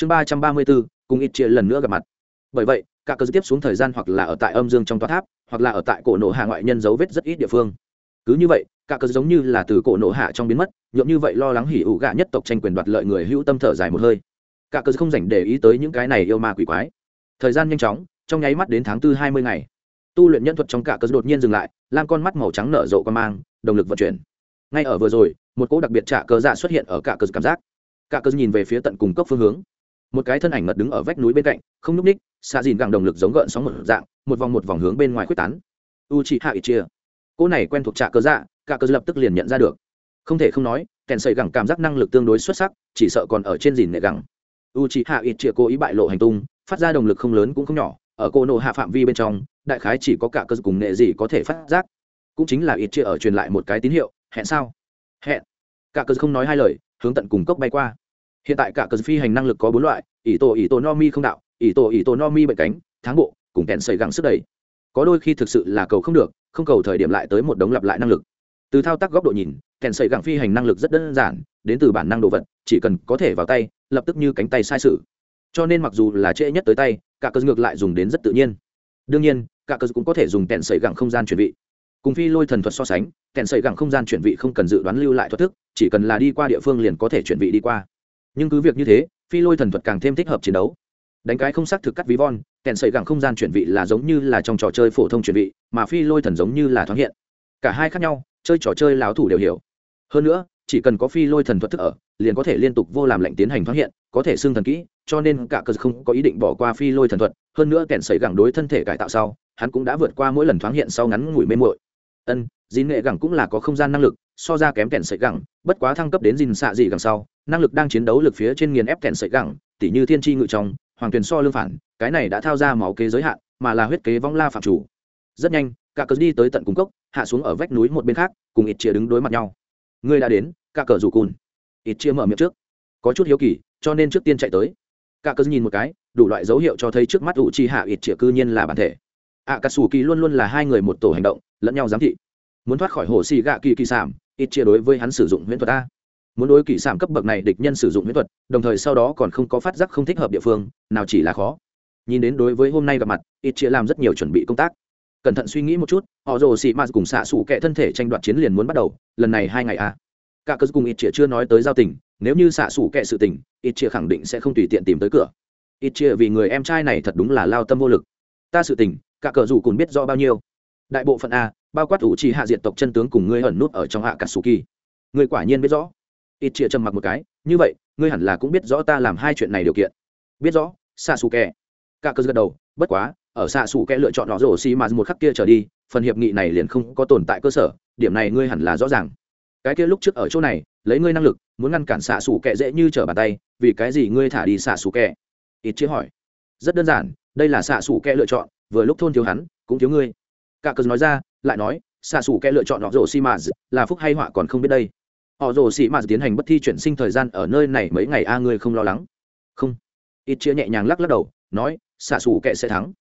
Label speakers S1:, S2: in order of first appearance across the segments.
S1: chương ba trăm ba mươi bốn, cùng ít chia lần nữa gặp mặt. Bởi vậy, cả cơ tiếp xuống thời gian hoặc là ở tại âm dương trong tòa tháp, hoặc là ở tại cổ nổ hạ ngoại nhân dấu vết rất ít địa phương. Cứ như vậy, cả cơ giống như là từ cổ nổ hạ trong biến mất nhuộm như vậy lo lắng hỉ ủ gạ nhất tộc tranh quyền đoạt lợi người hữu tâm thở dài một hơi. Cả cơ không dành để ý tới những cái này yêu ma quỷ quái. Thời gian nhanh chóng, trong nháy mắt đến tháng tư hai mươi ngày. Tu luyện nhân thuật trong cả cơ đột nhiên dừng lại lan con mắt màu trắng nở rộ qua mang, động lực vận chuyển. Ngay ở vừa rồi, một cỗ đặc biệt trả cơ dạ xuất hiện ở cả cơ cảm giác. Cả cơ nhìn về phía tận cùng cấp phương hướng một cái thân ảnh ngật đứng ở vách núi bên cạnh, không n ú c ních xạ dìn gẳng động lực giống gợn sóng một dạng, một vòng một vòng hướng bên ngoài quyết tán. U chị hạ ít chia cô này quen thuộc trạ cơ dạ cả cơ lập tức liền nhận ra được. Không thể không nói, kèn sợi gẳng cảm giác năng lực tương đối xuất sắc, chỉ sợ còn ở trên dìn nệ gẳng. U chị hạ ít chia cố ý bại lộ hành tung, phát ra động lực không lớn cũng không nhỏ, ở cô nộ hạ phạm vi bên trong, đại khái chỉ có cả cơ cùng nệ gì có thể phát giác. Cũng chính là ít chia ở truyền lại một cái tín hiệu, hẹn sao? Hẹn. Cả cơ không nói hai lời, hướng tận cùng cốc bay qua hiện tại cả cờ phi hành năng lực có bốn loại, ỷ tổ ỷ tổ no mi không đạo, ỷ tổ ỷ tổ no mi bệnh cánh, tháng bộ, cùng kèn sợi gẳng sức đầy có đôi khi thực sự là cầu không được, không cầu thời điểm lại tới một đống lặp lại năng lực. Từ thao tác góc độ nhìn, kèn sợi gẳng phi hành năng lực rất đơn giản, đến từ bản năng đồ vật, chỉ cần có thể vào tay, lập tức như cánh tay sai sự. Cho nên mặc dù là trễ nhất tới tay, cả cờ ngược lại dùng đến rất tự nhiên. Đương nhiên, cả cờ cũng có thể dùng kèn sợi gẳng không gian chuẩn bị cùng phi lôi thần thuật so sánh, kèn sợi gẳng không gian chuyển vị không cần dự đoán lưu lại thoát thức, chỉ cần là đi qua địa phương liền có thể chuyển vị đi qua nhưng cứ việc như thế, phi lôi thần thuật càng thêm thích hợp chiến đấu. Đánh cái không xác thực cắt ví von, kèn sợi gẳng không gian chuyển vị là giống như là trong trò chơi phổ thông chuyển vị, mà phi lôi thần giống như là thoáng hiện. Cả hai khác nhau, chơi trò chơi láo thủ đều hiểu. Hơn nữa, chỉ cần có phi lôi thần thuật thức ở, liền có thể liên tục vô làm lệnh tiến hành thoáng hiện, có thể xưng thần kỹ, cho nên cả cơ không có ý định bỏ qua phi lôi thần thuật. Hơn nữa kèn sợi gẳng đối thân thể cải tạo sau, hắn cũng đã vượt qua mỗi lần thoáng hiện sau ngắn ngủi mê mội ân dín nghệ gẳng cũng là có không gian năng lực so ra kém kèn sợi gẳng, bất quá thăng cấp đến dìn xạ gì gẳng sau, năng lực đang chiến đấu lực phía trên nghiền ép kèn sợi gẳng, tỉ như thiên tri ngự trong, hoàng tuyền so lương phản, cái này đã thao ra máu kế giới hạn, mà là huyết kế vong la phạm chủ. Rất nhanh, cả cờ đi tới tận cung cốc, hạ xuống ở vách núi một bên khác, cùng ít chia đứng đối mặt nhau. Ngươi đã đến, cả cờ rủ cùn. Ít chia mở miệng trước. Có chút hiếu kỳ, cho nên trước tiên chạy tới. Cả cờ nhìn một cái, đủ loại dấu hiệu cho thấy trước mắt ủ chi hạ ít chia cư nhiên là bản thể. Ạ cà sủ kỳ luôn luôn là hai người một tổ hành động, lẫn nhau giám thị. Muốn thoát khỏi hồ xì gạ kỳ kỳ sản ít chia đối với hắn sử dụng huyễn thuật a. Muốn đối kỳ sản cấp bậc này địch nhân sử dụng huyễn thuật, đồng thời sau đó còn không có phát giác không thích hợp địa phương, nào chỉ là khó. Nhìn đến đối với hôm nay gặp mặt, ít chia làm rất nhiều chuẩn bị công tác. Cẩn thận suy nghĩ một chút, họ rồ xị mạt cùng xạ xủ kệ thân thể tranh đoạt chiến liền muốn bắt đầu, lần này hai ngày a. Cả cơ cùng ít chia chưa nói tới giao tình, nếu như xạ xủ kệ sự tình, ít chia khẳng định sẽ không tùy tiện tìm tới cửa. Ít chia vì người em trai này thật đúng là lao tâm vô lực. Ta sự tình, cả cờ dù cùng biết rõ bao nhiêu đại bộ phận a, bao quát ủ trì hạ diện tộc chân tướng cùng ngươi ẩn nút ở trong hạ cả su kỳ ngươi quả nhiên biết rõ. Ít chia trầm mặc một cái, như vậy, ngươi hẳn là cũng biết rõ ta làm hai chuyện này điều kiện. Biết rõ xạ xù kẹ cả cơ gật đầu, bất quá, ở xạ xù kẹ lựa chọn nó rổ xi mà một khắc kia trở đi, phần hiệp nghị này liền không có tồn tại cơ sở, điểm này ngươi hẳn là rõ ràng. Cái kia lúc trước ở chỗ này, lấy ngươi năng lực, muốn ngăn cản xạ xù kẹ dễ như trở bàn tay, vì cái gì ngươi thả đi xạ xù kẹ ít chia hỏi. Rất đơn giản, đây là xạ xù kẹ lựa chọn, vừa lúc thôn thiếu hắn, cũng thiếu ngươi cả cớ nói ra, lại nói, xạ xù kẻ lựa chọn họ rồ xi mà là phúc hay họa còn không biết đây. Họ rồ xi mạt tiến hành bất thi chuyển sinh thời gian ở nơi này mấy ngày, a, ngươi không lo lắng. Không. Ít chia nhẹ nhàng lắc lắc đầu, nói, xạ xù kệ sẽ thắng.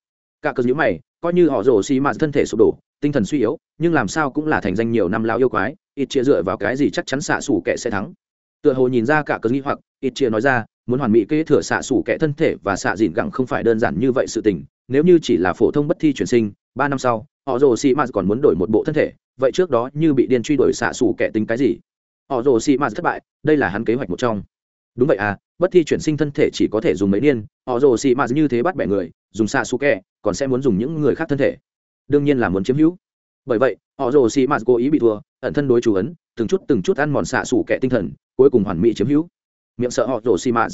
S1: Cả cớ nhữ mày, coi như họ rồ xi mạt thân thể sụp đổ, tinh thần suy yếu, nhưng làm sao cũng là thành danh nhiều năm lao yêu quái, ít chia dựa vào cái gì chắc chắn xạ xù kệ sẽ thắng? Tựa hồ nhìn ra cả cớ nghi hoặc, ít chia nói ra, muốn hoàn mỹ kế thừa xạ xù kệ thân thể và xạ dịn gẳng không phải đơn giản như vậy sự tình, nếu như chỉ là phổ thông bất thi chuyển sinh, ba năm sau họ rồ xị mạt còn muốn đổi một bộ thân thể, vậy trước đó như bị điên truy đuổi xạ xù kẻ tính cái gì? Họ rồ xì mạt thất bại, đây là hắn kế hoạch một trong. Đúng vậy à bất thi chuyển sinh thân thể chỉ có thể dùng mấy niên họ rồ xì mạt như thế bắt bẻ người, dùng xạ xù kẻ, còn sẽ muốn dùng những người khác thân thể. Đương nhiên là muốn chiếm hữu. Bởi vậy, họ rồ xì mạt cố ý bị thua, ẩn thân đối chủ ấn, từng chút từng chút ăn mòn xạ xù kẻ tinh thần, cuối cùng hoàn mỹ chiếm hữu. Miệng sợ họ rồ xì mạt.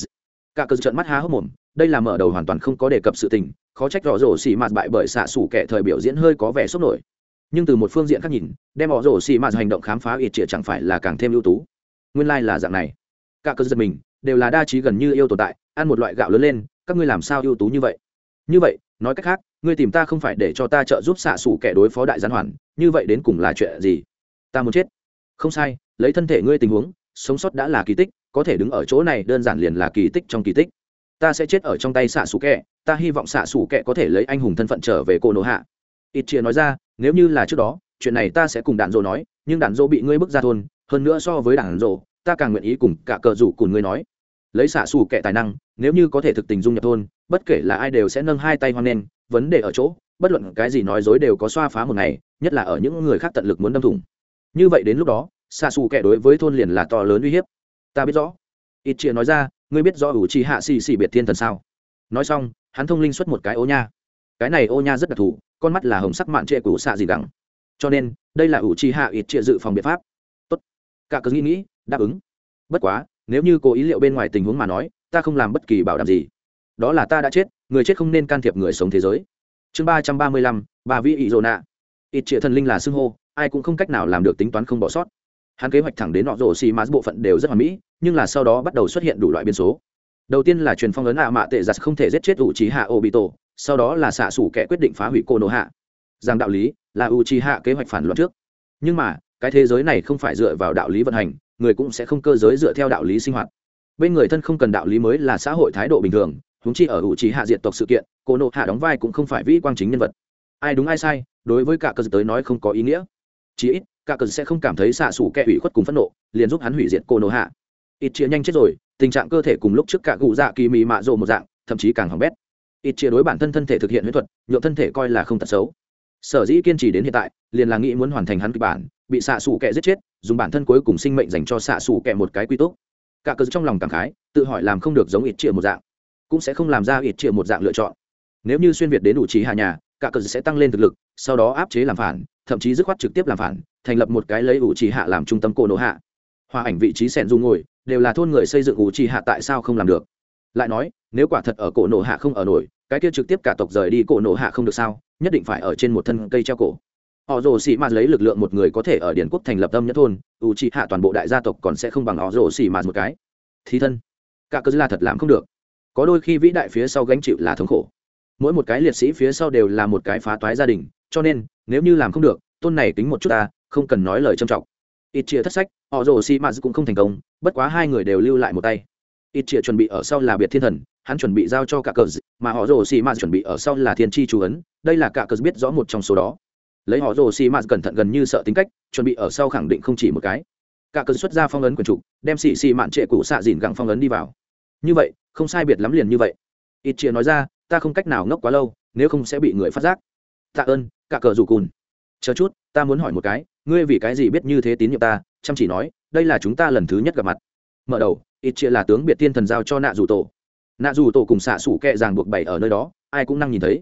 S1: Cả cơn trận mắt há hốc mồm, đây là mở đầu hoàn toàn không có đề cập sự tình khó trách rõ rổ xì mạt bại bởi xạ xù kẻ thời biểu diễn hơi có vẻ sốc nổi. Nhưng từ một phương diện khác nhìn, đem họ rổ xì mạt hành động khám phá ít trịa chẳng phải là càng thêm ưu tú. Nguyên lai、like、là dạng này. Cả cơ giật mình, đều là đa trí gần như yêu tồn tại, ăn một loại gạo lớn lên, các ngươi làm sao ưu tú như vậy? Như vậy, nói cách khác, ngươi tìm ta không phải để cho ta trợ giúp xạ xủ kẻ đối phó đại gián hoàn, như vậy đến cùng là chuyện gì? Ta muốn chết. Không sai, lấy thân thể ngươi tình huống, sống sót đã là kỳ tích, có thể đứng ở chỗ này đơn giản liền là kỳ tích trong kỳ tích ta sẽ chết ở trong tay xạ xù kẹ, ta hy vọng xạ xù kẹ có thể lấy anh hùng thân phận trở về cô nổ hạ. Ít chia nói ra, nếu như là trước đó, chuyện này ta sẽ cùng đạn dỗ nói, nhưng đạn dỗ bị ngươi bước ra thôn, hơn nữa so với đạn dỗ, ta càng nguyện ý cùng cả cờ rủ cùng ngươi nói. Lấy xạ xù kẹ tài năng, nếu như có thể thực tình dung nhập thôn, bất kể là ai đều sẽ nâng hai tay hoan lên. vấn đề ở chỗ, bất luận cái gì nói dối đều có xoa phá một ngày, nhất là ở những người khác tận lực muốn đâm thủng. Như vậy đến lúc đó, xạ xù kẹ đối với thôn liền là to lớn uy hiếp. Ta biết rõ. Ít chia nói ra ngươi biết rõ ủ trì hạ xì xì biệt thiên thần sao? Nói xong, hắn thông linh xuất một cái ô nha. Cái này ô nha rất đặc thù, con mắt là hồng sắc mạn trệ của xạ gì đắng cho nên, đây là ủ trì hạ ít trịa dự phòng biện pháp. Tốt. Cả cứ nghĩ nghĩ, đáp ứng. Bất quá, nếu như cố ý liệu bên ngoài tình huống mà nói, ta không làm bất kỳ bảo đảm gì. Đó là ta đã chết, người chết không nên can thiệp người sống thế giới. Chương ba trăm ba mươi lăm, bà vi ị dồn nạ. Ít trịa thần linh là xưng hô, ai cũng không cách nào làm được tính toán không bỏ sót. Hắn kế hoạch thẳng đến nọ rổ xì mát bộ phận đều rất hoàn mỹ nhưng là sau đó bắt đầu xuất hiện đủ loại biến số. Đầu tiên là truyền phong ấn ạ mạ tệ giặt không thể giết chết u trí hạ ô bị tổ sau đó là xạ xủ kẻ quyết định phá hủy cô Giang hạ rằng đạo lý, là u trí hạ kế hoạch phản loạn trước. Nhưng mà, cái thế giới này không phải dựa vào đạo lý vận hành, người cũng sẽ không cơ giới dựa theo đạo lý sinh hoạt. Bên người thân không cần đạo lý mới là xã hội thái độ bình thường húng chi ở u trí hạ diệt tộc sự kiện cô hạ đóng vai cũng không phải vĩ quang chính nhân vật. Ai đúng ai sai, đối với cả cơ tới nói không có ý nghĩa. Chí ít cả cờ sẽ không cảm thấy xạ xủ kẻ hủy khuất cùng phẫn nộ, liền giúp hắn hủy diệt cô nô hạ ít chia nhanh chết rồi, tình trạng cơ thể cùng lúc trước cả cụ dạ kỳ mì mạ rộ một dạng, thậm chí càng hỏng bét. Ít chia đối bản thân thân thể thực hiện huyết thuật nhuộm thân thể coi là không tật xấu. Sở dĩ kiên trì đến hiện tại, liền là nghĩ muốn hoàn thành hắn kịch bản, bị xạ xù kẻ giết chết, dùng bản thân cuối cùng sinh mệnh dành cho xạ xù kẻ một cái quy tốt cả cờ trong lòng cảm khái, tự hỏi làm không được giống ít chia một dạng, cũng sẽ không làm ra ít chia một dạng lựa chọn. Nếu như xuyên việt đến đủ trí hạ nhà, cả cờ sẽ tăng lên thực lực, sau đó áp chế làm phản, thậm chí dứt khoát trực tiếp làm phản, thành lập một cái lấy ủ trì hạ làm trung tâm cổ nổ hạ. Hòa ảnh vị trí sẻn du ngồi đều là thôn người xây dựng ủ trì hạ tại sao không làm được? Lại nói, nếu quả thật ở cổ nổ hạ không ở nổi, cái kia trực tiếp cả tộc rời đi cổ nổ hạ không được sao, nhất định phải ở trên một thân cây treo cổ. Họ rồ xì mà lấy lực lượng một người có thể ở điển quốc thành lập tâm nhất thôn, ủ trì hạ toàn bộ đại gia tộc còn sẽ không bằng họ rồ xì mà một cái. Thí thân, cả cơ là thật làm không được. Có đôi khi vĩ đại phía sau gánh chịu là thống khổ. Mỗi một cái liệt sĩ phía sau đều là một cái phá toái gia đình, cho nên, nếu như làm không được, tôn này tính một chút ta, không cần nói lời trầm trọng ít chia thất sách, họ rồ xì mạt cũng không thành công, bất quá hai người đều lưu lại một tay. Ít chia chuẩn bị ở sau là biệt thiên thần, hắn chuẩn bị giao cho cả cờ mà họ rồ xì mạt chuẩn bị ở sau là thiên tri chú ấn, đây là cả cờ biết rõ một trong số đó. Lấy họ rồ xì mạt cẩn thận gần như sợ tính cách, chuẩn bị ở sau khẳng định không chỉ một cái. Cả cờ xuất ra phong ấn quyền trục đem xì xì mạn trệ cũ xạ dìn gặng phong ấn đi vào. Như vậy, không sai biệt lắm liền như vậy. Ít chia nói ra, ta không cách nào ngốc quá lâu, nếu không sẽ bị người phát giác. Tạ ơn, cả cờ rủ cùn. Chờ chút, ta muốn hỏi một cái ngươi vì cái gì biết như thế tín nhiệm ta, chăm chỉ nói, đây là chúng ta lần thứ nhất gặp mặt. Mở đầu, ít chia là tướng biệt thiên thần giao cho nạ dù tổ. Nạ dù tổ cùng xạ xủ kẹ ràng buộc bày ở nơi đó, ai cũng năng nhìn thấy.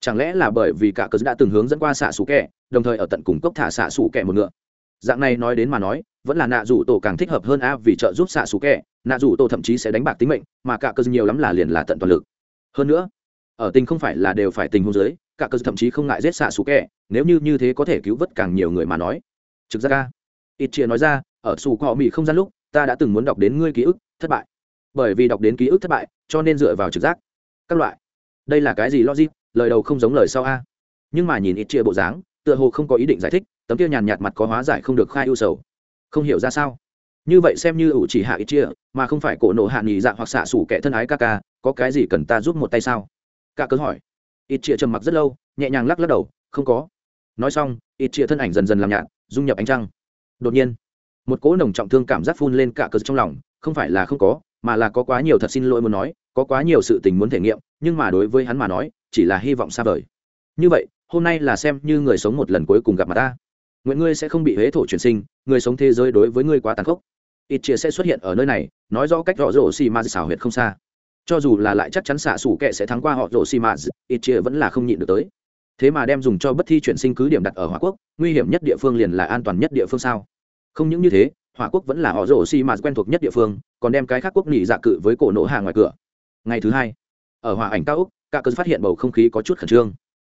S1: Chẳng lẽ là bởi vì cả cớ đã từng hướng dẫn qua xạ xủ kẹ, đồng thời ở tận cùng cốc thả xạ xủ kẹ một ngựa? Dạng này nói đến mà nói, vẫn là nạ dù tổ càng thích hợp hơn a, vì trợ giúp xạ xủ kẹ, nạ dù tổ thậm chí sẽ đánh bạc tính mệnh, mà cả cớ nhiều lắm là liền là tận toàn lực. Hơn nữa, ở tình không phải là đều phải tình hôn giới cả cơ thậm chí không ngại giết xạ sủ kẹ, nếu như như thế có thể cứu vớt càng nhiều người mà nói. Trực ra ca ít chia nói ra, ở sủ cọ mỹ không gian lúc, ta đã từng muốn đọc đến ngươi ký ức, thất bại. Bởi vì đọc đến ký ức thất bại, cho nên dựa vào trực giác. Các loại. Đây là cái gì logic? Lời đầu không giống lời sau a. Nhưng mà nhìn ít chia bộ dáng, tựa hồ không có ý định giải thích, tấm kia nhàn nhạt mặt có hóa giải không được khai ưu sầu. Không hiểu ra sao. Như vậy xem như ủ chỉ hạ ít chia, mà không phải cổ nộ hạ nghỉ dạng hoặc xạ sủ kẻ thân ái ca ca, có cái gì cần ta giúp một tay sao? Cả cớ hỏi ít chia trầm mặc rất lâu, nhẹ nhàng lắc lắc đầu, không có. Nói xong ít chia thân ảnh dần dần làm nhạt, dung nhập ánh trăng. Đột nhiên, một cỗ nồng trọng thương cảm giác phun lên cả cờ trong lòng, không phải là không có, mà là có quá nhiều thật xin lỗi muốn nói, có quá nhiều sự tình muốn thể nghiệm, nhưng mà đối với hắn mà nói, chỉ là hy vọng xa vời. Như vậy, hôm nay là xem như người sống một lần cuối cùng gặp mặt ta. Nguyện ngươi sẽ không bị huế thổ truyền sinh, người sống thế giới đối với ngươi quá tàn khốc. Ít chia sẽ xuất hiện ở nơi này, nói rõ cách rõ rổ xì ma xảo huyệt không xa cho dù là lại chắc chắn xạ xủ kệ sẽ thắng qua họ rổ xì mạt ít chia vẫn là không nhịn được tới. Thế mà đem dùng cho bất thi chuyển sinh cứ điểm đặt ở hỏa quốc nguy hiểm nhất địa phương liền là an toàn nhất địa phương sao? Không những như thế hỏa quốc vẫn là họ rổ xì mạt quen thuộc nhất địa phương còn đem cái khác quốc nghỉ dạ cự với cổ nổ hạ ngoài cửa. Ngày thứ hai ở hòa ảnh cao úc cả cơn phát hiện bầu không khí có chút khẩn trương.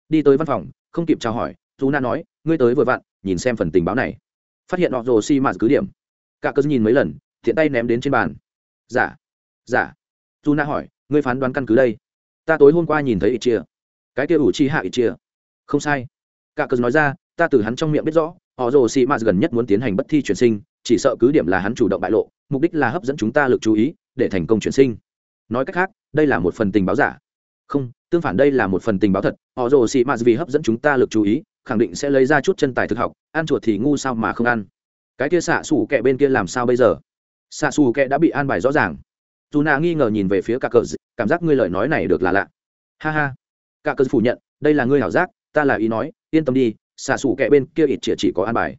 S1: Đi tới văn phòng không kịp chào hỏi dù na nói ngươi tới vừa vặn nhìn xem phần tình báo này. Phát hiện họ rồ xi mạt cứ điểm. Cả cơn nhìn mấy lần thiện tay ném đến trên bàn. Giả dạ, giả dạ dù na hỏi, ngươi phán đoán căn cứ đây? Ta tối hôm qua nhìn thấy ít chia cái kia ủ chi hạ ít chia không sai. Cả cờ nói ra, ta từ hắn trong miệng biết rõ, họ rồ sĩ mạt gần nhất muốn tiến hành bất thi chuyển sinh, chỉ sợ cứ điểm là hắn chủ động bại lộ, mục đích là hấp dẫn chúng ta lực chú ý, để thành công chuyển sinh. Nói cách khác, đây là một phần tình báo giả. Không, tương phản đây là một phần tình báo thật, họ rồ sĩ mạt vì hấp dẫn chúng ta lực chú ý, khẳng định sẽ lấy ra chút chân tài thực học, ăn chuột thì ngu sao mà không ăn. Cái kia xạ xù kẹ bên kia làm sao bây giờ? Xạ xù kẹ đã bị an bài rõ ràng dù nạ nghi ngờ nhìn về phía cả cờ cảm giác ngươi lời nói này được là lạ. Ha ha. Cả cờ phủ nhận đây là ngươi hảo giác ta là ý nói yên tâm đi xả sủ kẹ bên kia ít chỉ, chỉ có ăn bài.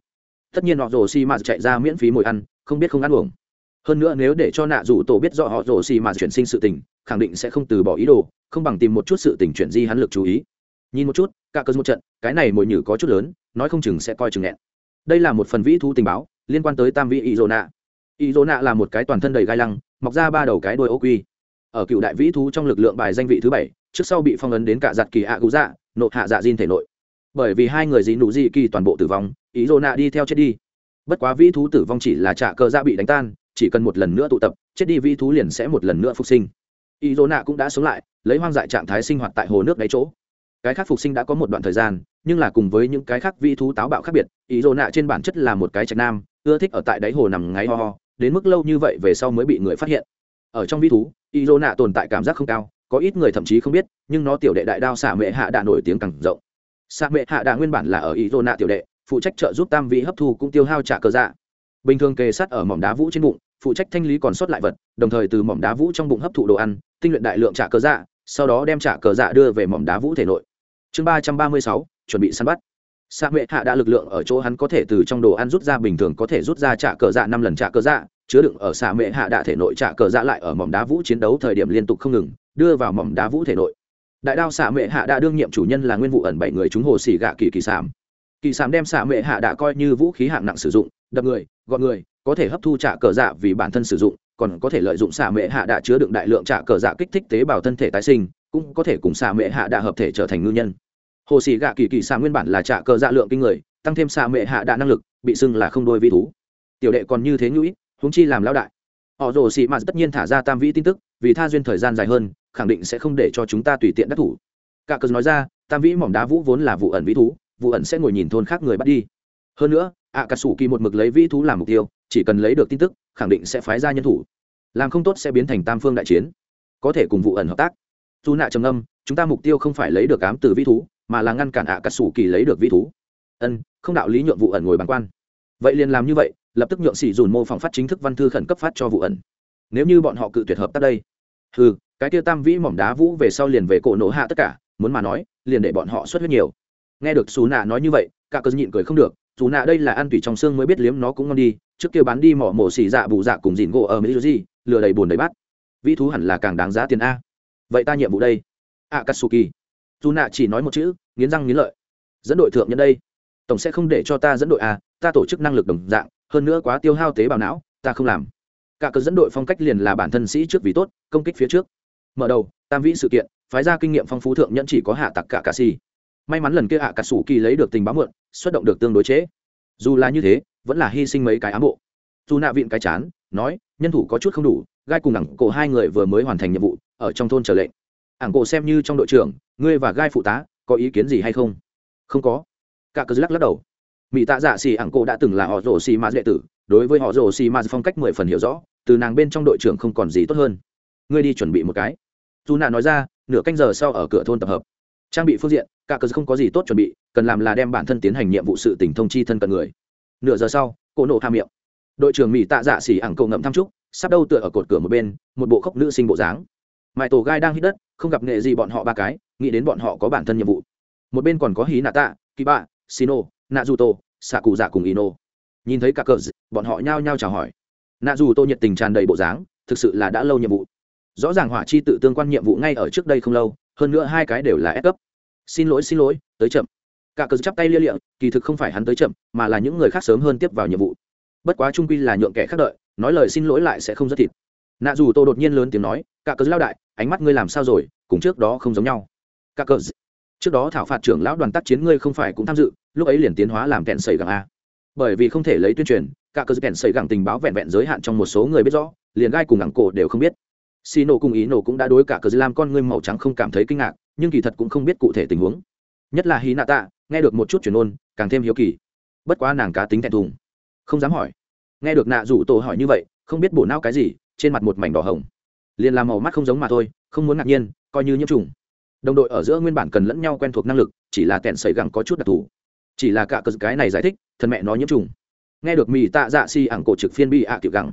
S1: Tất nhiên họ rồ xi mà chạy ra miễn phí mồi ăn không biết không ăn uống hơn nữa nếu để cho nạ rủ tổ biết rõ họ rồ xi mà chuyển sinh sự tình khẳng định sẽ không từ bỏ ý đồ không bằng tìm một chút sự tình chuyển di hắn lực chú ý. Nhìn một chút cả cơn một trận cái này mồi nhử có chút lớn nói không chừng sẽ coi chừng nghẹn. Đây là một phần vĩ thu tình báo liên quan tới tam vị ý dỗ nạ ý dỗ nạ là một cái toàn thân đầy gai lăng, mọc ra ba đầu cái đôi ô quy. Ở cựu đại vĩ thú trong lực lượng bài danh vị thứ bảy, trước sau bị phong ấn đến cả giặt kỳ ạ cú dạ nộp hạ dạ diên thể nội. Bởi vì hai người dị nụ dị kỳ toàn bộ tử vong, ý dỗ nạ đi theo chết đi. Bất quá vĩ thú tử vong chỉ là trả cơ dạ bị đánh tan, chỉ cần một lần nữa tụ tập, chết đi vĩ thú liền sẽ một lần nữa phục sinh. Ý dỗ nạ cũng đã sống lại, lấy hoang dại trạng thái sinh hoạt tại hồ nước đáy chỗ. Cái khác phục sinh đã có một đoạn thời gian, nhưng là cùng với những cái khác vĩ thú táo bạo khác biệt, ý dỗ nạ trên bản chất là một cái trạch nam, ưa thích ở tại đáy hồ nằm ngáy ho ho đến mức lâu như vậy về sau mới bị người phát hiện. Ở trong vĩ thú y lô nạ tồn tại cảm giác không cao, có ít người thậm chí không biết, nhưng nó tiểu đệ đại đao xả mệ hạ đã nổi tiếng càng rộng. Xạ mệ hạ đã nguyên bản là ở y lô nạ tiểu đệ, phụ trách trợ giúp tam vị hấp thu cũng tiêu hao trả cơ dạ. Bình thường kề sát ở mỏm đá vũ trên bụng, phụ trách thanh lý còn sót lại vật, đồng thời từ mỏm đá vũ trong bụng hấp thụ đồ ăn, tinh luyện đại lượng trả cơ dạ sau đó đem trả cờ dạ đưa về mỏm đá vũ thể nội. Chương ba trăm ba mươi sáu, chuẩn bị săn bắt sa mệ hạ đã lực lượng ở chỗ hắn có thể từ trong đồ ăn rút ra, bình thường có thể rút ra trả cờ dạ năm lần trả cờ dạ chứa đựng ở sa mệ hạ đã thể nội trả cờ dạ lại ở mỏm đá vũ chiến đấu thời điểm liên tục không ngừng, đưa vào mỏm đá vũ thể nội. Đại đao xạ mệ hạ đã đương nhiệm chủ nhân là nguyên vụ ẩn bảy người chúng hồ xỉ gạ kỳ kỳ sảm kỳ sảm đem xạ mệ hạ đã coi như vũ khí hạng nặng sử dụng, đập người gọn người, có thể hấp thu trả cờ dạ vì bản thân sử dụng, còn có thể lợi dụng xạ mệ hạ đã chứa đựng đại lượng trả cờ dạ kích thích tế bào thân thể tái sinh, cũng có thể cùng xạ mệ hạ đã hợp thể trở thành ngư nhân hồ sĩ gạ kỳ kỳ xạ nguyên bản là trả cờ dạ lượng kinh người, tăng thêm xạ mệ hạ đạ năng lực, bị xưng là không đôi vi thú. Tiểu đệ còn như thế nhũi húng chi làm lão đại. Họ rồ sĩ mạt tất nhiên thả ra tam vĩ tin tức, vì tha duyên thời gian dài hơn, khẳng định sẽ không để cho chúng ta tùy tiện đắc thủ. Cả cờ nói ra, tam vĩ mỏng đá vũ vốn là vụ ẩn vĩ thú, vụ ẩn sẽ ngồi nhìn thôn khác người bắt đi. Hơn nữa ạ cà sủ kỳ một mực lấy vĩ thú làm mục tiêu, chỉ cần lấy được tin tức, khẳng định sẽ phái ra nhân thủ. Làm không tốt sẽ biến thành tam phương đại chiến, có thể cùng vụ ẩn hợp tác. Dù nạ trầm âm chúng ta mục tiêu không phải lấy được ám từ vĩ thú mà là ngăn cản ạ cà sủ kỳ lấy được vĩ thú. Ân, không đạo lý nhượng vụ ẩn ngồi bàn quan. Vậy liền làm như vậy, lập tức nhượng xỉ dùn mô phỏng phát chính thức văn thư khẩn cấp phát cho vụ ẩn. Nếu như bọn họ cự tuyệt hợp tác đây. Ừ cái tiêu tam vĩ mỏm đá vũ về sau liền về cổ nổ hạ tất cả, muốn mà nói, liền để bọn họ xuất huyết nhiều. Nghe được xù nạ nói như vậy, cả cơn nhịn cười không được, dù nạ đây là ăn tủy trong xương mới biết liếm nó cũng ngon đi, trước kia bán đi mỏ mổ xì dạ bù dạ cùng dìn gỗ ở mỹ gì lừa đầy bùn đầy bát. Vĩ thú hẳn là càng đáng giá tiền a. Vậy ta nhiệm vụ đây. A katsuki dù nạ chỉ nói một chữ nghiến răng nghiến lợi. Dẫn đội thượng nhân đây tổng sẽ không để cho ta dẫn đội à, ta tổ chức năng lực đồng dạng hơn nữa quá tiêu hao tế bào não ta không làm. Cả cơn dẫn đội phong cách liền là bản thân sĩ trước vì tốt công kích phía trước. Mở đầu tam vĩ sự kiện phái ra kinh nghiệm phong phú thượng nhẫn chỉ có hạ tặc cả cà xì. May mắn lần kia hạ cà sủ kỳ lấy được tình báo mượn xuất động được tương đối chế. Dù là như thế vẫn là hy sinh mấy cái ám bộ. Dù nạ viện cái chán nói nhân thủ có chút không đủ gai cùng đẳng, cổ hai người vừa mới hoàn thành nhiệm vụ ở trong thôn trở lệnh ảng cổ xem như trong đội trưởng, ngươi và gai phụ tá, có ý kiến gì hay không? Không có. Cả cớ lắc lắc đầu. Mỹ tạ dạ xì ảng cổ đã từng là họ rồ xì ma đệ tử, đối với họ rồ xì ma phong cách mười phần hiểu rõ, từ nàng bên trong đội trưởng không còn gì tốt hơn. Ngươi đi chuẩn bị một cái. Dù nạ nói ra, nửa canh giờ sau ở cửa thôn tập hợp. Trang bị phương diện, cả cờ không có gì tốt chuẩn bị, cần làm là đem bản thân tiến hành nhiệm vụ sự tỉnh thông chi thân cận người. Nửa giờ sau cô nộ tham miệng. Đội trưởng mỹ tạ dạ xỉ ảng cầu ngậm thăm trúc, sắp đâu tựa ở cột cửa một bên, một bộ khóc nữ sinh bộ dáng. Mãi tổ gai đang hít đất không gặp nghệ gì bọn họ ba cái, nghĩ đến bọn họ có bản thân nhiệm vụ. Một bên còn có hí nạ tạ kỳ bạ sino nạ dù tô xạ cụ dạ cùng ino. Nhìn thấy cả cờ bọn họ nhao nhao chào hỏi. Nạ dù tô nhiệt tình tràn đầy bộ dáng, thực sự là đã lâu nhiệm vụ. Rõ ràng hỏa chi tự tương quan nhiệm vụ ngay ở trước đây không lâu, hơn nữa hai cái đều là ép cấp. Xin lỗi xin lỗi, tới chậm. Cả cờ chắp tay lia lịa, kỳ thực không phải hắn tới chậm, mà là những người khác sớm hơn tiếp vào nhiệm vụ. Bất quá trung quy là nhượng kẻ khác đợi, nói lời xin lỗi lại sẽ không rất thịt. Nạ dù tô đột nhiên lớn tiếng nói, cả cờ lao đại ánh mắt ngươi làm sao rồi, cùng trước đó không giống nhau. Cả cờ trước đó thảo phạt trưởng lão đoàn tác chiến ngươi không phải cũng tham dự, lúc ấy liền tiến hóa làm kẹn sẩy gẳng a. Bởi vì không thể lấy tuyên truyền cả cờ kẹn sẩy gẳng tình báo vẹn vẹn giới hạn trong một số người biết rõ, liền gai cùng ngẳng cổ đều không biết. Xì nổ cùng ý nổ cũng đã đối cả cờ làm con ngươi màu trắng không cảm thấy kinh ngạc, nhưng kỳ thật cũng không biết cụ thể tình huống. Nhất là hy nạ tạ nghe được một chút chuyển ôn, càng thêm hiếu kỳ. Bất quá nàng cá tính thẹn thùng. Không dám hỏi. Nghe được nạ rủ tổ hỏi như vậy, không biết bổ não cái gì, trên mặt một mảnh đỏ hồng liền làm màu mắt không giống mà thôi, không muốn ngạc nhiên, coi như nhiễm trùng. Đồng đội ở giữa nguyên bản cần lẫn nhau quen thuộc năng lực, chỉ là tẹn sẩy gẳng có chút đặc thù. Chỉ là cả cờ cái này giải thích thần mẹ nói nhiễm trùng. Nghe được mì tạ dạ si ảng cổ trực phiên bị ạ à kiểu gẳng.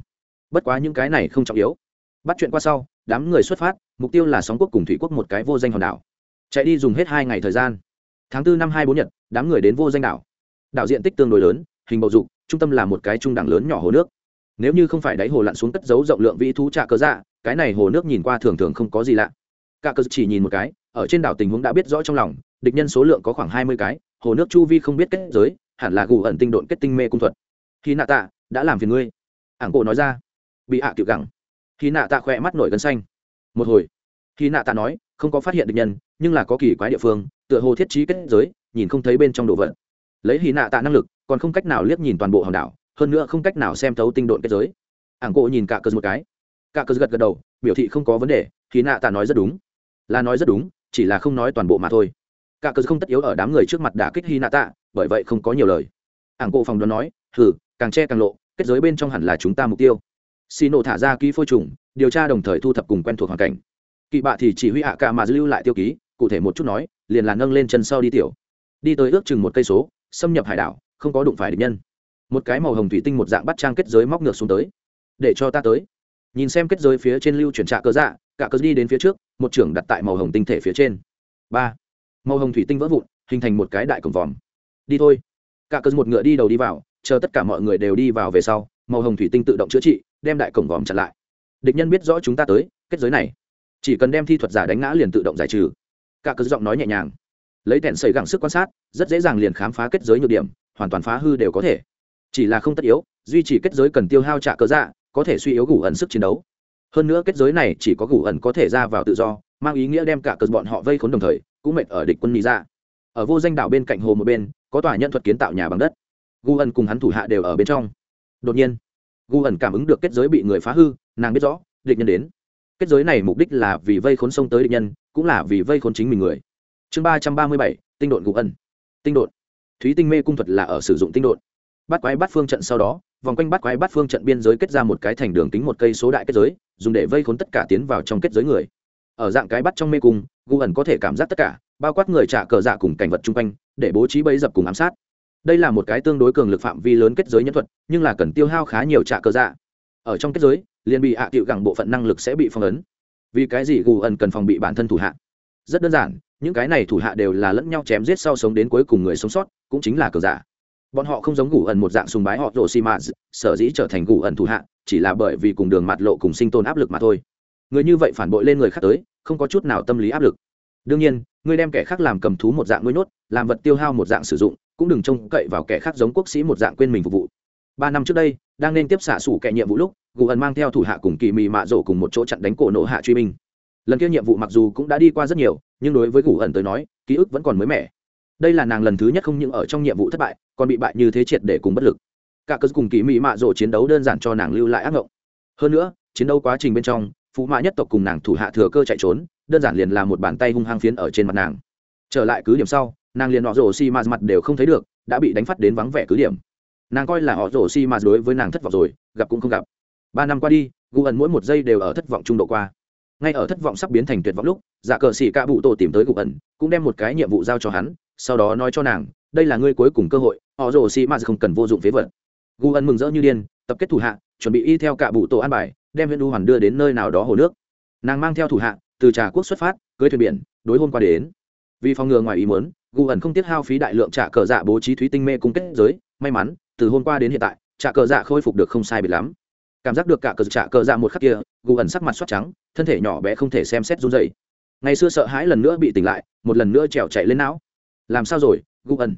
S1: Bất quá những cái này không trọng yếu. Bắt chuyện qua sau, đám người xuất phát, mục tiêu là sóng quốc cùng thủy quốc một cái vô danh hòn đảo. Chạy đi dùng hết hai ngày thời gian. Tháng tư năm hai bốn nhật, đám người đến vô danh đảo. Đảo diện tích tương đối lớn, hình bầu dục, trung tâm là một cái trung đẳng lớn nhỏ hồ nước. Nếu như không phải đáy hồ lặn xuống cất dấu rộng lượng vĩ thú trạ cớ dạ cái này hồ nước nhìn qua thường thường không có gì lạ. Cả cơ chỉ nhìn một cái, ở trên đảo tình huống đã biết rõ trong lòng, địch nhân số lượng có khoảng hai mươi cái, hồ nước chu vi không biết kết giới, hẳn là gù ẩn tinh độn kết tinh mê cung thuật. Khi nạ tạ, đã làm phiền ngươi. Ảng cổ nói ra. Bị hạ à tiểu gẳng. Khi nạ tạ khỏe mắt nổi gân xanh. Một hồi. Khi nạ tạ nói, không có phát hiện địch nhân, nhưng là có kỳ quái địa phương, tựa hồ thiết trí kết giới, nhìn không thấy bên trong đồ vật. Lấy hy nạ tạ năng lực, còn không cách nào liếc nhìn toàn bộ hòn đảo, hơn nữa không cách nào xem thấu tinh độn kết giới. Ảng cổ nhìn cả cơ một cái cả cớ gật gật đầu, biểu thị không có vấn đề, khi nạ tạ nói rất đúng. Là nói rất đúng, chỉ là không nói toàn bộ mà thôi. Cả cớ không tất yếu ở đám người trước mặt đả kích hy nạ tạ, bởi vậy không có nhiều lời. Ảng cổ phòng đoán nói, hừ, càng che càng lộ, kết giới bên trong hẳn là chúng ta mục tiêu. Xì nổ thả ra ký phôi trùng, điều tra đồng thời thu thập cùng quen thuộc hoàn cảnh. Kỵ bạ thì chỉ huy hạ cả mà lưu lại tiêu ký, cụ thể một chút nói, liền là nâng lên chân sau đi tiểu. Đi tới ước chừng một cây số, xâm nhập hải đảo, không có đụng phải địch nhân. Một cái màu hồng thủy tinh một dạng bắt trang kết giới móc ngược xuống tới. Để cho ta tới nhìn xem kết giới phía trên lưu chuyển trạ cơ dạ cả cơ đi đến phía trước, một trưởng đặt tại màu hồng tinh thể phía trên. Ba. Màu hồng thủy tinh vỡ vụn, hình thành một cái đại cổng vòm. Đi thôi. Cả cơ một ngựa đi đầu đi vào, chờ tất cả mọi người đều đi vào về sau, màu hồng thủy tinh tự động chữa trị, đem đại cổng vòm chặn lại. Địch nhân biết rõ chúng ta tới, kết giới này. Chỉ cần đem thi thuật giả đánh ngã liền tự động giải trừ. Cả cơ giọng nói nhẹ nhàng. Lấy tẹn xây gẳng sức quan sát, rất dễ dàng liền khám phá kết giới nhược điểm, hoàn toàn phá hư đều có thể. Chỉ là không tất yếu, duy trì kết giới cần tiêu hao trả cơ dạ có thể suy yếu gủ ẩn sức chiến đấu. Hơn nữa kết giới này chỉ có gủ ẩn có thể ra vào tự do, mang ý nghĩa đem cả cờ bọn họ vây khốn đồng thời, cũng mệt ở địch quân mỹ ra ở vô danh đảo bên cạnh hồ một bên, có tòa nhân thuật kiến tạo nhà bằng đất. Gu ẩn cùng hắn thủ hạ đều ở bên trong. Đột nhiên gu ẩn cảm ứng được kết giới bị người phá hư, nàng biết rõ, địch nhân đến. Kết giới này mục đích là vì vây khốn sông tới địch nhân, cũng là vì vây khốn chính mình người. Chương ba trăm ba mươi bảy, tinh độn gu ẩn. Tinh độn. Thúy tinh mê cung thuật là ở sử dụng tinh độn bắt quái bắt phương trận sau đó, vòng quanh bắt quái bắt phương trận biên giới kết ra một cái thành đường tính một cây số đại kết giới, dùng để vây khốn tất cả tiến vào trong kết giới người. Ở dạng cái bắt trong mê cung, gu ẩn có thể cảm giác tất cả, bao quát người trả cờ dạ cùng cảnh vật chung quanh, để bố trí bẫy dập cùng ám sát. Đây là một cái tương đối cường lực phạm vi lớn kết giới nhân thuật, nhưng là cần tiêu hao khá nhiều trả cờ dạ. Ở trong kết giới, liền bị hạ à tiệu gẳng bộ phận năng lực sẽ bị phong ấn. Vì cái gì gu ẩn cần phòng bị bản thân thủ hạ? Rất đơn giản, những cái này thủ hạ đều là lẫn nhau chém giết sau sống đến cuối cùng người sống sót, cũng chính là cờ giả bọn họ không giống gù ẩn một dạng sùng bái họ rồ xi mã sở dĩ trở thành gù ẩn thủ hạ, chỉ là bởi vì cùng đường mặt lộ cùng sinh tồn áp lực mà thôi. Người như vậy phản bội lên người khác tới, không có chút nào tâm lý áp lực. Đương nhiên, người đem kẻ khác làm cầm thú một dạng nuôi nhốt, làm vật tiêu hao một dạng sử dụng, cũng đừng trông cậy vào kẻ khác giống quốc sĩ một dạng quên mình phục vụ. Ba năm trước đây, đang nên tiếp xạ sủ kẻ nhiệm vụ lúc, gù ẩn mang theo thủ hạ cùng kỳ mì mạ rổ cùng một chỗ chặn đánh cổ nộ hạ truy minh lần kia nhiệm vụ mặc dù cũng đã đi qua rất nhiều, nhưng đối với gù ẩn tới nói, ký ức vẫn còn mới mẻ. Đây là nàng lần thứ nhất không những ở trong nhiệm vụ thất bại còn bị bại như thế triệt để cùng bất lực. Cả cơ cùng kỳ mỹ mạ rộ chiến đấu đơn giản cho nàng lưu lại ác mộng hơn nữa, chiến đấu quá trình bên trong, phú mạ nhất tộc cùng nàng thủ hạ thừa cơ chạy trốn, đơn giản liền là một bàn tay hung hăng phiến ở trên mặt nàng. Trở lại cứ điểm sau, nàng liền họ rổ xi ma mặt đều không thấy được, đã bị đánh phát đến vắng vẻ cứ điểm. Nàng coi là họ rổ xi ma đối với nàng thất vọng rồi, gặp cũng không gặp. Ba năm qua đi, gu ẩn mỗi một giây đều ở thất vọng trung độ qua. Ngay ở thất vọng sắp biến thành tuyệt vọng lúc giả cờ xỉ ca bụ tổ tìm tới gu ẩn, cũng đem một cái nhiệm vụ giao cho hắn, sau đó nói cho nàng đây là ngươi cuối cùng cơ hội, họ rồ xì m không cần vô dụng phế vật. Gu ân mừng rỡ như điên, tập kết thủ hạ, chuẩn bị y theo cả bụ tổ an bài, đem huyện đu hoàn đưa đến nơi nào đó hồ nước. Nàng mang theo thủ hạ, từ trà quốc xuất phát, cưới thuyền biển, đối hôm qua đến. Vì phòng ngừa ngoài ý muốn, gu ẩn không tiết hao phí đại lượng trả cờ dạ bố trí thúy tinh mê cung kết giới. May mắn, từ hôm qua đến hiện tại, trả cờ dạ khôi phục được không sai biệt lắm. Cảm giác được cả cờ trả cờ dạ một khắc kia, gu ẩn sắc mặt xoát trắng, thân thể nhỏ bé không thể xem xét run dày ngày xưa sợ hãi lần nữa bị tỉnh lại, một lần nữa trèo chạy lên não. Làm sao rồi? Gu ẩn.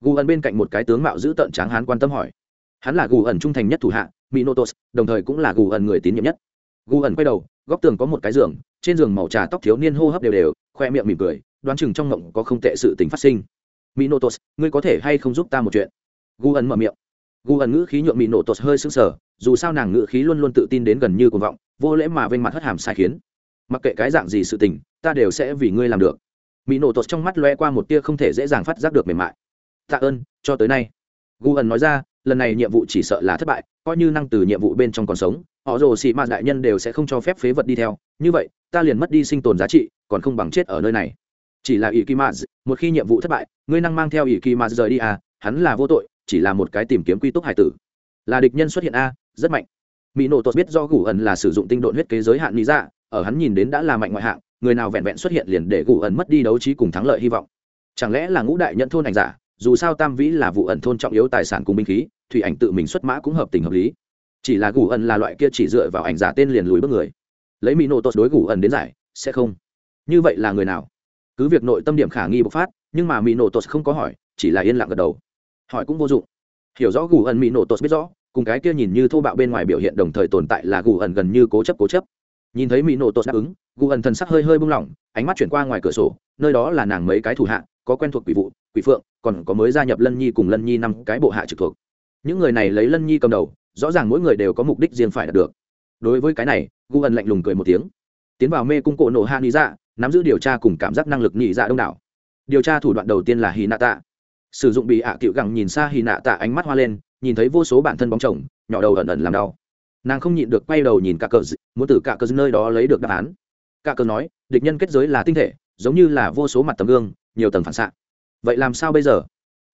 S1: Gu ẩn bên cạnh một cái tướng mạo giữ tợn tráng hán quan tâm hỏi. Hắn là gu ẩn trung thành nhất thủ hạ minotos đồng thời cũng là gu ẩn người tín nhiệm nhất. Gu ẩn quay đầu, góc tường có một cái giường, trên giường màu trà tóc thiếu niên hô hấp đều đều, khoe miệng mỉm cười, đoán chừng trong ngộng có không tệ sự tình phát sinh. Minotos ngươi có thể hay không giúp ta một chuyện? Gu ẩn mở miệng. Gu ẩn ngữ khí nhượng minotos hơi sững sờ, dù sao nàng ngữ khí luôn luôn tự tin đến gần như cuồng vọng, vô lễ mà vênh mặt hất hàm sai khiến. Mặc kệ cái dạng gì sự tình, ta đều sẽ vì ngươi làm được mỹ nổ tột trong mắt loe qua một tia không thể dễ dàng phát giác được mềm mại. Tạ ơn, cho tới nay. Gu ẩn nói ra, lần này nhiệm vụ chỉ sợ là thất bại, coi như năng từ nhiệm vụ bên trong còn sống, họ rồ xị mạt đại nhân đều sẽ không cho phép phế vật đi theo. Như vậy, ta liền mất đi sinh tồn giá trị, còn không bằng chết ở nơi này. Chỉ là ỷ kỳ mạt, một khi nhiệm vụ thất bại, ngươi năng mang theo ỷ kỳ mạt rời đi à hắn là vô tội, chỉ là một cái tìm kiếm quy túc hải tử. Là địch nhân xuất hiện a, rất mạnh. Mỹ nổ tốt biết do gù ẩn là sử dụng tinh độn huyết kế giới hạn lý dạ ở hắn nhìn đến đã là mạnh ngoại hạng người nào vẹn vẹn xuất hiện liền để gù ẩn mất đi đấu trí cùng thắng lợi hy vọng. Chẳng lẽ là ngũ đại nhận thôn ảnh giả, dù sao tam vĩ là vụ ẩn thôn trọng yếu tài sản cùng binh khí, thủy ảnh tự mình xuất mã cũng hợp tình hợp lý. Chỉ là gù ẩn là loại kia chỉ dựa vào ảnh giả tên liền lùi bước người. Lấy mỹ nổ tốt đối gù ẩn đến giải, sẽ không. Như vậy là người nào? Cứ việc nội tâm điểm khả nghi bộc phát, nhưng mà mỹ nổ tốt không có hỏi, chỉ là yên lặng gật đầu. Hỏi cũng vô dụng. Hiểu rõ gù ẩn mỹ nổ tốt biết rõ, cùng cái kia nhìn như thô bạo bên ngoài biểu hiện đồng thời tồn tại là gù ẩn gần như cố chấp cố chấp nhìn thấy mỹ nổ tốt đáp ứng, gu ẩn thần sắc hơi hơi bung lỏng, ánh mắt chuyển qua ngoài cửa sổ, nơi đó là nàng mấy cái thủ hạ, có quen thuộc quỷ vụ, quỷ phượng, còn có mới gia nhập lân nhi cùng lân nhi năm cái bộ hạ trực thuộc. Những người này lấy lân nhi cầm đầu, rõ ràng mỗi người đều có mục đích riêng phải đạt được. Đối với cái này, gu ẩn lạnh lùng cười một tiếng. Tiến vào mê cung cổ nổ hạ nghĩ dạ nắm giữ điều tra cùng cảm giác năng lực nhị dạ đông đảo. Điều tra thủ đoạn đầu tiên là hy nạ tạ. Sử dụng bị ạ à cựu gẳng nhìn xa hy nạ tạ ánh mắt hoa lên, nhìn thấy vô số bản thân bóng chồng, nhỏ đầu ẩn ẩn làm đau nàng không nhịn được quay đầu nhìn cả cờ muốn từ cả cờ nơi đó lấy được đáp án. Cả cờ nói, địch nhân kết giới là tinh thể, giống như là vô số mặt tấm gương, nhiều tầng phản xạ. Vậy làm sao bây giờ?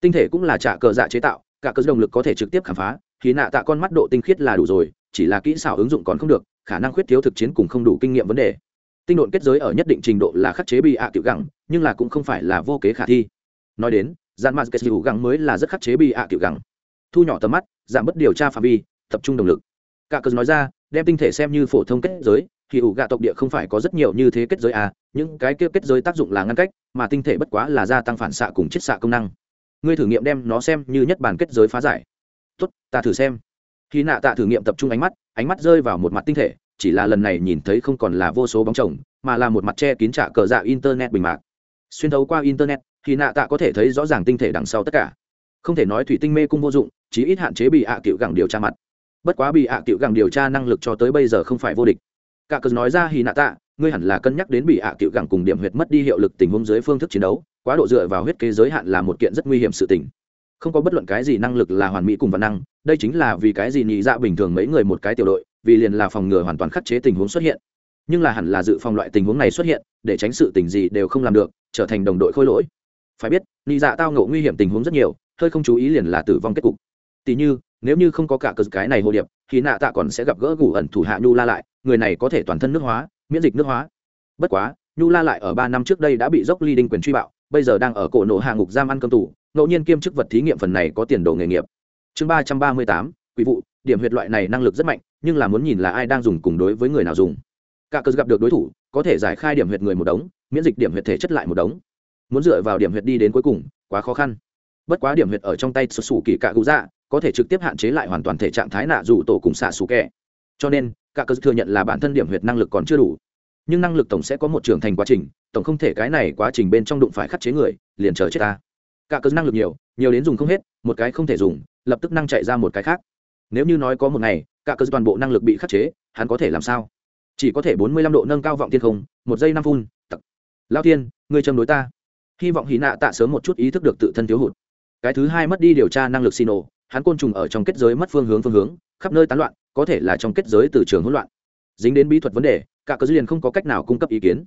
S1: Tinh thể cũng là trả cờ dạ chế tạo cả cờ động lực có thể trực tiếp khám phá khí nạ tạ con mắt độ tinh khiết là đủ rồi, chỉ là kỹ xảo ứng dụng còn không được, khả năng khuyết thiếu thực chiến cùng không đủ kinh nghiệm vấn đề. Tinh độn kết giới ở nhất định trình độ là khắc chế bị ạ à tiểu gẳng, nhưng là cũng không phải là vô kế khả thi. Nói đến gian maz kết gẳng mới là rất khắc chế bị ạ à tiểu gẳng. Thu nhỏ tầm mắt, giảm bớt điều tra phạm vi, tập trung động lực cả cớ nói ra, đem tinh thể xem như phổ thông kết giới, thì ủ gạ tộc địa không phải có rất nhiều như thế kết giới à những cái kia kết giới tác dụng là ngăn cách, mà tinh thể bất quá là gia tăng phản xạ cùng chiết xạ công năng. Ngươi thử nghiệm đem nó xem như nhất bản kết giới phá giải. Tốt, ta thử xem. Khi nạ tạ thử nghiệm tập trung ánh mắt ánh mắt rơi vào một mặt tinh thể, chỉ là lần này nhìn thấy không còn là vô số bóng chồng, mà là một mặt che kín trả cờ dạ internet bình mạc. Xuyên thấu qua internet, thì nạ tạ có thể thấy rõ ràng tinh thể đằng sau tất cả. Không thể nói thủy tinh mê cung vô dụng, chí ít hạn chế bị ạ à cựu gẳng điều tra mặt bất quá bị ạ à cựu gẳng điều tra năng lực cho tới bây giờ không phải vô địch. Cả cờ nói ra hì nạ tạ, ngươi hẳn là cân nhắc đến bị ạ à cựu gẳng cùng điểm huyệt mất đi hiệu lực tình huống dưới phương thức chiến đấu, quá độ dựa vào huyết kế giới hạn là một kiện rất nguy hiểm sự tình. Không có bất luận cái gì năng lực là hoàn mỹ cùng văn năng, đây chính là vì cái gì nhị dạ bình thường mấy người một cái tiểu đội, vì liền là phòng ngừa hoàn toàn khắc chế tình huống xuất hiện. Nhưng là hẳn là dự phòng loại tình huống này xuất hiện, để tránh sự tình gì đều không làm được, trở thành đồng đội khôi lỗi. Phải biết, nhị dạ tao ngộ nguy hiểm tình huống rất nhiều, hơi không chú ý liền là tử vong kết cục. Tỷ như nếu như không có cả cơ cái này hồ điệp, thì nạ tạ còn sẽ gặp gỡ gù ẩn thủ hạ nhu la lại, người này có thể toàn thân nước hóa, miễn dịch nước hóa. Bất quá, nhu la lại ở ba năm trước đây đã bị dốc ly đinh quyền truy bạo, bây giờ đang ở cổ nộ hạ ngục giam ăn cơm tủ ngẫu nhiên kiêm chức vật thí nghiệm phần này có tiền đồ nghề nghiệp. Chương ba trăm ba mươi tám quý vụ, điểm huyệt loại này năng lực rất mạnh, nhưng là muốn nhìn là ai đang dùng cùng đối với người nào dùng. Cả cơ gặp được đối thủ, có thể giải khai điểm huyệt người một đống, miễn dịch điểm huyệt thể chất lại một đống. Muốn dựa vào điểm huyệt đi đến cuối cùng, quá khó khăn. Bất quá điểm huyệt ở trong tay sụt sù kỳ cạ cụ dạ có thể trực tiếp hạn chế lại hoàn toàn thể trạng thái nạ dù tổ cùng xạ xù kẹ. Cho nên, cả cơ thừa nhận là bản thân điểm huyệt năng lực còn chưa đủ. Nhưng năng lực tổng sẽ có một trưởng thành quá trình, tổng không thể cái này quá trình bên trong đụng phải khắc chế người, liền chờ chết ta. Cả cơ năng lực nhiều nhiều đến dùng không hết, một cái không thể dùng, lập tức năng chạy ra một cái khác. Nếu như nói có một ngày, cả cơ toàn bộ năng lực bị khắc chế, hắn có thể làm sao? Chỉ có thể bốn mươi lăm độ nâng cao vọng thiên không, một giây năm phun, tặc. Lao tiên ngươi châm đối ta. Hy vọng hí nạ tạ sớm một chút ý thức được tự thân thiếu hụt. Cái thứ hai mất đi điều tra năng lực xin ồ hắn côn trùng ở trong kết giới mất phương hướng phương hướng, khắp nơi tán loạn, có thể là trong kết giới từ trường hỗn loạn. Dính đến bí thuật vấn đề, cả cơ liền không có cách nào cung cấp ý kiến.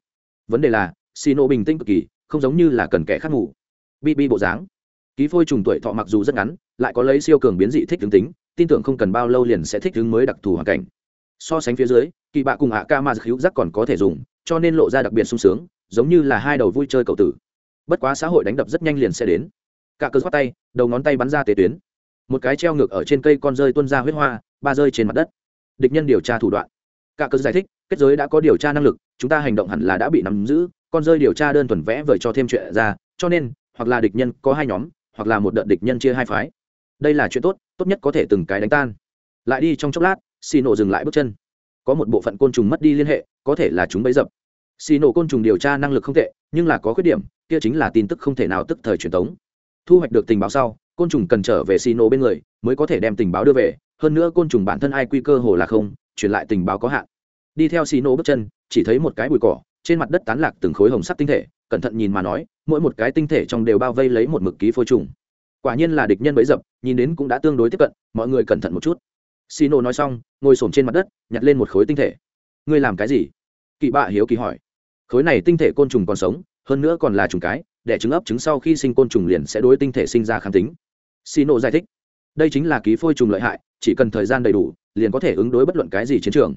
S1: Vấn đề là xin nộ bình tĩnh cực kỳ, không giống như là cần kẻ khác ngủ. Bi bi bộ dáng. Ký phôi trùng tuổi thọ mặc dù rất ngắn, lại có lấy siêu cường biến dị thích ứng tính, tin tưởng không cần bao lâu liền sẽ thích ứng mới đặc thù hoàn cảnh. So sánh phía dưới, kỳ bạ cùng ạ ca ma hữu giác còn có thể dùng, cho nên lộ ra đặc biệt sung sướng, giống như là hai đầu vui chơi cậu tử. Bất quá xã hội đánh đập rất nhanh liền sẽ đến. Cả cơ khoát tay, đầu ngón tay bắn ra tế tuyến một cái treo ngược ở trên cây con rơi tuôn ra huyết hoa, ba rơi trên mặt đất. Địch nhân điều tra thủ đoạn. Cả cơ giải thích, kết giới đã có điều tra năng lực, chúng ta hành động hẳn là đã bị nắm giữ, con rơi điều tra đơn thuần vẽ vời cho thêm chuyện ra, cho nên, hoặc là địch nhân có hai nhóm, hoặc là một đợt địch nhân chia hai phái. Đây là chuyện tốt tốt nhất có thể từng cái đánh tan. Lại đi trong chốc lát xì nổ dừng lại bước chân. Có một bộ phận côn trùng mất đi liên hệ, có thể là chúng bấy dập. Xì nổ côn trùng điều tra năng lực không tệ, nhưng là có khuyết điểm, kia chính là tin tức không thể nào tức thời truyền tống. Thu hoạch được tình báo sau côn trùng cần trở về xì nổ bên người mới có thể đem tình báo đưa về. Hơn nữa côn trùng bản thân ai quy cơ hồ là không, truyền lại tình báo có hạn. Đi theo xì nổ bước chân, chỉ thấy một cái bụi cỏ, trên mặt đất tán lạc từng khối hồng sắc tinh thể, cẩn thận nhìn mà nói, mỗi một cái tinh thể trong đều bao vây lấy một mực ký phôi trùng. Quả nhiên là địch nhân bấy dập, nhìn đến cũng đã tương đối tiếp cận, mọi người cẩn thận một chút. Xì nổ nói xong, ngồi xổm trên mặt đất, nhặt lên một khối tinh thể. Ngươi làm cái gì? Kỵ bạ hiếu kỳ hỏi. Khối này tinh thể côn trùng còn sống, hơn nữa còn là trùng cái, để trứng ấp trứng sau khi sinh côn trùng liền sẽ đối tinh thể sinh ra kháng tính xì nộ giải thích, đây chính là ký phôi trùng lợi hại, chỉ cần thời gian đầy đủ, liền có thể ứng đối bất luận cái gì chiến trường.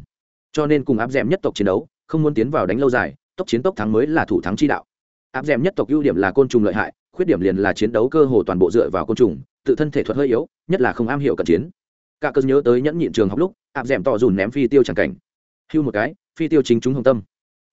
S1: Cho nên cùng áp d nhất tộc chiến đấu, không muốn tiến vào đánh lâu dài, tốc chiến tốc thắng mới là thủ thắng chi đạo. Áp d nhất tộc ưu điểm là côn trùng lợi hại, khuyết điểm liền là chiến đấu cơ hồ toàn bộ dựa vào côn trùng, tự thân thể thuật hơi yếu, nhất là không am hiểu cận chiến. Cả cơn nhớ tới nhẫn nhịn trường học lúc, áp d to dùn ném phi tiêu chẳng cảnh. Hưu một cái, phi tiêu chính chúng hồng tâm.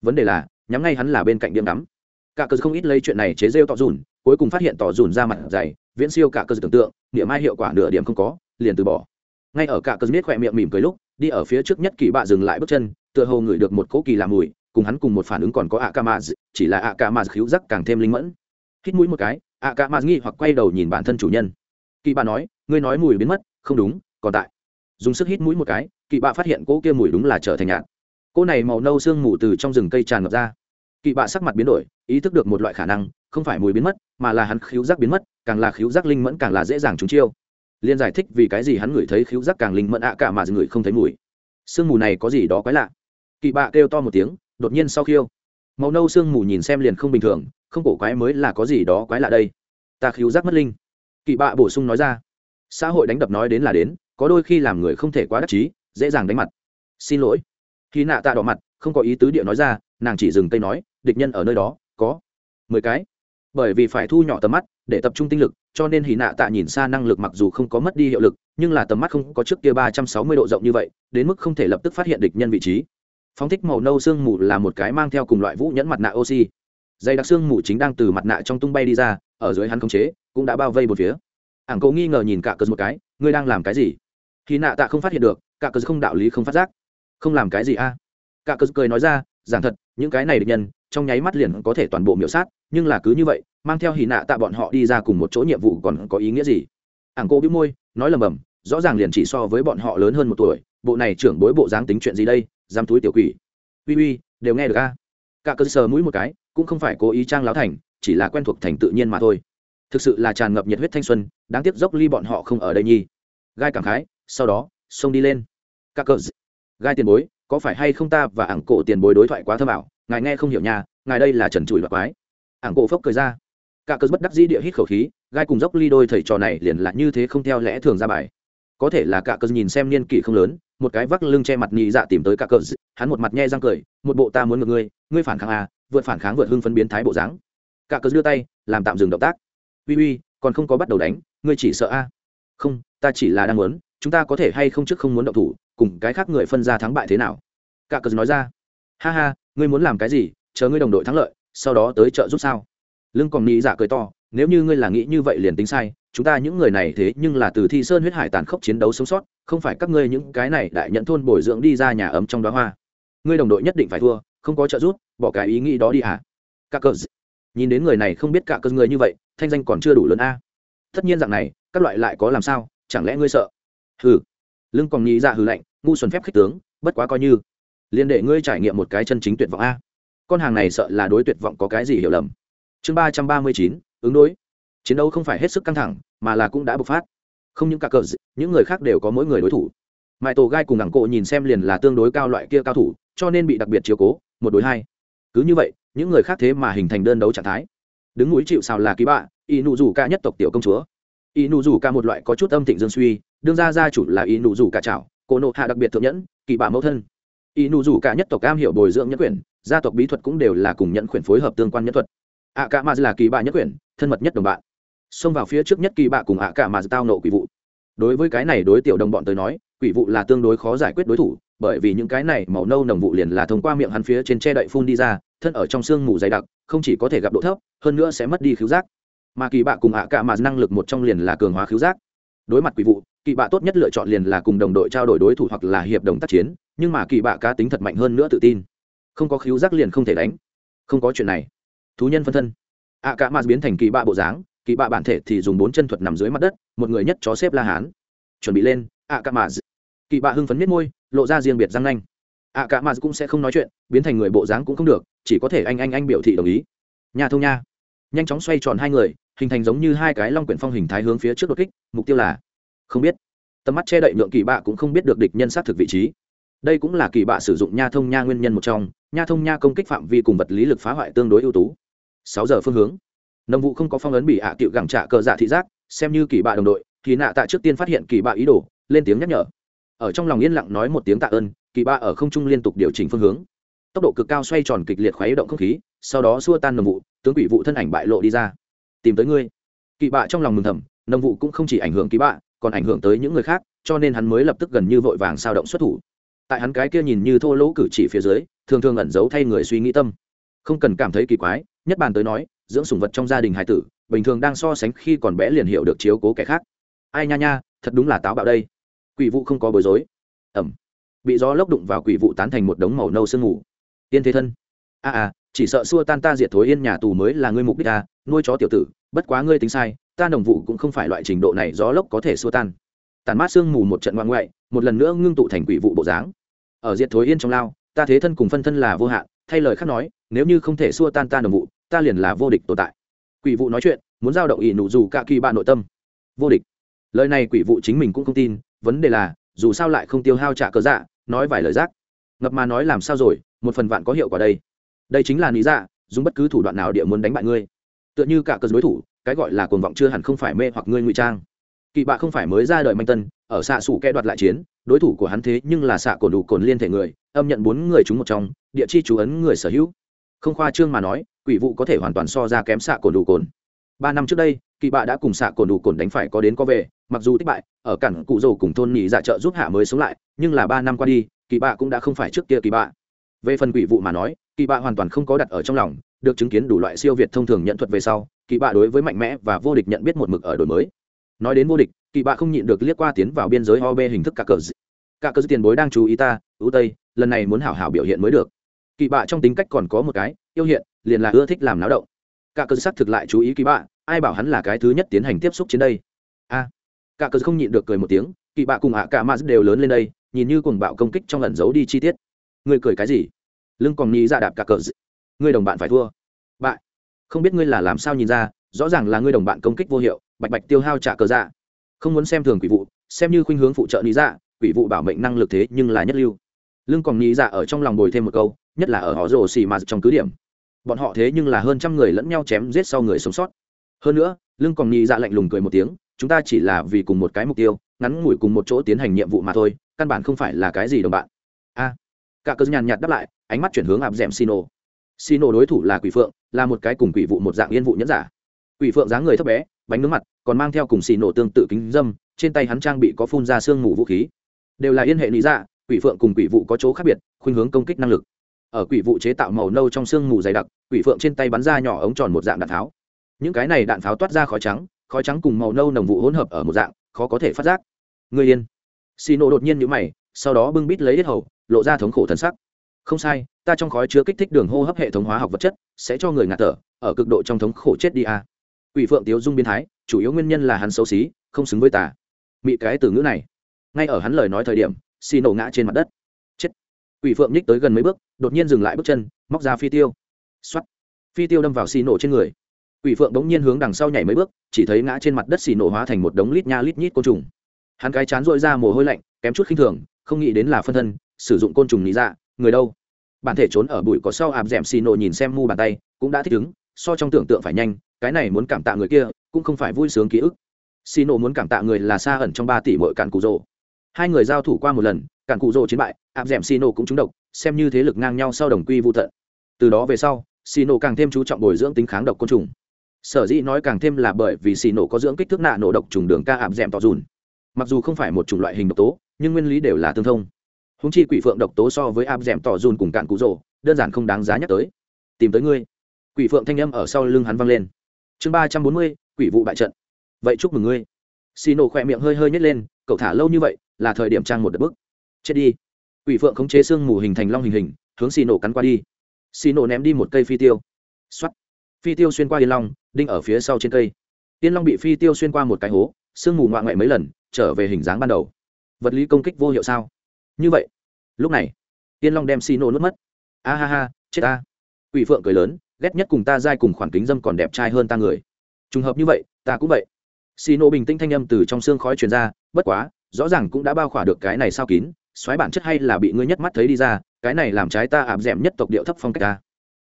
S1: Vấn đề là, nhắm ngay hắn là bên cạnh điểm ngắm cả cơn không ít lấy chuyện này chế rêu tỏ dùn, cuối cùng phát hiện tỏ dùn ra mặt dày, viễn siêu cả cơ tưởng tượng, niệm mai hiệu quả nửa điểm không có, liền từ bỏ. Ngay ở cả cơ biết khỏe miệng mỉm cười lúc, đi ở phía trước nhất kỳ bạ dừng lại bước chân, tựa hồ ngửi được một cỗ kỳ làm mùi, cùng hắn cùng một phản ứng còn có ạ ca chỉ là ạ ca khíu rắc càng thêm linh mẫn. Hít mũi một cái ạ ca nghi hoặc quay đầu nhìn bản thân chủ nhân. Kỳ bạ nói, ngươi nói mùi biến mất, không đúng, còn tại. Dùng sức hít mũi một cái, kỳ bạ phát hiện cỗ kia mùi đúng là trở thành nhạt. Cỗ này màu nâu sương mù từ trong rừng cây tràn ngập ra kỵ bạ sắc mặt biến đổi, ý thức được một loại khả năng, không phải mùi biến mất, mà là hắn khiếu giác biến mất, càng là khiếu giác linh mẫn càng là dễ dàng trúng chiêu. Liên giải thích vì cái gì hắn ngửi thấy khiếu giác càng linh mẫn ạ cả mà người không thấy mùi. Sương mù này có gì đó quái lạ. Kỵ bạ kêu to một tiếng, đột nhiên sau khiêu. Màu nâu sương mù nhìn xem liền không bình thường, không cổ quái mới là có gì đó quái lạ đây. Ta khiếu giác mất linh. Kỵ bạ bổ sung nói ra. Xã hội đánh đập nói đến là đến, có đôi khi làm người không thể quá đắc chí, dễ dàng đánh mặt. Xin lỗi. Khi nạ tạ đỏ mặt, không có ý tứ địa nói ra nàng chỉ dừng tay nói, địch nhân ở nơi đó, có mười cái. Bởi vì phải thu nhỏ tầm mắt, để tập trung tinh lực, cho nên hì nạ tạ nhìn xa năng lực mặc dù không có mất đi hiệu lực, nhưng là tầm mắt không có trước kia ba trăm sáu mươi độ rộng như vậy, đến mức không thể lập tức phát hiện địch nhân vị trí. Phóng thích màu nâu sương mù là một cái mang theo cùng loại vũ nhẫn mặt nạ oxy. Dây đặc sương mù chính đang từ mặt nạ trong tung bay đi ra, ở dưới hắn khống chế, cũng đã bao vây một phía. Ảng cố nghi ngờ nhìn cả cờ một cái, ngươi đang làm cái gì? Khi nạ tạ không phát hiện được cả cờ không đạo lý không phát giác. Không làm cái gì a? Cả cờ cười nói ra giảng thật, những cái này địch nhân, trong nháy mắt liền có thể toàn bộ miểu sát, nhưng là cứ như vậy, mang theo hì nạ tạ bọn họ đi ra cùng một chỗ nhiệm vụ còn có ý nghĩa gì? Ảng cô bĩu môi, nói lầm bầm, rõ ràng liền chỉ so với bọn họ lớn hơn một tuổi, bộ này trưởng bối bộ dáng tính chuyện gì đây, dám túi tiểu quỷ. Uy uy, đều nghe được a. Cả cơ sờ mũi một cái, cũng không phải cố ý trang láo thành, chỉ là quen thuộc thành tự nhiên mà thôi. Thực sự là tràn ngập nhiệt huyết thanh xuân, đáng tiếc dốc ly bọn họ không ở đây nhi. Gai cảm khái, sau đó, xông đi lên. Cả cờ gai tiền bối có phải hay không ta và ảng cổ tiền bối đối thoại quá thơ bảo ngài nghe không hiểu nhà ngài đây là trần trụi và quái. Ảng cổ phốc cười ra. Cả cơn bất đắc dĩ địa hít khẩu khí, gai cùng dốc ly đôi thầy trò này liền là như thế không theo lẽ thường ra bài. Có thể là cả cơn nhìn xem niên kỷ không lớn, một cái vắc lưng che mặt nhị dạ tìm tới cả cơn hắn một mặt nhe răng cười, một bộ ta muốn ngược ngươi ngươi phản kháng à vượt phản kháng vượt hưng phân biến thái bộ dáng. Cả cơn đưa tay, làm tạm dừng động tác. Uy uy, còn không có bắt đầu đánh, ngươi chỉ sợ a. Không, ta chỉ là đang muốn chúng ta có thể hay không trước không muốn động thủ, cùng cái khác người phân ra thắng bại thế nào? Cả cờ nói ra. Ha ha, ngươi muốn làm cái gì? Chờ ngươi đồng đội thắng lợi, sau đó tới chợ giúp sao? Lưng còn nghĩ giả cười to, nếu như ngươi là nghĩ như vậy liền tính sai, chúng ta những người này thế nhưng là từ thi sơn huyết hải tàn khốc chiến đấu sống sót, không phải các ngươi những cái này đại nhận thôn bồi dưỡng đi ra nhà ấm trong đó hoa. Ngươi đồng đội nhất định phải thua, không có trợ giúp, bỏ cái ý nghĩ đó đi hả? Các cờ nhìn đến người này không biết cả cơn người như vậy, thanh danh còn chưa đủ lớn a. Tất nhiên dạng này, các loại lại có làm sao? Chẳng lẽ ngươi sợ? Hừ. Lưng còn nghĩ dạ hừ lạnh, ngu xuẩn phép khích tướng, bất quá coi như. Liên đệ ngươi trải nghiệm một cái chân chính tuyệt vọng a. Con hàng này sợ là đối tuyệt vọng có cái gì hiểu lầm. Chương ba trăm ba mươi chín, ứng đối. Chiến đấu không phải hết sức căng thẳng, mà là cũng đã bộc phát. Không những cả cờ những người khác đều có mỗi người đối thủ. Mãi tổ gai cùng đẳng cộ nhìn xem liền là tương đối cao loại kia cao thủ, cho nên bị đặc biệt chiếu cố, một đối hai. Cứ như vậy, những người khác thế mà hình thành đơn đấu trạng thái. Đứng núi chịu xào là ký bạ, y nụ rủ ca nhất tộc tiểu công chúa y nụ rủ cả một loại có chút âm thịnh dương suy đương ra gia chủ là y nụ rủ cả chảo, cô nộ hạ đặc biệt thượng nhẫn kỳ bạ mẫu thân. Y nụ rủ cả nhất tộc cam hiểu bồi dưỡng nhất quyển gia tộc bí thuật cũng đều là cùng nhẫn quyển phối hợp tương quan nhất thuật. Ạ cả mà là kỳ bạ nhất quyển thân mật nhất đồng bạn. Xông vào phía trước nhất kỳ bạ cùng ạ cả mà tao nộ quỷ vụ. Đối với cái này đối tiểu đồng bọn tới nói quỷ vụ là tương đối khó giải quyết đối thủ bởi vì những cái này màu nâu nồng vụ liền là thông qua miệng hắn phía trên che đậy phun đi ra thân ở trong xương mù dày đặc không chỉ có thể gặp độ thấp hơn nữa sẽ mất đi khứu giác mà kỳ bạ cùng ạ cả mà năng lực một trong liền là cường hóa khiếu giác. Đối mặt quỷ vụ, kỳ bạ tốt nhất lựa chọn liền là cùng đồng đội trao đổi đối thủ hoặc là hiệp đồng tác chiến, nhưng mà kỳ bạ cá tính thật mạnh hơn nữa tự tin. Không có khiếu giác liền không thể đánh. Không có chuyện này. Thú nhân phân thân. Ạ cả mà biến thành kỳ bạ bộ dáng, kỳ bạ bản thể thì dùng bốn chân thuật nằm dưới mặt đất, một người nhất chó xếp la hán. Chuẩn bị lên, ạ cả mà kỳ bạ hưng phấn miết môi, lộ ra riêng biệt răng nanh. Ạ cả mà cũng sẽ không nói chuyện, biến thành người bộ dáng cũng không được, chỉ có thể anh anh anh biểu thị đồng ý. Nhà thông nha. Nhanh chóng xoay tròn hai người hình thành giống như hai cái long quyển phong hình thái hướng phía trước đột kích, mục tiêu là, không biết. Tầm mắt che đậy lượng kỳ bạ cũng không biết được địch nhân xác thực vị trí. Đây cũng là kỳ bạ sử dụng nha thông nha nguyên nhân một trong, nha thông nha công kích phạm vi cùng vật lý lực phá hoại tương đối ưu tú. Sáu giờ phương hướng. Nông vụ không có phong ấn bị hạ à cựu gẳng trả cờ dạ thị giác, xem như kỳ bạ đồng đội, thì nạ tạ trước tiên phát hiện kỳ bạ ý đồ, lên tiếng nhắc nhở. Ở trong lòng yên lặng nói một tiếng tạ ơn, kỳ bạ ở không trung liên tục điều chỉnh phương hướng. Tốc độ cực cao xoay tròn kịch liệt khuấy động không khí, sau đó xua tan nồng vụ, tướng quỷ vụ thân ảnh bại lộ đi ra tìm tới ngươi. Kỳ bạ trong lòng mừng thầm nồng vụ cũng không chỉ ảnh hưởng kỳ bạ còn ảnh hưởng tới những người khác cho nên hắn mới lập tức gần như vội vàng sao động xuất thủ. Tại hắn cái kia nhìn như thô lỗ cử chỉ phía dưới thường thường ẩn giấu thay người suy nghĩ tâm. Không cần cảm thấy kỳ quái nhất bàn tới nói dưỡng sủng vật trong gia đình hải tử bình thường đang so sánh khi còn bé liền hiểu được chiếu cố kẻ khác. Ai nha nha thật đúng là táo bạo đây. Quỷ vụ không có bối rối. Ẩm. Bị gió lốc đụng vào quỷ vụ tán thành một đống màu nâu sương mù. Tiên thế thân. A à, à chỉ sợ xua tan ta diệt thối yên nhà tù mới là ngươi mục đích à nuôi chó tiểu tử, bất quá ngươi tính sai, ta đồng vụ cũng không phải loại trình độ này, gió lốc có thể xua tan. Tàn mát sương mù một trận ngoan ngoại, một lần nữa ngưng tụ thành quỷ vụ bộ dáng. Ở diệt thối yên trong lao, ta thế thân cùng phân thân là vô hạn, thay lời khác nói, nếu như không thể xua tan ta đồng vụ, ta liền là vô địch tồn tại. Quỷ vụ nói chuyện, muốn giao động ỷ nụ dù cả kỳ bạn nội tâm. Vô địch. Lời này quỷ vụ chính mình cũng không tin, vấn đề là, dù sao lại không tiêu hao trả cớ dạ nói vài lời rác. Ngập mà nói làm sao rồi, một phần vạn có hiệu quả đây đây chính là lý dạ dùng bất cứ thủ đoạn nào địa muốn đánh bại ngươi. Tựa như cả cờ đối thủ, cái gọi là cuồng vọng chưa hẳn không phải mê hoặc ngươi ngụy trang. Kỳ bạ không phải mới ra đời manh tân, ở xạ sủ kẽ đoạt lại chiến, đối thủ của hắn thế nhưng là xạ cổ đủ cồn liên thể người, âm nhận bốn người chúng một trong, địa chi chú ấn người sở hữu. Không khoa trương mà nói, quỷ vụ có thể hoàn toàn so ra kém xạ cổ đủ cồn. Ba năm trước đây, kỳ bạ đã cùng xạ cổ đủ cồn đánh phải có đến có về, mặc dù thất bại, ở cản cụ dầu cùng thôn nhị dạ trợ giúp hạ mới sống lại, nhưng là ba năm qua đi, kỳ bạ cũng đã không phải trước kia kỳ bạ về phần quỷ vụ mà nói, kỳ bạ hoàn toàn không có đặt ở trong lòng, được chứng kiến đủ loại siêu việt thông thường nhận thuật về sau, kỳ bạ đối với mạnh mẽ và vô địch nhận biết một mực ở đổi mới. Nói đến vô địch, kỳ bạ không nhịn được liếc qua tiến vào biên giới ho bê hình thức cả cờ cả cờ tiền bối đang chú ý ta, ưu tây, lần này muốn hảo hảo biểu hiện mới được. Kỳ bạ trong tính cách còn có một cái, yêu hiện, liền là ưa thích làm náo động. Cả cờ sắc thực lại chú ý kỳ bạ, ai bảo hắn là cái thứ nhất tiến hành tiếp xúc trên đây. A. Cả cờ không nhịn được cười một tiếng, kỳ bạ cùng ạ cả ma đều lớn lên đây, nhìn như cuồng bạo công kích trong ẩn giấu đi chi tiết ngươi cười cái gì? Lưng còn nghĩ ra dạ đạp cả cờ ngươi đồng bạn phải thua. Bạn không biết ngươi là làm sao nhìn ra, rõ ràng là ngươi đồng bạn công kích vô hiệu, bạch bạch tiêu hao trả cờ dạ. Không muốn xem thường quỷ vụ, xem như khuynh hướng phụ trợ lý dạ quỷ vụ bảo mệnh năng lực thế nhưng là nhất lưu. Lưng còn nghĩ dạ ở trong lòng bồi thêm một câu, nhất là ở họ rồ xì mà trong cứ điểm. Bọn họ thế nhưng là hơn trăm người lẫn nhau chém giết sau người sống sót. Hơn nữa, lưng còn nghĩ dạ lạnh lùng cười một tiếng, chúng ta chỉ là vì cùng một cái mục tiêu, ngắn ngủi cùng một chỗ tiến hành nhiệm vụ mà thôi, căn bản không phải là cái gì đồng bạn. A cả cơ nhàn nhạt đáp lại, ánh mắt chuyển hướng áp d ẻ m xino xino đối thủ là quỷ phượng, là một cái cùng quỷ vụ một dạng yên vụ nhẫn giả. Quỷ phượng dáng người thấp bé, bánh nướng mặt, còn mang theo cùng xì nổ tương tự kính dâm, trên tay hắn trang bị có phun ra sương mù vũ khí. Đều là yên hệ lý dạ quỷ phượng cùng quỷ vụ có chỗ khác biệt, khuynh hướng công kích năng lực. Ở quỷ vụ chế tạo màu nâu trong sương mù dày đặc, quỷ phượng trên tay bắn ra nhỏ ống tròn một dạng đạn pháo những cái này đạn pháo toát ra khói trắng khói trắng cùng màu nâu nồng vụ hỗn hợp ở một dạng, khó có thể phát giác. Người yên. Xì nổ đột nhiên nhũ mày sau đó bưng bít lấy hết hầu lộ ra thống khổ thân sắc không sai ta trong khói chứa kích thích đường hô hấp hệ thống hóa học vật chất sẽ cho người ngạt thở ở cực độ trong thống khổ chết đi a à. Quỷ Phượng Tiếu Dung biến thái, chủ yếu nguyên nhân là hắn xấu xí, không xứng với ta. Mị cái từ ngữ này, ngay ở hắn lời nói thời điểm, xì nổ ngã trên mặt đất. Chết. Quỷ Phượng nhích tới gần mấy bước, đột nhiên dừng lại bước chân, móc ra phi tiêu. Soát. Phi tiêu đâm vào xì nổ trên người. Quỷ Phượng đống nhiên hướng đằng sau nhảy mấy bước, chỉ thấy ngã trên mặt đất xì nổ hóa thành một đống lít nha lít nhít côn trùng. Hắn cái chán dội ra mồ hôi lạnh, kém chút khinh thường, không nghĩ đến là phân thân, sử dụng côn trùng lý dạ, người đâu? Bản thể trốn ở bụi có sau ảm m xì nổ nhìn xem mu bàn tay, cũng đã thích ứng, so trong tưởng tượng phải nhanh, cái này muốn cảm tạ người kia cũng không phải vui sướng ký ức. Xì nổ muốn cảm tạ người là xa ẩn trong ba tỷ mọi cạn cụ rồ. Hai người giao thủ qua một lần cạn cụ rồ chiến bại áp d ẻ m xì nổ cũng trúng độc xem như thế lực ngang nhau sau đồng quy vô tận. Từ đó về sau xì nổ càng thêm chú trọng bồi dưỡng tính kháng độc côn trùng. Sở dĩ nói càng thêm là bởi vì xì nổ có dưỡng kích thước nạ nổ độc trùng đường ca áp d ẻ m tỏ dùn mặc dù không phải một chủng loại hình độc tố, nhưng nguyên lý đều là tương thông. Húng chi quỷ phượng độc tố so với áp d ẻ m tỏ dùn cùng cạn cụ rồ, đơn giản không đáng giá nhắc tới. Tìm tới ngươi. Quỷ phượng thanh âm ở sau lưng hắn văng lên. Chương ba trăm bốn mươi, quỷ vụ bại trận. Vậy chúc mừng ngươi. Xì nổ khỏe miệng hơi hơi nhét lên, cậu thả lâu như vậy, là thời điểm trang một đợt bức. Chết đi. Quỷ phượng khống chế xương mù hình thành long hình hình, hướng xì nổ cắn qua đi. Xì nổ ném đi một cây phi tiêu. X phi tiêu xuyên qua yên long, đinh ở phía sau trên cây. Yên long bị phi tiêu xuyên qua một cái hố sương mù ngoạ ngoại mấy lần trở về hình dáng ban đầu. Vật lý công kích vô hiệu sao? Như vậy, lúc này, tiên long đem xi nổ nuốt mất. A ha ha, chết ta. Quỷ phượng cười lớn, ghét nhất cùng ta dai cùng khoản kính dâm còn đẹp trai hơn ta người. Trùng hợp như vậy, ta cũng vậy. Xì nổ bình tĩnh thanh âm từ trong xương khói truyền ra, bất quá, rõ ràng cũng đã bao khỏa được cái này sao kín, xoáy bản chất hay là bị ngươi nhất mắt thấy đi ra, cái này làm trái ta ảm d nhất tộc điệu thấp phong cách ta.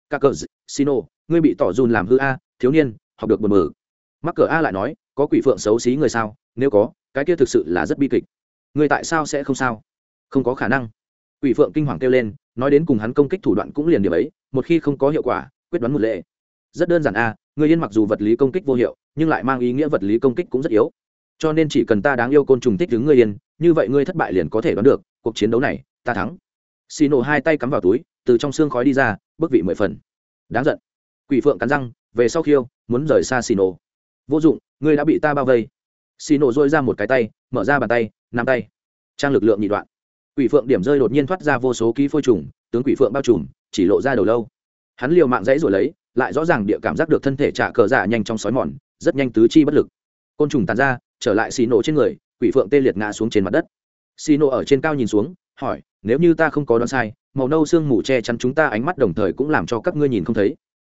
S1: Các cờ xì nổ ngươi bị tỏ dùn làm hư a, thiếu niên, học được bờ mờ mắc cờ a lại nói, có quỷ phượng xấu xí người sao? Nếu có cái kia thực sự là rất bi kịch. Ngươi tại sao sẽ không sao? Không có khả năng. Quỷ phượng kinh hoàng kêu lên, nói đến cùng hắn công kích thủ đoạn cũng liền điểm ấy, một khi không có hiệu quả, quyết đoán một lệ. Rất đơn giản a, người yên mặc dù vật lý công kích vô hiệu, nhưng lại mang ý nghĩa vật lý công kích cũng rất yếu. Cho nên chỉ cần ta đáng yêu côn trùng thích đứng ngươi yên, như vậy ngươi thất bại liền có thể đoán được, cuộc chiến đấu này, ta thắng. Xì nổ hai tay cắm vào túi, từ trong xương khói đi ra bước vị mười phần. Đáng giận. Quỷ phượng cắn răng, về sau khiêu, muốn rời xa xì nổ. Vô dụng, ngươi đã bị ta bao vây xì nổ dôi ra một cái tay, mở ra bàn tay, nắm tay. Trang lực lượng nhị đoạn. Quỷ phượng điểm rơi đột nhiên thoát ra vô số ký phôi trùng, tướng quỷ phượng bao trùm, chỉ lộ ra đầu lâu. Hắn liều mạng dãy rồi lấy, lại rõ ràng địa cảm giác được thân thể trả cờ giả nhanh trong sói mòn, rất nhanh tứ chi bất lực. Côn trùng tàn ra, trở lại xì nổ trên người, quỷ phượng tê liệt ngã xuống trên mặt đất. Xì nổ ở trên cao nhìn xuống, hỏi, nếu như ta không có đoán sai, màu nâu sương mù che chắn chúng ta ánh mắt đồng thời cũng làm cho các ngươi nhìn không thấy.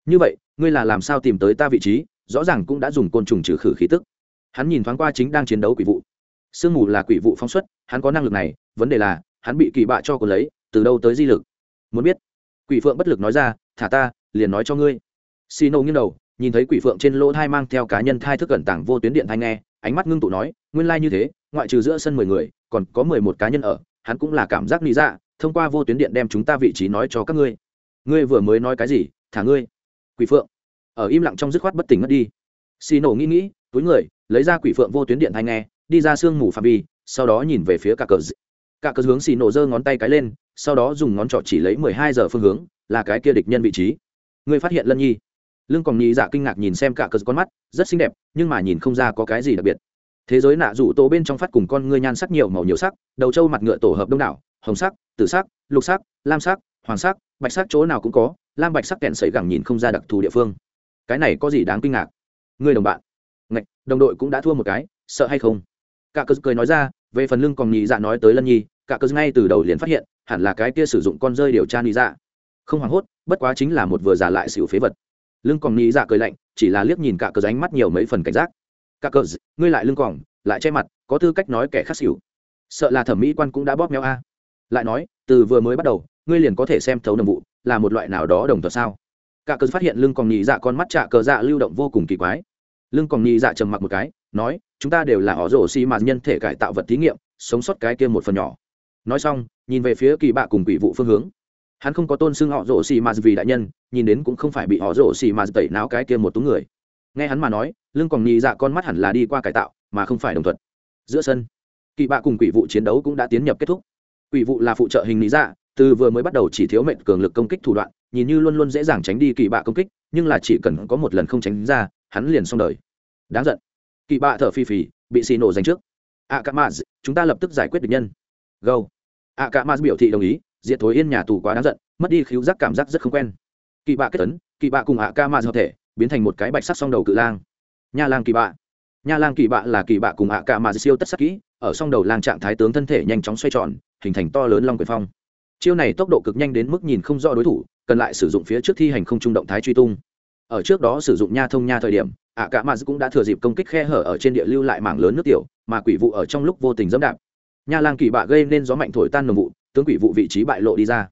S1: Như vậy, ngươi là làm sao tìm tới ta vị trí? Rõ ràng cũng đã dùng côn trùng trừ khử khí tức hắn nhìn thoáng qua chính đang chiến đấu quỷ vụ. Sương mù là quỷ vụ phóng xuất, hắn có năng lực này, vấn đề là, hắn bị kỳ bạ cho cô lấy, từ đâu tới di lực? Muốn biết. Quỷ phượng bất lực nói ra, thả ta, liền nói cho ngươi. Xì nổ nghiêng đầu, nhìn thấy quỷ phượng trên lỗ thai mang theo cá nhân thai thức cẩn tảng vô tuyến điện thai nghe, ánh mắt ngưng tụ nói, nguyên lai như thế, ngoại trừ giữa sân mười người, còn có mười một cá nhân ở, hắn cũng là cảm giác lý dạ thông qua vô tuyến điện đem chúng ta vị trí nói cho các ngươi. Ngươi vừa mới nói cái gì? Thả ngươi. Quỷ phượng. Ở im lặng trong dứt khoát bất tỉnh mất đi. Xì nổ nghĩ nghĩ, túi người lấy ra quỷ phượng vô tuyến điện thai nghe, đi ra sương mù phạm vi, sau đó nhìn về phía cả cờ cả cờ hướng xì nổ giơ ngón tay cái lên, sau đó dùng ngón trỏ chỉ lấy mười hai giờ phương hướng, là cái kia địch nhân vị trí. Người phát hiện lân nhi. Lưng còn nhị dạ kinh ngạc nhìn xem cả cờ con mắt, rất xinh đẹp, nhưng mà nhìn không ra có cái gì đặc biệt. Thế giới nạ rủ tổ bên trong phát cùng con ngươi nhan sắc nhiều màu nhiều sắc, đầu trâu mặt ngựa tổ hợp đông đảo, hồng sắc, tử sắc, lục sắc, lam sắc, hoàng sắc, bạch sắc chỗ nào cũng có, lam bạch sắc kẹn sấy gẳng nhìn không ra đặc thù địa phương. Cái này có gì đáng kinh ngạc? Người đồng bạn đồng đội cũng đã thua một cái, sợ hay không? Cả cớ cười nói ra, về phần lưng còn nhị dạ nói tới lân nhi, cả cớ ngay từ đầu liền phát hiện, hẳn là cái kia sử dụng con rơi điều tra nhị dạ. Không hoảng hốt, bất quá chính là một vừa giả lại xỉu phế vật. Lưng còn nhị dạ cười lạnh, chỉ là liếc nhìn cả cớ ánh mắt nhiều mấy phần cảnh giác. Cả cớ ngươi lại lưng còn, lại che mặt, có tư cách nói kẻ khác xỉu. Sợ là thẩm mỹ quan cũng đã bóp méo a. Lại nói, từ vừa mới bắt đầu, ngươi liền có thể xem thấu đồng vụ, là một loại nào đó đồng thuật sao? Cả cớ phát hiện lưng còn nhị dạ con mắt trạ cờ dạ lưu động vô cùng kỳ quái lưng còn nhị dạ trầm mặc một cái, nói, chúng ta đều là họ rổ xi mạt nhân thể cải tạo vật thí nghiệm, sống sót cái kia một phần nhỏ. Nói xong, nhìn về phía kỳ bạ cùng quỷ vụ phương hướng. Hắn không có tôn xưng họ rổ xì mạt vì đại nhân, nhìn đến cũng không phải bị họ rổ xì mạt tẩy náo cái kia một túng người. Nghe hắn mà nói, lưng còn nhị dạ con mắt hẳn là đi qua cải tạo, mà không phải đồng thuận giữa sân, kỳ bạ cùng quỷ vụ chiến đấu cũng đã tiến nhập kết thúc. Quỷ vụ là phụ trợ hình lý dạ từ vừa mới bắt đầu chỉ thiếu mệnh cường lực công kích thủ đoạn, nhìn như luôn luôn dễ dàng tránh đi kỳ bạ công kích, nhưng là chỉ cần có một lần không tránh ra hắn liền xong đời. Đáng giận. Kỳ bạ thở phi phì, bị xì nổ giành trước. A k a chúng ta lập tức giải quyết được nhân. Gâu. a k a biểu thị đồng ý, diệt thối yên nhà tù quá đáng giận, mất đi khiếu giác cảm giác rất không quen. Kỳ bạ kết tấn kỳ bạ cùng a k a hợp thể, biến thành một cái bạch sắc song đầu cự lang. Nha lang kỳ bạ. Nha lang kỳ bạ là kỳ bạ cùng a k a siêu tất sắc kỹ, ở song đầu lang trạng thái tướng thân thể nhanh chóng xoay tròn, hình thành to lớn long quyền phong. Chiêu này tốc độ cực nhanh đến mức nhìn không rõ đối thủ, cần lại sử dụng phía trước thi hành không trung động thái truy tung ở trước đó sử dụng nha thông nha thời điểm, ạ cả mà cũng đã thừa dịp công kích khe hở ở trên địa lưu lại mảng lớn nước tiểu, mà quỷ vụ ở trong lúc vô tình dẫm đạp. Nha lang kỳ bạ gây nên gió mạnh thổi tan nồng vụ, tướng quỷ vụ vị trí bại lộ đi ra.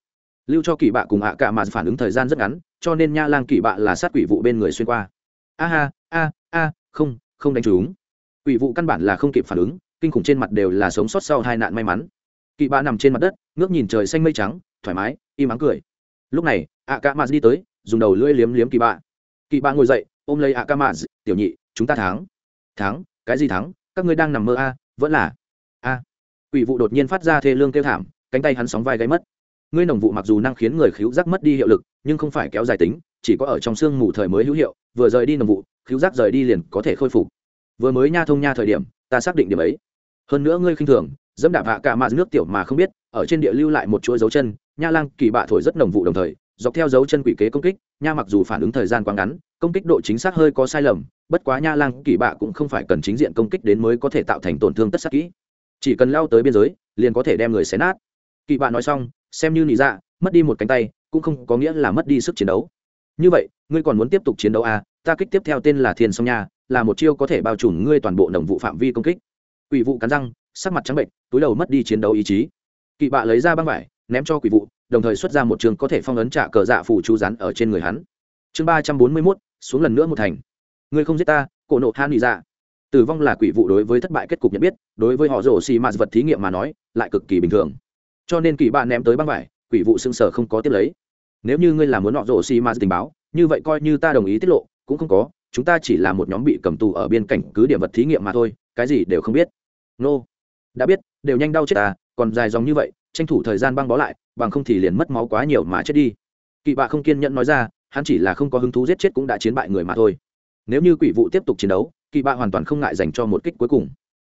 S1: Lưu cho kỳ bạ cùng ạ cả mà phản ứng thời gian rất ngắn, cho nên nha lang kỳ bạ là sát quỷ vụ bên người xuyên qua. A ha, a a, không không đánh trúng. Quỷ vụ căn bản là không kịp phản ứng, kinh khủng trên mặt đều là sống sót sau hai nạn may mắn. Kỳ bạ nằm trên mặt đất, ngước nhìn trời xanh mây trắng, thoải mái, im ắng cười. Lúc này, ạ cả mà đi tới, dùng đầu lưỡi liếm liếm kỳ bạ kỳ bạ ngồi dậy, ôm lấy ạ ca mã tiểu nhị, chúng ta thắng. Thắng? Cái gì thắng? Các ngươi đang nằm mơ a vẫn là? A. Quỷ vụ đột nhiên phát ra thê lương kêu thảm, cánh tay hắn sóng vai gáy mất. Ngươi nồng vụ mặc dù năng khiến người khiếu giác mất đi hiệu lực, nhưng không phải kéo dài tính, chỉ có ở trong sương mù thời mới hữu hiệu, vừa rời đi nồng vụ khiếu giác rời đi liền có thể khôi phục. Vừa mới nha thông nha thời điểm, ta xác định điểm ấy. Hơn nữa ngươi khinh thường, dẫm đạp hạ cả mạ nước tiểu mà không biết, ở trên địa lưu lại một chuỗi dấu chân, nha lang kỳ bạ thổi rất nồng vụ đồng thời dọc theo dấu chân quỷ kế công kích, nha mặc dù phản ứng thời gian quá ngắn, công kích độ chính xác hơi có sai lầm, bất quá nha lang kỳ bạ cũng không phải cần chính diện công kích đến mới có thể tạo thành tổn thương tất sắc kỹ. Chỉ cần lao tới biên giới, liền có thể đem người xé nát. Kỳ bạ nói xong, xem như nị dạ mất đi một cánh tay, cũng không có nghĩa là mất đi sức chiến đấu. Như vậy, ngươi còn muốn tiếp tục chiến đấu à? Ta kích tiếp theo tên là thiên song nha, là một chiêu có thể bao trùm ngươi toàn bộ đồng vụ phạm vi công kích. Quỷ vụ cắn răng, sắc mặt trắng bệnh túi đầu mất đi chiến đấu ý chí. Kỳ bạ lấy ra băng vải, ném cho quỷ vụ đồng thời xuất ra một trường có thể phong ấn trả cờ dạ phủ chú rắn ở trên người hắn. Chương ba trăm bốn mươi mốt, xuống lần nữa một thành. Ngươi không giết ta, cổ nộ han đi ra tử vong là quỷ vụ đối với thất bại kết cục nhận biết, đối với họ rổ xì mạt vật thí nghiệm mà nói, lại cực kỳ bình thường. Cho nên kỳ bạn ném tới băng vải, quỷ vụ xương sở không có tiếp lấy. Nếu như ngươi là muốn họ rổ xì mạt tình báo, như vậy coi như ta đồng ý tiết lộ, cũng không có, chúng ta chỉ là một nhóm bị cầm tù ở biên cảnh cứ điểm vật thí nghiệm mà thôi, cái gì đều không biết. Nô、no. đã biết, đều nhanh đau chết ta, còn dài dòng như vậy tranh thủ thời gian băng bó lại, bằng không thì liền mất máu quá nhiều mà chết đi. Kỵ bạ không kiên nhẫn nói ra, hắn chỉ là không có hứng thú giết chết cũng đã chiến bại người mà thôi. Nếu như quỷ vụ tiếp tục chiến đấu, kỵ bạ hoàn toàn không ngại dành cho một kích cuối cùng.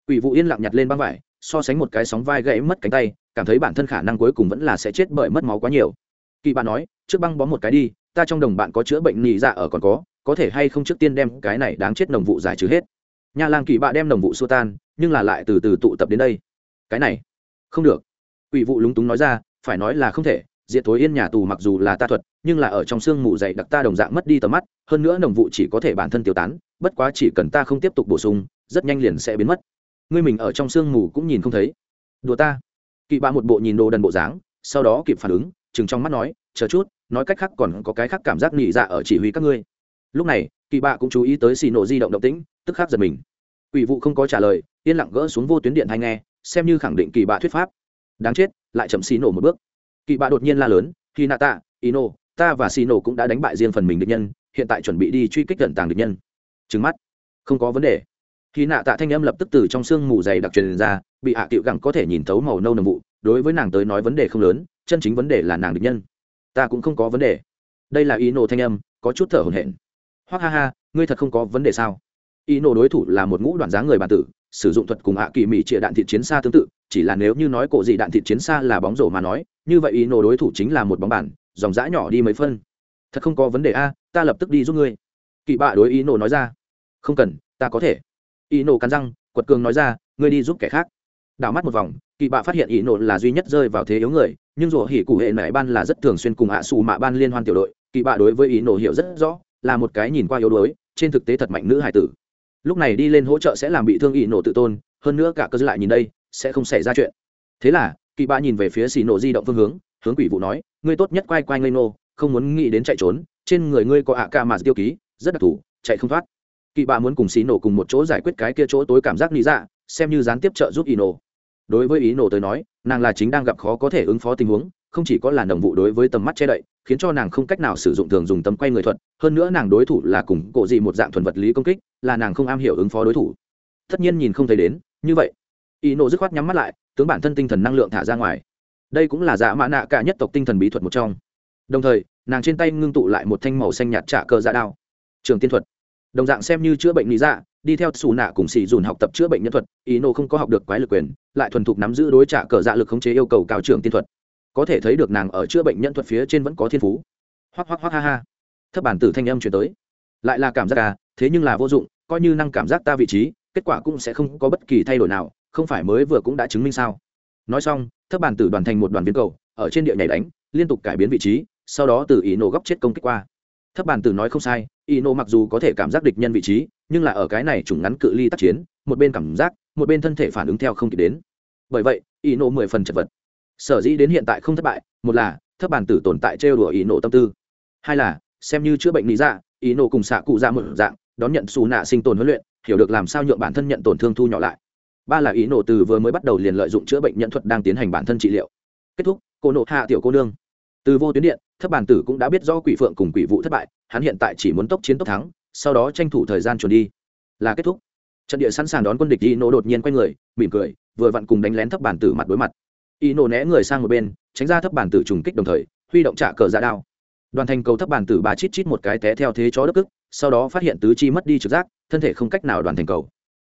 S1: Quỷ vụ yên lặng nhặt lên băng vải, so sánh một cái sóng vai gãy mất cánh tay, cảm thấy bản thân khả năng cuối cùng vẫn là sẽ chết bởi mất máu quá nhiều. Kỵ bạ nói, trước băng bó một cái đi, ta trong đồng bạn có chữa bệnh nị dạ ở còn có có thể hay không trước tiên đem cái này đáng chết đồng vụ giải trừ hết. Nhà làng kỳ bạ đem đồng vụ xua tan, nhưng là lại từ từ tụ tập đến đây. Cái này, không được quỷ vụ lúng túng nói ra, phải nói là không thể, diệt thối yên nhà tù mặc dù là ta thuật, nhưng là ở trong sương mù dày đặc ta đồng dạng mất đi tầm mắt, hơn nữa nồng vụ chỉ có thể bản thân tiêu tán, bất quá chỉ cần ta không tiếp tục bổ sung, rất nhanh liền sẽ biến mất. Ngươi mình ở trong sương mù cũng nhìn không thấy. Đùa ta. Kỵ bạ một bộ nhìn đồ đần bộ dáng, sau đó kịp phản ứng chừng trong mắt nói, chờ chút, nói cách khác còn có cái khác cảm giác nhị dạ ở chỉ huy các ngươi. Lúc này, kỵ bạ cũng chú ý tới xì nổ di động động tĩnh, tức khắc giật mình. Quỷ vụ không có trả lời, yên lặng gỡ xuống vô tuyến điện hay nghe, xem như khẳng định kỳ bạ thuyết pháp đáng chết, lại chậm xì nổ một bước. Kỳ bạ đột nhiên la lớn khi nạ tạ ino, ta và xì nổ cũng đã đánh bại riêng phần mình địch nhân, hiện tại chuẩn bị đi truy kích tận tàng địch nhân. Trứng mắt. Không có vấn đề. Khi nạ tạ thanh âm lập tức từ trong sương mù dày đặc truyền ra, bị hạ à tiệu gẳng có thể nhìn thấu màu nâu nồng vụ, đối với nàng tới nói vấn đề không lớn, chân chính vấn đề là nàng địch nhân. Ta cũng không có vấn đề. Đây là ý nổ thanh âm, có chút thở hổn hển. Hoặc ha ha, ngươi thật không có vấn đề sao? Ý nổ đối thủ là một ngũ đoạn dáng người bản tử, sử dụng thuật cùng hạ kỳ mỹ trịa đạn thị chiến xa tương tự chỉ là nếu như nói cổ gì đạn thịt chiến xa là bóng rổ mà nói, như vậy ý nổ đối thủ chính là một bóng bàn dòng dã nhỏ đi mấy phân. Thật không có vấn đề a, ta lập tức đi giúp ngươi. Kỵ bạ đối ý nổ nói ra. Không cần, ta có thể. Ý nổ cắn răng, quật cường nói ra, ngươi đi giúp kẻ khác. Đảo mắt một vòng, kỵ bạ phát hiện ý nổ là duy nhất rơi vào thế yếu người, nhưng rủa hỉ cụ hệ mẹ ban là rất thường xuyên cùng hạ xù mạ ban liên hoan tiểu đội, kỵ bạ đối với ý nổ hiểu rất rõ, là một cái nhìn qua yếu đuối, trên thực tế thật mạnh nữ hải tử. Lúc này đi lên hỗ trợ sẽ làm bị thương ý nổ tự tôn, hơn nữa cả cơ lại nhìn đây sẽ không xảy ra chuyện. Thế là kỵ bạ nhìn về phía xì nổ di động phương hướng hướng quỷ vụ nói, ngươi tốt nhất quay quay ngây nô không muốn nghĩ đến chạy trốn, trên người ngươi có ạ ca mà tiêu ký, rất đặc thù, chạy không thoát. Kỵ bạ muốn cùng xì nổ cùng một chỗ giải quyết cái kia chỗ tối cảm giác lý dạ xem như gián tiếp trợ giúp ý nổ đối với ý nổ tới nói, nàng là chính đang gặp khó có thể ứng phó tình huống, không chỉ có là đồng vụ đối với tầm mắt che đậy, khiến cho nàng không cách nào sử dụng thường dùng tấm quay người thuật, hơn nữa nàng đối thủ là cùng cộ dị một dạng thuần vật lý công kích, là nàng không am hiểu ứng phó đối thủ. Tất nhiên nhìn không thấy đến, như vậy ý nộ dứt khoát nhắm mắt lại, tướng bản thân tinh thần năng lượng thả ra ngoài. Đây cũng là dạ mã nạ cả nhất tộc tinh thần bí thuật một trong. Đồng thời, nàng trên tay ngưng tụ lại một thanh màu xanh nhạt trả cờ dạ đao. Trường tiên thuật. Đồng dạng xem như chữa bệnh lý dạ đi theo xù nạ cùng xì dùn học tập chữa bệnh nhân thuật, ý nộ không có học được quái lực quyền, lại thuần thục nắm giữ đối trả cờ dạ lực khống chế yêu cầu cao trường tiên thuật. Có thể thấy được nàng ở chữa bệnh nhân thuật phía trên vẫn có thiên phú. Hoắc hoắc hoắc ha ha. Thấp bản tử thanh âm chuyển tới. Lại là cảm giác à thế nhưng là vô dụng, coi như năng cảm giác ta vị trí, kết quả cũng sẽ không có bất kỳ thay đổi nào không phải mới vừa cũng đã chứng minh sao? Nói xong thấp bàn tử đoàn thành một đoàn viên cầu, ở trên địa nhảy đánh, liên tục cải biến vị trí, sau đó từ ý nổ góc chết công kích qua. Thấp bàn tử nói không sai ý nổ mặc dù có thể cảm giác địch nhân vị trí, nhưng là ở cái này trùng ngắn cự ly tác chiến, một bên cảm giác, một bên thân thể phản ứng theo không kịp đến. Bởi vậy ý nổ mười phần chật vật. Sở dĩ đến hiện tại không thất bại, một là thấp bàn tử tồn tại trêu đùa ý nổ tâm tư. Hai là, xem như chữa bệnh lý dạ ý nổ cùng xạ cụ dạ ra một dạng, đón nhận xù nạ sinh tồn huấn luyện, hiểu được làm sao nhượng bản thân nhận tổn thương thu nhỏ lại ba là ý nổ từ vừa mới bắt đầu liền lợi dụng chữa bệnh nhận thuật đang tiến hành bản thân trị liệu. Kết thúc, cô nộ hạ tiểu cô nương. Từ vô tuyến điện thấp bản tử cũng đã biết do quỷ phượng cùng quỷ vụ thất bại, hắn hiện tại chỉ muốn tốc chiến tốc thắng, sau đó tranh thủ thời gian chuẩn đi. Là kết thúc. Trận địa sẵn sàng đón quân địch ý nổ đột nhiên quay người, mỉm cười, vừa vặn cùng đánh lén thấp bản tử mặt đối mặt. Ý nổ né người sang một bên, tránh ra thấp bản tử trùng kích đồng thời, huy động trả cờ ra đao. Đoàn thành cầu thấp bản tử bà chít chít một cái té theo thế chó đức ức sau đó phát hiện tứ chi mất đi trực giác, thân thể không cách nào đoàn thành cầu.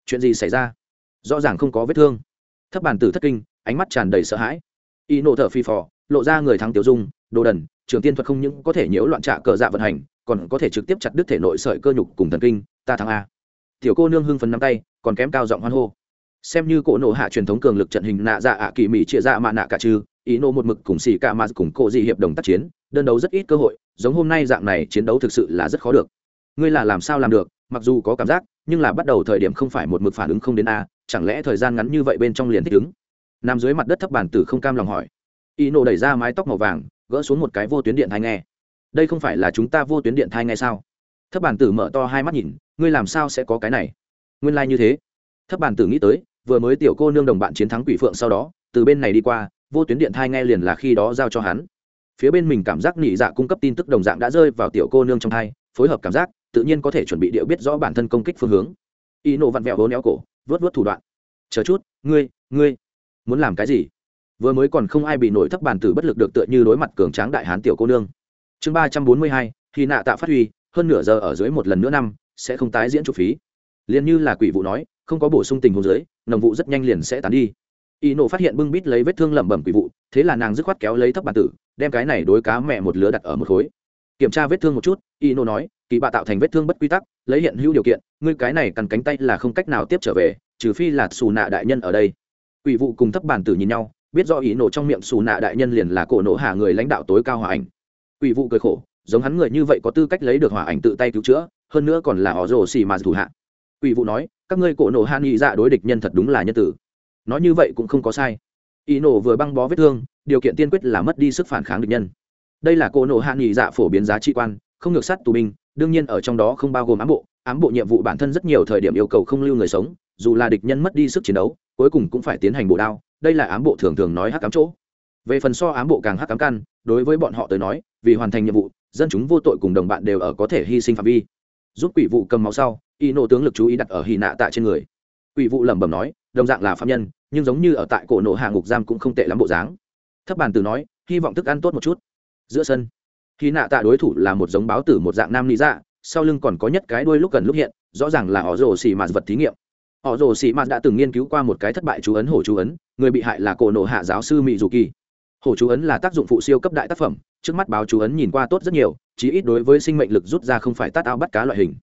S1: Chuyện gì xảy ra? Rõ ràng không có vết thương. Thấp bản tử thất kinh, ánh mắt tràn đầy sợ hãi. Y nổ thở phi phò, lộ ra người thắng tiểu dung, đồ đần, trường tiên thuật không những có thể nhiễu loạn trạ cờ dạ vận hành, còn có thể trực tiếp chặt đứt thể nội sợi cơ nhục cùng thần kinh, ta thắng a. Tiểu cô nương hưng phấn nắm tay, còn kém cao giọng hoan hô. Xem như cỗ nổ hạ truyền thống cường lực trận hình nạ dạ ạ kỳ mỹ chia dạ mạ nạ cả trừ ý nộ một mực cùng xì cả mà cùng cổ dị hiệp đồng tác chiến, đơn đấu rất ít cơ hội, giống hôm nay dạng này chiến đấu thực sự là rất khó được. Ngươi là làm sao làm được, mặc dù có cảm giác, nhưng là bắt đầu thời điểm không phải một mực phản ứng không đến a chẳng lẽ thời gian ngắn như vậy bên trong liền thích ứng? Nằm dưới mặt đất thấp bản tử không cam lòng hỏi. Y nổ đẩy ra mái tóc màu vàng, gỡ xuống một cái vô tuyến điện thai nghe. Đây không phải là chúng ta vô tuyến điện thai nghe sao? Thấp bản tử mở to hai mắt nhìn, ngươi làm sao sẽ có cái này? Nguyên lai、like、như thế. Thấp bàn tử nghĩ tới, vừa mới tiểu cô nương đồng bạn chiến thắng quỷ phượng sau đó, từ bên này đi qua, vô tuyến điện thai nghe liền là khi đó giao cho hắn. Phía bên mình cảm giác nị dạ cung cấp tin tức đồng dạng đã rơi vào tiểu cô nương trong thai, phối hợp cảm giác, tự nhiên có thể chuẩn bị điệu biết rõ bản thân công kích phương hướng. Y nộ vặn vẹo hố néo cổ vớt vớt thủ đoạn. Chờ chút, ngươi ngươi muốn làm cái gì? Vừa mới còn không ai bị nổi thấp bàn tử bất lực được tựa như đối mặt cường tráng đại hán tiểu cô nương. Chương ba trăm bốn mươi hai, khi nạ tạ phát huy, hơn nửa giờ ở dưới một lần nữa năm, sẽ không tái diễn trục phí. Liền như là quỷ vụ nói, không có bổ sung tình huống dưới, nồng vụ rất nhanh liền sẽ tán đi. Y nộ phát hiện bưng bít lấy vết thương lẩm bẩm quỷ vụ, thế là nàng dứt khoát kéo lấy thấp bàn tử, đem cái này đối cá mẹ một lứa đặt ở một khối. Kiểm tra vết thương một chút, y nộ nói kỳ bạ tạo thành vết thương bất quy tắc, lấy hiện hữu điều kiện, ngươi cái này cần cánh tay là không cách nào tiếp trở về, trừ phi là xù nạ đại nhân ở đây. Quỷ vụ cùng thấp bàn tử nhìn nhau, biết do ý nổ trong miệng xù nạ đại nhân liền là cổ nổ hạ người lãnh đạo tối cao hòa ảnh. Quỷ vụ cười khổ, giống hắn người như vậy có tư cách lấy được hòa ảnh tự tay cứu chữa, hơn nữa còn là họ rồ xì mà thủ hạ. Quỷ vụ nói, các ngươi cổ nổ hạ nghĩ dạ đối địch nhân thật đúng là nhân tử. Nói như vậy cũng không có sai. Ý nổ vừa băng bó vết thương, điều kiện tiên quyết là mất đi sức phản kháng địch nhân. Đây là cổ nổ hạ nghĩ dạ phổ biến giá trị quan, không ngược sát tù binh đương nhiên ở trong đó không bao gồm ám bộ ám bộ nhiệm vụ bản thân rất nhiều thời điểm yêu cầu không lưu người sống, dù là địch nhân mất đi sức chiến đấu, cuối cùng cũng phải tiến hành bộ đao, đây là ám bộ thường thường nói hắc cám chỗ. Về phần so ám bộ càng hắc cám căn, đối với bọn họ tới nói, vì hoàn thành nhiệm vụ, dân chúng vô tội cùng đồng bạn đều ở có thể hy sinh phạm vi. Giúp quỷ vụ cầm máu sau, y nộ tướng lực chú ý đặt ở hy nạ tạ trên người. Quỷ vụ lẩm bẩm nói, đồng dạng là phạm nhân, nhưng giống như ở tại cổ nộ hạ ngục giam cũng không tệ lắm bộ dáng. Thấp bàn từ nói, hy vọng thức ăn tốt một chút. Giữa sân khi nạ tạ đối thủ là một giống báo tử một dạng nam lý dạ sau lưng còn có nhất cái đuôi lúc gần lúc hiện, rõ ràng là họ rồ xì mạt vật thí nghiệm. Họ rồ xì mạt đã từng nghiên cứu qua một cái thất bại chú ấn hổ chú ấn, người bị hại là cổ nộ hạ giáo sư mỹ dù kỳ hổ chú ấn là tác dụng phụ siêu cấp đại tác phẩm, trước mắt báo chú ấn nhìn qua tốt rất nhiều, chí ít đối với sinh mệnh lực rút ra không phải tát ao bắt cá loại hình.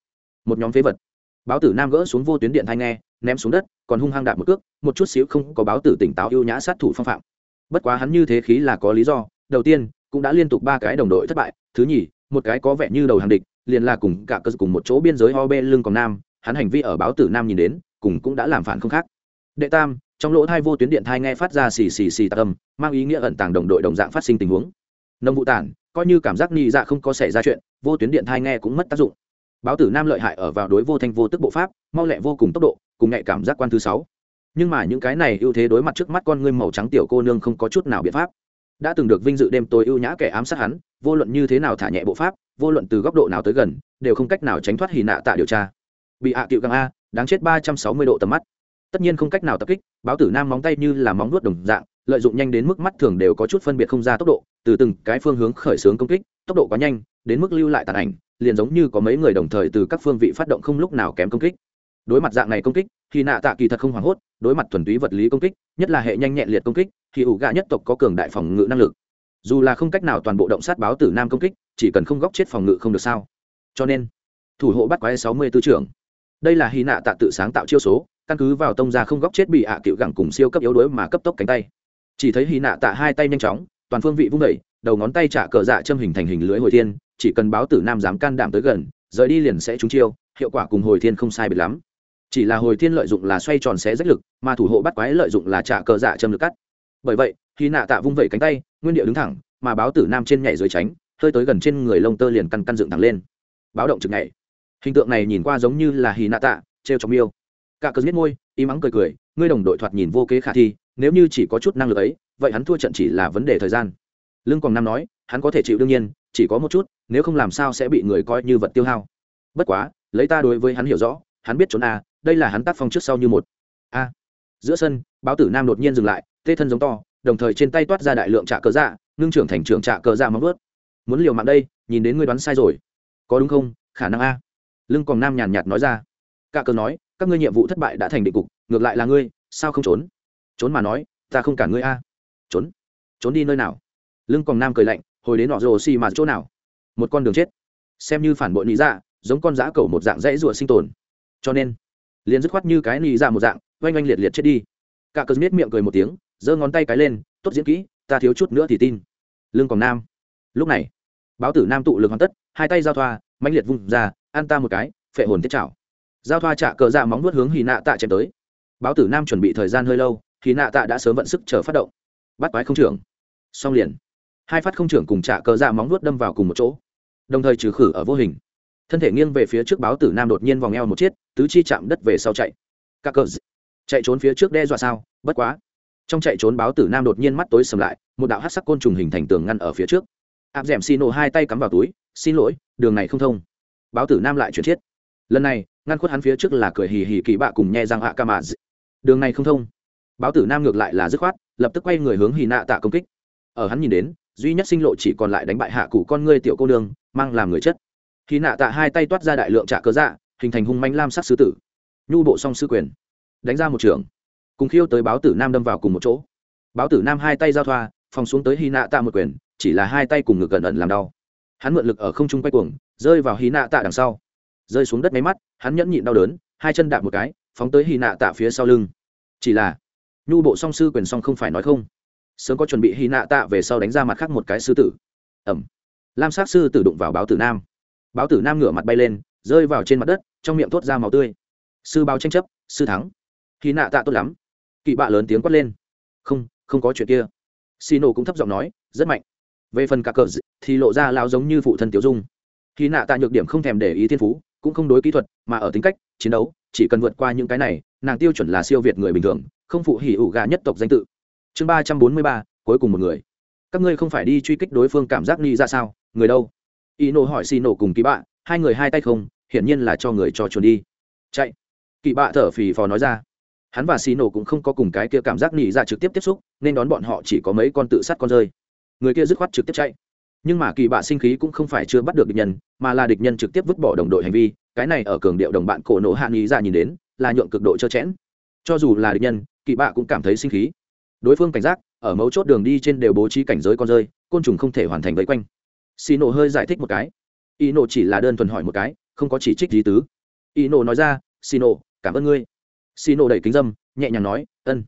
S1: Một nhóm phế vật. Báo tử nam gỡ xuống vô tuyến điện thanh nghe, ném xuống đất, còn hung hăng đạp một cước, một chút xíu không có báo tử tỉnh táo ưu nhã sát thủ phong phạm. Bất quá hắn như thế khí là có lý do, đầu tiên cũng đã liên tục ba cái đồng đội thất bại. Thứ nhì, một cái có vẻ như đầu hàng địch, liền là cùng cả cơ cùng một chỗ biên giới ho bê lưng còn nam, hắn hành vi ở báo tử nam nhìn đến, cùng cũng đã làm phản không khác. Đệ tam, trong lỗ thai vô tuyến điện thai nghe phát ra xì xì xì tạc âm, mang ý nghĩa ẩn tàng đồng đội đồng dạng phát sinh tình huống. Nông vụ tản, coi như cảm giác ni dạ không có xảy ra chuyện, vô tuyến điện thai nghe cũng mất tác dụng. Báo tử nam lợi hại ở vào đối vô thanh vô tức bộ pháp, mau lẹ vô cùng tốc độ, cùng nhạy cảm giác quan thứ sáu. Nhưng mà những cái này ưu thế đối mặt trước mắt con ngươi màu trắng tiểu cô nương không có chút nào biện pháp đã từng được vinh dự đêm tối ưu nhã kẻ ám sát hắn, vô luận như thế nào thả nhẹ bộ pháp, vô luận từ góc độ nào tới gần, đều không cách nào tránh thoát hì nạ tạ điều tra. Bị hạ à tiệu găng a, đáng chết ba trăm sáu mươi độ tầm mắt. Tất nhiên không cách nào tập kích, báo tử nam móng tay như là móng nuốt đồng dạng, lợi dụng nhanh đến mức mắt thường đều có chút phân biệt không ra tốc độ, từ từng cái phương hướng khởi xướng công kích, tốc độ quá nhanh, đến mức lưu lại tàn ảnh, liền giống như có mấy người đồng thời từ các phương vị phát động không lúc nào kém công kích đối mặt dạng này công kích, thì nạ tạ kỳ thật không hoảng hốt, đối mặt thuần túy vật lý công kích, nhất là hệ nhanh nhẹn liệt công kích, thì ủ gạ nhất tộc có cường đại phòng ngự năng lực. Dù là không cách nào toàn bộ động sát báo tử nam công kích, chỉ cần không góc chết phòng ngự không được sao. Cho nên, thủ hộ bắt quái sáu mươi tư trưởng. Đây là hy nạ tạ tự sáng tạo chiêu số, căn cứ vào tông ra không góc chết bị ạ cựu gẳng cùng siêu cấp yếu đuối mà cấp tốc cánh tay. Chỉ thấy hy nạ tạ hai tay nhanh chóng, toàn phương vị vung đẩy đầu ngón tay trả cờ dạ châm hình thành hình lưới hồi thiên, chỉ cần báo tử nam dám can đảm tới gần, rời đi liền sẽ trúng chiêu, hiệu quả cùng hồi thiên không sai biệt lắm chỉ là hồi thiên lợi dụng là xoay tròn xé rách lực, mà thủ hộ bắt quái lợi dụng là trả cờ dạ châm lực cắt. Bởi vậy, khi nạ tạ vung vẩy cánh tay, nguyên điệu đứng thẳng, mà báo tử nam trên nhảy dưới tránh, hơi tới gần trên người lông tơ liền căn căn dựng thẳng lên. Báo động trực nhảy. Hình tượng này nhìn qua giống như là hì nạ tạ, trêu trong yêu cả cơn giết môi, im mắng cười cười, ngươi đồng đội thoạt nhìn vô kế khả thi, nếu như chỉ có chút năng lực ấy, vậy hắn thua trận chỉ là vấn đề thời gian. Lương còn nam nói, hắn có thể chịu đương nhiên, chỉ có một chút, nếu không làm sao sẽ bị người coi như vật tiêu hao. Bất quá, lấy ta đối với hắn hiểu rõ hắn biết trốn a, đây là hắn tác phong trước sau như một. A. Giữa sân, báo tử nam đột nhiên dừng lại, tê thân giống to, đồng thời trên tay toát ra đại lượng trạ cờ dạ ngưng trưởng thành trưởng trạ cờ dạ móng ướt muốn liều mạng đây, nhìn đến ngươi đoán sai rồi. Có đúng không? Khả năng a. Lưng còn nam nhàn nhạt nói ra. Cả cờ nói, các ngươi nhiệm vụ thất bại đã thành định cục, ngược lại là ngươi, sao không trốn? Trốn mà nói, ta không cả ngươi a. Trốn. Trốn đi nơi nào? Lưng còn nam cười lạnh, hồi đến nọ rồ xì mà chỗ nào? Một con đường chết. Xem như phản bội lý ra dạ, giống con giã cầu một dạng dãy rùa sinh tồn cho nên, liền dứt khoát như cái nị dạ một dạng, oanh oanh liệt liệt chết đi. Cả cờ miết miệng cười một tiếng, giơ ngón tay cái lên, tốt diễn kỹ, ta thiếu chút nữa thì tin. Lưng còn nam. Lúc này, báo tử nam tụ lực hoàn tất, hai tay giao thoa, mãnh liệt vung ra ăn ta một cái, phệ hồn tiết chảo giao thoa trả cờ dạ móng nuốt hướng hì nạ tạ chém tới. Báo tử nam chuẩn bị thời gian hơi lâu hì nạ tạ đã sớm vận sức chờ phát động. Bắt quái không trưởng. Song liền. Hai phát không trưởng cùng trả cờ dạ móng nuốt đâm vào cùng một chỗ. Đồng thời trừ khử ở vô hình thân thể nghiêng về phía trước báo tử nam đột nhiên vòng eo một chiếc, tứ chi chạm đất về sau chạy. Các cờ chạy trốn phía trước đe dọa sao? Bất quá. Trong chạy trốn báo tử nam đột nhiên mắt tối sầm lại, một đạo hát sắc côn trùng hình thành tường ngăn ở phía trước. Áp d ẻ m xì nổ hai tay cắm vào túi, xin lỗi, đường này không thông. Báo tử nam lại chuyển chiết lần này, ngăn khuất hắn phía trước là cười hì hì kỳ bạ cùng nhẹ răng hạ ca mà đường này không thông. Báo tử nam ngược lại là dứt khoát, lập tức quay người hướng hì nạ tạ công kích. Ở hắn nhìn đến, duy nhất sinh lộ chỉ còn lại đánh bại hạ cụ con ngươi tiểu cô nương, mang làm người chất khi nạ tạ hai tay toát ra đại lượng trả cớ dạ hình thành hung manh lam sắc sư tử. Nhu bộ song sư quyền. Đánh ra một trường. Cùng khiêu tới báo tử nam đâm vào cùng một chỗ. Báo tử nam hai tay giao thoa phòng xuống tới hy nạ tạ một quyền, chỉ là hai tay cùng ngực gần ẩn làm đau. Hắn mượn lực ở không trung quay cuồng, rơi vào hy nạ tạ đằng sau. Rơi xuống đất máy mắt, hắn nhẫn nhịn đau đớn, hai chân đạp một cái, phóng tới hy nạ tạ phía sau lưng. Chỉ là, nhu bộ song sư quyền song không phải nói không. Sớm có chuẩn bị hy nạ tạ về sau đánh ra mặt khác một cái sư tử. Ẩm. Lam sát sư tử đụng vào báo tử nam báo tử nam ngửa mặt bay lên, rơi vào trên mặt đất, trong miệng thốt ra màu tươi. Sư báo tranh chấp, sư thắng. Khi nạ tạ tốt lắm. Kỵ bạ lớn tiếng quát lên. Không không có chuyện kia. Xì nổ cũng thấp giọng nói, rất mạnh. Về phần cả cờ thì lộ ra lao giống như phụ thân tiểu dung. Khi nạ tạ nhược điểm không thèm để ý thiên phú, cũng không đối kỹ thuật, mà ở tính cách, chiến đấu, chỉ cần vượt qua những cái này, nàng tiêu chuẩn là siêu việt người bình thường, không phụ hỉ ủ gà nhất tộc danh tự. Chương ba trăm bốn mươi ba, cuối cùng một người. Các ngươi không phải đi truy kích đối phương cảm giác ni ra sao? Người đâu? Y nổ hỏi xì nổ cùng kỳ bạ, hai người hai tay không, hiển nhiên là cho người cho chuồn đi. Chạy. Kỳ bạ thở phì phò nói ra. Hắn và xì nổ cũng không có cùng cái kia cảm giác nỉ ra trực tiếp tiếp xúc, nên đón bọn họ chỉ có mấy con tự sát con rơi. Người kia dứt khoát trực tiếp chạy. Nhưng mà kỳ bạ sinh khí cũng không phải chưa bắt được địch nhân, mà là địch nhân trực tiếp vứt bỏ đồng đội hành vi. Cái này ở cường điệu đồng bạn cổ nổ hạ nghĩ ra dạ nhìn đến, là nhượng cực độ trơ chẽn cho dù là địch nhân, kỳ bạ cũng cảm thấy sinh khí. Đối phương cảnh giác, ở mấu chốt đường đi trên đều bố trí cảnh giới con rơi, côn trùng không thể hoàn thành vây quanh xì nổ hơi giải thích một cái. Y nổ chỉ là đơn thuần hỏi một cái, không có chỉ trích gì tứ. Y nổ nói ra, xì nổ, cảm ơn ngươi. Xì nổ đầy kính dâm, nhẹ nhàng nói, ân.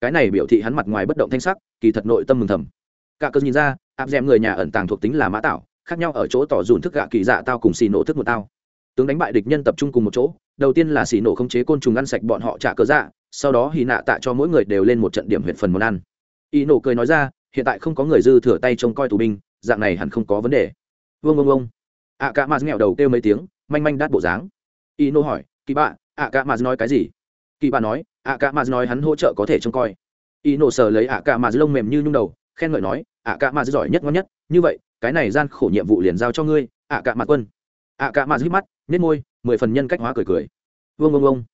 S1: Cái này biểu thị hắn mặt ngoài bất động thanh sắc, kỳ thật nội tâm mừng thầm. Cả cơn nhìn ra, áp d người nhà ẩn tàng thuộc tính là mã tạo, khác nhau ở chỗ tỏ dùn thức gạ kỳ dạ tao cùng xì nổ thức một tao. Tướng đánh bại địch nhân tập trung cùng một chỗ, đầu tiên là xì nổ không chế côn trùng ăn sạch bọn họ trả cớ dạ sau đó hì nạ tạ cho mỗi người đều lên một trận điểm huyện phần món ăn. Y nổ cười nói ra, hiện tại không có người dư thừa tay trông coi tù binh dạng này hẳn không có vấn đề. Vương ông ông ạ cả mà nghẹo đầu kêu mấy tiếng, manh manh đát bộ dáng. Y nô hỏi kỳ bạ ạ cả mà nói cái gì? Kỳ bạ nói ạ cả mà nói hắn hỗ trợ có thể trông coi. Y nổ sờ lấy ạ cả mà lông mềm như nhung đầu, khen ngợi nói ạ cả mà giỏi nhất ngon nhất, như vậy, cái này gian khổ nhiệm vụ liền giao cho ngươi ạ cả mà quân. Ạ cả mà hít mắt nết môi, mười phần nhân cách hóa cười cười. Vương ông ông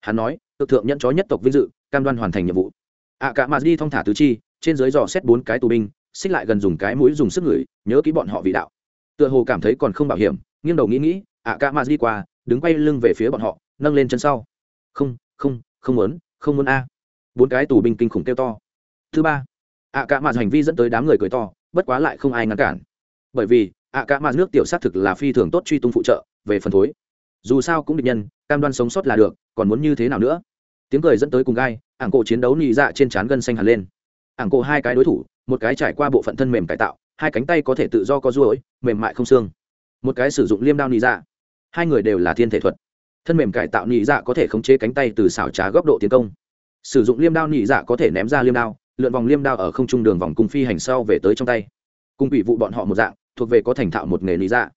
S1: hắn nói, tự thượng nhận chó nhất tộc vinh dự, cam đoan hoàn thành nhiệm vụ. Ạ cả mà đi thong thả tứ chi, trên dưới dò xét bốn cái tù binh xích lại gần dùng cái mũi dùng sức ngửi, nhớ kỹ bọn họ vị đạo. Tựa hồ cảm thấy còn không bảo hiểm, nghiêng đầu nghĩ nghĩ, ạ ca ma đi qua, đứng quay lưng về phía bọn họ, nâng lên chân sau. Không không không muốn không muốn a. Bốn cái tù binh kinh khủng kêu to. Thứ ba, ạ ca ma hành vi dẫn tới đám người cười to, bất quá lại không ai ngăn cản. Bởi vì, ạ ca ma nước tiểu xác thực là phi thường tốt truy tung phụ trợ, về phần thối. Dù sao cũng địch nhân, cam đoan sống sót là được, còn muốn như thế nào nữa? Tiếng cười dẫn tới cùng gai, ảng cổ chiến đấu nị dạ trên trán gân xanh hẳn lên. Ảng cổ hai cái đối thủ một cái trải qua bộ phận thân mềm cải tạo, hai cánh tay có thể tự do có ruỗi mềm mại không xương. Một cái sử dụng liêm đao nị dạ. Hai người đều là thiên thể thuật. Thân mềm cải tạo nị dạ có thể khống chế cánh tay từ xảo trá góc độ tiến công. Sử dụng liêm đao nị dạ có thể ném ra liêm đao, lượn vòng liêm đao ở không trung đường vòng cung phi hành sau về tới trong tay. Cùng bị vụ bọn họ một dạng, thuộc về có thành thạo một nghề nị dạ.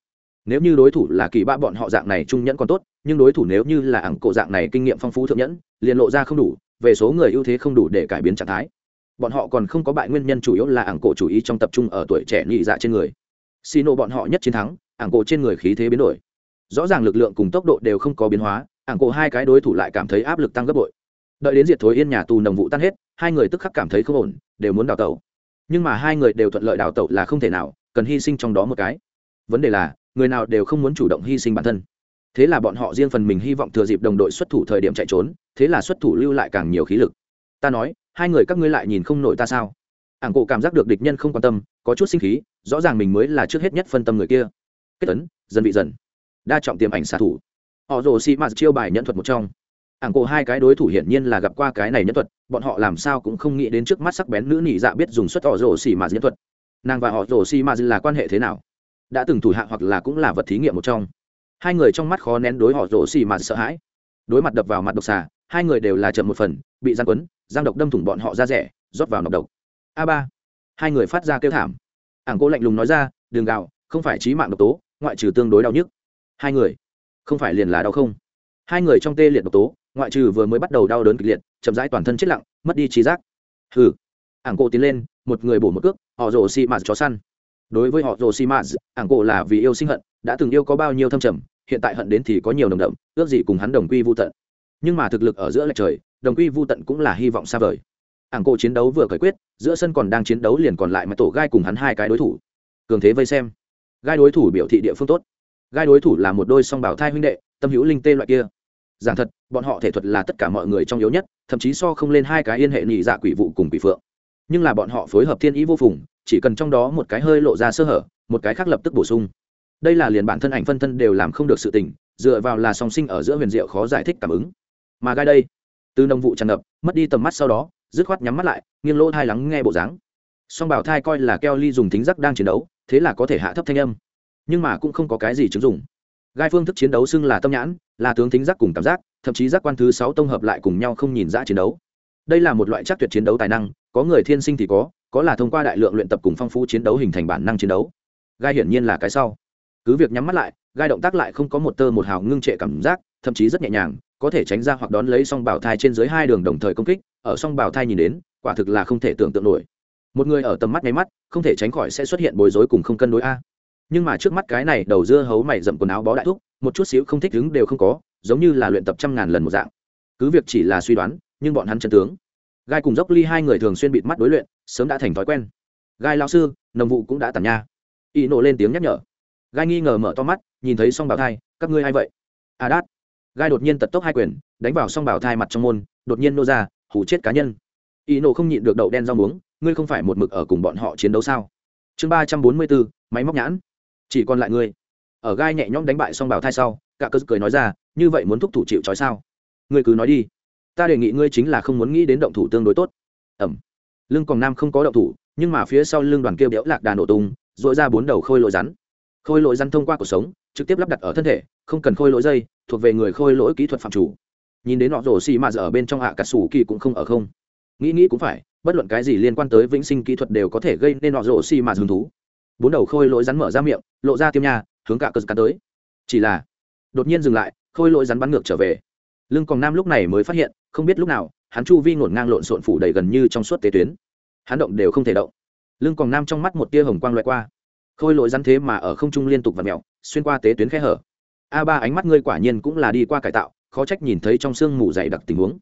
S1: Nếu như đối thủ là kỳ bạ bọn họ dạng này trung nhẫn còn tốt, nhưng đối thủ nếu như là ảng cổ dạng này kinh nghiệm phong phú thượng nhẫn, liền lộ ra không đủ, về số người ưu thế không đủ để cải biến trạng thái bọn họ còn không có bại nguyên nhân chủ yếu là ảng cổ chủ ý trong tập trung ở tuổi trẻ nhị dạ trên người. Xì nộ bọn họ nhất chiến thắng, ảng cổ trên người khí thế biến đổi. Rõ ràng lực lượng cùng tốc độ đều không có biến hóa, ảng cổ hai cái đối thủ lại cảm thấy áp lực tăng gấp bội. Đợi đến diệt thối yên nhà tù nồng vụ tan hết, hai người tức khắc cảm thấy không ổn, đều muốn đào tẩu. Nhưng mà hai người đều thuận lợi đào tẩu là không thể nào, cần hy sinh trong đó một cái. Vấn đề là, người nào đều không muốn chủ động hy sinh bản thân. Thế là bọn họ riêng phần mình hy vọng thừa dịp đồng đội xuất thủ thời điểm chạy trốn, thế là xuất thủ lưu lại càng nhiều khí lực. Ta nói hai người các ngươi lại nhìn không nổi ta sao? Ảng cổ cảm giác được địch nhân không quan tâm, có chút sinh khí, rõ ràng mình mới là trước hết nhất phân tâm người kia. Kết tấn dần vị dần. Đa trọng tiềm ảnh xạ thủ. Họ rồ xì mạt chiêu bài nhẫn thuật một trong. Ảng cổ hai cái đối thủ hiển nhiên là gặp qua cái này nhân thuật, bọn họ làm sao cũng không nghĩ đến trước mắt sắc bén nữ nị dạ biết dùng suất họ rồ xì mạt nhân thuật. Nàng và họ rồ xì mạt là quan hệ thế nào? Đã từng thủ hạ hoặc là cũng là vật thí nghiệm một trong. Hai người trong mắt khó nén đối họ rồ xì mạt sợ hãi. Đối mặt đập vào mặt độc xà hai người đều là chậm một phần, bị giang quấn, giang độc đâm thủng bọn họ ra rẻ, rót vào nọc độc. A ba, hai người phát ra kêu thảm. Ảng cô lạnh lùng nói ra đường gạo không phải trí mạng độc tố, ngoại trừ tương đối đau nhức. Hai người, không phải liền là đau không? Hai người trong tê liệt độc tố, ngoại trừ vừa mới bắt đầu đau đớn kịch liệt, chậm rãi toàn thân chết lặng, mất đi trí giác. Hừ, ảng cô tiến lên, một người bổ một cước, họ rồ xì mạt chó săn. Đối với họ rồ xì mạt, ảng cô là vì yêu sinh hận, đã từng yêu có bao nhiêu thâm trầm, hiện tại hận đến thì có nhiều nồng đậm, ước gì cùng hắn đồng quy vô tận nhưng mà thực lực ở giữa lệch trời, đồng quy vô tận cũng là hy vọng xa vời. Ảng cổ chiến đấu vừa khởi quyết, giữa sân còn đang chiến đấu liền còn lại mà tổ gai cùng hắn hai cái đối thủ. Cường thế vây xem. Gai đối thủ biểu thị địa phương tốt. Gai đối thủ là một đôi song bảo thai huynh đệ, tâm hữu linh tê loại kia. Giảng thật, bọn họ thể thuật là tất cả mọi người trong yếu nhất, thậm chí so không lên hai cái yên hệ nhị dạ quỷ vụ cùng quỷ phượng. Nhưng là bọn họ phối hợp thiên ý vô phùng, chỉ cần trong đó một cái hơi lộ ra sơ hở, một cái khác lập tức bổ sung. Đây là liền bản thân ảnh phân thân đều làm không được sự tình, dựa vào là song sinh ở giữa huyền diệu khó giải thích cảm ứng mà gai đây. Từ nông vụ tràn ngập, mất đi tầm mắt sau đó, dứt khoát nhắm mắt lại, nghiêng lỗ thai lắng nghe bộ dáng. Song bảo thai coi là keo ly dùng thính giác đang chiến đấu, thế là có thể hạ thấp thanh âm. Nhưng mà cũng không có cái gì chứng dụng. Gai phương thức chiến đấu xưng là tâm nhãn, là tướng thính giác cùng cảm giác, thậm chí giác quan thứ sáu tông hợp lại cùng nhau không nhìn ra chiến đấu. Đây là một loại chắc tuyệt chiến đấu tài năng, có người thiên sinh thì có có là thông qua đại lượng luyện tập cùng phong phú chiến đấu hình thành bản năng chiến đấu. Gai hiển nhiên là cái sau. Cứ việc nhắm mắt lại, gai động tác lại không có một tơ một hào ngưng trệ cảm giác, thậm chí rất nhẹ nhàng có thể tránh ra hoặc đón lấy song bảo thai trên dưới hai đường đồng thời công kích, ở song bảo thai nhìn đến, quả thực là không thể tưởng tượng nổi. Một người ở tầm mắt nháy mắt, không thể tránh khỏi sẽ xuất hiện bối rối cùng không cân đối a. Nhưng mà trước mắt cái này đầu dưa hấu mày dậm quần áo bó đại thúc, một chút xíu không thích đứng đều không có, giống như là luyện tập trăm ngàn lần một dạng. Cứ việc chỉ là suy đoán, nhưng bọn hắn chân tướng. Gai cùng dốc ly hai người thường xuyên bịt mắt đối luyện, sớm đã thành thói quen. Gai lao sư, nồng vụ cũng đã tàn nha. Y nộ lên tiếng nhắc nhở. Gai nghi ngờ mở to mắt, nhìn thấy song bảo thai, các ngươi a i vậy? A đát gai đột nhiên tật tốc hai quyền, đánh vào song bảo thai mặt trong môn, đột nhiên nô ra, hủ chết cá nhân. Y nộ không nhịn được đậu đen rau muống, ngươi không phải một mực ở cùng bọn họ chiến đấu sao? Chương ba trăm bốn mươi bốn, máy móc nhãn. Chỉ còn lại ngươi. Ở gai nhẹ nhõm đánh bại song bảo thai sau, cả cơ cười nói ra, như vậy muốn thúc thủ chịu trói sao? Ngươi cứ nói đi. Ta đề nghị ngươi chính là không muốn nghĩ đến động thủ tương đối tốt. Ẩm. Lưng còn nam không có động thủ, nhưng mà phía sau lưng đoàn kia béo lạc đà nổ tung dội ra bốn đầu khôi lội rắn. Khôi lội rắn thông qua cuộc sống, trực tiếp lắp đặt ở thân thể, không cần khôi lỗi dây thuộc về người khôi lỗi kỹ thuật phạm chủ. Nhìn đến họ rổ xì mà giờ ở bên trong hạ cả sủ kỳ cũng không ở không. Nghĩ nghĩ cũng phải bất luận cái gì liên quan tới vĩnh sinh kỹ thuật đều có thể gây nên họ rổ xì mà hứng thú. Bốn đầu khôi lỗi rắn mở ra miệng lộ ra tiêm nha hướng cả cờ cắn tới. Chỉ là đột nhiên dừng lại khôi lỗi rắn bắn ngược trở về. Lưng còn nam lúc này mới phát hiện không biết lúc nào hắn chu vi ngổn ngang lộn xộn phủ đầy gần như trong suốt tế tuyến. Hắn động đều không thể động. Lưng còn nam trong mắt một tia hồng quang loại qua. Khôi lỗi rắn thế mà ở không trung liên tục và mèo, xuyên qua tế tuyến khe hở a ba ánh mắt ngươi quả nhiên cũng là đi qua cải tạo, khó trách nhìn thấy trong sương mù dày đặc tình huống.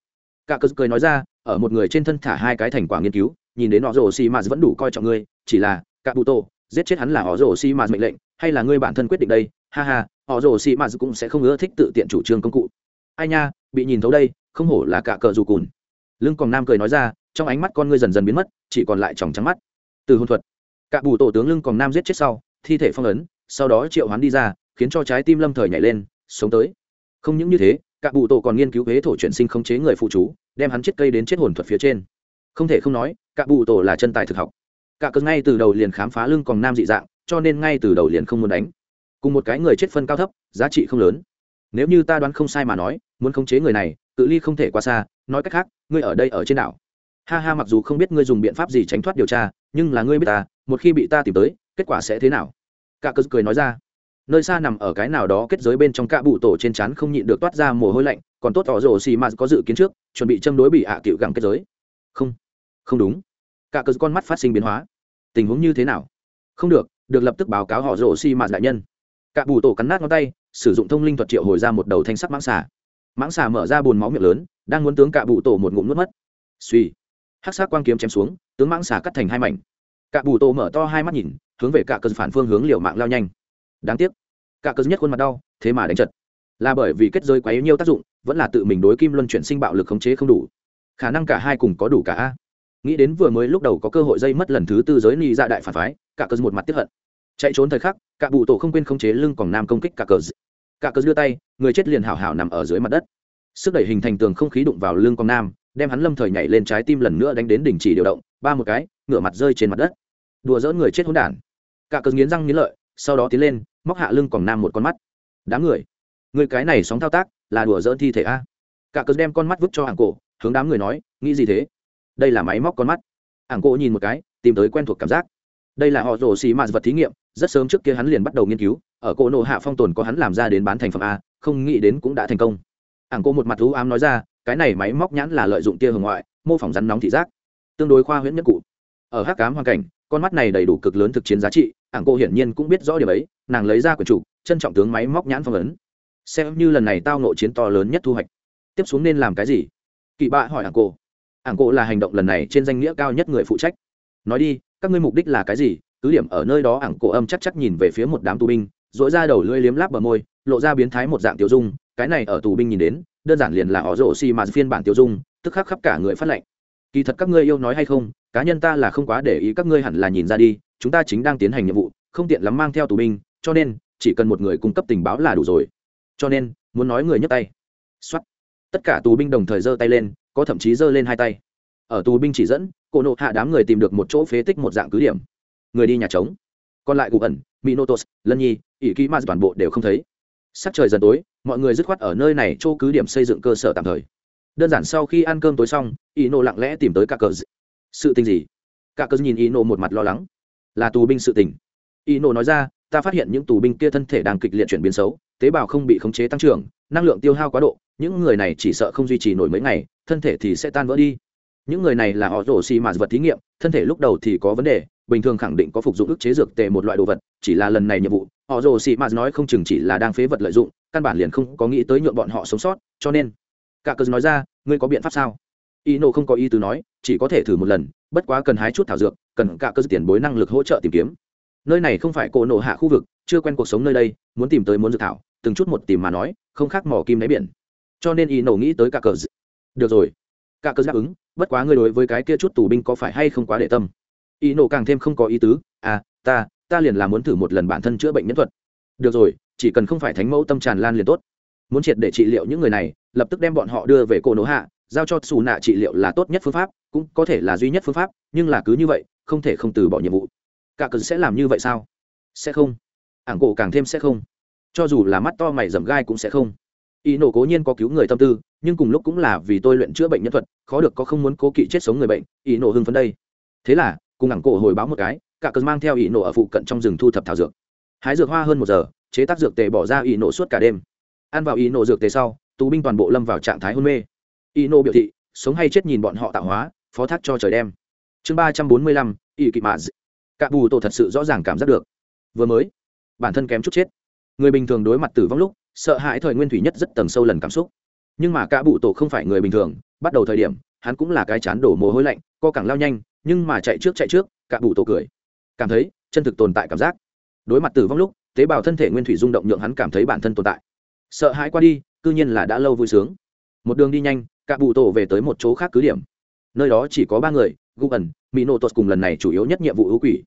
S1: Cả cơ cười nói ra, ở một người trên thân thả hai cái thành quả nghiên cứu, nhìn đến họ rồ xì mà vẫn đủ coi trọng ngươi, chỉ là cả bụ tô giết chết hắn là họ rồ xì mà mệnh lệnh, hay là ngươi bản thân quyết định đây? Ha ha họ rồ xì mà cũng sẽ không ưa thích tự tiện chủ trương công cụ. Ai nha, bị nhìn thấu đây, không hổ là cả cờ dù cùn. Lưng còn nam cười nói ra, trong ánh mắt con ngươi dần dần biến mất, chỉ còn lại tròng trắng mắt. Từ hôn thuật cả bù tổ tướng lưng còn nam giết chết sau, thi thể phong ấn, sau đó triệu hoán đi ra khiến cho trái tim lâm thời nhảy lên, sống tới. Không những như thế, cả bù tổ còn nghiên cứu huế thổ chuyển sinh khống chế người phụ chú, đem hắn chết cây đến chết hồn thuật phía trên. Không thể không nói, cả bù tổ là chân tài thực học. Cả cơn ngay từ đầu liền khám phá lưng còn nam dị dạng, cho nên ngay từ đầu liền không muốn đánh. Cùng một cái người chết phân cao thấp, giá trị không lớn. Nếu như ta đoán không sai mà nói, muốn khống chế người này, cự ly không thể quá xa, nói cách khác, ngươi ở đây ở trên đảo. Ha ha, mặc dù không biết ngươi dùng biện pháp gì tránh thoát điều tra, nhưng là ngươi biết ta, một khi bị ta tìm tới, kết quả sẽ thế nào? Cả cơ cười nói ra nơi xa nằm ở cái nào đó kết giới bên trong cạ bụ tổ trên chắn không nhịn được toát ra mồ hôi lạnh, còn tốt tỏ rổ xì mà có dự kiến trước, chuẩn bị châm đối bị hạ à cựu gẳng kết giới. Không không đúng. Cả cơ con mắt phát sinh biến hóa. Tình huống như thế nào? Không được được lập tức báo cáo họ rổ xì mà đại nhân. Cả bù tổ cắn nát ngón tay, sử dụng thông linh thuật triệu hồi ra một đầu thanh sắc mãng xà. Mãng xà mở ra bồn máu miệng lớn, đang muốn tướng cả bụ tổ một ngụm nuốt mất. Suy hắc sắc quang kiếm chém xuống, tướng mãng xà cắt thành hai mảnh. Cả bù tổ mở to hai mắt nhìn, hướng về cả cơ phản phương hướng liều mạng lao nhanh đáng tiếc. Cả cơn nhất khuôn mặt đau, thế mà đánh chật. Là bởi vì kết giới quá yếu nhiều tác dụng, vẫn là tự mình đối kim luân chuyển sinh bạo lực khống chế không đủ. Khả năng cả hai cùng có đủ cả a. Nghĩ đến vừa mới lúc đầu có cơ hội dây mất lần thứ tư giới ni ra đại phản phái, cả cơn một mặt tiếp hận. Chạy trốn thời khắc, cả bụ tổ không quên khống chế lưng còn nam công kích cả cờ cả cờ đưa tay, người chết liền hảo hảo nằm ở dưới mặt đất. Sức đẩy hình thành tường không khí đụng vào lưng con nam, đem hắn lâm thời nhảy lên trái tim lần nữa đánh đến đỉnh chỉ điều động, ba một cái, ngửa mặt rơi trên mặt đất. Đùa dỡ người chết hỗn đản. Cả cờ nghiến răng nghiến lợi sau đó tiến lên, móc hạ lưng còn nam một con mắt. Đám người người cái này sóng thao tác là đùa dỡ thi thể a. Cả cớ đem con mắt vứt cho hàng cổ, hướng đám người nói, nghĩ gì thế? Đây là máy móc con mắt. Hàng cổ nhìn một cái, tìm tới quen thuộc cảm giác. Đây là họ rồ xì mạt vật thí nghiệm, rất sớm trước kia hắn liền bắt đầu nghiên cứu, ở cổ nộ hạ phong tồn có hắn làm ra đến bán thành phẩm a, không nghĩ đến cũng đã thành công. Ảng cô một mặt thú ám nói ra, cái này máy móc nhãn là lợi dụng tia hồng ngoại, mô phỏng rắn nóng thị giác, tương đối khoa huyễn nhất cụ. Ở hắc cám hoàn cảnh con mắt này đầy đủ cực lớn thực chiến giá trị, ảng cô hiển nhiên cũng biết rõ điều ấy, nàng lấy ra quyển chủ, trân trọng tướng máy móc nhãn phong ấn. Xem như lần này tao nội chiến to lớn nhất thu hoạch. Tiếp xuống nên làm cái gì? Kỵ bạ hỏi ảng cô ảng cô là hành động lần này trên danh nghĩa cao nhất người phụ trách. Nói đi, các ngươi mục đích là cái gì? Cứ điểm ở nơi đó ảng cổ âm chắc chắc nhìn về phía một đám tù binh dỗi ra đầu lưỡi liếm láp bờ môi, lộ ra biến thái một dạng tiêu dung, cái này ở tù binh nhìn đến, đơn giản liền là họ rổ xi mà phiên bản tiêu dung, tức khắc khắp cả người phát lệnh. Kỳ thật các ngươi yêu nói hay không cá nhân ta là không quá để ý các ngươi hẳn là nhìn ra đi, chúng ta chính đang tiến hành nhiệm vụ, không tiện lắm mang theo tù binh, cho nên, chỉ cần một người cung cấp tình báo là đủ rồi. Cho nên, muốn nói người nhấc tay. Xuất tất cả tù binh đồng thời giơ tay lên, có thậm chí giơ lên hai tay. Ở tù binh chỉ dẫn cổ nộ hạ đám người tìm được một chỗ phế tích một dạng cứ điểm. Người đi nhà trống. Còn lại cụ ẩn, minotos, lân nhi, ỷ kỹ ma toàn bộ đều không thấy. Sắc trời dần tối, mọi người dứt khoát ở nơi này chỗ cứ điểm xây dựng cơ sở tạm thời. Đơn giản sau khi ăn cơm tối xong ỷ nô lặng lẽ tìm tới cả cờ sự tình gì? Cả cớ nhìn y nô một mặt lo lắng. Là tù binh sự tình. Y nô nói ra, ta phát hiện những tù binh kia thân thể đang kịch liệt chuyển biến xấu, tế bào không bị khống chế tăng trưởng, năng lượng tiêu hao quá độ, những người này chỉ sợ không duy trì nổi mấy ngày, thân thể thì sẽ tan vỡ đi. Những người này là họ rổ xì mà vật thí nghiệm, thân thể lúc đầu thì có vấn đề, bình thường khẳng định có phục dụng ức chế dược tệ một loại đồ vật, chỉ là lần này nhiệm vụ, họ rồ xì mà nói không chừng chỉ là đang phế vật lợi dụng, căn bản liền không có nghĩ tới nhuộm bọn họ sống sót, cho nên, cả cớ nói ra, ngươi có biện pháp sao? Y nộ không có ý tứ nói, chỉ có thể thử một lần, bất quá cần hái chút thảo dược, cần cả cơ tiền bối năng lực hỗ trợ tìm kiếm. Nơi này không phải cổ nộ hạ khu vực, chưa quen cuộc sống nơi đây, muốn tìm tới muốn dược thảo, từng chút một tìm mà nói, không khác mỏ kim đáy biển. Cho nên y nổ nghĩ tới cả cờ được rồi. Cả cờ đáp ứng, bất quá ngươi đối với cái kia chút tù binh có phải hay không quá để tâm? Y nổ càng thêm không có ý tứ à ta ta liền là muốn thử một lần bản thân chữa bệnh nhân thuật. Được rồi, chỉ cần không phải thánh mẫu tâm tràn lan liền tốt. Muốn triệt để trị liệu những người này, lập tức đem bọn họ đưa về cổ nổ hạ giao cho xù nạ trị liệu là tốt nhất phương pháp, cũng có thể là duy nhất phương pháp, nhưng là cứ như vậy, không thể không từ bỏ nhiệm vụ. Cả cờ sẽ làm như vậy sao? Sẽ không. Ảng cổ càng thêm sẽ không. Cho dù là mắt to mày dầm gai cũng sẽ không. Y nổ cố nhiên có cứu người tâm tư, nhưng cùng lúc cũng là vì tôi luyện chữa bệnh nhân thuật, khó được có không muốn cố kỵ chết sống người bệnh y nổ hưng phấn đây. Thế là, cùng ảng cổ hồi báo một cái, cả cơn mang theo y nổ ở phụ cận trong rừng thu thập thảo dược. Hái dược hoa hơn một giờ, chế tác dược tề bỏ ra y nổ suốt cả đêm. Ăn vào y nổ dược tề sau, tù binh toàn bộ lâm vào trạng thái hôn mê y biểu thị, sống hay chết nhìn bọn họ tạo hóa, phó thác cho trời đem. Chương ba trăm bốn mươi lăm y kỵ mã cả bù tổ thật sự rõ ràng cảm giác được. Vừa mới, bản thân kém chút chết. Người bình thường đối mặt tử vong lúc, sợ hãi thời nguyên thủy nhất rất tầng sâu lần cảm xúc. Nhưng mà cả bụ tổ không phải người bình thường, bắt đầu thời điểm, hắn cũng là cái chán đổ mồ hôi lạnh, co cẳng lao nhanh, nhưng mà chạy trước chạy trước cả bụ tổ cười. Cảm thấy, chân thực tồn tại cảm giác. Đối mặt tử vong lúc, tế bào thân thể nguyên thủy rung động nhượng hắn cảm thấy bản thân tồn tại. Sợ hãi qua đi, cư nhiên là đã lâu vui sướng. Một đường đi nhanh cả bụ tổ về tới một chỗ khác cứ điểm. Nơi đó chỉ có ba người, gu ẩn mỹ nô tốt cùng lần này chủ yếu nhất nhiệm vụ ưu quỷ.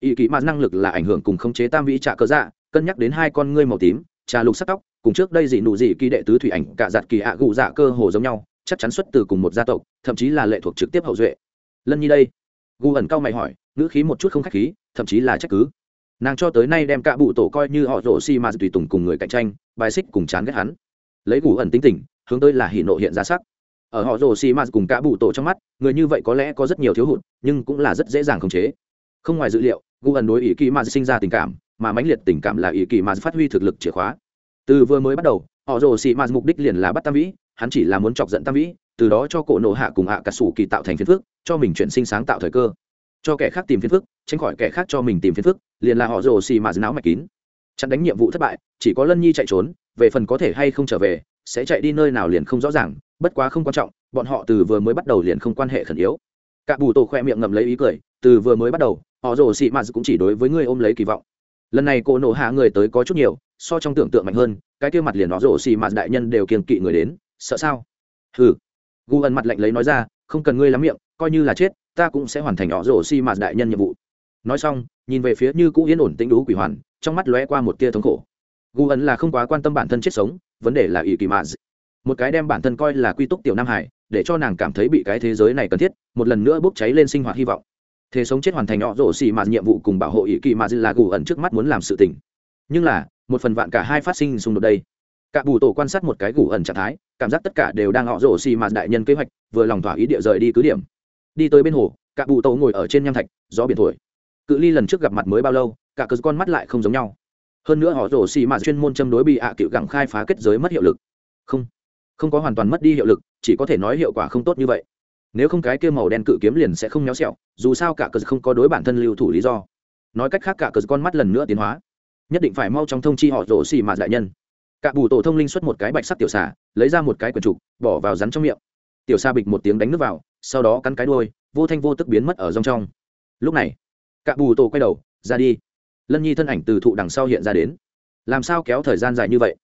S1: Ý kỹ mà năng lực là ảnh hưởng cùng khống chế tam vĩ trạ cơ dạ cân nhắc đến hai con ngươi màu tím, trà lục sắc tóc, cùng trước đây dị nụ dị kỳ đệ tứ thủy ảnh, cả giặt kỳ ạ gù dạ cơ hồ giống nhau, chắc chắn xuất từ cùng một gia tộc, thậm chí là lệ thuộc trực tiếp hậu duệ. Lân nhi đây. Gu ẩn cao mày hỏi, ngữ khí một chút không khách khí, thậm chí là trách cứ. Nàng cho tới nay đem cả bụ tổ coi như họ rổ xi mà tùy tùng cùng người cạnh tranh, bài xích cùng chán ghét hắn. Lấy gu ẩn tính tình, hướng tới là hỉ nộ hiện ra sắc ở họ rồ xì mạt cùng cả bụ tổ trong mắt, người như vậy có lẽ có rất nhiều thiếu hụt, nhưng cũng là rất dễ dàng khống chế. Không ngoài dữ liệu, gu ẩn đối ý kỳ mạt sinh ra tình cảm, mà mãnh liệt tình cảm là ý kỳ mạt phát huy thực lực chìa khóa. Từ vừa mới bắt đầu, họ rồ xì mạt mục đích liền là bắt tam vĩ, hắn chỉ là muốn chọc giận tam vĩ, từ đó cho cổ nộ hạ cùng hạ cả sủ kỳ tạo thành phiền phức, cho mình chuyển sinh sáng tạo thời cơ. Cho kẻ khác tìm phiền phức, tránh khỏi kẻ khác cho mình tìm phiền phức, liền là họ rồ xì mạt não mạch kín. Chặn đánh nhiệm vụ thất bại, chỉ có lân nhi chạy trốn, về phần có thể hay không trở về sẽ chạy đi nơi nào liền không rõ ràng, bất quá không quan trọng, bọn họ từ vừa mới bắt đầu liền không quan hệ khẩn yếu. Cả bù tổ khoe miệng ngậm lấy ý cười, từ vừa mới bắt đầu, họ rồ xị mà cũng chỉ đối với ngươi ôm lấy kỳ vọng. Lần này cô nổ hạ người tới có chút nhiều, so trong tưởng tượng mạnh hơn, cái kia mặt liền họ rồ xị mạt đại nhân đều kiềng kỵ người đến, sợ sao? Hừ. Gu ẩn mặt lạnh lấy nói ra, không cần ngươi lắm miệng, coi như là chết, ta cũng sẽ hoàn thành họ rồ xị mạt đại nhân nhiệm vụ. Nói xong, nhìn về phía như cũ yên ổn tĩnh đú quỷ hoàn, trong mắt lóe qua một tia thống khổ. Gu ẩn là không quá quan tâm bản thân chết sống vấn đề là ý kỳ mạt một cái đem bản thân coi là quy túc tiểu nam hải, để cho nàng cảm thấy bị cái thế giới này cần thiết, một lần nữa bốc cháy lên sinh hoạt hy vọng. Thế sống chết hoàn thành họ rổ xì mạt nhiệm vụ cùng bảo hộ ý kỳ mạt là gù ẩn trước mắt muốn làm sự tình. Nhưng là, một phần vạn cả hai phát sinh xung đột đây. Cả bù tổ quan sát một cái gù ẩn trạng thái, cảm giác tất cả đều đang họ rổ xì mạt đại nhân kế hoạch, vừa lòng thỏa ý địa rời đi cứ điểm. Đi tới bên hồ, cả bù tổ ngồi ở trên nham thạch, gió biển thổi. Cự ly lần trước gặp mặt mới bao lâu, cả cớ con mắt lại không giống nhau hơn nữa họ rổ xì mà chuyên môn châm đối bị ạ cựu gẳng khai phá kết giới mất hiệu lực. Không không có hoàn toàn mất đi hiệu lực, chỉ có thể nói hiệu quả không tốt như vậy. Nếu không cái kia màu đen cự kiếm liền sẽ không nhéo xẹo, dù sao cả cờ không có đối bản thân lưu thủ lý do. Nói cách khác cả cờ con mắt lần nữa tiến hóa. Nhất định phải mau trong thông chi họ rổ xì mà đại nhân. Cả bù tổ thông linh xuất một cái bạch sắc tiểu xà, lấy ra một cái quần trục, bỏ vào rắn trong miệng. Tiểu xa bịch một tiếng đánh nước vào, sau đó cắn cái đôi vô thanh vô tức biến mất ở trong trong. Lúc này, cả bù tổ quay đầu, ra đi lân nhi thân ảnh từ thụ đằng sau hiện ra đến. Làm sao kéo thời gian dài như vậy?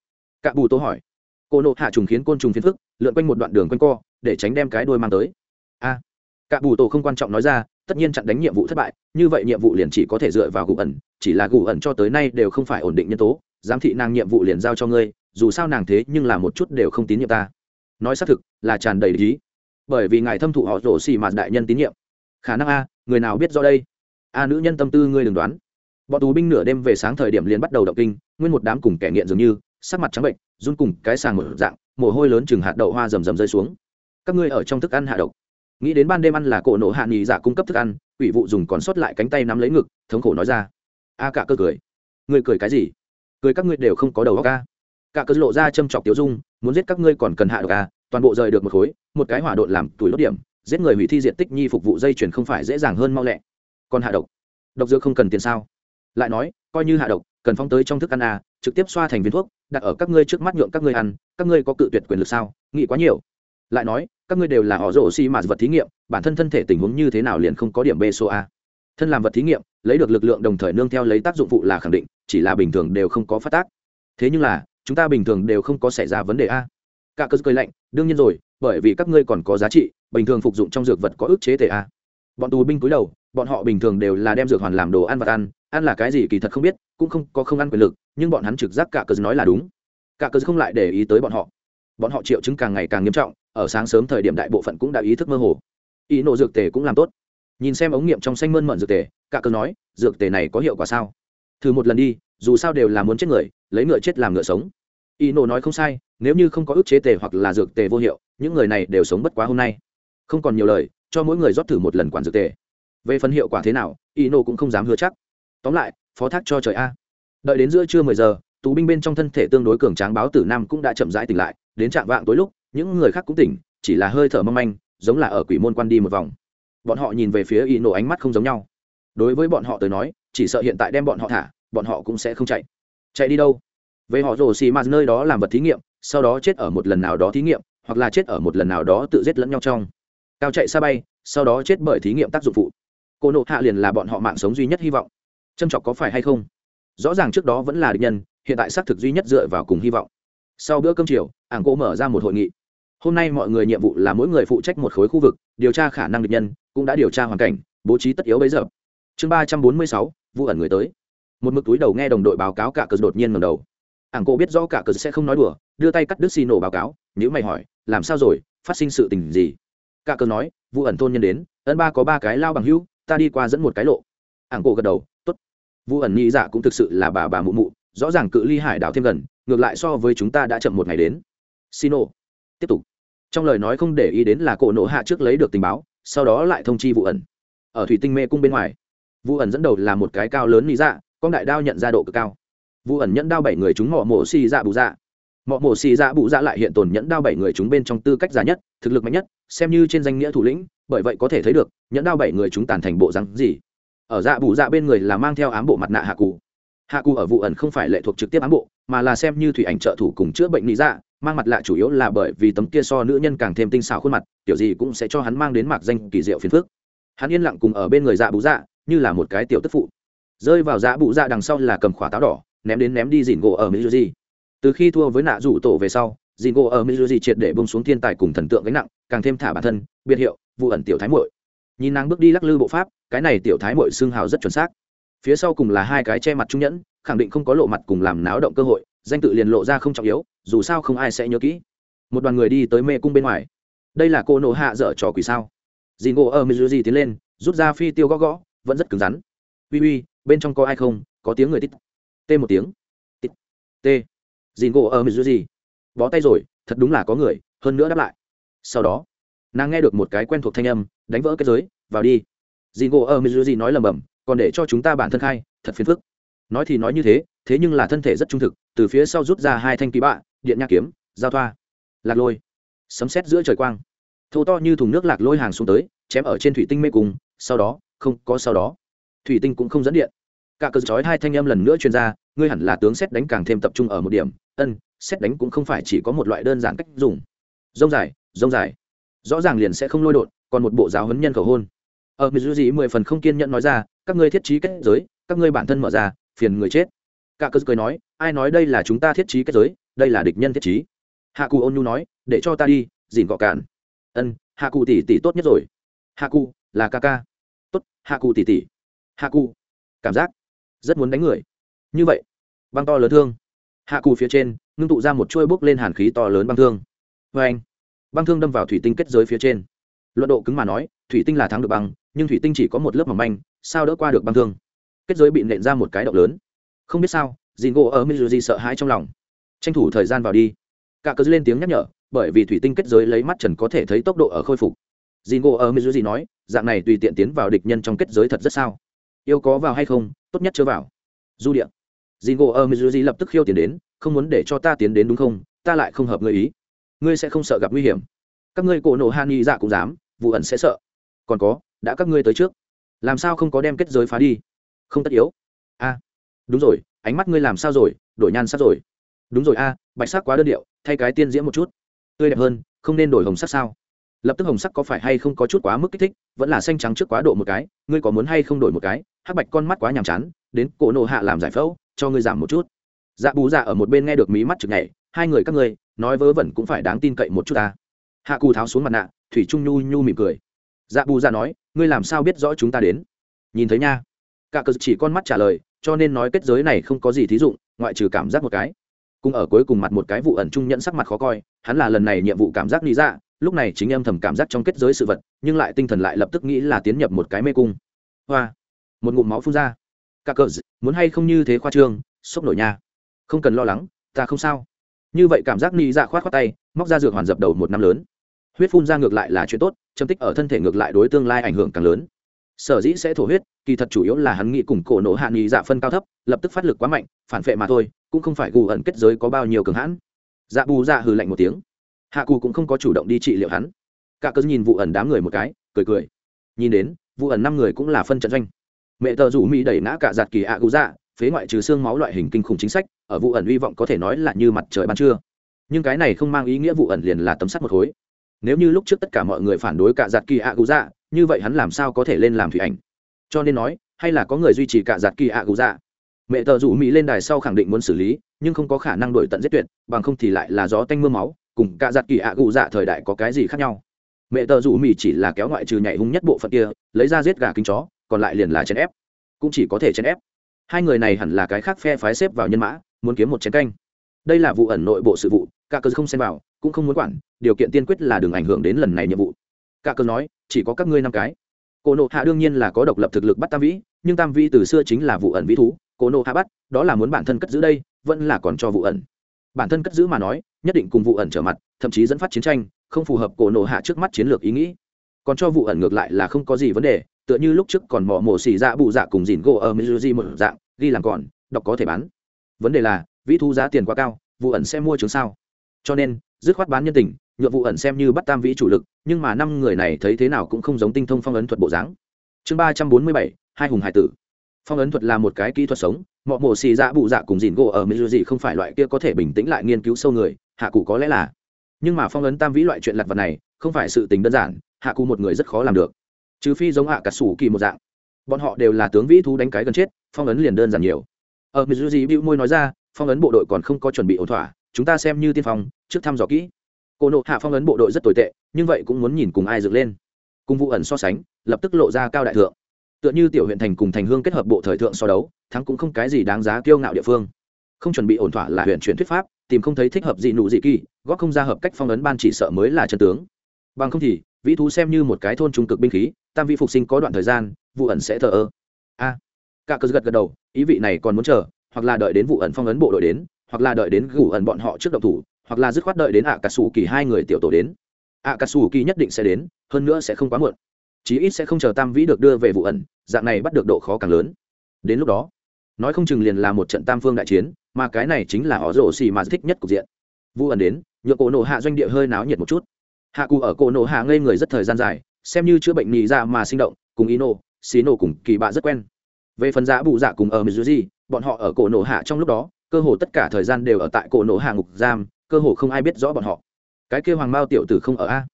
S1: Cả bù Tô hỏi. Cô nộ hạ trùng khiến côn trùng phiến phức lượn quanh một đoạn đường quanh co để tránh đem cái đôi mang tới. A. À, cả bù Tô không quan trọng nói ra tất nhiên chặn đánh nhiệm vụ thất bại như vậy nhiệm vụ liền chỉ có thể dựa vào gù ẩn chỉ là gù ẩn cho tới nay đều không phải ổn định nhân tố giám thị nàng nhiệm vụ liền giao cho ngươi dù sao nàng thế nhưng là một chút đều không tín nhiệm ta. Nói xác thực là tràn đầy lý. Bởi vì ngài thâm thụ họ rổ xì mạt đại nhân tín nhiệm. Khả năng a người nào biết do đây? A nữ nhân tâm tư ngươi đừng đoán bọn tù binh nửa đêm về sáng thời điểm liền bắt đầu động kinh, nguyên một đám cùng kẻ nghiện dường như, sắc mặt trắng bệnh, run cùng cái sàng mở dạng, mồ hôi lớn chừng hạt đậu hoa rầm rầm rơi xuống. Các ngươi ở trong thức ăn hạ độc. Nghĩ đến ban đêm ăn là cổ nổ hạ nghỉ dạ cung cấp thức ăn ủy vụ dùng còn sót lại cánh tay nắm lấy ngực, thống khổ nói ra. A cả cơ cười. Ngươi cười cái gì? Cười các ngươi đều không có đầu óc ca cả cơ lộ ra châm chọc tiểu dung, muốn giết các ngươi còn cần hạ độc a, toàn bộ rời được một khối, một cái hỏa độn làm tuổi đốt điểm, giết người hủy thi diện tích nhi phục vụ dây chuyển không phải dễ dàng hơn mau lẹ. Còn hạ độc. Độc dược không cần tiền sao? Lại nói, coi như hạ độc, cần phong tới trong thức ăn à trực tiếp xoa thành viên thuốc, đặt ở các ngươi trước mắt nhượng các ngươi ăn, các ngươi có cự tuyệt quyền lực sao? Nghĩ quá nhiều. Lại nói, các ngươi đều là họ rổ xi mạt vật thí nghiệm, bản thân thân thể tình huống như thế nào liền không có điểm b số a. Thân làm vật thí nghiệm, lấy được lực lượng đồng thời nương theo lấy tác dụng phụ là khẳng định, chỉ là bình thường đều không có phát tác. Thế nhưng là, chúng ta bình thường đều không có xảy ra vấn đề a. Cả cơ cười lạnh, đương nhiên rồi, bởi vì các ngươi còn có giá trị, bình thường phục dụng trong dược vật có ức chế tệ a. Bọn tù binh cúi đầu bọn họ bình thường đều là đem dược hoàn làm đồ ăn vật ăn ăn là cái gì kỳ thật không biết, cũng không có không ăn quyền lực, nhưng bọn hắn trực giác cả cơ nói là đúng. Cả cơ không lại để ý tới bọn họ. Bọn họ triệu chứng càng ngày càng nghiêm trọng, ở sáng sớm thời điểm đại bộ phận cũng đã ý thức mơ hồ. Ý nộ dược tề cũng làm tốt. Nhìn xem ống nghiệm trong xanh mơn mận dược tề cả cơ nói, dược tề này có hiệu quả sao? Thử một lần đi, dù sao đều là muốn chết người, lấy ngựa chết làm ngựa sống. Ý nộ nói không sai, nếu như không có ức chế tề hoặc là dược tề vô hiệu, những người này đều sống bất quá hôm nay. Không còn nhiều lời, cho mỗi người rót thử một lần quản dược tề về phần hiệu quả thế nào y nô cũng không dám hứa chắc. Tóm lại, phó thác cho trời a. Đợi đến giữa trưa mười giờ, tù binh bên trong thân thể tương đối cường tráng báo tử nam cũng đã chậm rãi tỉnh lại, đến trạng vạng tối lúc, những người khác cũng tỉnh, chỉ là hơi thở mâm manh, giống là ở quỷ môn quan đi một vòng. Bọn họ nhìn về phía y nổ ánh mắt không giống nhau. Đối với bọn họ tới nói, chỉ sợ hiện tại đem bọn họ thả, bọn họ cũng sẽ không chạy. Chạy đi đâu? Về họ rồ xì m nơi đó làm vật thí nghiệm, sau đó chết ở một lần nào đó thí nghiệm, hoặc là chết ở một lần nào đó tự giết lẫn nhau trong. Cao chạy xa bay, sau đó chết bởi thí nghiệm tác dụng phụ cô nộ hạ liền là bọn họ mạng sống duy nhất hy vọng. Trâm trọc có phải hay không? Rõ ràng trước đó vẫn là địch nhân, hiện tại xác thực duy nhất dựa vào cùng hy vọng. Sau bữa cơm chiều, ảng cô mở ra một hội nghị. Hôm nay mọi người nhiệm vụ là mỗi người phụ trách một khối khu vực, điều tra khả năng địch nhân, cũng đã điều tra hoàn cảnh, bố trí tất yếu bấy giờ. Chương ba trăm bốn mươi sáu, vụ ẩn người tới. Một mực túi đầu nghe đồng đội báo cáo cả cờ đột nhiên ngầm đầu. Ảng cô biết rõ cả cờ sẽ không nói đùa, đưa tay cắt đứt xì nổ báo cáo nếu mày hỏi, làm sao rồi? Phát sinh sự tình gì? Cả cờ nói, vụ ẩn thôn nhân đến ân ba có ba cái lao bằng hữu ta đi qua dẫn một cái lộ. Ảng cổ gật đầu t ố t vụ ẩn nghĩ dạ cũng thực sự là bà bà mụ mụ, rõ ràng cự ly hải đảo thêm gần, ngược lại so với chúng ta đã chậm một ngày đến. Xin ô tiếp tục. Trong lời nói không để ý đến là cổ nộ hạ trước lấy được tình báo, sau đó lại thông chi vụ ẩn. Ở thủy tinh mê cung bên ngoài vụ ẩn dẫn đầu là một cái cao lớn lý dạ con đại đao nhận ra độ cực cao. Vụ ẩn nhẫn đao bảy người chúng họ mổ xì dạ bù dạ mọ mổ xì dạ bụ dạ lại hiện tồn nhẫn đao bảy người chúng bên trong tư cách già nhất, thực lực mạnh nhất, xem như trên danh nghĩa thủ lĩnh, bởi vậy có thể thấy được, nhẫn đao bảy người chúng tàn thành bộ rắn gì. Ở dạ bụ dạ bên người là mang theo ám bộ mặt nạ hạ cụ. Hạ cụ ở vụ ẩn không phải lệ thuộc trực tiếp ám bộ, mà là xem như thủy ảnh trợ thủ cùng chữa bệnh lý dạ mang mặt lạ chủ yếu là bởi vì tấm kia so nữ nhân càng thêm tinh xảo khuôn mặt, kiểu gì cũng sẽ cho hắn mang đến mạc danh kỳ diệu phiền phức. Hắn yên lặng cùng ở bên người dạ bụ dạ như là một cái tiểu tức phụ. Rơi vào dạ bụ dạ đằng sau là cầm khóa táo đỏ, ném đến ném đi dìn gỗ ở mỹ gì từ khi thua với nạ rủ tổ về sau dì ngộ ở mizuji triệt để bông xuống thiên tài cùng thần tượng gánh nặng, càng thêm thả bản thân, biệt hiệu, vụ ẩn tiểu thái muội. Nhìn nàng bước đi lắc lư bộ pháp, cái này tiểu thái muội xương hào rất chuẩn xác. Phía sau cùng là hai cái che mặt trung nhẫn, khẳng định không có lộ mặt cùng làm náo động cơ hội, danh tự liền lộ ra không trọng yếu, dù sao không ai sẽ nhớ kỹ. Một đoàn người đi tới mê cung bên ngoài. Đây là cô nộ hạ dở trò quỷ sao? Dì ngộ ở mizuji tiến lên, rút ra phi tiêu gõ gõ, vẫn rất cứng rắn. Uy uy, bên trong có ai không? Có tiếng người tít. T một tiếng. Tít. T dìn gỗ ở mizuji. Bó tay rồi, thật đúng là có người, hơn nữa đáp lại. Sau đó, nàng nghe được một cái quen thuộc thanh âm, đánh vỡ cái giới, vào đi. Dìn gỗ ở mizuji nói lầm bầm còn để cho chúng ta bản thân khai, thật phiền phức. Nói thì nói như thế thế nhưng là thân thể rất trung thực, từ phía sau rút ra hai thanh ký bạ, điện nhạc kiếm, giao thoa. Lạc lôi. Sấm sét giữa trời quang. Thô to như thùng nước lạc lôi hàng xuống tới, chém ở trên thủy tinh mê cung, sau đó, không, có sau đó. Thủy tinh cũng không dẫn điện cả cờ chói hai thanh âm lần nữa truyền ra, ngươi hẳn là tướng xét đánh càng thêm tập trung ở một điểm. Ân, xét đánh cũng không phải chỉ có một loại đơn giản cách dùng. Rông dài rông dài. Rõ ràng liền sẽ không lôi đột, còn một bộ giáo huấn nhân khẩu hôn. Ở mỹ gì mười phần không kiên nhẫn nói ra, các ngươi thiết trí kết giới, các ngươi bản thân mở ra, phiền người chết. Cả cờ cười nói, ai nói đây là chúng ta thiết trí kết giới, đây là địch nhân thiết trí. Hạ cụ ôn nhu nói, để cho ta đi, dìn gọ cản ân, hạ cụ tỷ tỷ tốt nhất rồi. Hạ cụ, là ca ca. Tốt, hạ cụ tỷ tỷ. Hạ cụ, cảm giác rất muốn đánh người. Như vậy, băng to lớn thương. Hạ cù phía trên, ngưng tụ ra một chuôi bốc lên hàn khí to lớn băng thương. Vê anh, băng thương đâm vào thủy tinh kết giới phía trên. Luận độ cứng mà nói, thủy tinh là thắng được băng, nhưng thủy tinh chỉ có một lớp mỏng manh, sao đỡ qua được băng thương? Kết giới bị nện ra một cái động lớn. Không biết sao dìn gỗ ở mizuji sợ hãi trong lòng. Tranh thủ thời gian vào đi. Cả cớ lên tiếng nhắc nhở, bởi vì thủy tinh kết giới lấy mắt trần có thể thấy tốc độ ở khôi phục. Dìn gỗ ở mizuji nói, dạng này tùy tiện tiến vào địch nhân trong kết giới thật rất sao? Yêu có vào hay không tốt nhất chưa vào. Du địa. Dì ngộ ở mizuji lập tức khiêu tiền đến, không muốn để cho ta tiến đến đúng không? Ta lại không hợp người ý. Ngươi sẽ không sợ gặp nguy hiểm. Các ngươi cổ nổ han nghi dạ cũng dám, vụ ẩn sẽ sợ. Còn có, đã các ngươi tới trước. Làm sao không có đem kết giới phá đi? Không tất yếu. A đúng rồi, ánh mắt ngươi làm sao rồi? Đổi nhan sắc rồi. Đúng rồi a, bạch sắc quá đơn điệu, thay cái tiên diễm một chút. Tươi đẹp hơn, không nên đổi hồng sắc sao? Lập tức hồng sắc có phải hay không có chút quá mức kích thích, vẫn là xanh trắng trước quá độ một cái, ngươi có muốn hay không đổi một cái? Hắc bạch con mắt quá nhàm chán, đến cổ nộ hạ làm giải phẫu, cho ngươi giảm một chút. Dạ bù dạ ở một bên nghe được mí mắt chực nhảy, hai người các ngươi, nói vớ vẩn cũng phải đáng tin cậy một chút ta. Hạ cù tháo xuống mặt nạ, thủy trung nhu nhu mỉm cười. Dạ bù dạ nói, ngươi làm sao biết rõ chúng ta đến? Nhìn thấy nha. Cả cờ chỉ con mắt trả lời, cho nên nói kết giới này không có gì thí dụng, ngoại trừ cảm giác một cái. Cùng ở cuối cùng mặt một cái vụ ẩn trung nhận sắc mặt khó coi, hắn là lần này nhiệm vụ cảm giác lý dạ lúc này chính em thầm cảm giác trong kết giới sự vật, nhưng lại tinh thần lại lập tức nghĩ là tiến nhập một cái mê cung. Hoa một ngụm máu phun ra. Cả cờ muốn hay không như thế khoa trương, sốc nổi nha. Không cần lo lắng, ta không sao. Như vậy cảm giác ni dạ khoát khoát tay, móc ra dược hoàn dập đầu một năm lớn. Huyết phun ra ngược lại là chuyện tốt châm tích ở thân thể ngược lại đối tương lai ảnh hưởng càng lớn. Sở dĩ sẽ thổ huyết, kỳ thật chủ yếu là hắn nghĩ cùng cổ nổ hạ nghị dạ phân cao thấp, lập tức phát lực quá mạnh, phản vệ mà thôi, cũng không phải gù ẩn kết giới có bao nhiêu cường hãn. Dạ bù dạ hừ lạnh một tiếng. Hạ cù cũng không có chủ động đi trị liệu hắn. Cả cớ nhìn vụ ẩn đám người một cái, cười cười. Nhìn đến, vụ ẩn năm người cũng là phân trận doanh mẹ tờ rủ mỹ đẩy ngã cả giạt kỳ ạ gù dạ phế ngoại trừ xương máu loại hình kinh khủng chính sách, ở vụ ẩn hy vọng có thể nói là như mặt trời ban trưa. Nhưng cái này không mang ý nghĩa vụ ẩn liền là tấm sắt một khối. Nếu như lúc trước tất cả mọi người phản đối cả giạt kỳ ạ gù dạ như vậy hắn làm sao có thể lên làm thủy ảnh? Cho nên nói, hay là có người duy trì cả giạt kỳ ạ gù dạ mẹ tờ rủ mỹ lên đài sau khẳng định muốn xử lý, nhưng không có khả năng đổi tận giết tuyệt, bằng không thì lại là gió tanh mưa máu, cùng cả giạt kỳ ạ gù dạ thời đại có cái gì khác nhau? Mẹ tờ rủ mỹ chỉ là kéo ngoại trừ nhảy hung nhất bộ phận kia, lấy ra giết gà kính chó còn lại liền là chèn ép. Cũng chỉ có thể chèn ép. Hai người này hẳn là cái khác phe phái xếp vào nhân mã, muốn kiếm một chén canh. Đây là vụ ẩn nội bộ sự vụ cả cơ không xem vào, cũng không muốn quản, điều kiện tiên quyết là đừng ảnh hưởng đến lần này nhiệm vụ. Cả cơ nói, chỉ có các ngươi năm cái. Cổ nộ hạ đương nhiên là có độc lập thực lực bắt tam vĩ, nhưng tam vĩ từ xưa chính là vụ ẩn vĩ thú, cổ nộ hạ bắt, đó là muốn bản thân cất giữ đây, vẫn là còn cho vụ ẩn. Bản thân cất giữ mà nói, nhất định cùng vụ ẩn trở mặt, thậm chí dẫn phát chiến tranh, không phù hợp cổ nộ hạ trước mắt chiến lược ý nghĩ. Còn cho vụ ẩn ngược lại là không có gì vấn đề tựa như lúc trước còn mỏ mổ xì dạ bụ dạ cùng dìn gỗ ở mizuji một dạng, ghi làm còn, đọc có thể bán. Vấn đề là, vĩ thu giá tiền quá cao, vụ ẩn sẽ mua chứng sao? Cho nên, dứt khoát bán nhân tình nhựa vụ ẩn xem như bắt tam vĩ chủ lực, nhưng mà năm người này thấy thế nào cũng không giống tinh thông phong ấn thuật bộ dáng. Chương ba trăm bốn mươi bảy, hai hùng hải tử. Phong ấn thuật là một cái kỹ thuật sống, mọ mổ xì dạ bụ dạ cùng dìn gỗ ở mizuji không phải loại kia có thể bình tĩnh lại nghiên cứu sâu người, hạ cụ có lẽ là. Nhưng mà phong ấn tam vĩ loại chuyện lặt vật này, không phải sự tình đơn giản, hạ cụ một người rất khó làm được trừ phi giống hạ cả sủ kỳ một dạng. Bọn họ đều là tướng vĩ thú đánh cái gần chết, phong ấn liền đơn giản nhiều. Ở mizuji bĩu môi nói ra, phong ấn bộ đội còn không có chuẩn bị ổn thỏa, chúng ta xem như tiên phong, trước thăm dò kỹ. Cô nộ hạ phong ấn bộ đội rất tồi tệ, nhưng vậy cũng muốn nhìn cùng ai dựng lên. Cùng vụ ẩn so sánh, lập tức lộ ra cao đại thượng. Tựa như tiểu huyện thành cùng thành hương kết hợp bộ thời thượng so đấu, thắng cũng không cái gì đáng giá kiêu ngạo địa phương. Không chuẩn bị ổn thỏa là huyện chuyển thuyết pháp, tìm không thấy thích hợp gì nụ gì kỳ, góp không ra hợp cách phong ấn ban chỉ sợ mới là chân tướng. Bằng không thì, vĩ thú xem như một cái thôn trung cực binh khí tam vị phục sinh có đoạn thời gian, vụ ẩn sẽ thờ ơ. A. Cả cơ gật gật đầu, ý vị này còn muốn chờ, hoặc là đợi đến vụ ẩn phong ấn bộ đội đến, hoặc là đợi đến gủ ẩn bọn họ trước động thủ, hoặc là dứt khoát đợi đến ạ cà sủ kỳ hai người tiểu tổ đến. Ạ cà sủ kỳ nhất định sẽ đến, hơn nữa sẽ không quá muộn. Chí ít sẽ không chờ tam vĩ được đưa về vụ ẩn, dạng này bắt được độ khó càng lớn. Đến lúc đó, nói không chừng liền là một trận tam phương đại chiến, mà cái này chính là họ rổ xì mà thích nhất cục diện. Vụ ẩn đến nhựa cổ nổ hạ doanh địa hơi náo nhiệt một chút. Hạ cụ ở cổ nổ hạ ngây người rất thời gian dài xem như chữa bệnh nhị dạ mà sinh động, cùng ino xí nổ cùng kỳ bạ rất quen. Về phần giá bù dạ cùng ở mizuji, bọn họ ở cổ nổ hạ trong lúc đó, cơ hồ tất cả thời gian đều ở tại cổ nổ hạ ngục giam, cơ hồ không ai biết rõ bọn họ. Cái kêu hoàng mao tiểu tử không ở a?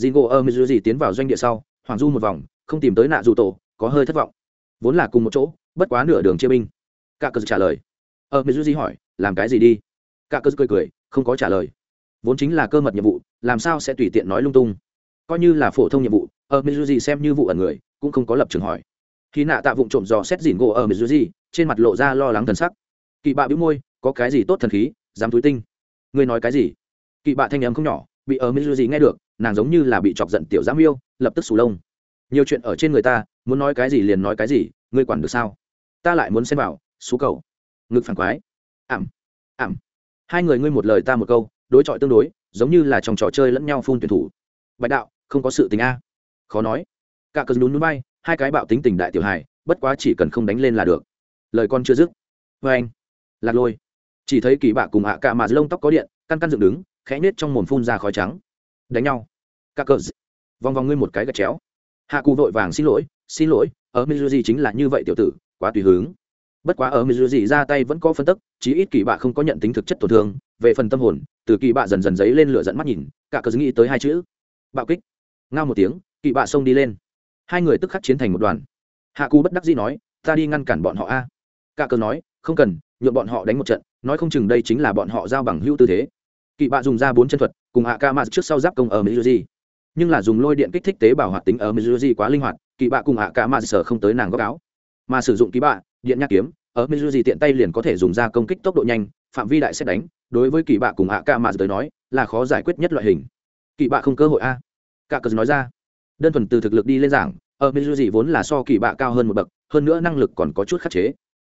S1: Jingo ở mizuji tiến vào doanh địa sau, hoàng du một vòng, không tìm tới nạ dù tổ, có hơi thất vọng. Vốn là cùng một chỗ, bất quá nửa đường chia binh. Cả cờ trả lời. Ở mizuji hỏi, làm cái gì đi? Cả cờ cười cười, không có trả lời. Vốn chính là cơ mật nhiệm vụ, làm sao sẽ tùy tiện nói lung tung? Coi như là phổ thông nhiệm vụ, ở mizuji xem như vụ ẩn người, cũng không có lập trường hỏi. Khi nạ tạ vụng trộm dò xét dìn gỗ ở mizuji, trên mặt lộ ra lo lắng thần sắc. Kỳ bạ bĩu môi, có cái gì tốt thần khí, dám túi tinh. Ngươi nói cái gì? Kỳ bạ thanh âm không nhỏ, bị ở mizuji nghe được, nàng giống như là bị chọc giận tiểu giám yêu lập tức sù lông. Nhiều chuyện ở trên người ta, muốn nói cái gì liền nói cái gì, ngươi quản được sao? Ta lại muốn xem vào, xú cầu. Ngực phản quái. Ảm ảm. Hai người ngươi một lời ta một câu, đối chọi tương đối, giống như là trong trò chơi lẫn nhau phun tuyển thủ. Bạch đạo không có sự tình a. Khó nói. Cả cơn nhún núi bay, hai cái bạo tính tình đại tiểu hài, bất quá chỉ cần không đánh lên là được. Lời con chưa dứt. Vê anh, lạc lôi. Chỉ thấy kỳ bạ cùng ạ cả mà lông tóc có điện, căn căn dựng đứng, khẽ nết trong mồm phun ra khói trắng. Đánh nhau. Cả cờ vòng vòng ngươi một cái gạch chéo. Hạ cụ vội vàng xin lỗi xin lỗi, ở mizuji chính là như vậy tiểu tử, quá tùy hướng bất quá ở mizuji ra tay vẫn có phân tức, chí ít kỳ bạ không có nhận tính thực chất tổn thương. Về phần tâm hồn, từ kỳ bạ dần dần dấy lên lửa dẫn mắt nhìn, cả cờ nghĩ tới hai chữ. Bạo kích ngao một tiếng kỳ bạ xông đi lên. Hai người tức khắc chiến thành một đoàn. Hạ cù bất đắc dĩ nói, ta đi ngăn cản bọn họ a. Cả cờ nói, không cần nhuộm bọn họ đánh một trận, nói không chừng đây chính là bọn họ giao bằng hữu tư thế. Kỵ bạ dùng ra bốn chân thuật, cùng hạ ca mạt trước sau giáp công ở mizuji. Nhưng là dùng lôi điện kích thích tế bào hoạt tính ở mizuji quá linh hoạt kỳ bạ cùng hạ ca mạt sở không tới nàng góc áo. Mà sử dụng kỳ bạ, điện nhắc kiếm, ở mizuji tiện tay liền có thể dùng ra công kích tốc độ nhanh, phạm vi đại xét đánh, đối với kỳ bạ cùng hạ ca mạt tới nói, là khó giải quyết nhất loại hình. Kỵ bạ không cơ hội a cả cờ nói ra. Đơn thuần từ thực lực đi lên giảng, ở mizuji vốn là so kỳ bạ cao hơn một bậc, hơn nữa năng lực còn có chút khắc chế.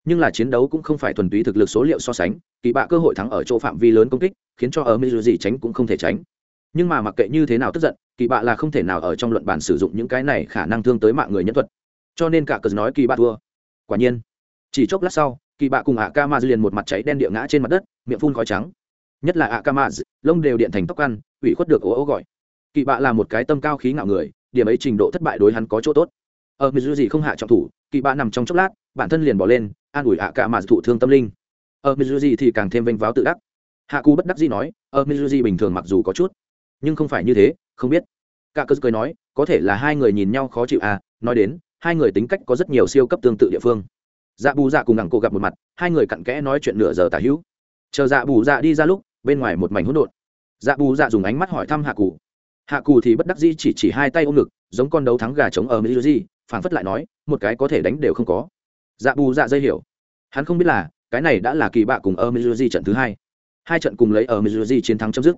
S1: Nhưng là chiến đấu cũng không phải thuần túy thực lực số liệu so sánh, kỳ bạ cơ hội thắng ở chỗ phạm vi lớn công kích, khiến cho ở mizuji tránh cũng không thể tránh. Nhưng mà mặc kệ như thế nào tức giận, kỳ bạ là không thể nào ở trong luận bản sử dụng những cái này khả năng thương tới mạng người nhân thuật. Cho nên cả cờ nói kỳ bạ thua. Quả nhiên, chỉ chốc lát sau, kỳ bạ cùng ạ ca maz liền một mặt cháy đen địa ngã trên mặt đất, miệng phun khói trắng. Nhất là ạ ca maz lông đều điện thành tóc ăn, ủy khuất được ố ố gọi kỳ bạ là một cái tâm cao khí ngạo người, điểm ấy trình độ thất bại đối hắn có chỗ tốt. Ờ, ở mizu gì không hạ trọng thủ kỳ bạ nằm trong chốc lát, bản thân liền bỏ lên, an ủi ạ cả mà thụ thương tâm linh. Ờ, ở mizu gì thì càng thêm vênh váo tự đắc. Hạ cú bất đắc dĩ nói ờ, ở mizu gì bình thường mặc dù có chút, nhưng không phải như thế, không biết. Cả cơ cười nói, có thể là hai người nhìn nhau khó chịu à nói đến, hai người tính cách có rất nhiều siêu cấp tương tự địa phương. Dạ bù dạ cùng đẳng cô gặp một mặt, hai người cặn kẽ nói chuyện nửa giờ tả hữu. Chờ dạ bù dạ đi ra lúc, bên ngoài một mảnh hỗn độn. Dạ bù dạ dùng ánh mắt hỏi thăm hạ cụ hạ cù thì bất đắc dĩ chỉ chỉ hai tay ôm ngực, giống con đấu thắng gà trống ở mỹ di phản phất lại nói, một cái có thể đánh đều không có. Dạ bù dạ dây hiểu. Hắn không biết là, cái này đã là kỳ bạ cùng ở mỹ di trận thứ hai. Hai trận cùng lấy ở mỹ di chiến thắng chấm dứt.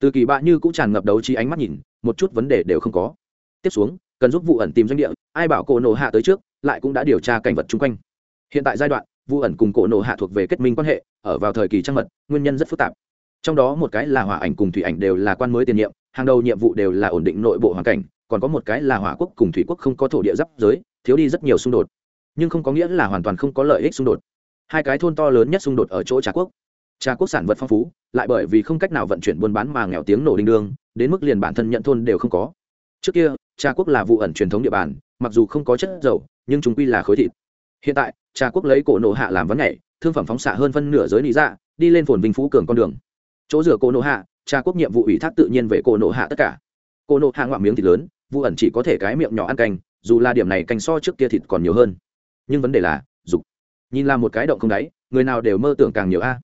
S1: Từ kỳ bạ như cũng tràn ngập đấu trí ánh mắt nhìn, một chút vấn đề đều không có. Tiếp xuống, cần giúp vụ ẩn tìm doanh địa, ai bảo cổ nổ hạ tới trước, lại cũng đã điều tra cảnh vật chung quanh. Hiện tại giai đoạn vụ ẩn cùng cổ nổ hạ thuộc về kết minh quan hệ, ở vào thời kỳ trăng mật, nguyên nhân rất phức tạp. Trong đó một cái là hỏa ảnh cùng thủy ảnh đều là quan mới tiền nhiệm hàng đầu nhiệm vụ đều là ổn định nội bộ hoàn cảnh, còn có một cái là hỏa quốc cùng thủy quốc không có thổ địa giáp giới, thiếu đi rất nhiều xung đột. Nhưng không có nghĩa là hoàn toàn không có lợi ích xung đột. Hai cái thôn to lớn nhất xung đột ở chỗ trà quốc. Trà quốc sản vật phong phú, lại bởi vì không cách nào vận chuyển buôn bán mà nghèo tiếng nổ đinh đương, đến mức liền bản thân nhận thôn đều không có. Trước kia, trà quốc là vụ ẩn truyền thống địa bàn, mặc dù không có chất dầu, nhưng chúng quy là khối thịt. Hiện tại, trà quốc lấy cổ nổ hạ làm vấn nhảy, thương phẩm phóng xạ hơn phân nửa giới lý dạ đi lên phồn vinh phú cường con đường. Chỗ rửa cổ nổ hạ tra quốc nhiệm vụ ủy thác tự nhiên về cô nộ hạ tất cả. Cô nộ hạ ngoạm miếng thịt lớn vụ ẩn chỉ có thể cái miệng nhỏ ăn canh, dù là điểm này canh so trước kia thịt còn nhiều hơn. Nhưng vấn đề là, dục. Nhìn là một cái động không đáy, người nào đều mơ tưởng càng nhiều a.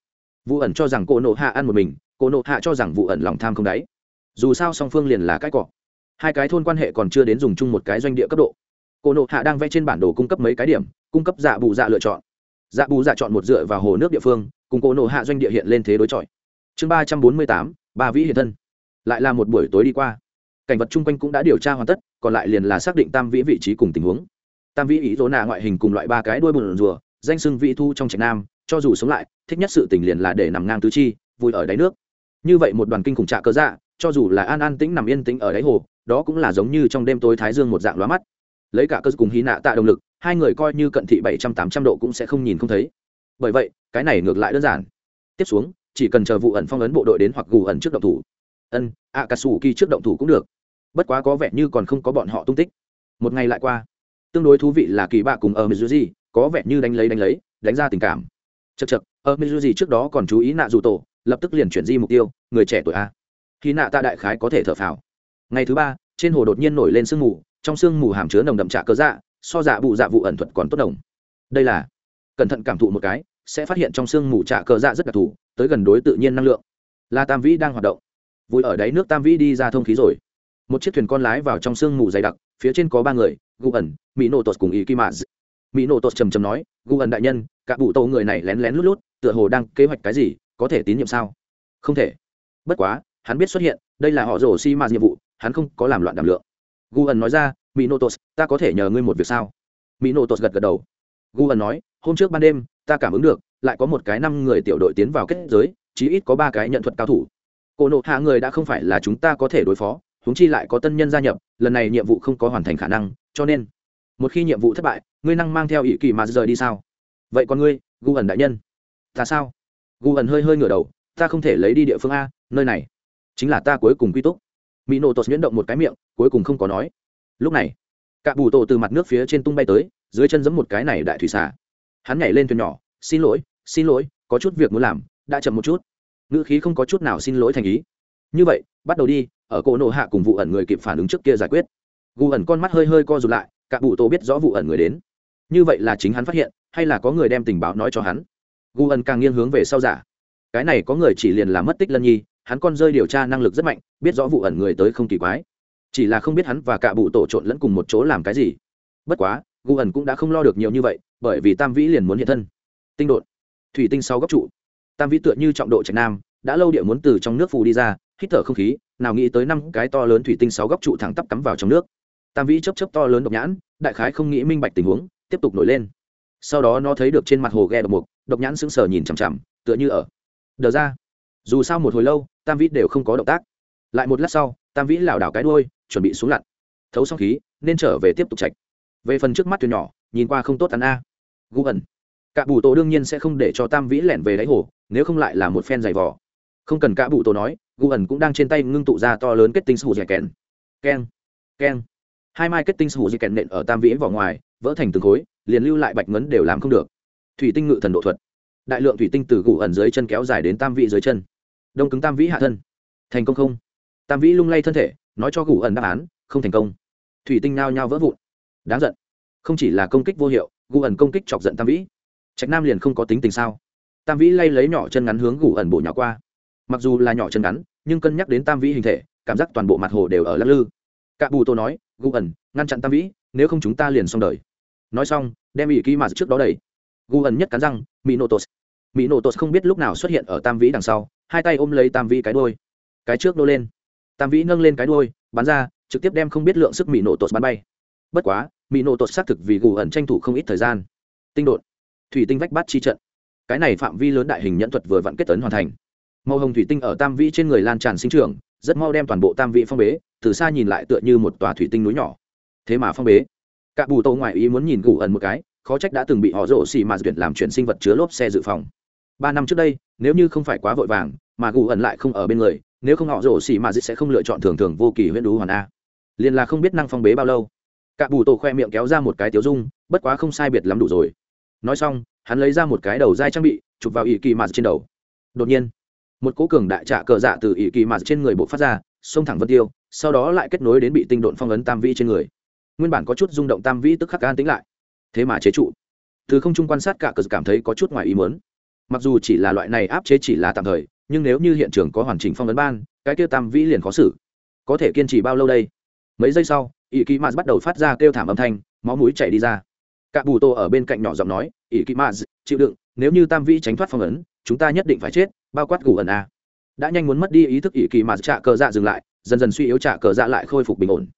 S1: Vụ ẩn cho rằng cô nộ hạ ăn một mình cô nộ hạ cho rằng vụ ẩn lòng tham không đáy. Dù sao song phương liền là cái cọ. Hai cái thôn quan hệ còn chưa đến dùng chung một cái doanh địa cấp độ. Cô nộ hạ đang vẽ trên bản đồ cung cấp mấy cái điểm, cung cấp dạ bù dạ lựa chọn. Dạ bù dạ chọn một dựa vào hồ nước địa phương, cùng cô nộ hạ doanh địa hiện lên thế đối chọi. Chương ba trăm bốn mươi tám ba vĩ hiện thân. Lại là một buổi tối đi qua, cảnh vật chung quanh cũng đã điều tra hoàn tất, còn lại liền là xác định tam vĩ vị trí cùng tình huống. Tam vĩ ý dỗ nạ ngoại hình cùng loại ba cái đuôi bùn rùa, danh sưng vị thu trong trạch nam, cho dù sống lại, thích nhất sự tình liền là để nằm ngang tứ chi, vui ở đáy nước. Như vậy một đoàn kinh khủng trạ cơ dạ cho dù là an an tĩnh nằm yên tĩnh ở đáy hồ, đó cũng là giống như trong đêm tối thái dương một dạng lóa mắt. Lấy cả cơ cùng hí nạ tạ động lực, hai người coi như cận thị bảy trăm tám trăm độ cũng sẽ không nhìn không thấy. Bởi vậy, cái này ngược lại đơn giản. Tiếp xuống chỉ cần chờ vụ ẩn phong ấn bộ đội đến hoặc gù ẩn trước động thủ. Ân ạ cà sủ kỳ trước động thủ cũng được. Bất quá có vẻ như còn không có bọn họ tung tích. Một ngày lại qua. Tương đối thú vị là kỳ bạ cùng ở mizuji có vẻ như đánh lấy đánh lấy, đánh ra tình cảm. Chật chật ở mizuji trước đó còn chú ý nạ dù tổ lập tức liền chuyển di mục tiêu, người trẻ tuổi a. Khi nạ ta đại khái có thể thở phào. Ngày thứ ba, trên hồ đột nhiên nổi lên sương mù, trong sương mù hàm chứa nồng đậm trạ cơ dạ so dạ bụ dạ vụ ẩn thuật còn tốt đồng. Đây là cẩn thận cảm thụ một cái sẽ phát hiện trong sương mù trạ cờ dạ rất đặc thù, tới gần đối tự nhiên năng lượng. Là tam vĩ đang hoạt động. Vui ở đáy nước tam vĩ đi ra thông khí rồi. Một chiếc thuyền con lái vào trong sương mù dày đặc, phía trên có ba người, gu ẩn mỹ nổ tột cùng ý kim maz mỹ nổ tột trầm trầm nói, gu ẩn đại nhân, cả bụ tô người này lén lén lút lút, tựa hồ đang kế hoạch cái gì, có thể tín nhiệm sao? Không thể. Bất quá, hắn biết xuất hiện, đây là họ rổ xi mạt nhiệm vụ, hắn không có làm loạn đảm lượng. Gu ẩn nói ra mỹ nô tột, ta có thể nhờ ngươi một việc sao? Mỹ nô tột gật gật đầu. Gu ẩn nói, hôm trước ban đêm ta cảm ứng được, lại có một cái năm người tiểu đội tiến vào kết giới, chí ít có ba cái nhận thuật cao thủ. Cổ nộ hạ người đã không phải là chúng ta có thể đối phó, huống chi lại có tân nhân gia nhập, lần này nhiệm vụ không có hoàn thành khả năng, cho nên, một khi nhiệm vụ thất bại, ngươi năng mang theo ý kỳ mà rời đi sao? Vậy còn ngươi, gu ẩn đại nhân, ta sao? Gu ẩn hơi hơi ngửa đầu, ta không thể lấy đi địa phương a, nơi này, chính là ta cuối cùng quy túc. Mỹ nộ tột nhuyễn động một cái miệng, cuối cùng không có nói. Lúc này cả bù tổ từ mặt nước phía trên tung bay tới, dưới chân giẫm một cái này đại thủy xả hắn nhảy lên thuyền nhỏ, xin lỗi xin lỗi, có chút việc muốn làm, đã chậm một chút. Ngữ khí không có chút nào xin lỗi thành ý. Như vậy, bắt đầu đi, ở cổ nộ hạ cùng vụ ẩn người kịp phản ứng trước kia giải quyết. Gù ẩn con mắt hơi hơi co rụt lại, cả bụ tổ biết rõ vụ ẩn người đến. Như vậy là chính hắn phát hiện, hay là có người đem tình báo nói cho hắn? Gù ẩn càng nghiêng hướng về sau giả. Cái này có người chỉ liền là mất tích lân nhi, hắn con rơi điều tra năng lực rất mạnh, biết rõ vụ ẩn người tới không kỳ quái. Chỉ là không biết hắn và cả bụ tổ trộn lẫn cùng một chỗ làm cái gì. Bất quá, gù ẩn cũng đã không lo được nhiều như vậy bởi vì tam vĩ liền muốn hiện thân. Tinh đột thủy tinh sau góc trụ. Tam vĩ tựa như trọng độ trạch nam, đã lâu địa muốn từ trong nước phù đi ra, hít thở không khí, nào nghĩ tới năm cái to lớn thủy tinh sáu góc trụ thẳng tắp cắm vào trong nước. Tam vĩ chấp chấp to lớn độc nhãn, đại khái không nghĩ minh bạch tình huống, tiếp tục nổi lên. Sau đó nó thấy được trên mặt hồ ghe độc mục, độc nhãn sững sờ nhìn chằm chằm, tựa như ở đờ ra. Dù sao một hồi lâu, tam vĩ đều không có động tác. Lại một lát sau, tam vĩ lảo đảo cái đuôi, chuẩn bị xuống lặn. Thấu xong khí, nên trở về tiếp tục chạch về phần trước mắt thuyền nhỏ, nhìn qua không tốt ăn a. à gu ẩn. Cả bù tổ đương nhiên sẽ không để cho tam vĩ lẻn về đáy hồ, nếu không lại là một phen giày vò. Không cần cả bù tổ nói gu ẩn cũng đang trên tay ngưng tụ ra to lớn kết tinh sù dẻ kèn. Keng keng. Hai mai kết tinh sù dẻ kèn nện ở tam vĩ vỏ ngoài, vỡ thành từng khối, liền lưu lại bạch ngấn đều làm không được. Thủy tinh ngự thần độ thuật. Đại lượng thủy tinh từ gù ẩn dưới chân kéo dài đến tam vĩ dưới chân. Đông cứng tam vĩ hạ thân. Thành công không? Tam vĩ lung lay thân thể, nói cho gù ẩn đáp án, không thành công. Thủy tinh nao nhao vỡ vụn. Đáng giận. Không chỉ là công kích vô hiệu gù ẩn công kích chọc giận tam vĩ. Trạch nam liền không có tính tình sao? Tam vĩ lay lấy nhỏ chân ngắn hướng gù ẩn bổ nhỏ qua. Mặc dù là nhỏ chân ngắn, nhưng cân nhắc đến tam vĩ hình thể, cảm giác toàn bộ mặt hồ đều ở lắc lư. Cạ bù tô nói, gù ẩn, ngăn chặn tam vĩ, nếu không chúng ta liền xong đời. Nói xong, đem ỷ ký mà trước đó đẩy. Gù ẩn nhất cắn răng mỹ nô tos mỹ nô tos không biết lúc nào xuất hiện ở tam vĩ đằng sau, hai tay ôm lấy tam vĩ cái đôi cái trước nô lên. Tam vĩ nâng lên cái đôi bắn ra, trực tiếp đem không biết lượng sức mỹ nổ tột bắn bay. Bất quá mỹ nộ tột xác thực vì gù ẩn tranh thủ không ít thời gian. Tinh đột thủy tinh vách bát chi trận. Cái này phạm vi lớn đại hình nhẫn thuật vừa vặn kết tấn hoàn thành. Màu hồng thủy tinh ở tam vĩ trên người lan tràn sinh trưởng, rất mau đem toàn bộ tam vĩ phong bế, từ xa nhìn lại tựa như một tòa thủy tinh núi nhỏ. Thế mà phong bế. Cả bù tô ngoại ý muốn nhìn gù ẩn một cái, khó trách đã từng bị họ rổ xì mà duyệt làm chuyển sinh vật chứa lốp xe dự phòng. Ba năm trước đây, nếu như không phải quá vội vàng, mà gù ẩn lại không ở bên người, nếu không họ rổ xì mà duyệt sẽ không lựa chọn thường thường vô kỳ huyễn đú hoàn a. Liền là không biết năng phong bế bao lâu cả bù tổ khoe miệng kéo ra một cái tiếu dung, bất quá không sai biệt lắm đủ rồi. Nói xong, hắn lấy ra một cái đầu dai trang bị, chụp vào ỷ kỳ mạt trên đầu. Đột nhiên, một cố cường đại trạ cờ dạ từ ỷ kỳ mạt trên người bộ phát ra, xông thẳng vân tiêu, sau đó lại kết nối đến bị tinh độn phong ấn tam vĩ trên người. Nguyên bản có chút rung động tam vĩ tức khắc an tính lại. Thế mà chế trụ. Từ không trung quan sát cả cờ cảm thấy có chút ngoài ý muốn. Mặc dù chỉ là loại này áp chế chỉ là tạm thời, nhưng nếu như hiện trường có hoàn chỉnh phong ấn ban, cái kia tam vĩ liền khó xử. Có thể kiên trì bao lâu đây? Mấy giây sau ỷ kỳ mạt bắt đầu phát ra kêu thảm âm thanh, máu mũi chảy đi ra. Cả bù tô ở bên cạnh nhỏ giọng nói ỷ kỳ mạt chịu đựng, nếu như tam vĩ tránh thoát phong ấn, chúng ta nhất định phải chết, bao quát gù ẩn a. À. đã nhanh muốn mất đi ý thức ỷ kỳ mạt trả cờ dạ dừng lại, dần dần suy yếu trả cờ dạ lại khôi phục bình ổn.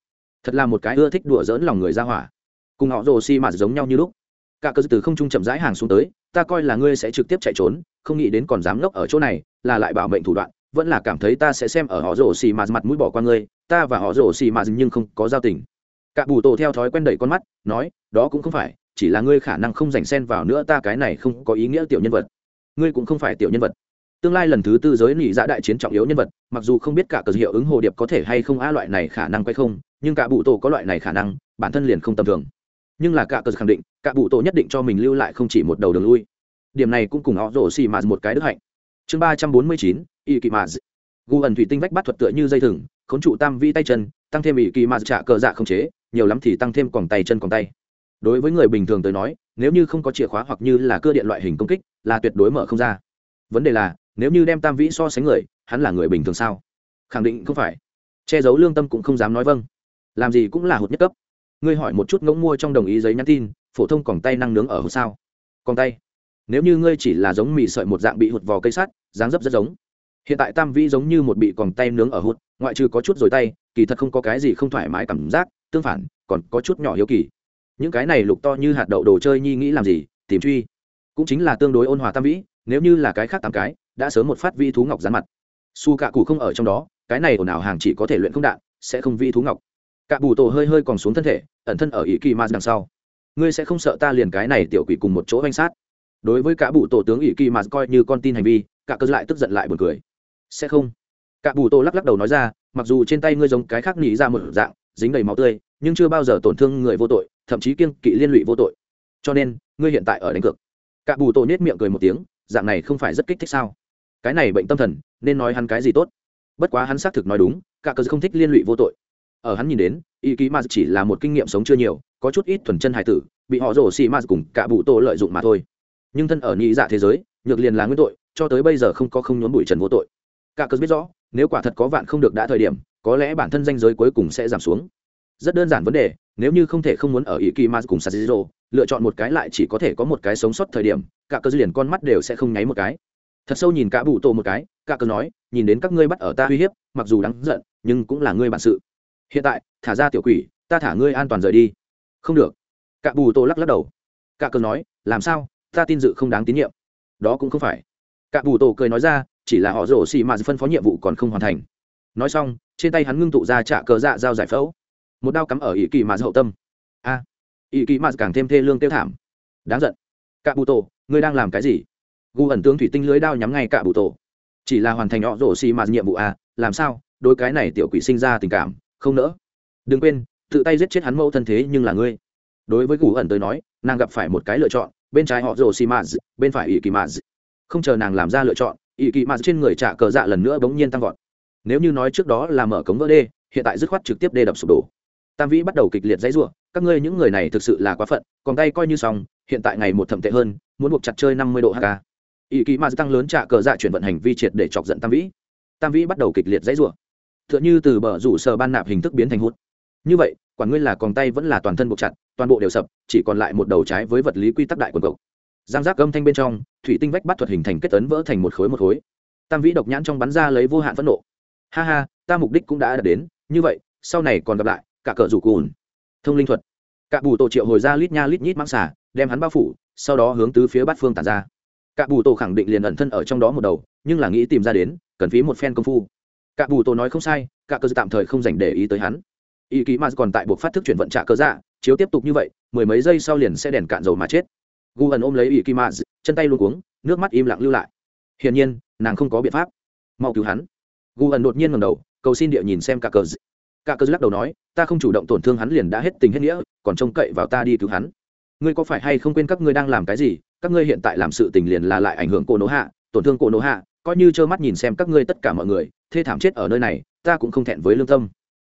S1: Thật là một cái ưa thích đùa dỡn lòng người ra hỏa. Cùng họ rồ xi mạt giống nhau như lúc. Cả cơ từ không trung chậm rãi hàng xuống tới, ta coi là ngươi sẽ trực tiếp chạy trốn, không nghĩ đến còn dám ngốc ở chỗ này, là lại bảo mệnh thủ đoạn vẫn là cảm thấy ta sẽ xem ở họ rổ xì mạt mặt mũi bỏ qua ngươi, ta và họ rổ xì mạt nhưng không có giao tình. Cả bù tổ theo thói quen đẩy con mắt, nói, đó cũng không phải, chỉ là ngươi khả năng không dành xen vào nữa ta cái này không có ý nghĩa tiểu nhân vật. Ngươi cũng không phải tiểu nhân vật. Tương lai lần thứ tư giới nỉ dạ đại chiến trọng yếu nhân vật, mặc dù không biết cả cờ hiệu ứng hồ điệp có thể hay không a loại này khả năng quay không, nhưng cả bụ tổ có loại này khả năng, bản thân liền không tầm thường. Nhưng là cả cờ khẳng định, cả bụ tổ nhất định cho mình lưu lại không chỉ một đầu đường lui. Điểm này cũng cùng họ rổ xì mà một cái đức hạnh. Chương ba trăm bốn mươi chín y kỳ mà gu ẩn thủy tinh vách bắt thuật tựa như dây thừng, khốn trụ tam vi tay chân, tăng thêm y kỳ mà trả cờ dạ không chế, nhiều lắm thì tăng thêm còn tay chân còn tay. Đối với người bình thường tới nói, nếu như không có chìa khóa hoặc như là cơ điện loại hình công kích, là tuyệt đối mở không ra. Vấn đề là, nếu như đem tam vĩ so sánh người, hắn là người bình thường sao? Khẳng định không phải. Che giấu lương tâm cũng không dám nói vâng. Làm gì cũng là hụt nhất cấp. Ngươi hỏi một chút ngỗng mua trong đồng ý giấy nhắn tin, phổ thông còng tay năng nướng ở hụt sao? Còn tay. Nếu như ngươi chỉ là giống mì sợi một dạng bị hụt vào cây sắt, dáng dấp rất giống hiện tại tam vĩ giống như một bị còng tay nướng ở hụt ngoại trừ có chút rồi tay, kỳ thật không có cái gì không thoải mái cảm giác, tương phản, còn có chút nhỏ hiếu kỳ. Những cái này lục to như hạt đậu đồ chơi nhi nghĩ làm gì, tìm truy. Cũng chính là tương đối ôn hòa tam vĩ, nếu như là cái khác tám cái, đã sớm một phát vi thú ngọc rán mặt. Su cạ cụ không ở trong đó, cái này ồn ào hàng chỉ có thể luyện không đạn, sẽ không vi thú ngọc. Cạ bù tổ hơi hơi còn xuống thân thể, ẩn thân ở ý kỳ ma đằng sau. Ngươi sẽ không sợ ta liền cái này tiểu quỷ cùng một chỗ oanh sát. Đối với cả bù tổ tướng ỷ kỳ mà coi như con tin hành vi cả cơ lại tức giận lại buồn cười sẽ không. Cả bù tô lắc lắc đầu nói ra, mặc dù trên tay ngươi giống cái khác nghĩ ra một dạng, dính đầy máu tươi, nhưng chưa bao giờ tổn thương người vô tội, thậm chí kiêng kỵ liên lụy vô tội. Cho nên, ngươi hiện tại ở đánh cược. Cả bù tô nết miệng cười một tiếng, dạng này không phải rất kích thích sao? Cái này bệnh tâm thần, nên nói hắn cái gì tốt? Bất quá hắn xác thực nói đúng, cả cờ không thích liên lụy vô tội. Ở hắn nhìn đến ý ký mà chỉ là một kinh nghiệm sống chưa nhiều, có chút ít thuần chân hài tử, bị họ rổ xì ma cùng cả bụ tổ lợi dụng mà thôi. Nhưng thân ở nhị dạ thế giới, nhược liền là nguyên tội, cho tới bây giờ không có không nhốn bụi trần vô tội cả cớ biết rõ, nếu quả thật có vạn không được đã thời điểm, có lẽ bản thân danh giới cuối cùng sẽ giảm xuống. Rất đơn giản vấn đề, nếu như không thể không muốn ở ý kỳ ma cùng saziro lựa chọn một cái lại chỉ có thể có một cái sống sót thời điểm, cả cớ liền con mắt đều sẽ không nháy một cái. Thật sâu nhìn cả bụ tổ một cái, cả cớ nói, nhìn đến các ngươi bắt ở ta uy hiếp, mặc dù đáng giận, nhưng cũng là ngươi bản sự. Hiện tại, thả ra tiểu quỷ, ta thả ngươi an toàn rời đi. Không được. Cả bù tổ lắc lắc đầu. Cả cớ nói, làm sao? Ta tin dự không đáng tín nhiệm. Đó cũng không phải. Cả bù tổ cười nói ra chỉ là họ rổ xì mà phân phó nhiệm vụ còn không hoàn thành. Nói xong trên tay hắn ngưng tụ ra trả cờ dạ dao giải phẫu. Một đao cắm ở ỷ kỳ mà hậu tâm. A à, ỷ kỳ mà càng thêm thê lương tiêu thảm. Đáng giận. Cạ bù tổ ngươi đang làm cái gì? Gu ẩn tướng thủy tinh lưới đao nhắm ngay cạ bụ tổ. Chỉ là hoàn thành họ rổ xì mà nhiệm vụ à làm sao? Đôi cái này tiểu quỷ sinh ra tình cảm không nỡ. Đừng quên tự tay giết chết hắn mẫu thân thế nhưng là ngươi. Đối với gu ẩn tới nói nàng gặp phải một cái lựa chọn bên trái họ rổ xì mà, bên phải ỷ kỳ mà. Không chờ nàng làm ra lựa chọn ỷ kỳ mạt trên người trả cờ dạ lần nữa bỗng nhiên tăng vọt. Nếu như nói trước đó là mở cống vỡ đê, hiện tại dứt khoát trực tiếp đê đập sụp đổ. Tam vĩ bắt đầu kịch liệt dãy r u ộ các ngươi những người này thực sự là quá phận, còn tay coi như xong, hiện tại ngày một thậm tệ hơn, muốn buộc chặt chơi năm mươi độ hk ý kỳ ma tăng lớn trả cờ dạ chuyển vận hành vi triệt để chọc giận tam vĩ. Tam vĩ bắt đầu kịch liệt dãy rủa. T h ư ợ n h ư từ bờ rủ sờ ban nạp hình thức biến thành hút. Như vậy, quản ngươi là còn tay vẫn là toàn thân buộc chặt, toàn bộ đều sập, chỉ còn lại một đầu trái với vật lý quy tắc đại quần cầu giang giác âm thanh bên trong, thủy tinh vách bắt thuật hình thành kết tấn vỡ thành một khối một khối. Tam vĩ độc nhãn trong bắn ra lấy vô hạn phẫn nộ. Ha ha, ta mục đích cũng đã đạt đến, như vậy, sau này còn gặp lại, cả cờ rủ cùn. Thông linh thuật. Cả bù tổ triệu hồi ra lít nha lít nhít mang xả đem hắn bao phủ, sau đó hướng tứ phía bát phương tàn ra. Cả bù tổ khẳng định liền ẩn thân ở trong đó một đầu, nhưng là nghĩ tìm ra đến, cần phí một phen công phu. Cả bù tổ nói không sai cả cơ tạm thời không dành để ý tới hắn. Ý ký mà còn tại buộc phát thức chuyển vận trả cơ dạ chiếu tiếp tục như vậy, mười mấy giây sau liền sẽ đèn cạn dầu mà chết gu ẩn ôm lấy ỷ kim maz chân tay luôn cuống, nước mắt im lặng lưu lại. Hiển nhiên, nàng không có biện pháp. Mau cứu hắn. Gu ẩn đột nhiên ngầm đầu, cầu xin địa nhìn xem cả cờ cả cờ lắc đầu nói, ta không chủ động tổn thương hắn liền đã hết tình hết nghĩa, còn trông cậy vào ta đi cứu hắn. Ngươi có phải hay không quên các ngươi đang làm cái gì? Các ngươi hiện tại làm sự tình liền là lại ảnh hưởng cổ nỗ hạ, tổn thương cổ nỗ hạ, coi như trơ mắt nhìn xem các ngươi tất cả mọi người, thê thảm chết ở nơi này, ta cũng không thẹn với lương tâm.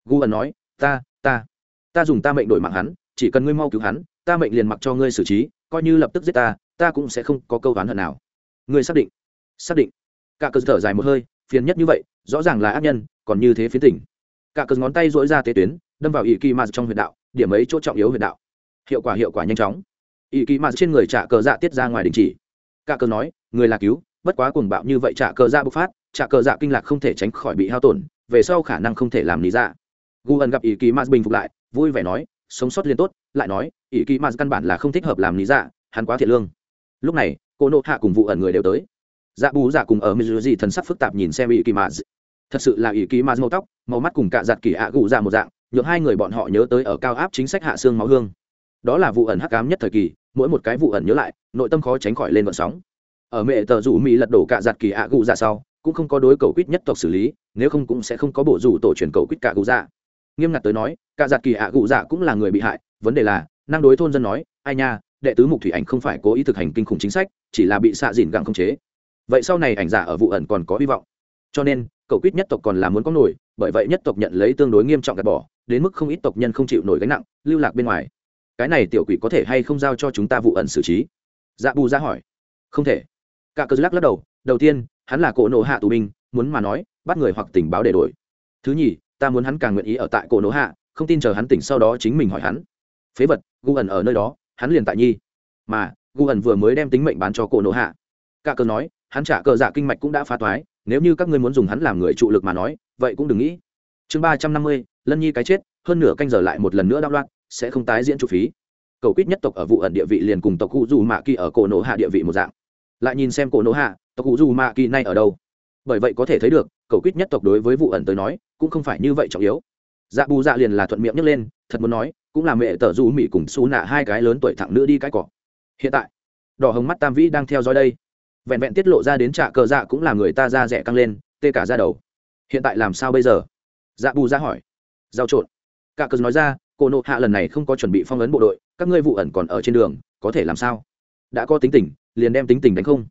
S1: Gu ẩn nói, ta ta ta dùng ta mệnh đổi mạng hắn, chỉ cần ngươi mau cứu hắn, ta mệnh liền mặc cho ngươi xử trí coi như lập tức giết ta ta cũng sẽ không có câu đoán hận nào. Ngươi xác định? Xác định. Cả cơ thở dài một hơi, phiền nhất như vậy, rõ ràng là ác nhân, còn như thế phiến tỉnh cả cơ ngón tay dỗi ra tế tuyến, đâm vào ỷ kỳ ma trong huyệt đạo, điểm ấy chỗ trọng yếu huyệt đạo. Hiệu quả hiệu quả nhanh chóng. Ỷ kỳ mà trên người trả cờ dạ tiết ra ngoài đình chỉ. Cả cơ nói, người là cứu, bất quá cuồng bạo như vậy trả cờ dạ bộc phát, trả cờ dạ kinh lạc không thể tránh khỏi bị hao tổn, về sau khả năng không thể làm lý dạ. Gu ẩn gặp ỷ kỳ mà bình phục lại, vui vẻ nói sống sót liên tốt, lại nói ý kỳ mà căn bản là không thích hợp làm lý dạ hắn quá thiệt lương. Lúc này, cô nộ hạ cùng vụ ẩn người đều tới. Dạ bù dạ cùng ở mizu gì thần sắc phức tạp nhìn xem ý kỳ mà thật sự là ý kỳ mà màu tóc, màu mắt cùng cả giặt kỳ ạ gù dạ một dạng, nhượng hai người bọn họ nhớ tới ở cao áp chính sách hạ xương máu hương. Đó là vụ ẩn hắc ám nhất thời kỳ, mỗi một cái vụ ẩn nhớ lại, nội tâm khó tránh khỏi lên vận sóng. Ở mẹ tờ rủ mỹ lật đổ cả giặt kỳ ạ gụ dạ sau, cũng không có đối cầu quýt nhất tộc xử lý, nếu không cũng sẽ không có bộ rủ tổ truyền cầu quýt cả gụ dạ nghiêm ngặt tới nói, cả giặt kỳ ạ gụ dạ cũng là người bị hại, vấn đề là, năng đối thôn dân nói, ai nha, đệ tứ mục thủy ảnh không phải cố ý thực hành kinh khủng chính sách, chỉ là bị xạ dìn gặng không chế. Vậy sau này ảnh giả ở vụ ẩn còn có hy vọng. Cho nên, cậu quýt nhất tộc còn là muốn có nổi, bởi vậy nhất tộc nhận lấy tương đối nghiêm trọng gạt bỏ, đến mức không ít tộc nhân không chịu nổi gánh nặng, lưu lạc bên ngoài. Cái này tiểu quỷ có thể hay không giao cho chúng ta vụ ẩn xử trí? Dạ bù ra hỏi. Không thể. Cả cơ lắc lắc đầu đầu tiên, hắn là cỗ nộ hạ tù binh, muốn mà nói, bắt người hoặc tình báo để đổi. Thứ nhì ta muốn hắn càng nguyện ý ở tại cổ nỗ hạ, không tin chờ hắn tỉnh sau đó chính mình hỏi hắn. Phế vật, gu ẩn ở nơi đó, hắn liền tại nhi. Mà, gu ẩn vừa mới đem tính mệnh bán cho cổ nỗ hạ. Cả cờ nói, hắn trả cờ giả kinh mạch cũng đã phá toái, nếu như các ngươi muốn dùng hắn làm người trụ lực mà nói, vậy cũng đừng nghĩ. Chương ba trăm năm mươi, lân nhi cái chết, hơn nửa canh giờ lại một lần nữa đau loạn, sẽ không tái diễn trụ phí. Cầu quýt nhất tộc ở vụ ẩn địa vị liền cùng tộc cụ dù mạ kỳ ở cổ nổ hạ địa vị một dạng. Lại nhìn xem cổ nổ hạ, tộc cụ dù mạ kỳ nay ở đâu? Bởi vậy có thể thấy được, cầu quýt nhất tộc đối với vụ ẩn tới nói, cũng không phải như vậy trọng yếu. Dạ bù dạ liền là thuận miệng nhấc lên, thật muốn nói, cũng là mẹ tờ du mỹ cùng xú nạ hai cái lớn tuổi thẳng nữa đi cái cỏ. Hiện tại, đỏ hồng mắt tam vĩ đang theo dõi đây. Vẹn vẹn tiết lộ ra đến trạ cờ dạ cũng là người ta ra rẻ căng lên, tê cả ra đầu. Hiện tại làm sao bây giờ? Dạ bù ra hỏi. Giao trộn. Cả cờ nói ra, cô nộ hạ lần này không có chuẩn bị phong ấn bộ đội, các ngươi vụ ẩn còn ở trên đường, có thể làm sao? Đã có tính tình, liền đem tính tình đánh không.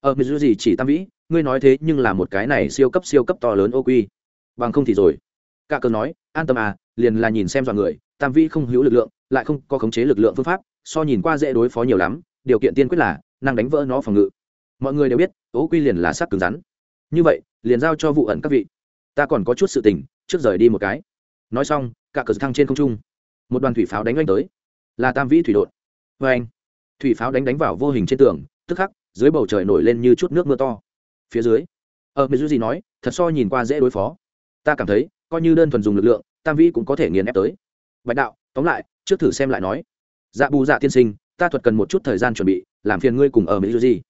S1: Ở mỹ gì chỉ tam vĩ ngươi nói thế nhưng là một cái này siêu cấp siêu cấp to lớn ô quy. Bằng không thì rồi. Cả cờ nói, an tâm à liền là nhìn xem dọn người, tam vĩ không hữu lực lượng, lại không có khống chế lực lượng phương pháp, so nhìn qua dễ đối phó nhiều lắm, điều kiện tiên quyết là, năng đánh vỡ nó phòng ngự. Mọi người đều biết, ô quy liền là sắc cứng rắn. Như vậy, liền giao cho vụ ẩn các vị. Ta còn có chút sự tình, trước rời đi một cái. Nói xong, cả cờ thăng trên không trung. Một đoàn thủy pháo đánh oanh tới. Là tam vĩ thủy đội vê anh thủy pháo đánh đánh vào vô hình trên tường, tức khắc, dưới bầu trời nổi lên như chút nước mưa to phía dưới. Ờ, ở mỹ gì nói thật so nhìn qua dễ đối phó. Ta cảm thấy coi như đơn thuần dùng lực lượng tam vĩ cũng có thể nghiền ép tới. Bạch đạo tóm lại trước thử xem lại nói. Dạ bù dạ tiên sinh ta thuật cần một chút thời gian chuẩn bị làm phiền ngươi cùng ở mỹ gì.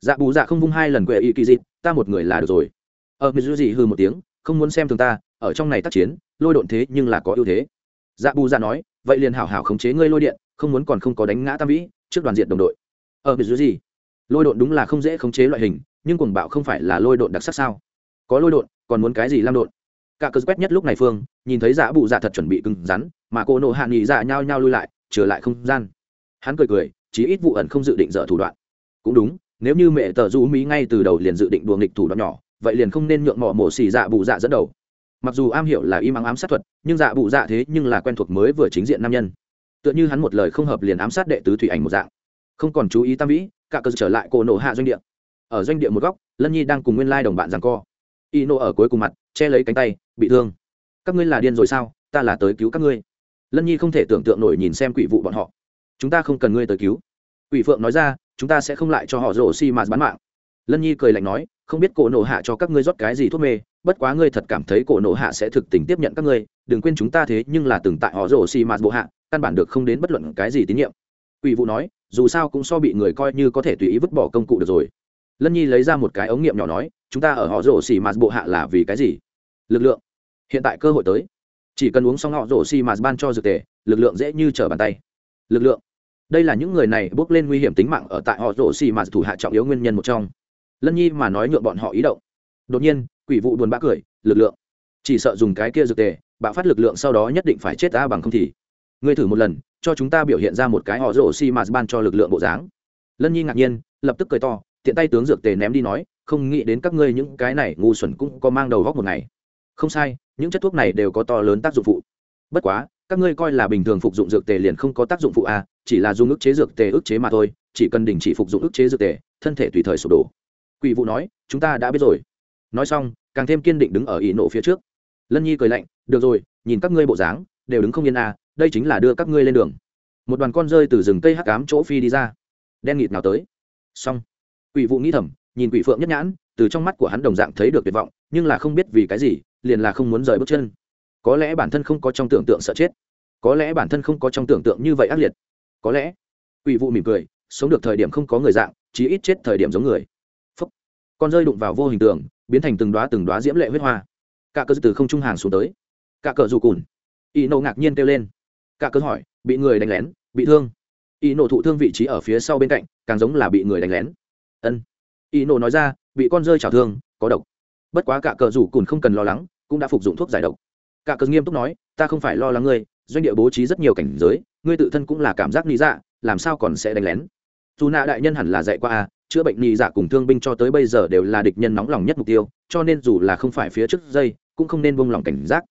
S1: Dạ bù dạ không vung hai lần quệ y kỳ gì, ta một người là được rồi. Ờ, ở mỹ gì hư một tiếng không muốn xem thường ta ở trong này tác chiến lôi độn thế nhưng là có ưu thế. Dạ bù dạ nói vậy liền hảo hảo khống chế ngươi lôi điện không muốn còn không có đánh ngã tam vĩ trước đoàn diện đồng đội. Ở mỹ dưới gì? Lôi độn đúng là không dễ khống chế loại hình nhưng cuồng bạo không phải là lôi độn đặc sắc sao? Có lôi độn, còn muốn cái gì lam độn? Cả cơ quét nhất lúc này phương, nhìn thấy giả bụ dạ thật chuẩn bị cứng rắn, mà cô nộ hạ nghỉ dạ nhao nhao lui lại, trở lại không gian. Hắn cười cười, chí ít vụ ẩn không dự định dở thủ đoạn. Cũng đúng, nếu như mẹ tờ du mỹ ngay từ đầu liền dự định đùa nghịch thủ đoạn nhỏ, vậy liền không nên nhượng mỏ mổ xì dạ bù dạ dẫn đầu. Mặc dù am hiểu là im ắng ám sát thuật, nhưng dạ bụ dạ thế nhưng là quen thuộc mới vừa chính diện nam nhân. Tựa như hắn một lời không hợp liền ám sát đệ tứ thủy ảnh một dạng. Không còn chú ý tam vĩ, cả cơ trở lại cổ nổ hạ doanh địa ở doanh địa một góc, lân nhi đang cùng nguyên lai đồng bạn rằng co. Y nộ ở cuối cùng mặt, che lấy cánh tay, bị thương. Các ngươi là điên rồi sao? Ta là tới cứu các ngươi. Lân nhi không thể tưởng tượng nổi nhìn xem quỷ vụ bọn họ. Chúng ta không cần ngươi tới cứu. Quỷ phượng nói ra, chúng ta sẽ không lại cho họ rổ xi mà bán mạng. Lân nhi cười lạnh nói, không biết cổ nổ hạ cho các ngươi rót cái gì thuốc mê, bất quá ngươi thật cảm thấy cổ nổ hạ sẽ thực tình tiếp nhận các ngươi, đừng quên chúng ta thế nhưng là từng tại họ rổ xi mạt bộ hạ, căn bản được không đến bất luận cái gì tín nhiệm. Quỷ vụ nói, dù sao cũng so bị người coi như có thể tùy ý vứt bỏ công cụ được rồi lân nhi lấy ra một cái ống nghiệm nhỏ nói, chúng ta ở họ rổ xì mạt bộ hạ là vì cái gì? Lực lượng. Hiện tại cơ hội tới. Chỉ cần uống xong họ rổ xì mạt ban cho dược tề, lực lượng dễ như trở bàn tay. Lực lượng. Đây là những người này bước lên nguy hiểm tính mạng ở tại họ rổ xì mạt thủ hạ trọng yếu nguyên nhân một trong. Lân nhi mà nói nhượng bọn họ ý động. Đột nhiên, quỷ vụ buồn bã cười, lực lượng. Chỉ sợ dùng cái kia dược tề, bạo phát lực lượng sau đó nhất định phải chết ta bằng không thì. Ngươi thử một lần, cho chúng ta biểu hiện ra một cái họ rổ xi mạt ban cho lực lượng bộ dáng. Lân nhi ngạc nhiên, lập tức cười to tiện tay tướng dược tề ném đi nói, không nghĩ đến các ngươi những cái này ngu xuẩn cũng có mang đầu góc một ngày. Không sai, những chất thuốc này đều có to lớn tác dụng phụ. Bất quá, các ngươi coi là bình thường phục dụng dược tề liền không có tác dụng phụ à chỉ là dùng ức chế dược tề ức chế mà thôi, chỉ cần đình chỉ phục dụng ức chế dược tề, thân thể tùy thời sụp đổ. Quỷ vụ nói, chúng ta đã biết rồi. Nói xong, càng thêm kiên định đứng ở ỷ nộ phía trước. Lân nhi cười lạnh, được rồi, nhìn các ngươi bộ dáng, đều đứng không yên à đây chính là đưa các ngươi lên đường. Một đoàn con rơi từ rừng cây hắc cám chỗ phi đi ra. Đen nghịt nào tới. Xong quỷ vụ nghĩ thầm, nhìn quỷ phượng nhất nhãn, từ trong mắt của hắn đồng dạng thấy được tuyệt vọng, nhưng là không biết vì cái gì, liền là không muốn rời bước chân. Có lẽ bản thân không có trong tưởng tượng sợ chết. Có lẽ bản thân không có trong tưởng tượng như vậy ác liệt. Có lẽ, quỷ vụ mỉm cười, sống được thời điểm không có người dạng, chí ít chết thời điểm giống người. Phúc. con rơi đụng vào vô hình tượng biến thành từng đoá từng đoá diễm lệ huyết hoa. Cả cơ từ không trung hàng xuống tới. Cả cờ dù cùn. Y nâu ngạc nhiên kêu lên. Cả cờ hỏi, bị người đánh lén, bị thương. Y nổ thụ thương vị trí ở phía sau bên cạnh, càng giống là bị người đánh lén ân. Y nổ nói ra, bị con rơi trào thương, có độc. Bất quá cả cờ rủ cùn không cần lo lắng, cũng đã phục dụng thuốc giải độc. Cả cờ nghiêm túc nói, ta không phải lo lắng ngươi, doanh địa bố trí rất nhiều cảnh giới, ngươi tự thân cũng là cảm giác lý dạ làm sao còn sẽ đánh lén? Dù nạ đại nhân hẳn là dạy qua a, chữa bệnh nhị dạ cùng thương binh cho tới bây giờ đều là địch nhân nóng lòng nhất mục tiêu, cho nên dù là không phải phía trước dây, cũng không nên buông lòng cảnh giác.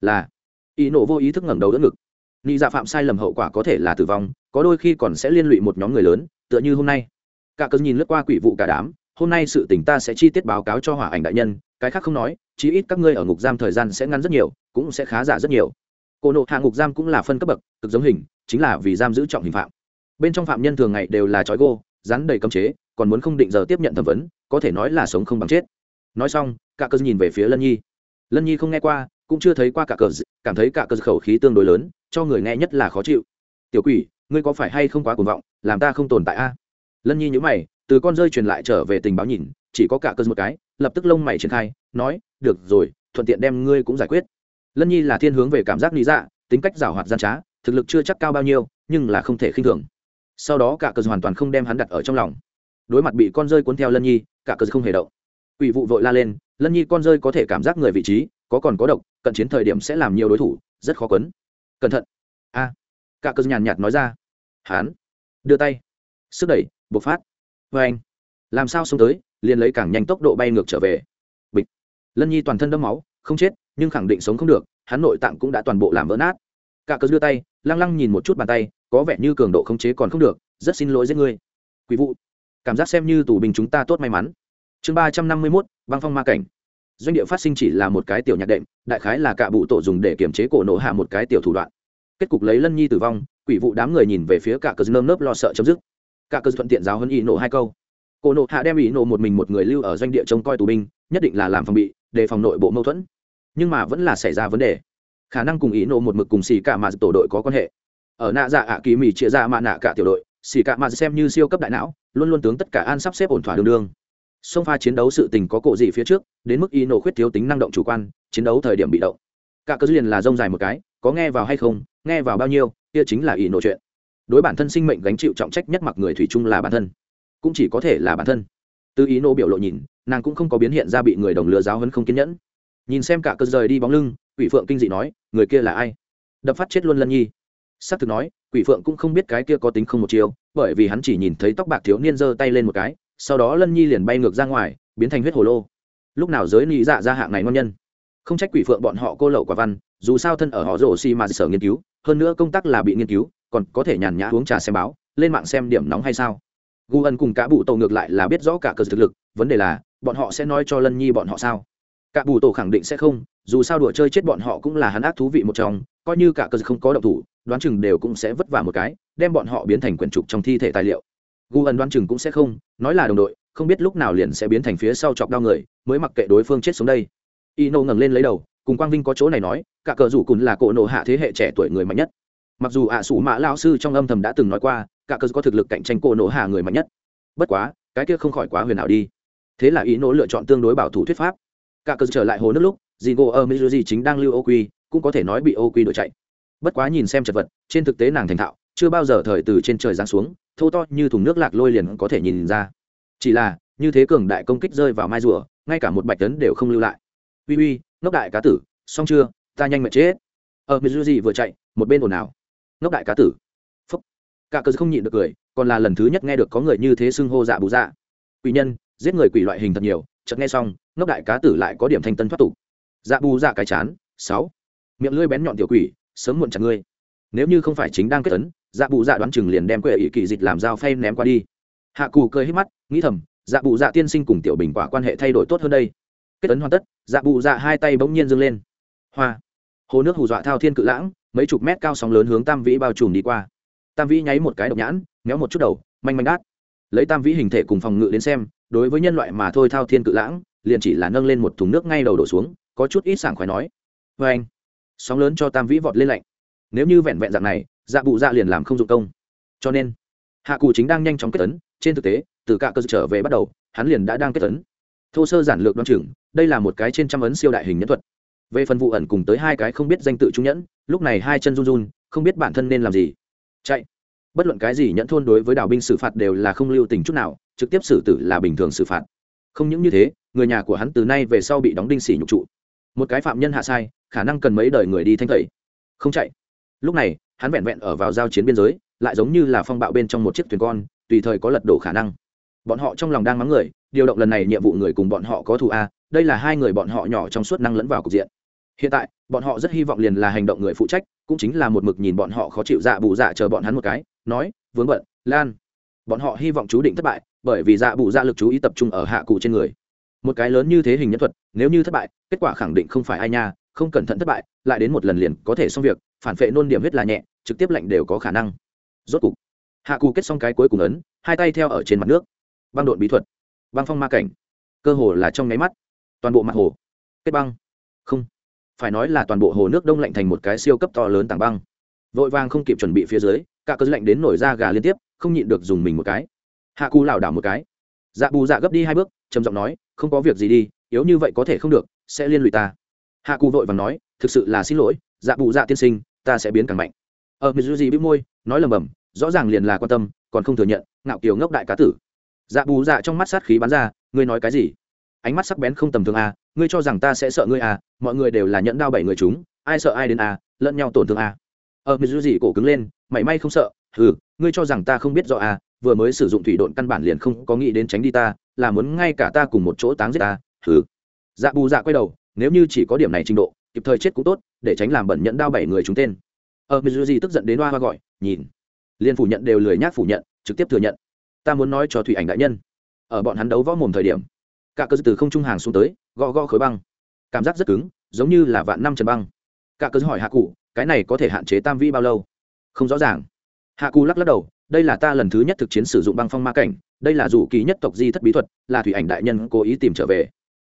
S1: Là. Y nổ vô ý thức ngẩng đầu đỡ ngực. Nhị dạ phạm sai lầm hậu quả có thể là tử vong, có đôi khi còn sẽ liên lụy một nhóm người lớn, tựa như hôm nay cả cơn nhìn lướt qua quỷ vụ cả đám, hôm nay sự tình ta sẽ chi tiết báo cáo cho hỏa ảnh đại nhân, cái khác không nói, chí ít các ngươi ở ngục giam thời gian sẽ ngắn rất nhiều, cũng sẽ khá giả rất nhiều. Cô nộ hạ ngục giam cũng là phân cấp bậc, cực giống hình, chính là vì giam giữ trọng hình phạm. Bên trong phạm nhân thường ngày đều là trói gô, rắn đầy cấm chế, còn muốn không định giờ tiếp nhận thẩm vấn, có thể nói là sống không bằng chết. Nói xong, cả cơn nhìn về phía lân nhi. Lân nhi không nghe qua, cũng chưa thấy qua cả cờ cảm thấy cả cờ khẩu khí tương đối lớn, cho người nghe nhất là khó chịu. Tiểu quỷ, ngươi có phải hay không quá cuồng vọng, làm ta không tồn tại a? Lân nhi nhữ mày, từ con rơi truyền lại trở về tình báo nhìn, chỉ có cả cơn một cái, lập tức lông mày triển khai, nói, được rồi, thuận tiện đem ngươi cũng giải quyết. Lân nhi là thiên hướng về cảm giác lý dạ tính cách giảo hoạt gian trá, thực lực chưa chắc cao bao nhiêu, nhưng là không thể khinh thường. Sau đó cả cơ hoàn toàn không đem hắn đặt ở trong lòng. Đối mặt bị con rơi cuốn theo lân nhi, cả cơ không hề động. Ủy vụ vội la lên, lân nhi, con rơi có thể cảm giác người vị trí, có còn có độc, cận chiến thời điểm sẽ làm nhiều đối thủ, rất khó quấn. Cẩn thận. A. Cả cơ nhàn nhạt nói ra. Hán đưa tay, sức đẩy bộc phát. Vê anh, làm sao xông tới, liền lấy càng nhanh tốc độ bay ngược trở về. Bịch. Lân nhi toàn thân đẫm máu, không chết, nhưng khẳng định sống không được, hắn nội tạng cũng đã toàn bộ làm vỡ nát. Cả cớ đưa tay, lăng lăng nhìn một chút bàn tay, có vẻ như cường độ khống chế còn không được, rất xin lỗi giết ngươi. Quý vụ. Cảm giác xem như tù binh chúng ta tốt may mắn. Chương ba trăm năm mươi mốt, băng phong ma cảnh. Doanh địa phát sinh chỉ là một cái tiểu nhạc đệm, đại khái là cả bụ tổ dùng để kiểm chế cổ nổ hạ một cái tiểu thủ đoạn. Kết cục lấy lân nhi tử vong, quỷ vụ đám người nhìn về phía cả cờ nơm nớp lo sợ chấm dứt cả cơ thuận tiện giáo hơn y nổ hai câu. Cô nộ hạ đem y nổ một mình một người lưu ở doanh địa trông coi tù binh, nhất định là làm phòng bị, đề phòng nội bộ mâu thuẫn. Nhưng mà vẫn là xảy ra vấn đề. Khả năng cùng ý nổ một mực cùng xì cả mà tổ đội có quan hệ. Ở nạ dạ ạ kỳ mỹ chia ra mạ nạ cả tiểu đội, xì cả mà xem như siêu cấp đại não, luôn luôn tướng tất cả an sắp xếp ổn thỏa đường đương sông pha chiến đấu sự tình có cổ gì phía trước, đến mức ý nổ khuyết thiếu tính năng động chủ quan, chiến đấu thời điểm bị động. Cả cơ liền là rông dài một cái, có nghe vào hay không, nghe vào bao nhiêu, kia chính là ý nổ chuyện đối bản thân sinh mệnh gánh chịu trọng trách nhất mặc người thủy chung là bản thân, cũng chỉ có thể là bản thân. Từ ý nô biểu lộ nhìn, nàng cũng không có biến hiện ra bị người đồng lừa giáo hấn không kiên nhẫn. Nhìn xem cả cơn rời đi bóng lưng, quỷ phượng kinh dị nói, người kia là ai? Đập phát chết luôn lân nhi. S ắ c thực nói, quỷ phượng cũng không biết cái kia có tính không một chiều bởi vì hắn chỉ nhìn thấy tóc bạc thiếu niên giơ tay lên một cái, sau đó lân nhi liền bay ngược ra ngoài, biến thành huyết hồ lô. Lúc nào giới nị dạ ra hạng này ngon nhân? Không trách quỷ phượng bọn họ cô lậu quả văn, dù sao thân ở họ rổ xi mà sở nghiên cứu, hơn nữa công tác là bị nghiên cứu còn có thể nhàn nhã uống trà xem báo, lên mạng xem điểm nóng hay sao? Gu ân cùng cả bụ tổ ngược lại là biết rõ cả cơ thực lực, vấn đề là, bọn họ sẽ nói cho lân nhi bọn họ sao? Cả bù tổ khẳng định sẽ không, dù sao đùa chơi chết bọn họ cũng là hắn ác thú vị một trong, coi như cả cơ không có động thủ, đoán chừng đều cũng sẽ vất vả một cái, đem bọn họ biến thành quyển trục trong thi thể tài liệu. Gu Ân đoán chừng cũng sẽ không, nói là đồng đội, không biết lúc nào liền sẽ biến thành phía sau chọc đau người, mới mặc kệ đối phương chết xuống đây. Ino ngẩng lên lấy đầu, cùng quang vinh có chỗ này nói, cả cờ rủ cùn là cổ nộ hạ thế hệ trẻ tuổi người mạnh nhất mặc dù ạ à sủ mã lao sư trong âm thầm đã từng nói qua cả cơ có thực lực cạnh tranh cổ nổ hạ người mạnh nhất bất quá cái kia không khỏi quá huyền ảo đi thế là ý nỗ lựa chọn tương đối bảo thủ thuyết pháp cả cơ trở lại hồ nước lúc Jingo ở Mizuji chính đang lưu ô quy, cũng có thể nói bị ô quy đuổi chạy. Bất quá nhìn xem chật vật, trên thực tế nàng thành thạo, chưa bao giờ thời từ trên trời giáng xuống, thô to như thùng nước lạc lôi liền có thể nhìn ra. Chỉ là, như thế cường đại công kích rơi vào mai rùa, ngay cả một bạch tấn đều không lưu lại. Uy uy, ngốc đại cá tử, xong chưa, ta nhanh mệt chết. Ở Mizuji vừa chạy, một bên ồn ào. Ngốc đại cá tử. Phúc. Cả cờ không nhịn được cười, còn là lần thứ nhất nghe được có người như thế xưng hô dạ bù dạ. Quỷ nhân, giết người quỷ loại hình thật nhiều, chợt nghe xong, ngốc đại cá tử lại có điểm thanh tân thoát tục. Dạ bù dạ cái chán sáu. Miệng lưỡi bén nhọn tiểu quỷ sớm muộn chặt ngươi. Nếu như không phải chính đang kết tấn dạ bù dạ đoán chừng liền đem quệ ỷ kỳ dịch làm dao phay ném qua đi. Hạ cù cười hết mắt nghĩ thầm dạ bù dạ tiên sinh cùng tiểu bình quả quan hệ thay đổi tốt hơn đây. Kết tấn hoàn tất dạ bù dạ hai tay bỗng nhiên dâng lên. Hoa. Hồ nước hù dọa thao thiên cự lãng mấy chục mét cao sóng lớn hướng tam vĩ bao trùm đi qua. Tam vĩ nháy một cái độc nhãn, méo một chút đầu, manh manh đát. Lấy tam vĩ hình thể cùng phòng ngự đến xem, đối với nhân loại mà thôi thao thiên cự lãng, liền chỉ là nâng lên một thùng nước ngay đầu đổ xuống, có chút ít sảng khoái nói. Vê anh, sóng lớn cho tam vĩ vọt lên lạnh. Nếu như vẹn vẹn dạng này dạ bụ dạ liền làm không dụng công. Cho nên, hạ cụ chính đang nhanh chóng kết tấn, trên thực tế, từ cả cơ trở về bắt đầu, hắn liền đã đang kết tấn. Thô sơ giản lược đoan chừng, đây là một cái trên trăm ấn siêu đại hình nhân thuật về phần vụ ẩn cùng tới hai cái không biết danh tự trung nhẫn, lúc này hai chân run run, không biết bản thân nên làm gì. Chạy. Bất luận cái gì nhẫn thôn đối với đào binh xử phạt đều là không lưu tình chút nào, trực tiếp xử tử là bình thường xử phạt. Không những như thế, người nhà của hắn từ nay về sau bị đóng đinh xỉ nhục trụ. Một cái phạm nhân hạ sai, khả năng cần mấy đời người đi thanh tẩy. Không chạy. Lúc này, hắn vẹn vẹn ở vào giao chiến biên giới, lại giống như là phong bạo bên trong một chiếc thuyền con, tùy thời có lật đổ khả năng. Bọn họ trong lòng đang mắng người, điều động lần này nhiệm vụ người cùng bọn họ có thù a đây là hai người bọn họ nhỏ trong suốt năng lẫn vào cục diện. Hiện tại, bọn họ rất hy vọng liền là hành động người phụ trách, cũng chính là một mực nhìn bọn họ khó chịu dạ bù dạ chờ bọn hắn một cái, nói, vướng bận, lan. Bọn họ hy vọng chú định thất bại, bởi vì dạ bù dạ lực chú ý tập trung ở hạ cụ trên người. Một cái lớn như thế hình nhân thuật, nếu như thất bại, kết quả khẳng định không phải ai nha, không cẩn thận thất bại, lại đến một lần liền có thể xong việc, phản vệ nôn điểm huyết là nhẹ, trực tiếp lạnh đều có khả năng. Rốt cục, hạ cụ kết xong cái cuối cùng ấn, hai tay theo ở trên mặt nước. Băng đột bí thuật, băng phong ma cảnh. Cơ hồ là trong nháy mắt toàn bộ mặt hồ. Kết băng. Không. Phải nói là toàn bộ hồ nước đông lạnh thành một cái siêu cấp to lớn tảng băng. Vội vàng không kịp chuẩn bị phía dưới cả cơn lạnh đến nổi da gà liên tiếp không nhịn được dùng mình một cái. Hạ cù lảo đảo một cái. Dạ bù dạ gấp đi hai bước trầm giọng nói không có việc gì đi yếu như vậy có thể không được sẽ liên lụy ta. Hạ cù vội vàng nói thực sự là xin lỗi dạ bù dạ tiên sinh ta sẽ biến càng mạnh. Ở ờ, mỹ gì biết môi nói lầm bầm rõ ràng liền là quan tâm còn không thừa nhận ngạo kiều ngốc đại cá tử. Dạ bù dạ trong mắt sát khí bắn ra ngươi nói cái gì? Ánh mắt sắc bén không tầm thường à ngươi cho rằng ta sẽ sợ ngươi à mọi người đều là nhẫn đao bảy người chúng, ai sợ ai đến à lẫn nhau tổn thương à. Ở mỹ gì cổ cứng lên, mảy may không sợ ừ ngươi cho rằng ta không biết rõ à vừa mới sử dụng thủy độn căn bản liền không có nghĩ đến tránh đi ta, là muốn ngay cả ta cùng một chỗ táng giết ta ừ dạ bù dạ quay đầu, nếu như chỉ có điểm này trình độ, kịp thời chết cũng tốt, để tránh làm bẩn nhẫn đao bảy người chúng tên. Ở mỹ gì tức giận đến hoa hoa gọi, nhìn. Liên phủ nhận đều lười nhác phủ nhận, trực tiếp thừa nhận. Ta muốn nói cho thủy ảnh đại nhân. Ở bọn hắn đấu võ mồm thời điểm cả cơ từ không trung hàng xuống tới, gõ gõ khối băng. Cảm giác rất cứng, giống như là vạn năm trần băng. Cả cơ hỏi hạ cụ, cái này có thể hạn chế tam vi bao lâu? Không rõ ràng. Hạ cụ lắc lắc đầu, đây là ta lần thứ nhất thực chiến sử dụng băng phong ma cảnh, đây là dù ký nhất tộc di thất bí thuật, là thủy ảnh đại nhân cố ý tìm trở về.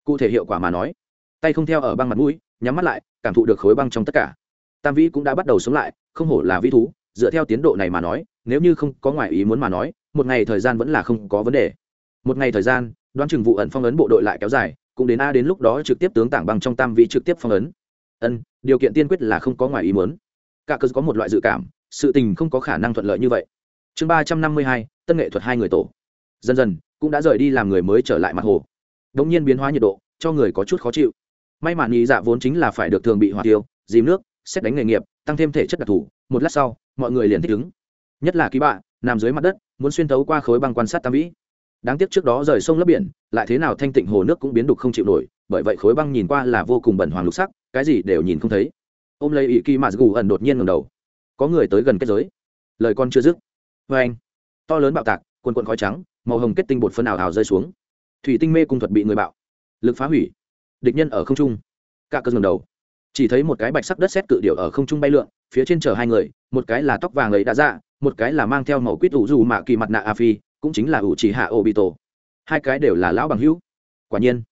S1: Cụ thể hiệu quả mà nói, tay không theo ở băng mặt mũi, nhắm mắt lại, cảm thụ được khối băng trong tất cả. Tam vĩ cũng đã bắt đầu sống lại, không hổ là vi thú, dựa theo tiến độ này mà nói, nếu như không có ngoại ý muốn mà nói, một ngày thời gian vẫn là không có vấn đề. Một ngày thời gian đoán chừng vụ ẩn phong ấn bộ đội lại kéo dài, cũng đến a đến lúc đó trực tiếp tướng tảng băng trong tam vị trực tiếp phong ấn. Ân, điều kiện tiên quyết là không có ngoài ý muốn. Cả cơ có một loại dự cảm, sự tình không có khả năng thuận lợi như vậy. Chương ba trăm năm mươi hai, tân nghệ thuật hai người tổ. Dần dần, cũng đã rời đi làm người mới trở lại mặt hồ. Đ ỗ n g nhiên biến hóa nhiệt độ, cho người có chút khó chịu. May mắn nghĩ dạ vốn chính là phải được thường bị hỏa tiêu, dìm nước, xét đánh nghề nghiệp, tăng thêm thể chất đặc thù, một lát sau, mọi người liền thích ứng. Nhất là ký bạ, nằm dưới mặt đất, muốn xuyên thấu qua khối băng quan sát tam vĩ đáng tiếc trước đó rời sông lấp biển, lại thế nào thanh tịnh hồ nước cũng biến đục không chịu nổi, bởi vậy khối băng nhìn qua là vô cùng bẩn hoàng lục sắc, cái gì đều nhìn không thấy. Ôm lấy ỵ kỳ mạt gù ẩn đột nhiên ngầm đầu. Có người tới gần kết giới. Lời con chưa dứt. Vê anh, to lớn bạo tạc quần quần khói trắng, màu hồng kết tinh bột phân ảo hào rơi xuống. Thủy tinh mê cung thuật bị người bạo. Lực phá hủy. Địch nhân ở không trung. Cả cơn ngầm đầu. Chỉ thấy một cái bạch sắc đất xét cự điệu ở không trung bay lượn, phía trên chở hai người, một cái là tóc vàng ấy đã ra một cái là mang theo màu quýt ủ dù mạ kỳ mặt nạ a phi cũng chính là ủ chỉ hạ ô bị tổ hai cái đều là lão bằng hữu. Quả nhiên,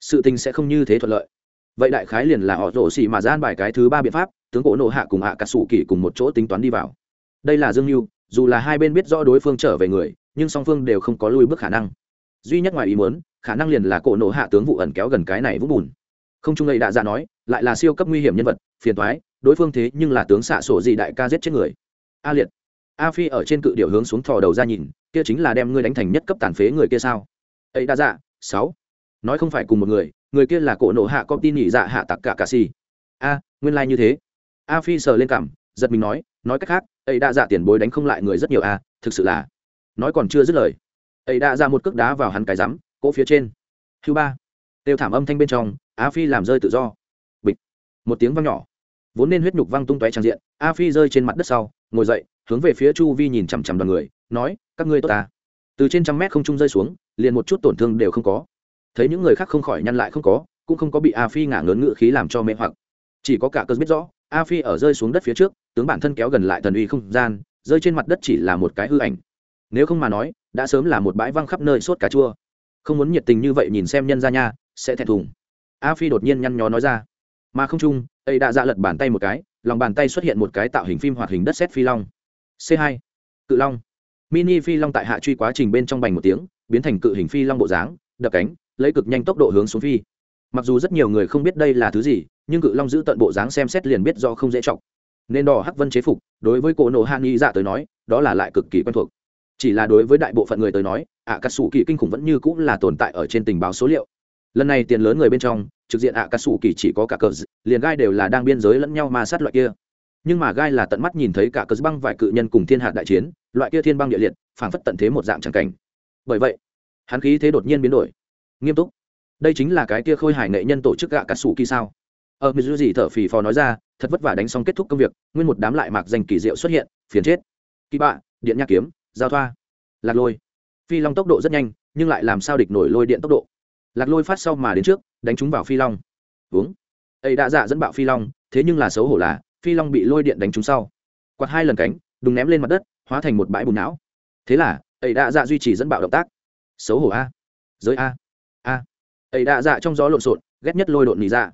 S1: sự tình sẽ không như thế thuận lợi. Vậy đại khái liền là họ rổ xì mà gian bài cái thứ ba biện pháp, tướng cổ nộ hạ cùng hạ cả sủ kỳ cùng một chỗ tính toán đi vào. Đây là dương mưu dù là hai bên biết rõ đối phương trở về người, nhưng song phương đều không có lui bước khả năng. Duy nhất ngoài ý muốn, khả năng liền là cổ nộ hạ tướng vụ ẩn kéo gần cái này vũng bùn. Không trung ấy đã ra nói, lại là siêu cấp nguy hiểm nhân vật, phiền thoái đối phương thế nhưng là tướng xạ sổ gì đại ca giết chết người. A liệt. A phi ở trên cự điệu hướng xuống thò đầu ra nhìn kia chính là đem ngươi đánh thành nhất cấp tàn phế người kia sao? Ấy đã dạ sáu. Nói không phải cùng một người người kia là cổ nộ hạ công tin nhị dạ hạ tặc cả cà xì. A, nguyên lai、like、như thế. A phi sờ lên cảm, giật mình nói nói cách khác, ấy đã dạ tiền bối đánh không lại người rất nhiều a, thực sự là. Nói còn chưa dứt lời. Ấy đã ra dạ một cước đá vào hắn cái rắm, cỗ phía trên. Thứ ba. Đều thảm âm thanh bên trong, a phi làm rơi tự do. Bịch. Một tiếng văng nhỏ vốn nên huyết nhục văng tung tóe trang diện, a phi rơi trên mặt đất sau, ngồi dậy, hướng về phía chu vi nhìn chằm chằm đoàn người, nói, các ngươi tốt ta. Từ trên trăm mét không trung rơi xuống, liền một chút tổn thương đều không có. Thấy những người khác không khỏi nhăn lại không có, cũng không có bị a phi ngả ngớn ngự khí làm cho mê hoặc. Chỉ có cả cơn biết rõ, a phi ở rơi xuống đất phía trước, tướng bản thân kéo gần lại thần uy không gian, rơi trên mặt đất chỉ là một cái hư ảnh. Nếu không mà nói, đã sớm là một bãi văng khắp nơi sốt cà chua. Không muốn nhiệt tình như vậy nhìn xem nhân ra nha, sẽ thẹn thùng. A phi đột nhiên nhăn nhó nói ra mà không chung, ấy đã ra lật bàn tay một cái, lòng bàn tay xuất hiện một cái tạo hình phim hoạt hình đất xét phi long. C 2 cự long. Mini phi long tại hạ truy quá trình bên trong bành một tiếng, biến thành cự hình phi long bộ dáng, đập cánh, lấy cực nhanh tốc độ hướng xuống phi. Mặc dù rất nhiều người không biết đây là thứ gì, nhưng cự long giữ tận bộ dáng xem xét liền biết do không dễ chọc. Nên đỏ hắc vân chế phục, đối với cổ nổ hạ nghi dạ tới nói, đó là lại cực kỳ quen thuộc. Chỉ là đối với đại bộ phận người tới nói ạ cắt xù kỳ kinh khủng vẫn như cũng là tồn tại ở trên tình báo số liệu. Lần này tiền lớn người bên trong trực diện ạ cà sủ kỳ chỉ có cả cờ liền gai đều là đang biên giới lẫn nhau ma sát loại kia. Nhưng mà gai là tận mắt nhìn thấy cả cờ băng vài cự nhân cùng thiên hạ đại chiến, loại kia thiên băng địa liệt, phảng phất tận thế một dạng tràng cảnh. Bởi vậy, hắn khí thế đột nhiên biến đổi. Nghiêm túc. Đây chính là cái kia khôi hài nghệ nhân tổ chức gạ cà sủ kỳ sao? Ờ, Ở mỹ gì thở phì phò nói ra, thật vất vả đánh xong kết thúc công việc, nguyên một đám lại mạc danh kỳ diệu xuất hiện, phiền chết. Kỳ bạ, điện nhạc kiếm, giao thoa. Lạc lôi. Phi long tốc độ rất nhanh, nhưng lại làm sao địch nổi lôi điện tốc độ? Lạc lôi phát sau mà đến trước đánh chúng vào phi long. Uống. Ấy đã dạ dẫn bạo phi long, thế nhưng là xấu hổ là, phi long bị lôi điện đánh trúng sau. Quạt hai lần cánh, đùng ném lên mặt đất, hóa thành một bãi bùn não. Thế là ấy đã dạ duy trì dẫn bạo động tác. Xấu hổ a. Giới a. A. Ấy đã dạ trong gió lộn xộn, ghét nhất lôi độn nỉ ra dạ.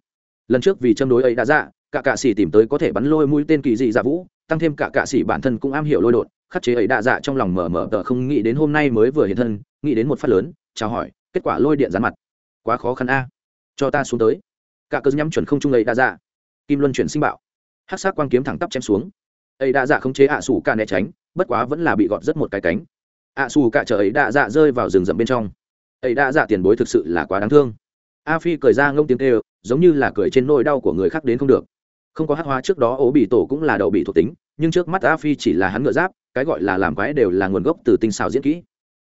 S1: lần trước vì châm đối ấy đã dạ cả cạ sĩ tìm tới có thể bắn lôi mũi tên kỳ dị dạ vũ, tăng thêm cả cạ sĩ bản thân cũng am hiểu lôi đột khắc chế ấy đã dạ trong lòng mở mở tờ không nghĩ đến hôm nay mới vừa hiện thân, nghĩ đến một phát lớn, chào hỏi, kết quả lôi điện rán mặt. Quá khó khăn a cho ta xuống tới. Cả cơ nhắm chuẩn không trung ấy đã dạ kim luân chuyển sinh bạo. Hắc sát quang kiếm thẳng tắp chém xuống. Ấy đã dạ không chế ạ à xù cả né tránh, bất quá vẫn là bị gọt rất một cái cánh. Ạ à xù cả chợ ấy đạ dạ rơi vào rừng rậm bên trong. Ấy đã dạ tiền bối thực sự là quá đáng thương. A phi cười ra ngông tiếng kêu, giống như là cười trên nỗi đau của người khác đến không được. Không có hát hóa trước đó, ố bị tổ cũng là đậu bị thuộc tính, nhưng trước mắt a phi chỉ là hắn ngựa giáp, cái gọi là làm quái đều là nguồn gốc từ tinh xào diễn kỹ.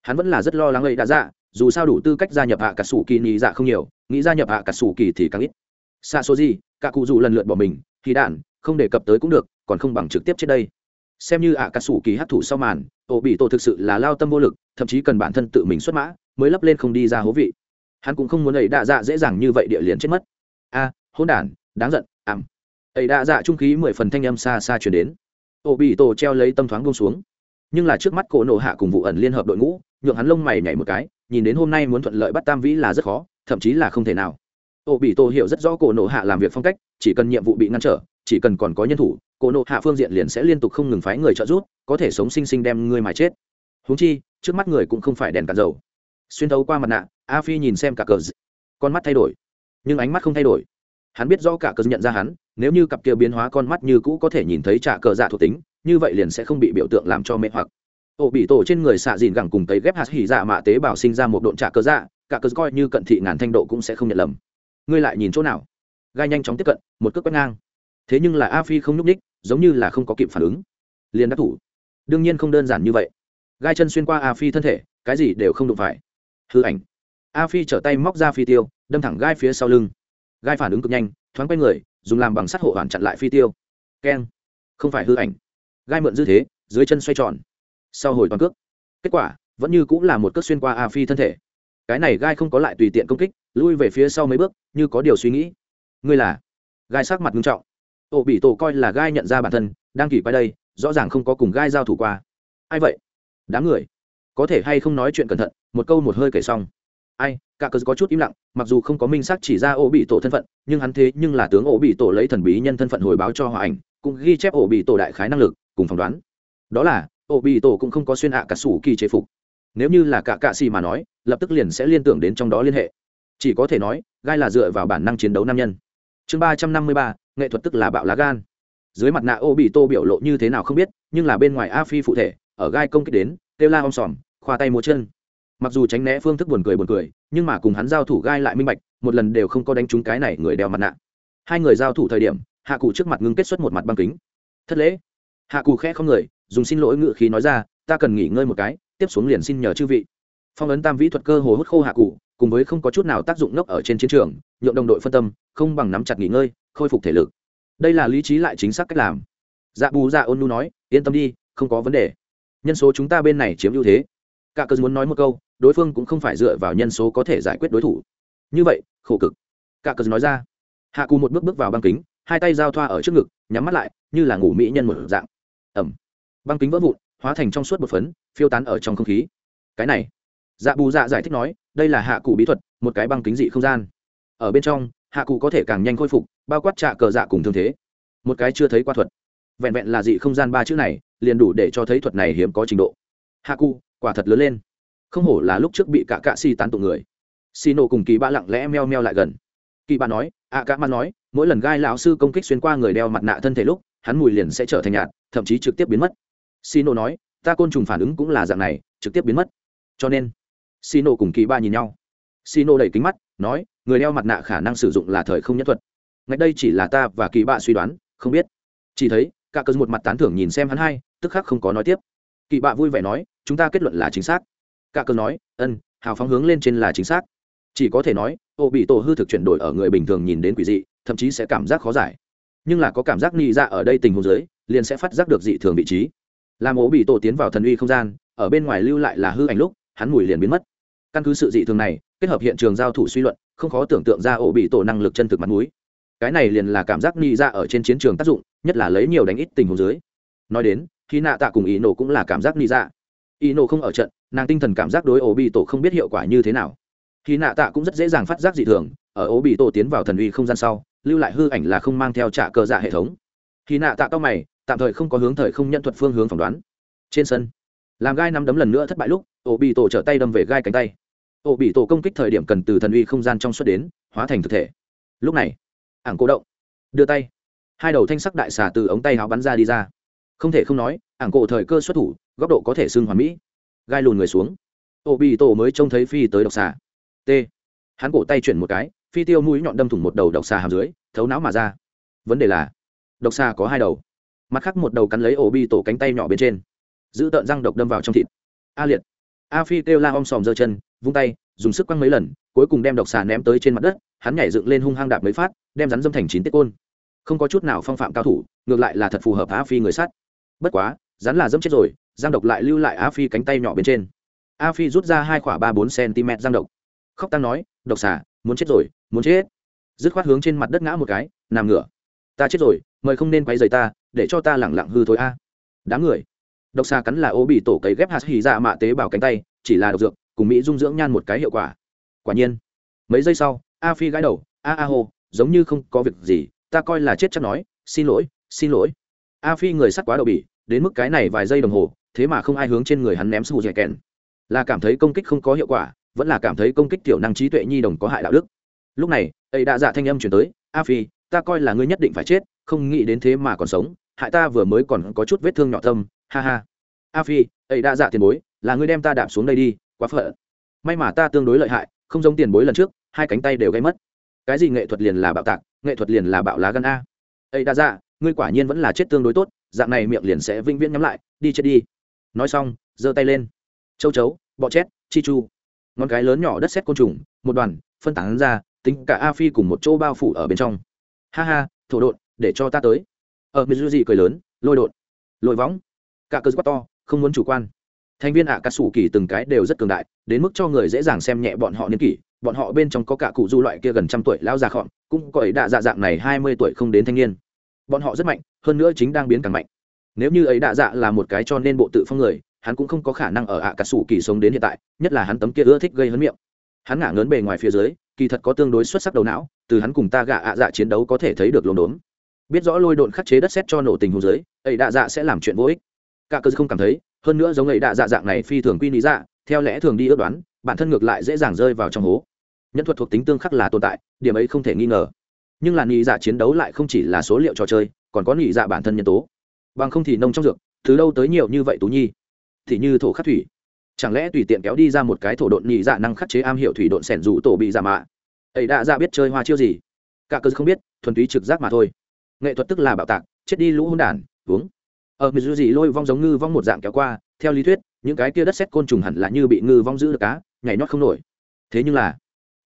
S1: Hắn vẫn là rất lo lắng ấy đã dạ dù sao đủ tư cách gia nhập hạ cả sủ kỳ nhì dạ không nhiều nghĩ gia nhập hạ cả sủ kỳ thì càng ít. Xa số gì, cả cụ dù lần lượt bỏ mình, thì đạn, không đề cập tới cũng được, còn không bằng trực tiếp chết đây. Xem như ạ, cả sủ kỳ hát thủ sau màn ổ bị tổ thực sự là lao tâm vô lực, thậm chí cần bản thân tự mình xuất mã, mới lấp lên không đi ra hố vị. Hắn cũng không muốn ấy đạ dạ dễ dàng như vậy địa liền chết mất. A hôn đản, đáng giận, ảm. Ấy đạ dạ trung khí mười phần thanh âm xa xa chuyển đến. Ổ bị tổ treo lấy tâm thoáng bông xuống. Nhưng là trước mắt cổ nổ hạ cùng vụ ẩn liên hợp đội ngũ, nhượng hắn lông mày nhảy một cái, nhìn đến hôm nay muốn thuận lợi bắt tam vĩ là rất khó thậm chí là không thể nào. Ô bị tổ hiểu rất rõ cổ nộ hạ làm việc phong cách, chỉ cần nhiệm vụ bị ngăn trở, chỉ cần còn có nhân thủ, cổ nộ hạ phương diện liền sẽ liên tục không ngừng phái người trợ giúp, có thể sống sinh sinh đem ngươi mà chết. Húng chi, trước mắt người cũng không phải đèn cạn dầu. Xuyên thấu qua mặt nạ, a phi nhìn xem cả cờ con mắt thay đổi. Nhưng ánh mắt không thay đổi. Hắn biết rõ cả cờ nhận ra hắn, nếu như cặp kia biến hóa con mắt như cũ có thể nhìn thấy trả cờ dạ thuộc tính, như vậy liền sẽ không bị biểu tượng làm cho mê hoặc. Ổ bị tổ trên người xạ dìn gẳng cùng tấy ghép hạt hỉ dạ mạ tế bào sinh ra một độn trả cờ dạ cả cơ coi như cận thị ngàn thanh độ cũng sẽ không nhận lầm. Ngươi lại nhìn chỗ nào? Gai nhanh chóng tiếp cận, một cước quét ngang. Thế nhưng là a phi không nhúc ních giống như là không có kịp phản ứng. Liền đắc thủ. Đương nhiên không đơn giản như vậy. Gai chân xuyên qua a phi thân thể, cái gì đều không đụng phải. Hư ảnh. A phi trở tay móc ra phi tiêu, đâm thẳng gai phía sau lưng. Gai phản ứng cực nhanh, thoáng quay người, dùng làm bằng sắt hộ hoàn chặn lại phi tiêu. Keng. Không phải hư ảnh. Gai mượn dư thế, dưới chân xoay tròn. Sau hồi toàn cước. Kết quả, vẫn như cũng là một cước xuyên qua a phi thân thể cái này gai không có lại tùy tiện công kích, lui về phía sau mấy bước, như có điều suy nghĩ. Ngươi là? Gai sắc mặt nghiêm trọng. Ổ bị tổ coi là gai nhận ra bản thân, đang kỳ quay đây, rõ ràng không có cùng gai giao thủ qua. Ai vậy? Đám người. Có thể hay không nói chuyện cẩn thận, một câu một hơi kể xong. Ai, cả cớ có chút im lặng, mặc dù không có minh xác chỉ ra ổ bị tổ thân phận, nhưng hắn thế nhưng là tướng ổ bị tổ lấy thần bí nhân thân phận hồi báo cho hòa ảnh, cũng ghi chép ổ bị tổ đại khái năng lực, cùng phỏng đoán. Đó là ổ bị tổ cũng không có xuyên ạ cả sủ kỳ chế phục nếu như là cả cạ xì mà nói, lập tức liền sẽ liên tưởng đến trong đó liên hệ. Chỉ có thể nói, gai là dựa vào bản năng chiến đấu nam nhân. Chương ba trăm năm mươi ba, nghệ thuật tức là bạo lá gan. Dưới mặt nạ ô bị tô biểu lộ như thế nào không biết, nhưng là bên ngoài a phi phụ thể, ở gai công kích đến, kêu la om sòm, khoa tay múa chân. Mặc dù tránh né phương thức buồn cười buồn cười, nhưng mà cùng hắn giao thủ gai lại minh bạch, một lần đều không có đánh trúng cái này người đeo mặt nạ. Hai người giao thủ thời điểm, hạ cụ trước mặt ngưng kết xuất một mặt băng kính. Thất lễ. Hạ cụ khẽ không người, dùng xin lỗi ngự khí nói ra, ta cần nghỉ ngơi một cái tiếp xuống liền xin nhờ chư vị. Phong ấn tam vĩ thuật cơ hồ hút khô hạ cụ, cùng với không có chút nào tác dụng nốc ở trên chiến trường, nhượng đồng đội phân tâm, không bằng nắm chặt nghỉ ngơi, khôi phục thể lực. Đây là lý trí lại chính xác cách làm. Dạ bù dạ ôn nu nói, yên tâm đi, không có vấn đề. Nhân số chúng ta bên này chiếm ưu thế. Cả cơn muốn nói một câu, đối phương cũng không phải dựa vào nhân số có thể giải quyết đối thủ. Như vậy, khổ cực. Cả cơn nói ra. Hạ cù một bước bước vào băng kính, hai tay giao thoa ở trước ngực, nhắm mắt lại, như là ngủ mỹ nhân một dạng. Ẩm. Băng kính vỡ vụn hóa thành trong suốt một phấn, phiêu tán ở trong không khí. Cái này dạ bù dạ giải thích nói, đây là hạ cụ bí thuật, một cái băng kính dị không gian. Ở bên trong, hạ cụ có thể càng nhanh khôi phục, bao quát trạ cờ dạ cùng thương thế. Một cái chưa thấy qua thuật. Vẹn vẹn là dị không gian ba chữ này, liền đủ để cho thấy thuật này hiếm có trình độ. Hạ cụ, quả thật lớn lên. Không hổ là lúc trước bị cả cạ si tán tụng người. Xì nổ cùng kỳ bạ lặng lẽ meo meo lại gần. Kỳ bạ nói ạ cả mà nói, mỗi lần gai lão sư công kích xuyên qua người đeo mặt nạ thân thể lúc, hắn mùi liền sẽ trở thành nhạt, thậm chí trực tiếp biến mất. Sino nói, ta côn trùng phản ứng cũng là dạng này, trực tiếp biến mất. Cho nên Sino cùng kỳ ba nhìn nhau. Sino đẩy kính mắt, nói, người đeo mặt nạ khả năng sử dụng là thời không nhất thuật. Ngay đây chỉ là ta và kỳ ba suy đoán, không biết. Chỉ thấy, cả cơn một mặt tán thưởng nhìn xem hắn hai, tức khắc không có nói tiếp. Kỳ bạ vui vẻ nói, chúng ta kết luận là chính xác. Cả cơn nói, ân, hào phóng hướng lên trên là chính xác. Chỉ có thể nói, ô bị tổ hư thực chuyển đổi ở người bình thường nhìn đến quỷ dị, thậm chí sẽ cảm giác khó giải. Nhưng là có cảm giác nghi ra dạ ở đây tình huống dưới, liền sẽ phát giác được dị thường vị trí làm ố bị tổ tiến vào thần uy không gian, ở bên ngoài lưu lại là hư ảnh lúc, hắn mùi liền biến mất. Căn cứ sự dị thường này, kết hợp hiện trường giao thủ suy luận, không khó tưởng tượng ra ổ bị tổ năng lực chân thực mặt mũi. Cái này liền là cảm giác nghi ra ở trên chiến trường tác dụng, nhất là lấy nhiều đánh ít tình huống dưới. Nói đến, khi nạ tạ cùng ý nổ cũng là cảm giác nghi ra. Ý nổ không ở trận, nàng tinh thần cảm giác đối ổ bị tổ không biết hiệu quả như thế nào. Khi nạ tạ cũng rất dễ dàng phát giác dị thường, ở ổ bị tổ tiến vào thần uy không gian sau, lưu lại hư ảnh là không mang theo trả cờ dạ hệ thống. Khi nạ tạ cao mày tạm thời không có hướng thời không nhận thuật phương hướng phỏng đoán. Trên sân, làm gai nắm đấm lần nữa thất bại lúc, ổ bị tổ trở tay đâm về gai cánh tay. Ổ bị tổ công kích thời điểm cần từ thần uy không gian trong suốt đến, hóa thành thực thể. Lúc này, ảng cố động, đưa tay. Hai đầu thanh sắc đại xà từ ống tay áo bắn ra đi ra. Không thể không nói, ảng cổ thời cơ xuất thủ, góc độ có thể xưng hoàn mỹ. Gai lùn người xuống. Ổ bị tổ mới trông thấy phi tới độc xà. T. Hắn cổ tay chuyển một cái, phi tiêu mũi nhọn đâm thủng một đầu độc xà hàm dưới, thấu não mà ra. Vấn đề là, độc xà có hai đầu mặt khác một đầu cắn lấy ổ bi tổ cánh tay nhỏ bên trên giữ tợn răng độc đâm vào trong thịt a liệt a phi kêu la om sòm giơ chân vung tay dùng sức quăng mấy lần cuối cùng đem độc xà ném tới trên mặt đất hắn nhảy dựng lên hung hăng đạp mấy phát đem rắn dâm thành chín tiết côn không có chút nào phong phạm cao thủ ngược lại là thật phù hợp a phi người sắt bất quá rắn là dâm chết rồi giang độc lại lưu lại a phi cánh tay nhỏ bên trên a phi rút ra hai khoảng ba bốn cm giang độc khóc tăng nói độc xà muốn chết rồi muốn chết dứt khoát hướng trên mặt đất ngã một cái nằm ngửa ta chết rồi mời không nên quay dày ta để cho ta lẳng lặng hư thôi a. À. đám người. Độc xà cắn là ô bị tổ cấy ghép hạt hì dạ mạ tế bào cánh tay, chỉ là độc dược, cùng mỹ dung dưỡng nhan một cái hiệu quả. Quả nhiên, mấy giây sau, a phi gãi đầu, a a hô, giống như không có việc gì, ta coi là chết chắc nói, xin lỗi xin lỗi. A phi người sắt quá đậu bỉ, đến mức cái này vài giây đồng hồ, thế mà không ai hướng trên người hắn ném sù dạy kèn. Là cảm thấy công kích không có hiệu quả, vẫn là cảm thấy công kích tiểu năng trí tuệ nhi đồng có hại đạo đức. Lúc này, ấy đã dạ thanh âm chuyển tới, a phi, ta coi là ngươi nhất định phải chết, không nghĩ đến thế mà còn sống hại ta vừa mới còn có chút vết thương nhỏ tâm ha ha. A phi, ấy đã dạ tiền bối, là ngươi đem ta đạp xuống đây đi, quá phận. May mà ta tương đối lợi hại, không giống tiền bối lần trước, hai cánh tay đều gây mất. Cái gì nghệ thuật liền là bạo tạc, nghệ thuật liền là bạo lá gan a. Ấy đã dạ ngươi quả nhiên vẫn là chết tương đối tốt, dạng này miệng liền sẽ vĩnh viễn nhắm lại, đi chết đi. Nói xong, giơ tay lên. Châu chấu, bọ chét, chi chu. Ngón cái lớn nhỏ đất xét côn trùng, một đoàn, phân tán ra, tính cả a phi cùng một chỗ bao phủ ở bên trong. Ha ha, thổ đột để cho ta tới ở mizuji gì cười lớn, lôi đột, lôi võng. Cả cơ quát to, không muốn chủ quan. Thành viên ạ à cà sủ kỳ từng cái đều rất cường đại, đến mức cho người dễ dàng xem nhẹ bọn họ niên kỷ. Bọn họ bên trong có cả cụ du loại kia gần trăm tuổi lao già khọn cũng có ấy đạ dạ dạng này hai mươi tuổi không đến thanh niên. Bọn họ rất mạnh, hơn nữa chính đang biến càng mạnh. Nếu như ấy đạ dạ là một cái cho nên bộ tự phong người, hắn cũng không có khả năng ở ạ cà sủ kỳ sống đến hiện tại, nhất là hắn tấm kia ưa thích gây hấn miệng. Hắn ngả ngớn bề ngoài phía dưới, kỳ thật có tương đối xuất sắc đầu não, từ hắn cùng ta gạ ạ dạ chiến đấu có thể thấy được lồn đốn biết rõ lôi độn khắc chế đất xét cho nổ tình hồ dưới, ấy đạ dạ sẽ làm chuyện vô ích. Cả cơ không cảm thấy, hơn nữa giống ấy đạ dạ dạng này phi thường quy lý dạ theo lẽ thường đi ước đoán, bản thân ngược lại dễ dàng rơi vào trong hố. Nhân thuật thuộc tính tương khắc là tồn tại, điểm ấy không thể nghi ngờ. Nhưng là nhị dạ chiến đấu lại không chỉ là số liệu trò chơi, còn có nhị dạ bản thân nhân tố. Bằng không thì nông trong dược thứ đâu tới nhiều như vậy tú nhi? Thì như thổ khắc thủy. Chẳng lẽ tùy tiện kéo đi ra một cái thổ độn nhị dạ năng khắc chế am hiểu thủy độn sẻn dù tổ bị giả mạ? Ấy đã ra dạ biết chơi hoa chiêu gì? Cả cơ không biết, thuần túy trực giác mà thôi nghệ thuật tức là bạo tạc chết đi lũ hôn đản uống. Ở ờ, mizu gì lôi vong giống ngư vong một dạng kéo qua theo lý thuyết những cái kia đất xét côn trùng hẳn là như bị ngư vong giữ được cá nhảy nhót không nổi. Thế nhưng là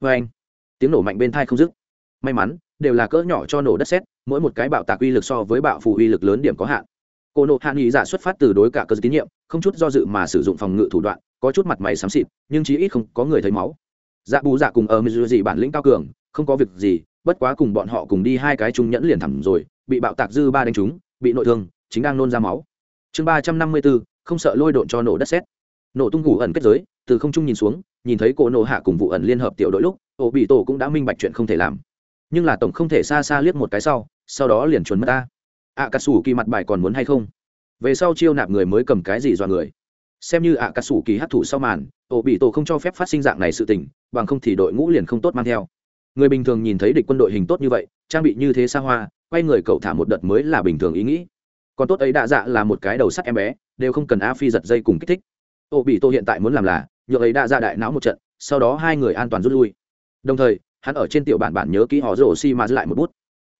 S1: vê anh tiếng nổ mạnh bên thai không dứt. May mắn đều là cỡ nhỏ cho nổ đất xét mỗi một cái bạo tạc uy lực so với bạo phù uy lực lớn điểm có hạn. Cô nộ hạ nghị giả xuất phát từ đối cả cơ tín nhiệm không chút do dự mà sử dụng phòng ngự thủ đoạn có chút mặt mày xám xịt nhưng chí ít không có người thấy máu. Dạ bù dạ cùng ở mizu gì bản lĩnh cao cường không có việc gì, bất quá cùng bọn họ cùng đi hai cái trung nhẫn liền thẳm rồi, bị bạo tạc dư ba đánh trúng, bị nội thương, chính đang nôn ra máu. Chương ba trăm năm mươi bốn, không sợ lôi độn cho nổ đất xét nổ tung ngủ ẩn kết giới, từ không trung nhìn xuống, nhìn thấy cỗ nổ hạ cùng vụ ẩn liên hợp tiểu đội lúc ổ bị tổ cũng đã minh bạch chuyện không thể làm. Nhưng là tổng không thể xa xa liếc một cái sau sau đó liền chuẩn mất ta. Ạ cà sủ kỳ mặt bài còn muốn hay không? Về sau chiêu nạp người mới cầm cái gì dọa người? Xem như ạ cà sủ kỳ hát thủ sau màn ổ bị tổ không cho phép phát sinh dạng này sự tình, bằng không thì đội ngũ liền không tốt mang theo người bình thường nhìn thấy địch quân đội hình tốt như vậy, trang bị như thế xa hoa, quay người cậu thả một đợt mới là bình thường ý nghĩ. Còn tốt ấy đạ dạ là một cái đầu sắt em bé, đều không cần a phi giật dây cùng kích thích. Ô bị tô hiện tại muốn làm là, nhượng ấy đã ra đại não một trận, sau đó hai người an toàn rút lui. Đồng thời, hắn ở trên tiểu bản bản nhớ kỹ họ rổ xi mà lại một bút.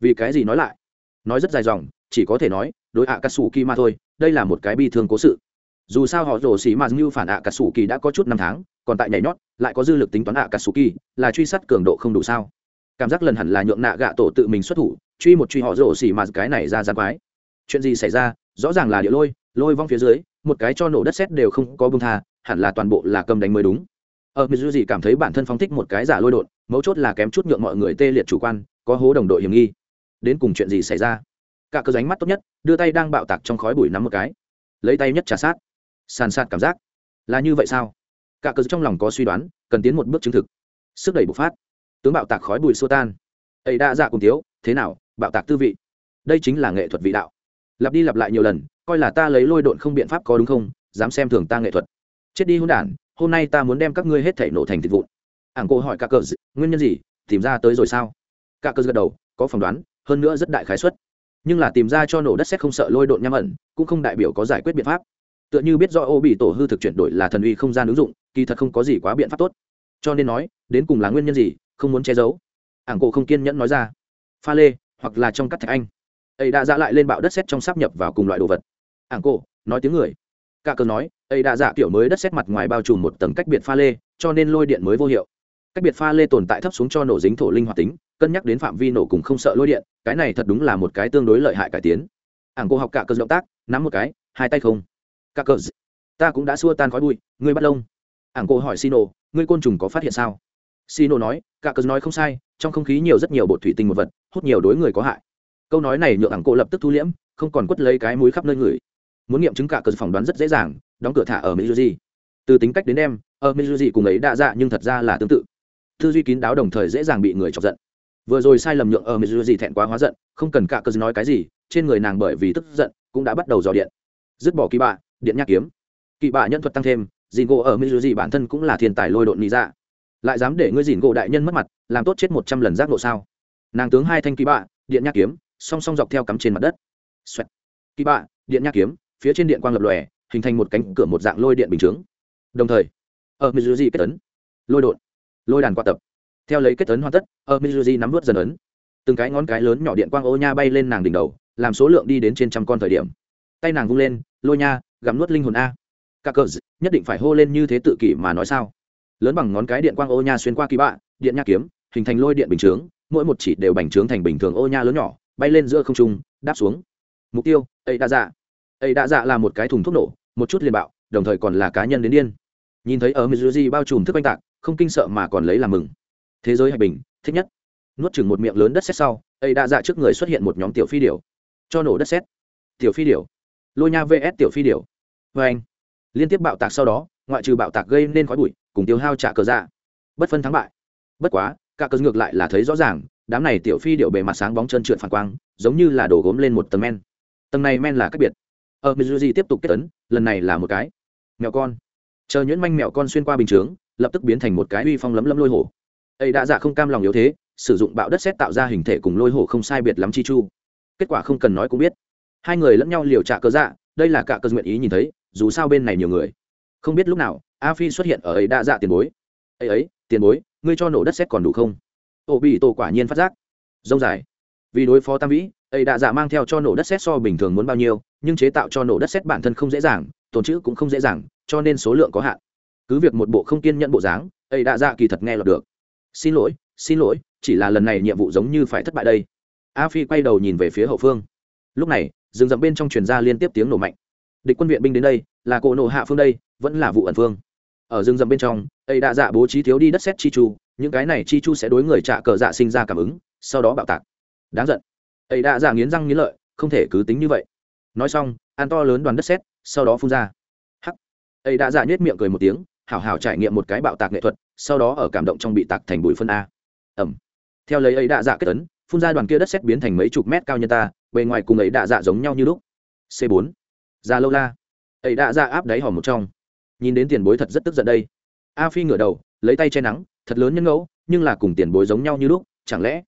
S1: Vì cái gì nói lại? Nói rất dài dòng, chỉ có thể nói, đối ạ cắt xù kỳ mà thôi, đây là một cái bi thương cố sự dù sao họ rổ xỉ mà như phản ạ cà sủ kỳ đã có chút năm tháng, còn tại nhảy nhót, lại có dư lực tính toán ạ cà sủ kỳ là truy sát cường độ không đủ sao? Cảm giác lần hẳn là nhượng nạ gạ tổ tự mình xuất thủ, truy một truy họ rổ xỉ mà cái này ra ra quái. Chuyện gì xảy ra? Rõ ràng là địa lôi lôi vong phía dưới, một cái cho nổ đất sét đều không có bông tha, hẳn là toàn bộ là cầm đánh mới đúng. Ờ, Ở mizu gì cảm thấy bản thân phóng thích một cái giả lôi đột, mấu chốt là kém chút nhượng mọi người tê liệt chủ quan, có hố đồng đội hiểm nghi. Đến cùng chuyện gì xảy ra? Cả cơ ránh mắt tốt nhất, đưa tay đang bạo tạc trong khói bụi nắm một cái. Lấy tay nhất trả sát sàn sạt cảm giác. Là như vậy sao? Cả cờ trong lòng có suy đoán, cần tiến một bước chứng thực. Sức đẩy bộc phát. Tướng bạo tạc khói bụi xua tan. Ấy đã dạ cùng tiếu thế nào, bạo tạc tư vị? Đây chính là nghệ thuật vị đạo. Lặp đi lặp lại nhiều lần, coi là ta lấy lôi độn không biện pháp có đúng không, dám xem thường ta nghệ thuật. Chết đi hôn đản, hôm nay ta muốn đem các ngươi hết thể nổ thành thịt vụn. Ảng cô hỏi cả cờ nguyên nhân gì, tìm ra tới rồi sao? Cả cờ gật đầu, có phỏng đoán, hơn nữa rất đại khái suất. Nhưng là tìm ra cho nổ đất xét không sợ lôi độn nham ẩn, cũng không đại biểu có giải quyết biện pháp tựa như biết do ô bị tổ hư thực chuyển đổi là thần uy không gian ứng dụng, kỳ thật không có gì quá biện pháp tốt. Cho nên nói, đến cùng là nguyên nhân gì, không muốn che giấu. Ảng cổ không kiên nhẫn nói ra. Pha lê, hoặc là trong cắt thạch anh. Ấy đã dạ lại lên bạo đất xét trong sắp nhập vào cùng loại đồ vật. Ảng cổ, nói tiếng người. Cả cờ nói ấy đã dạ kiểu mới đất xét mặt ngoài bao trùm một tầng cách biệt pha lê, cho nên lôi điện mới vô hiệu. Cách biệt pha lê tồn tại thấp xuống cho nổ dính thổ linh hoạt tính, cân nhắc đến phạm vi nổ cùng không sợ lôi điện, cái này thật đúng là một cái tương đối lợi hại cải tiến. Ảng cô học cả cờ động tác, nắm một cái, hai tay không cả cờ ta cũng đã xua tan khói bụi, ngươi bắt lông. Ảng cô hỏi xino ngươi côn trùng có phát hiện sao? Xino nói cả cờ nói không sai, trong không khí nhiều rất nhiều bột thủy tinh một vật, hút nhiều đối người có hại. Câu nói này nhượng ảng cô lập tức thu liễm, không còn quất lấy cái mũi khắp nơi người. Muốn nghiệm chứng cả cờ phỏng đoán rất dễ dàng, đóng cửa thả ở mizuji. Từ tính cách đến em, ở mizuji cùng ấy đa dạ nhưng thật ra là tương tự. Tư duy kín đáo đồng thời dễ dàng bị người chọc giận. Vừa rồi sai lầm nhượng ở mizuji thẹn quá hóa giận, không cần cả cờ nói cái gì, trên người nàng bởi vì tức giận, cũng đã bắt đầu dò điện. Dứt bỏ kỳ bạ điện nhạc kiếm. Kỳ bạ nhân thuật tăng thêm dìn gỗ ở mizuji bản thân cũng là thiên tài lôi độn lý dạ. Lại dám để ngươi dìn gỗ đại nhân mất mặt, làm tốt chết một trăm lần giác nộ sao? Nàng tướng hai thanh kỳ bạ, điện nhạc kiếm, song song dọc theo cắm trên mặt đất. Xoẹt. kỳ bạ, điện nhạc kiếm, phía trên điện quang lập lòe, hình thành một cánh cửa một dạng lôi điện bình chướng. Đồng thời, ở mizuji kết tấn lôi đột lôi đàn qua tập. Theo lấy kết tấn hoàn tất, ở mizuji nắm vớt dần ấn. Từng cái ngón cái lớn nhỏ điện quang ô nha bay lên nàng đỉnh đầu, làm số lượng đi đến trên trăm con thời điểm. Tay nàng vung lên lôi nha gắm nuốt linh hồn a. Các cờ nhất định phải hô lên như thế tự kỷ mà nói sao? Lớn bằng ngón cái điện quang ô nha xuyên qua kỳ bạ, điện nha kiếm, hình thành lôi điện bình chướng, mỗi một chỉ đều bành trướng thành bình thường ô nha lớn nhỏ, bay lên giữa không trung, đáp xuống. Mục tiêu ấy đã dạ. Ấy đã dạ là một cái thùng thuốc nổ, một chút liền bạo, đồng thời còn là cá nhân đến điên. Nhìn thấy ở mizuji bao trùm thức oanh tạc, không kinh sợ mà còn lấy làm mừng. Thế giới hạch bình, thích nhất. Nuốt chừng một miệng lớn đất xét sau ấy đã dạ trước người xuất hiện một nhóm tiểu phi điểu. Cho nổ đất xét tiểu phi điểu lôi nha vs tiểu phi điểu. Vê anh, liên tiếp bạo tạc sau đó, ngoại trừ bạo tạc gây nên khói bụi, cùng tiêu hao trả cờ ra bất phân thắng bại. Bất quá, cả cờ ngược lại là thấy rõ ràng, đám này tiểu phi điệu bề mặt sáng bóng chân trượt phản quang, giống như là đổ gốm lên một tầng men. Tầng này men là cách biệt. Ở mizuji tiếp tục kết tấn lần này là một cái. Mèo con. Chờ nhuyễn manh mèo con xuyên qua bình chướng, lập tức biến thành một cái uy phong lấm lấm lôi hổ. Ấy đã dạ không cam lòng yếu thế, sử dụng bạo đất xét tạo ra hình thể cùng lôi hổ không sai biệt lắm chi chu. Kết quả không cần nói cũng biết hai người lẫn nhau liều trả cơ dạ đây là cả cơ nguyện ý nhìn thấy, dù sao bên này nhiều người. Không biết lúc nào, a phi xuất hiện ở ấy đã dạ tiền bối. Ấy ấy, tiền bối, ngươi cho nổ đất xét còn đủ không? Ổ bị tổ quả nhiên phát giác. Dông dài. Vì đối phó tam vĩ, ấy đã dạ mang theo cho nổ đất xét so bình thường muốn bao nhiêu, nhưng chế tạo cho nổ đất xét bản thân không dễ dàng tồn chữ cũng không dễ dàng, cho nên số lượng có hạn. Cứ việc một bộ không kiên nhận bộ dáng, ấy đã dạ kỳ thật nghe lọt được. Xin lỗi xin lỗi, chỉ là lần này nhiệm vụ giống như phải thất bại đây. A phi quay đầu nhìn về phía hậu phương. Lúc này rừng rậm bên trong truyền ra liên tiếp tiếng nổ mạnh. Địch quân viện binh đến đây, là cỗ nổ hạ phương đây, vẫn là vụ ẩn phương ở rừng rậm bên trong, ấy đã dạ bố trí thiếu đi đất xét chi chu, những cái này chi chu sẽ đối người trạ cờ dạ sinh ra cảm ứng, sau đó bạo tạc. Đáng giận. Ấy đã dạ nghiến răng nghiến lợi, không thể cứ tính như vậy. Nói xong, ăn to lớn đoàn đất xét sau đó phun ra. Hắc. Ấy đã dạ nhếch miệng cười một tiếng, hảo hảo trải nghiệm một cái bạo tạc nghệ thuật, sau đó ở cảm động trong bị tạc thành bụi phân a. Ẩm. Theo lấy ấy đã dạ kết ấn, phun ra đoàn kia đất xét biến thành mấy chục mét cao nhân ta bề ngoài cùng ấy đã dạ giống nhau như lúc. C 4 ra lâu la. Ấy đã dạ áp đáy hòm một trong. Nhìn đến tiền bối thật rất tức giận đây. A phi ngửa đầu, lấy tay che nắng, thật lớn nhân ngẫu, nhưng là cùng tiền bối giống nhau như lúc, chẳng lẽ?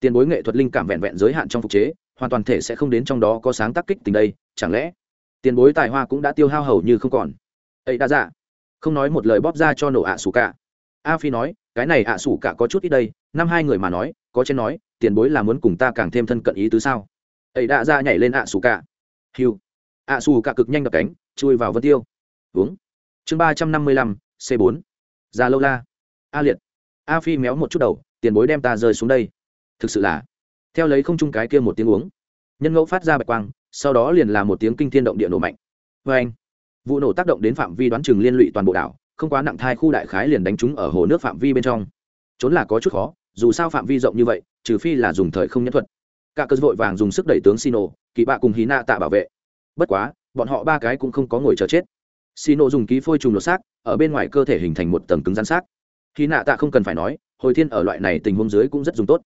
S1: Tiền bối nghệ thuật linh cảm vẹn vẹn giới hạn trong phục chế, hoàn toàn thể sẽ không đến trong đó có sáng tác kích tình đây, chẳng lẽ? Tiền bối tài hoa cũng đã tiêu hao hầu như không còn. Ấy đã dạ. Không nói một lời bóp ra cho nổ ạ sủ cả. A phi nói, cái này ạ sủ cả có chút ít đây, năm hai người mà nói, có trên nói, tiền bối là muốn cùng ta càng thêm thân cận ý tứ sao? Ấy đã ra nhảy lên ạ xù cả. Hiu. Ạ xù cả cực nhanh đập cánh, chui vào vân tiêu. Uống chương ba trăm năm mươi lăm, c bốn. Già lâu la. A liệt. A phi méo một chút đầu, tiền bối đem ta rơi xuống đây. Thực sự là, theo lấy không chung cái kia một tiếng uống, nhân ngẫu phát ra bạch quang, sau đó liền là một tiếng kinh thiên động địa nổ mạnh. Vê anh. Vụ nổ tác động đến phạm vi đoán chừng liên lụy toàn bộ đảo, không quá nặng thai khu đại khái liền đánh trúng ở hồ nước phạm vi bên trong. Trốn là có chút khó, dù sao phạm vi rộng như vậy, trừ phi là dùng thời không nhân thuật cả cơ vội vàng dùng sức đẩy tướng Sino, kỳ bạ cùng hí na tạ bảo vệ. Bất quá bọn họ ba cái cũng không có ngồi chờ chết. Sino dùng ký phôi trùng lột xác ở bên ngoài cơ thể hình thành một tầng cứng rắn xác. Hí nạ tạ không cần phải nói hồi thiên ở loại này tình huống dưới cũng rất dùng tốt.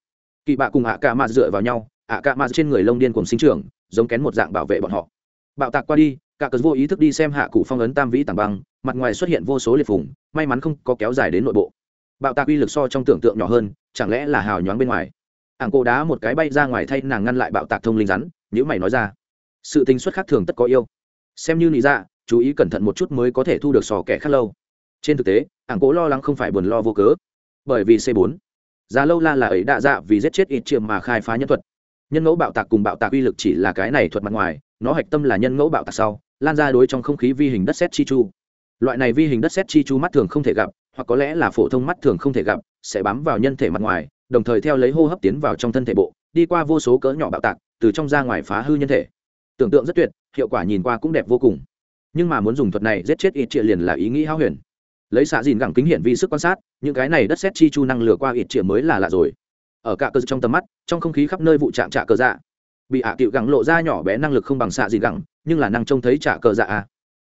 S1: Kỳ bạ cùng ạ ca ma dựa vào nhau ạ ca ma trên người lông điên cùng sinh trưởng giống kén một dạng bảo vệ bọn họ. Bạo tạc qua đi cả cớ vô ý thức đi xem hạ cụ phong ấn tam vĩ tảng băng mặt ngoài xuất hiện vô số liệt phùng, may mắn không có kéo dài đến nội bộ. Bạo tạc uy lực so trong tưởng tượng nhỏ hơn chẳng lẽ là hào nhoáng bên ngoài? Ảng cô đá một cái bay ra ngoài thay nàng ngăn lại bạo tạc thông linh rắn nhữ mày nói ra. Sự tình xuất khác thường tất có yêu. Xem như lý ra dạ, chú ý cẩn thận một chút mới có thể thu được sò kẻ khác lâu. Trên thực tế ảng cố lo lắng không phải buồn lo vô cớ. Bởi vì c 4 giá lâu la là ấy đạ dạ vì giết chết ít chiêm mà khai phá nhân thuật. Nhân ngẫu bạo tạc cùng bạo tạc uy lực chỉ là cái này thuật mặt ngoài, nó hạch tâm là nhân ngẫu bạo tạc sau, lan ra đối trong không khí vi hình đất xét chi chu. Loại này vi hình đất xét chi chu mắt thường không thể gặp, hoặc có lẽ là phổ thông mắt thường không thể gặp, sẽ bám vào nhân thể mặt ngoài đồng thời theo lấy hô hấp tiến vào trong thân thể bộ, đi qua vô số cỡ nhỏ bạo tạc, từ trong ra ngoài phá hư nhân thể. Tưởng tượng rất tuyệt, hiệu quả nhìn qua cũng đẹp vô cùng. Nhưng mà muốn dùng thuật này giết chết ít triệu liền là ý nghĩ hao huyền. Lấy xạ dìn gẳng kính hiển vi sức quan sát, những cái này đất xét chi chu năng lừa qua ít triệu mới là lạ rồi. Ở cả cơ trong tầm mắt, trong không khí khắp nơi vụ chạm trả cờ dạ. Bị ạ à cựu gẳng lộ ra nhỏ bé năng lực không bằng xạ dìn gẳng, nhưng là năng trông thấy trả cờ dạ a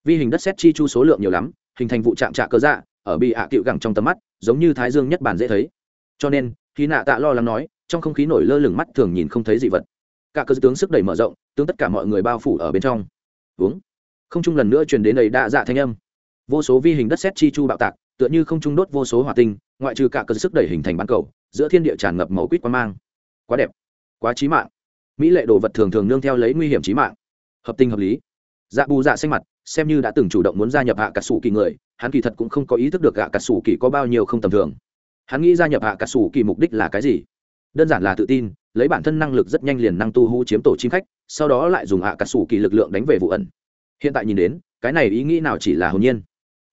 S1: vi hình đất xét chi chu số lượng nhiều lắm, hình thành vụ chạm trả cờ dạ ở bị ạ à cựu gẳng trong tầm mắt, giống như thái dương nhất bản dễ thấy. Cho nên khi nạ tạ lo lắng nói, trong không khí nổi lơ lửng mắt thường nhìn không thấy dị vật. Cả cơ tướng sức đẩy mở rộng, tướng tất cả mọi người bao phủ ở bên trong. Uống. Không trung lần nữa truyền đến đầy đa dạ thanh âm. Vô số vi hình đất xét chi chu bạo tạc, tựa như không trung đốt vô số hỏa tinh, ngoại trừ cả cơ sức đẩy hình thành bán cầu, giữa thiên địa tràn ngập màu quýt quá mang. Quá đẹp. Quá trí mạng. Mỹ lệ đồ vật thường thường nương theo lấy nguy hiểm trí mạng. Hợp tình hợp lý. Dạ bù dạ xanh mặt, xem như đã từng chủ động muốn gia nhập hạ cả sủ kỳ người, hắn kỳ thật cũng không có ý thức được hạ cả sủ kỳ có bao nhiêu không tầm thường hắn nghĩ gia nhập hạ cả sủ kỳ mục đích là cái gì? Đơn giản là tự tin, lấy bản thân năng lực rất nhanh liền năng tu hú chiếm tổ chim khách, sau đó lại dùng hạ cả sủ kỳ lực lượng đánh về vụ ẩn. Hiện tại nhìn đến, cái này ý nghĩ nào chỉ là hồn nhiên.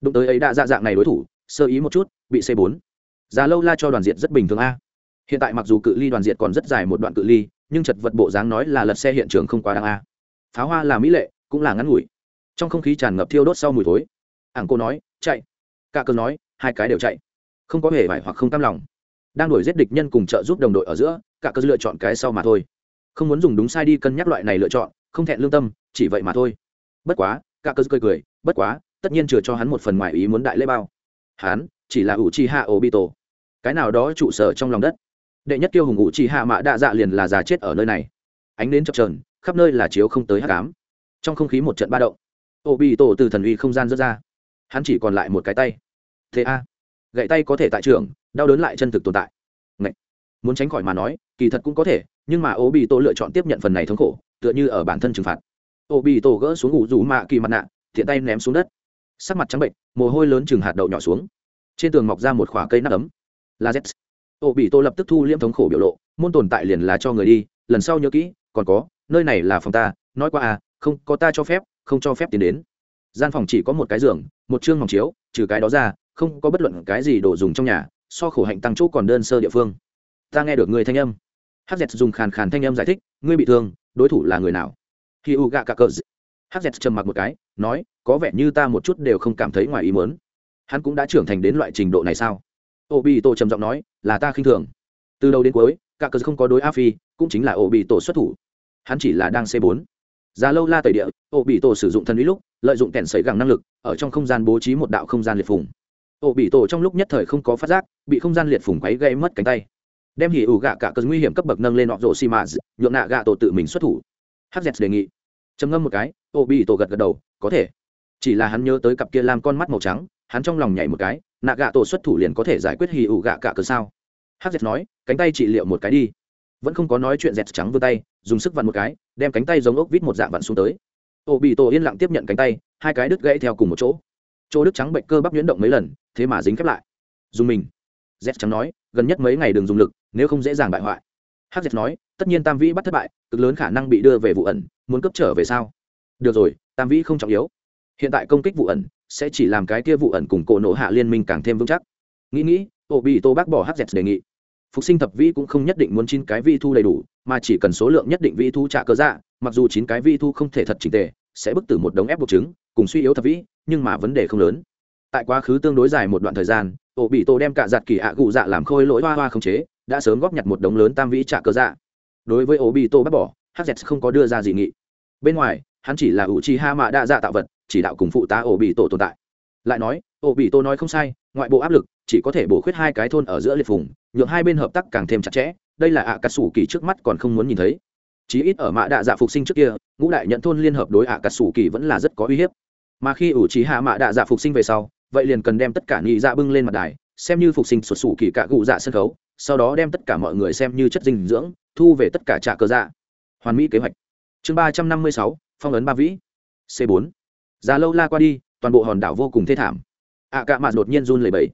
S1: Đụng tới ấy đã dạ dạng này đối thủ, sơ ý một chút, bị c 4 già lâu la cho đoàn diện rất bình thường a. Hiện tại mặc dù cự ly đoàn diện còn rất dài một đoạn cự ly, nhưng chật vật bộ dáng nói là lật xe hiện trường không quá đáng a. Pháo hoa là mỹ lệ, cũng là ngắn ngủi. Trong không khí tràn ngập thiêu đốt sau mùi thối. Ảng cô nói, chạy. Cả cơn nói, hai cái đều chạy không có hề vải hoặc không cam lòng. Đang đuổi giết địch nhân cùng trợ giúp đồng đội ở giữa, cả cơ lựa chọn cái sau mà thôi. Không muốn dùng đúng sai đi cân nhắc loại này lựa chọn, không thẹn lương tâm, chỉ vậy mà thôi. Bất quá, cả cơ cười cười, bất quá, tất nhiên chừa cho hắn một phần ngoài ý muốn đại lễ bao. Hắn chỉ là ủ chi hạ ổ bi tổ cái nào đó trụ sở trong lòng đất. Đệ nhất kiêu hùng ủ chi hạ mạ đa dạ liền là già chết ở nơi này. Ánh đến chập trờn khắp nơi là chiếu không tới hát cám trong không khí một trận ba động ổ bi tổ từ thần uy không gian rớt ra. Hắn chỉ còn lại một cái tay. Thế a gậy tay có thể tại trường, đau đớn lại chân thực tồn tại. Ngậy. muốn tránh khỏi mà nói, kỳ thật cũng có thể, nhưng mà ô bị tổ lựa chọn tiếp nhận phần này thống khổ, tựa như ở bản thân trừng phạt. Ô bị tổ gỡ xuống ngủ rủ mạ kỳ mặt nạ, thiện tay ném xuống đất. Sắc mặt trắng bệnh, mồ hôi lớn chừng hạt đậu nhỏ xuống. Trên tường mọc ra một khoả cây nắp ấm. Là z. Ô bị tô lập tức thu liễm thống khổ biểu lộ, môn tồn tại liền là cho người đi, lần sau nhớ kỹ, còn có, nơi này là phòng ta, nói qua à không, có ta cho phép, không cho phép tiến đến. Gian phòng chỉ có một cái giường, một chương phòng chiếu, trừ cái đó ra không có bất luận cái gì đồ dùng trong nhà so khổ hạnh tăng chỗ còn đơn sơ địa phương. Ta nghe được người thanh âm. Hz dùng khàn khàn thanh âm giải thích ngươi bị thương đối thủ là người nào? Khi u gạ cả cờ hz trầm mặc một cái nói có vẻ như ta một chút đều không cảm thấy ngoài ý mớn hắn cũng đã trưởng thành đến loại trình độ này sao? Ô bị tổ trầm giọng nói là ta khinh thường. Từ đầu đến cuối cả cờ không có đối a phi cũng chính là ô bị tổ xuất thủ. Hắn chỉ là đang c 4 Giá lâu la tẩy địa, ô bị tổ sử dụng thần uy lúc, lợi dụng kẻn sấy gẳng năng lực, ở trong không gian bố trí một đạo không gian liệt phùng ổ bị tổ trong lúc nhất thời không có phát giác, bị không gian liệt phùng quáy gây mất cánh tay. Đem hỉ ủ gạ cả cơn nguy hiểm cấp bậc nâng lên họ rồ xi mã, nhượng nạ gạ tổ tự mình xuất thủ. hz đề nghị. Trầm ngâm một cái, ổ bị tổ gật gật đầu, có thể. Chỉ là hắn nhớ tới cặp kia làm con mắt màu trắng, hắn trong lòng nhảy một cái, nạ gạ tổ xuất thủ liền có thể giải quyết hỉ ủ gạ cả cơn sao? hz nói, cánh tay trị liệu một cái đi vẫn không có nói chuyện dẹt trắng vươn tay dùng sức vặn một cái đem cánh tay giống ốc vít một dạng vặn xuống tới ổ bị tổ yên lặng tiếp nhận cánh tay hai cái đứt gãy theo cùng một chỗ chỗ Đức trắng bệnh cơ bắp nhuyễn động mấy lần, thế mà dính khép lại. Dùng mình. Z trắng nói, gần nhất mấy ngày đừng dùng lực, nếu không dễ dàng bại hoại. Hz nói, tất nhiên tam vĩ bắt thất bại, cực lớn khả năng bị đưa về vụ ẩn, muốn cấp trở về sao? Được rồi, tam vĩ không trọng yếu. Hiện tại công kích vụ ẩn, sẽ chỉ làm cái kia vụ ẩn cùng cổ nổ hạ liên minh càng thêm vững chắc. Nghĩ nghĩ ổ bị tô bác bỏ hz đề nghị. Phục sinh thập vĩ cũng không nhất định muốn chín cái vi thu đầy đủ, mà chỉ cần số lượng nhất định vi thu trả cơ dạ mặc dù chín cái vi thu không thể thật trình tề, sẽ bức tử một đống ép buộc chứng cùng suy yếu thập vĩ, nhưng mà vấn đề không lớn. Tại quá khứ tương đối dài một đoạn thời gian ổ bị tổ đem cả giặt kỳ ạ gụ dạ làm khôi lỗi hoa hoa không chế, đã sớm góp nhặt một đống lớn tam vĩ trả cơ dạ. Đối với ổ bị tổ bác bỏ hz không có đưa ra dị nghị. Bên ngoài, hắn chỉ là ủ chi ha mạ đa dạ tạo vật, chỉ đạo cùng phụ tá ổ bị tổ tồn tại. Lại nói ổ bị tổ nói không sai, ngoại bộ áp lực chỉ có thể bổ khuyết hai cái thôn ở giữa liệt vùng nhượng hai bên hợp tác càng thêm chặt chẽ, đây là ạ à cà sủ kỳ trước mắt còn không muốn nhìn thấy. Chí ít ở mạ đạ dạ phục sinh trước kia, ngũ đại nhận thôn liên hợp đối ạ à cà sủ kỳ vẫn là rất có uy hiếp mà khi ủ trí hạ mạ đạ dạ phục sinh về sau, vậy liền cần đem tất cả nhị dạ bưng lên mặt đài, xem như phục sinh sụt sủ kỳ cạ cụ dạ sân khấu, sau đó đem tất cả mọi người xem như chất dinh dưỡng, thu về tất cả trả cơ dạ. Hoàn mỹ kế hoạch. Chương ba trăm năm mươi sáu, phong ấn ba vĩ. C bốn. Già lâu la qua đi, toàn bộ hòn đảo vô cùng thê thảm. Ạ cạ mạt đột nhiên run lẩy bẩy.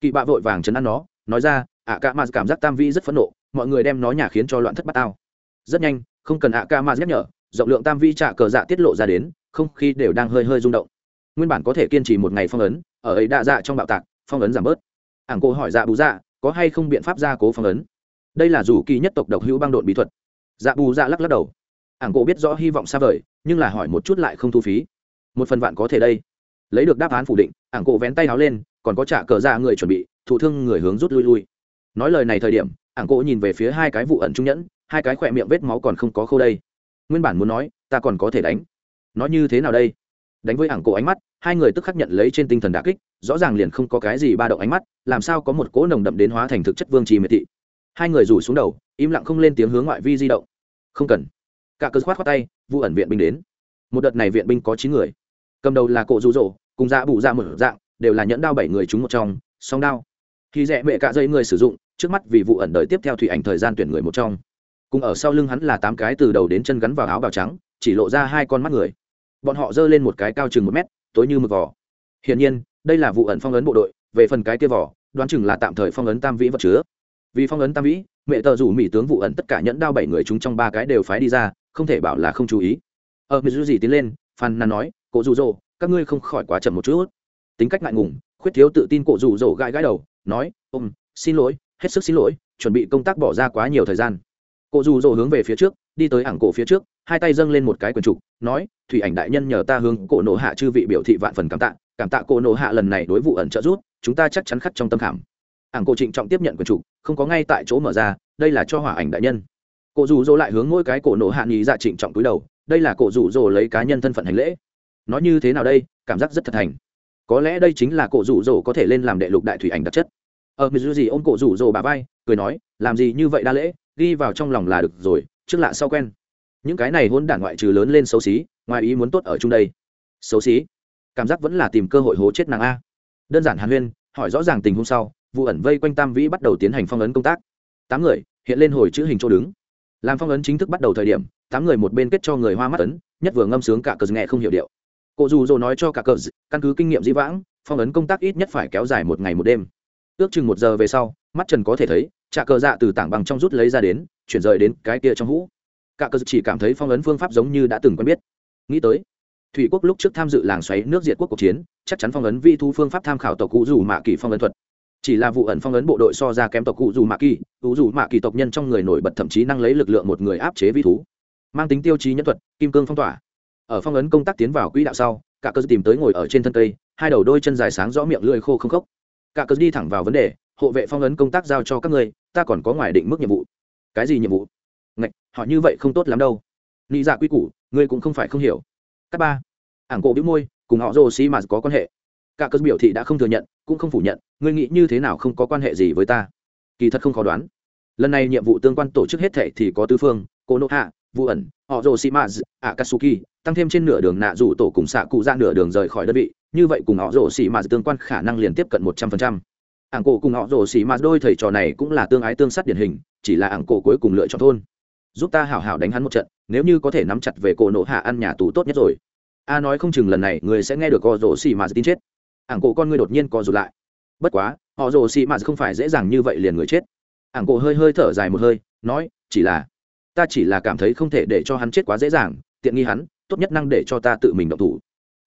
S1: Kỵ bạ vội vàng chấn an nó, nói ra, ạ cạ mạt cảm giác tam vĩ rất phẫn nộ, mọi người đem nó nhà khiến cho loạn thất bát tao. rất nhanh, không cần ạ cạ mạt nhắc nhở, rộng lượng tam vĩ trả cờ dạ tiết lộ ra đến không khí đều đang hơi hơi rung động. Nguyên bản có thể kiên trì một ngày phong ấn, ở ấy đa dạ trong bạo tạc, phong ấn giảm bớt. Ảng cô hỏi dạ bù dạ có hay không biện pháp gia cố phong ấn? Đây là rủ kỳ nhất tộc độc hữu băng độn bí thuật. Dạ bù dạ lắc lắc đầu. Ảng cô biết rõ hy vọng xa vời, nhưng là hỏi một chút lại không thu phí. Một phần vạn có thể đây. Lấy được đáp án phủ định, ảng cô vén tay áo lên, còn có trả cờ ra người chuẩn bị, thụ thương người hướng rút lui lui. Nói lời này thời điểm, ảng cô nhìn về phía hai cái vụ ẩn trung nhẫn, hai cái khỏe miệng vết máu còn không có khâu đây. Nguyên bản muốn nói, ta còn có thể đánh nó như thế nào đây? Đánh với ảng cổ ánh mắt, hai người tức khắc nhận lấy trên tinh thần đà kích, rõ ràng liền không có cái gì ba động ánh mắt, làm sao có một cỗ nồng đậm đến hóa thành thực chất vương trì miệt thị. Hai người rủ xuống đầu, im lặng không lên tiếng hướng ngoại vi di động. Không cần. Cả cơ khoát khoát tay vụ ẩn viện binh đến. Một đợt này viện binh có chín người. Cầm đầu là cộ rụ rỗ, cùng dạ bụ dạ một dạng, đều là nhẫn đao bảy người chúng một trong, song đao. Khi rẽ mẹ cả dây người sử dụng, trước mắt vì vụ ẩn đời tiếp theo thủy ảnh thời gian tuyển người một trong. Cùng ở sau lưng hắn là tám cái từ đầu đến chân gắn vào áo bào trắng, chỉ lộ ra hai con mắt người bọn họ giơ lên một cái cao chừng một mét, tối như mực vỏ. Hiển nhiên, đây là vụ ẩn phong ấn bộ đội, về phần cái kia vỏ, đoán chừng là tạm thời phong ấn tam vĩ vật chứa. Vì phong ấn tam vĩ, mẹ tờ rủ mỹ tướng vụ ẩn tất cả nhẫn đao bảy người chúng trong ba cái đều phái đi ra, không thể bảo là không chú ý. Ờ, Ở mỹ dù gì tiến lên phan nan nói, cổ dù rỗ các ngươi không khỏi quá chậm một chút. Tính cách ngại ngùng, khuyết thiếu tự tin cổ rủ rỗ gãi gãi đầu, nói ôm xin lỗi, hết sức xin lỗi, chuẩn bị công tác bỏ ra quá nhiều thời gian. Cổ rủ rỗ hướng về phía trước, đi tới ảng cổ phía trước hai tay dâng lên một cái quần trục nói thủy ảnh đại nhân nhờ ta hướng cổ nộ hạ chư vị biểu thị vạn phần cảm tạ cảm tạ cổ nộ hạ lần này đối vụ ẩn trợ rút, chúng ta chắc chắn khắc trong tâm khảm. Ảng cổ trịnh trọng tiếp nhận quần trục không có ngay tại chỗ mở ra đây là cho hỏa ảnh đại nhân. Cổ rủ rỗ lại hướng mỗi cái cổ nộ hạ nghĩ dạ trịnh trọng túi đầu đây là cổ rủ rỗ lấy cá nhân thân phận hành lễ. Nói như thế nào đây? Cảm giác rất thật thành. Có lẽ đây chính là cổ rủ rỗ có thể lên làm đệ lục đại thủy ảnh đặc chất. Ở ờ, dù gì ôm cổ rủ rỗ bà vai cười nói làm gì như vậy đa lễ ghi vào trong lòng là được rồi trước lạ sau quen những cái này hôn đản ngoại trừ lớn lên xấu xí, ngoài ý muốn tốt ở chung đây. Xấu xí? Cảm giác vẫn là tìm cơ hội hố chết nàng a. Đơn giản hàn huyên, hỏi rõ ràng tình hôm sau, vụ ẩn vây quanh tam vĩ bắt đầu tiến hành phong ấn công tác. Tám người, hiện lên hồi chữ hình chỗ đứng. Làm phong ấn chính thức bắt đầu thời điểm, tám người một bên kết cho người hoa mắt ấn, nhất vừa ngâm sướng cả cờ nghe không hiểu điệu. Cụ dù dồ nói cho cả cờ, căn cứ kinh nghiệm dĩ vãng, phong ấn công tác ít nhất phải kéo dài một ngày một đêm. Ước chừng một giờ về sau, mắt trần có thể thấy trà cờ dạ từ tảng bằng trong rút lấy ra đến, chuyển rời đến cái kia trong hũ cả cơ chỉ cảm thấy phong ấn phương pháp giống như đã từng quen biết. Nghĩ tới thủy quốc lúc trước tham dự làng xoáy nước diệt quốc cuộc chiến chắc chắn phong ấn vi thu phương pháp tham khảo tộc cụ dù mạ kỳ phong ấn thuật. Chỉ là vụ ẩn phong ấn bộ đội so ra kém tộc cụ dù mạ kỳ cụ dù mạ kỳ tộc nhân trong người nổi bật thậm chí năng lấy lực lượng một người áp chế vi thú. Mang tính tiêu chí nhân thuật kim cương phong tỏa. Ở phong ấn công tác tiến vào quỹ đạo sau cả cơ tìm tới ngồi ở trên thân cây hai đầu đôi chân dài sáng rõ miệng lưỡi khô không khốc. Cả cơ đi thẳng vào vấn đề hộ vệ phong ấn công tác giao cho các người, ta còn có ngoài định mức nhiệm vụ. Cái gì nhiệm vụ? Họ như vậy không tốt lắm đâu. Nghĩ dạ quy củ, ngươi cũng không phải không hiểu. Các ba, ảng cổ bĩu môi, cùng họ rồ xi mà có quan hệ. Cả cơ biểu thị đã không thừa nhận, cũng không phủ nhận, ngươi nghĩ như thế nào không có quan hệ gì với ta? Kỳ thật không khó đoán. Lần này nhiệm vụ tương quan tổ chức hết thệ thì có tư phương, cô nộ hạ vụ ẩn, họ rồ sĩ mà, akatsuki, tăng thêm trên nửa đường nạ rủ tổ cùng xạ cụ ra nửa đường rời khỏi đơn vị, như vậy cùng họ rồ sĩ mà tương quan khả năng liền tiếp cận một trăm phần trăm. Ảng cổ cùng họ rồ sĩ mà đôi thầy trò này cũng là tương ái tương sát điển hình, chỉ là ảng cổ cuối cùng lựa chọn thôn giúp ta hảo hảo đánh hắn một trận, nếu như có thể nắm chặt về cổ nộ hạ ăn nhà tù tốt nhất rồi. A nói không chừng lần này người sẽ nghe được họ rồ xì mà tin chết. Ảng cổ con người đột nhiên co rụt lại. Bất quá họ rồ xì mà không phải dễ dàng như vậy liền người chết. Ảng cổ hơi hơi thở dài một hơi, nói, chỉ là, ta chỉ là cảm thấy không thể để cho hắn chết quá dễ dàng, tiện nghi hắn, tốt nhất năng để cho ta tự mình động thủ.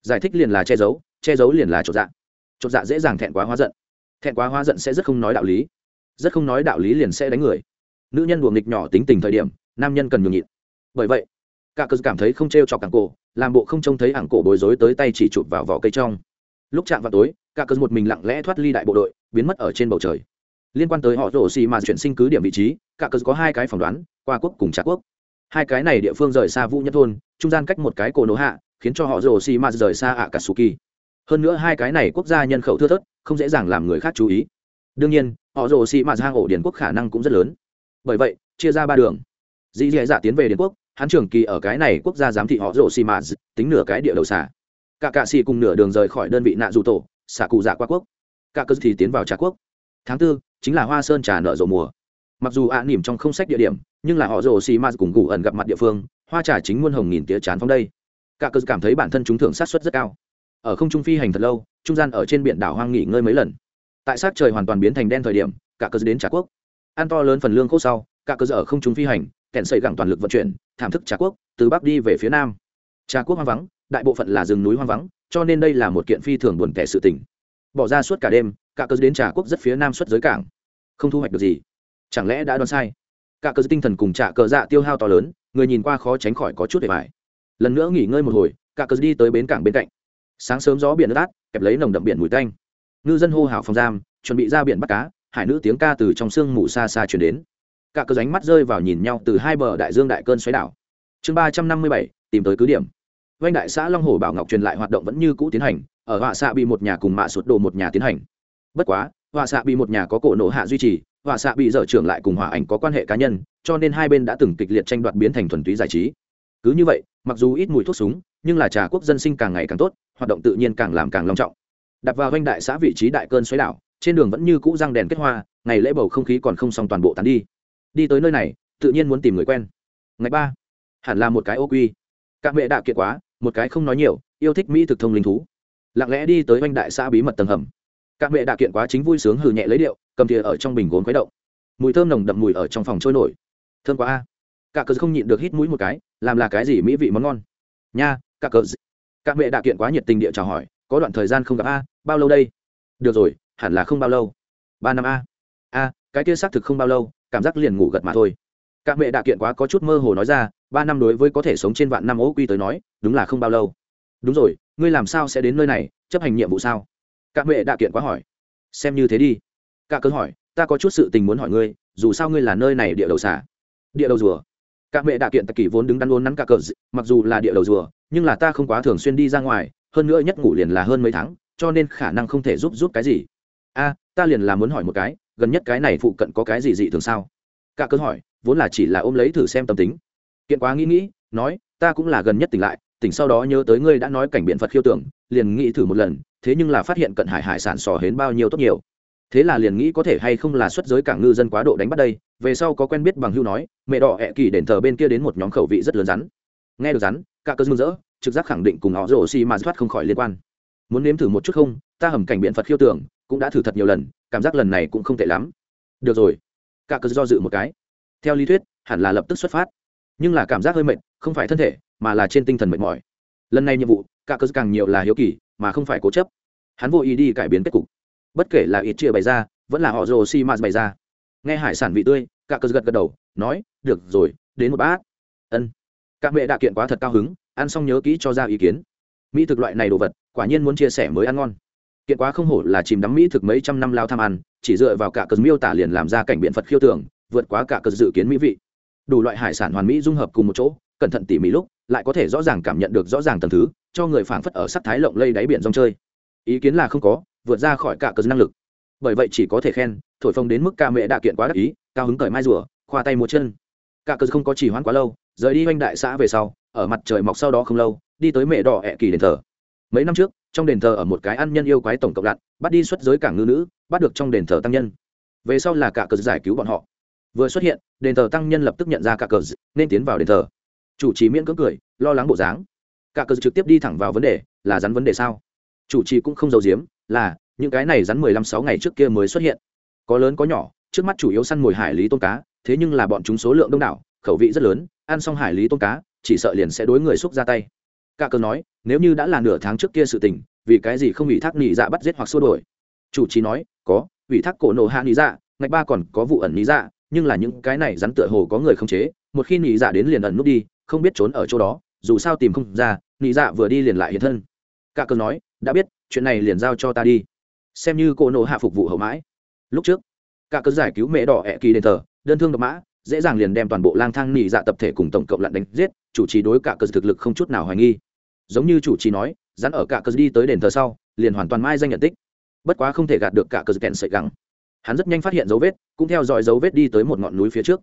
S1: Giải thích liền là che giấu che giấu liền là chột dạ. Chột dạ dễ dàng thẹn quá hóa giận. Thẹn quá hóa giận sẽ rất không nói đạo lý. Rất không nói đạo lý liền sẽ đánh người. Nữ nhân buồng nghịch nhỏ tính tình thời điểm nam nhân cần nhường nhịn. Bởi vậy, cả cơ cảm thấy không t r e o chọc cảng cổ, làm bộ không trông thấy ảng cổ bối rối tới tay chỉ chụp vào vỏ cây trong. Lúc chạm vào tối, cả cơ một mình lặng lẽ thoát ly đại bộ đội, biến mất ở trên bầu trời. Liên quan tới họ rổ xì mà chuyển sinh cứ điểm vị trí, cả cơ có hai cái phỏng đoán, qua quốc cùng trả quốc. Hai cái này địa phương rời xa vũ nhất thôn, trung gian cách một cái cổ nổ hạ, khiến cho họ rổ xì mà rời xa ạ cả suki hơn nữa hai cái này quốc gia nhân khẩu thưa thớt, không dễ dàng làm người khác chú ý. Đương nhiên, họ rồ xì mạt hang ổ điển quốc khả năng cũng rất lớn. Bởi vậy, chia ra ba đường dì dì dạ tiến về điển quốc, hắn trường kỳ ở cái này quốc gia giám thị họ rồ xì mà tính nửa cái địa đầu xả. Cả cạ xì cùng nửa đường rời khỏi đơn vị nạ dù tổ, xả cụ dạ qua quốc. Cả cơ thì tiến vào trà quốc. Tháng tư, chính là hoa sơn trà nợ rộ mùa. Mặc dù ạ nỉm trong không sách địa điểm, nhưng là họ rồ xì mạt cùng cụ ẩn gặp mặt địa phương, hoa trà chính muôn hồng nghìn tía chán phong đây. Cả cơ cảm thấy bản thân chúng thưởng sát xuất rất cao. Ở không trung phi hành thật lâu, trung gian ở trên biển đảo hoang nghỉ ngơi mấy lần. Tại sát trời hoàn toàn biến thành đen thời điểm, cả cơ đến trà quốc. Ăn to lớn phần lương khô sau, cả cơ ở không trung phi hành kèn xây gẳng toàn lực vận chuyển, thảm thức trà quốc, từ bắc đi về phía nam. Trà quốc hoang vắng, đại bộ phận là rừng núi hoang vắng, cho nên đây là một kiện phi thường buồn tẻ sự tình. Bỏ ra suốt cả đêm, cả cơ đến trà quốc rất phía nam xuất giới cảng. Không thu hoạch được gì. Chẳng lẽ đã đoán sai? Cả cơ tinh thần cùng trà cờ dạ tiêu hao to lớn, người nhìn qua khó tránh khỏi có chút để bài lần nữa nghỉ ngơi một hồi, cả cơ đi tới bến cảng bên cạnh. Sáng sớm gió biển ướt kẹp lấy nồng đậm biển mùi tanh. Ngư dân hô hào phòng giam, chuẩn bị ra biển bắt cá, hải nữ tiếng ca từ trong sương mù xa xa chuyển đến cả cơ ránh mắt rơi vào nhìn nhau từ hai bờ đại dương đại cơn xoáy đảo. Chương ba trăm năm mươi bảy, tìm tới cứ điểm. Doanh đại xã long hồ bảo ngọc truyền lại hoạt động vẫn như cũ tiến hành, ở họa xạ bị một nhà cùng mạ sụt đồ một nhà tiến hành. Bất quá, họa xạ bị một nhà có cổ nổ hạ duy trì, họa xạ bị dở trưởng lại cùng hòa ảnh có quan hệ cá nhân, cho nên hai bên đã từng kịch liệt tranh đoạt biến thành thuần túy giải trí. Cứ như vậy, mặc dù ít mùi thuốc súng, nhưng là trà quốc dân sinh càng ngày càng tốt, hoạt động tự nhiên càng làm càng long trọng. Đặt vào doanh đại xã vị trí đại cơn xoáy đảo, trên đường vẫn như cũ răng đèn kết hoa, ngày lễ bầu không khí còn không xong toàn bộ tán đi đi tới nơi này, tự nhiên muốn tìm người quen. Ngày ba, hẳn là một cái ô quy. Các mẹ đạo kiệt quá, một cái không nói nhiều, yêu thích mỹ thực thông linh thú. Lặng lẽ đi tới oanh đại xã bí mật tầng hầm. Các mẹ đạo kiện quá chính vui sướng hừ nhẹ lấy điệu, cầm thìa ở trong bình gốm khuấy động. Mùi thơm nồng đậm mùi ở trong phòng trôi nổi. Thơm quá a. Cả cờ không nhịn được hít mũi một cái, làm là cái gì mỹ vị món ngon. Nha, cả cờ. Các mẹ đạo kiện quá nhiệt tình địa chào hỏi, có đoạn thời gian không gặp a, bao lâu đây? Được rồi, hẳn là không bao lâu. Ba năm a. A, cái kia xác thực không bao lâu cảm giác liền ngủ gật mà thôi. Các mẹ đạ kiện quá có chút mơ hồ nói ra, ba năm đối với có thể sống trên vạn năm ố quy tới nói, đúng là không bao lâu. Đúng rồi, ngươi làm sao sẽ đến nơi này, chấp hành nhiệm vụ sao? Các mẹ đạ kiện quá hỏi. Xem như thế đi. Cả cớ hỏi, ta có chút sự tình muốn hỏi ngươi, dù sao ngươi là nơi này địa đầu xả địa đầu rùa. Các mẹ đạ kiện tặc kỷ vốn đứng đắn ôn nắn cả cờ mặc dù là địa đầu rùa, nhưng là ta không quá thường xuyên đi ra ngoài, hơn nữa nhất ngủ liền là hơn mấy tháng, cho nên khả năng không thể giúp giúp cái gì a, ta liền là muốn hỏi một cái, gần nhất cái này phụ cận có cái gì dị thường sao? Cả cơn hỏi, vốn là chỉ là ôm lấy thử xem tâm tính. Kiện quá nghĩ nghĩ, nói, ta cũng là gần nhất tỉnh lại, tỉnh sau đó nhớ tới ngươi đã nói cảnh biện phật khiêu tưởng, liền nghĩ thử một lần, thế nhưng là phát hiện cận hải hải sản sò hến bao nhiêu tốt nhiều. Thế là liền nghĩ có thể hay không là xuất giới cảng ngư dân quá độ đánh bắt đây, về sau có quen biết bằng hưu nói, mẹ đỏ ẹ kỳ đền thờ bên kia đến một nhóm khẩu vị rất lớn rắn. Nghe được rắn, cả cơ mừng rỡ, trực giác khẳng định cùng họ rổ xi mà thoát không khỏi liên quan. Muốn nếm thử một chút không, ta hầm cảnh biện phật khiêu tưởng cũng đã thử thật nhiều lần, cảm giác lần này cũng không tệ lắm. Được rồi. Cả cơ do dự một cái. Theo lý thuyết, hẳn là lập tức xuất phát. Nhưng là cảm giác hơi mệt, không phải thân thể, mà là trên tinh thần mệt mỏi. Lần này nhiệm vụ, cả cơ càng nhiều là hiếu kỳ, mà không phải cố chấp. Hắn vô ý đi cải biến kết cục. Bất kể là ít chia bày ra, vẫn là họ rồ xi mạt bày ra. Nghe hải sản vị tươi, cả cơ gật gật đầu, nói, được rồi, đến một bát. Ân. Các mẹ đã kiện quá thật cao hứng, ăn xong nhớ kỹ cho ra ý kiến. Mỹ thực loại này đồ vật, quả nhiên muốn chia sẻ mới ăn ngon kiện quá không hổ là chìm đắm mỹ thực mấy trăm năm lao tham ăn, chỉ dựa vào cả cờ miêu tả liền làm ra cảnh biện phật khiêu tưởng, vượt quá cả cờ dự kiến mỹ vị. Đủ loại hải sản hoàn mỹ dung hợp cùng một chỗ, cẩn thận tỉ mỉ lúc, lại có thể rõ ràng cảm nhận được rõ ràng tầng thứ, cho người phảng phất ở sắc thái lộng lây đáy biển rong chơi. Ý kiến là không có, vượt ra khỏi cả cờ năng lực. Bởi vậy chỉ có thể khen, thổi phồng đến mức ca mẹ đạ kiện quá đắc ý, cao hứng cởi mai rùa, khoa tay một chân. Cả cờ không có chỉ hoãn quá lâu, rời đi oanh đại xã về sau, ở mặt trời mọc sau đó không lâu, đi tới mẹ đỏ ẹ kỳ đền thờ. Mấy năm trước trong đền thờ ở một cái ăn nhân yêu quái tổng cộng lặn, bắt đi xuất giới cảng ngư nữ, bắt được trong đền thờ tăng nhân. Về sau là cả cờ giải cứu bọn họ. Vừa xuất hiện, đền thờ tăng nhân lập tức nhận ra cả cờ nên tiến vào đền thờ. Chủ trì miễn cưỡng cười, lo lắng bộ dáng. Cả cờ trực tiếp đi thẳng vào vấn đề, là rắn vấn đề sao? Chủ trì cũng không giấu giếm, là, những cái này rắn mười lăm sáu ngày trước kia mới xuất hiện. Có lớn có nhỏ, trước mắt chủ yếu săn mồi hải lý tôm cá, thế nhưng là bọn chúng số lượng đông đảo, khẩu vị rất lớn, ăn xong hải lý tôm cá, chỉ sợ liền sẽ đối người xúc ra tay cả cờ nói, nếu như đã là nửa tháng trước kia sự tình, vì cái gì không ủy thác nhị dạ bắt giết hoặc xua đổi chủ trì nói, có, ủy thác cổ nổ hạ nhị dạ ngạch ba còn có vụ ẩn nhị dạ nhưng là những cái này rắn tựa hồ có người không chế, một khi nhị dạ đến liền ẩn nút đi, không biết trốn ở chỗ đó, dù sao tìm không ra nhị dạ vừa đi liền lại hiện thân. Cả cờ nói, đã biết, chuyện này liền giao cho ta đi. Xem như cổ nổ hạ phục vụ hậu mãi. Lúc trước, cả cớ giải cứu mẹ đỏ ẹ kỳ đền thờ, đơn thương độc mã, dễ dàng liền đem toàn bộ lang thang nỉ dạ tập thể cùng tổng cộng lặn đánh giết, chủ trì đối cả cớ thực lực không chút nào hoài nghi giống như chủ trì nói rắn ở cả cờ đi tới đền thờ sau, liền hoàn toàn mai danh nhận tích. Bất quá không thể gạt được cả cờ kẹn sợi gắng hắn rất nhanh phát hiện dấu vết, cũng theo dõi dấu vết đi tới một ngọn núi phía trước.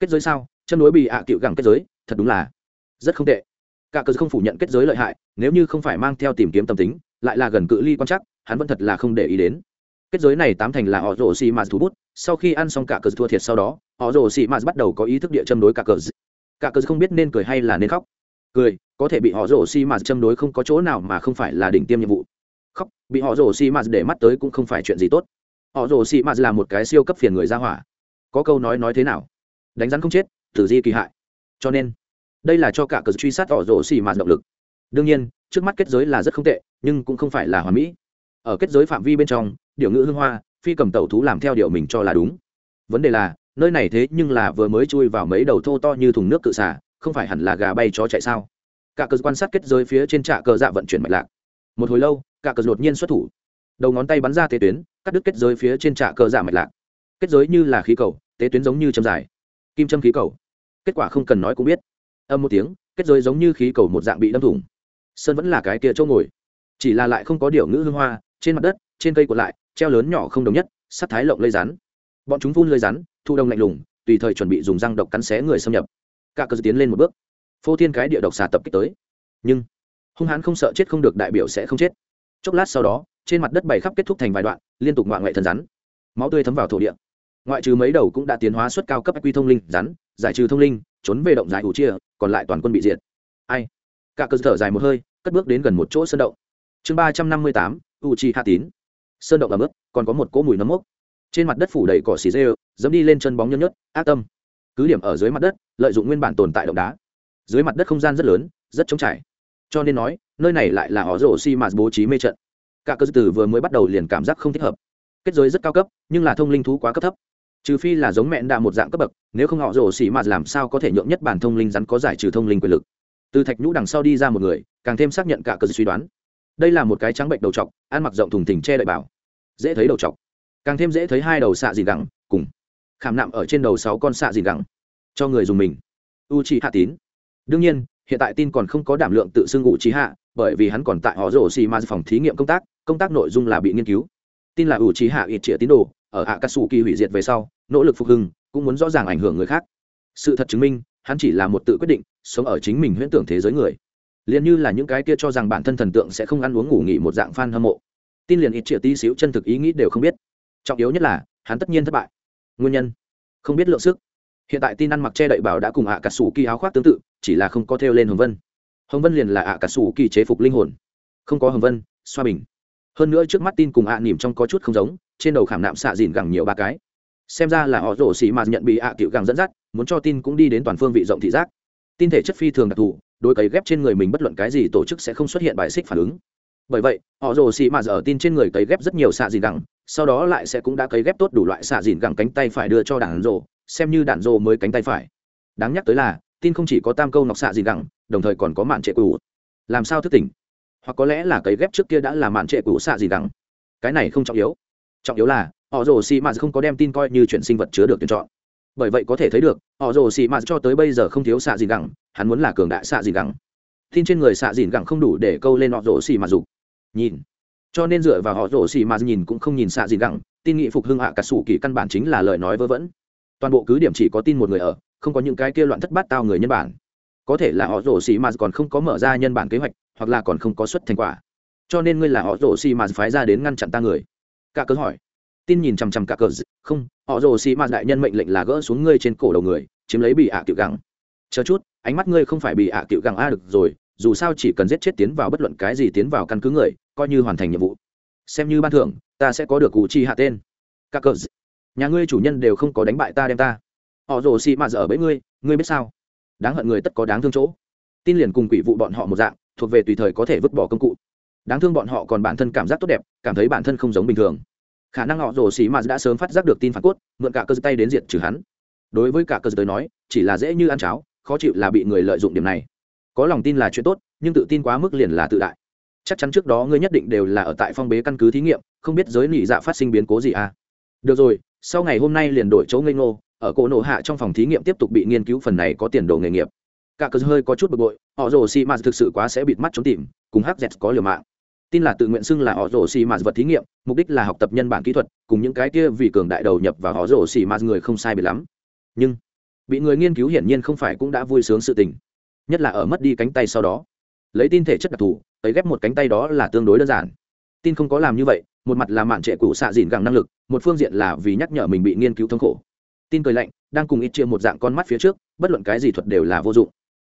S1: Kết giới sao? Chân núi bị ạ cựu gẳng kết giới, thật đúng là rất không tệ. Cả cờ không phủ nhận kết giới lợi hại, nếu như không phải mang theo tìm kiếm tâm tính, lại là gần cự ly quan chắc hắn vẫn thật là không để ý đến. Kết giới này tám thành là họ rồ xì mạt thú bút, sau khi ăn xong cả cờ thua thiệt sau đó, họ rồ xì mạt bắt đầu có ý thức địa châm đối cả cờ. Cả cờ không biết nên cười hay là nên khóc cười, có thể bị họ rổ xi mạt châm đối không có chỗ nào mà không phải là đỉnh tiêm nhiệm vụ. Khóc, bị họ rổ xi mạt để mắt tới cũng không phải chuyện gì tốt. Họ rổ xi mạt là một cái siêu cấp phiền người ra hỏa. Có câu nói nói thế nào? Đánh rắn không chết, tử di kỳ hại. Cho nên, đây là cho cả cờ truy sát họ rổ xi mạt động lực. Đương nhiên, trước mắt kết giới là rất không tệ, nhưng cũng không phải là hoàn mỹ. Ở kết giới phạm vi bên trong điều ngữ hương hoa, phi cầm tẩu thú làm theo điều mình cho là đúng. Vấn đề là, nơi này thế nhưng là vừa mới chui vào mấy đầu thô to như thùng nước cự xả không phải hẳn là gà bay chó chạy sao? Cả cờ quan sát kết giới phía trên trạ cờ dạ vận chuyển mạch lạc. Một hồi lâu, cả cờ đột nhiên xuất thủ. Đầu ngón tay bắn ra tế tuyến, cắt đứt kết giới phía trên trạ cờ dạ mạch lạc. Kết giới như là khí cầu, tế tuyến giống như châm dài. Kim châm khí cầu. Kết quả không cần nói cũng biết. Âm một tiếng, kết giới giống như khí cầu một dạng bị đâm thủng. Sơn vẫn là cái kia chỗ ngồi. Chỉ là lại không có điều ngữ hương hoa, trên mặt đất, trên cây còn lại, treo lớn nhỏ không đồng nhất, sắt thái lộng lây rắn. Bọn chúng phun lây rắn, thu đông lạnh lùng, tùy thời chuẩn bị dùng răng độc cắn xé người xâm nhập cả cơ tiến lên một bước. Phô thiên cái địa độc xà tập kích tới. Nhưng, hung hãn không sợ chết không được đại biểu sẽ không chết. Chốc lát sau đó, trên mặt đất bày khắp kết thúc thành vài đoạn, liên tục ngoại ngoại thần rắn. Máu tươi thấm vào thổ địa. Ngoại trừ mấy đầu cũng đã tiến hóa suất cao cấp quy thông linh rắn, giải trừ thông linh, trốn về động giải ủ chia, còn lại toàn quân bị diệt. Ai? Cả cơ thở dài một hơi, cất bước đến gần một chỗ sơn động. Chương ba trăm năm mươi tám u chi hạ tín sơn động ẩm ướt, còn có một cỗ mùi nấm mốc. Trên mặt đất phủ đầy cỏ xì dê dẫm đi lên chân bóng nhấm nhớt, ác tâm cứ điểm ở dưới mặt đất, lợi dụng nguyên bản tồn tại động đá. Dưới mặt đất không gian rất lớn, rất trống trải. Cho nên nói, nơi này lại là họ rổ xi mạt bố trí mê trận. Cả cơ tử vừa mới bắt đầu liền cảm giác không thích hợp. Kết giới rất cao cấp, nhưng là thông linh thú quá cấp thấp. Trừ phi là giống mẹn đạ một dạng cấp bậc, nếu không họ rổ xỉ mạt làm sao có thể nhượng nhất bản thông linh rắn có giải trừ thông linh quyền lực. Từ thạch nhũ đằng sau đi ra một người, càng thêm xác nhận cả cơ suy đoán. Đây là một cái trắng bệnh đầu t ăn mặc rộng thùng thình che đậy bảo. Dễ thấy đầu t càng thêm dễ thấy hai đầu xạ gì gẳng cùng khảm nạm ở trên đầu sáu con xạ dìn gẳng, cho người dùng mình. U chi hạ tín đương nhiên, hiện tại tin còn không có đảm lượng tự xưng ngụ trí hạ bởi vì hắn còn tại họ rổ xì ma phòng thí nghiệm công tác công tác nội dung là bị nghiên cứu. Tin là u trí hạ ít trịa tín đồ, ở hạ cát sủ kỳ hủy diệt về sau, nỗ lực phục hưng, cũng muốn rõ ràng ảnh hưởng người khác. Sự thật chứng minh, hắn chỉ là một tự quyết định, sống ở chính mình huyễn tưởng thế giới người. Liền như là những cái kia cho rằng bản thân thần tượng sẽ không ăn uống ngủ nghỉ một dạng fan hâm mộ. Tin liền ít triệu tí xíu chân thực ý nghĩ đều không biết. Trọng yếu nhất là, hắn tất nhiên thất bại nguyên nhân. Không biết lượng sức. Hiện tại tin ăn mặc che đậy bảo đã cùng ạ cả sủ kỳ áo khoác tương tự, chỉ là không có theo lên hồng vân. Hồng vân liền là ạ cả sủ kỳ chế phục linh hồn. Không có hồng vân, xoa bình. Hơn nữa trước mắt tin cùng ạ nỉm trong có chút không giống, trên đầu khảm nạm xạ dìn gẳng nhiều ba cái. Xem ra là họ rổ xì mà nhận bị ạ cựu gẳng dẫn dắt, muốn cho tin cũng đi đến toàn phương vị rộng thị giác. Tin thể chất phi thường đặc thù đôi cấy ghép trên người mình bất luận cái gì tổ chức sẽ không xuất hiện bài xích phản ứng bởi vậy, họ rồ xì mà ở tin trên người cấy ghép rất nhiều xạ dìn gẳng, sau đó lại sẽ cũng đã cấy ghép tốt đủ loại xạ dìn gẳng cánh tay phải đưa cho đàn rồ, xem như đạn rồ mới cánh tay phải. Đáng nhắc tới là, tin không chỉ có tam câu nọc xạ dìn gẳng, đồng thời còn có mạn trệ cũ làm sao thức tỉnh? Hoặc có lẽ là cấy ghép trước kia đã là mạn trệ cũ xạ dìn gẳng. Cái này không trọng yếu. Trọng yếu là, họ rồ xì mà không có đem tin coi như chuyện sinh vật chứa được tuyển chọn. Bởi vậy có thể thấy được, họ rồ xì mà cho tới bây giờ không thiếu xạ dìn gẳng, hắn muốn là cường đại xạ dìn gẳng. Tin trên người xạ dìn gẳng không đủ để câu lên họ rồ xì mà dục nhìn. Cho nên dựa vào họ rổ xì mà nhìn cũng không nhìn xạ gì gẳng tin nghị phục hưng hạ cả sủ kỳ căn bản chính là lời nói vớ vẩn. Toàn bộ cứ điểm chỉ có tin một người ở, không có những cái kia loạn thất bát tao người nhân bản. Có thể là họ rổ xì mà còn không có mở ra nhân bản kế hoạch, hoặc là còn không có xuất thành quả. Cho nên ngươi là họ rổ xì mà phái ra đến ngăn chặn ta người. Cả cớ hỏi. Tin nhìn chằm chằm cả cờ không, họ rồ xì mà đại nhân mệnh lệnh là gỡ xuống ngươi trên cổ đầu người, chiếm lấy bị ạ à cựu gẳng chờ chút, ánh mắt ngươi không phải bị ạ à cựu gẳng a, được rồi dù sao chỉ cần giết chết tiến vào bất luận cái gì tiến vào căn cứ người, coi như hoàn thành nhiệm vụ. Xem như ban thưởng, ta sẽ có được cụ chi hạ tên. Các cờ nhà ngươi chủ nhân đều không có đánh bại ta đem ta. Họ rồ xì mà dở bẫy ngươi ngươi biết sao? Đáng hận người tất có đáng thương chỗ. Tin liền cùng quỷ vụ bọn họ một dạng, thuộc về tùy thời có thể vứt bỏ công cụ. Đáng thương bọn họ còn bản thân cảm giác tốt đẹp, cảm thấy bản thân không giống bình thường. Khả năng họ rồ xì mà đã sớm phát giác được tin phản cốt, mượn cả cơ tay đến diệt trừ hắn. Đối với cả cơ tới nói, chỉ là dễ như ăn cháo, khó chịu là bị người lợi dụng điểm này có lòng tin là chuyện tốt, nhưng tự tin quá mức liền là tự đại. Chắc chắn trước đó ngươi nhất định đều là ở tại phong bế căn cứ thí nghiệm, không biết giới nỉ dạ phát sinh biến cố gì à? Được rồi, sau ngày hôm nay liền đổi chỗ ngây ngô, ở cổ nổ hạ trong phòng thí nghiệm tiếp tục bị nghiên cứu phần này có tiền đồ nghề nghiệp. Cả cờ hơi có chút bực bội, họ rồ xì mạt thực sự quá sẽ bịt mắt trốn tìm, cùng hz có liều mạng. Tin là tự nguyện xưng là họ rồ xì mạt vật thí nghiệm, mục đích là học tập nhân bản kỹ thuật, cùng những cái kia vì cường đại đầu nhập và họ rồ xì mạt người không sai biệt lắm. Nhưng, bị người nghiên cứu hiển nhiên không phải cũng đã vui sướng sự tình nhất là ở mất đi cánh tay sau đó. Lấy tin thể chất đặc thù, ấy ghép một cánh tay đó là tương đối đơn giản. Tin không có làm như vậy, một mặt là mạn trệ cụ xạ dìn gẳng năng lực, một phương diện là vì nhắc nhở mình bị nghiên cứu thống khổ. Tin cười lạnh, đang cùng ít chia một dạng con mắt phía trước, bất luận cái gì thuật đều là vô dụng.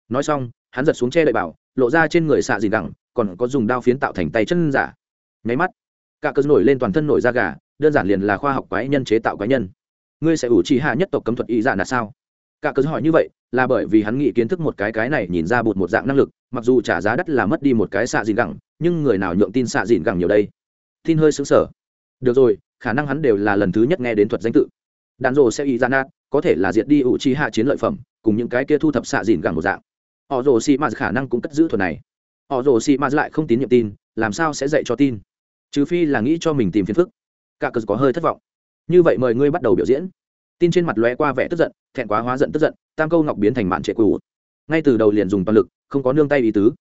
S1: Nói xong, hắn giật xuống che đậy bảo, lộ ra trên người xạ dìn gẳng, còn có dùng đao phiến tạo thành tay chân giả. Nháy mắt, cả cơn nổi lên toàn thân nổi da gà, đơn giản liền là khoa học quái nhân chế tạo quái nhân. Ngươi sẽ ủ trì hạ nhất tộc cấm thuật y dạ là sao? Cả cơn hỏi như vậy là bởi vì hắn nghĩ kiến thức một cái cái này nhìn ra bụt một dạng năng lực, mặc dù trả giá đắt là mất đi một cái xạ dìn gẳng, nhưng người nào nhượng tin xạ dìn gẳng nhiều đây? Tin hơi xứng sở được rồi, khả năng hắn đều là lần thứ nhất nghe đến thuật danh tự. Đàn rồ sẽ ý ra nát, có thể là diệt đi ủ chi hạ chiến lợi phẩm, cùng những cái kia thu thập xạ dìn gẳng một dạng. Họ rồ xì m khả năng cũng cất giữ thuật này. Họ rồ xì m lại không tín nhiệm tin, làm sao sẽ dạy cho tin? Trừ phi là nghĩ cho mình tìm phiền phức. Cả cờ có hơi thất vọng. Như vậy mời ngươi bắt đầu biểu diễn tin trên mặt lóe qua vẻ tức giận thẹn quá hóa giận tức giận tam câu ngọc biến thành mạn trệ cũ ngay từ đầu liền dùng toàn lực không có nương tay ý tứ.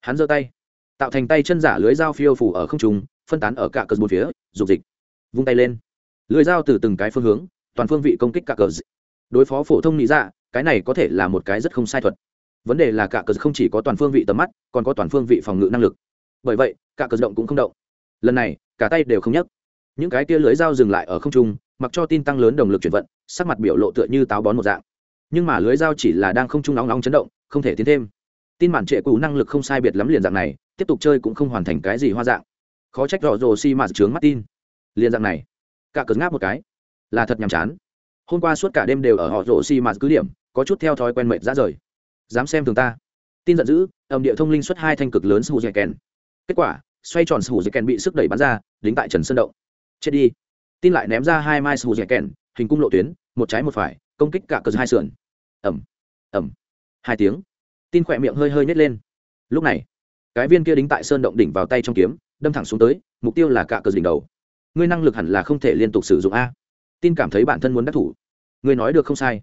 S1: Hắn giơ tay tạo thành tay chân giả lưới dao phiêu phủ ở không trung phân tán ở cả cờ bốn phía dục dịch vung tay lên. Lưới dao từ từng cái phương hướng toàn phương vị công kích cả cờ đối phó phổ thông nghĩ ra, dạ, cái này có thể là một cái rất không sai thuật. Vấn đề là cả cờ không chỉ có toàn phương vị tầm mắt còn có toàn phương vị phòng ngự năng lực. Bởi vậy cả cờ động cũng không động. Lần này cả tay đều không nhấc. Những cái tia lưới dao dừng lại ở không trung mặc cho tin tăng lớn động lực chuyển vận, sắc mặt biểu lộ tựa như táo bón một dạng. Nhưng mà lưới dao chỉ là đang không trung nóng nóng chấn động, không thể tiến thêm. Tin màn trệ cũ năng lực không sai biệt lắm liền dạng này, tiếp tục chơi cũng không hoàn thành cái gì hoa dạng. Khó trách rõ rồ xi mà trướng mắt tin. Liền dạng này. Cả cớ ngáp một cái. Là thật nhàm chán. Hôm qua suốt cả đêm đều ở họ rồ xi mà cứ điểm, có chút theo thói quen mệt ra rời. Dám xem thường ta. Tin giận dữ ẩm địa thông linh xuất hai thanh cực lớn sù dẻ kèn kết quả, xoay tròn sù dẻ kèn bị sức đẩy bắn ra, đính tại trần sơn động. Chết đi tin lại ném ra hai mai sù dẻ kèn, hình cung lộ tuyến, một trái một phải, công kích cả cờ hai sườn. Ẩm ẩm hai tiếng. Tin khỏe miệng hơi hơi nhét lên. Lúc này, cái viên kia đính tại sơn động đỉnh vào tay trong kiếm, đâm thẳng xuống tới, mục tiêu là cả cờ đỉnh đầu. Ngươi năng lực hẳn là không thể liên tục sử dụng a. Tin cảm thấy bản thân muốn đắc thủ. Ngươi nói được không sai.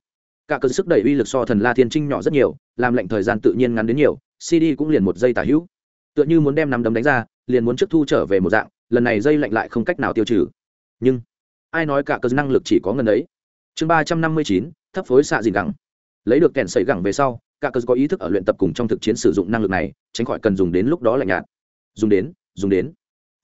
S1: Cả cờ sức đẩy uy lực so thần la thiên trinh nhỏ rất nhiều, làm lệnh thời gian tự nhiên ngắn đến nhiều, cd cũng liền một giây tả hữu. Tựa như muốn đem nắm đấm đánh ra, liền muốn trước thu trở về một dạng, lần này dây lạnh lại không cách nào tiêu trừ nhưng, ai nói cả cơ năng lực chỉ có ngần ấy? Chương ba trăm năm mươi chín, thấp phối xạ dìn gẳng lấy được kèn sẩy gẳng về sau, cả cơ có ý thức ở luyện tập cùng trong thực chiến sử dụng năng lực này, tránh khỏi cần dùng đến lúc đó lạnh nhạt. Dùng đến dùng đến.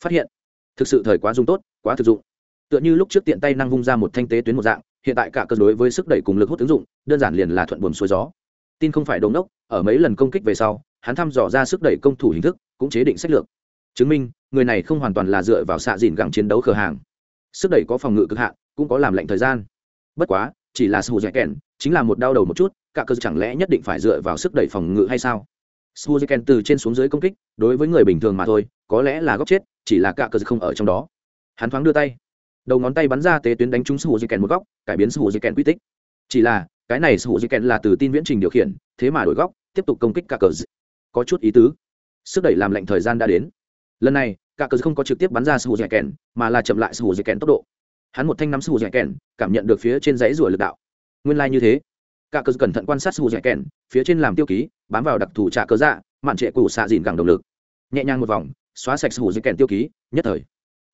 S1: Phát hiện. Thực sự thời quá dùng tốt, quá thực dụng. Tựa như lúc trước tiện tay năng vung ra một thanh tế tuyến một dạng, hiện tại cả cơ đối với sức đẩy cùng lực hút ứng dụng, đơn giản liền là thuận buồm xuôi gió. Tin không phải đống đốc ở mấy lần công kích về sau, hắn thăm dò ra sức đẩy công thủ hình thức, cũng chế định sách lược. Chứng minh, người này không hoàn toàn là dựa vào xạ dìn gẳng chiến đấu khờ hàng sức đẩy có phòng ngự cực hạn, cũng có làm lệnh thời gian. Bất quá, chỉ là sù dẻ kèn chính là một đau đầu một chút, cả cơ chẳng lẽ nhất định phải dựa vào sức đẩy phòng ngự hay sao? Sù dẻ kèn từ trên xuống dưới công kích, đối với người bình thường mà thôi, có lẽ là góc chết, chỉ là cả cơ không ở trong đó. Hắn thoáng đưa tay. Đầu ngón tay bắn ra tế tuyến đánh trúng sù dây kèn một góc, cải biến sù dây kèn quy tích. Chỉ là, cái này sù dây kèn là từ tin viễn trình điều khiển, thế mà đổi góc, tiếp tục công kích cả cờ có chút ý tứ. Sức đẩy làm lệnh thời gian đã đến. Lần này cả cờ không có trực tiếp bắn ra sù dẻ kèn, mà là chậm lại sù dẻ kèn tốc độ. Hắn một thanh nắm sù dẻ kèn, cảm nhận được phía trên dãy rùa lực đạo. Nguyên lai như thế. Cả cờ cẩn thận quan sát sù dẻ kèn, phía trên làm tiêu ký, bám vào đặc thù trả cờ dạ mạn trệ củ xạ dìn gẳng động lực. Nhẹ nhàng một vòng, xóa sạch sù dẻ kèn tiêu ký, nhất thời.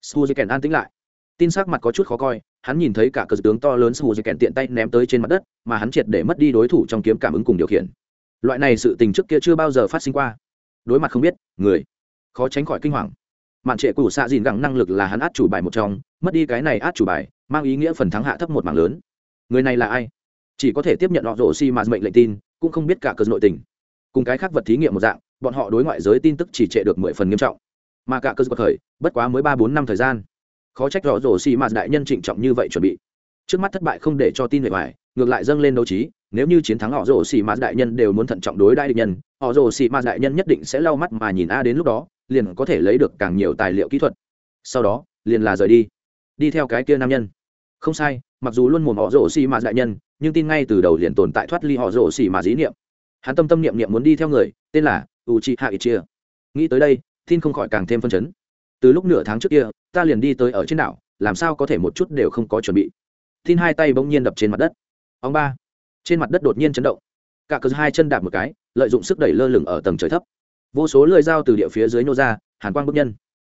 S1: Sù dẻ kèn an tĩnh lại. Tin sắc mặt có chút khó coi, hắn nhìn thấy cả cờ tướng to lớn sù dẻ kèn tiện tay ném tới trên mặt đất, mà hắn triệt để mất đi đối thủ trong kiếm cảm ứng cùng điều khiển. Loại này sự tình trước kia chưa bao giờ phát sinh qua. Đối mặt không biết, người. Khó tránh khỏi kinh hoàng mạn trệ của xạ dìn gẳng năng lực là hắn át chủ bài một trong, mất đi cái này át chủ bài, mang ý nghĩa phần thắng hạ thấp một mảng lớn. Người này là ai? Chỉ có thể tiếp nhận họ rổ xi mà mệnh lệnh tin, cũng không biết cả cờ nội tình. Cùng cái khác vật thí nghiệm một dạng, bọn họ đối ngoại giới tin tức chỉ trệ được mười phần nghiêm trọng. Mà cả cơ sở khởi, bất quá mới ba bốn năm thời gian. Khó trách rõ rổ xì mà đại nhân trịnh trọng như vậy chuẩn bị. Trước mắt thất bại không để cho tin về ngoài, ngược lại dâng lên đấu trí, nếu như chiến thắng họ rổ xì mà đại nhân đều muốn thận trọng đối đại địch nhân, họ rổ xì mà đại nhân nhất định sẽ lau mắt mà nhìn a đến lúc đó liền có thể lấy được càng nhiều tài liệu kỹ thuật. Sau đó, liền là rời đi. Đi theo cái kia nam nhân. Không sai, mặc dù luôn mồm họ rổ xì mà đại nhân, nhưng tin ngay từ đầu liền tồn tại thoát ly họ rổ xì mà dí niệm. Hắn tâm tâm niệm niệm muốn đi theo người, tên là u chi hạ ít chia nghĩ tới đây, tin không khỏi càng thêm phân chấn. Từ lúc nửa tháng trước kia, ta liền đi tới ở trên đảo, làm sao có thể một chút đều không có chuẩn bị. Tin hai tay bỗng nhiên đập trên mặt đất. Ông ba. Trên mặt đất đột nhiên chấn động. Cả cờ hai chân đạp một cái, lợi dụng sức đẩy lơ lửng ở tầng trời thấp vô số lưỡi dao từ địa phía dưới nô ra, hàn quang bức nhân.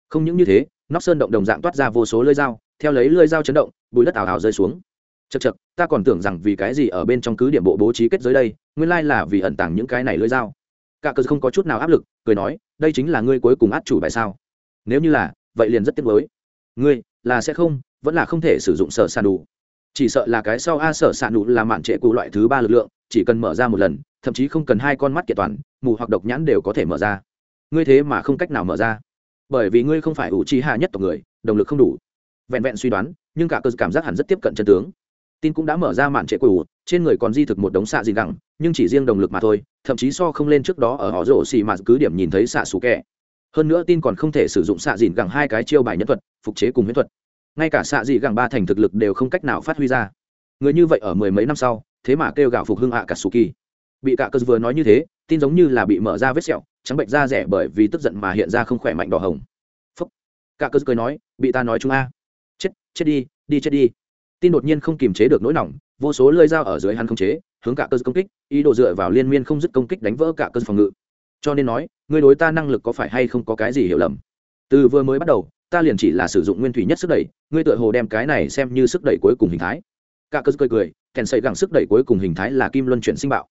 S1: Không những như thế, nóc sơn động đồng dạng toát ra vô số lưỡi dao, theo lấy lưỡi dao chấn động, bụi đất ảo ảo rơi xuống. Chật chật ta còn tưởng rằng vì cái gì ở bên trong cứ điểm bộ bố trí kết giới đây, nguyên lai là vì ẩn tàng những cái này lưỡi dao. Cả cờ không có chút nào áp lực, cười nói, đây chính là ngươi cuối cùng át chủ bài sao? Nếu như là, vậy liền rất tiếc mới ngươi, là sẽ không, vẫn là không thể sử dụng sở sàn đủ. Chỉ sợ là cái sau a sở sàn đủ là mạn trệ cụ loại thứ ba lực lượng, chỉ cần mở ra một lần, thậm chí không cần hai con mắt kiện toàn mù hoặc độc nhãn đều có thể mở ra. Ngươi thế mà không cách nào mở ra. Bởi vì ngươi không phải ủ trí hạ nhất tộc người động lực không đủ. Vẹn vẹn suy đoán, nhưng cả cơ cảm giác hẳn rất tiếp cận chân tướng. Tin cũng đã mở ra mạn trệ cụ trên người còn di thực một đống xạ gì gẳng, nhưng chỉ riêng động lực mà thôi, thậm chí so không lên trước đó ở họ rổ xì mà cứ điểm nhìn thấy xạ xù kẹ. Hơn nữa tin còn không thể sử dụng xạ dìn gẳng hai cái chiêu bài nhân thuật, phục chế cùng huyễn thuật. Ngay cả xạ dị gẳng ba thành thực lực đều không cách nào phát huy ra. Người như vậy ở mười mấy năm sau, thế mà kêu gạo phục hưng hạ cả sù kỳ bị cả cơ vừa nói như thế tin giống như là bị mở ra vết sẹo, trắng bệnh da rẻ bởi vì tức giận mà hiện ra không khỏe mạnh đỏ hồng. Phúc. Cả cơ cười nói, bị ta nói chúng a. Chết chết đi đi chết đi. Tin đột nhiên không kiềm chế được nỗi nỏng vô số lơi dao ở dưới hắn không chế, hướng cả cơ công kích, ý đồ dựa vào liên miên không dứt công kích đánh vỡ cả cơ phòng ngự. Cho nên nói, ngươi đối ta năng lực có phải hay không có cái gì hiểu lầm? Từ vừa mới bắt đầu, ta liền chỉ là sử dụng nguyên thủy nhất sức đẩy, ngươi tựa hồ đem cái này xem như sức đẩy cuối cùng hình thái. Cả cơ cười cười, kèn xây gẳng sức đẩy cuối cùng hình thái là kim luân chuyển sinh bạo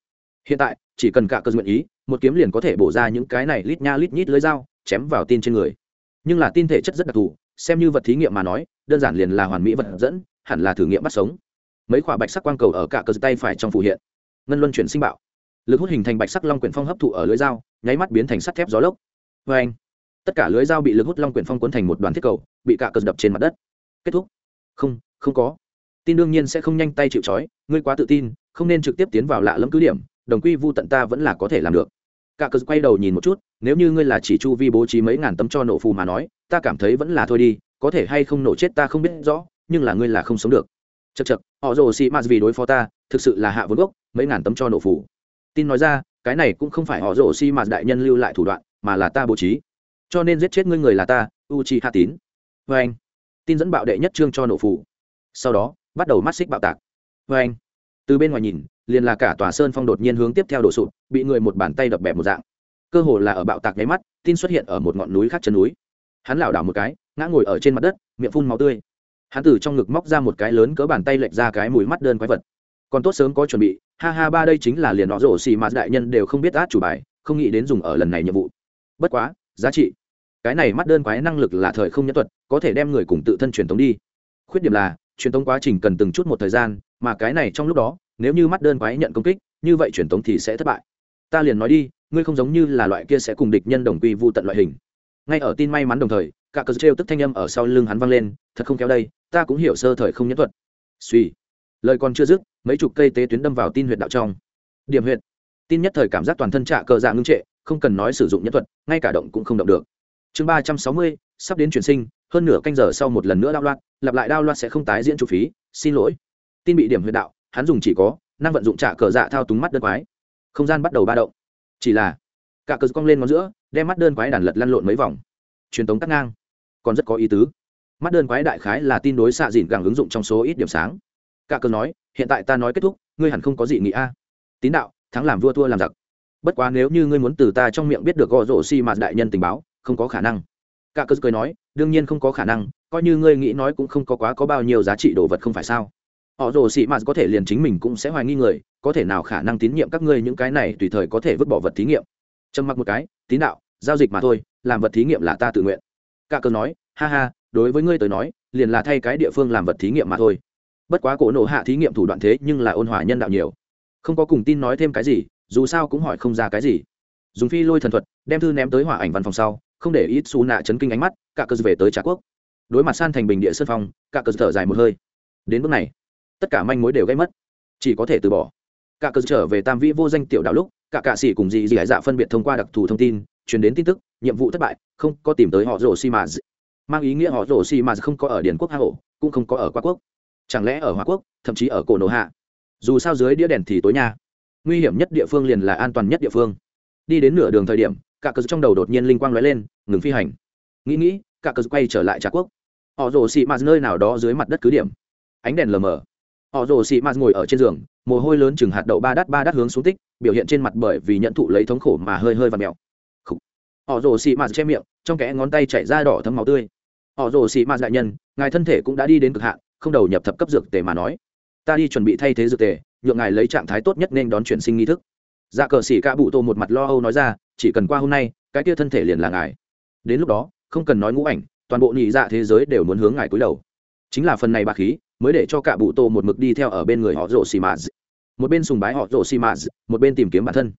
S1: hiện tại, chỉ cần cả cơ nguyện ý, một kiếm liền có thể bổ ra những cái này lít nha lít nhít lưới dao, chém vào tin trên người. Nhưng là tin thể chất rất đặc thù, xem như vật thí nghiệm mà nói, đơn giản liền là hoàn mỹ vật dẫn, hẳn là thử nghiệm bắt sống. Mấy quả bạch sắc quang cầu ở cả cơ tay phải trong phủ hiện. Ngân luân chuyển sinh bạo. Lực hút hình thành bạch sắc long quyển phong hấp thụ ở lưới dao, nháy mắt biến thành sắt thép gió lốc. Vê anh, tất cả lưới dao bị lực hút long quyển phong cuốn thành một đoàn thiết cầu, bị cả cơ đập trên mặt đất. Kết thúc. Không không có. Tin đương nhiên sẽ không nhanh tay chịu trói, ngươi quá tự tin, không nên trực tiếp tiến vào lạ lẫm cứ điểm đồng quy vu tận ta vẫn là có thể làm được. Cả cờ quay đầu nhìn một chút, nếu như ngươi là chỉ chu vi bố trí mấy ngàn tấm cho nổ phù mà nói, ta cảm thấy vẫn là thôi đi, có thể hay không nổ chết ta không biết rõ, nhưng là ngươi là không sống được. Chật chật họ rồ xị mạt vì đối phó ta, thực sự là hạ vốn gốc, mấy ngàn tấm cho nổ phù. Tin nói ra, cái này cũng không phải họ rồ xị mạt đại nhân lưu lại thủ đoạn, mà là ta bố trí. Cho nên giết chết ngươi người là ta u chi hạ tín vê vâng. anh tin dẫn bạo đệ nhất trương cho nổ phù. sau đó, bắt đầu mắt xích bạo tạc. Vê anh từ bên ngoài nhìn liền là cả tòa sơn phong đột nhiên hướng tiếp theo đổ sụp, bị người một bàn tay đập bẹp một dạng. Cơ hồ là ở bạo tạc nháy mắt, tin xuất hiện ở một ngọn núi khác chân núi. Hắn lảo đảo một cái, ngã ngồi ở trên mặt đất, miệng phun máu tươi. Hắn từ trong ngực móc ra một cái lớn cỡ bàn tay lệch ra cái mùi mắt đơn quái vật. Còn tốt sớm có chuẩn bị, ha ha, ba đây chính là liền nó rổ xì mà đại nhân đều không biết át chủ bài, không nghĩ đến dùng ở lần này nhiệm vụ. Bất quá, giá trị. Cái này mắt đơn quái năng lực là thời không nhân thuật, có thể đem người cùng tự thân truyền tống đi. Khuyết điểm là, truyền tống quá trình cần từng chút một thời gian, mà cái này trong lúc đó nếu như mắt đơn quái nhận công kích, như vậy truyền tống thì sẽ thất bại. Ta liền nói đi, ngươi không giống như là loại kia sẽ cùng địch nhân đồng quy vu tận loại hình. Ngay ở tin may mắn đồng thời, cả cờ trêu tức thanh âm ở sau lưng hắn vang lên, thật không kéo đây, ta cũng hiểu sơ thời không nhất thuật. Suy. Lời còn chưa dứt, mấy chục cây tế tuyến đâm vào tin huyện đạo trong. Điểm huyện tin nhất thời cảm giác toàn thân trạ cờ dạ ngưng trệ, không cần nói sử dụng nhất thuật, ngay cả động cũng không động được. Chương ba trăm sáu mươi, sắp đến chuyển sinh, hơn nửa canh giờ sau một lần nữa đao loạn, lặp lại đao loạn sẽ không tái diễn chủ phí, xin lỗi. Tin bị điểm huyệt đạo hắn dùng chỉ có năng vận dụng trả cờ dạ thao túng mắt đơn quái. Không gian bắt đầu ba động. Chỉ là, cả cờ cong lên ngón giữa, đem mắt đơn quái đàn lật lăn lộn mấy vòng. Truyền tống cắt ngang. Còn rất có ý tứ. Mắt đơn quái đại khái là tin đối xạ dịn càng ứng dụng trong số ít điểm sáng. Cả cờ nói, hiện tại ta nói kết thúc, ngươi hẳn không có gì nghĩ a. Tín đạo, thắng làm vua thua làm giặc. Bất quá nếu như ngươi muốn từ ta trong miệng biết được gò rổ xi mạt đại nhân tình báo, không có khả năng. Cả cơ cười nói, đương nhiên không có khả năng, coi như ngươi nghĩ nói cũng không có quá có bao nhiêu giá trị đồ vật không phải sao họ rồ xị mạt có thể liền chính mình cũng sẽ hoài nghi người, có thể nào khả năng tín nhiệm các ngươi những cái này tùy thời có thể vứt bỏ vật thí nghiệm. Trầm mặc một cái, tín đạo, giao dịch mà thôi, làm vật thí nghiệm là ta tự nguyện. Cả cơ nói, ha ha, đối với ngươi tới nói, liền là thay cái địa phương làm vật thí nghiệm mà thôi. Bất quá cổ nổ hạ thí nghiệm thủ đoạn thế nhưng là ôn hòa nhân đạo nhiều. Không có cùng tin nói thêm cái gì, dù sao cũng hỏi không ra cái gì. Dùng phi lôi thần thuật, đem thư ném tới hỏa ảnh văn phòng sau, không để ít xù nạ chấn kinh ánh mắt, cả cơ về tới trà quốc. Đối mặt san thành bình địa sân phong cả cơ thở dài một hơi. Đến bước này tất cả manh mối đều gây mất. Chỉ có thể từ bỏ. Cả cơ trở về tam vĩ vô danh tiểu đạo lúc, cả cạ sĩ cùng dì dì dạ phân biệt thông qua đặc thù thông tin, truyền đến tin tức, nhiệm vụ thất bại, không có tìm tới họ rổ xi mà mang ý nghĩa họ rổ xi mà không có ở điển quốc hà hổ, cũng không có ở qua quốc. Chẳng lẽ ở hoa quốc, thậm chí ở cổ nổ hạ? Dù sao dưới đĩa đèn thì tối nha. Nguy hiểm nhất địa phương liền là an toàn nhất địa phương. Đi đến nửa đường thời điểm, cả cờ trong đầu đột nhiên linh quang lóe lên, ngừng phi hành. Nghĩ nghĩ, cả cờ quay trở lại trà quốc. Họ rồ xị mạt nơi nào đó dưới mặt đất cứ điểm. Ánh đèn lờ mờ họ rồ xị mạt ngồi ở trên giường, mồ hôi lớn chừng hạt đậu ba đắt ba đắt hướng xuống tích, biểu hiện trên mặt bởi vì nhận thụ lấy thống khổ mà hơi hơi và mèo. Họ rồ xị mạt che miệng, trong kẽ ngón tay chảy ra đỏ thấm máu tươi. Họ rồ xị mạt đại nhân, ngài thân thể cũng đã đi đến cực hạn, không đầu nhập thập cấp dược tề mà nói. Ta đi chuẩn bị thay thế dược tề, nhượng ngài lấy trạng thái tốt nhất nên đón chuyển sinh nghi thức. Dạ cờ xỉ ca bụ tô một mặt lo âu nói ra, chỉ cần qua hôm nay, cái kia thân thể liền là ngài. Đến lúc đó, không cần nói ngũ ảnh, toàn bộ nhị dạ thế giới đều muốn hướng ngài cúi đầu. Chính là phần này bạc khí mới để cho cả bụ tổ một mực đi theo ở bên người họ rổ xì mà, một bên sùng bái họ rổ xì mà, một bên tìm kiếm bản thân.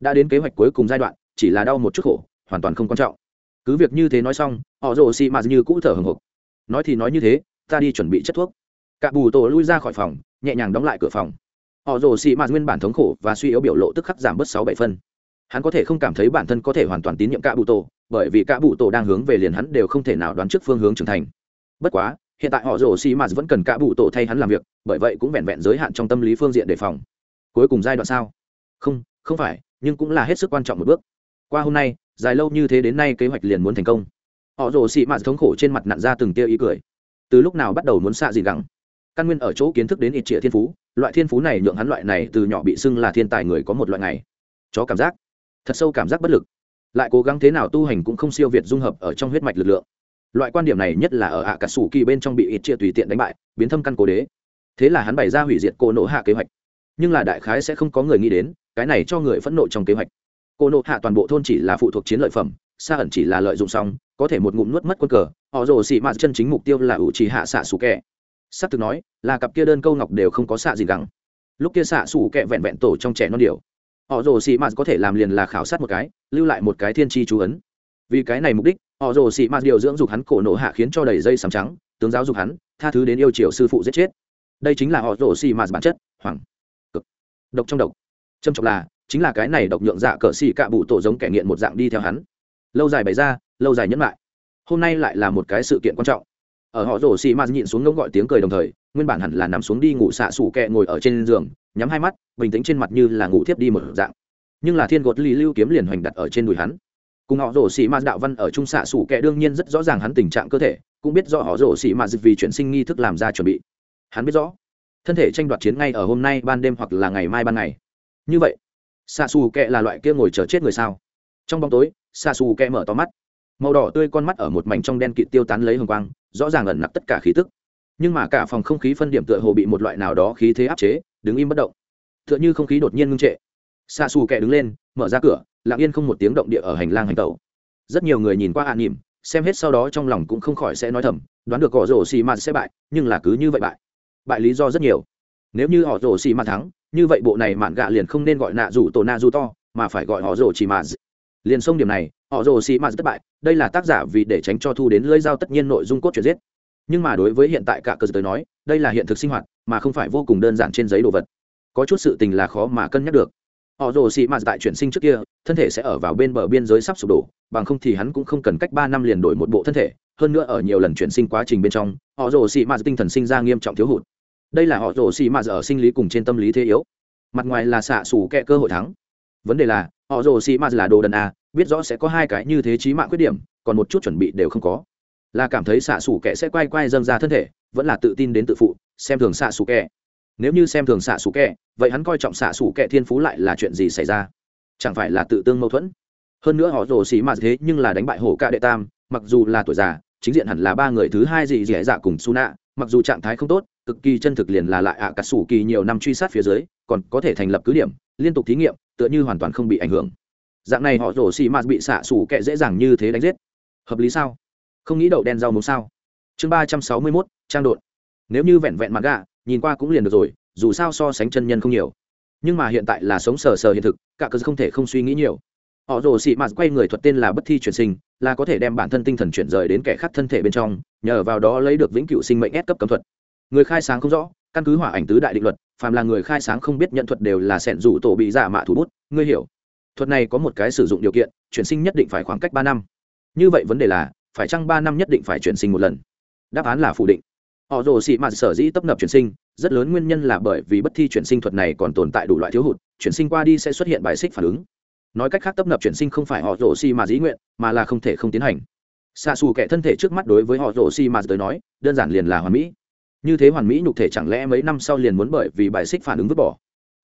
S1: Đã đến kế hoạch cuối cùng giai đoạn chỉ là đau một chút khổ hoàn toàn không quan trọng. Cứ việc như thế nói xong họ rổ xì mà như cũ thở hồng hộc. Nói thì nói như thế ta đi chuẩn bị chất thuốc. Cả bù tổ lui ra khỏi phòng nhẹ nhàng đóng lại cửa phòng. Họ rồ xì mạt nguyên bản thống khổ và suy yếu biểu lộ tức khắc giảm bớt sáu bảy phân. Hắn có thể không cảm thấy bản thân có thể hoàn toàn tín nhiệm cả bụ tổ bởi vì cả bụ tổ đang hướng về liền hắn đều không thể nào đoán trước phương hướng trưởng thành. Bất quá hiện tại họ rồ xì mạt vẫn cần cả bụ tổ thay hắn làm việc, bởi vậy cũng vẹn vẹn giới hạn trong tâm lý phương diện đề phòng. Cuối cùng giai đoạn sao? Không không phải, nhưng cũng là hết sức quan trọng một bước. Qua hôm nay, dài lâu như thế đến nay kế hoạch liền muốn thành công. Họ rồ xì mạt thống khổ trên mặt nặn ra từng tia ý cười. Từ lúc nào bắt đầu muốn xạ gì gắng căn nguyên ở chỗ kiến thức đến ít trịa thiên phú, loại thiên phú này nhượng hắn loại này từ nhỏ bị xưng là thiên tài người có một loại này. chó cảm giác. Thật sâu cảm giác bất lực. Lại cố gắng thế nào tu hành cũng không siêu việt dung hợp ở trong huyết mạch lực lượng loại quan điểm này nhất là ở ạ cả sủ kỳ bên trong bị ít chia tùy tiện đánh bại, biến thâm căn cố đế. Thế là hắn bày ra hủy diệt cô nộ hạ kế hoạch. Nhưng là đại khái sẽ không có người nghĩ đến, cái này cho người phẫn nộ trong kế hoạch. Cô nộ hạ toàn bộ thôn chỉ là phụ thuộc chiến lợi phẩm, xa ẩn chỉ là lợi dụng xong, có thể một ngụm nuốt mất quân cờ, họ rồ xị mạt chân chính mục tiêu là ủ trì hạ xạ xù kẹ s ắ c thực nói, là cặp kia đơn câu ngọc đều không có xạ gì gắng. Lúc kia xạ xù kẹ vẹn vẹn tổ trong trẻ non điều họ rồ xị mạt có thể làm liền là khảo sát một cái, lưu lại một cái thiên tri chú ấn. Vì cái này mục đích họ rồ xị mạt điều dưỡng dục hắn cổ nổ hạ khiến cho đầy dây sầm trắng, tướng giáo dục hắn, tha thứ đến yêu triều sư phụ giết chết. Đây chính là họ rồ xị mạt bản chất, hoàng. Cực. Độc trong độc. Trâm trọng là, chính là cái này độc nhượng dạ cờ xì cạ bụ tổ giống kẻ nghiện một dạng đi theo hắn. Lâu dài bày ra, lâu dài nhẫn lại. Hôm nay lại là một cái sự kiện quan trọng. Ở họ rổ xì mạt nhịn xuống ngông gọi tiếng cười đồng thời, nguyên bản hẳn là nằm xuống đi ngủ xạ sủ kẹ ngồi ở trên giường, nhắm hai mắt, bình tĩnh trên mặt như là ngủ thiếp đi một dạng. Nhưng là thiên gột ly lưu kiếm liền hoành đặt ở trên đùi hắn cùng họ rổ xì m đạo văn ở trung xạ xủ kẻ đương nhiên rất rõ ràng hắn tình trạng cơ thể, cũng biết rõ họ rổ xì m vì chuyển sinh nghi thức làm ra chuẩn bị. Hắn biết rõ, thân thể tranh đoạt chiến ngay ở hôm nay ban đêm hoặc là ngày mai ban ngày. Như vậy, xạ xù kẹ là loại kia ngồi chờ chết người sao? Trong bóng tối, xạ xù kẹ mở to mắt. Màu đỏ tươi con mắt ở một mảnh trong đen kịt tiêu tán lấy hồng quang, rõ ràng ẩn nặc tất cả khí tức. Nhưng mà cả phòng không khí phân điểm tựa hồ bị một loại nào đó khí thế áp chế, đứng im bất động. Tựa như không khí đột nhiên ngưng trệ. Xa xù kẹ đứng lên, mở ra cửa lặng yên không một tiếng động địa ở hành lang hành tẩu. Rất nhiều người nhìn qua hạ à nỉm, xem hết sau đó trong lòng cũng không khỏi sẽ nói thầm, đoán được họ rổ xì mạt sẽ bại, nhưng là cứ như vậy bại. Bại lý do rất nhiều. Nếu như họ rổ xì mạt thắng, như vậy bộ này mạn gạ liền không nên gọi nạ rủ tổ na du to, mà phải gọi họ rổ xì mạt. Liền sông điểm này, họ rồ xì mạt thất bại, đây là tác giả vì để tránh cho thu đến lưỡi dao tất nhiên nội dung cốt truyện giết. Nhưng mà đối với hiện tại cả cơ tới nói, đây là hiện thực sinh hoạt, mà không phải vô cùng đơn giản trên giấy đồ vật. Có chút sự tình là khó mà cân nhắc được họ rồ xì mạt tại chuyển sinh trước kia, thân thể sẽ ở vào bên bờ biên giới sắp sụp đổ, bằng không thì hắn cũng không cần cách ba năm liền đổi một bộ thân thể, hơn nữa ở nhiều lần chuyển sinh quá trình bên trong, họ rồ xì mạt tinh thần sinh ra nghiêm trọng thiếu hụt. Đây là họ rồ xì mạt ở sinh lý cùng trên tâm lý thế yếu. Mặt ngoài là xạ xù kẹ cơ hội thắng. Vấn đề là, họ rồ xì mạt là đồ đần a, biết rõ sẽ có hai cái như thế trí mạng khuyết điểm, còn một chút chuẩn bị đều không có. Là cảm thấy xạ xù kẹ sẽ quay quay dâng ra thân thể, vẫn là tự tin đến tự phụ, xem thường xạ xù kẹ nếu như xem thường xạ xù kẹ, vậy hắn coi trọng xạ xù kẹ thiên phú lại là chuyện gì xảy ra? Chẳng phải là tự tương mâu thuẫn? Hơn nữa họ rồ xì mà thế nhưng là đánh bại hổ ca đệ tam, mặc dù là tuổi già, chính diện hẳn là ba người thứ hai gì dẻ dạ cùng su nạ, mặc dù trạng thái không tốt, cực kỳ chân thực liền là lại ạ à cà sủ kỳ nhiều năm truy sát phía dưới, còn có thể thành lập cứ điểm, liên tục thí nghiệm, tựa như hoàn toàn không bị ảnh hưởng. Dạng này họ rổ xì mạt bị xạ xù kẹ dễ dàng như thế đánh giết. Hợp lý sao? Không nghĩ đậu đen rau muống sao? Chương ba trăm sáu mươi mốt, trang đột. Nếu như vẹn vẹn mặt gà nhìn qua cũng liền được rồi, dù sao so sánh chân nhân không nhiều. Nhưng mà hiện tại là sống sờ sờ hiện thực, cả cơ không thể không suy nghĩ nhiều. Họ rồ xị mạt quay người thuật tên là bất thi chuyển sinh, là có thể đem bản thân tinh thần chuyển rời đến kẻ khác thân thể bên trong, nhờ vào đó lấy được vĩnh cửu sinh mệnh ép cấp cấm thuật. Người khai sáng không rõ, căn cứ hỏa ảnh tứ đại định luật, phàm là người khai sáng không biết nhận thuật đều là sẻn rủ tổ bị giả mạ thủ bút, ngươi hiểu. Thuật này có một cái sử dụng điều kiện, chuyển sinh nhất định phải khoảng cách ba năm. Như vậy vấn đề là, phải chăng ba năm nhất định phải chuyển sinh một lần? Đáp án là phủ định họ rồ xị mạt sở dĩ tấp nập chuyển sinh, rất lớn nguyên nhân là bởi vì bất thi chuyển sinh thuật này còn tồn tại đủ loại thiếu hụt, chuyển sinh qua đi sẽ xuất hiện bài xích phản ứng. Nói cách khác tấp nập chuyển sinh không phải họ rồ xị mạt dĩ nguyện, mà là không thể không tiến hành. Xa xù kẻ thân thể trước mắt đối với họ rồ xị mạt tới nói, đơn giản liền là hoàn mỹ. Như thế hoàn mỹ nhục thể chẳng lẽ mấy năm sau liền muốn bởi vì bài xích phản ứng vứt bỏ?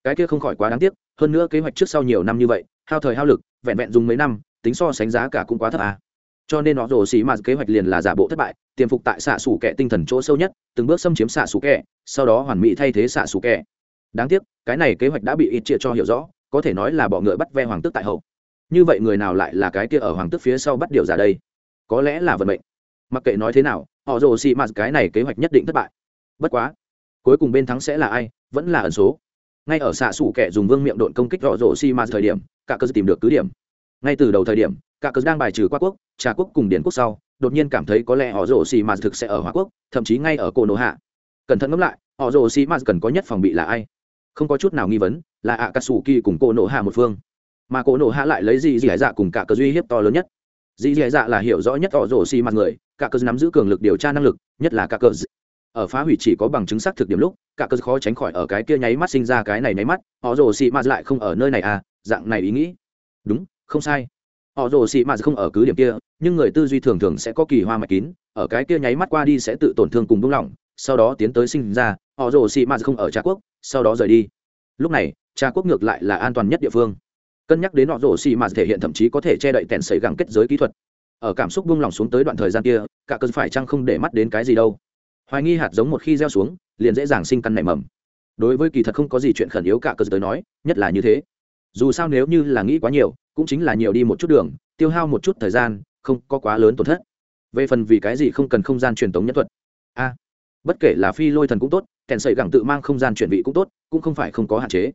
S1: Cái kia không khỏi quá đáng tiếc, hơn nữa kế hoạch trước sau nhiều năm như vậy, hao thời hao lực, vẹn vẹn dùng mấy năm, tính so sánh giá cả cũng quá thấp à. cho nên họ rồ xì mà kế hoạch liền là giả bộ thất bại tiềm phục tại xạ sủ kẻ tinh thần chỗ sâu nhất, từng bước xâm chiếm xạ sủ kẻ, sau đó hoàn mỹ thay thế xạ sủ kẻ. Đáng tiếc, cái này kế hoạch đã bị ít chia cho hiểu rõ, có thể nói là bọ ngựa bắt ve hoàng tức tại hậu. Như vậy người nào lại là cái kia ở hoàng tức phía sau bắt điều giả đây? Có lẽ là vận mệnh. Mặc kệ nói thế nào, họ rồ xì mà cái này kế hoạch nhất định thất bại. Bất quá, cuối cùng bên thắng sẽ là ai, vẫn là ẩn số. Ngay ở xạ sủ kẻ dùng vương miệng độn công kích họ rồ xì mà thời điểm, cả cơ tìm được cứ điểm. Ngay từ đầu thời điểm cả cớ đang bài trừ qua quốc, trà quốc cùng điển quốc sau, đột nhiên cảm thấy có lẽ họ rồ xì mà thực sẽ ở hòa quốc, thậm chí ngay ở cổ nổ hạ. Cẩn thận ngẫm lại, họ rồ xì mà cần có nhất phòng bị là ai? Không có chút nào nghi vấn, là ạ cà sủ kỳ cùng cổ nổ hạ một phương. Mà cổ nổ hạ lại lấy gì gì hải dạ cùng cả cớ duy hiếp to lớn nhất. Dì dì dạ là hiểu rõ nhất họ rồ xì mặt người, cả cớ nắm giữ cường lực điều tra năng lực, nhất là cả cớ ở phá hủy chỉ có bằng chứng xác thực điểm lúc, cả cớ khó tránh khỏi ở cái kia nháy mắt sinh ra cái này nháy mắt, họ rồ xì mạt lại không ở nơi này à dạng này ý nghĩ. Đúng, không sai họ rồ xì mà không ở cứ điểm kia, nhưng người tư duy thường thường sẽ có kỳ hoa mạch kín, ở cái kia nháy mắt qua đi sẽ tự tổn thương cùng buông lỏng, sau đó tiến tới sinh ra, họ rồ xì mà không ở trà quốc, sau đó rời đi. Lúc này, trà quốc ngược lại là an toàn nhất địa phương. Cân nhắc đến họ rồ xì mà thể hiện thậm chí có thể che đậy tèn sấy gẳng kết giới kỹ thuật. Ở cảm xúc buông lỏng xuống tới đoạn thời gian kia, cả cơn phải chăng không để mắt đến cái gì đâu. Hoài nghi hạt giống một khi gieo xuống, liền dễ dàng sinh căn nảy mầm. Đối với kỳ thật không có gì chuyện khẩn yếu cả cơn tới nói, nhất là như thế dù sao nếu như là nghĩ quá nhiều, cũng chính là nhiều đi một chút đường, tiêu hao một chút thời gian, không có quá lớn tổn thất. Về phần vì cái gì không cần không gian truyền tống nhất thuật? A, bất kể là phi lôi thần cũng tốt, kèn sậy gẳng tự mang không gian chuyển vị cũng tốt, cũng không phải không có hạn chế.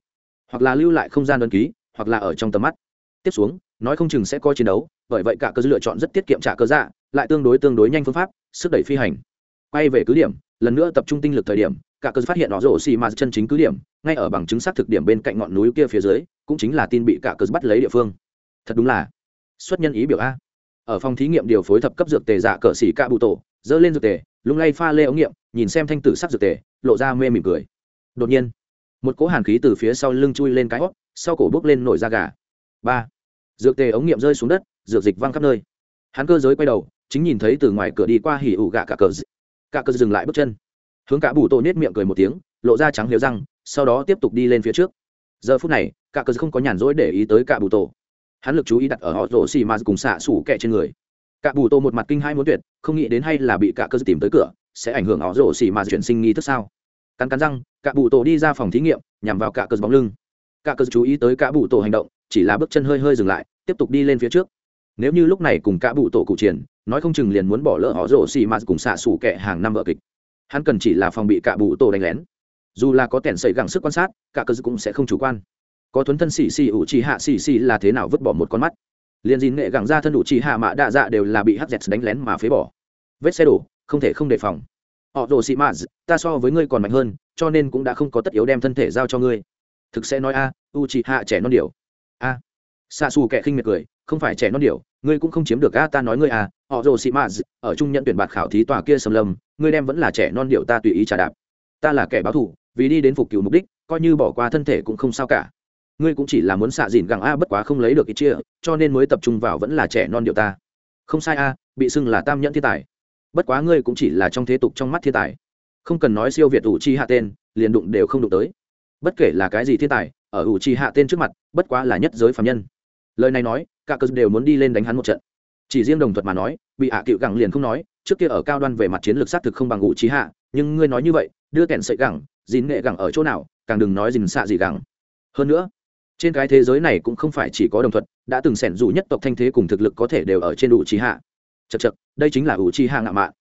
S1: Hoặc là lưu lại không gian đơn ký, hoặc là ở trong tầm mắt. Tiếp xuống, nói không chừng sẽ có chiến đấu, bởi vậy cả cơ lựa chọn rất tiết kiệm trả cơ dạ lại tương đối tương đối nhanh phương pháp, sức đẩy phi hành. Quay về cứ điểm, lần nữa tập trung tinh lực thời điểm cả cơ phát hiện nó rổ xì mà chân chính cứ điểm, ngay ở bằng chứng xác thực điểm bên cạnh ngọn núi kia phía dưới, cũng chính là tin bị cả cơ bắt lấy địa phương. Thật đúng là xuất nhân ý biểu a. Ở phòng thí nghiệm điều phối thập cấp dược tề dạ giả cỡ xỉ ca bụ tổ dơ lên dược tề, lung lay pha lê ống nghiệm, nhìn xem thanh tử sắc dược tề, lộ ra mê mỉm cười. Đột nhiên, một cỗ hàn khí từ phía sau lưng chui lên cái hót sau cổ bước lên nổi da gà. Ba, dược tề ống nghiệm rơi xuống đất, dược dịch văng khắp nơi. Hắn cơ giới quay đầu, chính nhìn thấy từ ngoài cửa đi qua hỉ ủ gạ cả cờ cả cờ dừng lại bước chân hướng cả bù tổ nết miệng cười một tiếng, lộ ra trắng liều răng, sau đó tiếp tục đi lên phía trước. Giờ phút này, cả cờ không có nhàn rỗi để ý tới cả bù tổ hắn lực chú ý đặt ở họ rổ xì mà cùng xạ sủ kẹ trên người. Cả bù tổ một mặt kinh hai muốn tuyệt, không nghĩ đến hay là bị cả cờ tìm tới cửa, sẽ ảnh hưởng họ rổ xì mà chuyển sinh nghi thức sao? Cắn cắn răng, cả bù tổ đi ra phòng thí nghiệm, nhằm vào cả cờ bóng lưng. Cả cờ chú ý tới cả bù tổ hành động, chỉ là bước chân hơi hơi dừng lại, tiếp tục đi lên phía trước. Nếu như lúc này cùng cả bù tổ cụ triển, nói không chừng liền muốn bỏ lỡ họ rổ xì mà cùng xạ xủ kẹ hàng năm vợ kịch hắn cần chỉ là phòng bị cả bụ tổ đánh lén. Dù là có tẻn xảy gẳng sức quan sát, cả cơ cũng sẽ không chủ quan. Có thuấn thân xì xì ủ trì hạ xì xì là thế nào vứt bỏ một con mắt. Liền dìn nghệ gẳng ra thân ủ trì hạ mạ đạ dạ đều là bị hz dẹt đánh lén mà phế bỏ. Vết xe đổ, không thể không đề phòng. Họ rồ xị mạ ta so với ngươi còn mạnh hơn, cho nên cũng đã không có tất yếu đem thân thể giao cho ngươi. Thực sẽ nói a, u trì hạ trẻ non điều a. Xa xù kẻ khinh miệt cười, không phải trẻ non điều ngươi cũng không chiếm được a, ta nói ngươi à họ rồ xị maz ở trung nhận tuyển bạt khảo thí tòa kia sầm lâm, ngươi đem vẫn là trẻ non điệu ta tùy ý trả đạp. Ta là kẻ báo thù, vì đi đến phục cựu mục đích, coi như bỏ qua thân thể cũng không sao cả. Ngươi cũng chỉ là muốn xạ dìn gẳng a, bất quá không lấy được ít chia, cho nên mới tập trung vào vẫn là trẻ non điệu ta. Không sai a, bị xưng là tam nhẫn thiên tài. Bất quá ngươi cũng chỉ là trong thế tục trong mắt thiên tài. Không cần nói siêu việt ủ chi hạ tên, liền đụng đều không đụng tới. Bất kể là cái gì thiên tài, ở ủ chi hạ tên trước mặt, bất quá là nhất giới phạm nhân lời này nói, cả cơ đều muốn đi lên đánh hắn một trận. Chỉ riêng đồng thuật mà nói, bị hạ cựu gẳng liền không nói, trước kia ở cao đoan về mặt chiến lược xác thực không bằng ngụ trí hạ, nhưng ngươi nói như vậy, đưa kẹn sợi gẳng dín nghệ gẳng ở chỗ nào, càng đừng nói dình xạ gì gẳng. Hơn nữa, trên cái thế giới này cũng không phải chỉ có đồng thuật, đã từng sẻn dù nhất tộc thanh thế cùng thực lực có thể đều ở trên ủ trí hạ. Chật chật đây chính là ủ trí hạ ngạo mạn.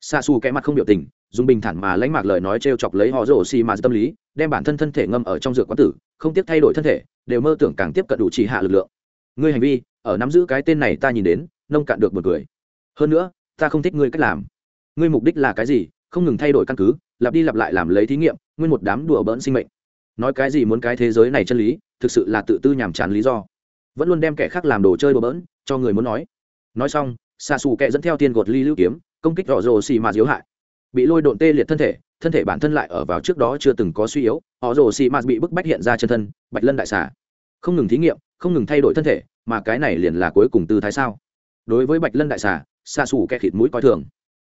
S1: Xa xù kẽ mặt không biểu tình, dùng bình thản mà lãnh mạc lời nói t r e o chọc lấy họ rổ xì mà tâm lý, đem bản thân thân thể ngâm ở trong dược quán tử, không tiếc thay đổi thân thể, đều mơ tưởng càng tiếp cận đủ trí hạ lực lượng ngươi hành vi, ở nắm giữ cái tên này ta nhìn đến, nông cạn được một người hơn nữa, ta không thích ngươi cách làm. Ngươi mục đích là cái gì, không ngừng thay đổi căn cứ, lặp đi lặp lại làm lấy thí nghiệm, nguyên một đám đùa bỡn sinh mệnh. Nói cái gì muốn cái thế giới này chân lý, thực sự là tự tư nhàm chán lý do. Vẫn luôn đem kẻ khác làm đồ chơi đùa bỡn, cho người muốn nói. Nói xong xa xù kẻ dẫn theo tiên gột ly lưu kiếm, công kích rõ rồ xì mà diếu hại. Bị lôi độn tê liệt thân thể thân thể bản thân lại ở vào trước đó chưa từng có suy yếu họ rồ xì mạt bị bức bách hiện ra chân thân, bạch lân đại xà. Không ngừng thí nghiệm không ngừng thay đổi thân thể, mà cái này liền là cuối cùng tư thái sao? Đối với bạch lân đại xà xa xù kẹ khịt mũi coi thường.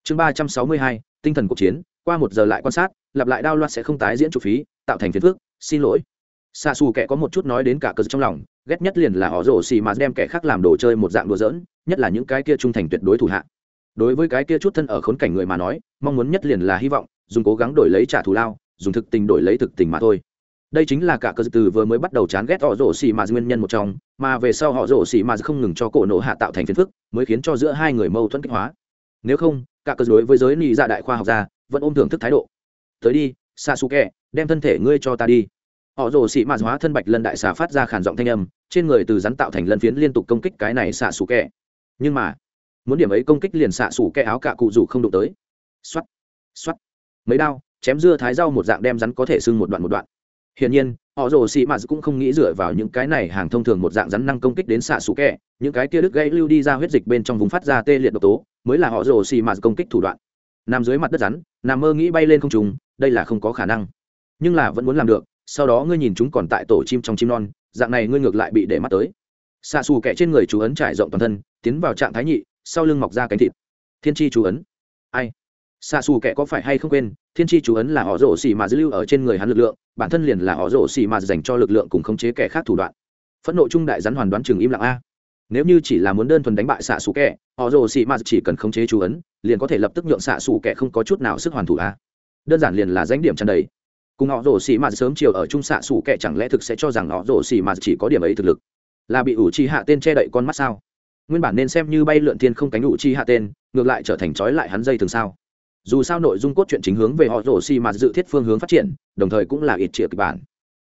S1: Chương ba trăm sáu mươi hai, tinh thần cuộc chiến, qua một giờ lại quan sát, lặp lại đao loạt sẽ không tái diễn chủ phí, tạo thành phiền phước xin lỗi. Xa xù kẻ có một chút nói đến cả cờ trong lòng, ghét nhất liền là họ rổ xì mà đem kẻ khác làm đồ chơi một dạng đùa giỡn, nhất là những cái kia trung thành tuyệt đối thủ hạ. Đối với cái kia chút thân ở khốn cảnh người mà nói, mong muốn nhất liền là hy vọng, dùng cố gắng đổi lấy trả thù lao, dùng thực tình đổi lấy thực tình mà thôi đây chính là cả cơ từ vừa mới bắt đầu chán ghét họ rổ xì mà nguyên nhân một trong, mà về sau họ rổ xì mà không ngừng cho cổ nộ hạ tạo thành phiền phức, mới khiến cho giữa hai người mâu thuẫn kích hóa. Nếu không, cả cơ đối với giới nị dạ đại khoa học gia vẫn ôm thưởng thức thái độ. Tới đi, sasuke, đem thân thể ngươi cho ta đi. Họ rồ xị mạt hóa thân bạch lân đại xà phát ra khản giọng thanh âm, trên người từ rắn tạo thành lân phiến liên tục công kích cái này xạ xù kẹ nhưng mà, muốn điểm ấy công kích liền xạ xù kẹ áo cạ cụ rủ không đụng tới. Xoắt xoắt mấy đao, chém dưa thái rau một dạng đem rắn có thể sưng một đoạn một đoạn hiển nhiên, họ rồ xì mạt cũng không nghĩ dựa vào những cái này hàng thông thường một dạng rắn năng công kích đến xạ xù kẹ. Những cái kia đứt gãy lưu đi ra huyết dịch bên trong vùng phát ra tê liệt độc tố, mới là họ rồ xì mạt công kích thủ đoạn. Nằm dưới mặt đất rắn, nằm mơ nghĩ bay lên không trùng đây là không có khả năng. Nhưng là vẫn muốn làm được, sau đó ngươi nhìn chúng còn tại tổ chim trong chim non, dạng này ngươi ngược lại bị để mắt tới. Xạ xù kẹ trên người chú ấn trải rộng toàn thân, tiến vào trạng thái nhị, sau lưng mọc ra cánh thịt. Thiên tri chú ấn. Ai? Xạ xù kẻ có phải hay không quên, thiên tri chú ấn là họ rổ xì mà dư lưu ở trên người hắn lực lượng, bản thân liền là họ rổ xì mà dành cho lực lượng cùng khống chế kẻ khác thủ đoạn. Phẫn nộ trung đại rắn hoàn đoán chừng im lặng a. Nếu như chỉ là muốn đơn thuần đánh bại xạ xù kẻ, họ rồ xì mà chỉ cần khống chế chú ấn, liền có thể lập tức nhượng xạ xù kẻ không có chút nào sức hoàn thủ a. Đơn giản liền là danh điểm tràn đầy. Cùng họ rồ xì mà sớm chiều ở trung xạ xù kẻ chẳng lẽ thực sẽ cho rằng họ rồ xì mà chỉ có điểm ấy thực lực? Là bị ủ chi hạ tên che đậy con mắt sao? Nguyên bản nên xem như bay lượn thiên không cánh ủ chi hạ tên, ngược lại trở thành trói lại hắn dây thường sao? Dù sao nội dung cốt truyện chính hướng về họ rồ xì mà dự thiết phương hướng phát triển, đồng thời cũng là ít triệu kịch bản.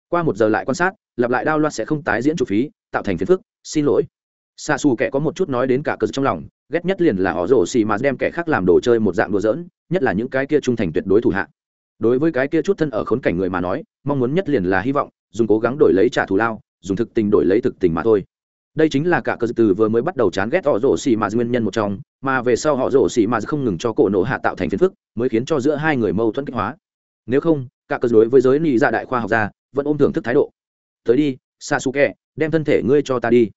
S1: Qua một giờ lại quan sát, lặp lại đao loạt sẽ không tái diễn chủ phí, tạo thành phiền phức, xin lỗi. Xa xù kẻ có một chút nói đến cả cơ trong lòng, ghét nhất liền là họ rồ xì mà đem kẻ khác làm đồ chơi một dạng đùa giỡn, nhất là những cái kia trung thành tuyệt đối thủ hạ. Đối với cái kia chút thân ở khốn cảnh người mà nói, mong muốn nhất liền là hy vọng, dùng cố gắng đổi lấy trả thù lao, dùng thực tình đổi lấy thực tình mà thôi đây chính là cả cơ từ vừa mới bắt đầu chán ghét họ rổ xì mà nguyên nhân một trong, mà về sau họ rổ xì mà không ngừng cho cổ nổ hạ tạo thành phiền phức, mới khiến cho giữa hai người mâu thuẫn kích hóa. Nếu không, cả cơ đối với giới nị dạ đại khoa học gia vẫn ôm thưởng thức thái độ. Tới đi, sasuke, đem thân thể ngươi cho ta đi.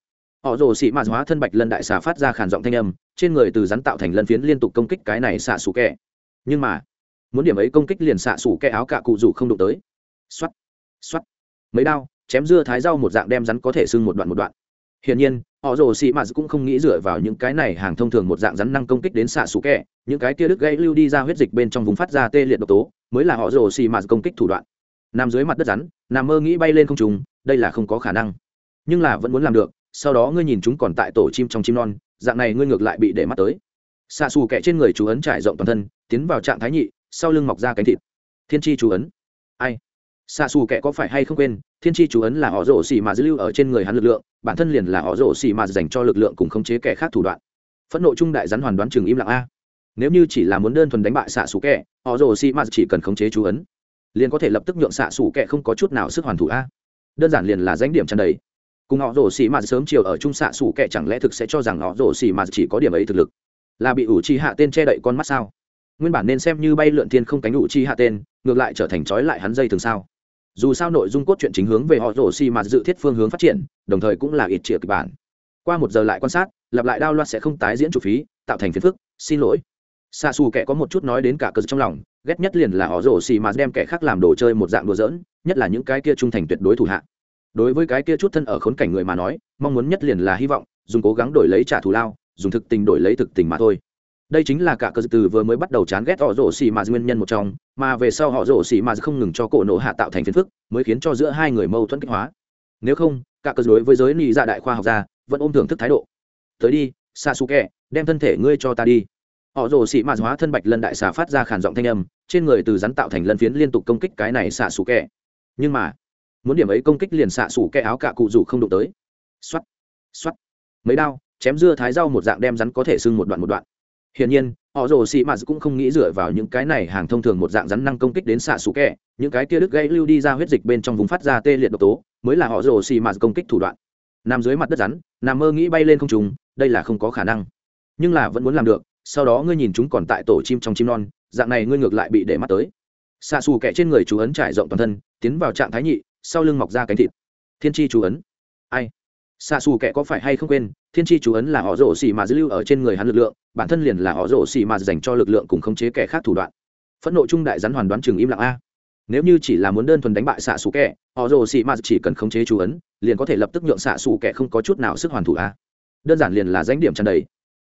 S1: Họ rồ xị mạt hóa thân bạch lân đại xà phát ra khản giọng thanh âm, trên người từ rắn tạo thành lân phiến liên tục công kích cái này xạ xù kẹ nhưng mà, muốn điểm ấy công kích liền xạ xù kẹ áo cạ cụ rủ không đụng tới. Xoắt xoắt mấy đao, chém dưa thái rau một dạng đem rắn có thể sưng một đoạn một đoạn hiển nhiên, họ rồ xì mạt cũng không nghĩ dựa vào những cái này hàng thông thường một dạng rắn năng công kích đến xạ xù kẹ. Những cái kia đứt gãy lưu đi ra huyết dịch bên trong vùng phát ra tê liệt độc tố, mới là họ rồ xì mạt công kích thủ đoạn. Nằm dưới mặt đất rắn, nằm mơ nghĩ bay lên không trùng đây là không có khả năng. Nhưng là vẫn muốn làm được, sau đó ngươi nhìn chúng còn tại tổ chim trong chim non, dạng này ngươi ngược lại bị để mắt tới. Xạ xù kẻ trên người chú ấn trải rộng toàn thân, tiến vào trạng thái nhị, sau lưng mọc ra cánh thịt. Thiên tri chú ấn. Ai? Xạ xù kẻ có phải hay không quên, thiên tri chú ấn là họ rổ xì mà dư lưu ở trên người hắn lực lượng, bản thân liền là họ rổ xì mà dành cho lực lượng cùng khống chế kẻ khác thủ đoạn. Phẫn nộ trung đại rắn hoàn đoán chừng im lặng a. Nếu như chỉ là muốn đơn thuần đánh bại xạ xù kẻ, họ rổ xì mà chỉ cần khống chế chú ấn, liền có thể lập tức nhượng xạ xù kẻ không có chút nào sức hoàn thủ a. Đơn giản liền là danh điểm tràn đầy. Cùng họ rổ xì mà sớm chiều ở trung xạ xù kệ chẳng lẽ thực sẽ cho rằng họ rổ xì mà chỉ có điểm ấy thực lực? Là bị ủ chi hạ tên che đậy con mắt sao? Nguyên bản nên xem như bay lượn thiên không cánh ủ chi hạ tên, ngược lại trở thành trói lại hắn dây thường sao? Dù sao nội dung cốt truyện chính hướng về họ rổ xì mạt dự thiết phương hướng phát triển, đồng thời cũng là ít triệu kịch bản. Qua một giờ lại quan sát, lặp lại đao loạt sẽ không tái diễn chủ phí, tạo thành phiền phức, xin lỗi. Xa xù kệ có một chút nói đến cả cơ trong lòng, ghét nhất liền là họ rổ xì mà đem kẻ khác làm đồ chơi một dạng đồ dỡn nhất là những cái kia trung thành tuyệt đối thủ hạ. Đối với cái kia chút thân ở khốn cảnh người mà nói, mong muốn nhất liền là hy vọng, dùng cố gắng đổi lấy trả thù lao, dùng thực tình đổi lấy thực tình mà thôi đây chính là cả cơ từ vừa mới bắt đầu chán ghét họ rổ xì mà nguyên nhân một trong, mà về sau họ rổ xì mà không ngừng cho cổ nộ hạ tạo thành phiền phức, mới khiến cho giữa hai người mâu thuẫn kích hóa. Nếu không, cả cơ đối với giới nị dạ đại khoa học gia vẫn ôm thưởng thức thái độ. Tới đi, sasuke, đem thân thể ngươi cho ta đi. Họ rồ xị mạt hóa thân bạch lân đại xà phát ra khản giọng thanh âm, trên người từ rắn tạo thành lân phiến liên tục công kích cái này xạ xù kẹ nhưng mà, muốn điểm ấy công kích liền xạ xù kẹ áo cạ cụ rủ không đụng tới. Xoắt xoắt mấy đao, chém dưa thái rau một dạng đem rắn có thể sưng một đoạn một đoạn hiển nhiên, họ rồ xì mạt cũng không nghĩ dựa vào những cái này hàng thông thường một dạng rắn năng công kích đến xạ xù kẹ. Những cái kia đứt gãy lưu đi ra huyết dịch bên trong vùng phát ra tê liệt độc tố, mới là họ rồ xì mạt công kích thủ đoạn. Nằm dưới mặt đất rắn, nằm mơ nghĩ bay lên không trùng đây là không có khả năng. Nhưng là vẫn muốn làm được, sau đó ngươi nhìn chúng còn tại tổ chim trong chim non, dạng này ngươi ngược lại bị để mắt tới. Xạ xù kẹ trên người chú ấn trải rộng toàn thân, tiến vào trạng thái nhị, sau lưng mọc ra cánh thịt. Thiên tri chú ấn. Ai? Xạ xù kẻ có phải hay không quên thiên tri chú ấn là họ rổ xì mà dư lưu ở trên người hắn lực lượng bản thân liền là họ rổ xì mà dành cho lực lượng cùng khống chế kẻ khác thủ đoạn. Phẫn nộ trung đại rắn hoàn đoán chừng im lặng a. Nếu như chỉ là muốn đơn thuần đánh bại xạ xù kẻ, họ rổ xì mà chỉ cần khống chế chú ấn liền có thể lập tức nhượng xạ xù kẻ không có chút nào sức hoàn thủ a. Đơn giản liền là danh điểm tràn đầy.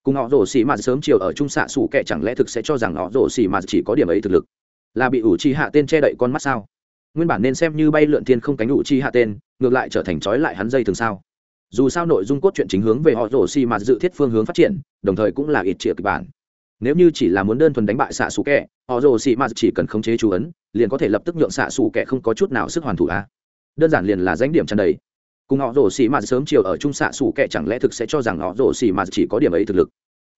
S1: Cùng họ rổ xì mà sớm chiều ở trung xạ xù kẻ chẳng lẽ thực sẽ cho rằng họ rổ xì mà chỉ có điểm ấy thực lực? Là bị ủ chi hạ tên che đậy con mắt sao? Nguyên bản nên xem như bay lượn thiên không cánh ủ chi hạ tên ngược lại trở thành trói lại hắn dây thường sao? Dù sao nội dung cốt truyện chính hướng về họ rổ xì mà dự thiết phương hướng phát triển, đồng thời cũng là ít triệu kịch bản. Nếu như chỉ là muốn đơn thuần đánh bại xạ xù kẹ họ rồ xì mà chỉ cần khống chế chú ấn, liền có thể lập tức nhượng xạ xù kẹ không có chút nào sức hoàn thủ a. Đơn giản liền là danh điểm tràn đầy. Cùng họ rồ xì mà sớm chiều ở trung xạ xù kẹ chẳng lẽ thực sẽ cho rằng họ rồ xì mà chỉ có điểm ấy thực lực?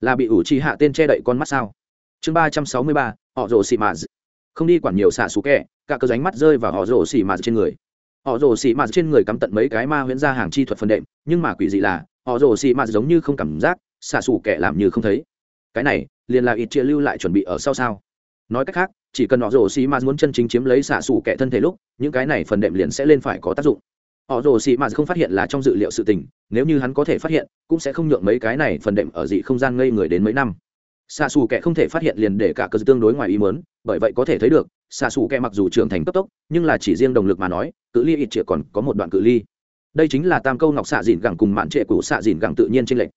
S1: Là bị ủ trì hạ tên che đậy con mắt sao? Chương ba trăm sáu mươi ba họ rồ xì mà không đi quản nhiều xạ xù kẹ cả cơ ránh mắt rơi vào họ rồ xì mà trên người họ rồ xì mạt trên người cắm tận mấy cái ma huyễn ra hàng chi thuật phân đệm, nhưng mà quỷ dị là, họ rồ xì mạt giống như không cảm giác xả xù kẻ làm như không thấy. Cái này, liền là ít chia lưu lại chuẩn bị ở sau sao. Nói cách khác, chỉ cần họ rồ xì mạt muốn chân chính chiếm lấy xả xù kẻ thân thể lúc, những cái này phần đệm liền sẽ lên phải có tác dụng. Họ rồ xì mạt không phát hiện là trong dự liệu sự tình, nếu như hắn có thể phát hiện, cũng sẽ không nhượng mấy cái này phần đệm ở dị không gian ngây người đến mấy năm. Xạ xù kẻ không thể phát hiện liền để cả cơ tương đối ngoài ý mớn bởi vậy có thể thấy được xạ xù kẹ mặc dù trưởng thành cấp tốc, nhưng là chỉ riêng động lực mà nói, cự ly ít chĩa còn có một đoạn cự ly. Đây chính là tam câu ngọc xạ dìn gẳng cùng mạn trệ của xạ dìn gẳng tự nhiên trên lệch.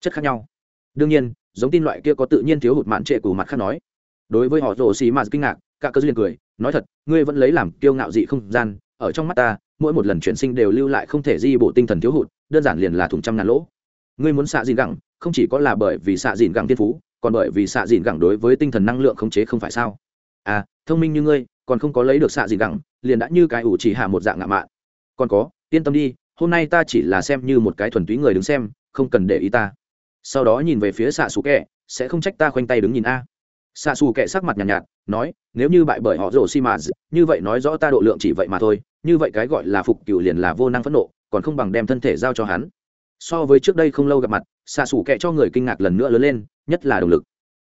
S1: Chất khác nhau. Đương nhiên, giống tin loại kia có tự nhiên thiếu hụt mạn trệ của mặt khác nói. Đối với họ rồ xì mà kinh ngạc, cả cơ duyên cười, nói thật, ngươi vẫn lấy làm kiêu ngạo dị không gian, ở trong mắt ta, mỗi một lần chuyển sinh đều lưu lại không thể di bộ tinh thần thiếu hụt, đơn giản liền là thùng trăm ngàn lỗ. Ngươi muốn xạ dìn gẳng, không chỉ có là bởi vì xạ dìn gẳng tiên phú, còn bởi vì xạ dìn gẳng đối với tinh thần năng lượng khống chế không phải sao? À thông minh như ngươi còn không có lấy được xạ gì gẳng liền đã như cái ủ chỉ hạ một dạng ngạo mạn. Còn có yên tâm đi hôm nay ta chỉ là xem như một cái thuần túy người đứng xem không cần để ý ta. Sau đó nhìn về phía xạ xù kẹ sẽ không trách ta khoanh tay đứng nhìn a. Xạ xù kẹ sắc mặt nhàn nhạt, nhạt nói nếu như bại bởi họ rổ xi mà như vậy nói rõ ta độ lượng chỉ vậy mà thôi như vậy cái gọi là phục cựu liền là vô năng phẫn nộ còn không bằng đem thân thể giao cho hắn. So với trước đây không lâu gặp mặt xạ xù kẹ cho người kinh ngạc lần nữa lớn lên nhất là động lực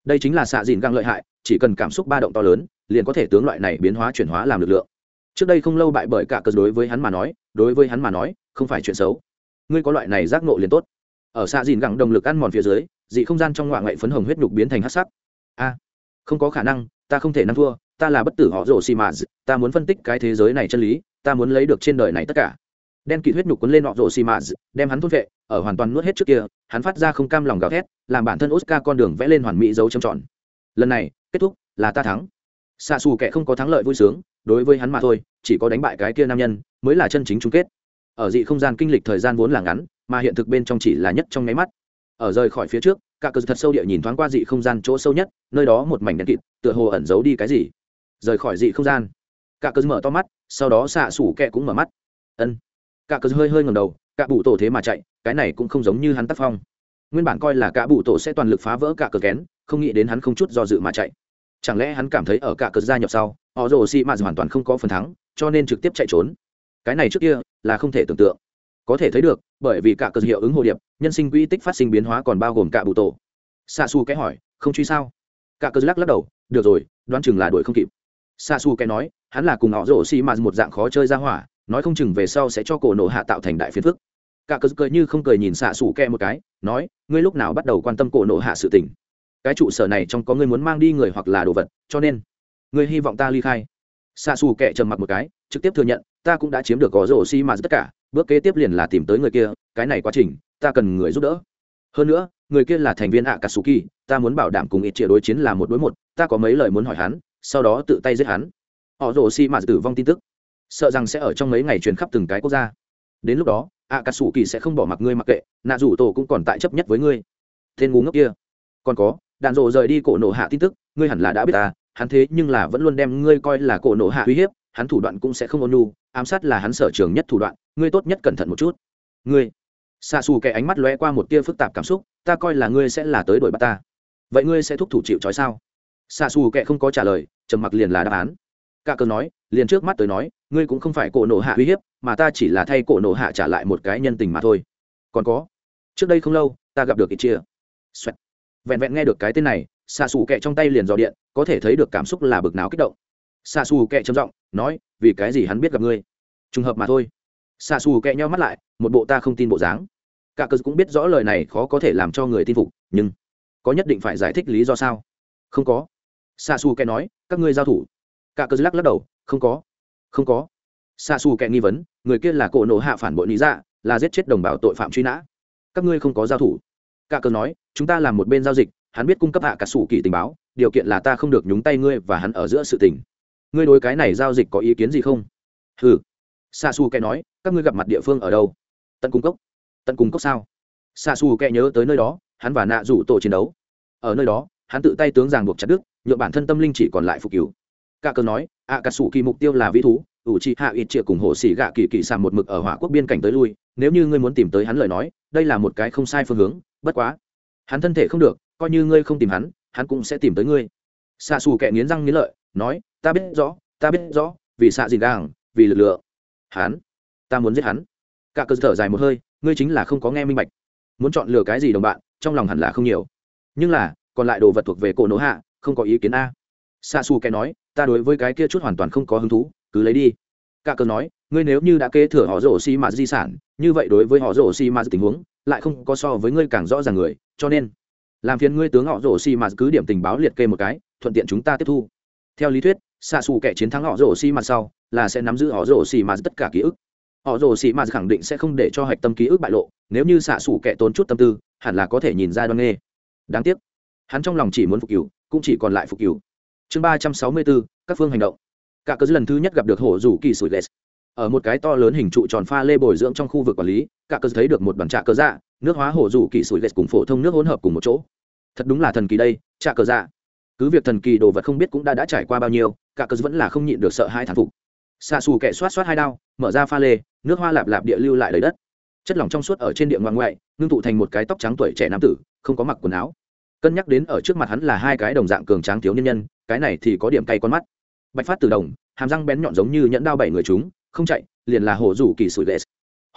S1: đây chính là xạ dìn găng lợi hại, chỉ cần cảm xúc ba động to lớn, liền có thể tướng loại này biến hóa chuyển hóa làm lực lượng. Trước đây không lâu bại bởi cả cờ đối với hắn mà nói, đối với hắn mà nói, không phải chuyện xấu. Ngươi có loại này giác nộ liền tốt. Ở xạ dìn gẳng đồng lực ăn mòn phía dưới, dị không gian trong ngoại ngậy phấn hồng huyết nhục biến thành hát sắc. A, không có khả năng, ta không thể năng thua, ta là bất tử họ rổ xì mà ta muốn phân tích cái thế giới này chân lý, ta muốn lấy được trên đời này tất cả. Đen kịt huyết nhục quấn lên họ rổ xì mà đem hắn thôn vệ ở hoàn toàn nuốt hết trước kia, hắn phát ra không cam lòng gào thét, làm bản thân oscar con đường vẽ lên hoàn mỹ dấu trầm tròn. Lần này, kết thúc là ta thắng. Xạ xù kẻ không có thắng lợi vui sướng, đối với hắn mà thôi, chỉ có đánh bại cái kia nam nhân, mới là chân chính chung kết. Ở dị không gian kinh lịch thời gian vốn là ngắn, mà hiện thực bên trong chỉ là nhất trong nháy mắt. Ở rời khỏi phía trước, cả cờ thật sâu địa nhìn thoáng qua dị không gian chỗ sâu nhất, nơi đó một mảnh đen kịt, tựa hồ ẩn giấu đi cái gì. Rời khỏi dị không gian, cả cờ mở to mắt, sau đó xạ xủ kẹ cũng mở mắt. Ân. Cả cờ hơi hơi ngầm đầu, cả bụ tổ thế mà chạy cái này cũng không giống như hắn tác phong. Nguyên bản coi là cả bụ tổ sẽ toàn lực phá vỡ cả cờ kén, không nghĩ đến hắn không chút do dự mà chạy. Chẳng lẽ hắn cảm thấy ở cả cờ gia nhập sau, họ rồ xị mạt hoàn toàn không có phần thắng, cho nên trực tiếp chạy trốn? Cái này trước kia là không thể tưởng tượng. Có thể thấy được, bởi vì cả cờ hiệu ứng hồ điệp, nhân sinh quỹ tích phát sinh biến hóa còn bao gồm cả bụ tổ. Xa xu cái hỏi, không truy sao? Cả cờ lắc lắc đầu, được rồi, đoán chừng là đuổi không kịp. Xa xu cái nói, hắn là cùng họ rồ xi mạt một dạng khó chơi ra hỏa, nói không chừng về sau sẽ cho cổ nổ hạ tạo thành đại phiền phức cả cờ cười như không cười nhìn xạ xủ kẹ một cái, nói, ngươi lúc nào bắt đầu quan tâm cổ nộ hạ sự tình? Cái trụ sở này trong có ngươi muốn mang đi người hoặc là đồ vật, cho nên ngươi hy vọng ta ly khai. Xạ xù kẹ trầm mặc một cái, trực tiếp thừa nhận, ta cũng đã chiếm được có rổ xi mà tất cả, bước kế tiếp liền là tìm tới người kia, cái này quá trình, ta cần người giúp đỡ. Hơn nữa, người kia là thành viên ạ katsuki ta muốn bảo đảm cùng ít chia đối chiến là một đối một, ta có mấy lời muốn hỏi hắn, sau đó tự tay giết hắn. Họ rổ xi mà tử vong tin tức. Sợ rằng sẽ ở trong mấy ngày truyền khắp từng cái quốc gia đến lúc đó ạ cà sủ kỳ sẽ không bỏ mặc ngươi mặc kệ nạ rủ tổ cũng còn tại chấp nhất với ngươi. Tên ngu ngốc kia. Còn có, đạn rộ rời đi cổ nổ hạ tin tức, ngươi hẳn là đã biết ta, hắn thế nhưng là vẫn luôn đem ngươi coi là cổ nổ hạ uy hiếp, hắn thủ đoạn cũng sẽ không ôn nhu, ám sát là hắn sở trường nhất thủ đoạn, ngươi tốt nhất cẩn thận một chút. Ngươi. Xa xù kẻ ánh mắt lóe qua một tia phức tạp cảm xúc, ta coi là ngươi sẽ là tới đuổi bắt ta. Vậy ngươi sẽ thúc thủ chịu trói sao? Xa xù kẻ không có trả lời, trầm mặc liền là đáp án cả cờ nói, liền trước mắt tới nói, ngươi cũng không phải cổ nộ hạ uy hiếp, mà ta chỉ là thay cổ nộ hạ trả lại một cái nhân tình mà thôi. Còn có, trước đây không lâu, ta gặp được ít chia Xoẹt. vẹn vẹn nghe được cái tên này xạ xù kẹ trong tay liền dò điện, có thể thấy được cảm xúc là bực nào kích động. Xạ xù kẹ trầm giọng, nói, vì cái gì hắn biết gặp ngươi? Trùng hợp mà thôi. Xạ xù kẹ nhau mắt lại, một bộ ta không tin bộ dáng. Cả cớ cũng biết rõ lời này khó có thể làm cho người tin phục, nhưng có nhất định phải giải thích lý do sao? Không có. Xạ xù kẹ nói, các ngươi giao thủ cả cơ lắc lắc đầu, không có không có. Xa xù kẹ nghi vấn, người kia là cổ nổ hạ phản bội lý dạ là giết chết đồng bào tội phạm truy nã. Các ngươi không có giao thủ. Cả cơ nói, chúng ta làm một bên giao dịch, hắn biết cung cấp hạ cả sủ kỳ tình báo, điều kiện là ta không được nhúng tay ngươi và hắn ở giữa sự tình. Ngươi đối cái này giao dịch có ý kiến gì không? Ừ xa xù kẻ nói, các ngươi gặp mặt địa phương ở đâu? Tận cung cốc. Tận cung cốc sao? Xa xù kẻ nhớ tới nơi đó, hắn và nạ rủ tổ chiến đấu. Ở nơi đó, hắn tự tay tướng ràng buộc chặt đức nhựa bản thân tâm linh chỉ còn lại phục cứu cả cờ nói ạ cà sủ kỳ mục tiêu là vĩ thú, ủ trị hạ ít triệu cùng hồ xỉ gạ kỳ kỳ sàm một mực ở hỏa quốc biên cảnh tới lui, nếu như ngươi muốn tìm tới hắn lời nói, đây là một cái không sai phương hướng, bất quá, hắn thân thể không được, coi như ngươi không tìm hắn hắn cũng sẽ tìm tới ngươi. Xạ xù kẻ nghiến răng nghiến lợi, nói, ta biết rõ, ta biết rõ, vì xạ dìn gàng, vì lực lượng hắn, ta muốn giết hắn. Cả cơ thở dài một hơi, ngươi chính là không có nghe minh bạch. Muốn chọn lựa cái gì đồng bạn, trong lòng hẳn là không nhiều. Nhưng là, còn lại đồ vật thuộc về cổ nỗ hạ, không có ý kiến a. Xạ xù kẻ nói ta đối với cái kia chút hoàn toàn không có hứng thú, cứ lấy đi. Cả cờ nói, ngươi nếu như đã kế thừa họ rổ xi mạt di sản, như vậy đối với họ rổ xi mạt tình huống, lại không có so với ngươi càng rõ ràng người, cho nên, làm phiền ngươi tướng họ rổ xi mạt cứ điểm tình báo liệt kê một cái, thuận tiện chúng ta tiếp thu. Theo lý thuyết xa xù kẻ chiến thắng họ rổ xi mạt sau, là sẽ nắm giữ họ rổ xi mạt tất cả ký ức. Họ rồ xì mạt khẳng định sẽ không để cho hạch tâm ký ức bại lộ, nếu như xạ xủ kẻ tốn chút tâm tư, hẳn là có thể nhìn ra đoan nghê. Đáng tiếc, hắn trong lòng chỉ muốn phục cứu cũng chỉ còn lại phục cứu chương ba trăm sáu mươi bốn các phương hành động. Cả cơ lần thứ nhất gặp được hổ rủ kỳ sủi lệ ở một cái to lớn hình trụ tròn pha lê bồi dưỡng trong khu vực quản lý, cả cơ thấy được một bản trạ cơ dạ nước hóa hổ rủ kỳ sủi lệ cùng phổ thông nước hỗn hợp cùng một chỗ. Thật đúng là thần kỳ đây, trạ cơ dạ. Cứ việc thần kỳ đồ vật không biết cũng đã đã trải qua bao nhiêu, cả cơ vẫn là không nhịn được sợ hai thản phục. Xa xù kẻ xoát xoát hai đao, mở ra pha lê, nước hoa lạp lạp địa lưu lại đầy đất. Chất lỏng trong suốt ở trên địa ngoan ngoại, ngưng tụ thành một cái tóc trắng tuổi trẻ nam tử, không có mặc quần áo. Cân nhắc đến ở trước mặt hắn là hai cái đồng dạng cường tráng thiếu niên nhân cái này thì có điểm cay con mắt. Bạch phát từ đồng, hàm răng bén nhọn giống như nhẫn đao bảy người chúng, không chạy, liền là hồ dù kỳ sủi ghét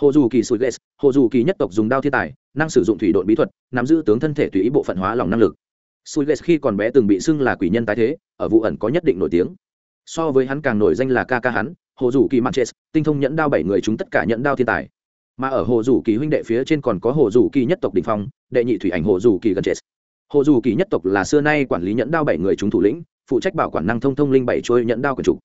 S1: hồ dù kỳ sủi ghét hồ dù kỳ nhất tộc dùng đao thiên tài, năng sử dụng thủy đội bí thuật, nắm giữ tướng thân thể tùy ý bộ phận hóa lòng năng lực. Sủi ghét khi còn bé từng bị xưng là quỷ nhân tái thế, ở vụ ẩn có nhất định nổi tiếng. So với hắn càng nổi danh là ca ca hắn, hồ dù kỳ manches, tinh thông nhẫn đao bảy người chúng tất cả nhẫn đao thiên tài. Mà ở hồ dù kỳ huynh đệ phía trên còn có hồ dù kỳ nhất tộc đình phong, đệ nhị thủy ảnh hồ dù kỳ gần chết. Hồ dù kỳ nhất tộc là xưa nay quản lý nhẫn đao bảy người chúng thủ lĩnh phụ trách bảo quản năng thông thông linh bảy chuôi nhẫn đao quần chủ.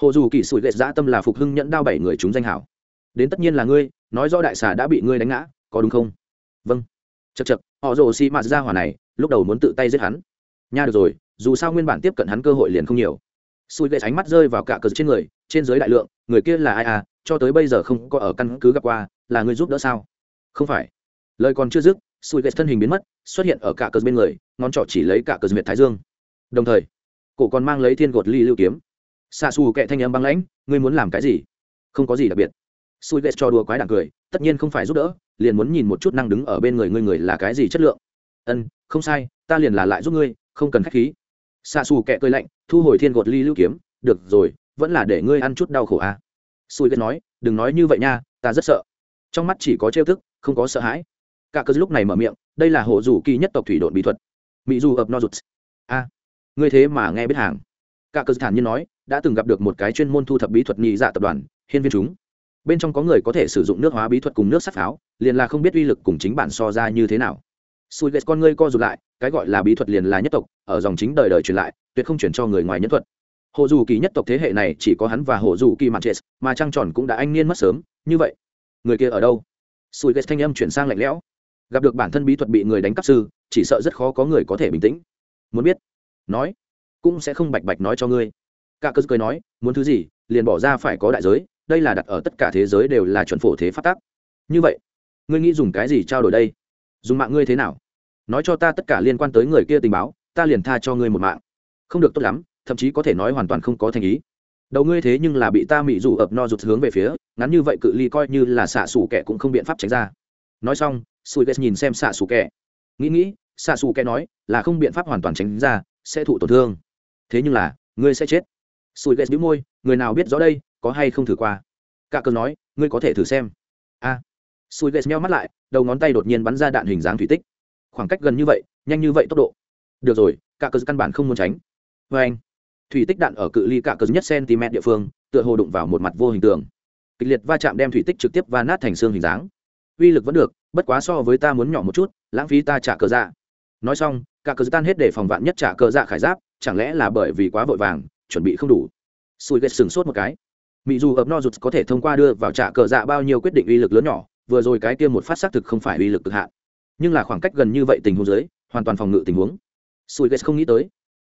S1: Hồ dù kỳ sủi lệ dã tâm là phục hưng nhẫn đao bảy người chúng danh hảo. Đến tất nhiên là ngươi, nói do đại xà đã bị ngươi đánh ngã, có đúng không? Vâng. Chật chật họ rồ xi mạt ra hỏa này, lúc đầu muốn tự tay giết hắn. Nha được rồi, dù sao nguyên bản tiếp cận hắn cơ hội liền không nhiều. Sùi lệ ánh mắt rơi vào cả cờ trên người, trên dưới đại lượng, người kia là ai à cho tới bây giờ không có ở căn cứ gặp qua, là người giúp đỡ sao? Không phải. Lời còn chưa dứt sùi lệ thân hình biến mất, xuất hiện ở cả cờ bên người, ngón trỏ chỉ lấy cả cờ miệt thái dương. Đồng thời cổ còn mang lấy thiên gột ly lưu kiếm. Xạ xù kệ thanh âm băng lãnh, ngươi muốn làm cái gì? Không có gì đặc biệt. Sùi lệ cho đùa quái đảng cười, tất nhiên không phải giúp đỡ, liền muốn nhìn một chút năng đứng ở bên người ngươi người là cái gì chất lượng. Ân, không sai, ta liền là lại giúp ngươi, không cần khách khí. Xạ xù kệ cười lạnh, thu hồi thiên gột ly lưu kiếm, được rồi, vẫn là để ngươi ăn chút đau khổ à. xui ghét nói, đừng nói như vậy nha, ta rất sợ. Trong mắt chỉ có trêu thức không có sợ hãi. Cả cơ lúc này mở miệng, đây là hộ rủ kỳ nhất tộc thủy đội bí thuật. Mỹ dù ập no rụt. A ngươi thế mà nghe biết hàng cả cơ thản nhiên nói đã từng gặp được một cái chuyên môn thu thập bí thuật nhị dạ tập đoàn hiên viên chúng bên trong có người có thể sử dụng nước hóa bí thuật cùng nước sắt pháo liền là không biết uy lực cùng chính bản so ra như thế nào Sùi ghét con ngươi co rụt lại, cái gọi là bí thuật liền là nhất tộc, ở dòng chính đời đời truyền lại, tuyệt không chuyển cho người ngoài nhân thuật. Hồ dù kỳ nhất tộc thế hệ này chỉ có hắn và Hồ dù kỳ mặt chết, mà trăng tròn cũng đã anh niên mất sớm, như vậy, người kia ở đâu? Sùi ghét thanh âm chuyển sang lạnh lẽo. Gặp được bản thân bí thuật bị người đánh cắp sư, chỉ sợ rất khó có người có thể bình tĩnh. Muốn biết? Nói, cũng sẽ không bạch bạch nói cho ngươi. Cả cơ cười nói, muốn thứ gì, liền bỏ ra phải có đại giới, đây là đặt ở tất cả thế giới đều là chuẩn phổ thế phát tác. Như vậy, ngươi nghĩ dùng cái gì trao đổi đây? dùng mạng ngươi thế nào nói cho ta tất cả liên quan tới người kia tình báo ta liền tha cho ngươi một mạng không được tốt lắm thậm chí có thể nói hoàn toàn không có thành ý đầu ngươi thế nhưng là bị ta mị rủ ập no rụt hướng về phía ngắn như vậy cự ly coi như là xạ xù kẻ cũng không biện pháp tránh ra nói xong sùi ghét nhìn xem xạ xù kẻ nghĩ nghĩ xạ xù kẻ nói là không biện pháp hoàn toàn tránh ra sẽ thụ tổn thương. Thế nhưng là, ngươi sẽ chết. Sùi ghét bĩu môi, người nào biết rõ đây, có hay không thử qua? Cả cờ nói, ngươi có thể thử xem. A. À. sùi ghét meo mắt lại, đầu ngón tay đột nhiên bắn ra đạn hình dáng thủy tích. Khoảng cách gần như vậy, nhanh như vậy tốc độ. Được rồi, cả cờ căn bản không muốn tránh. Vê anh, thủy tích đạn ở cự ly cả cờ nhất cm địa phương, tựa hồ đụng vào một mặt vô hình tường kịch liệt va chạm đem thủy tích trực tiếp va nát thành xương hình dáng. Uy lực vẫn được, bất quá so với ta muốn nhỏ một chút, lãng phí ta trả cờ ra nói xong cả cờ tan hết để phòng vạn nhất trả cờ dạ khải giáp, chẳng lẽ là bởi vì quá vội vàng, chuẩn bị không đủ? Sùi ghét sừng sốt một cái. Mỹ dù ập no rụt có thể thông qua đưa vào trả cờ dạ bao nhiêu quyết định uy lực lớn nhỏ, vừa rồi cái kia một phát xác thực không phải uy lực cực hạn. Nhưng là khoảng cách gần như vậy tình huống dưới, hoàn toàn phòng ngự tình huống. Sùi ghét không nghĩ tới.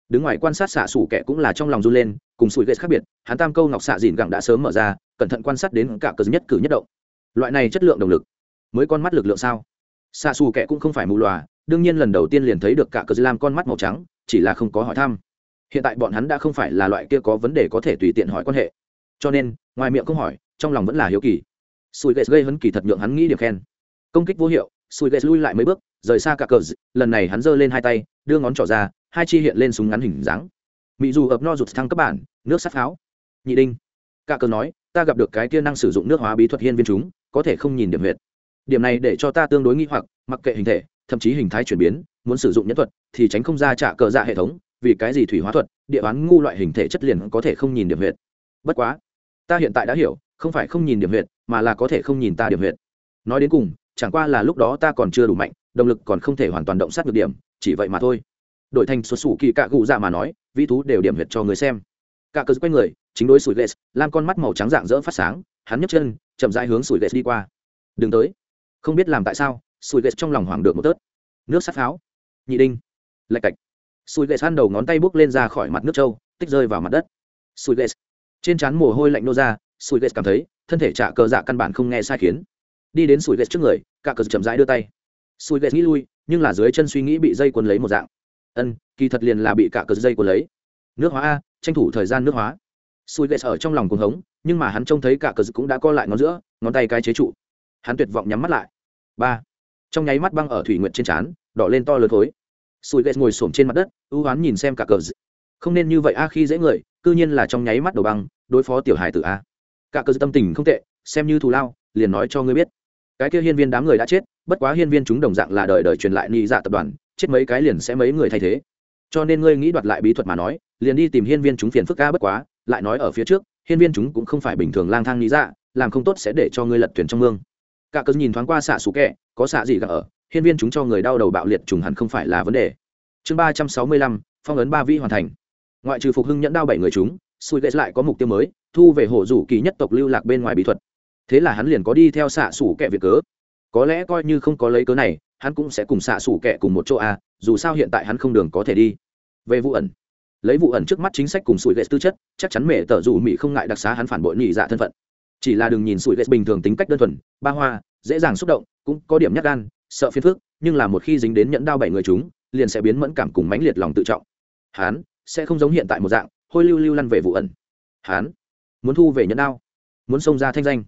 S1: Đứng ngoài quan sát xạ xủ kẻ cũng là trong lòng run lên, cùng sùi ghét khác biệt, hắn tam câu ngọc xạ dìn gẳng đã sớm mở ra, cẩn thận quan sát đến cả cờ nhất cử nhất động. Loại này chất lượng động lực. Mới con mắt lực lượng sao? Xạ xù kẻ cũng không phải mù loà đương nhiên lần đầu tiên liền thấy được cả cờ lam con mắt màu trắng, chỉ là không có hỏi thăm. Hiện tại bọn hắn đã không phải là loại kia có vấn đề có thể tùy tiện hỏi quan hệ. Cho nên, ngoài miệng không hỏi, trong lòng vẫn là hiếu kỳ. Sùi ghét gây hấn kỳ thật nhượng hắn nghĩ điểm khen. Công kích vô hiệu sùi ghét lui lại mấy bước, rời xa cả cờ lần này hắn giơ lên hai tay, đưa ngón trỏ ra, hai chi hiện lên súng ngắn hình dáng. Mỹ dù ập no rụt thăng cấp bản, nước sắt pháo. Nhị đinh, cả cờ nói, ta gặp được cái kia năng sử dụng nước hóa bí thuật hiên viên chúng, có thể không nhìn điểm huyệt. Điểm này để cho ta tương đối nghi hoặc, mặc kệ hình thể thậm chí hình thái chuyển biến, muốn sử dụng nhân thuật thì tránh không ra trả cờ dạ hệ thống, vì cái gì thủy hóa thuật, địa bán ngu loại hình thể chất liền có thể không nhìn điểm huyệt. Bất quá, ta hiện tại đã hiểu, không phải không nhìn điểm huyệt, mà là có thể không nhìn ta điểm huyệt. Nói đến cùng, chẳng qua là lúc đó ta còn chưa đủ mạnh, động lực còn không thể hoàn toàn động sát được điểm, chỉ vậy mà thôi. Đổi thành xuất xù kỳ cạ gù dạ mà nói, vĩ thú đều điểm huyệt cho người xem. Cạ cờ quay người, chính đối sủi ghét lam con mắt màu trắng dạng dỡ phát sáng, hắn nhấc chân, chậm rãi hướng sủi ghét đi qua. Đừng tới. Không biết làm tại sao Sùi ghét trong lòng hoảng được một tớt. Nước sắt pháo. Nhị đinh. Lạch cạch. Sùi ghét ăn đầu ngón tay bước lên ra khỏi mặt nước trâu, tích rơi vào mặt đất. Sùi ghét trên trán mồ hôi lạnh nô ra, sùi ghét cảm thấy thân thể trả cờ dạ căn bản không nghe sai khiến. Đi đến sùi ghét trước người, cả cờ chậm rãi đưa tay. Sùi ghét nghĩ lui, nhưng là dưới chân suy nghĩ bị dây quần lấy một dạng. Ân, kỳ thật liền là bị cả cờ dây quần lấy. Nước hóa a, tranh thủ thời gian nước hóa. Sùi ghét ở trong lòng cuồng hống, nhưng mà hắn trông thấy cả cờ cũng đã co lại ngón giữa, ngón tay cái chế trụ. Hắn tuyệt vọng nhắm mắt lại. Ba trong nháy mắt băng ở thủy nguyện trên trán, đỏ lên to lớn thối sùi ghét ngồi xổm trên mặt đất, ưu oán nhìn xem cả cờ không nên như vậy a, khi dễ người, cư nhiên là trong nháy mắt đầu băng, đối phó tiểu hài tử a. Cả cờ tâm tình không tệ, xem như thù lao, liền nói cho ngươi biết. Cái kia hiên viên đám người đã chết, bất quá hiên viên chúng đồng dạng là đời đời truyền lại ni dạ tập đoàn, chết mấy cái liền sẽ mấy người thay thế. Cho nên ngươi nghĩ đoạt lại bí thuật mà nói, liền đi tìm hiên viên chúng phiền phức ca bất quá, lại nói ở phía trước, hiên viên chúng cũng không phải bình thường lang thang ni dạ làm không tốt sẽ để cho ngươi lật thuyền trong mương cả cớ nhìn thoáng qua xạ xù kẹ có xạ gì gặp ở hiên viên chúng cho người đau đầu bạo liệt trùng hẳn không phải là vấn đề. Chương ba trăm sáu mươi lăm phong ấn ba vi hoàn thành. Ngoại trừ phục hưng nhẫn đao bảy người chúng sùi ghét lại có mục tiêu mới thu về hộ rủ kỳ nhất tộc lưu lạc bên ngoài bí thuật. Thế là hắn liền có đi theo xạ xủ kẹ việc cớ. Có lẽ coi như không có lấy cớ này hắn cũng sẽ cùng xạ xủ kẹ cùng một chỗ a à, dù sao hiện tại hắn không đường có thể đi. Về vụ ẩn. Lấy vụ ẩn trước mắt chính sách cùng sủi gậy tư chất chắc chắn mẹ tờ dù mỹ không ngại đặc xá hắn phản bội nhị dạ thân phận chỉ là đừng nhìn sủi ghét bình thường tính cách đơn thuần, ba hoa, dễ dàng xúc động, cũng có điểm nhát gan, sợ phiền phức, nhưng là một khi dính đến nhẫn đao bảy người chúng, liền sẽ biến mẫn cảm cùng mãnh liệt lòng tự trọng. Hán, sẽ không giống hiện tại một dạng, hôi lưu lưu lăn về vụ ẩn. Hán, muốn thu về nhẫn đao, muốn xông ra thanh danh.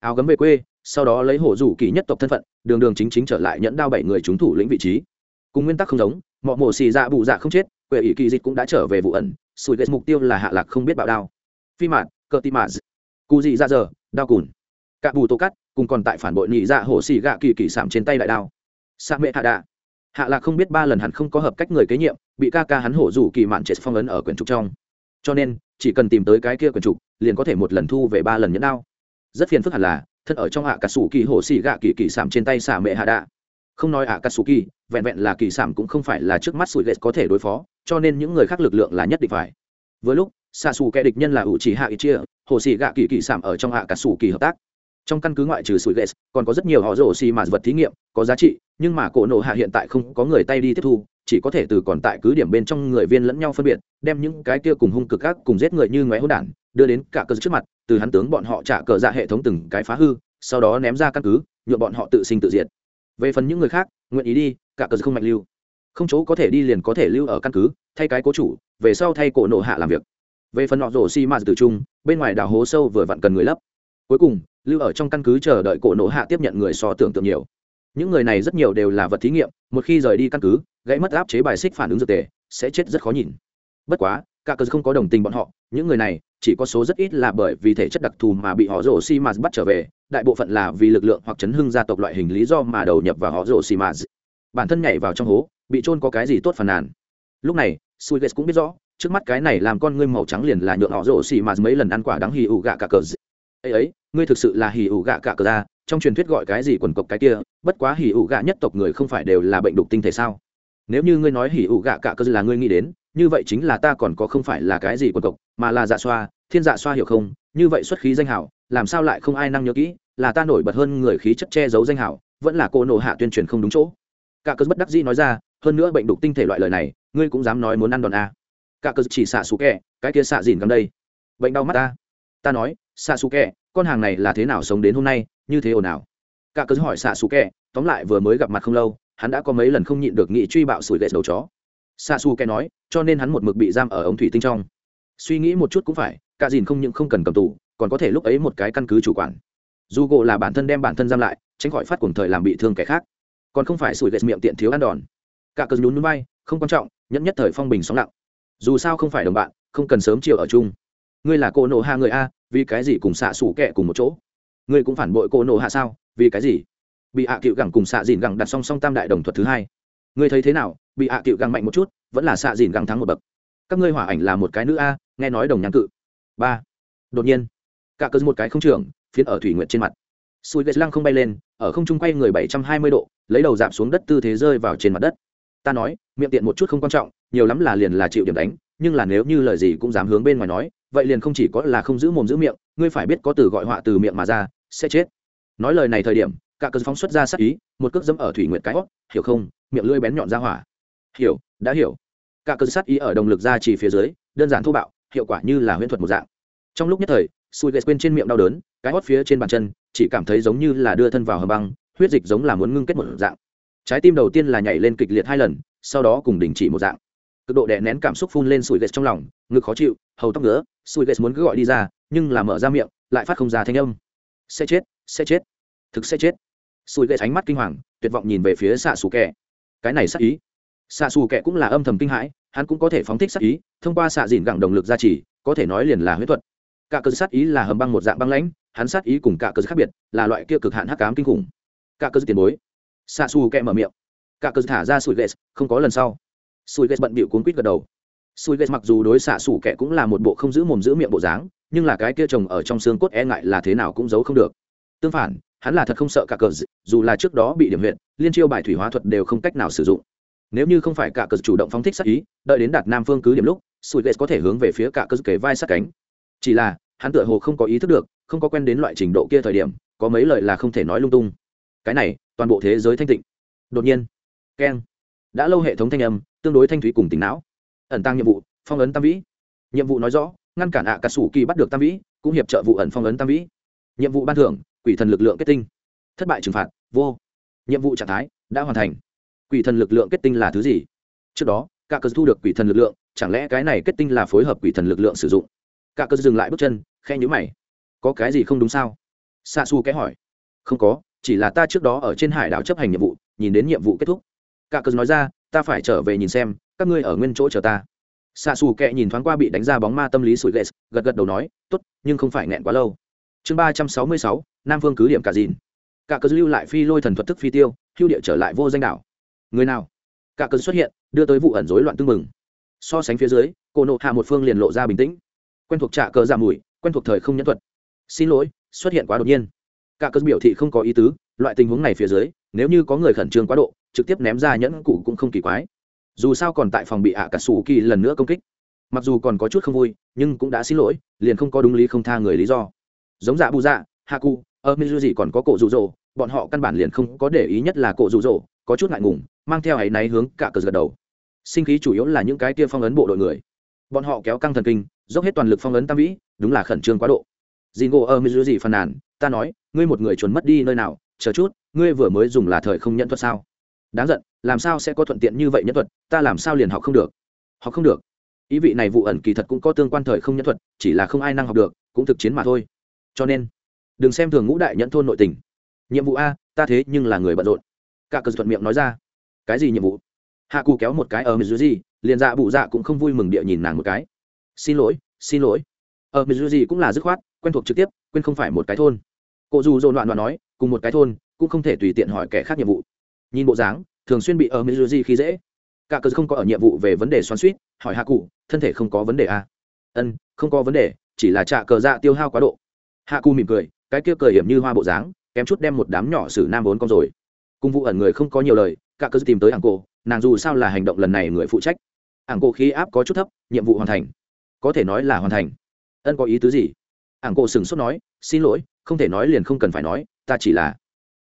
S1: Áo gấm về quê, sau đó lấy hổ rủ kỳ nhất tộc thân phận, đường đường chính chính trở lại nhẫn đao bảy người chúng thủ lĩnh vị trí. Cùng nguyên tắc không giống mọi mổ xì dạ bù dạ không chết, quệ ỷ kỳ dịch cũng đã trở về vụ ẩn, sủi ghét mục tiêu là hạ lạc không biết bạo đao. Phi mạn, cờ tim mạn cụ dị dạ ra giờ đao cùn. Cả bù tô cắt, cùng còn tại phản bội nhị dạ hổ xì gạ kỳ kỳ sảm trên tay đại đao. Sa mẹ hạ đạ. Hạ lạc không biết ba lần hẳn không có hợp cách người kế nhiệm, bị ca ca hắn hổ rủ kỳ mạn chết phong ấn ở quyển trục trong. Cho nên, chỉ cần tìm tới cái kia quyển trục, liền có thể một lần thu về ba lần nhẫn đao. Rất phiền phức hẳn là, thân ở trong hạ cà sủ kỳ hổ xì gạ kỳ kỳ sảm trên tay xả mẹ hạ đạ. Không nói hạ cà sủ kỳ, vẹn vẹn là kỳ sảm cũng không phải là trước mắt sủi lệ có thể đối phó, cho nên những người khác lực lượng là nhất định phải. Với lúc xạ xù kẻ địch nhân là ủ chỉ hạ ít chia hồ xì gạ kỳ kỳ sảm ở trong hạ cả sủ kỳ hợp tác. Trong căn cứ ngoại trừ sủi ghét còn có rất nhiều họ rổ xì mà vật thí nghiệm, có giá trị, nhưng mà cổ nộ hạ hiện tại không có người tay đi tiếp thu, chỉ có thể từ còn tại cứ điểm bên trong người viên lẫn nhau phân biệt, đem những cái kia cùng hung cực các cùng giết người như ngoé hỗn đản, đưa đến cả cơ trước mặt, từ hắn tướng bọn họ trả cờ ra hệ thống từng cái phá hư, sau đó ném ra căn cứ nhuộm bọn họ tự sinh tự diệt. Về phần những người khác, nguyện ý đi, cả cờ không mạnh lưu. Không chỗ có thể đi liền có thể lưu ở căn cứ, thay cái cố chủ, về sau thay cổ nộ hạ làm việc về phần họ rổ xi mạt từ chung bên ngoài đào hố sâu vừa vặn cần người lấp. Cuối cùng, lưu ở trong căn cứ chờ đợi cổ nổ hạ tiếp nhận người so tưởng tượng nhiều. Những người này rất nhiều đều là vật thí nghiệm, một khi rời đi căn cứ, gãy mất áp chế bài xích phản ứng dược tề, sẽ chết rất khó nhìn. Bất quá, cả cơ không có đồng tình bọn họ, những người này, chỉ có số rất ít là bởi vì thể chất đặc thù mà bị họ rổ xi mạt bắt trở về, đại bộ phận là vì lực lượng hoặc chấn hưng gia tộc loại hình lý do mà đầu nhập vào họ rổ xi mạt. Bản thân nhảy vào trong hố, bị trôn có cái gì tốt phàn nàn. Lúc này suiges cũng biết rõ trước mắt cái này làm con ngươi màu trắng liền là nhượng họ rổ xì mạt mấy lần ăn quả đắng hì ủ gạ cả cờ ấy ấy, ngươi thực sự là hì ủ gạ cả cờ ra, trong truyền thuyết gọi cái gì quần cộc cái kia, bất quá hì ủ gạ nhất tộc người không phải đều là bệnh đục tinh thể sao? Nếu như ngươi nói hì ủ gạ cả cờ là ngươi nghĩ đến, như vậy chính là ta còn có không phải là cái gì quần cộc, mà là dạ xoa, thiên dạ xoa hiểu không? Như vậy xuất khí danh hảo, làm sao lại không ai năng nhớ kỹ, là ta nổi bật hơn người khí chất che giấu danh hảo, vẫn là cô nộ hạ tuyên truyền không đúng chỗ. Cả cơ bất đắc dĩ nói ra, hơn nữa bệnh đục tinh thể loại lời này, ngươi cũng dám nói muốn ăn đòn a cả cơ chỉ xạ xù kẹ, cái kia xạ dìn gần đây. Bệnh đau mắt ta. Ta nói, xạ xù kẹ, con hàng này là thế nào sống đến hôm nay, như thế ồn ào? Cả cơ hỏi xạ xù kẹ, tóm lại vừa mới gặp mặt không lâu, hắn đã có mấy lần không nhịn được nghị truy bạo sủi gậy đầu chó. Xạ xù kẹ nói, cho nên hắn một mực bị giam ở ống thủy tinh trong. Suy nghĩ một chút cũng phải, cả dìn không những không cần cầm tù, còn có thể lúc ấy một cái căn cứ chủ quản. Dù gộ là bản thân đem bản thân giam lại, tránh khỏi phát cuồng thời làm bị thương kẻ khác. Còn không phải sủi gậy miệng tiện thiếu ăn đòn. Cả cơn nhún núi bay, không quan trọng, nhẫn nhất thời phong bình sóng lặng dù sao không phải đồng bạn, không cần sớm chiều ở chung. Ngươi là cô nộ hạ người a, vì cái gì cùng xạ xủ kẹ cùng một chỗ? Ngươi cũng phản bội cô nộ hạ sao? Vì cái gì? Bị hạ cựu gẳng cùng xạ dìn gẳng đặt song song tam đại đồng thuật thứ hai. Ngươi thấy thế nào? Bị hạ cựu gẳng mạnh một chút, vẫn là xạ dìn gẳng thắng một bậc. Các ngươi hỏa ảnh là một cái nữ a, nghe nói đồng nhãn cự. Ba. Đột nhiên, cả cơn một cái không trường phiến ở thủy nguyện trên mặt. Sùi vệt lăng không bay lên, ở không trung quay người bảy trăm hai mươi độ, lấy đầu giảm xuống đất tư thế rơi vào trên mặt đất. Ta nói, miệng tiện một chút không quan trọng nhiều lắm là liền là chịu điểm đánh, nhưng là nếu như lời gì cũng dám hướng bên ngoài nói, vậy liền không chỉ có là không giữ mồm giữ miệng, ngươi phải biết có từ gọi họa từ miệng mà ra, sẽ chết. Nói lời này thời điểm, cả cơn phóng xuất ra sát ý, một cước dẫm ở thủy nguyệt cái hót, hiểu không? Miệng lưỡi bén nhọn ra hỏa. Hiểu, đã hiểu. Cả cơn sát ý ở động lực ra chỉ phía dưới, đơn giản thô bạo, hiệu quả như là huyễn thuật một dạng. Trong lúc nhất thời sùi ghét quên trên miệng đau đớn, cái hót phía trên bàn chân, chỉ cảm thấy giống như là đưa thân vào hầm băng, huyết dịch giống là muốn ngưng kết một dạng. Trái tim đầu tiên là nhảy lên kịch liệt hai lần, sau đó cùng đình chỉ một dạng cực độ đè nén cảm xúc phun lên sủi ghét trong lòng, ngực khó chịu, hầu tóc nữa sủi ghét muốn cứ gọi đi ra, nhưng là mở ra miệng, lại phát không ra thanh âm. Sẽ chết sẽ chết, thực sẽ chết. Sủi ghét ánh mắt kinh hoàng, tuyệt vọng nhìn về phía xạ xù kẹ cái này sắc ý. Xạ xù kẹ cũng là âm thầm kinh hãi, hắn cũng có thể phóng thích sắc ý, thông qua xạ dìn gẳng động lực gia trì, có thể nói liền là huyết thuật. Cả cơ sát ý là hầm băng một dạng băng lãnh, hắn sát ý cùng cả cơ khác biệt, là loại kia cực hạn hắc cám kinh khủng. Cả cơ tiền bối. Xạ xù kẹ mở miệng. Cả cơ thả ra sủi ghét không có lần sau sùi ghét bận bịu cuốn quýt gật đầu. Sùi ghét mặc dù đối xạ sủ kẻ cũng là một bộ không giữ mồm giữ miệng bộ dáng, nhưng là cái kia trồng ở trong xương cốt e ngại là thế nào cũng giấu không được. Tương phản, hắn là thật không sợ cả cờ dù là trước đó bị điểm huyện liên chiêu bài thủy hóa thuật đều không cách nào sử dụng. Nếu như không phải cả cờ chủ động phóng thích sát ý, đợi đến đạt nam phương cứ điểm lúc sùi ghét có thể hướng về phía cả cờ kề vai sát cánh. Chỉ là, hắn tựa hồ không có ý thức được, không có quen đến loại trình độ kia thời điểm, có mấy lời là không thể nói lung tung. Cái này, toàn bộ thế giới thanh tịnh. Đột nhiên, keng, đã lâu hệ thống thanh âm tương đối thanh thúy cùng tỉnh não. Ẩn tăng nhiệm vụ, phong ấn tam vĩ. Nhiệm vụ nói rõ, ngăn cản ạ à cà sủ kỳ bắt được tam vĩ, cũng hiệp trợ vụ ẩn phong ấn tam vĩ. Nhiệm vụ ban thưởng, quỷ thần lực lượng kết tinh. Thất bại trừng phạt, vô. Nhiệm vụ trạng thái, đã hoàn thành. Quỷ thần lực lượng kết tinh là thứ gì? Trước đó cả cờ thu được quỷ thần lực lượng, chẳng lẽ cái này kết tinh là phối hợp quỷ thần lực lượng sử dụng? Cả cờ dừng lại bước chân khe nhữ mày. Có cái gì không đúng sao? Xa xu kẽ hỏi. Không có, chỉ là ta trước đó ở trên hải đảo chấp hành nhiệm vụ, nhìn đến nhiệm vụ kết thúc. Cả cờ nói ra ta phải trở về nhìn xem, các ngươi ở nguyên chỗ chờ ta. Xạ xù Kệ nhìn thoáng qua bị đánh ra bóng ma tâm lý sủi ghét gật gật đầu nói t ố t nhưng không phải nghẹn quá lâu. Chương ba trăm sáu mươi sáu, nam phương cứ điểm cả dìn. Cả cớ lưu lại phi lôi thần thuật thức phi tiêu, hưu địa trở lại vô danh đảo. Người nào? Cả cớ xuất hiện, đưa tới vụ ẩn rối loạn tưng mừng so sánh phía dưới, cô nộ hạ một phương liền lộ ra bình tĩnh. Quen thuộc trạ cờ giảm mùi, quen thuộc thời không nhẫn thuật. Xin lỗi, xuất hiện quá đột nhiên. Cả cớ biểu thị không có ý tứ, loại tình huống này phía dưới, nếu như có người khẩn trương quá độ trực tiếp ném ra nhẫn cụ cũng không kỳ quái. Dù sao còn tại phòng bị ạ cả sủ kỳ lần nữa công kích. Mặc dù còn có chút không vui, nhưng cũng đã xin lỗi, liền không có đúng lý không tha người lý do. Giống dạ bù dạ hạ cụ ở mizu gì còn có cổ rụ rỗ, bọn họ căn bản liền không có để ý nhất là cổ rụ rỗ, có chút ngại ngùng, mang theo áy náy hướng cả cờ gật đầu. Sinh khí chủ yếu là những cái kia phong ấn bộ đội người. Bọn họ kéo căng thần kinh, dốc hết toàn lực phong ấn tam vĩ, đúng là khẩn trương quá độ. Dì ngộ ở mizu gì phàn nàn, ta nói, ngươi một người chuẩn mất đi nơi nào, chờ chút, ngươi vừa mới dùng là thời không nhận thuật sao? Đáng giận, làm sao sẽ có thuận tiện như vậy nhân thuật, ta làm sao liền học không được? Học không được. Ý vị này vụ ẩn kỳ thật cũng có tương quan thời không nhân thuật, chỉ là không ai năng học được, cũng thực chiến mà thôi. Cho nên, đừng xem thường ngũ đại nhẫn thôn nội tình. Nhiệm vụ a, ta thế nhưng là người bận rộn. Cả cờ thuận miệng nói ra. Cái gì nhiệm vụ? Hạ cù kéo một cái ở mười gì liền dạ bụ dạ cũng không vui mừng địa nhìn nàng một cái. Xin lỗi xin lỗi. Ở mười gì cũng là dứt khoát, quen thuộc trực tiếp, quên không phải một cái thôn. Cụ dù dồn loạn loạn nói, cùng một cái thôn, cũng không thể tùy tiện hỏi kẻ khác nhiệm vụ nhìn bộ dáng, thường xuyên bị ở mizuji khi dễ. Cả cờ không có ở nhiệm vụ về vấn đề xoắn suýt, hỏi hạ cụ thân thể không có vấn đề à? ân, không có vấn đề, chỉ là trạ cờ dạ tiêu hao quá độ. Hạ cụ mỉm cười, cái kia cười hiểm như hoa bộ dáng, kém chút đem một đám nhỏ xử nam vốn con rồi. Cung vụ ẩn người không có nhiều lời, cả cơ tìm tới ảng cô nàng dù sao là hành động lần này người phụ trách. Ảng cô khí áp có chút thấp, nhiệm vụ hoàn thành. Có thể nói là hoàn thành. Ân có ý tứ gì? Ảng cô sừng sốt nói, xin lỗi, không thể nói liền không cần phải nói, ta chỉ là.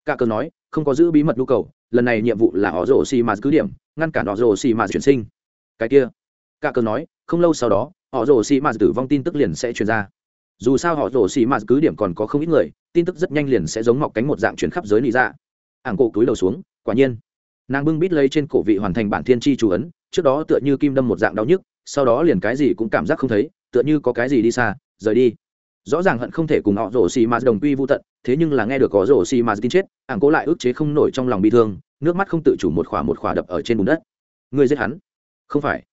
S1: Cả cơ nói, không có giữ bí mật nhu cầu lần này nhiệm vụ là họ rồ xì mà cứ điểm, ngăn cản họ rồ xì mà chuyển sinh. Cái kia cả cơ nói, không lâu sau đó, họ rồ xì mà tử vong tin tức liền sẽ truyền ra. Dù sao họ rồ xì mà cứ điểm còn có không ít người, tin tức rất nhanh liền sẽ giống mọc cánh một dạng chuyển khắp giới lý ra ảng cổ túi đầu xuống, quả nhiên. Nàng bưng bít lấy trên cổ vị hoàn thành bản thiên tri chú ấn, trước đó tựa như kim đâm một dạng đau nhức, sau đó liền cái gì cũng cảm giác không thấy, tựa như có cái gì đi xa, rời đi. Rõ ràng hận không thể cùng họ rổ xì mà đồng quy vô tận thế nhưng là nghe được có rổ xì mà tin chết, ảng cố lại ức chế không nổi trong lòng bị thương, nước mắt không tự chủ một khỏa một khỏa đập ở trên bùn đất. Người giết hắn? Không phải.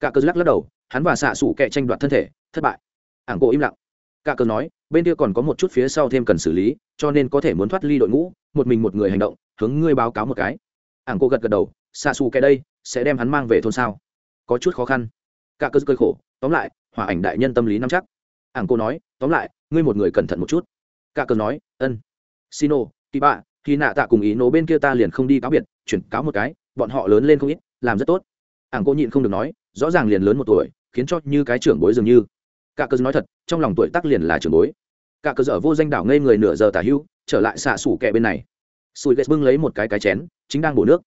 S1: Cả cơ lắc lắc đầu, hắn và xạ xủ kẹ tranh đoạt thân thể, thất bại. Ảng cố im lặng. Cả cơ nói, bên kia còn có một chút phía sau thêm cần xử lý, cho nên có thể muốn thoát ly đội ngũ, một mình một người hành động, hướng ngươi báo cáo một cái. Ảng cô gật gật đầu, xạ xù kẹ đây, sẽ đem hắn mang về thôn sao? Có chút khó khăn. Cả cơ cơi khổ, tóm lại hòa ảnh đại nhân tâm lý nắm chắc. Ảng cô nói, tóm lại, ngươi một người cẩn thận một chút cả cờ nói, ân, sino, kỳ bạ khi nạ tạ cùng ý nổ bên kia ta liền không đi cáo biệt, chuyển cáo một cái, bọn họ lớn lên không ít, làm rất tốt. Ảng cô nhịn không được nói, rõ ràng liền lớn một tuổi, khiến cho như cái trưởng bối dường như. Cả cờ nói thật, trong lòng tuổi tác liền là trưởng bối. Cả cờ dở vô danh đảo ngây người nửa giờ tả hưu, trở lại xạ xủ kẹ bên này. Sùi ghét bưng lấy một cái cái chén, chính đang bổ nước.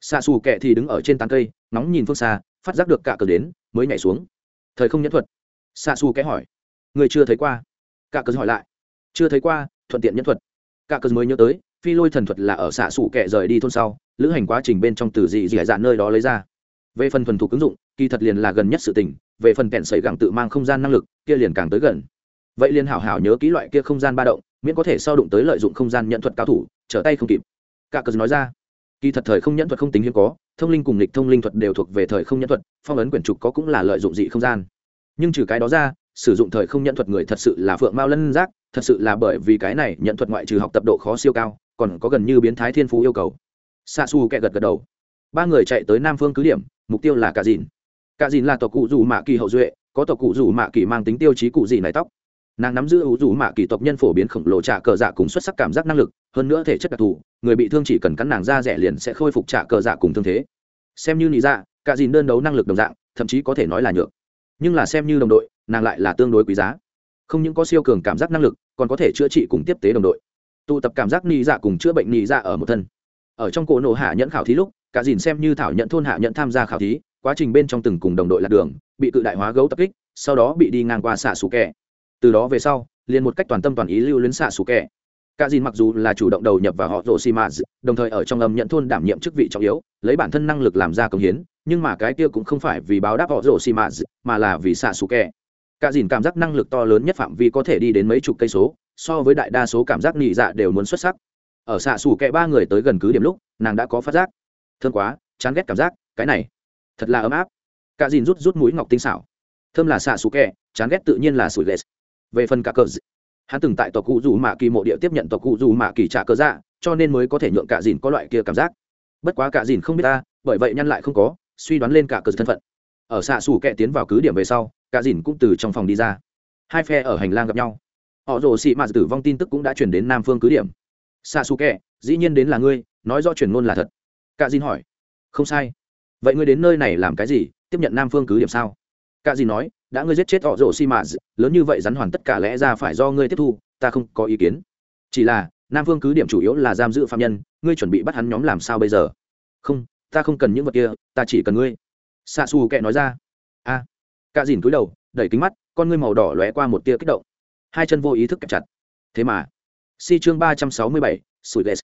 S1: Xạ xù kẹ thì đứng ở trên tán cây nóng nhìn phương xa, phát giác được cả cờ đến, mới nhảy xuống. Thời không nhẫn thuật. Xạ xù kẽ hỏi, người chưa thấy qua? Cả cờ hỏi lại chưa thấy qua, thuận tiện nhẫn thuật. Cả cơn mới nhớ tới, phi lôi thần thuật là ở xạ sủ kẻ rời đi thôn sau, lữ hành quá trình bên trong từ dị dị dạn nơi đó lấy ra. Về phần thuần thủ ứng dụng, kỳ thật liền là gần nhất sự tình, về phần kẹn sẩy gẳng tự mang không gian năng lực, kia liền càng tới gần. Vậy liền hảo hảo nhớ kỹ loại kia không gian ba động, miễn có thể sau đụng tới lợi dụng không gian nhận thuật cao thủ, trở tay không kịp. Cả cờ nói ra, kỳ thật thời không nhận thuật không tính hiếm có, thông linh cùng lịch thông linh thuật đều thuộc về thời không nhận thuật, phong ấn quyển trục có cũng là lợi dụng dị không gian. Nhưng trừ cái đó ra sử dụng thời không nhận thuật người thật sự là phượng mao lân giác, thật sự là bởi vì cái này nhận thuật ngoại trừ học tập độ khó siêu cao, còn có gần như biến thái thiên phú yêu cầu. Xa xù kẹ gật gật đầu. Ba người chạy tới nam phương cứ điểm, mục tiêu là cả dìn. Cả dìn là tộc cụ dù mạ kỳ hậu duệ, có tộc cụ dù mạ kỳ mang tính tiêu chí cụ gì này tóc. Nàng nắm giữ ủ rủ mạ kỳ tộc nhân phổ biến khổng lồ trả cờ dạ cùng xuất sắc cảm giác năng lực, hơn nữa thể chất đặc thù, người bị thương chỉ cần cắn nàng ra rẻ liền sẽ khôi phục trả cờ dạ cùng thương thế. Xem như nị dạ cả dìn đơn đấu năng lực đồng dạng, thậm chí có thể nói là nhược. Nhưng là xem như đồng đội nàng lại là tương đối quý giá. Không những có siêu cường cảm giác năng lực, còn có thể chữa trị cùng tiếp tế đồng đội. Tụ tập cảm giác nị dạ cùng chữa bệnh nị dạ ở một thân. Ở trong cổ nổ hạ nhẫn khảo thí lúc, cả dìn xem như thảo nhận thôn hạ nhận tham gia khảo thí, quá trình bên trong từng cùng đồng đội lạc đường, bị cự đại hóa gấu tập kích, sau đó bị đi ngang qua xạ xù kẹ. Từ đó về sau, liền một cách toàn tâm toàn ý lưu luyến xạ xù kẹ. Cả dìn mặc dù là chủ động đầu nhập vào họ rổ xi mã đồng thời ở trong âm nhận thôn đảm nhiệm chức vị trọng yếu, lấy bản thân năng lực làm ra công hiến, nhưng mà cái kia cũng không phải vì báo đáp họ rổ xi mã mà là vì xạ xù kẹ cả dìn cảm giác năng lực to lớn nhất phạm vi có thể đi đến mấy chục cây số, so với đại đa số cảm giác nhị dạ đều muốn xuất sắc. Ở xạ xù kẹ ba người tới gần cứ điểm lúc, nàng đã có phát giác. Thương quá, chán ghét cảm giác, cái này, thật là ấm áp. Cả dìn rút rút mũi ngọc tinh xảo. Thơm là xạ xù kẹ, chán ghét tự nhiên là sủi lệ về phần cả cờ hắn từng tại tộc cụ dù mạ kỳ mộ địa tiếp nhận tộc cụ dù mạ kỳ trả cờ dạ cho nên mới có thể nhượng cả dìn có loại kia cảm giác. Bất quá cả dìn không biết ta, bởi vậy nhăn lại không có, suy đoán lên cả cờ thân phận. Ở xạ xù kẹ tiến vào cứ điểm về sau cả dìn cũng từ trong phòng đi ra. Hai phe ở hành lang gặp nhau. Họ rồ xị mạt tử vong tin tức cũng đã chuyển đến nam phương cứ điểm. Xa xù kẹ dĩ nhiên đến là ngươi, nói do truyền ngôn là thật. Cả dìn hỏi. Không sai. Vậy ngươi đến nơi này làm cái gì? Tiếp nhận nam phương cứ điểm sao? Cả dìn nói, đã ngươi giết chết họ rồ xi mạt lớn như vậy rắn hoàn tất cả lẽ ra phải do ngươi tiếp thu, ta không có ý kiến. Chỉ là, nam phương cứ điểm chủ yếu là giam giữ phạm nhân, ngươi chuẩn bị bắt hắn nhóm làm sao bây giờ? Không, ta không cần những vật kia, ta chỉ cần ngươi. Xa xù kệ nói ra. A à cả dìn cúi đầu, đẩy kính mắt, con ngươi màu đỏ lóe qua một tia kích động. Hai chân vô ý thức kẹp chặt. Thế mà, si chương ba trăm sáu mươi bảy, sủi ghét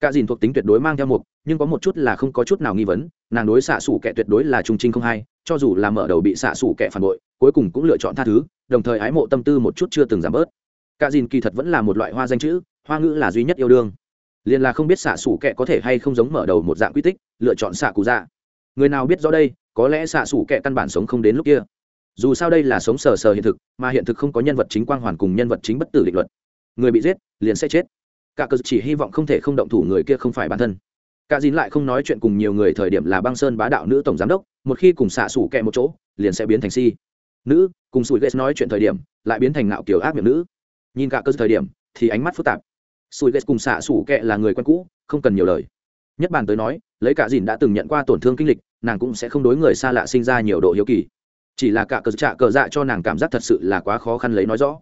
S1: cả dìn thuộc tính tuyệt đối mang theo mục nhưng có một chút là không có chút nào nghi vấn, nàng đối xạ xủ kẻ tuyệt đối là trung trinh không hay cho dù là mở đầu bị xạ xủ kẻ phản bội, cuối cùng cũng lựa chọn tha thứ, đồng thời ái mộ tâm tư một chút chưa từng giảm bớt. Cả dìn kỳ thật vẫn là một loại hoa danh chữ, hoa ngữ là duy nhất yêu đương. Liền là không biết xạ xủ kẻ có thể hay không giống mở đầu một dạng quy tích, lựa chọn xạ cụ dạ. Người nào biết rõ đây, có lẽ xạ xủ kẻ căn bản sống không đến lúc kia dù sao đây là sống sờ sờ hiện thực, mà hiện thực không có nhân vật chính quang hoàn cùng nhân vật chính bất tử định luật. Người bị giết, liền sẽ chết. Cả cờ chỉ hy vọng không thể không động thủ người kia không phải bản thân. Cả dín lại không nói chuyện cùng nhiều người thời điểm là băng sơn bá đạo nữ tổng giám đốc, một khi cùng xạ xủ kẹ một chỗ, liền sẽ biến thành si. Nữ, cùng sủi ghét nói chuyện thời điểm, lại biến thành ngạo kiểu ác miệng nữ. Nhìn cả cơ thời điểm, thì ánh mắt phức tạp. Sủi ghét cùng xạ xủ kẹ là người quen cũ, không cần nhiều lời. Nhất bàn tới nói, lấy cả dìn đã từng nhận qua tổn thương kinh lịch, nàng cũng sẽ không đối người xa lạ sinh ra nhiều độ hiếu kỳ chỉ là cả cờ trạ cờ dạ cho nàng cảm giác thật sự là quá khó khăn lấy nói rõ.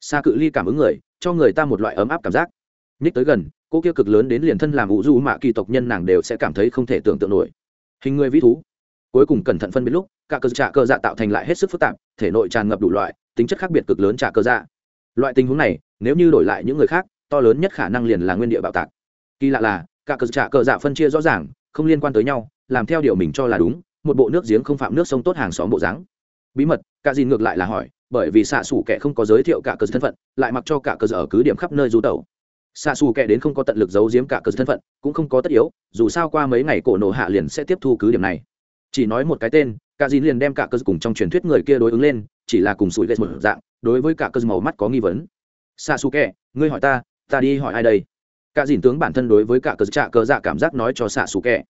S1: Xa cự ly cảm ứng người, cho người ta một loại ấm áp cảm giác. Nhích tới gần, cô kia cực lớn đến liền thân làm ủ du mạ kỳ tộc nhân nàng đều sẽ cảm thấy không thể tưởng tượng nổi. Hình người vĩ thú. Cuối cùng cẩn thận phân biệt lúc, cả cờ trạ cờ dạ tạo thành lại hết sức phức tạp, thể nội tràn ngập đủ loại, tính chất khác biệt cực lớn trạ cờ dạ. Loại tình huống này, nếu như đổi lại những người khác, to lớn nhất khả năng liền là nguyên địa bạo tạc. Kỳ lạ là, cả cờ trạ cờ dạ phân chia rõ ràng, không liên quan tới nhau, làm theo điều mình cho là đúng, một bộ nước giếng không phạm nước sông tốt hàng xóm bộ dáng bí mật, cả dìn ngược lại là hỏi, bởi vì xạ xủ kẻ không có giới thiệu cả cơ thân phận, lại mặc cho cả cơ ở cứ điểm khắp nơi du tẩu. Xạ xù kẻ đến không có tận lực giấu giếm cả cơ thân phận, cũng không có tất yếu, dù sao qua mấy ngày cổ nổ hạ liền sẽ tiếp thu cứ điểm này. Chỉ nói một cái tên, cả dìn liền đem cả cơ cùng trong truyền thuyết người kia đối ứng lên, chỉ là cùng sủi ghét một dạng, đối với cả cơ màu mắt có nghi vấn. Xạ xù kẻ, ngươi hỏi ta ta đi hỏi ai đây? Cả dìn tướng bản thân đối với cả cơ trạ cơ dạ cảm giác nói cho xạ xù kẻ.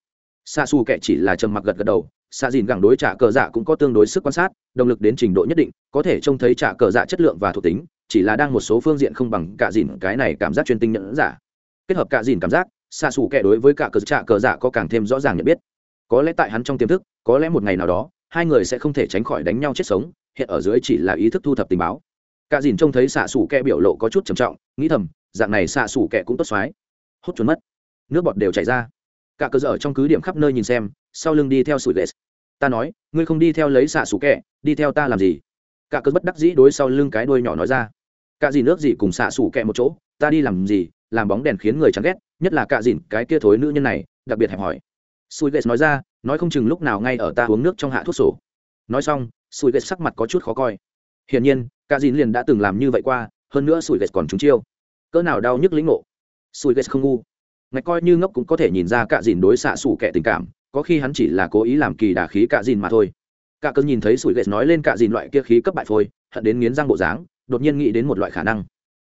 S1: Xạ xù kẻ chỉ là trầm mặc gật gật đầu, xạ dìn gẳng đối trả cờ dạ cũng có tương đối sức quan sát động lực đến trình độ nhất định, có thể trông thấy trả cờ dạ chất lượng và thuộc tính, chỉ là đang một số phương diện không bằng cả dìn cái này cảm giác chuyên tinh nhận giả. Kết hợp cả dìn cảm giác xạ xù kẻ đối với cả cờ trả cờ dạ có càng thêm rõ ràng nhận biết. Có lẽ tại hắn trong tiềm thức, có lẽ một ngày nào đó, hai người sẽ không thể tránh khỏi đánh nhau chết sống, hiện ở dưới chỉ là ý thức thu thập tình báo. Cả dìn trông thấy xạ xù kẻ biểu lộ có chút trầm trọng, nghĩ thầm, dạng này xạ xù kẻ cũng tốt xoái. Hốt trốn mất. Nước bọt đều chảy ra. Cả cơ dở trong cứ điểm khắp nơi nhìn xem, sau lưng đi theo sủi ghét ta nói ngươi không đi theo lấy xạ xù kẹ, đi theo ta làm gì? Cả cớ bất đắc dĩ đối sau lưng cái đuôi nhỏ nói ra. Cả gì nước gì cùng xạ xù kẹ một chỗ, ta đi làm gì? Làm bóng đèn khiến người chán ghét, nhất là cả dìn, cái kia thối nữ nhân này, đặc biệt hẹp hỏi sủi ghét nói ra, nói không chừng lúc nào ngay ở ta uống nước trong hạ thuốc sổ. Nói xong sủi ghét sắc mặt có chút khó coi. Hiển nhiên, cả dìn liền đã từng làm như vậy qua, hơn nữa sủi ghét còn trúng chiêu. Cỡ nào đau nhức lĩnh ngộ. Sủi ghét không ngu. Ngạch coi như ngốc cũng có thể nhìn ra cả dìn đối xạ sủ kẻ tình cảm có khi hắn chỉ là cố ý làm kỳ đà khí cạ dìn mà thôi. Cạ cơn nhìn thấy sủi ghét nói lên cạ dìn loại kia khí cấp bại phôi, hận đến nghiến răng bộ dáng, đột nhiên nghĩ đến một loại khả năng.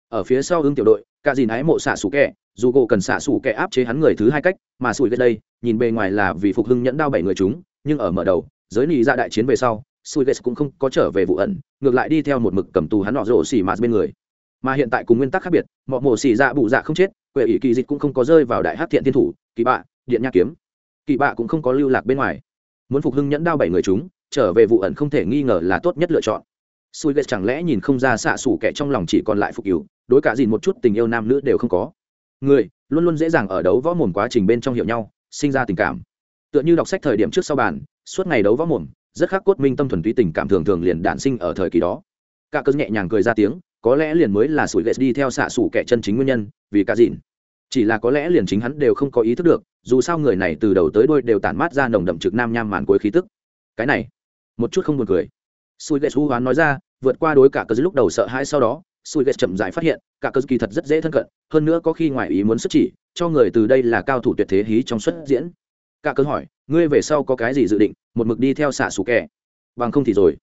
S1: Ở phía sau ứng tiểu đội, cạ dìn ái mộ xạ sủ kẻ dù gỗ cần xạ sủ kẻ áp chế hắn người thứ hai cách, mà sủi ghét đây, nhìn bề ngoài là vì phục hưng nhẫn đao bảy người chúng, nhưng ở mở đầu, giới nị ra đại chiến về sau, sủi ghét cũng không có trở về vụ ẩn, ngược lại đi theo một mực cầm tù hắn nọ rổ xỉ mạt bên người. Mà hiện tại cùng nguyên tắc khác biệt mọi mổ xỉ dạ bụ dạ không chết, quệ ỷ kỳ dịch cũng không có rơi vào đại hát thiện thiên thủ, kỳ bạ, điện nha kiếm kỳ bạ cũng không có lưu lạc bên ngoài. Muốn phục hưng nhẫn đao bảy người chúng, trở về vụ ẩn không thể nghi ngờ là tốt nhất lựa chọn. Sùi ghét chẳng lẽ nhìn không ra xạ xủ kẻ trong lòng chỉ còn lại phục cứu đối cả dìn một chút tình yêu nam nữ đều không có. Người, luôn luôn dễ dàng ở đấu võ mồm quá trình bên trong hiểu nhau, sinh ra tình cảm. Tựa như đọc sách thời điểm trước sau bàn, suốt ngày đấu võ mồm, rất khắc cốt minh tâm thuần túy tình cảm thường thường liền đản sinh ở thời kỳ đó. Cả cơn nhẹ nhàng cười ra tiếng, có lẽ liền mới là sủi ghét đi theo xạ xủ kẻ chân chính nguyên nhân, vì cả dìn. Chỉ là có lẽ liền chính hắn đều không có ý thức được dù sao người này từ đầu tới đôi đều tản mát ra nồng đậm trực nam nham màn cuối khí tức. Cái này, một chút không buồn cười. Sùi ghét hú hoán nói ra, vượt qua đối cả cớ lúc đầu sợ hãi sau đó sùi ghét chậm dại phát hiện, cả cớ kỳ thật rất dễ thân cận, hơn nữa có khi ngoài ý muốn xuất chỉ, cho người từ đây là cao thủ tuyệt thế hí trong xuất diễn. Cả cớ hỏi, ngươi về sau có cái gì dự định, một mực đi theo xạ xù kẻ? Bằng không thì rồi.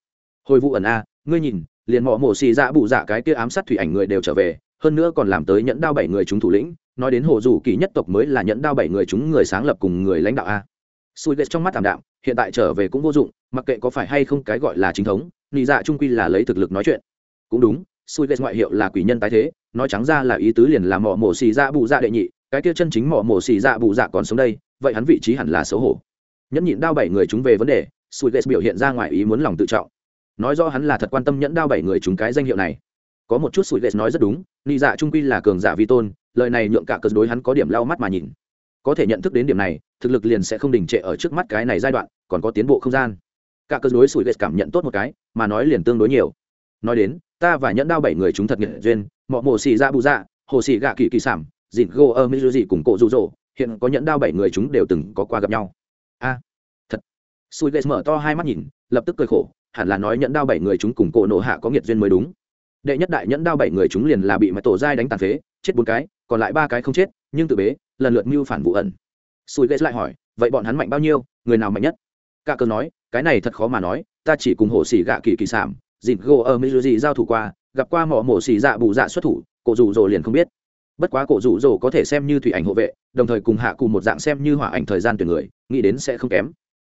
S1: Hồi vụ ẩn a, ngươi nhìn, liền mọ mổ xì dạ bụ dạ cái kia ám sát thủy ảnh người đều trở về hơn nữa còn làm tới nhẫn đao bảy người chúng thủ lĩnh, nói đến hồ dù kỳ nhất tộc mới là nhẫn đao bảy người chúng người sáng lập cùng người lãnh đạo a. Sùi ghét trong mắt thảm đạm, hiện tại trở về cũng vô dụng, mặc kệ có phải hay không cái gọi là chính thống, nị dạ trung quy là lấy thực lực nói chuyện. Cũng đúng sùi ghét ngoại hiệu là quỷ nhân tái thế, nói trắng ra là ý tứ liền là mỏ mổ xì dạ bụ dạ đệ nhị, cái kia chân chính mỏ mổ xì dạ bụ dạ còn sống đây, vậy hắn vị trí hẳn là xấu hổ. Nhẫn nhịn đao bảy người chúng về vấn đề sùi ghét biểu hiện ra ngoài ý muốn lòng tự trọng. Nói do hắn là thật quan tâm nhẫn đao bảy người chúng cái danh hiệu này có một chút sủi lệ nói rất đúng, nị dạ trung quy là cường giả vi tôn, lời này nhượng cả cờ đối hắn có điểm lau mắt mà nhìn. Có thể nhận thức đến điểm này, thực lực liền sẽ không đình trệ ở trước mắt cái này giai đoạn, còn có tiến bộ không gian. Cả cờ đối sủi lệ cảm nhận tốt một cái, mà nói liền tương đối nhiều. Nói đến, ta và nhẫn đao bảy người chúng thật nghiệt duyên, mọ mổ xì ra bù dạ hồ xì gạ kỳ kỳ sản dịn gô ơ mỹ dị cùng cộ rụ rỗ, hiện có nhẫn đao bảy người chúng đều từng có qua gặp nhau. A, thật. Sủi ghét mở to hai mắt nhìn, lập tức cười khổ, hẳn là nói nhẫn đao bảy người chúng cùng cổ nộ hạ có nghiệt duyên mới đúng đệ nhất đại nhẫn đao bảy người chúng liền là bị mãi tổ giai đánh tàn phế, chết bốn cái, còn lại ba cái không chết, nhưng tự bế, lần lượt mưu phản vụ ẩn. Sùi ghét lại hỏi, vậy bọn hắn mạnh bao nhiêu, người nào mạnh nhất? Cả cờ nói, cái này thật khó mà nói, ta chỉ cùng hồ xỉ gạ kỳ kỳ sảm dịn gỗ ở mỹ gì giao thủ qua, gặp qua mỏ mổ xỉ dạ bù dạ xuất thủ, cổ rủ rồ liền không biết. Bất quá cổ rủ rồ có thể xem như thủy ảnh hộ vệ, đồng thời cùng hạ cùng một dạng xem như hỏa ảnh thời gian tuyển người, nghĩ đến sẽ không kém.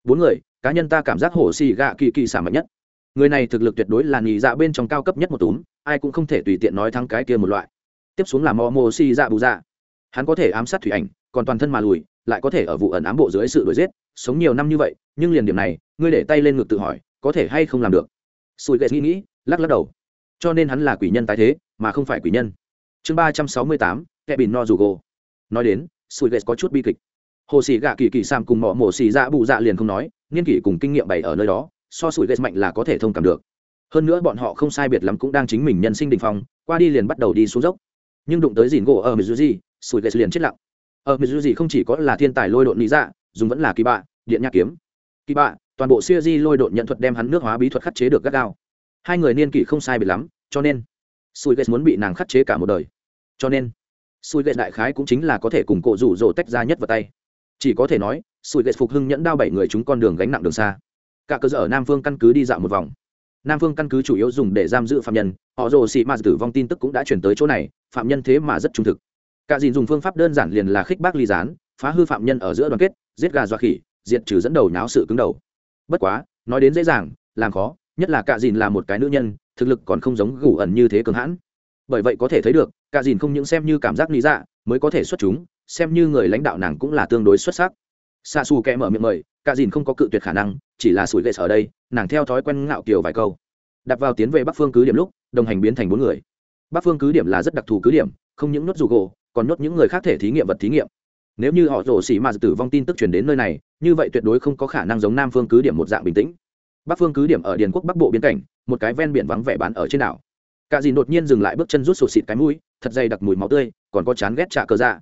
S1: Bốn người, cá nhân ta cảm giác hồ xỉ gạ kỳ kỳ sảm mạnh nhất. Người này thực lực tuyệt đối là nghỉ dạ bên trong cao cấp nhất một túm ai cũng không thể tùy tiện nói thắng cái kia một loại. Tiếp xuống là mò mô si dạ bù dạ. Hắn có thể ám sát thủy ảnh, còn toàn thân mà lùi, lại có thể ở vụ ẩn ám bộ dưới sự đuổi giết, sống nhiều năm như vậy, nhưng liền điểm này, ngươi để tay lên ngực tự hỏi, có thể hay không làm được? Sùi ghét nghĩ nghĩ, lắc lắc đầu. Cho nên hắn là quỷ nhân tái thế, mà không phải quỷ nhân. Chương ba trăm sáu mươi tám, kẻ bình no dù gồ. nói đến sùi ghét có chút bi kịch. Hồ sĩ gạ kỳ kỳ sam cùng mỏ mổ xì dạ bù dạ liền không nói, nghiên kỷ cùng kinh nghiệm bày ở nơi đó, so sùi ghét mạnh là có thể thông cảm được hơn nữa bọn họ không sai biệt lắm cũng đang chính mình nhân sinh đình phong, qua đi liền bắt đầu đi xuống dốc. Nhưng đụng tới dìn gỗ ở mizuji sùi ghét liền chết lặng. Ở mizuji không chỉ có là thiên tài lôi độn lý dạ dùng vẫn là kỳ bạ, điện nhạc kiếm. Kỳ bạ, toàn bộ siêu di lôi độn nhận thuật đem hắn nước hóa bí thuật khắc chế được gắt gao. Hai người niên kỷ không sai biệt lắm, cho nên sùi ghét muốn bị nàng khắc chế cả một đời. Cho nên sùi ghét đại khái cũng chính là có thể cùng cổ rủ rỗ tách ra nhất vào tay. Chỉ có thể nói sùi ghét phục hưng nhẫn đao bảy người chúng con đường gánh nặng đường xa. Cả cơ sở ở nam phương căn cứ đi dạo một vòng nam phương căn cứ chủ yếu dùng để giam giữ phạm nhân, họ rồ xị ma tử vong tin tức cũng đã chuyển tới chỗ này, phạm nhân thế mà rất trung thực. Cả dìn dùng phương pháp đơn giản liền là khích bác ly gián, phá hư phạm nhân ở giữa đoàn kết, giết gà dọa khỉ, diệt trừ dẫn đầu nháo sự cứng đầu. Bất quá, nói đến dễ dàng, làm khó, nhất là cả dìn là một cái nữ nhân, thực lực còn không giống gù ẩn như thế cường hãn. Bởi vậy có thể thấy được, cả dìn không những xem như cảm giác lý dạ mới có thể xuất chúng, xem như người lãnh đạo nàng cũng là tương đối xuất sắc xa xù kẽ mở miệng mời, cả dìn không có cự tuyệt khả năng, chỉ là sủi lệ ở đây, nàng theo thói quen ngạo kiều vài câu. Đặt vào tiến về bắc phương cứ điểm lúc, đồng hành biến thành bốn người. Bắc phương cứ điểm là rất đặc thù cứ điểm, không những nốt dù gỗ còn nhốt những người khác thể thí nghiệm vật thí nghiệm. Nếu như họ rổ xỉ mà tử vong tin tức truyền đến nơi này, như vậy tuyệt đối không có khả năng giống nam phương cứ điểm một dạng bình tĩnh. Bắc phương cứ điểm ở điền quốc bắc bộ biên cảnh, một cái ven biển vắng vẻ bán ở trên đảo. Cả dìn đột nhiên dừng lại bước chân rút sụt xịt cái mũi, thật dày đặc mùi máu tươi, còn có chán ghét trả cờ ra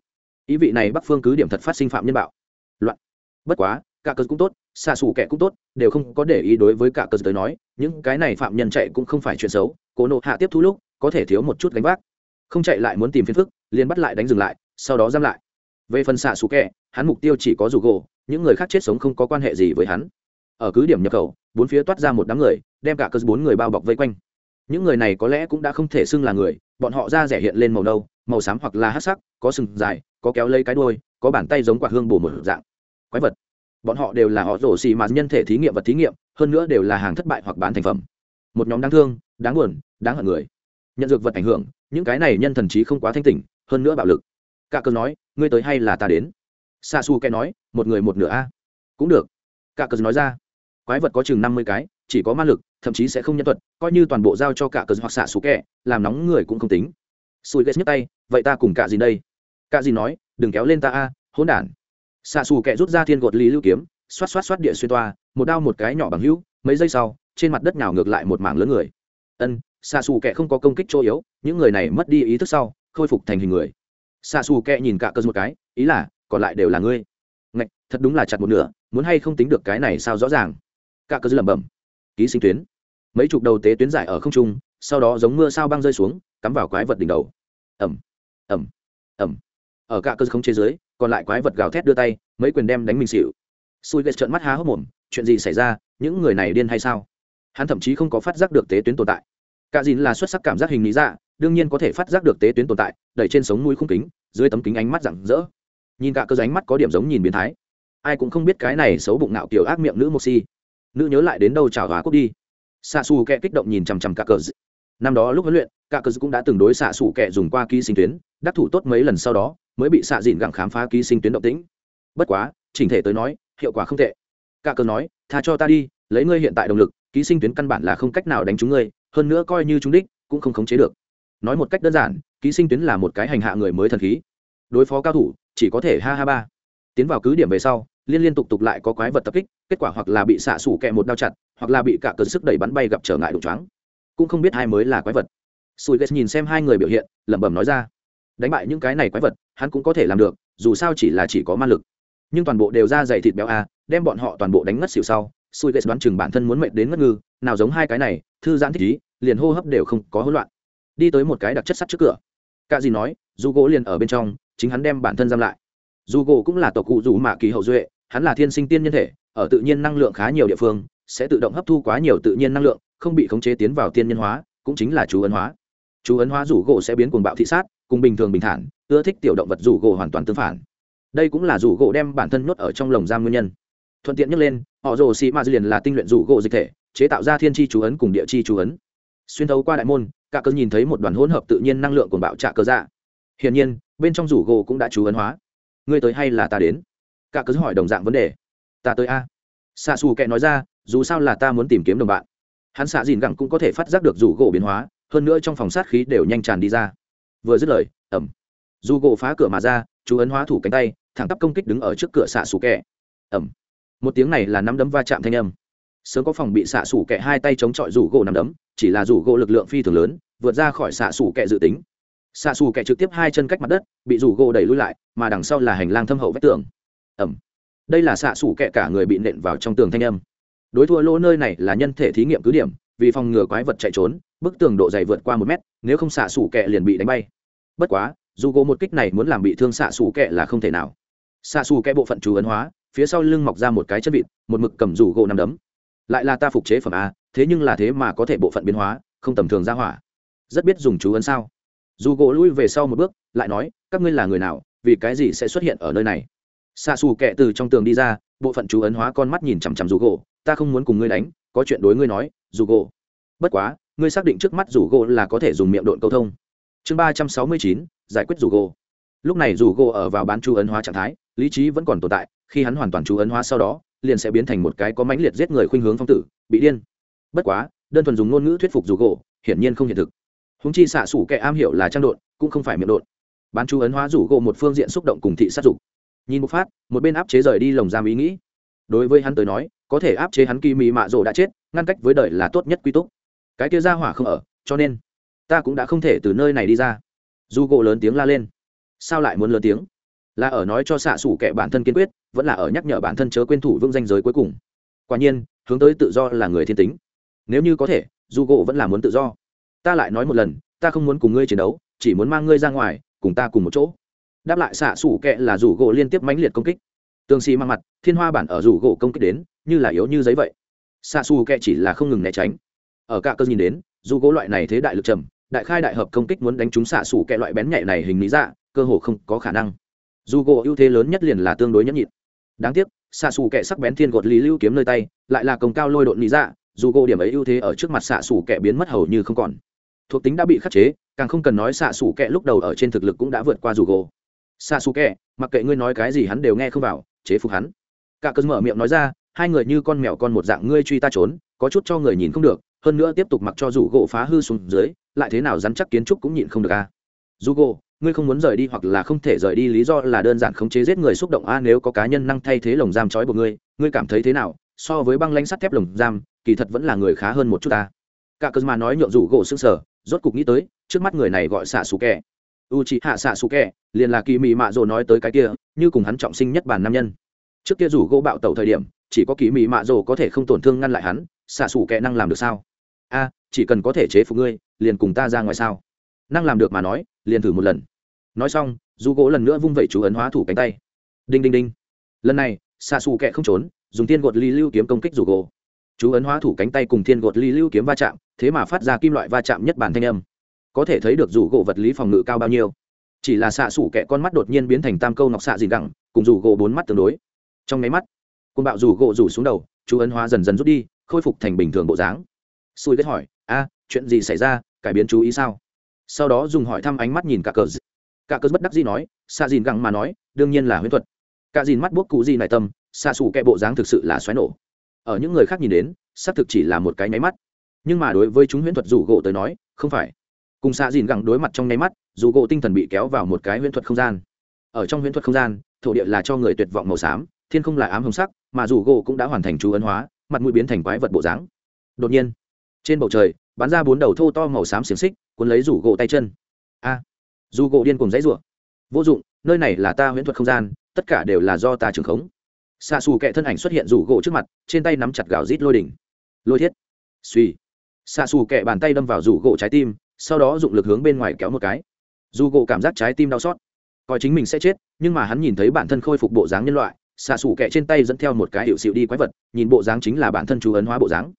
S1: ý vị này bắc phương cứ điểm thật phát sinh phạm nhân bạo bất quá cả cờ cũng tốt xa xù kẻ cũng tốt đều không có để ý đối với cả cờ tới nói những cái này phạm nhân chạy cũng không phải chuyện xấu cố nộ hạ tiếp thu lúc có thể thiếu một chút gánh vác. Không chạy lại muốn tìm phiền phức liền bắt lại đánh dừng lại sau đó giam lại. Về phần xạ xù kẻ hắn mục tiêu chỉ có rủ gỗ những người khác chết sống không có quan hệ gì với hắn. Ở cứ điểm nhập khẩu bốn phía toát ra một đám người đem cả cơ bốn người bao bọc vây quanh. Những người này có lẽ cũng đã không thể xưng là người bọn họ da rẻ hiện lên màu nâu màu xám hoặc là hát sắc có sừng dài có kéo lấy cái đuôi, có bàn tay giống quạt hương bổ một dạng quái vật. Bọn họ đều là họ rổ xì mà nhân thể thí nghiệm vật thí nghiệm, hơn nữa đều là hàng thất bại hoặc bán thành phẩm. Một nhóm đáng thương, đáng buồn, đáng hận người. Nhận dược vật ảnh hưởng, những cái này nhân thần trí không quá thanh tỉnh, hơn nữa bạo lực. Cả cơn nói, ngươi tới hay là ta đến? Xa xu kẻ nói, một người một nửa a. Cũng được. Cả cơn nói ra, quái vật có chừng năm mươi cái, chỉ có ma lực, thậm chí sẽ không nhân thuật, coi như toàn bộ giao cho cả cờ hoặc xạ xù kẹ làm nóng người cũng không tính. Sùi ghét nhấc tay, vậy ta cùng cả gì đây. Cả gì nói, đừng kéo lên ta a, hỗn đản xạ xù kẹ rút ra thiên gột lý lưu kiếm, xoát xoát xoát địa xuyên toa, một đao một cái nhỏ bằng hữu, mấy giây sau, trên mặt đất nhào ngược lại một mảng lớn người. Ân, xạ xù kẹ không có công kích chỗ yếu, những người này mất đi ý thức sau, khôi phục thành hình người. Xạ xù kẹ nhìn cả cơ một cái, ý là, còn lại đều là ngươi. Ngạch, thật đúng là chặt một nửa, muốn hay không tính được cái này sao rõ ràng. Cả cơ lẩm bẩm, ký sinh tuyến. Mấy chục đầu tế tuyến giải ở không trung, sau đó giống mưa sao băng rơi xuống, cắm vào quái vật đỉnh đầu. Ẩm ẩm ẩm. Ở cả cơ không chế giới còn lại quái vật gào thét đưa tay, mấy quyền đem đánh mình xịu xui ghét trợn mắt há hốc mồm, chuyện gì xảy ra, những người này điên hay sao? Hắn thậm chí không có phát giác được tế tuyến tồn tại. Cả dìn là xuất sắc cảm giác hình lý dạ đương nhiên có thể phát giác được tế tuyến tồn tại, đẩy trên sống mũi khung kính, dưới tấm kính ánh mắt rạng rỡ. Nhìn cả cơ ánh mắt có điểm giống nhìn biến thái. Ai cũng không biết cái này xấu bụng nạo kiểu ác miệng nữ một si nữ nhớ lại đến đâu chào hóa cốt đi. Xạ xù kẹ kích động nhìn chằm chằm cả cờ năm đó lúc huấn luyện, cả cờ cũng đã từng đối xạ xù kẹ dùng qua ký sinh tuyến, đắc thủ tốt mấy lần sau đó mới bị xạ dìn gặng khám phá ký sinh tuyến động tĩnh. Bất quá, chỉnh thể tới nói, hiệu quả không tệ. Cả cờ nói, tha cho ta đi, lấy ngươi hiện tại động lực, ký sinh tuyến căn bản là không cách nào đánh trúng ngươi, hơn nữa coi như chúng đích, cũng không khống chế được. Nói một cách đơn giản, ký sinh tuyến là một cái hành hạ người mới thần khí. Đối phó cao thủ, chỉ có thể ha ha ba. Tiến vào cứ điểm về sau, liên liên tục tục lại có quái vật tập kích, kết quả hoặc là bị xạ sủ kẹ một đao chặt, hoặc là bị cả cơn sức đẩy bắn bay gặp trở ngại đụng choáng. Cũng không biết hai mới là quái vật. Sùi ghét nhìn xem hai người biểu hiện, lẩm bẩm nói ra, đánh bại những cái này quái vật hắn cũng có thể làm được, dù sao chỉ là chỉ có ma lực. Nhưng toàn bộ đều ra dày thịt béo a đem bọn họ toàn bộ đánh ngất xỉu sau sùi ghét đoán chừng bản thân muốn mệt đến ngất ngư, nào giống hai cái này, thư giãn thích ý, liền hô hấp đều không có hỗn loạn. Đi tới một cái đặc chất sắt trước cửa. Cả gì nói dù gỗ liền ở bên trong, chính hắn đem bản thân giam lại. Dù gỗ cũng là tộc cụ dù mạ kỳ hậu duệ, hắn là thiên sinh tiên nhân thể, ở tự nhiên năng lượng khá nhiều địa phương, sẽ tự động hấp thu quá nhiều tự nhiên năng lượng, không bị khống chế tiến vào tiên nhân hóa, cũng chính là chú ấn hóa. Chú ấn hóa rủ gỗ sẽ biến cuồng bạo thị sát cùng bình thường bình thản, ưa thích tiểu động vật rủ gỗ hoàn toàn tương phản. Đây cũng là rủ gỗ đem bản thân nhốt ở trong lồng giam nguyên nhân. Thuận tiện nhắc lên, họ rồ xì ma liền là tinh luyện rủ gỗ dịch thể, chế tạo ra thiên tri chú ấn cùng địa chi chú ấn. Xuyên thấu qua đại môn, cả cơn nhìn thấy một đoàn hỗn hợp tự nhiên năng lượng của bạo trạ cơ dạ. Hiển nhiên, bên trong rủ gỗ cũng đã chú ấn hóa. Ngươi tới hay là ta đến? Cả cơn hỏi đồng dạng vấn đề. Ta tới a. Xạ xù kệ nói ra, dù sao là ta muốn tìm kiếm đồng bạn. Hắn xạ dìn gẳng cũng có thể phát giác được rủ gỗ biến hóa, hơn nữa trong phòng sát khí đều nhanh tràn đi ra vừa dứt lời ẩm dù gỗ phá cửa mà ra, chú ấn hóa thủ cánh tay, thẳng tắp công kích đứng ở trước cửa xạ xù kẹ. Ẩm một tiếng này là nắm đấm va chạm thanh âm. Sớm có phòng bị xạ xù kẹ hai tay chống chọi rủ gỗ nắm đấm, chỉ là rủ gỗ lực lượng phi thường lớn, vượt ra khỏi xạ xù kẹ dự tính. Xạ xù kẹ trực tiếp hai chân cách mặt đất, bị rủ gỗ đẩy lui lại, mà đằng sau là hành lang thâm hậu vách tường. Ẩm đây là xạ xù kẹ cả người bị nện vào trong tường thanh âm. Đối thua lỗ nơi này là nhân thể thí nghiệm cứ điểm vì phòng ngừa quái vật chạy trốn, bức tường độ dày vượt qua một mét, nếu không xạ xù kẹ liền bị đánh bay. Bất quá, dù gỗ một kích này muốn làm bị thương xạ xù kẹ là không thể nào. Xạ xù kẹ bộ phận chú ấn hóa, phía sau lưng mọc ra một cái chân vịt, một mực cầm rủ gỗ nằm đấm. Lại là ta phục chế phẩm a, thế nhưng là thế mà có thể bộ phận biến hóa, không tầm thường ra hỏa. Rất biết dùng chú ấn sao. Dù gỗ lui về sau một bước, lại nói, các ngươi là người nào, vì cái gì sẽ xuất hiện ở nơi này? Xạ xù kẹ từ trong tường đi ra, bộ phận chú ấn hóa con mắt nhìn chằm chằm rủ gỗ, ta không muốn cùng ngươi đánh, có chuyện đối ngươi nói dù gỗ. Bất quá, ngươi xác định trước mắt rủ gỗ là có thể dùng miệng độn câu thông. Chương ba trăm sáu mươi chín, giải quyết rủ gỗ. Lúc này rủ gỗ ở vào bán chú ấn hóa trạng thái, lý trí vẫn còn tồn tại, khi hắn hoàn toàn chú ấn hóa sau đó, liền sẽ biến thành một cái có mãnh liệt giết người khuynh hướng phong tử, bị điên. Bất quá, đơn thuần dùng ngôn ngữ thuyết phục rủ gỗ, hiển nhiên không hiện thực. Húng chi xạ xủ kẻ am hiểu là trang độn, cũng không phải miệng độn. Bán chú ấn hóa rủ gỗ một phương diện xúc động cùng thị sát dục. Nhìn một phát, một bên áp chế rời đi lồng giam ý nghĩ đối với hắn tới nói, có thể áp chế hắn kỳ mị mạ rồ đã chết, ngăn cách với đời là tốt nhất quy túc. Cái kia ra hỏa không ở, cho nên, ta cũng đã không thể từ nơi này đi ra. Du gỗ lớn tiếng la lên. Sao lại muốn lớn tiếng? Là ở nói cho xạ xủ kẻ bản thân kiên quyết, vẫn là ở nhắc nhở bản thân chớ quên thủ vương danh giới cuối cùng. Quả nhiên, hướng tới tự do là người thiên tính. Nếu như có thể du gỗ vẫn là muốn tự do. Ta lại nói một lần, ta không muốn cùng ngươi chiến đấu, chỉ muốn mang ngươi ra ngoài, cùng ta cùng một chỗ. Đáp lại xạ xủ kệ là rủ gỗ liên tiếp mãnh liệt công kích tường xì mang mặt, thiên hoa bản ở rủ gỗ công kích đến, như là yếu như giấy vậy. Xạ xù kệ chỉ là không ngừng né tránh. Ở cả cơ nhìn đến dù gỗ loại này thế đại lực trầm, đại khai đại hợp công kích muốn đánh trúng xạ xù kệ loại bén nhạy này hình lý dạ cơ hồ không có khả năng. Dù gỗ ưu thế lớn nhất liền là tương đối nhẫn nhịn. Đáng tiếc xạ xù kệ sắc bén thiên gột lý lưu kiếm nơi tay, lại là công cao lôi độn lý dạ dù gỗ điểm ấy ưu thế ở trước mặt xạ xù kệ biến mất hầu như không còn. Thuộc tính đã bị khắc chế, càng không cần nói xạ xù kệ lúc đầu ở trên thực lực cũng đã vượt qua dù gỗ. Xạ xù kệ mặc kệ ngươi nói cái gì hắn đều nghe không vào chế phục hắn. Cả cơn mở miệng nói ra, hai người như con mèo con một dạng ngươi truy ta trốn, có chút cho người nhìn không được, hơn nữa tiếp tục mặc cho rủ gỗ phá hư xuống dưới, lại thế nào dám chắc kiến trúc cũng nhịn không được a. À. dù gỗ, ngươi không muốn rời đi hoặc là không thể rời đi, lý do là đơn giản khống chế giết người xúc động a, nếu có cá nhân năng thay thế lồng giam trói buộc ngươi ngươi cảm thấy thế nào? So với băng lanh sắt thép lồng giam, kỳ thật vẫn là người khá hơn một chút ta cả cơn mà nói nhượng rủ gỗ sững sờ, rốt cục nghĩ tới, trước mắt người này gọi xạ xù kẹ u chị hạ xạ xù kẹ liền là kỳ mị mạ rồ nói tới cái kia, như cùng hắn trọng sinh nhất bản nam nhân. Trước kia rủ gỗ bạo tẩu thời điểm, chỉ có kỳ mị mạ rồ có thể không tổn thương ngăn lại hắn xạ xù kẹ năng làm được sao? A, chỉ cần có thể chế phục ngươi, liền cùng ta ra ngoài sao? Năng làm được mà nói, liền thử một lần. Nói xong dù gỗ lần nữa vung vẩy chú ấn hóa thủ cánh tay. Đinh đinh đinh. Lần này xạ xù kẹ không trốn, dùng tiên gột ly lưu kiếm công kích dù gỗ. Chú ấn hóa thủ cánh tay cùng thiên gột ly lưu kiếm va chạm, thế mà phát ra kim loại va chạm nhất bản thanh âm có thể thấy được dù gỗ vật lý phòng ngự cao bao nhiêu. Chỉ là xạ xủ kẹ con mắt đột nhiên biến thành tam câu ngọc xạ dìn gẳng, cùng dù gỗ bốn mắt tương đối. Trong máy mắt côn bạo dù gỗ rủ xuống đầu, chú ấn hóa dần dần rút đi, khôi phục thành bình thường bộ dáng. Xui kết hỏi, a, chuyện gì xảy ra? Cải biến chú ý sao? Sau đó dùng hỏi thăm ánh mắt nhìn cả cờ cả cờ bất đắc gì nói, xạ dìn gẳng mà nói, đương nhiên là huyễn thuật. Cả dìn mắt buốc cụ gì nại tâm, xạ xù kẹ bộ dáng thực sự là xoáy nổ. Ở những người khác nhìn đến, xác thực chỉ là một cái nháy mắt. Nhưng mà đối với chúng huyễn thuật rủ gỗ tới nói, không phải cùng xạ dìn gẳng đối mặt trong nháy mắt, dù gỗ tinh thần bị kéo vào một cái huyễn thuật không gian. Ở trong huyễn thuật không gian, thổ địa là cho người tuyệt vọng màu xám, thiên không là ám hồng sắc, mà dù gỗ cũng đã hoàn thành chú ấn hóa, mặt mũi biến thành quái vật bộ dáng. Đột nhiên, trên bầu trời, bắn ra bốn đầu thô to màu xám xiềng xích, cuốn lấy rủ gỗ tay chân. A, dù gỗ điên cùng dãy rủa. Vô dụng, nơi này là ta huyễn thuật không gian, tất cả đều là do ta trưởng khống. Xạ xù kệ thân ảnh xuất hiện rủ gỗ trước mặt, trên tay nắm chặt gạo rít lôi đỉnh. Lôi thiết. Suy xạ xù kệ bàn tay đâm vào rủ gỗ trái tim sau đó dụng lực hướng bên ngoài kéo một cái. Dù gỗ cảm giác trái tim đau xót, coi chính mình sẽ chết, nhưng mà hắn nhìn thấy bản thân khôi phục bộ dáng nhân loại, xạ xủ kẹ trên tay dẫn theo một cái hiệu xịu đi quái vật, nhìn bộ dáng chính là bản thân chú ấn hóa bộ dáng.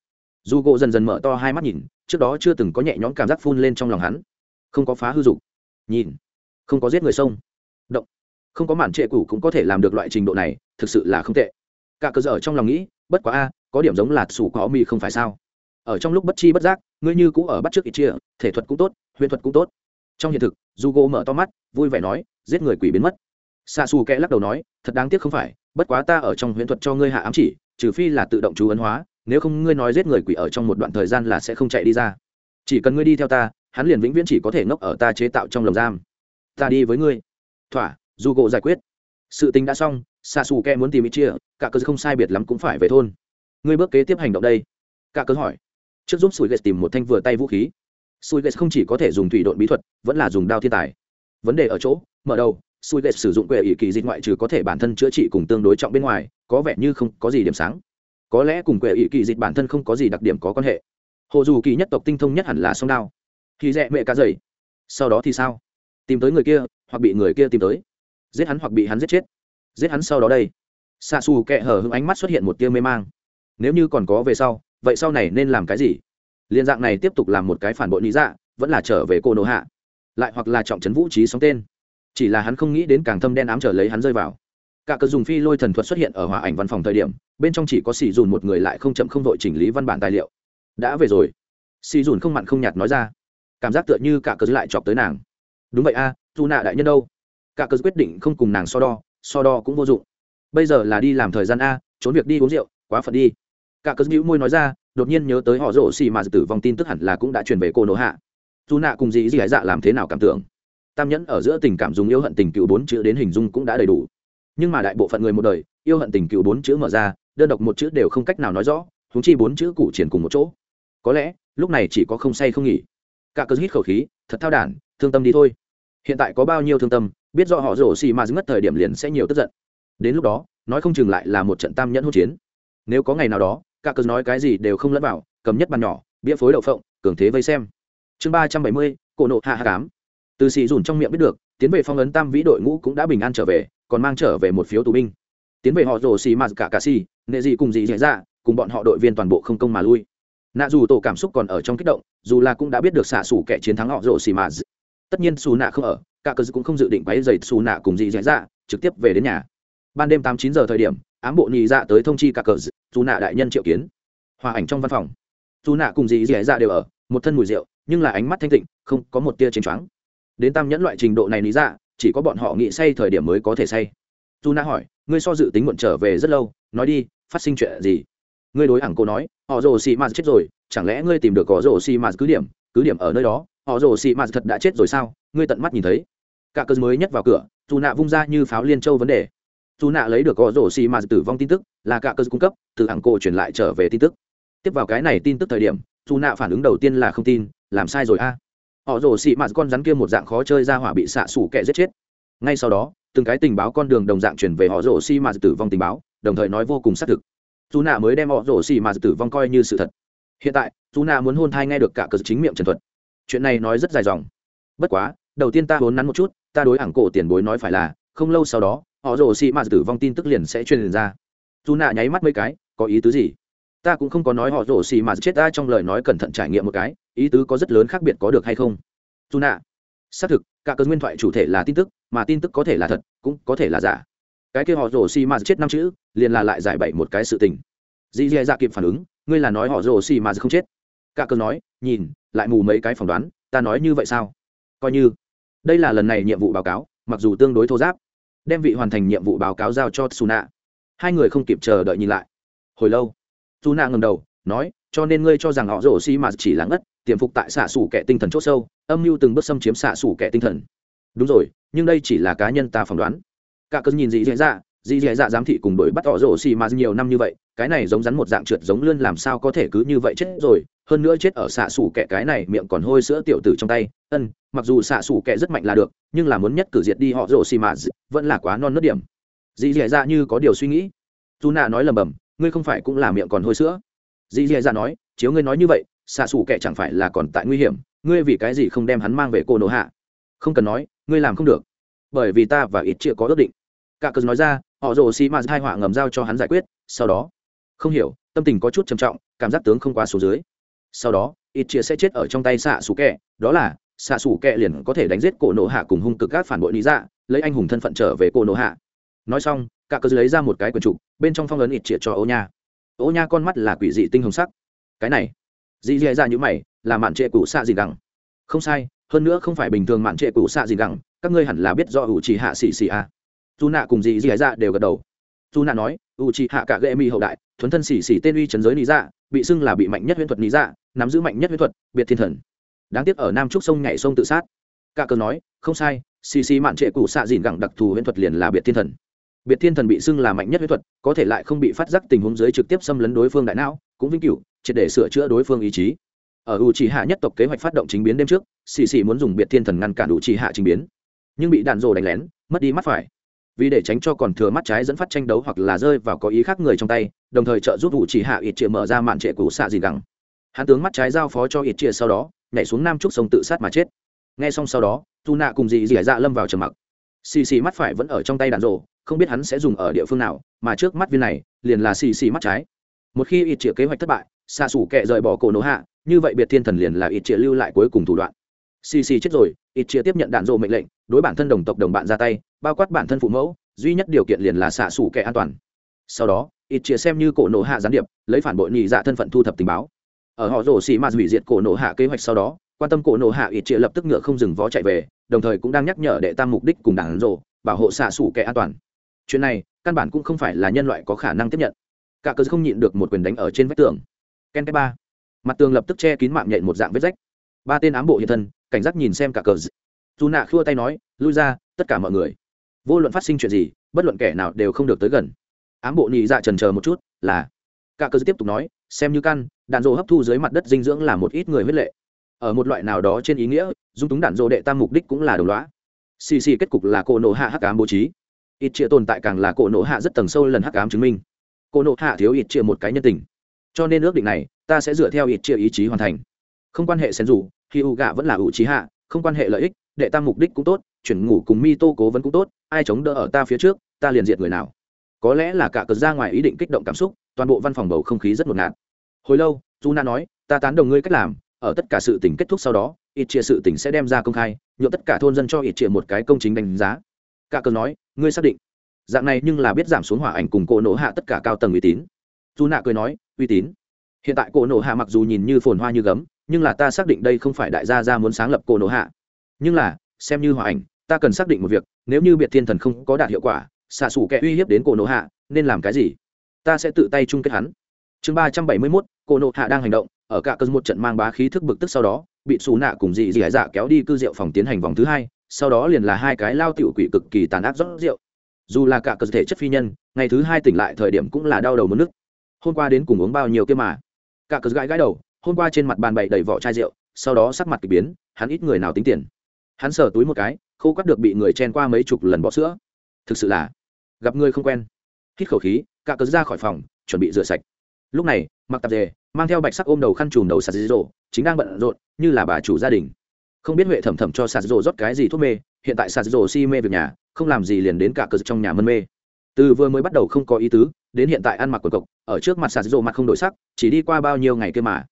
S1: Dù gỗ dần dần mở to hai mắt nhìn, trước đó chưa từng có nhẹ nhõm cảm giác phun lên trong lòng hắn. Không có phá hư dục. Nhìn. Không có giết người sông. Động. Không có mản trệ cũ cũng có thể làm được loại trình độ này, thực sự là không tệ. Cả cơ dở trong lòng nghĩ, bất quá a, có điểm giống là xù có mi không phải sao? Ở trong lúc bất chi bất giác, ngươi như cũ ở bắt trước ít chia, thể thuật cũng tốt, huyền thuật cũng tốt. Trong hiện thực du gỗ mở to mắt, vui vẻ nói, giết người quỷ biến mất. Xa xù kẽ lắc đầu nói, thật đáng tiếc không phải, bất quá ta ở trong huyền thuật cho ngươi hạ ám chỉ, trừ phi là tự động chú ấn hóa, nếu không ngươi nói giết người quỷ ở trong một đoạn thời gian là sẽ không chạy đi ra. Chỉ cần ngươi đi theo ta, hắn liền vĩnh viễn chỉ có thể ngốc ở ta chế tạo trong lồng giam. Ta đi với ngươi. Thỏa du gỗ giải quyết. Sự tình đã xong xa xù kẽ muốn tìm ít chia, cả cơ không sai biệt lắm cũng phải về thôn. Ngươi bước kế tiếp hành động đây. Cả cơ hỏi trước giúp sủi ghét tìm một thanh vừa tay vũ khí. Sủi ghét không chỉ có thể dùng thủy độn bí thuật, vẫn là dùng đao thiên tài. Vấn đề ở chỗ, mở đầu sủi ghét sử dụng quệ ỷ kỳ dịch ngoại trừ có thể bản thân chữa trị cùng tương đối trọng bên ngoài, có vẻ như không có gì điểm sáng. Có lẽ cùng quệ ỷ kỳ dịch bản thân không có gì đặc điểm có quan hệ. Hồ dù kỳ nhất tộc tinh thông nhất hẳn là song đao. Khi rẽ mẹ cá dày sau đó thì sao? Tìm tới người kia, hoặc bị người kia tìm tới. Giết hắn hoặc bị hắn giết chết. Giết hắn sau đó đây. Xa xù kẹ hở hưng ánh mắt xuất hiện một tia mê mang. Nếu như còn có về sau vậy sau này nên làm cái gì? Liên dạng này tiếp tục làm một cái phản bội lý dạ vẫn là trở về cô nô hạ. Lại hoặc là trọng trấn vũ trí sóng tên. Chỉ là hắn không nghĩ đến càng thâm đen ám trở lấy hắn rơi vào. Cả cờ dùng phi lôi thần thuật xuất hiện ở hòa ảnh văn phòng thời điểm bên trong chỉ có xì dùn một người lại không chậm không vội chỉnh lý văn bản tài liệu. Đã về rồi. Xì dùn không mặn không nhạt nói ra. Cảm giác tựa như cả cờ lại chọc tới nàng. Đúng vậy a à, dù nạ đại nhân đâu? Cả cờ quyết định không cùng nàng so đo so đo cũng vô dụng. Bây giờ là đi làm thời gian a trốn việc đi uống rượu quá phận đi cả cớ bĩu môi nói ra, đột nhiên nhớ tới họ rổ xì mà tử vong tin tức hẳn là cũng đã truyền về cô nổ hạ. Dù nạ cùng dì dì gái dạ làm thế nào cảm tưởng? Tam nhẫn ở giữa tình cảm dùng yêu hận tình cựu bốn chữ đến hình dung cũng đã đầy đủ. Nhưng mà đại bộ phận người một đời, yêu hận tình cựu bốn chữ mở ra, đơn độc một chữ đều không cách nào nói rõ húng chi bốn chữ cụ triển cùng một chỗ. Có lẽ, lúc này chỉ có không say không nghỉ. Cả cớ hít khẩu khí, thật thao đản, thương tâm đi thôi. Hiện tại có bao nhiêu thương tâm, biết do họ rổ xì mà ngất thời điểm liền sẽ nhiều tức giận. Đến lúc đó, nói không chừng lại là một trận tam nhẫn hỗn chiến. Nếu có ngày nào đó cả cớ nói cái gì đều không lẫn vào, cầm nhất bàn nhỏ, bia phối đậu phộng, cường thế vây xem. Chương ba trăm bảy mươi, cổ nộ hạ hạ cám. Từ xì dùn trong miệng biết được, tiến về phong ấn tam vĩ đội ngũ cũng đã bình an trở về, còn mang trở về một phiếu tù binh. Tiến về họ rồ xì mà cả cà xì, nệ gì cùng gì dễ ra cùng bọn họ đội viên toàn bộ không công mà lui. Nạ dù tổ cảm xúc còn ở trong kích động, dù là cũng đã biết được xả xù kẻ chiến thắng họ rồ xì mà. Tất nhiên xù nạ không ở, cả cờ cũng không dự định quấy dày xù nạ cùng gì dễ ra trực tiếp về đến nhà ban đêm tám chín giờ thời điểm, ám bộ nhị dạ tới thông chi cả cờ dù nạ đại nhân triệu kiến. Hòa ảnh trong văn phòng. Dù nạ cùng dì dì dạ đều ở, một thân mùi rượu, nhưng là ánh mắt thanh tịnh, không có một tia chênh choáng. Đến tam nhẫn loại trình độ này lý dạ chỉ có bọn họ nghĩ say thời điểm mới có thể say. Dù nạ hỏi, ngươi so dự tính muộn trở về rất lâu, nói đi, phát sinh chuyện gì? Ngươi đối ảng cô nói, họ rồ xì m chết rồi, chẳng lẽ ngươi tìm được có rồ xì m cứ điểm cứ điểm ở nơi đó, họ rồ xì m thật đã chết rồi sao? Ngươi tận mắt nhìn thấy. Cả cơn mới nhất vào cửa, dù nạ vung ra như pháo liên châu vấn đề dù nạ lấy được có rổ xì mà tử vong tin tức, là cả cơ cung cấp, từ hạng cổ truyền lại trở về tin tức. Tiếp vào cái này tin tức thời điểm, dù nạ phản ứng đầu tiên là không tin, làm sai rồi a. Họ rổ xì mà con rắn kia một dạng khó chơi ra hỏa bị xạ xủ kẻ giết chết. Ngay sau đó, từng cái tình báo con đường đồng dạng truyền về họ rổ xì mà tử vong tình báo, đồng thời nói vô cùng xác thực. Dù nạ mới đem họ rổ xì mà tử vong coi như sự thật. Hiện tại, dù nạ muốn hôn thai nghe được cả cơ chính miệng trần thuật. Chuyện này nói rất dài dòng. Bất quá, đầu tiên ta vốn nắn một chút, ta đối ảng cổ tiền bối nói phải là, không lâu sau đó họ rồ xì mạt tử vong tin tức liền sẽ truyền ra. Dù nạ nháy mắt mấy cái, có ý tứ gì? Ta cũng không có nói họ rồ xì mạt chết ta trong lời nói cẩn thận trải nghiệm một cái, ý tứ có rất lớn khác biệt có được hay không? Dù nạ, xác thực, cả cơn nguyên thoại chủ thể là tin tức, mà tin tức có thể là thật, cũng có thể là giả. Cái kia họ rồ xì mạt chết năm chữ, liền là lại giải bày một cái sự tình. Dì dì dạ kịp phản ứng, ngươi là nói họ rồ xì mạt không chết. Cả cơn nói, nhìn, lại mù mấy cái phỏng đoán, ta nói như vậy sao? Coi như, đây là lần này nhiệm vụ báo cáo, mặc dù tương đối thô giáp đem vị hoàn thành nhiệm vụ báo cáo giao cho suna hai người không kịp chờ đợi nhìn lại. Hồi lâu suna ngầm đầu, nói, cho nên ngươi cho rằng họ rổ xi mà chỉ là ngất, tiềm phục tại xạ xủ kẻ tinh thần c h ỗ sâu, âm mưu từng bước xâm chiếm xạ xủ kẻ tinh thần. Đúng rồi, nhưng đây chỉ là cá nhân ta phỏng đoán. Cả cơn nhìn dị dạy dạ dị dạy dạ giám thị cùng đội bắt họ rổ xi mà nhiều năm như vậy, cái này giống rắn một dạng trượt giống lươn làm sao có thể cứ như vậy chết rồi hơn nữa chết ở xạ xủ kẻ cái này miệng còn hôi sữa tiểu tử trong tay. Ân, mặc dù xạ xủ kẻ rất mạnh là được, nhưng là muốn nhất cử diệt đi họ rổ xì mà vẫn là quá non nớt điểm. Dì dì dạ như có điều suy nghĩ. Dù nạ nói lầm bầm, ngươi không phải cũng là miệng còn hôi sữa. Dì dì dạ nói, chiếu ngươi nói như vậy, xạ xủ kẻ chẳng phải là còn tại nguy hiểm, ngươi vì cái gì không đem hắn mang về cô nổ hạ? Không cần nói, ngươi làm không được. Bởi vì ta và ít chia có ước định. Cả cớ nói ra, họ rồ xì ma hai họa ngầm giao cho hắn giải quyết, sau đó. Không hiểu, tâm tình có chút trầm trọng, cảm giác tướng không quá số dưới sau đó, ít chia sẽ chết ở trong tay xạ xù kẹ, đó là, xạ xù kẹ liền có thể đánh giết cổ nộ hạ cùng hung cực các phản bội lý dạ lấy anh hùng thân phận trở về cổ nộ hạ. Nói xong, cả cơ lấy ra một cái quần trục bên trong phong ấn ít chia cho ô nha. Ô nha con mắt là quỷ dị tinh hồng sắc. Cái này, dị dì ra dạ như mày, là mạn trệ cũ xạ gì gẳng. Không sai, hơn nữa không phải bình thường mạn trệ cũ xạ gì gẳng, các ngươi hẳn là biết do ủ trì hạ xì xì a. Dù nạ cùng dị dì ra dạ đều gật đầu. Dù nạ nói ủ trì hạ cả gệ mi hậu đại, thuấn thân xì xì tên uy trấn giới lý dạ bị xưng là bị mạnh nhất huyễn thuật lý dạ nắm giữ mạnh nhất huyết thuật, biệt thiên thần. Đáng tiếc ở nam trúc sông nhảy sông tự sát. Cả cờ nói, không sai, xì xì mạn trệ cụ xạ dìn gẳng đặc thù huyễn thuật liền là biệt thiên thần. Biệt thiên thần bị xưng là mạnh nhất huyễn thuật, có thể lại không bị phát giác tình huống dưới trực tiếp xâm lấn đối phương đại não, cũng vĩnh cửu, triệt để sửa chữa đối phương ý chí. Ở u chỉ hạ nhất tộc kế hoạch phát động chính biến đêm trước, xì xì muốn dùng biệt thiên thần ngăn cản u chỉ hạ chính biến. Nhưng bị đạn rồ đánh lén, mất đi mắt phải. Vì để tránh cho còn thừa mắt trái dẫn phát tranh đấu hoặc là rơi vào có ý khác người trong tay, đồng thời trợ giúp u chỉ hạ ít triệu mở ra mạn trệ cũ xạ gì gẳng hắn tướng mắt trái giao phó cho ít chia sau đó, nhảy xuống nam trúc sông tự sát mà chết. Nghe xong sau đó dù nạ cùng dì dì dạ lâm vào trầm mặc. Xì xì mắt phải vẫn ở trong tay đạn rồ, không biết hắn sẽ dùng ở địa phương nào, mà trước mắt viên này, liền là xì xì mắt trái. Một khi ít chia kế hoạch thất bại xa xủ kệ rời bỏ cổ nổ hạ, như vậy biệt thiên thần liền là ít chia lưu lại cuối cùng thủ đoạn. Xì xì chết rồi ít chia tiếp nhận đạn rộ mệnh lệnh, đối bản thân đồng tộc đồng bạn ra tay, bao quát bản thân phụ mẫu, duy nhất điều kiện liền là xạ xủ kệ an toàn. Sau đó ít chia xem như cổ nổ hạ gián điệp, lấy phản bội nhị dạ thân phận thu thập tình báo ở họ rổ xì mạt hủy diệt cổ nổ hạ kế hoạch sau đó, quan tâm cổ nổ hạ ít chia lập tức ngựa không dừng vó chạy về, đồng thời cũng đang nhắc nhở đệ tam mục đích cùng đảng rổ bảo hộ xạ xủ kẻ an toàn. Chuyện này, căn bản cũng không phải là nhân loại có khả năng tiếp nhận. Cả cơ không nhịn được một quyền đánh ở trên vách tường. Ken cái ba mặt tường lập tức che kín mạng nhện một dạng vết rách. Ba tên ám bộ hiện thân, cảnh giác nhìn xem cả cờ. Dù nạ khua tay nói, lui ra, tất cả mọi người. Vô luận phát sinh chuyện gì, bất luận kẻ nào đều không được tới gần. Ám bộ nhị dạ trần chờ một chút, là. Cả cờ tiếp tục nói xem như căn, đạn dộ hấp thu dưới mặt đất dinh dưỡng là một ít người huyết lệ. Ở một loại nào đó trên ý nghĩa, dung túng đạn dộ đệ tam mục đích cũng là đồng loá xì xì kết cục là cổ nổ hạ hắc ám bố trí. Ít chia tồn tại càng là cổ nổ hạ rất tầng sâu lần hắc ám chứng minh. Cổ nổ hạ thiếu ít chia một cái nhân tình. Cho nên ước định này, ta sẽ dựa theo ít chia ý chí hoàn thành. Không quan hệ xén dù khi u gạ vẫn là ủ trí hạ, không quan hệ lợi ích, đệ tam mục đích cũng tốt, chuyển ngủ cùng mi tô cố vấn cũng tốt, ai chống đỡ ở ta phía trước, ta liền diệt người nào. Có lẽ là cả cờ ra ngoài ý định kích động cảm xúc, toàn bộ văn phòng bầu không khí rất ngột ngạt hồi lâu dù na nói, ta tán đồng ngươi cách làm, ở tất cả sự tình kết thúc sau đó, ít chia sự tình sẽ đem ra công khai nhuộm tất cả thôn dân cho ít chia một cái công chính đánh giá. Cả cờ nói, ngươi xác định, dạng này nhưng là biết giảm xuống hỏa ảnh cùng Cổ nổ hạ tất cả cao tầng uy tín. Dù nạ cười nói, uy tín? Hiện tại cổ nổ hạ mặc dù nhìn như phồn hoa như gấm, nhưng là ta xác định đây không phải đại gia ra muốn sáng lập cổ nổ hạ. Nhưng là, xem như hỏa ảnh, ta cần xác định một việc, nếu như biệt thiên thần không có đạt hiệu quả, xạ xủ kẻ uy hiếp đến cổ nổ hạ, nên làm cái gì? Ta sẽ tự tay chung kết hắn chương ba trăm bảy mươi mốt, cô nộ hạ đang hành động, ở cả cơn một trận mang bá khí thức bực tức sau đó, bị xù nạ cùng dị dị dạ kéo đi cư rượu phòng tiến hành vòng thứ hai, sau đó liền là hai cái lao tiểu quỷ cực kỳ tàn ác rót rượu. Dù là cả cơ thể chất phi nhân, ngày thứ hai tỉnh lại thời điểm cũng là đau đầu mất nước. Hôm qua đến cùng uống bao nhiêu kia mà? Cả cớ gãi gãi đầu, hôm qua trên mặt bàn bày đầy vỏ chai rượu, sau đó sắc mặt k ỳ biến, hắn ít người nào tính tiền. Hắn sờ túi một cái, khô cắt được bị người chen qua mấy chục lần bỏ sữa. Thực sự là gặp người không quen. Hít khẩu khí, cả cớ ra khỏi phòng, chuẩn bị rửa sạch lúc này, mặc tạp dề, mang theo bạch sắc ôm đầu khăn chùm đầu sạt dì rộ chính đang bận rộn, như là bà chủ gia đình. Không biết huệ thẩm thẩm cho sạt rộ rót cái gì thuốc mê, hiện tại sạt rộ si mê việc nhà, không làm gì liền đến cả cớ trong nhà mân mê. Từ vừa mới bắt đầu không có ý tứ, đến hiện tại ăn mặc quần cộc, ở trước mặt sạt rộ mặt không đổi sắc, chỉ đi qua bao nhiêu ngày kia mà.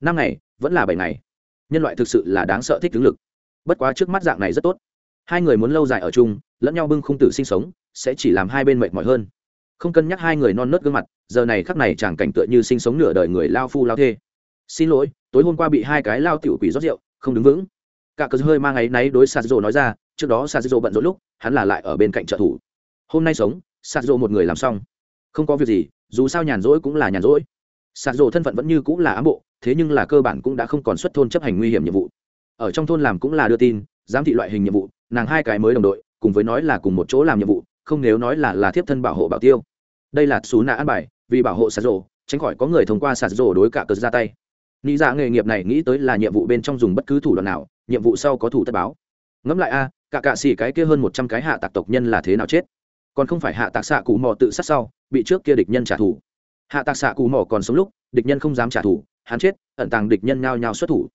S1: Năm ngày, vẫn là bảy ngày. Nhân loại thực sự là đáng sợ thích tướng lực. Bất quá trước mắt dạng này rất tốt. Hai người muốn lâu dài ở chung, lẫn nhau bưng khung tử sinh sống, sẽ chỉ làm hai bên mệt mỏi hơn không cân nhắc hai người non nớt gương mặt, giờ này khắc này chẳng cảnh tựa như sinh sống nửa đời người lao phu lao thê. Xin lỗi, tối hôm qua bị hai cái lao tiểu quỷ rót rượu, không đứng vững. Cả cớ hơi mang ấy náy đối sạt rộ nói ra, trước đó sạt rộ bận rộn lúc, hắn là lại ở bên cạnh trợ thủ. Hôm nay sống sạt rộ một người làm xong. Không có việc gì, dù sao nhàn rỗi cũng là nhàn rỗi. Sạt rộ thân phận vẫn như cũng là ám bộ, thế nhưng là cơ bản cũng đã không còn xuất thôn chấp hành nguy hiểm nhiệm vụ. Ở trong thôn làm cũng là đưa tin, giám thị loại hình nhiệm vụ, nàng hai cái mới đồng đội, cùng với nói là cùng một chỗ làm nhiệm vụ không nếu nói là là thiếp thân bảo hộ bảo tiêu. Đây là xú nạ an bài vì bảo hộ sạt rổ, tránh khỏi có người thông qua sạt rổ đối cả cờ ra tay. Nghĩ ra dạ nghề nghiệp này nghĩ tới là nhiệm vụ bên trong dùng bất cứ thủ đoạn nào nhiệm vụ sau có thủ tất báo. Ngẫm lại a cả cạ xỉ cái kia hơn một trăm cái hạ tạc tộc nhân là thế nào chết? Còn không phải hạ tạc xạ cụ mò tự sát sau bị trước kia địch nhân trả thù. Hạ tạc xạ cụ mò còn sống lúc địch nhân không dám trả thù hắn chết ẩn tàng địch nhân nhao nhao xuất thủ.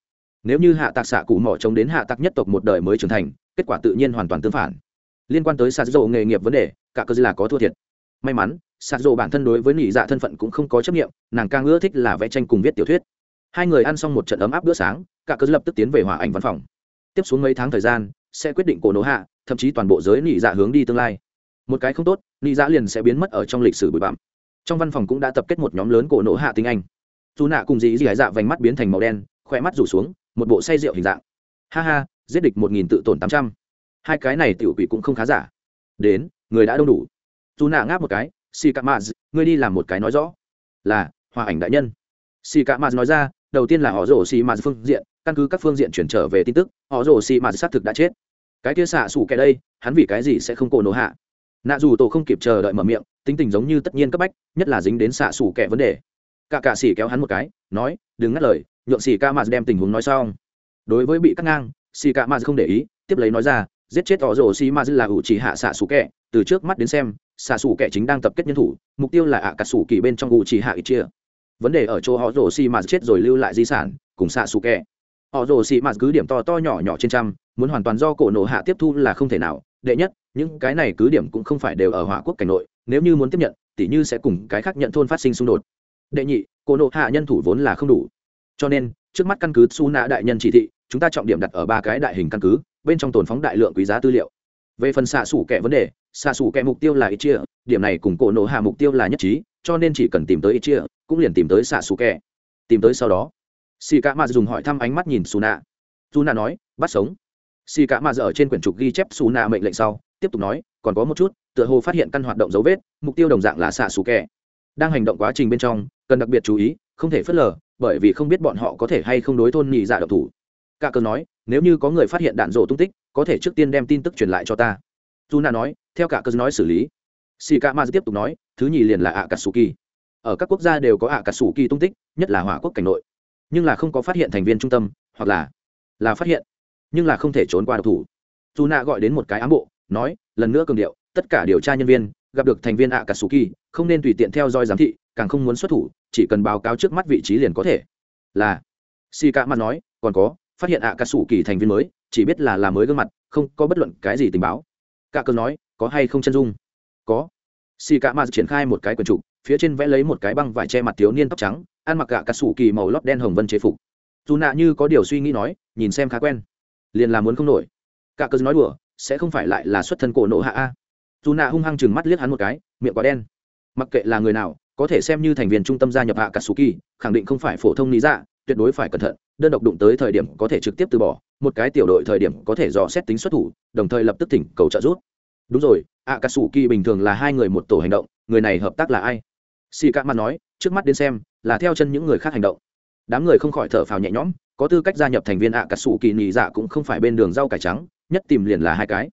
S1: Nếu như hạ tạc xạ cụ mò chống đến hạ tạc nhất tộc một đời mới trưởng thành kết quả tự nhiên hoàn toàn tương phản liên quan tới sạt dầu nghề nghiệp vấn đề, cả cơ là có thua thiệt. May mắn sạt dầu bản thân đối với nỉ dạ thân phận cũng không có chấp nghiệm nàng càng ưa thích là vẽ tranh cùng viết tiểu thuyết. Hai người ăn xong một trận ấm áp bữa sáng, cả cơ lập tức tiến về hòa ảnh văn phòng. Tiếp xuống mấy tháng thời gian, sẽ quyết định cổ nổ hạ, thậm chí toàn bộ giới nỉ dạ hướng đi tương lai. Một cái không tốt, nỉ dạ liền sẽ biến mất ở trong lịch sử bụi bặm. Trong văn phòng cũng đã tập kết một nhóm lớn cổ nổ hạ tiếng anh. Dù nạ cùng dì dì dạ vành mắt biến thành màu đen, khỏe mắt rủ xuống, một bộ say rượu hình dạng. Ha ha, giết địch một nghìn tự tổn tám trăm hai cái này tiểu quỷ cũng không khá giả. Đến, người đã đông đủ. Dù nạ ngáp một cái si cạ maz ngươi đi làm một cái nói rõ. Là, hòa ảnh đại nhân. Si cạ maz nói ra, đầu tiên là họ rổ si maz phương diện, căn cứ các phương diện chuyển trở về tin tức, họ rổ si maz xác thực đã chết. Cái kia xạ xủ kẻ đây, hắn vì cái gì sẽ không cổ nổ hạ? Nạ dù tổ không kịp chờ đợi mở miệng, tính tình giống như tất nhiên cấp bách, nhất là dính đến xạ xủ kẻ vấn đề. Cả cạ xỉ kéo hắn một cái, nói, đừng ngắt lời, nhượng xỉ ca maz đem tình huống nói xong. Đối với bị cắt ngang xỉ ca maz không để ý, tiếp lấy nói ra giết chết họ rồ xì ma là ủ chỉ hạ xạ xù kẹ từ trước mắt đến xem xạ xù kẹ chính đang tập kết nhân thủ, mục tiêu là ạ cà xù kỳ bên trong ủ chỉ hạ ít chia vấn đề ở chỗ họ rồ xì ma chết rồi lưu lại di sản, cùng xạ xù kẹ họ rồ xì ma cứ điểm to to nhỏ nhỏ trên trăm, muốn hoàn toàn do cổ nổ hạ tiếp thu là không thể nào. Đệ nhất, những cái này cứ điểm cũng không phải đều ở hỏa quốc cảnh nội, nếu như muốn tiếp nhận, tỉ như sẽ cùng cái khác nhận thôn phát sinh xung đột. Đệ nhị, cổ nổ hạ nhân thủ vốn là không đủ. Cho nên, trước mắt căn cứ su nạ đại nhân chỉ thị, chúng ta trọng điểm đặt ở ba cái đại hình căn cứ bên trong tồn phóng đại lượng quý giá tư liệu. Về phần xạ xủ kẻ vấn đề, xạ xủ kẻ mục tiêu là ít chia, điểm này cùng cổ nổ hạ mục tiêu là nhất trí, cho nên chỉ cần tìm tới ít chia, cũng liền tìm tới xạ xủ kẻ tìm tới sau đó xì cả mà dùng hỏi thăm ánh mắt nhìn xù nạ dù nạ nói, bắt sống. Xì cả mà ở trên quyển trục ghi chép xù nạ mệnh lệnh sau, tiếp tục nói, còn có một chút, tựa hồ phát hiện căn hoạt động dấu vết, mục tiêu đồng dạng là xạ xù kẻ đang hành động quá trình bên trong, cần đặc biệt chú ý, không thể phớt lờ, bởi vì không biết bọn họ có thể hay không đối thôn nhị dạ độc thủ. Cả cơ nói nếu như có người phát hiện đạn rổ tung tích, có thể trước tiên đem tin tức truyền lại cho ta. Dù nạ nói, theo cả cơ nói xử lý. Xì ca ma tiếp tục nói, thứ nhì liền là ạ cà sù kỳ ở các quốc gia đều có ạ cà sù kỳ tung tích, nhất là hỏa quốc cảnh nội. Nhưng là không có phát hiện thành viên trung tâm, hoặc là là phát hiện, nhưng là không thể trốn qua độc thủ. Dù nạ gọi đến một cái ám bộ, nói, lần nữa cường điệu, tất cả điều tra nhân viên, gặp được thành viên ạ cà sù kỳ không nên tùy tiện theo dõi giám thị, càng không muốn xuất thủ, chỉ cần báo cáo trước mắt vị trí liền có thể. Là xì ca ma nói, còn có phát hiện ạ à cà sủ kỳ thành viên mới, chỉ biết là là mới gương mặt, không có bất luận cái gì tình báo. Cả cơ nói, có hay không chân dung? Có. Xì cả ma triển khai một cái quần trụ, phía trên vẽ lấy một cái băng vải che mặt thiếu niên tóc trắng, ăn mặc gạ cà sủ kỳ màu lót đen hồng vân chế phục. Dù nạ như có điều suy nghĩ nói, nhìn xem khá quen. Liền là muốn không nổi. Cả cơ nói đùa, sẽ không phải lại là xuất thân cổ nộ hạ a. Dù nạ hung hăng chừng mắt liếc hắn một cái, miệng quá đen. Mặc kệ là người nào, có thể xem như thành viên trung tâm gia nhập hạ cà sủ kỳ khẳng định không phải phổ thông lý dạ tuyệt đối phải cẩn thận, đơn độc đụng tới thời điểm có thể trực tiếp từ bỏ, một cái tiểu đội thời điểm có thể dò xét tính xuất thủ, đồng thời lập tức thỉnh cầu trợ giúp. Đúng rồi ạ cà sủ kỳ bình thường là hai người một tổ hành động, người này hợp tác là ai? Xì cạ mặt nói, trước mắt đến xem, là theo chân những người khác hành động. Đám người không khỏi thở phào nhẹ nhõm, có tư cách gia nhập thành viên ạ cà sủ kỳ nhì dạ cũng không phải bên đường rau cải trắng, nhất tìm liền là hai cái.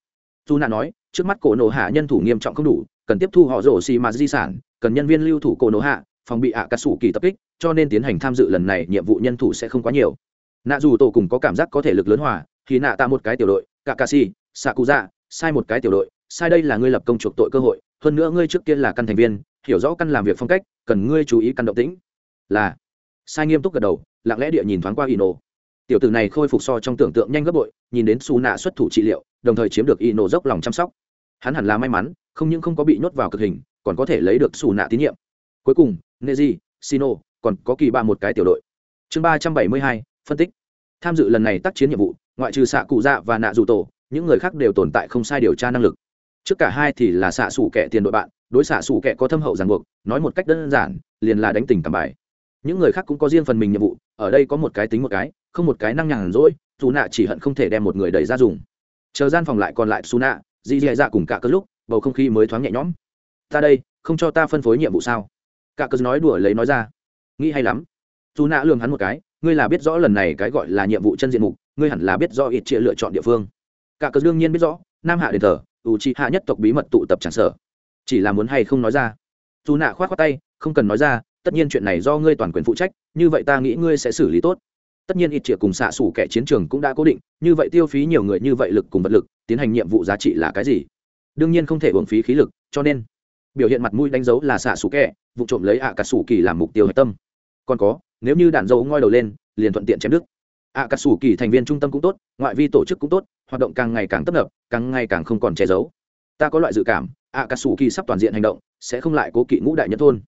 S1: Dù nạ nói, trước mắt cổ nổ hạ nhân thủ nghiêm trọng không đủ, cần tiếp thu họ rổ xì mà di sản, cần nhân viên lưu thủ cổ nổ hạ phòng bị ạ cà sủ kỳ tập kích, cho nên tiến hành tham dự lần này, nhiệm vụ nhân thủ sẽ không quá nhiều. Nạ dù tổ cùng có cảm giác có thể lực lớn hòa, thì nạ ta một cái tiểu đội cả cà si xạ cụ dạ sai một cái tiểu đội, sai đây là ngươi lập công chuộc tội cơ hội, hơn nữa ngươi trước kia là căn thành viên, hiểu rõ căn làm việc phong cách, cần ngươi chú ý căn động tĩnh. Là. Sai nghiêm túc gật đầu, lặng lẽ địa nhìn thoáng qua ino. Tiểu tử này khôi phục so trong tưởng tượng nhanh gấp bội, nhìn đến su nạ xuất thủ trị liệu, đồng thời chiếm được ino dốc lòng chăm sóc. Hắn hẳn là may mắn, không những không có bị nhốt vào cực hình, còn có thể lấy được xù nạ tín nhiệm. Cuối cùng neji sino, còn có kỳ ba một cái tiểu đội. Chương ba trăm bảy mươi hai, phân tích. Tham dự lần này tác chiến nhiệm vụ, ngoại trừ xạ cụ dạ và nạ dù tổ, những người khác đều tồn tại không sai điều tra năng lực. Trước cả hai thì là xạ xủ kẻ tiền đội bạn, đối xạ xủ kẻ có thâm hậu ràng buộc, nói một cách đơn giản, liền là đánh tình cảm bài. Những người khác cũng có riêng phần mình nhiệm vụ, ở đây có một cái tính một cái, không một cái năng nhàn rỗi dù nạ chỉ hận không thể đem một người đẩy ra dùng. Chờ gian phòng lại còn lại su nạ, di dì dạ cùng cả cơn lúc, bầu không khí mới thoáng nhẹ nhõm. Ta đây, không cho ta phân phối nhiệm vụ sao? Cả cớ nói đùa lấy nói ra. Nghĩ hay lắm. Dù nạ lường hắn một cái, ngươi là biết rõ lần này cái gọi là nhiệm vụ chân diện mục, ngươi hẳn là biết rõ ít chia lựa chọn địa phương. Cả cớ đương nhiên biết rõ, nam hạ đền thờ, ủ trị hạ nhất tộc bí mật tụ tập tràn sở chỉ là muốn hay không nói ra. Dù nạ khoát khoát tay, không cần nói ra, tất nhiên chuyện này do ngươi toàn quyền phụ trách, như vậy ta nghĩ ngươi sẽ xử lý tốt. Tất nhiên ít chia cùng xạ xủ kẻ chiến trường cũng đã cố định, như vậy tiêu phí nhiều người như vậy lực cùng vật lực, tiến hành nhiệm vụ giá trị là cái gì? Đương nhiên không thể uổng phí khí lực, cho nên biểu hiện mặt mũi đánh dấu là xạ sủ kẹ, vụ trộm lấy ạ cả sủ kỳ làm mục tiêu hạch tâm. Còn có, nếu như đạn dấu ngoi đầu lên, liền thuận tiện chém đức ạ cà sủ kỳ thành viên trung tâm cũng tốt, ngoại vi tổ chức cũng tốt, hoạt động càng ngày càng tấp nập, càng ngày càng không còn che giấu. Ta có loại dự cảm ạ cà sủ kỳ sắp toàn diện hành động, sẽ không lại cố kỵ ngũ đại nhận thôn.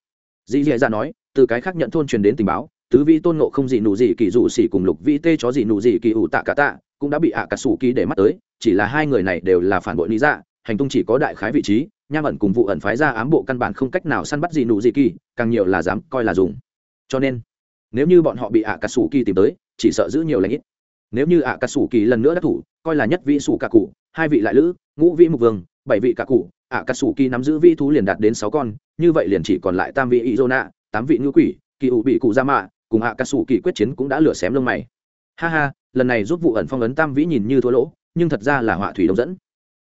S1: Dì dì dạ nói, từ cái khác nhận thôn truyền đến tình báo, tứ vi tôn ngộ không gì nụ gì kỳ dụ xỉ cùng lục vi tê chó gì nụ gì kỳ ủ tạ cả tạ, cũng đã bị ạ cà sủ kỳ để mắt tới, chỉ là hai người này đều là phản bội lý dạ hành tung chỉ có đại khái vị trí, nham ẩn cùng vụ ẩn phái ra ám bộ căn bản không cách nào săn bắt gì nụ gì kỳ, càng nhiều là dám coi là dùng. Cho nên, nếu như bọn họ bị ạ cà sủ kỳ tìm tới, chỉ sợ giữ nhiều lãnh ít. Nếu như ạ cà sủ kỳ lần nữa đắc thủ, coi là nhất vị sủ cả cụ, hai vị lại lữ, ngũ vị mục vương, bảy vị cả cụ ạ cà sủ kỳ nắm giữ vi thú liền đạt đến sáu con, như vậy liền chỉ còn lại tam vị izona, tám vị ngữ quỷ, kỳ ủ bị cụ ra mạ, cùng ạ cà sủ kỳ quyết chiến cũng đã lửa xém lông mày. Ha ha, lần này giúp vụ ẩn phong ấn tam vĩ nhìn như thua lỗ, nhưng thật ra là họa thủy đông dẫn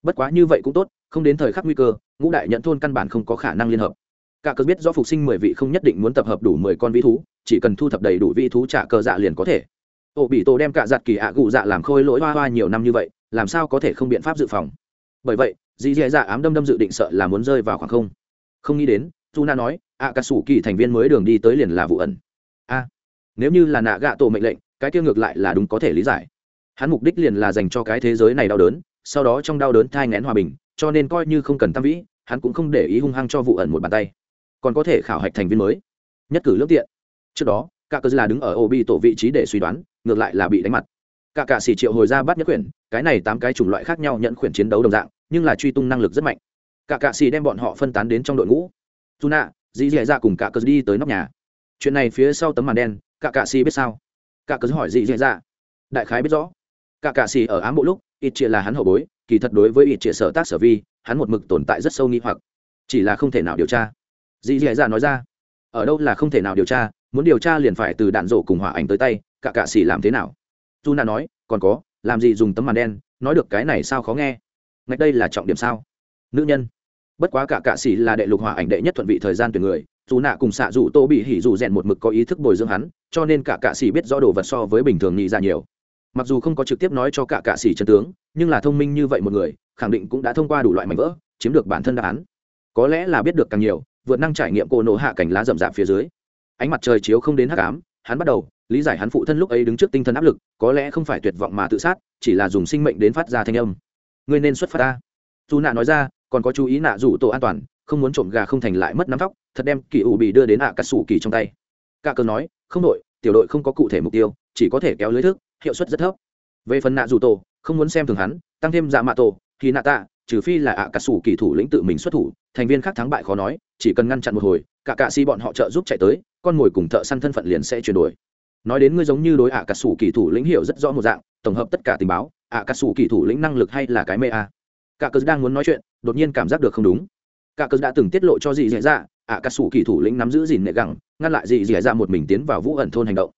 S1: bất quá như vậy cũng tốt, không đến thời khắc nguy cơ, ngũ đại nhận thôn căn bản không có khả năng liên hợp. Cả cớ biết do phục sinh mười vị không nhất định muốn tập hợp đủ mười con vĩ thú, chỉ cần thu thập đầy đủ vĩ thú trả cờ dạ liền có thể. Ổ bị tổ đem cả giặt kỳ ạ gụ dạ làm khôi lỗi hoa hoa nhiều năm như vậy, làm sao có thể không biện pháp dự phòng? Bởi vậy, dì dì dạ ám đâm đâm dự định sợ là muốn rơi vào khoảng không. Không nghĩ đến tu na nói ạ cà sủ kỳ thành viên mới đường đi tới liền là vụ ẩn. A, nếu như là nạ gạ tổ mệnh lệnh, cái kia ngược lại là đúng có thể lý giải. Hắn mục đích liền là dành cho cái thế giới này đau đớn sau đó trong đau đớn thai ngén hòa bình, cho nên coi như không cần tam vĩ, hắn cũng không để ý hung hăng cho vụ ẩn một bàn tay. Còn có thể khảo hạch thành viên mới. Nhất cử lương tiện. Trước đó cả cờ là đứng ở ô bi tổ vị trí để suy đoán, ngược lại là bị đánh mặt. Cả cạ xỉ triệu hồi ra bắt nhất quyển, cái này tám cái chủng loại khác nhau nhận quyển chiến đấu đồng dạng, nhưng là truy tung năng lực rất mạnh. Cả cạ xì đem bọn họ phân tán đến trong đội ngũ. Dù nạ dì dì ra cùng cả cờ đi tới nóc nhà. Chuyện này phía sau tấm màn đen cả cạ xì biết sao? Cả cờ hỏi dì dì ra đại khái biết rõ cả cạ xì ở ám bộ lúc, ít chia là hắn hậu bối, kỳ thật đối với ít chia sở tác sở vi, hắn một mực tồn tại rất sâu nghi hoặc. Chỉ là không thể nào điều tra. Dì dì dạ nói ra, ở đâu là không thể nào điều tra, muốn điều tra liền phải từ đạn rổ cùng hỏa ảnh tới tay, cả cạ xì làm thế nào? Dù nạ nói, còn có, làm gì dùng tấm màn đen, nói được cái này sao khó nghe. Ngay đây là trọng điểm sao? Nữ nhân, bất quá cả cạ xì là đệ lục hỏa ảnh đệ nhất thuận vị thời gian tuyển người dù nạ cùng xạ dù tô bị hỉ dù rèn một mực có ý thức bồi dưỡng hắn, cho nên cả cạ xì biết rõ đồ vật so với bình thường nghĩ ra dạ nhiều mặc dù không có trực tiếp nói cho cả cạ xỉ chân tướng, nhưng là thông minh như vậy một người, khẳng định cũng đã thông qua đủ loại mảnh vỡ, chiếm được bản thân đáp án. Có lẽ là biết được càng nhiều, vượt năng trải nghiệm cô nổ hạ cảnh lá rậm rạp phía dưới. Ánh mặt trời chiếu không đến hắc ám, hắn bắt đầu lý giải hắn phụ thân lúc ấy đứng trước tinh thần áp lực, có lẽ không phải tuyệt vọng mà tự sát, chỉ là dùng sinh mệnh đến phát ra thanh âm. Ngươi nên xuất phát ta. Dù nạ nói ra, còn có chú ý nạ rủ tổ an toàn, không muốn trộm gà không thành lại mất nắm tóc, thật đem kỳ ủ bị đưa đến ạ à cà kỳ trong tay. Cả cờ nói, không đội, tiểu đội không có cụ thể mục tiêu, chỉ có thể kéo lưới thức hiệu suất rất thấp. Về phần nạ dù tổ không muốn xem thường hắn, tăng thêm dạ mạ tổ thì nạ tạ trừ phi là ạ à cà sủ kỳ thủ lĩnh tự mình xuất thủ, thành viên khác thắng bại khó nói, chỉ cần ngăn chặn một hồi, cả cạ si bọn họ trợ giúp chạy tới, con mồi cùng thợ săn thân phận liền sẽ chuyển đổi. Nói đến ngươi giống như đối ạ cà sủ kỳ thủ lĩnh hiểu rất rõ một dạng, tổng hợp tất cả tình báo ạ cà sủ kỳ thủ lĩnh năng lực hay là cái mê a. Cả cớ đang muốn nói chuyện, đột nhiên cảm giác được không đúng. Cả cớ đã từng tiết lộ cho dì dì dạ ạ cà sủ kỳ thủ lĩnh nắm giữ dìn nệ gẳng, ngăn lại dì dì dạ một mình tiến vào vũ ẩn thôn hành động.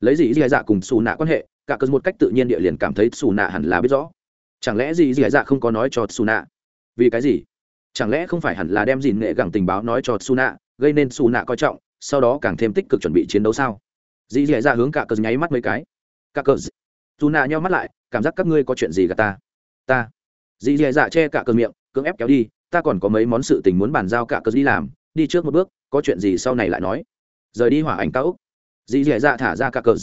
S1: Lấy dì dì dạ cùng xù nạ quan hệ cả cơn một cách tự nhiên địa liền cảm thấy xù nạ hẳn là biết rõ. Chẳng lẽ gì gì dạ không có nói cho xù nạ? Vì cái gì? Chẳng lẽ không phải hẳn là đem dìn nghệ gẳng tình báo nói cho xù nạ, gây nên xù nạ coi trọng, sau đó càng thêm tích cực chuẩn bị chiến đấu sao? Dì dì dạ hướng cả cơn nháy mắt mấy cái. Cả cơn. dù nạ nhau mắt lại, cảm giác các ngươi có chuyện gì gà ta? Ta. Dì dì dạ che cả cờ miệng, cưỡng ép kéo đi, ta còn có mấy món sự tình muốn bàn giao cả cờ đi làm, đi trước một bước, có chuyện gì sau này lại nói. Rời đi hỏa ảnh cao úc. Dì dì dạ thả ra cả cờ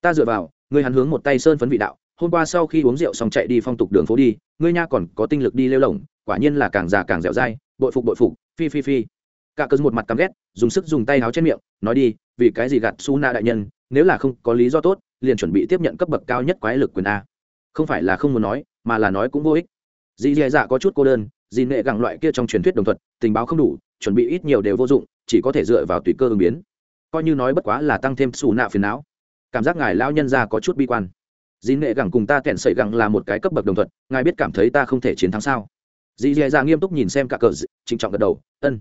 S1: ta dựa vào ngươi hắn hướng một tay sơn phấn vị đạo, hôm qua sau khi uống rượu xong chạy đi phong tục đường phố đi, ngươi nha còn có tinh lực đi lêu lỏng quả nhiên là càng già càng dẻo dai, bội phục bội phục, phi phi phi. Cả cơn một mặt căm ghét, dùng sức dùng tay áo trên miệng, nói đi, vì cái gì gạt su na đại nhân, nếu là không có lý do tốt, liền chuẩn bị tiếp nhận cấp bậc cao nhất quái lực quyền a. Không phải là không muốn nói, mà là nói cũng vô ích. Dì dì dạ có chút cô đơn, dì nệ gặng loại kia trong truyền thuyết đồng thuận tình báo không đủ, chuẩn bị ít nhiều đều vô dụng, chỉ có thể dựa vào tùy cơ ứng biến. Coi như nói bất quá là tăng thêm xù nạ phiền não cảm giác ngài lão nhân ra có chút bi quan. Dì nệ gặng cùng ta kẹn sẩy gặng là một cái cấp bậc đồng thuận, ngài biết cảm thấy ta không thể chiến thắng sao? Dì dè ra nghiêm túc nhìn xem cả cờ trịnh trọng gật đầu, ân.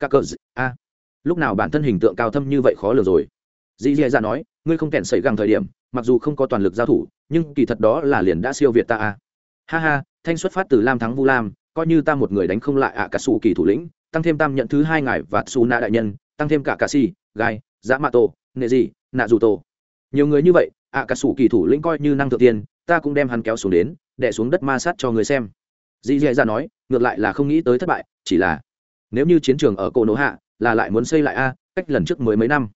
S1: Cả cờ a. Lúc nào bản thân hình tượng cao thâm như vậy khó lường rồi. Dì dè ra nói, ngươi không kẹn sẩy gặng thời điểm, mặc dù không có toàn lực giao thủ, nhưng kỳ thật đó là liền đã siêu việt ta a. Ha ha, thanh xuất phát từ lam thắng vu lam, coi như ta một người đánh không lại ạ cả xù kỳ thủ lĩnh, tăng thêm tam nhận thứ hai ngài và su na đại nhân, tăng thêm cả cà si, gai dã mạ tổ, nệ gì nạ dù tổ nhiều người như vậy ạ cả sủ kỳ thủ lĩnh coi như năng thượng tiên, ta cũng đem hắn kéo xuống đến đẻ xuống đất ma sát cho người xem. Dì dì ra nói, ngược lại là không nghĩ tới thất bại, chỉ là nếu như chiến trường ở cổ nổ hạ là lại muốn xây lại a, cách lần trước mới mấy năm.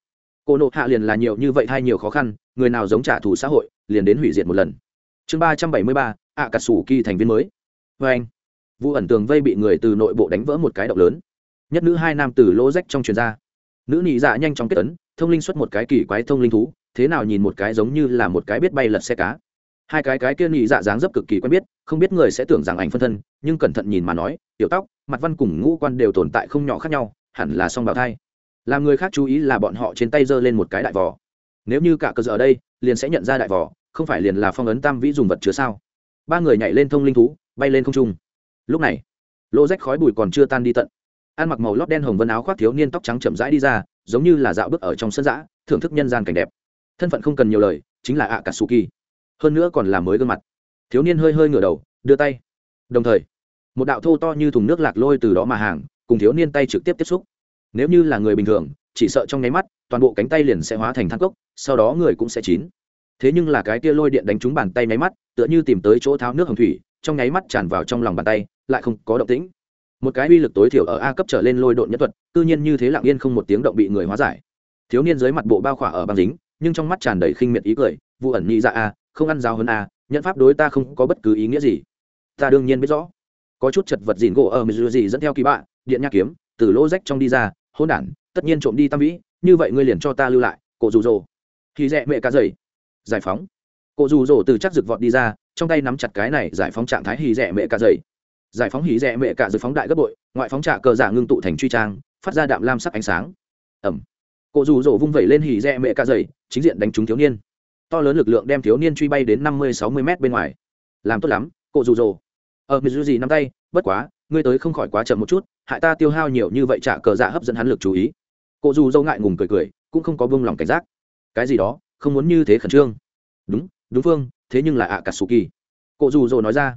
S1: Cổ nộ hạ liền là nhiều như vậy hay nhiều khó khăn, người nào giống trả thù xã hội, liền đến hủy diệt một lần. Chương ba trăm bảy mươi ba ạ cà sủ kỳ thành viên mới. Vê anh vụ ẩn tường vây bị người từ nội bộ đánh vỡ một cái động lớn. Nhất nữ hai nam từ lỗ rách trong truyền ra nữ nhị dạ nhanh chóng kết ấn, thông linh xuất một cái kỳ quái thông linh thú, thế nào nhìn một cái giống như là một cái biết bay lật xe cá. Hai cái cái kia nhị dạ dáng dấp cực kỳ quen biết, không biết người sẽ tưởng rằng ảnh phân thân, nhưng cẩn thận nhìn mà nói, tiểu tóc, mặt văn cùng ngũ quan đều tồn tại không nhỏ khác nhau, hẳn là song bào thai. Làm người khác chú ý là bọn họ trên tay giơ lên một cái đại vỏ. Nếu như cả cơ giờ ở đây, liền sẽ nhận ra đại vỏ, không phải liền là phong ấn tam vĩ dùng vật chứa sao? Ba người nhảy lên thông linh thú, bay lên không trung. Lúc này, lô rách khói bụi còn chưa tan đi tận ăn mặc màu lót đen hồng vân áo khoác thiếu niên tóc trắng chậm rãi đi ra, giống như là dạo bước ở trong sân giã thưởng thức nhân gian cảnh đẹp. Thân phận không cần nhiều lời, chính là ạ cả su kỳ hơn nữa còn là mới gương mặt. Thiếu niên hơi hơi ngửa đầu, đưa tay. Đồng thời, một đạo thô to như thùng nước lạc lôi từ đó mà hàng, cùng thiếu niên tay trực tiếp tiếp xúc. Nếu như là người bình thường, chỉ sợ trong nháy mắt, toàn bộ cánh tay liền sẽ hóa thành thang cốc, sau đó người cũng sẽ chín. Thế nhưng là cái tia lôi điện đánh trúng bàn tay nháy mắt, tựa như tìm tới chỗ tháo nước hồng thủy, trong nháy mắt tràn vào trong lòng bàn tay, lại không có động tĩnh một cái uy lực tối thiểu ở a cấp trở lên lôi độn nhất thuật tự nhiên như thế lặng yên không một tiếng động bị người hóa giải. Thiếu niên dưới mặt bộ bao khỏa ở băng dính, nhưng trong mắt tràn đầy khinh miệt ý cười vụ ẩn nhị ra a, không ăn giáo hơn a nhận pháp đối ta không có bất cứ ý nghĩa gì. Ta đương nhiên biết rõ. Có chút chật vật dìn gỗ ở mười gì dẫn theo kỳ bạ, điện nha kiếm, từ lỗ rách trong đi ra hôn đản, tất nhiên trộm đi tam vĩ, như vậy ngươi liền cho ta lưu lại, cổ rủ rồ. Thì rẽ mẹ cá dày giải phóng. Cổ rủ rồ từ chắc rực vọt đi ra, trong tay nắm chặt cái này giải phóng trạng thái hì rẽ mẹ cá dày giải phóng hỉ rẽ mẹ cả dự phóng đại gấp bội ngoại phóng trả cờ giả ngưng tụ thành truy trang phát ra đạm lam sắc ánh sáng. Ẩm. Cụ rủ dỗ vung vẩy lên hỉ rẽ mẹ cả dày chính diện đánh trúng thiếu niên. To lớn lực lượng đem thiếu niên truy bay đến năm mươi sáu mươi m bên ngoài. Làm tốt lắm cụ rủ dỗ ở ờ, gì nắm tay bất quá ngươi tới không khỏi quá chậm một chút hại ta tiêu hao nhiều như vậy trả cờ giả hấp dẫn hắn lực chú ý. Cô dù dâu ngại ngùng cười cười cũng không có buông lòng cảnh giác. Cái gì đó không muốn như thế khẩn trương. Đúng đúng phương thế nhưng là ạ cà sù kỳ cô dù dỗ nói ra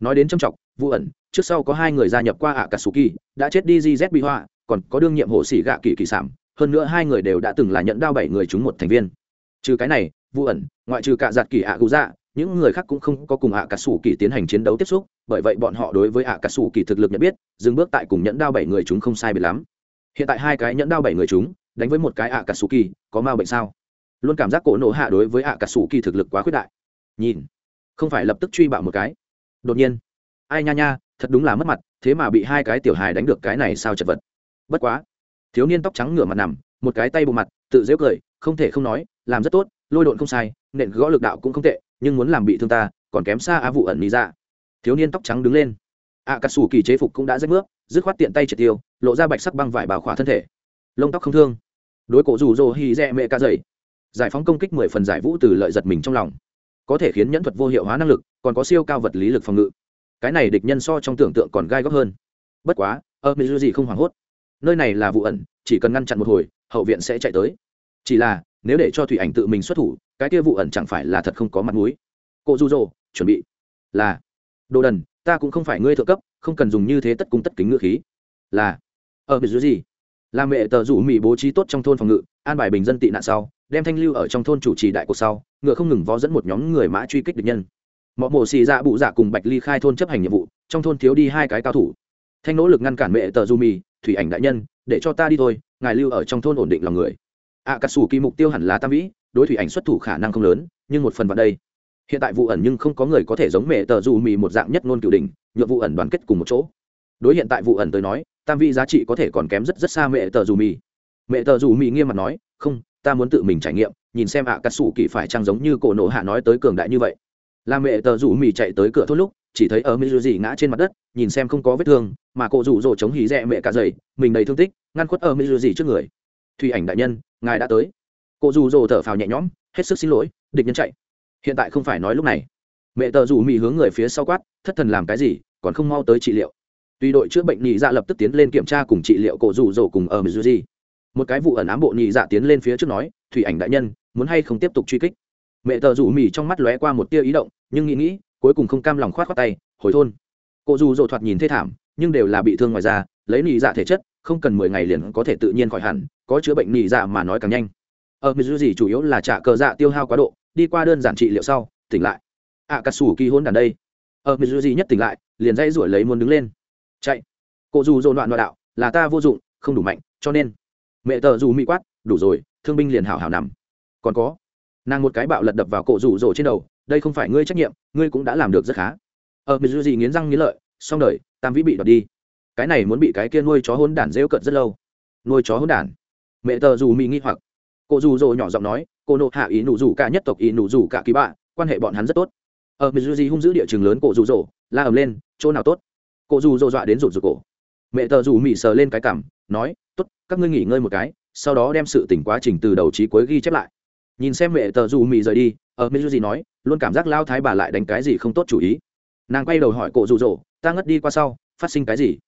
S1: nói đến trâm trọng vụ ẩn, trước sau có hai người gia nhập qua ạ cà sù kỳ đã chết đi gz bị họa, còn có đương nhiệm hộ sĩ gạ kỳ kỳ sản hơn nữa hai người đều đã từng là nhận đao bảy người chúng một thành viên. Trừ cái này vụ ẩn, ngoại trừ cả giặt kỳ ạ gù dạ những người khác cũng không có cùng ạ cà sủ kỳ tiến hành chiến đấu tiếp xúc, bởi vậy bọn họ đối với ạ cà sủ kỳ thực lực nhận biết, dừng bước tại cùng nhẫn đao bảy người chúng không sai biệt lắm. Hiện tại hai cái nhẫn đao bảy người chúng, đánh với một cái ạ cà sủ kỳ có ma bệnh sao? Luôn cảm giác cổ nổ hạ đối với ạ cà sủ kỳ thực lực quá khuyết đại. Nhìn, không phải lập tức truy bạo một cái đột nhiên, ai nha nha, thật đúng là mất mặt, thế mà bị hai cái tiểu hài đánh được cái này sao chật vật. Bất quá, thiếu niên tóc trắng ngửa mặt nằm, một cái tay bộ mặt, tự dễ cười, không thể không nói, làm rất tốt, lôi độn không sai, nện gõ lực đạo cũng không tệ, nhưng muốn làm bị thương ta, còn kém xa á vụ ẩn lý ra dạ. thiếu niên tóc trắng đứng lên. À cà sủ kỳ chế phục cũng đã rách nước dứt khoát tiện tay triệt tiêu, lộ ra bạch sắc băng vải bào khỏa thân thể. Lông tóc không thương. Đối cổ rủ rồ hì rẽ mẹ ca dày giải phóng công kích mười phần giải vũ từ lợi giật mình trong lòng có thể khiến nhẫn thuật vô hiệu hóa năng lực, còn có siêu cao vật lý lực phòng ngự. Cái này địch nhân so trong tưởng tượng còn gai góc hơn. Bất quá ơ mỹ gì không hoảng hốt. Nơi này là vụ ẩn, chỉ cần ngăn chặn một hồi, hậu viện sẽ chạy tới. Chỉ là, nếu để cho thủy ảnh tự mình xuất thủ, cái kia vụ ẩn chẳng phải là thật không có mặt mũi. Cô du dô, chuẩn bị. Là. Đồ đần, ta cũng không phải ngươi thượng cấp, không cần dùng như thế tất cung tất kính ngựa khí. Là. Ở biệt dưới gì là mẹ tờ rủ mỹ bố trí tốt trong thôn phòng ngự, an bài bình dân tị nạn sau, đem thanh lưu ở trong thôn chủ trì đại cuộc sau, ngựa không ngừng vó dẫn một nhóm người mã truy kích địch nhân. Mọi mổ xì dạ bụ dạ cùng bạch ly khai thôn chấp hành nhiệm vụ, trong thôn thiếu đi hai cái cao thủ. Thanh nỗ lực ngăn cản mẹ tờ du mì, thủy ảnh đại nhân, để cho ta đi thôi, ngài lưu ở trong thôn ổn định lòng người. Ạ cà sủ kỳ mục tiêu hẳn là tam vĩ, đối thủy ảnh xuất thủ khả năng không lớn, nhưng một phần vào đây. Hiện tại vụ ẩn nhưng không có người có thể giống mẹ tờ dù mì một dạng nhất ngôn cửu đình nhựa vụ ẩn đoàn kết cùng một chỗ. Đối hiện tại vụ ẩn tới nói tam vị giá trị có thể còn kém rất rất xa mẹ tờ dù mì. Mẹ tờ dù mì nghiêm mặt nói, không, ta muốn tự mình trải nghiệm, nhìn xem ạ cắt xù kỳ phải trăng giống như cổ nổ hạ nói tới cường đại như vậy. Là mẹ tờ rủ mì chạy tới cửa thốt lúc, chỉ thấy ở mỹ dị ngã trên mặt đất, nhìn xem không có vết thương, mà cổ rủ rỗ chống hí rẽ mẹ cả dày mình đầy thương tích, ngăn khuất ở mỹ dị trước người. Thủy ảnh đại nhân, ngài đã tới. Cô dù rỗ thở phào nhẹ nhõm, hết sức xin lỗi, địch nhân chạy. Hiện tại không phải nói lúc này. Mẹ tờ rủ mì hướng người phía sau quát, thất thần làm cái gì, còn không mau tới trị liệu tuy đội chữa bệnh nhị dạ lập tức tiến lên kiểm tra cùng trị liệu cổ rủ rổ cùng ở mizuji. Một cái vụ ẩn ám bộ nhị dạ tiến lên phía trước nói, thủy ảnh đại nhân, muốn hay không tiếp tục truy kích? Mẹ tờ rủ mì trong mắt lóe qua một tia ý động, nhưng nghĩ nghĩ, cuối cùng không cam lòng khoát khoát tay, hồi thôn. Cổ rủ rổ thoạt nhìn thê thảm, nhưng đều là bị thương ngoài da, lấy nhị dạ thể chất, không cần mười ngày liền có thể tự nhiên khỏi hẳn, có chữa bệnh nhị dạ mà nói càng nhanh. Ở mizuji chủ yếu là trả cờ dạ tiêu hao quá độ, đi qua đơn giản trị liệu sau, tỉnh lại. Ạ cà sủ kỳ hôn đàn đây. Ở mizuji nhất tỉnh lại, liền dây rủi lấy muốn đứng lên chạy. Cụ dù dồn loạn loạn đạo, là ta vô dụng, không đủ mạnh, cho nên. Mẹ tờ dù mỹ quát, đủ rồi, thương binh liền hảo hảo nằm. Còn có. Nàng một cái bạo lật đập vào cổ rủ rồ trên đầu, đây không phải ngươi trách nhiệm, ngươi cũng đã làm được rất khá. Ờ, Ở mizu gì nghiến răng nghiến lợi, xong đời, tam vĩ bị đoạt đi. Cái này muốn bị cái kia nuôi chó hôn đản rêu cận rất lâu. Nuôi chó hôn đản. Mẹ tờ dù mỹ nghi hoặc. Cô dù dỗ nhỏ giọng nói, cô nộ hạ ý nụ dù cả nhất tộc ý nụ dù cả kỳ bạ, quan hệ bọn hắn rất tốt. Ờ, Ở mỹ dù hung dữ địa trường lớn cổ dù dỗ la ầm lên, chỗ nào tốt? Cô dù dỗ dọa đến rụt rụt cổ. Mẹ tờ dù mị sờ lên cái cảm, nói, tốt, các ngươi nghỉ ngơi một cái, sau đó đem sự tỉnh quá trình từ đầu trí cuối ghi chép lại. Nhìn xem mẹ tờ dù mị rời đi, ở mỹ dù nói, luôn cảm giác lao thái bà lại đánh cái gì không tốt chủ ý. Nàng quay đầu hỏi cô dù dỗ ta ngất đi qua sau, phát sinh cái gì?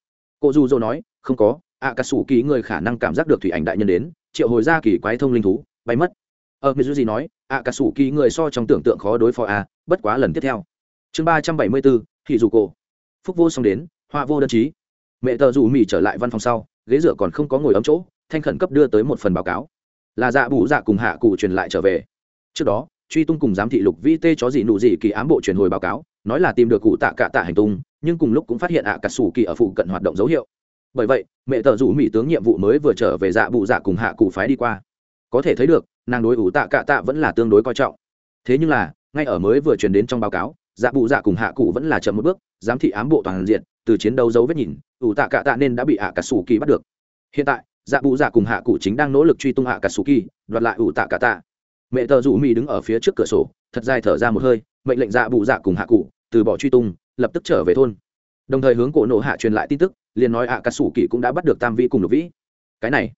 S1: Cô dù dỗ nói, không có ạ cà sủ ký người khả năng cảm giác được thủy ảnh đại nhân đến, triệu hồi ra kỳ quái thông linh thú, bay mất. Ở mỹ dù gì nói ạ cà sủ ký người so trong tưởng tượng khó đối phó a bất quá lần tiếp theo. Chương ba trăm bảy mươi bốn thì dù cổ phúc vô xong đến, hoa vô đơn chí. Mẹ tờ dù mỹ trở lại văn phòng sau, ghế dựa còn không có ngồi ấm chỗ, thanh khẩn cấp đưa tới một phần báo cáo. Là dạ bù dạ cùng hạ cụ truyền lại trở về. Trước đó, truy tung cùng giám thị lục vi tê chó gì nụ gì kỳ ám bộ truyền hồi báo cáo, nói là tìm được cụ tạ cạ tạ hành tung, nhưng cùng lúc cũng phát hiện ạ cà sủ kỳ ở phụ cận hoạt động dấu hiệu. Bởi vậy, mẹ tờ rủ mỹ tướng nhiệm vụ mới vừa trở về dạ bụ dạ cùng hạ cụ phái đi qua. Có thể thấy được, nàng đối ủ tạ cạ tạ vẫn là tương đối coi trọng. Thế nhưng là, ngay ở mới vừa truyền đến trong báo cáo dạ bụ dạ cùng hạ cụ vẫn là chậm một bước, giám thị ám bộ toàn diện, từ chiến đấu dấu vết nhìn, ủ tạ cạ tạ nên đã bị ạ cà sủ kỳ bắt được. Hiện tại dạ bụ dạ cùng hạ cụ chính đang nỗ lực truy tung ạ cà sủ kỳ đoạt lại ủ tạ cạ tạ. Mẹ tờ rủ mỹ đứng ở phía trước cửa sổ, thật dài thở ra một hơi, mệnh lệnh dạ bụ dạ cùng hạ cụ, từ bỏ truy tung, lập tức trở về thôn. Đồng thời hướng cổ nộ hạ truyền lại tin tức, liền nói ạ cà sủ kỳ cũng đã bắt được tam vi cùng lục vĩ. Cái này,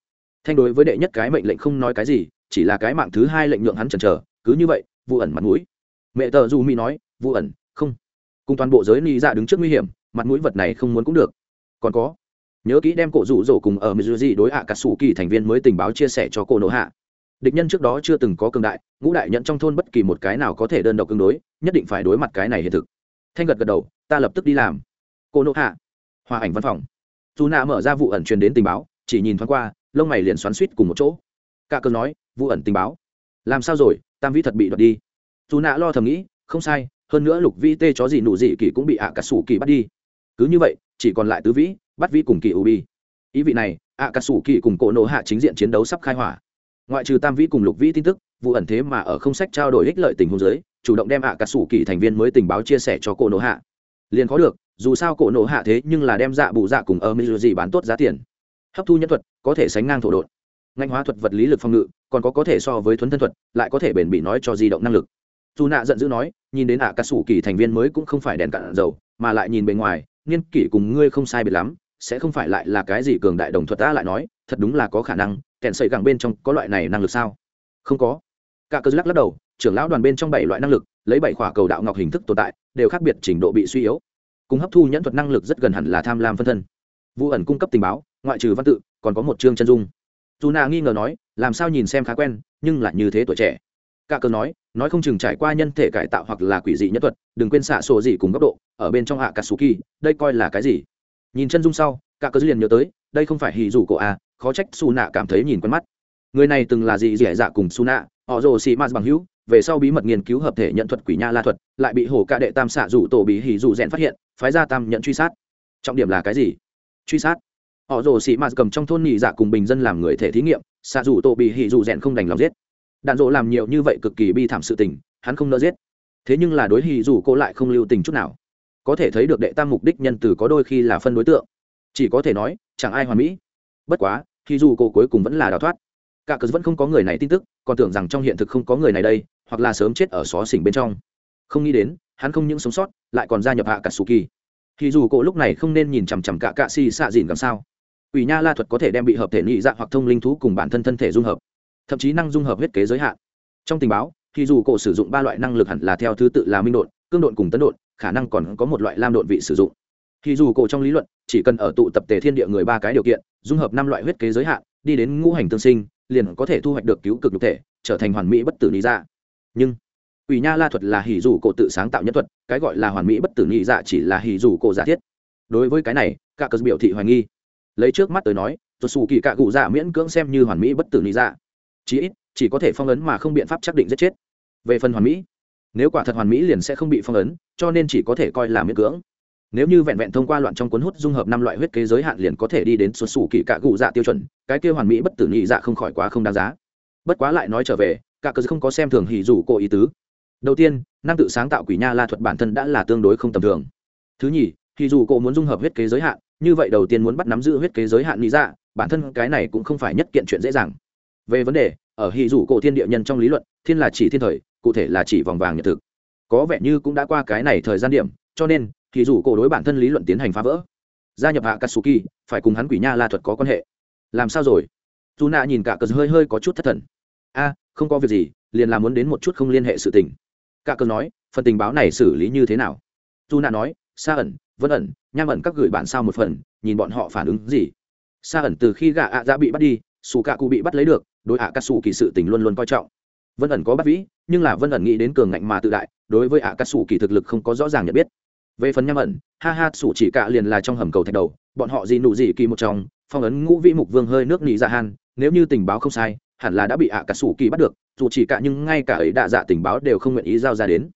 S1: thanh đối với đệ nhất cái mệnh lệnh không nói cái gì, chỉ là cái mạng thứ hai lệnh nhượng hắn chần chờ, cứ như vậy, vụ ẩn mặt mũi. Mẹ tờ dù mỹ nói vụ ẩn, không. Cùng toàn bộ giới ni ra đứng trước nguy hiểm, mặt mũi vật này không muốn cũng được. Còn có, nhớ kỹ đem cổ rủ rổ cùng ở mizuji đối hạ cả sủ kỳ thành viên mới tình báo chia sẻ cho cổ nộ hạ. Địch nhân trước đó chưa từng có cường đại, ngũ đại nhận trong thôn bất kỳ một cái nào có thể đơn độc tương đối, nhất định phải đối mặt cái này hiện thực. Thanh gật gật đầu, ta lập tức đi làm. Cô nộ hạ. Hòa ảnh văn phòng. Dù nạ mở ra vụ ẩn truyền đến tình báo, chỉ nhìn thoáng qua, lông mày liền xoắn suýt cùng một chỗ. Cả cơn nói vụ ẩn tình báo. Làm sao rồi? Tam vĩ thật bị đoạt đi. Dù nạ lo thầm nghĩ, không sai hơn nữa lục vi tê chó gì nụ gì kỳ cũng bị ạ cà sủ kỳ bắt đi. Cứ như vậy, chỉ còn lại tứ vĩ, bắt vĩ cùng kỳ u bi. Ý vị này, ạ cà sủ kỳ cùng cổ nộ hạ chính diện chiến đấu sắp khai hỏa. Ngoại trừ tam vĩ cùng lục vĩ tin tức, vụ ẩn thế mà ở không sách trao đổi ích lợi tình huống giới chủ động đem ạ cà sủ kỳ thành viên mới tình báo chia sẻ cho cổ nộ hạ. Liền có được, dù sao cổ nộ hạ thế nhưng là đem dạ bù dạ cùng ở mỹ gì bán tốt giá tiền. Hấp thu nhân thuật, có thể sánh ngang thổ đột ngành hóa thuật vật lý lực phòng ngự, còn có có thể so với thuấn thân thuật, lại có thể bền bị nói cho di động năng lực dù nạ giận dữ nói, nhìn đến ạ cả sủ kỳ thành viên mới cũng không phải đèn cạn dầu, mà lại nhìn bề ngoài niên kỷ cùng ngươi không sai biệt lắm, sẽ không phải lại là cái gì cường đại đồng thuật ta lại nói, thật đúng là có khả năng, kèn sợi gẳng bên trong có loại này năng lực sao? Không có. Cả cơ lắc lắc đầu, trưởng lão đoàn bên trong bảy loại năng lực, lấy bảy khỏa cầu đạo ngọc hình thức tồn tại, đều khác biệt trình độ bị suy yếu. Cùng hấp thu nhẫn thuật năng lực rất gần hẳn là tham lam phân thân. Vũ ẩn cung cấp tình báo, ngoại trừ văn tự, còn có một chương chân dung. Dù nạ nghi ngờ nói, làm sao nhìn xem khá quen, nhưng lại như thế tuổi trẻ cả cơ nói nói không chừng trải qua nhân thể cải tạo hoặc là quỷ dị nhất thuật đừng quên xạ sổ gì cùng góc độ ở bên trong hạ kỳ, đây coi là cái gì? Nhìn chân dung sau cả cơ liền nhớ tới đây không phải hì rủ cổ à khó trách su nạ cảm thấy nhìn quen mắt. Người này từng là gì dẻ dạ cùng su nạ họ rồ xì ma bằng hữu về sau bí mật nghiên cứu hợp thể nhận thuật quỷ nha la thuật lại bị hổ ca đệ tam xạ rủ tổ bí hì rủ rèn phát hiện phái ra tam nhận truy sát. Trọng điểm là cái gì? Truy sát. Họ rồ xì ma cầm trong thôn nhị dạ cùng bình dân làm người thể thí nghiệm xạ rủ tổ bí hì rủ rèn không đành lòng giết đạn dỗ làm nhiều như vậy cực kỳ bi thảm sự tình, hắn không nỡ giết. Thế nhưng là đối hì dù cô lại không lưu tình chút nào. Có thể thấy được đệ tam mục đích nhân từ có đôi khi là phân đối tượng. Chỉ có thể nói, chẳng ai hoàn mỹ. Bất quá hì dù cô cuối cùng vẫn là đào thoát. Cả cớ vẫn không có người này tin tức, còn tưởng rằng trong hiện thực không có người này đây, hoặc là sớm chết ở xó xỉnh bên trong. Không nghĩ đến, hắn không những sống sót, lại còn gia nhập hạ cả su kỳ thì dù cô lúc này không nên nhìn chằm chằm cả cạ xì xạ dìn làm sao. Ủy nha la thuật có thể đem bị hợp thể nhị dạ hoặc thông linh thú cùng bản thân thân thể dung hợp thậm chí năng dung hợp huyết kế giới hạn. Trong tình báo, thì dù cổ sử dụng ba loại năng lực hẳn là theo thứ tự là minh độn, cương độn cùng tấn độn, khả năng còn có một loại lam độn vị sử dụng. Thì dù cổ trong lý luận, chỉ cần ở tụ tập tề thiên địa người ba cái điều kiện, dung hợp năm loại huyết kế giới hạn, đi đến ngũ hành tương sinh, liền có thể thu hoạch được cứu cực nhục thể, trở thành hoàn mỹ bất tử lý dạ. Nhưng ủy nha la thuật là hỉ dù cổ tự sáng tạo nhân thuật, cái gọi là hoàn mỹ bất tử lý dạ chỉ là hỉ dù cổ giả thiết. Đối với cái này cả cớ biểu thị hoài nghi. Lấy trước mắt tới nói tuột xù kỳ cạ cụ dạ miễn cưỡng xem như hoàn mỹ bất tử lý dạ chí ít, chỉ có thể phong ấn mà không biện pháp xác định giết chết. Về phần hoàn mỹ, nếu quả thật hoàn mỹ liền sẽ không bị phong ấn, cho nên chỉ có thể coi là miễn cưỡng. Nếu như vẹn vẹn thông qua loạn trong cuốn hút dung hợp năm loại huyết kế giới hạn liền có thể đi đến xuất xù kỳ cạ gụ dạ tiêu chuẩn, cái kia hoàn mỹ bất tử nhị dạ không khỏi quá không đáng giá. Bất quá lại nói trở về cả cơ không có xem thường hỉ dù cô ý tứ. Đầu tiên, năng tự sáng tạo quỷ nha la thuật bản thân đã là tương đối không tầm thường. Thứ nhì thì dù cô muốn dung hợp huyết kế giới hạn, như vậy đầu tiên muốn bắt nắm giữ huyết kế giới hạn lý dạ bản thân cái này cũng không phải nhất kiện chuyện dễ dàng về vấn đề, ở hì dù cổ thiên địa nhân trong lý luận, thiên là chỉ thiên thời, cụ thể là chỉ vòng vàng nhật thực. Có vẻ như cũng đã qua cái này thời gian điểm, cho nên hì dù cổ đối bản thân lý luận tiến hành phá vỡ. Gia nhập hạ katsuki phải cùng hắn quỷ nha la thuật có quan hệ. Làm sao rồi? Dù nạ nhìn cả cờ hơi hơi có chút thất thần. A, không có việc gì, liền là muốn đến một chút không liên hệ sự tình. Cả cờ nói, phần tình báo này xử lý như thế nào? Dù nạ nói xa ẩn, vân ẩn, nham ẩn các gửi bản sao một phần, nhìn bọn họ phản ứng gì? Xa ẩn từ khi gạ dạ ạ ra bị bắt đi xù cạ cụ bị bắt lấy được đối ạ Cát Sủ kỳ sự tình luôn luôn coi trọng. Vân ẩn có bắt vĩ, nhưng là vân ẩn nghĩ đến cường ngạnh mà tự đại, đối với ạ Cát Sủ kỳ thực lực không có rõ ràng nhận biết. Về phần nham ẩn, ha ha, sủ chỉ cạ liền là trong hầm cầu thạch đầu, bọn họ gì nụ gì kỳ một trong, phong ấn ngũ vĩ mục vương hơi nước nị dạ ra han nếu như tình báo không sai, hẳn là đã bị ạ Cát Sủ kỳ bắt được, dù chỉ cạ nhưng ngay cả ấy đạ dạ tình báo đều không nguyện ý giao ra đến.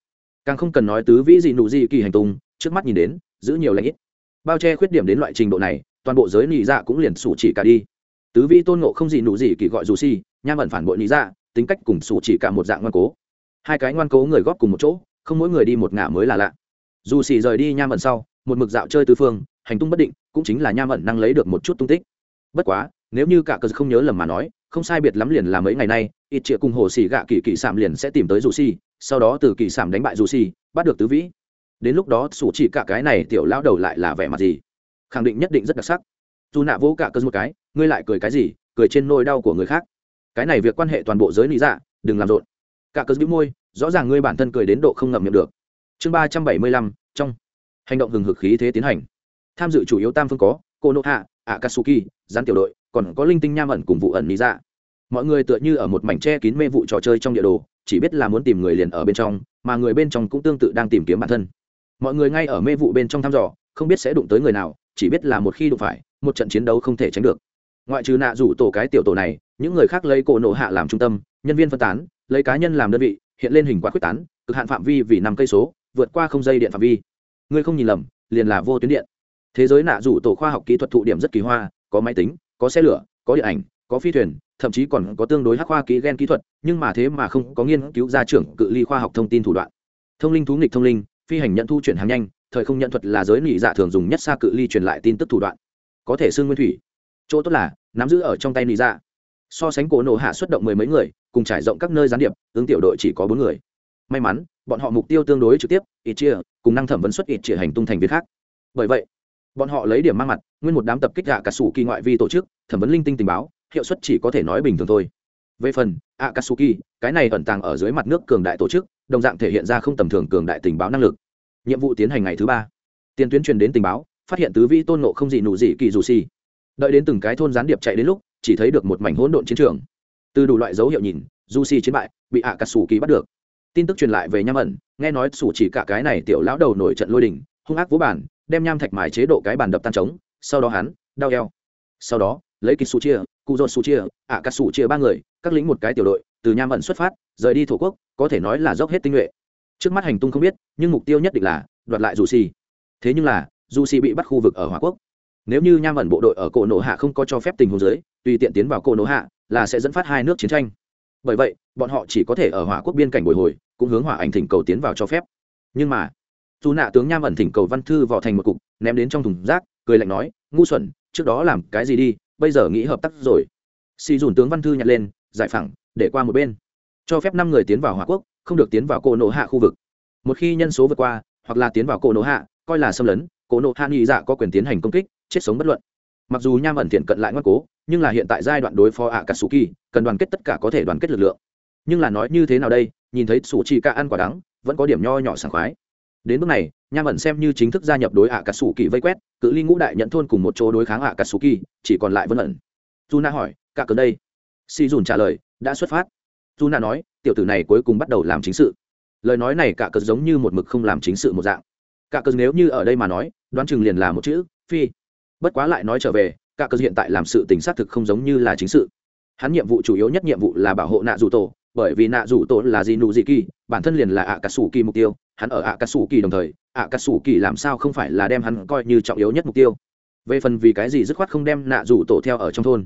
S1: Càng không cần nói tứ vĩ gì nụ gì kỳ hành tung, trước mắt nhìn đến, giữ nhiều lãnh ít. Bao che khuyết điểm đến loại trình độ này, toàn bộ giới nị dạ cũng liền sủ chỉ cả đi tứ vĩ tôn ngộ không gì nụ gì kỳ gọi dù si, nham ẩn phản bội nị dạ tính cách cùng sủ chỉ cả một dạng ngoan cố. Hai cái ngoan cố người góp cùng một chỗ, không mỗi người đi một ngả mới là lạ. Dù xì rời đi nham ẩn sau, một mực dạo chơi tứ phương, hành tung bất định, cũng chính là nham ẩn năng lấy được một chút tung tích. Bất quá, nếu như cả cờ không nhớ lầm mà nói, không sai biệt lắm liền là mấy ngày nay, ít triệu cùng hồ xì gạ kỳ kỳ sảm liền sẽ tìm tới dù xì sau đó từ kỳ sảm đánh bại dù xì bắt được tứ vĩ. Đến lúc đó, sủ chỉ cả cái này tiểu lão đầu lại là vẻ mặt gì? Khẳng định nhất định rất đặc sắc. Dù nạ vỗ cả cờ một cái ngươi lại cười cái gì, cười trên nôi đau của người khác. Cái này việc quan hệ toàn bộ giới lý dạ đừng làm rộn. Cả cớ giữ môi, rõ ràng ngươi bản thân cười đến độ không ngậm miệng được. Chương ba trăm bảy mươi lăm, trong. Hành động hừng hực khí thế tiến hành. Tham dự chủ yếu tam phương có cô nô hạ akatsuki, gián tiểu đội, còn có linh tinh nham ẩn cùng vụ ẩn lý dạ. Mọi người tựa như ở một mảnh che kín mê vụ trò chơi trong địa đồ, chỉ biết là muốn tìm người liền ở bên trong, mà người bên trong cũng tương tự đang tìm kiếm bản thân. Mọi người ngay ở mê vụ bên trong thăm dò, không biết sẽ đụng tới người nào, chỉ biết là một khi đụng phải, một trận chiến đấu không thể tránh được ngoại trừ nạ rủ tổ cái tiểu tổ này, những người khác lấy cổ nộ hạ làm trung tâm, nhân viên phân tán, lấy cá nhân làm đơn vị, hiện lên hình quạt quyết tán, cực hạn phạm vi vì năm cây số, vượt qua không dây điện phạm vi. Ngươi không nhìn lầm, liền là vô tuyến điện. Thế giới nạ rủ tổ khoa học kỹ thuật thụ điểm rất kỳ hoa, có máy tính, có xe lửa, có điện ảnh, có phi thuyền, thậm chí còn có tương đối hắc khoa kỹ gen kỹ thuật, nhưng mà thế mà không có nghiên cứu ra trưởng cự ly khoa học thông tin thủ đoạn. Thông linh thú nghịch thông linh, phi hành nhận thu chuyển hàng nhanh, thời không nhận thuật là giới nỉ dạ thường dùng nhất xa cự ly truyền lại tin tức thủ đoạn. Có thể xương nguyên thủy chỗ tốt là, nắm giữ ở trong tay nị dạ. So sánh cổ nổ hạ xuất động mười mấy người, cùng trải rộng các nơi gián điệp, ứng tiểu đội chỉ có bốn người. May mắn, bọn họ mục tiêu tương đối trực tiếp, ít chia, cùng năng thẩm vấn xuất ít chia hành tung thành viên khác. Bởi vậy, bọn họ lấy điểm mang mặt, nguyên một đám tập kích gạ cả sủ kỳ ngoại vi tổ chức, thẩm vấn linh tinh tình báo, hiệu suất chỉ có thể nói bình thường thôi. Về phần akatsuki cái này ẩn tàng ở dưới mặt nước cường đại tổ chức, đồng dạng thể hiện ra không tầm thường cường đại tình báo năng lực. Nhiệm vụ tiến hành ngày thứ ba. Tiền tuyến truyền đến tình báo, phát hiện tứ vĩ tôn nộ không gì nụ gì kỳ dù xì đợi đến từng cái thôn gián điệp chạy đến lúc, chỉ thấy được một mảnh hỗn độn chiến trường. Từ đủ loại dấu hiệu nhìn du si chiến bại, bị ạ cà sủ kỳ bắt được. Tin tức truyền lại về nham ẩn, nghe nói sủ chỉ cả cái này tiểu lão đầu nổi trận lôi đình, hung ác vũ bản, đem nham thạch mài chế độ cái bàn đập tan trống, sau đó hắn, đau eo. Sau đó, lấy kỳ sủ chia, cụ dột sủ chia ạ cà sủ chia ba người, các lính một cái tiểu đội, từ nham ẩn xuất phát, rời đi thổ quốc, có thể nói là dốc hết tinh nhuệ. Trước mắt hành tung không biết, nhưng mục tiêu nhất định là đoạt lại dù si thế nhưng là dù si bị bắt khu vực ở hòa quốc nếu như nham ẩn bộ đội ở cổ nổ hạ không có cho phép tình huống giới tùy tiện tiến vào cổ nổ hạ là sẽ dẫn phát hai nước chiến tranh. Bởi vậy, bọn họ chỉ có thể ở hỏa quốc biên cảnh bồi hồi, cũng hướng hỏa ảnh thỉnh cầu tiến vào cho phép. Nhưng mà, dù nạ tướng nham ẩn thỉnh cầu văn thư vào thành một cục, ném đến trong thùng rác, cười lạnh nói, ngu xuẩn, trước đó làm cái gì đi, bây giờ nghĩ hợp tác rồi. Xì dùn tướng văn thư nhặt lên, giải phẳng, để qua một bên. Cho phép năm người tiến vào hỏa quốc, không được tiến vào cổ nổ hạ khu vực. Một khi nhân số vượt qua, hoặc là tiến vào cổ nổ hạ, coi là xâm lấn, cổ nổ hạ nghị dạ có quyền tiến hành công kích chết sống bất luận. Mặc dù nham ẩn thiện cận lại ngoan cố, nhưng là hiện tại giai đoạn đối phó ạ cả sủ kỳ cần đoàn kết tất cả có thể đoàn kết lực lượng. Nhưng là nói như thế nào đây, nhìn thấy sủ chi ca ăn quả đắng, vẫn có điểm nho nhỏ sảng khoái. Đến bước này, nham ẩn xem như chính thức gia nhập đối ạ cả sủ kỳ vây quét, cự ly ngũ đại nhận thôn cùng một chỗ đối kháng ạ cả sủ kỳ chỉ còn lại vân ẩn. Dù na hỏi cả cờ đây? Si dùn trả lời, đã xuất phát. Dù na nói, tiểu tử này cuối cùng bắt đầu làm chính sự. Lời nói này cả cờ giống như một mực không làm chính sự một dạng. Cả cờ nếu như ở đây mà nói, đoán chừng liền là một chữ, phi bất quá lại nói trở về, cả cơ hiện tại làm sự tình xác thực không giống như là chính sự. Hắn nhiệm vụ chủ yếu nhất nhiệm vụ là bảo hộ nạ dù tổ bởi vì nạ dù tổ là gì nụ gì kỳ bản thân liền là ạ cà sủ kỳ mục tiêu. Hắn ở ạ cà sủ kỳ đồng thời ạ cà sủ kỳ làm sao không phải là đem hắn coi như trọng yếu nhất mục tiêu? Về phần vì cái gì dứt khoát không đem nạ dù tổ theo ở trong thôn?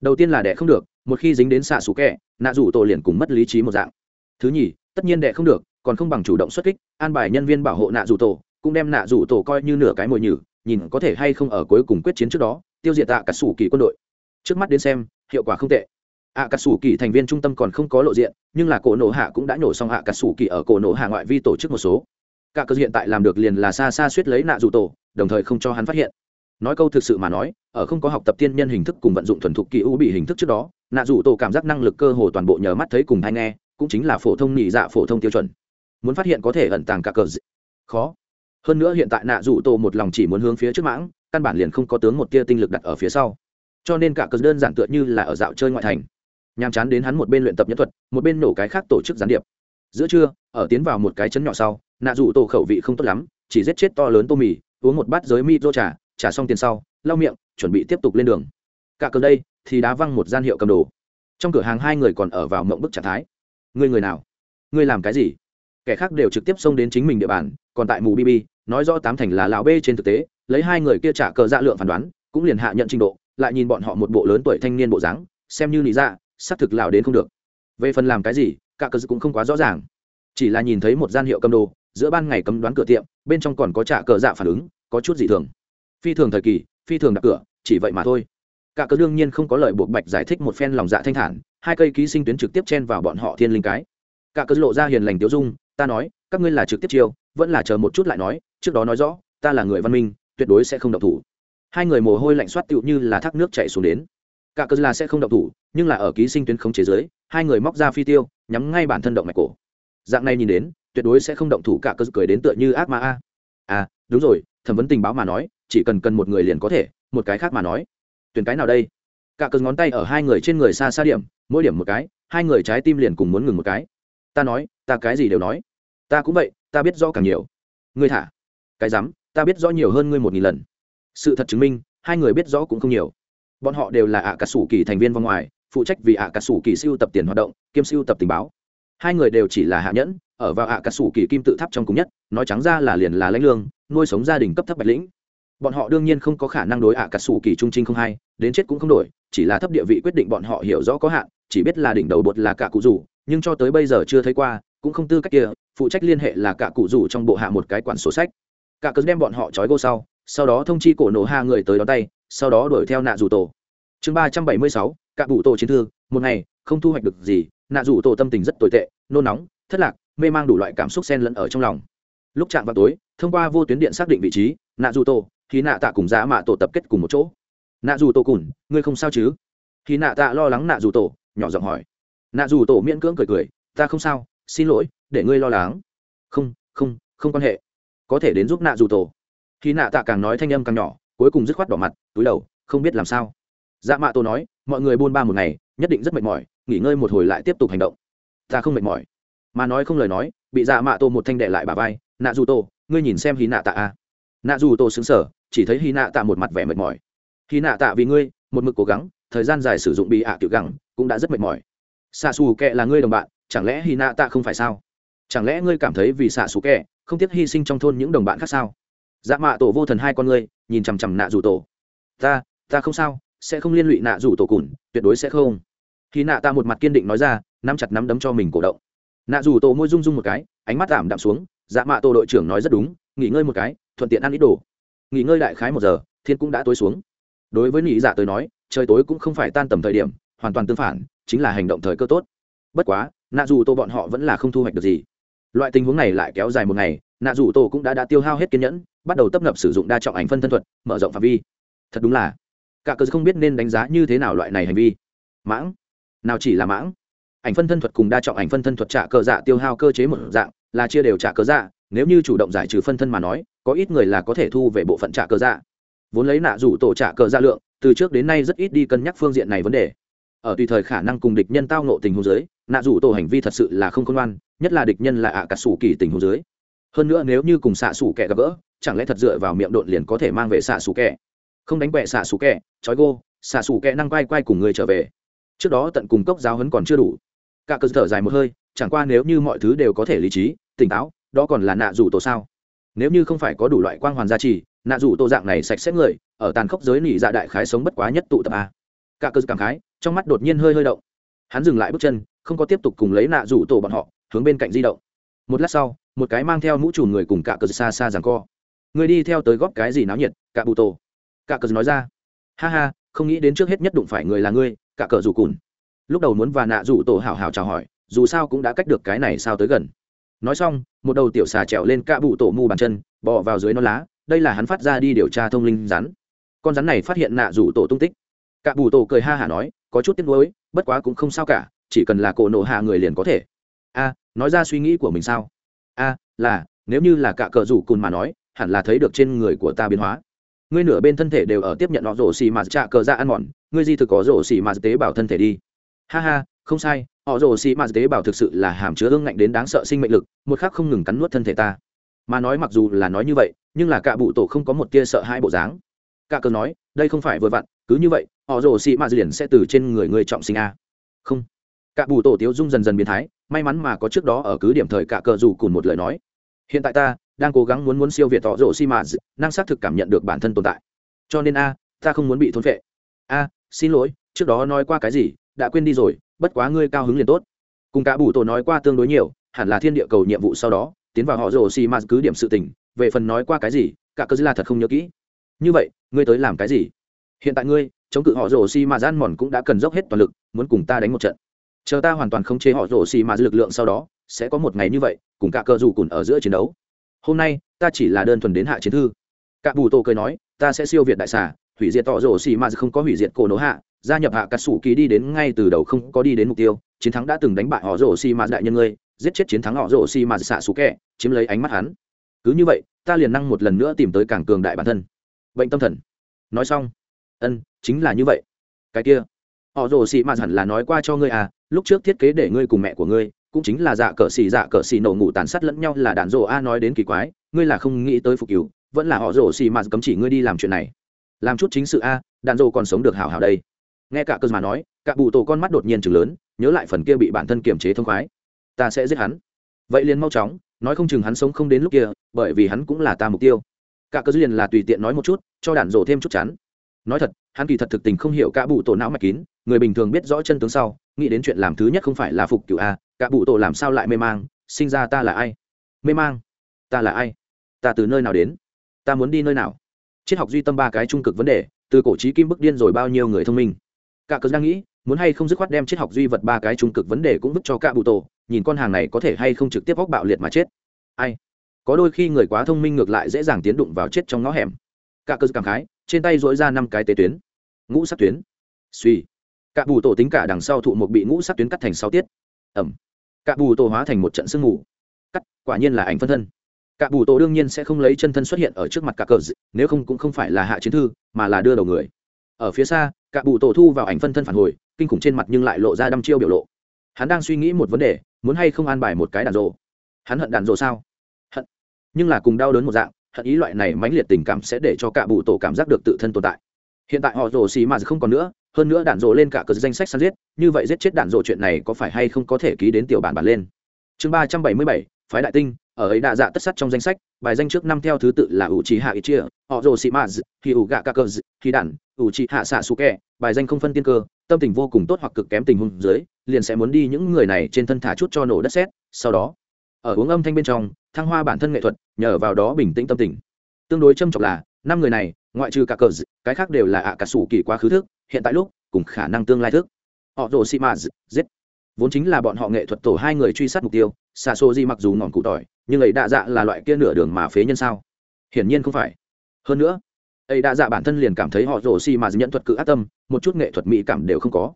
S1: Đầu tiên là đẻ không được, một khi dính đến xạ sủ kẹ nạ dù tổ liền cùng mất lý trí một dạng. Thứ nhì, tất nhiên đẻ không được, còn không bằng chủ động xuất kích, an bài nhân viên bảo hộ nạ dù tổ cũng đem nạ rủ tổ coi như nửa cái mồi nhử nhìn có thể hay không ở cuối cùng quyết chiến trước đó, tiêu diệt tạ cả sủ kỳ quân đội. Trước mắt đến xem, hiệu quả không tệ. Ạ cả sủ kỳ thành viên trung tâm còn không có lộ diện, nhưng là cổ nổ hạ cũng đã nổ xong ạ cả sủ kỳ ở cổ nổ hạ ngoại vi tổ chức một số. Cả cơ hiện tại làm được liền là xa xa suýt lấy nạ rủ tổ, đồng thời không cho hắn phát hiện. Nói câu thực sự mà nói, ở không có học tập tiên nhân hình thức cùng vận dụng thuần thục kỳ u bị hình thức trước đó, nạ rủ tổ cảm giác năng lực cơ hồ toàn bộ nhờ mắt thấy cùng hay nghe, cũng chính là phổ thông nhị dạ phổ thông tiêu chuẩn. Muốn phát hiện có thể ẩn tàng cả cờ dị. khó hơn nữa hiện tại nạ rủ tổ một lòng chỉ muốn hướng phía trước mãng, căn bản liền không có tướng một tia tinh lực đặt ở phía sau. Cho nên cả cờ đơn giản tựa như là ở dạo chơi ngoại thành. Nhàm chán đến hắn một bên luyện tập nhân thuật, một bên nổ cái khác tổ chức gián điệp. Giữa trưa, ở tiến vào một cái chấn nhỏ sau, nạ rủ tổ khẩu vị không tốt lắm, chỉ giết chết to lớn tô mì, uống một bát giới mi rô trà trả xong tiền sau, lau miệng, chuẩn bị tiếp tục lên đường. Cả cờ đây, thì đá văng một gian hiệu cầm đồ. Trong cửa hàng hai người còn ở vào mộng bức trạng thái. Người người nào? Người làm cái gì? Kẻ khác đều trực tiếp xông đến chính mình địa bàn, còn tại mù bb nói rõ tám thành là lão b trên thực tế, lấy hai người kia trả cờ dạ lượng phán đoán, cũng liền hạ nhận trình độ, lại nhìn bọn họ một bộ lớn tuổi thanh niên bộ dáng, xem như lý ra dạ, xác thực lão đến không được. Về phần làm cái gì, cả cờ cũng không quá rõ ràng. Chỉ là nhìn thấy một gian hiệu cầm đồ, giữa ban ngày cấm đoán cửa tiệm, bên trong còn có trả cờ dạ phản ứng, có chút dị thường. Phi thường thời kỳ, phi thường đặt cửa, chỉ vậy mà thôi. Cả cờ đương nhiên không có lời buộc bạch giải thích một phen lòng dạ thanh thản, hai cây ký sinh tuyến trực tiếp chen vào bọn họ thiên linh cái. Cả cờ lộ ra hiền lành tiêu dung ta nói, các ngươi là trực tiếp chiêu, vẫn là chờ một chút lại nói, trước đó nói rõ, ta là người văn minh, tuyệt đối sẽ không động thủ. Hai người mồ hôi lạnh soát tựu như là thác nước chảy xuống đến. Cả cơ là sẽ không động thủ, nhưng là ở ký sinh tuyến không chế giới hai người móc ra phi tiêu, nhắm ngay bản thân động mạch cổ. Dạng này nhìn đến, tuyệt đối sẽ không động thủ cả cơ cười đến tựa như ác ma a. À đúng rồi, thẩm vấn tình báo mà nói, chỉ cần cần một người liền có thể, một cái khác mà nói. Tuyển cái nào đây? Cả cơ ngón tay ở hai người trên người xa xa điểm, mỗi điểm một cái, hai người trái tim liền cùng muốn ngừng một cái. Ta nói, ta cái gì đều nói ta cũng vậy ta biết rõ càng nhiều. Ngươi thả. Cái dám ta biết rõ nhiều hơn ngươi một nghìn lần. Sự thật chứng minh hai người biết rõ cũng không nhiều. Bọn họ đều là ạ cả sủ kỳ thành viên vòng ngoài phụ trách vì ạ cả sủ kỳ siêu tập tiền hoạt động kiêm siêu tập tình báo. Hai người đều chỉ là hạ nhẫn ở vào ạ cả sủ kỳ kim tự tháp trong cùng nhất nói trắng ra là liền là lãnh lương nuôi sống gia đình cấp thấp bạch lĩnh. Bọn họ đương nhiên không có khả năng đối ạ cả sủ kỳ trung trinh không hay, đến chết cũng không đổi chỉ là thấp địa vị quyết định bọn họ hiểu rõ có hạn chỉ biết là đỉnh đầu bột là cả cụ rủ nhưng cho tới bây giờ chưa thấy qua cũng không tư cách kia, phụ trách liên hệ là cả cụ rủ trong bộ hạ một cái quản sổ sách. Cả cớ đem bọn họ trói gô sau sau đó thông chi cổ nổ ha người tới đón tay, sau đó đuổi theo nạ rủ tổ. Chương ba trăm bảy mươi sáu, cả bụ tổ chiến thương một ngày, không thu hoạch được gì, nạ rủ tổ tâm tình rất tồi tệ, nôn nóng, thất lạc, mê mang đủ loại cảm xúc xen lẫn ở trong lòng. Lúc chạm vào tối, thông qua vô tuyến điện xác định vị trí, nạ dù tổ, khi nạ tạ cùng giá mạ tổ tập kết cùng một chỗ. Nạ dù tổ cùn, ngươi không sao chứ? Khi nạ tạ lo lắng nạ dù tổ, nhỏ giọng hỏi. Nạ dù tổ miễn cưỡng cười cười, ta không sao xin lỗi, để ngươi lo lắng. Không không không quan hệ. Có thể đến giúp nạ dù tổ. Khi nạ tạ càng nói thanh âm càng nhỏ, cuối cùng dứt khoát đỏ mặt, túi đầu, không biết làm sao. Dạ mạ tổ nói, mọi người buôn ba một ngày, nhất định rất mệt mỏi, nghỉ ngơi một hồi lại tiếp tục hành động. Ta không mệt mỏi. Mà nói không lời nói, bị dạ mạ tổ một thanh đệ lại bà vai, nạ dù tổ, ngươi nhìn xem hy nạ tạ a nạ dù tổ xứng sở chỉ thấy hy nạ tạ một mặt vẻ mệt mỏi. Hy nạ tạ, vì ngươi, một mực cố gắng, thời gian dài sử dụng bị ạ à tiểu gẳng, cũng đã rất mệt mỏi. Xa xù kệ là ngươi đồng bạn chẳng lẽ hy nạ tạ không phải sao? Chẳng lẽ ngươi cảm thấy vì xạ xù kệ không tiếc hy sinh trong thôn những đồng bạn khác sao? Dạ mạ tổ vô thần hai con ngươi, nhìn chằm chằm nạ rủ tổ. Ta ta không sao, sẽ không liên lụy nạ rủ tổ cùn, tuyệt đối sẽ không. Khi nạ ta một mặt kiên định nói ra, nắm chặt nắm đấm cho mình cổ động. Nạ rủ tổ môi rung rung một cái, ánh mắt tạm đạm xuống dạ mạ tổ đội trưởng nói rất đúng, nghỉ ngơi một cái, thuận tiện ăn ít đồ. Nghỉ ngơi đại khái một giờ, thiên cũng đã tối xuống. Đối với nị dạ tới nói, trời tối cũng không phải tan tầm thời điểm, hoàn toàn tương phản, chính là hành động thời cơ tốt. Bất quá nạ dù tô bọn họ vẫn là không thu hoạch được gì. Loại tình huống này lại kéo dài một ngày, nạ dù tô cũng đã đã tiêu hao hết kiên nhẫn, bắt đầu tấp nập sử dụng đa trọng ảnh phân thân thuật, mở rộng phạm vi. Thật đúng là, cả cơ không biết nên đánh giá như thế nào loại này hành vi. Mãng? Nào chỉ là mãng? Ảnh phân thân thuật cùng đa trọng ảnh phân thân thuật trả cờ dạ tiêu hao cơ chế một dạng, là chia đều trả cờ dạ nếu như chủ động giải trừ phân thân mà nói, có ít người là có thể thu về bộ phận trả cờ dạ. Vốn lấy nạ rủ tổ trả cờ dạ lượng, từ trước đến nay rất ít đi cân nhắc phương diện này vấn đề. Ở tùy thời khả năng cùng địch nhân tao nộ tình huống giới nạ rủ tổ hành vi thật sự là không khôn ngoan, nhất là địch nhân là ạ cả sủ kỳ tình huống dưới. Hơn nữa nếu như cùng xạ sủ kẻ gặp gỡ, chẳng lẽ thật dựa vào miệng độn liền có thể mang về xạ sủ kẻ? Không đánh quẹ xạ sủ kẻ, trói gô, xạ sủ kẻ năng quay quay cùng người trở về. Trước đó tận cùng cốc giáo hấn còn chưa đủ. Cả cơ thở dài một hơi, chẳng qua nếu như mọi thứ đều có thể lý trí, tỉnh táo, đó còn là nạ rủ tổ sao? Nếu như không phải có đủ loại quang hoàn gia trì, nạ rủ tổ dạng này sạch sẽ người, ở tàn khốc giới nỉ dạ đại khái sống bất quá nhất tụ tập a. Cả cơ cảm khái, trong mắt đột nhiên hơi hơi động. Hắn dừng lại bước chân không có tiếp tục cùng lấy nạ rủ tổ bọn họ, hướng bên cạnh di động. Một lát sau, một cái mang theo mũ trùm người cùng cả cờ xa xa rằng co. Người đi theo tới góp cái gì náo nhiệt, cả bụ tổ. Cả cờ nói ra, ha ha, không nghĩ đến trước hết nhất đụng phải người là ngươi, cả cờ rủ cùn. Lúc đầu muốn và nạ rủ tổ hảo hảo chào hỏi, dù sao cũng đã cách được cái này sao tới gần. Nói xong, một đầu tiểu xà trèo lên cả bụ tổ mu bàn chân, bò vào dưới nó lá, đây là hắn phát ra đi điều tra thông linh rắn. Con rắn này phát hiện nạ rủ tổ tung tích. Cả bù tổ cười ha hả nói, có chút tiếc nuối, bất quá cũng không sao cả chỉ cần là cổ nổ hạ người liền có thể. A, nói ra suy nghĩ của mình sao? A, là, nếu như là cả cờ rủ cùn mà nói, hẳn là thấy được trên người của ta biến hóa. Ngươi nửa bên thân thể đều ở tiếp nhận họ rổ xì mà trạ cờ ra ăn mòn, ngươi di thực có rổ xì mà tế bào thân thể đi. Ha ha, không sai, họ rổ xì mà tế bào thực sự là hàm chứa ương ngạnh đến đáng sợ sinh mệnh lực, một khắc không ngừng cắn nuốt thân thể ta. Mà nói mặc dù là nói như vậy, nhưng là cả bụ tổ không có một tia sợ hai bộ dáng. Cả cờ nói, đây không phải vừa vặn, cứ như vậy, họ rổ xì mà liền sẽ từ trên người người trọng sinh a. Không cả bù tổ tiếu dung dần dần biến thái, may mắn mà có trước đó ở cứ điểm thời cả cờ dù cùng một lời nói. Hiện tại ta đang cố gắng muốn muốn siêu việt họ rồ xi mạ năng xác thực cảm nhận được bản thân tồn tại. Cho nên a, ta không muốn bị thôn phệ. A, xin lỗi, trước đó nói qua cái gì, đã quên đi rồi, bất quá ngươi cao hứng liền tốt. Cùng cả bù tổ nói qua tương đối nhiều, hẳn là thiên địa cầu nhiệm vụ sau đó, tiến vào họ rồ xì mạt cứ điểm sự tình, về phần nói qua cái gì, cả cơ là thật không nhớ kỹ. Như vậy, ngươi tới làm cái gì? Hiện tại ngươi, chống cự họ rồ xì mạt gian mòn cũng đã cần dốc hết toàn lực, muốn cùng ta đánh một trận chờ ta hoàn toàn không chế họ rồ xì mà lực lượng sau đó, sẽ có một ngày như vậy, cùng cả cơ dù cùn ở giữa chiến đấu. Hôm nay, ta chỉ là đơn thuần đến hạ chiến thư. Cả bù tô cười nói, ta sẽ siêu việt đại xà, hủy diệt tỏ rồ xì mà không có hủy diệt cổ nổ hạ, gia nhập hạ cả sủ ký đi đến ngay từ đầu không có đi đến mục tiêu, chiến thắng đã từng đánh bại họ rồ xì mà đại nhân ngươi, giết chết chiến thắng họ rồ xì mà xạ xù kẹ chiếm lấy ánh mắt hắn. Cứ như vậy, ta liền năng một lần nữa tìm tới càng cường đại bản thân. Bệnh tâm thần. Nói xong. Ân, chính là như vậy. Cái kia. Họ rồ xì mà hẳn là nói qua cho ngươi à lúc trước thiết kế để ngươi cùng mẹ của ngươi, cũng chính là dạ cờ xì dạ cờ xì nổ ngủ tàn sát lẫn nhau là đàn rồ a nói đến kỳ quái, ngươi là không nghĩ tới phục cứu vẫn là họ rồ xì mà cấm chỉ ngươi đi làm chuyện này. Làm chút chính sự a, đàn rồ còn sống được hảo hảo đây. Nghe cả cơ mà nói, cả bù tổ con mắt đột nhiên chừng lớn, nhớ lại phần kia bị bản thân kiềm chế thông khoái. Ta sẽ giết hắn. Vậy liền mau chóng, nói không chừng hắn sống không đến lúc kia, bởi vì hắn cũng là ta mục tiêu. Cả cơ liền là tùy tiện nói một chút, cho đạn rổ thêm chút chắn nói thật, hắn kỳ thật thực tình không hiểu cả bụ tổ não mạch kín, người bình thường biết rõ chân tướng sau nghĩ đến chuyện làm thứ nhất không phải là phục cựu a, cả bụ tổ làm sao lại mê mang, sinh ra ta là ai? Mê mang? Ta là ai? Ta từ nơi nào đến? Ta muốn đi nơi nào? Triết học duy tâm ba cái trung cực vấn đề, từ cổ trí kim bức điên rồi bao nhiêu người thông minh. Cả cớ đang nghĩ, muốn hay không dứt khoát đem triết học duy vật ba cái trung cực vấn đề cũng vứt cho cả bụ tổ, nhìn con hàng này có thể hay không trực tiếp bóc bạo liệt mà chết. Ai? Có đôi khi người quá thông minh ngược lại dễ dàng tiến đụng vào chết trong ngõ hẻm. Cả cơ cảm khái, trên tay dỗi ra năm cái tế tuyến. Ngũ sắc tuyến. Suy cả bù tổ tính cả đằng sau thụ một bị ngũ sắc tuyến cắt thành sáu tiết. Ẩm. Cả bù tổ hóa thành một trận sương mù. Cắt, quả nhiên là ảnh phân thân. Cả bù tổ đương nhiên sẽ không lấy chân thân xuất hiện ở trước mặt cả cờ nếu không cũng không phải là hạ chiến thư, mà là đưa đầu người. Ở phía xa, cả bù tổ thu vào ảnh phân thân phản hồi, kinh khủng trên mặt nhưng lại lộ ra đăm chiêu biểu lộ. Hắn đang suy nghĩ một vấn đề, muốn hay không an bài một cái đàn rộ. Hắn hận đàn rộ sao? Hận. Nhưng là cùng đau đớn một dạng, hận ý loại này mãnh liệt tình cảm sẽ để cho cả bụ tổ cảm giác được tự thân tồn tại. Hiện tại họ rồ xì mà không còn nữa hơn nữa đạn rộ lên cả cờ danh sách săn giết, như vậy giết chết đạn rộ chuyện này có phải hay không có thể ký đến tiểu bản bản lên? Chương ba trăm bảy mươi bảy, phái đại tinh, ở ấy đạ dạ tất sắt trong danh sách, bài danh trước năm theo thứ tự là ủ trí hạ ít chia họ rồ sĩ maz khi ủ gạ cả cờ khi đản ủ trí hạ xạ su kẹ bài danh không phân tiên cơ, tâm tình vô cùng tốt hoặc cực kém tình huống dưới, liền sẽ muốn đi những người này trên thân thả chút cho nổ đất sét, sau đó, ở uống âm thanh bên trong, thăng hoa bản thân nghệ thuật, nhờ vào đó bình tĩnh tâm tình. Tương đối châm trọng là, năm người này, ngoại trừ cả cờ cái khác đều là ạ cả sủ kỳ quá khứ thức hiện tại lúc, cùng khả năng tương lai thức. Họ rồ xị mạt giết. Vốn chính là bọn họ nghệ thuật tổ hai người truy sát mục tiêu xa xô di mặc dù ngọn cụ tỏi, nhưng ấy đa dạ là loại kia nửa đường mà phế nhân sao? Hiển nhiên không phải. Hơn nữa, ấy đa dạ bản thân liền cảm thấy họ rồ xị mạt nhận thuật cự ác tâm, một chút nghệ thuật mỹ cảm đều không có.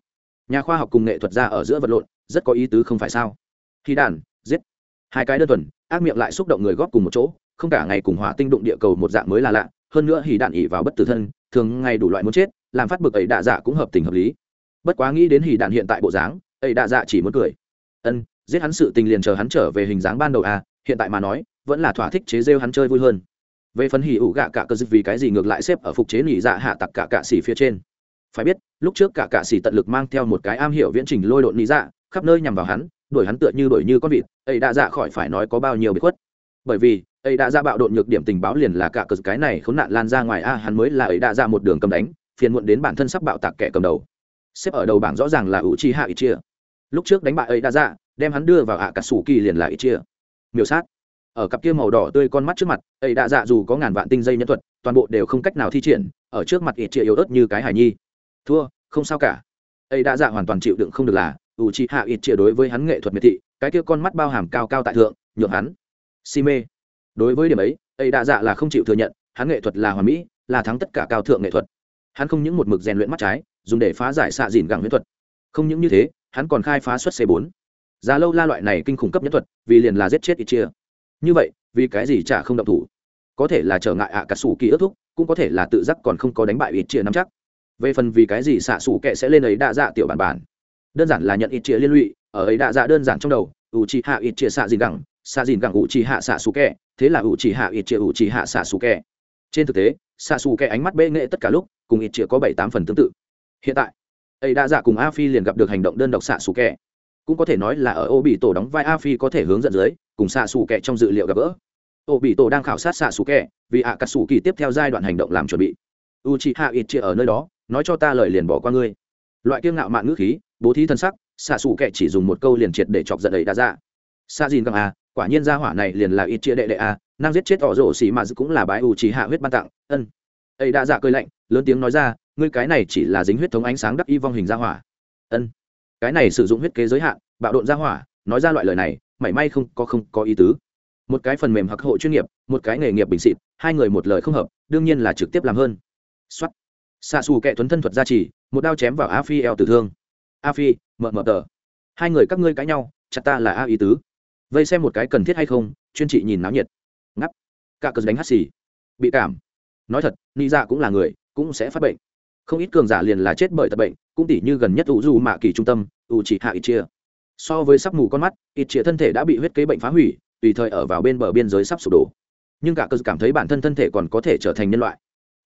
S1: Nhà khoa học cùng nghệ thuật ra ở giữa vật lộn, rất có ý tứ không phải sao? Khi đàn, giết. Hai cái đơn thuần, ác miệng lại xúc động người góp cùng một chỗ, không cả ngày cùng hỏa tinh đụng địa cầu một dạng mới là lạ, hơn nữa hỉ đạn ỉ vào bất tử thân, thường ngày đủ loại muốn chết làm phát bực ấy đạ dạ cũng hợp tình hợp lý. Bất quá nghĩ đến hỉ đạn hiện tại bộ dáng, ấy đạ dạ chỉ muốn cười. Ân, giết hắn sự tình liền chờ hắn trở về hình dáng ban đầu à hiện tại mà nói, vẫn là thỏa thích chế rêu hắn chơi vui hơn. Về phần hỉ ủ gạ cả cơ dứt vì cái gì ngược lại xếp ở phục chế nỉ dạ hạ tặc cả cạ xỉ phía trên. Phải biết, lúc trước cả cạ xỉ tận lực mang theo một cái am hiểu viễn trình lôi độn nỉ dạ khắp nơi nhằm vào hắn, đuổi hắn tựa như đuổi như con vịt, ấy đã dạ khỏi phải nói có bao nhiêu bị khuất. Bởi vì, ấy đã ra dạ bạo độn nhược điểm tình báo liền là cả cờ cái này khốn nạn lan ra ngoài a hắn mới là ấy đã ra dạ một đường cầm đánh phiền muộn đến bản thân sắp bạo tạc kẻ cầm đầu. Xếp ở đầu bảng rõ ràng là ủ chi hạ ít chia lúc trước đánh bại ấy đã ra, đem hắn đưa vào ạ cả sủ kỳ liền là ít chia miêu sát. Ở cặp kia màu đỏ tươi con mắt trước mặt, ấy đã dạ dù có ngàn vạn tinh dây nhân thuật, toàn bộ đều không cách nào thi triển, ở trước mặt ít chia yếu ớt như cái hài nhi. Thua, không sao cả. Ấy đã dạ hoàn toàn chịu đựng không được là ủ Itachi hạ ít chia đối với hắn nghệ thuật miệt thị, cái kia con mắt bao hàm cao cao tại thượng, nhượng hắn si mê. Đối với điểm ấy ấy đã dạ là không chịu thừa nhận, hắn nghệ thuật là hoàn mỹ, là thắng tất cả cao thượng nghệ thuật hắn không những một mực rèn luyện mắt trái, dùng để phá giải xạ dìn gẳng huyễn thuật. Không những như thế, hắn còn khai phá xuất c 4 giá lâu la loại này kinh khủng cấp nhất thuật, vì liền là giết chết ít chia. Như vậy, vì cái gì chả không động thủ? Có thể là trở ngại ạ cả sủ kỳ ước thúc, cũng có thể là tự giác còn không có đánh bại ít chia nắm chắc. Về phần vì cái gì xạ sủ kệ sẽ lên ấy đa dạ tiểu bản bản? Đơn giản là nhận ít chia liên lụy, ở ấy đa dạ đơn giản trong đầu, ủ trì hạ ít chia xạ dìn gẳng, xạ dìn gẳng ủ trì hạ xạ sủ kệ thế là ủ trì hạ ít chia ủ trì hạ xạ sủ kệ trên thực tế, xạ sủ kệ ánh mắt bê nghệ tất cả lúc cùng ít chĩa có bảy tám phần tương tự. Hiện tại ấy đã dạ cùng a phi liền gặp được hành động đơn độc xạ xù kẻ. Cũng có thể nói là ở ô bị tổ đóng vai a phi có thể hướng dẫn dưới, cùng xạ xù kẻ trong dự liệu gặp gỡ. Ô bị tổ đang khảo sát xạ xù kẻ, vì ạ cà xù kỳ tiếp theo giai đoạn hành động làm chuẩn bị. U chị hạ ít chia ở nơi đó, nói cho ta lời liền bỏ qua ngươi. Loại kiêng ngạo mạn ngữ khí, bố thí thân sắc, xạ xù kẻ chỉ dùng một câu liền triệt để chọc giận ấy đã dạ. Xạ dìn gặng a quả nhiên gia hỏa này liền là ít chia đệ đệ a năng giết chết ỏ rổ xì mà cũng là bái u trí hạ huyết ban tặng, ân. Ấy đã dạ cơi lạnh lớn tiếng nói ra, ngươi cái này chỉ là dính huyết thống ánh sáng đắc y vong hình gia hỏa. Ân, cái này sử dụng huyết kế giới hạn, bạo độn gia hỏa, nói ra loại lời này, mảy may không có không có ý tứ. Một cái phần mềm hặc hộ chuyên nghiệp, một cái nghề nghiệp bình xịt hai người một lời không hợp, đương nhiên là trực tiếp làm hơn. Xuất xạ xù kệ thuấn thân thuật gia trì, một đao chém vào a phi eo tử thương. A phi mợ mợ tờ. Hai người các ngươi cãi nhau, chặt ta là a ý tứ. Vây xem một cái cần thiết hay không, chuyên trị nhìn náo nhiệt. Ngắp cả cờ đánh hắt xì. Bị cảm. Nói thật ni dạ cũng là người cũng sẽ phát bệnh. Không ít cường giả liền là chết bởi tật bệnh, cũng tỉ như gần nhất ủ dù mạ kỳ trung tâm ủ chỉ hạ ít chia so với sắc mù con mắt ít chia thân thể đã bị huyết kế bệnh phá hủy, tùy thời ở vào bên bờ biên giới sắp sụp đổ. Nhưng cả cơ cảm thấy bản thân thân thể còn có thể trở thành nhân loại.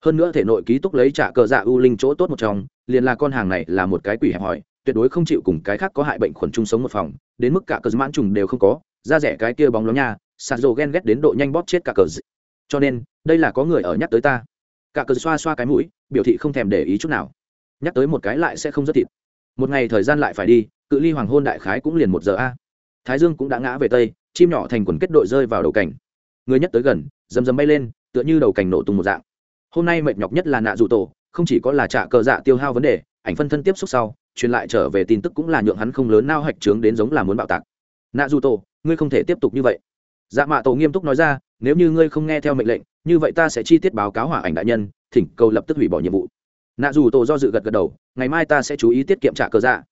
S1: Hơn nữa thể nội ký túc lấy trả cờ dạ ưu linh chỗ tốt một trong, liền là con hàng này là một cái quỷ hẹp hòi, tuyệt đối không chịu cùng cái khác có hại bệnh khuẩn chung sống một phòng, đến mức cả cờ mãn trùng đều không có, da rẻ cái kia bóng lóng nha sạt rồ ghen ghét đến độ nhanh bóp chết cả cờ cho nên, đây là có người ở nhắc tới ta cả cờ xoa xoa cái mũi, biểu thị không thèm để ý chút nào. Nhắc tới một cái lại sẽ không rất thịt. Một ngày thời gian lại phải đi, cự ly hoàng hôn đại khái cũng liền một giờ a. Thái dương cũng đã ngã về tây, chim nhỏ thành quần kết đội rơi vào đầu cảnh. Người nhất tới gần dầm dầm bay lên, tựa như đầu cảnh nổ tung một dạng. Hôm nay mệt nhọc nhất là nạ dù tổ, không chỉ có là trả cờ dạ tiêu hao vấn đề, ảnh phân thân tiếp xúc sau, truyền lại trở về tin tức cũng là nhượng hắn không lớn nao hạch trướng đến giống là muốn bạo tạc. Nạ dù tổ, ngươi không thể tiếp tục như vậy. Dạ mạ tổ nghiêm túc nói ra, nếu như ngươi không nghe theo mệnh lệnh như vậy ta sẽ chi tiết báo cáo hỏa ảnh đại nhân, thỉnh cầu lập tức hủy bỏ nhiệm vụ. Nạ dù tổ do dự gật gật đầu, ngày mai ta sẽ chú ý tiết kiệm trả cơ dạ.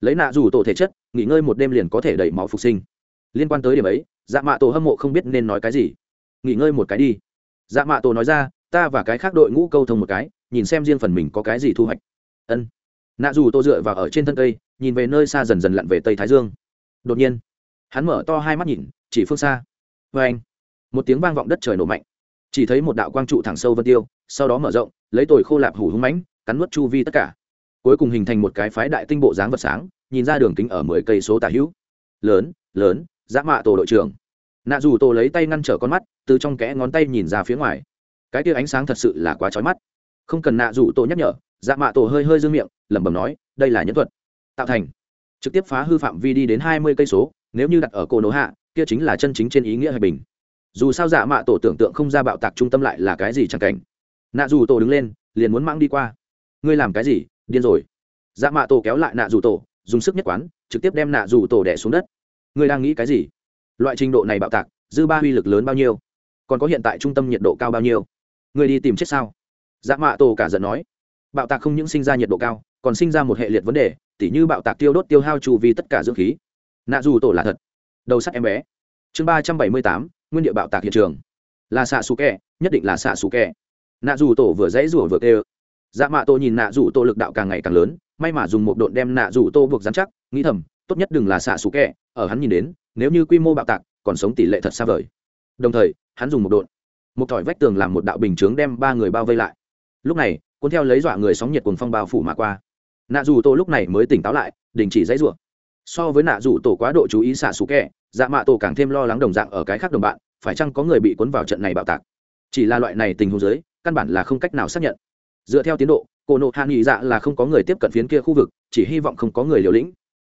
S1: Lấy nạ dù tổ thể chất, nghỉ ngơi một đêm liền có thể đẩy máu phục sinh. Liên quan tới điểm ấy dạ mạ tổ hâm mộ không biết nên nói cái gì. Nghỉ ngơi một cái đi. Dạ mạ tổ nói ra, ta và cái khác đội ngũ câu thông một cái, nhìn xem riêng phần mình có cái gì thu hoạch. Ân. Nạ dù tổ dựa vào ở trên thân cây, nhìn về nơi xa dần dần lặn về tây thái dương. Đột nhiên, hắn mở to hai mắt nhìn, chỉ phương xa. Vê anh một tiếng vang vọng đất trời nổ mạnh chỉ thấy một đạo quang trụ thẳng sâu vân tiêu, sau đó mở rộng, lấy tồi khô lạp hủ húng mãnh, cắn nuốt chu vi tất cả. Cuối cùng hình thành một cái phái đại tinh bộ dáng vật sáng, nhìn ra đường kính ở mười cây số tả hữu. Lớn lớn dã mạ tổ đội trưởng. Nạ dù tổ lấy tay ngăn trở con mắt, từ trong kẽ ngón tay nhìn ra phía ngoài. Cái tia ánh sáng thật sự là quá trói mắt. Không cần nạ dù tổ nhắc nhở dạ mạ tổ hơi hơi dương miệng, lẩm bẩm nói, đây là nhân thuật. Tạo thành. Trực tiếp phá hư phạm vi đi đến hai mươi cây số, nếu như đặt ở cổ nổ hạ, kia chính là chân chính trên ý nghĩa hòa bình dù sao dạ mạ tổ tưởng tượng không ra bạo tạc trung tâm lại là cái gì chẳng cảnh. Nạ dù tổ đứng lên, liền muốn mang đi qua. Ngươi làm cái gì? Điên rồi. Dạ mạ tổ kéo lại nạ dù tổ, dùng sức nhất quán, trực tiếp đem nạ dù tổ đẻ xuống đất. Ngươi đang nghĩ cái gì? Loại trình độ này bạo tạc, dư ba uy lực lớn bao nhiêu? Còn có hiện tại trung tâm nhiệt độ cao bao nhiêu? Ngươi đi tìm chết sao? Dạ mạ tổ cả giận nói. Bạo tạc không những sinh ra nhiệt độ cao, còn sinh ra một hệ liệt vấn đề, tỉ như bạo tạc tiêu đốt tiêu hao trù vi tất cả dưỡng khí. Nạ dù tổ là thật. Đầu sắt em bé. Chương ba trăm bảy mươi tám nguyên địa bạo tạc hiện trường. Là xạ xù kẹ nhất định là xạ xù kẹ nạ dù tổ vừa dãy rủa vừa kêu. Dạ mạ tổ nhìn nạ dù tổ lực đạo càng ngày càng lớn, may mà dùng một độn đem nạ dù tô buộc dán chắc, nghĩ thầm, tốt nhất đừng là xạ xù kẹ ở hắn nhìn đến, nếu như quy mô bạo tạc, còn sống tỷ lệ thật xa vời. Đồng thời, hắn dùng một độn. Một thỏi vách tường làm một đạo bình chướng đem ba người bao vây lại. Lúc này, cuốn theo lấy dọa người sóng nhiệt cuồng phong bao phủ mà qua. Nạ dù tô lúc này mới tỉnh táo lại, đình chỉ dãy rủa so với nạ rủ tổ quá độ chú ý xạ xù kẹ dạ mạ tổ càng thêm lo lắng đồng dạng ở cái khác đồng bạn, phải chăng có người bị cuốn vào trận này bạo tạc? Chỉ là loại này tình huống giới căn bản là không cách nào xác nhận. Dựa theo tiến độ cổ nộ hạ nghị dạ là không có người tiếp cận phiến kia khu vực, chỉ hy vọng không có người liều lĩnh.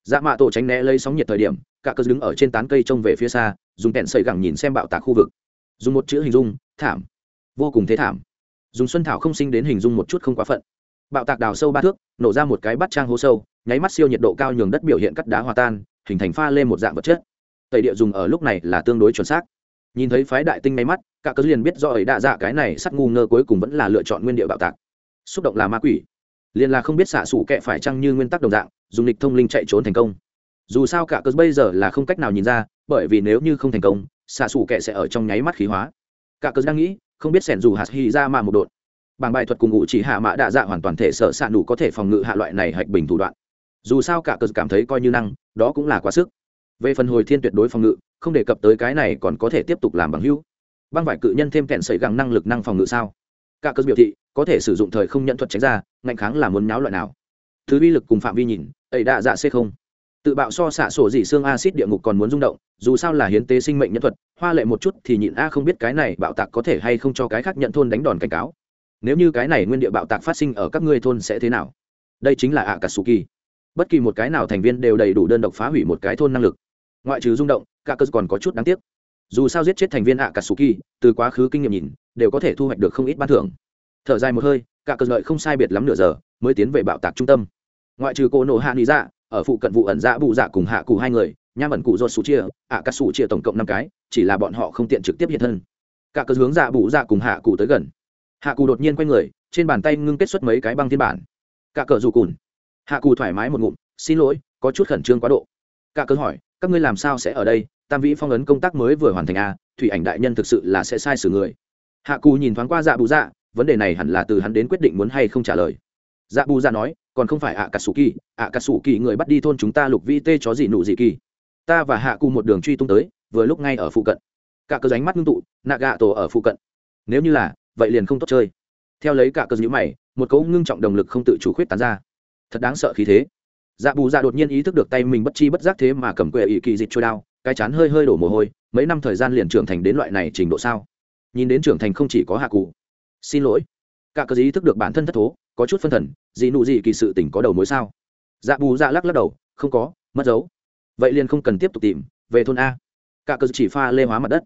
S1: Dạ mạ tổ tránh né lấy sóng nhiệt thời điểm, cả cơ đứng ở trên tán cây trông về phía xa, dùng kẹn sợi gẳng nhìn xem bạo tạc khu vực. Dùng một chữ hình dung, thảm. Vô cùng thế thảm. Dùng xuân thảo không sinh đến hình dung một chút không quá phận bạo tạc đào sâu ba thước, nổ ra một cái bắt trang hố sâu, nháy mắt siêu nhiệt độ cao nhường đất biểu hiện cắt đá hòa tan, hình thành pha lên một dạng vật chất. Tẩy địa dùng ở lúc này là tương đối chuẩn xác. Nhìn thấy phái đại tinh nháy mắt, cả cớ liền biết do ấy đa dạ cái này sắt ngu ngơ cuối cùng vẫn là lựa chọn nguyên địa bạo tạc. Xúc động là ma quỷ. Liền là không biết xả sủ kệ phải chăng như nguyên tắc đồng dạng, dùng lịch thông linh chạy trốn thành công. Dù sao cả cớ bây giờ là không cách nào nhìn ra, bởi vì nếu như không thành công xả sủ kệ sẽ ở trong nháy mắt khí hóa. Cả cớ đang nghĩ, không biết sẻn dù hạt hy ra mà một đột bảng bài thuật cùng ngụ chỉ hạ mã đa dạ hoàn toàn thể sợ ạ đủ có thể phòng ngự hạ loại này hạch bình thủ đoạn. Dù sao cả cớ cảm thấy coi như năng, đó cũng là quá sức. Về phần hồi thiên tuyệt đối phòng ngự, không đề cập tới cái này còn có thể tiếp tục làm bằng hữu. Băng vải cự nhân thêm kẹn sợi găng năng lực năng phòng ngự sao? Cả cơ biểu thị, có thể sử dụng thời không nhận thuật tránh ra, ngạnh kháng là muốn nháo loại nào? Thứ vi lực cùng phạm vi nhìn, ấy đã dạ c không. Tự bạo so xạ sổ dị xương acid địa ngục còn muốn rung động, dù sao là hiến tế sinh mệnh nhân thuật, hoa lệ một chút thì nhịn a không biết cái này bạo tạc có thể hay không cho cái khác nhận thôn đánh đòn cảnh cáo nếu như cái này nguyên địa bạo tạc phát sinh ở các ngươi thôn sẽ thế nào? Đây chính là ạ cà sù kỳ bất kỳ một cái nào thành viên đều đầy đủ đơn độc phá hủy một cái thôn năng lực. Ngoại trừ rung động cả cơ còn có chút đáng tiếc. Dù sao giết chết thành viên ạ cà sù kỳ từ quá khứ kinh nghiệm nhìn, đều có thể thu hoạch được không ít ban thưởng. Thở dài một hơi cả cơ lợi không sai biệt lắm nửa giờ, mới tiến về bạo tạc trung tâm. Ngoại trừ cô nổ hạ lý dạ ở phụ cận vụ ẩn dạ bụ dạ cùng hạ cụ hai người, nham ẩn cụ do sủ chia ạ cà sủ chia tổng cộng năm cái, chỉ là bọn họ không tiện trực tiếp hiện thân. Cả cơ hướng dạ bụ dạ cùng hạ cụ tới gần hạ cù đột nhiên quay người, trên bàn tay ngưng kết xuất mấy cái băng thiên bản. Cả cờ dù cùn. Hạ cù thoải mái một ngụm, xin lỗi, có chút khẩn trương quá độ. Cả cờ hỏi, các ngươi làm sao sẽ ở đây? Tam vĩ phong ấn công tác mới vừa hoàn thành a thủy ảnh đại nhân thực sự là sẽ sai xử người. Hạ cù nhìn thoáng qua dạ bù dạ vấn đề này hẳn là từ hắn đến quyết định muốn hay không trả lời. Dạ bù dạ nói, còn không phải ạ cà sủ kỳ, ạ cà sủ kỳ người bắt đi thôn chúng ta lục vi tê chó gì nụ gì kỳ. Ta và hạ cù một đường truy tung tới, vừa lúc ngay ở phụ cận. Cả cờ ránh mắt ngưng tụ, nạ gạ tổ ở phụ cận. Nếu như là vậy liền không tốt chơi. Theo lấy cả cờ nhữ mày, một cấu ngưng trọng đồng lực không tự chủ khuyết tán ra. Thật đáng sợ khí thế. Dạ bù dạ đột nhiên ý thức được tay mình bất chi bất giác thế mà cầm quệ ỵ kỳ dịch trôi đao, cái chán hơi hơi đổ mồ hôi, mấy năm thời gian liền trưởng thành đến loại này trình độ sao? Nhìn đến trưởng thành không chỉ có hạ cụ. Xin lỗi. Cả cơ ý thức được bản thân thất thố, có chút phân thần, dị nụ dị kỳ sự tỉnh có đầu mối sao? Dạ bù dạ lắc lắc đầu, không có, mất dấu. Vậy liền không cần tiếp tục tìm, về thôn a. Cả cơ chỉ pha lê hóa mặt đất.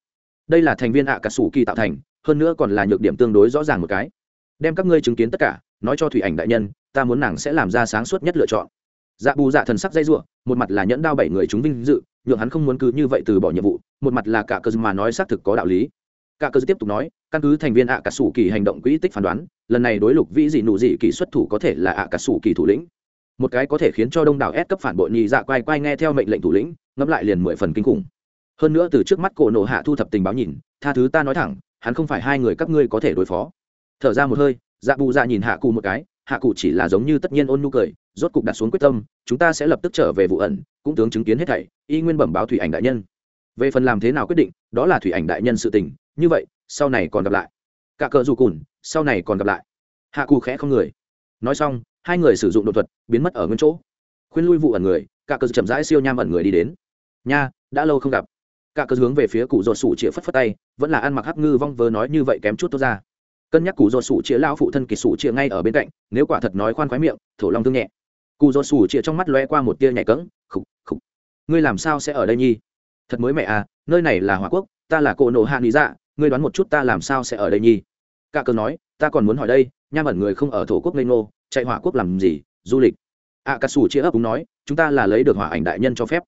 S1: Đây là thành viên ạ cả sủ kỳ tạo thành hơn nữa còn là nhược điểm tương đối rõ ràng một cái. Đem các ngươi chứng kiến tất cả, nói cho thủy ảnh đại nhân, ta muốn nàng sẽ làm ra sáng suốt nhất lựa chọn. Dạ bù dạ thần sắc dây ruộng một mặt là nhẫn đao bảy người chúng vinh dự, nhượng hắn không muốn cứ như vậy từ bỏ nhiệm vụ, một mặt là cả cơ mà nói xác thực có đạo lý. Cả cơ tiếp tục nói, căn cứ thành viên ạ cả sủ kỳ hành động quỹ tích phán đoán, lần này đối lục vĩ dị nụ dị kỳ xuất thủ có thể là ạ cả sủ kỳ thủ lĩnh. Một cái có thể khiến cho đông đảo s cấp phản bội nhị dạ quay quay nghe theo mệnh lệnh thủ lĩnh, ngẫm lại liền mười phần kinh khủng. Hơn nữa từ trước mắt cổ nổ hạ thu thập tình báo nhìn, tha thứ ta nói thẳng hắn không phải hai người các ngươi có thể đối phó. Thở ra một hơi dạ bù dạ nhìn hạ cụ một cái, hạ cụ chỉ là giống như tất nhiên ôn nhu cười, rốt cục đặt xuống quyết tâm, chúng ta sẽ lập tức trở về vụ ẩn, cũng tướng chứng kiến hết thảy, y nguyên bẩm báo thủy ảnh đại nhân. Về phần làm thế nào quyết định, đó là thủy ảnh đại nhân sự tình, như vậy, sau này còn gặp lại. Cả cờ dù cùn, sau này còn gặp lại. Hạ cụ khẽ không người. Nói xong, hai người sử dụng đột thuật, biến mất ở nguyên chỗ. Khuyên lui vụ ẩn người, cả cờ chậm rãi siêu nham ẩn người đi đến. Nha, đã lâu không gặp cả cơ hướng về phía cụ dột sủ chĩa phất phất tay, vẫn là ăn mặc hắc ngư vong vớ nói như vậy kém chút tốt ra. Cân nhắc cụ dột sủ chĩa lao phụ thân kỳ sủ chĩa ngay ở bên cạnh, nếu quả thật nói khoan khoái miệng, thổ long thương nhẹ. Cụ dột sủ chĩa trong mắt loe qua một tia nhảy cẫng, khục khục. Ngươi làm sao sẽ ở đây nhi? Thật mới mẹ à nơi này là hòa quốc, ta là cổ nộ hạ lý dạ ngươi đoán một chút ta làm sao sẽ ở đây nhi? Cả cơ nói, ta còn muốn hỏi đây, nham ẩn người không ở thổ quốc ngây ngô, chạy hỏa quốc làm gì, du lịch. Ạ cà sủ chia ấp cũng nói, chúng ta là lấy được hỏa ảnh đại nhân cho phép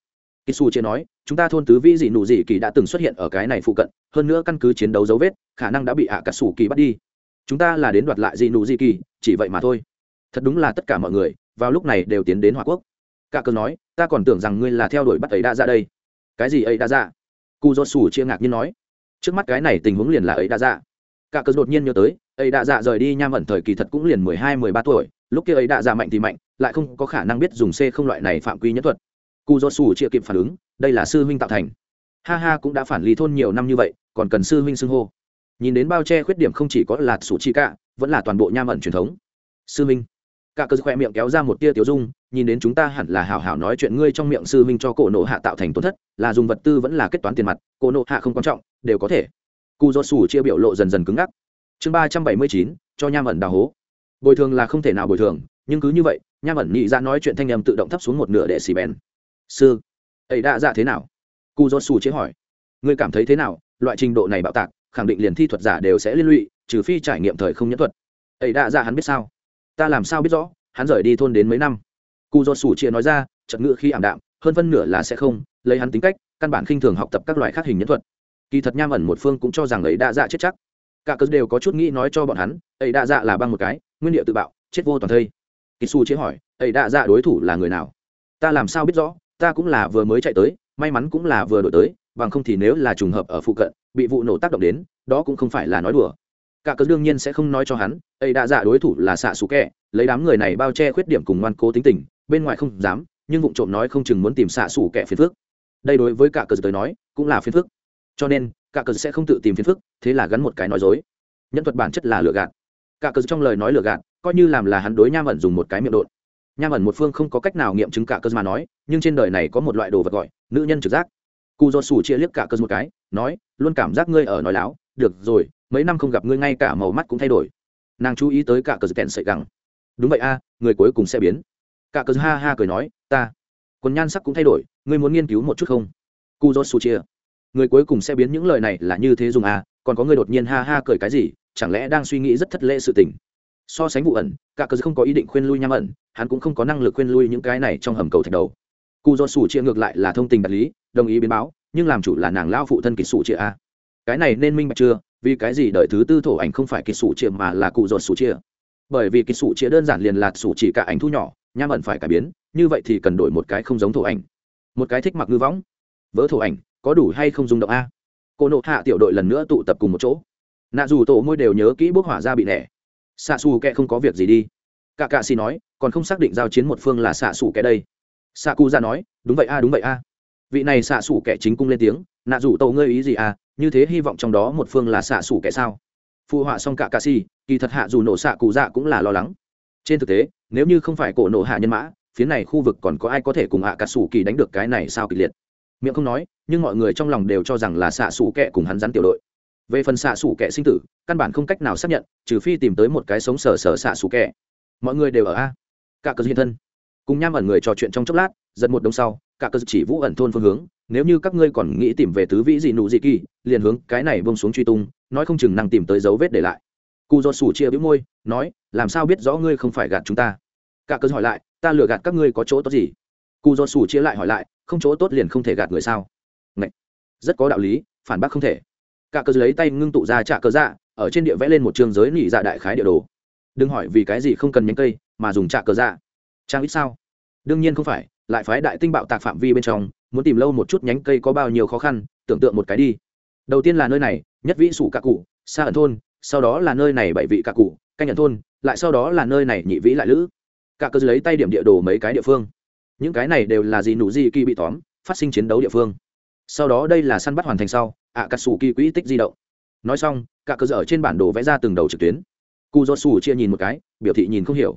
S1: kỳ chia nói, chúng ta thôn tứ vĩ dị nụ dị kỳ đã từng xuất hiện ở cái này phụ cận, hơn nữa căn cứ chiến đấu dấu vết, khả năng đã bị ạ cả sủ kỳ bắt đi. Chúng ta là đến đoạt lại dị nụ dị kỳ, chỉ vậy mà thôi. Thật đúng là tất cả mọi người vào lúc này đều tiến đến Hoa quốc. Cả cờ nói, ta còn tưởng rằng ngươi là theo đuổi bắt ấy đã ra đây. Cái gì ấy đã ra? Cụ do sủ chia ngạc nhiên nói. Trước mắt cái này tình huống liền là ấy đã ra. Cả cờ đột nhiên nhớ tới, ấy đã dạ rời đi nham ẩn thời kỳ thật cũng liền mười hai, mười ba tuổi, lúc kia ấy đã dạ mạnh thì mạnh, lại không có khả năng biết dùng c không loại này phạm quy nhất thuật cụ do sủ chia kịp phản ứng, đây là sư huynh tạo thành. Ha ha, cũng đã phản lý thôn nhiều năm như vậy, còn cần sư huynh xưng hô. Nhìn đến bao che khuyết điểm không chỉ có là sủ chi cả vẫn là toàn bộ nham ẩn truyền thống. Sư huynh. Cả cơ khỏe miệng kéo ra một tia tiểu dung, nhìn đến chúng ta hẳn là hảo hảo nói chuyện ngươi trong miệng sư huynh cho cổ nộ hạ tạo thành tổn thất, là dùng vật tư vẫn là kết toán tiền mặt, cổ nộ hạ không quan trọng, đều có thể. Cụ do sủ chia biểu lộ dần dần cứng ngắc. Chương ba trăm bảy mươi chín, cho nham ẩn đào hố. Bồi thường là không thể nào bồi thường, nhưng cứ như vậy, nham ẩn nhị ra nói chuyện thanh em tự động thấp xuống một nửa để xì bèn sư, ấy đã dạ thế nào? Cu do su chế hỏi. Ngươi cảm thấy thế nào? Loại trình độ này bạo tạc, khẳng định liền thi thuật giả đều sẽ liên lụy, trừ phi trải nghiệm thời không nhẫn thuật. Ấy đã dạ hắn biết sao? Ta làm sao biết rõ? Hắn rời đi thôn đến mấy năm. Cu do su chia nói ra trật ngữ khi ảm đạm, hơn phân nửa là sẽ không, lấy hắn tính cách, căn bản khinh thường học tập các loại khác hình nhẫn thuật. Kỳ thật nham ẩn một phương cũng cho rằng ấy đã dạ chết chắc. Cả cớ đều có chút nghĩ nói cho bọn hắn, ấy đã dạ là băng một cái, nguyên địa tự bạo, chết vô toàn thây. Kỳ su chế hỏi, ấy đã dạ đối thủ là người nào? Ta làm sao biết rõ? Ta cũng là vừa mới chạy tới, may mắn cũng là vừa đổi tới, bằng không thì nếu là trùng hợp ở phụ cận, bị vụ nổ tác động đến, đó cũng không phải là nói đùa. Cả cớ đương nhiên sẽ không nói cho hắn ấy đã giả đối thủ là xạ xù kẹ, lấy đám người này bao che khuyết điểm cùng ngoan cố tính tình, bên ngoài không dám, nhưng vụ trộm nói không chừng muốn tìm xạ xù kẹ phiền phức. Đây đối với cả cớ tới nói, cũng là phiền phức. Cho nên, cả cớ sẽ không tự tìm phiền phức, thế là gắn một cái nói dối. Nhân thuật bản chất là lừa gạt. Cả cớ trong lời nói lừa gạt, coi như làm là hắn đối nham ẩn dùng một cái miệng đột nham ẩn một phương không có cách nào nghiệm chứng cả cơ mà nói, nhưng trên đời này có một loại đồ vật gọi, nữ nhân trực giác. Cụ do sủ chia liếc cả cơ một cái, nói, luôn cảm giác ngươi ở nói láo, được rồi, mấy năm không gặp ngươi ngay cả màu mắt cũng thay đổi. Nàng chú ý tới cả cớ kèn sợi gẳng. Đúng vậy a, người cuối cùng sẽ biến. Cả cớ ha ha cười nói, ta, quần nhan sắc cũng thay đổi, ngươi muốn nghiên cứu một chút không? Cu do sủ chia, người cuối cùng sẽ biến, những lời này là như thế dùng a, còn có người đột nhiên ha ha cười cái gì, chẳng lẽ đang suy nghĩ rất thất lễ sự tình? So sánh vụ ẩn, cả cớ không có ý định khuyên lui nham ẩn, hắn cũng không có năng lực khuyên lui những cái này trong hầm cầu thạch đầu. Cụ do sủ chia ngược lại là thông tình đạt lý, đồng ý biến báo, nhưng làm chủ là nàng lao phụ thân kỳ sủ chia a. Cái này nên minh bạch chưa? Vì cái gì đợi thứ tư thổ ảnh không phải kỳ sủ chia mà là cụ dột sủ chia bởi vì kỳ sủ chia đơn giản liền là sủ chỉ cả ảnh thu nhỏ, nham ẩn phải cải biến, như vậy thì cần đổi một cái không giống thổ ảnh. Một cái thích mặc ngư võng. Vỡ thổ ảnh, có đủ hay không dùng động a? Cô nộ hạ tiểu đội lần nữa tụ tập cùng một chỗ. Nạ dù tổ môi đều nhớ kỹ bốc hỏa ra bị nẻ xạ xù kệ không có việc gì đi. Cả cạ xì nói, còn không xác định giao chiến một phương là xạ xù kệ đây. Xạ cụ ra dạ nói, đúng vậy a, đúng vậy a. Vị này xạ xù kệ chính cung lên tiếng, nạ dù tàu ngươi ý gì a như thế hy vọng trong đó một phương là xạ xù kệ sao? Phụ họa xong cả cạ xì, kỳ thật hạ dù nổ xạ cụ dạ cũng là lo lắng. Trên thực tế, nếu như không phải cổ nổ hạ nhân mã, phía này khu vực còn có ai có thể cùng hạ cà sủ kỳ đánh được cái này sao kịch liệt? Miệng không nói, nhưng mọi người trong lòng đều cho rằng là xạ xù kệ cùng hắn rắn tiểu đội về phần xạ xủ kẻ sinh tử, căn bản không cách nào xác nhận, trừ phi tìm tới một cái sống sờ sờ xạ xủ kẻ. Mọi người đều ở a. Cả cơ hiện thân. Cùng nham ẩn người trò chuyện trong chốc lát, giật một đông sau, cả cơ chỉ vũ ẩn thôn phương hướng, nếu như các ngươi còn nghĩ tìm về tứ vĩ gì nụ gì kỳ, liền hướng cái này bông xuống truy tung, nói không chừng năng tìm tới dấu vết để lại. Cụ do sủ chia bĩu môi, nói, làm sao biết rõ ngươi không phải gạt chúng ta? Cả cơ hỏi lại, ta lừa gạt các ngươi có chỗ tốt gì? Cụ do sủ chia lại hỏi lại, không chỗ tốt liền không thể gạt người sao? Ngậy! rất có đạo lý, phản bác không thể cả cơ lấy tay ngưng tụ ra trả cơ dạ ở trên địa vẽ lên một trường giới nỉ dạ đại khái địa đồ. Đừng hỏi vì cái gì không cần nhánh cây, mà dùng trả cơ dạ. Trang ít sao? Đương nhiên không phải, lại phái đại tinh bạo tạc phạm vi bên trong, muốn tìm lâu một chút nhánh cây có bao nhiêu khó khăn, tưởng tượng một cái đi. Đầu tiên là nơi này, nhất vĩ sủ cạ cụ xa ẩn thôn, sau đó là nơi này bảy vị cạ cụ, canh ẩn thôn, lại sau đó là nơi này nhị vĩ lại lữ. Cả cơ lấy tay điểm địa đồ mấy cái địa phương. Những cái này đều là gì nụ gì kỳ bị tóm, phát sinh chiến đấu địa phương. Sau đó đây là săn bắt hoàn thành sau ạ cà sủ kỳ quỹ tích di động. Nói xong, cả cơ sở trên bản đồ vẽ ra từng đầu trực tuyến. Cụ do sủ chia nhìn một cái, biểu thị nhìn không hiểu.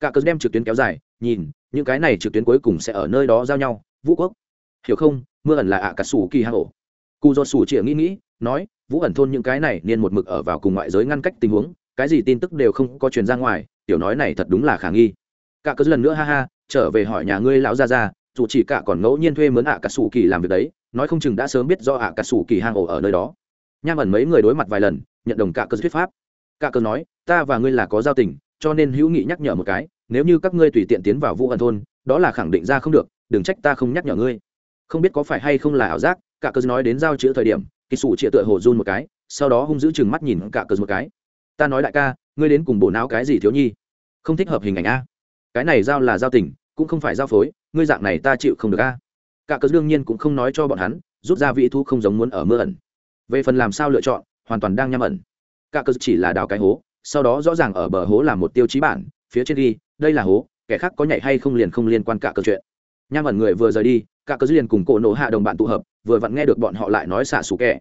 S1: Cả cơ đem trực tuyến kéo dài, nhìn, những cái này trực tuyến cuối cùng sẽ ở nơi đó giao nhau, vũ quốc. Hiểu không? Mưa ẩn là ạ cà sủ kỳ hạ hổ cụ do sủ chia nghĩ nghĩ, nói, vũ ẩn thôn những cái này nên một mực ở vào cùng ngoại giới ngăn cách tình huống, cái gì tin tức đều không có truyền ra ngoài, tiểu nói này thật đúng là khả nghi. Cả cơ lần nữa ha ha, trở về hỏi nhà ngươi lão gia gia dù chỉ cả còn ngẫu nhiên thuê mướn ạ cà sủ kỳ làm việc đấy, nói không chừng đã sớm biết do ạ cà sủ kỳ hang ổ ở nơi đó. Nham ẩn mấy người đối mặt vài lần, nhận đồng cả cơ thuyết pháp. Cả cơ nói, ta và ngươi là có giao tình, cho nên hữu nghị nhắc nhở một cái, nếu như các ngươi tùy tiện tiến vào vũ ẩn thôn, đó là khẳng định ra không được, đừng trách ta không nhắc nhở ngươi. Không biết có phải hay không là ảo giác, cả cơ nói đến giao chữ thời điểm, kỳ sủ chĩa tựa hồ run một cái, sau đó hung giữ chừng mắt nhìn cả cơ một cái. Ta nói đại ca, ngươi đến cùng bổ não cái gì thiếu nhi? Không thích hợp hình ảnh a. Cái này giao là giao tình cũng không phải giao phối, ngươi dạng này ta chịu không được a. Cả cơ đương nhiên cũng không nói cho bọn hắn, rút ra vị thu không giống muốn ở mưa ẩn. Về phần làm sao lựa chọn, hoàn toàn đang nhắm ẩn. Cả cơ chỉ là đào cái hố, sau đó rõ ràng ở bờ hố là một tiêu chí bản, phía trên đi đây là hố, kẻ khác có nhảy hay không liền không liên quan cả cớ chuyện. Nham ẩn người vừa rời đi, cả cơ liền cùng cổ nổ hạ đồng bạn tụ hợp, vừa vặn nghe được bọn họ lại nói xạ sủ kẻ.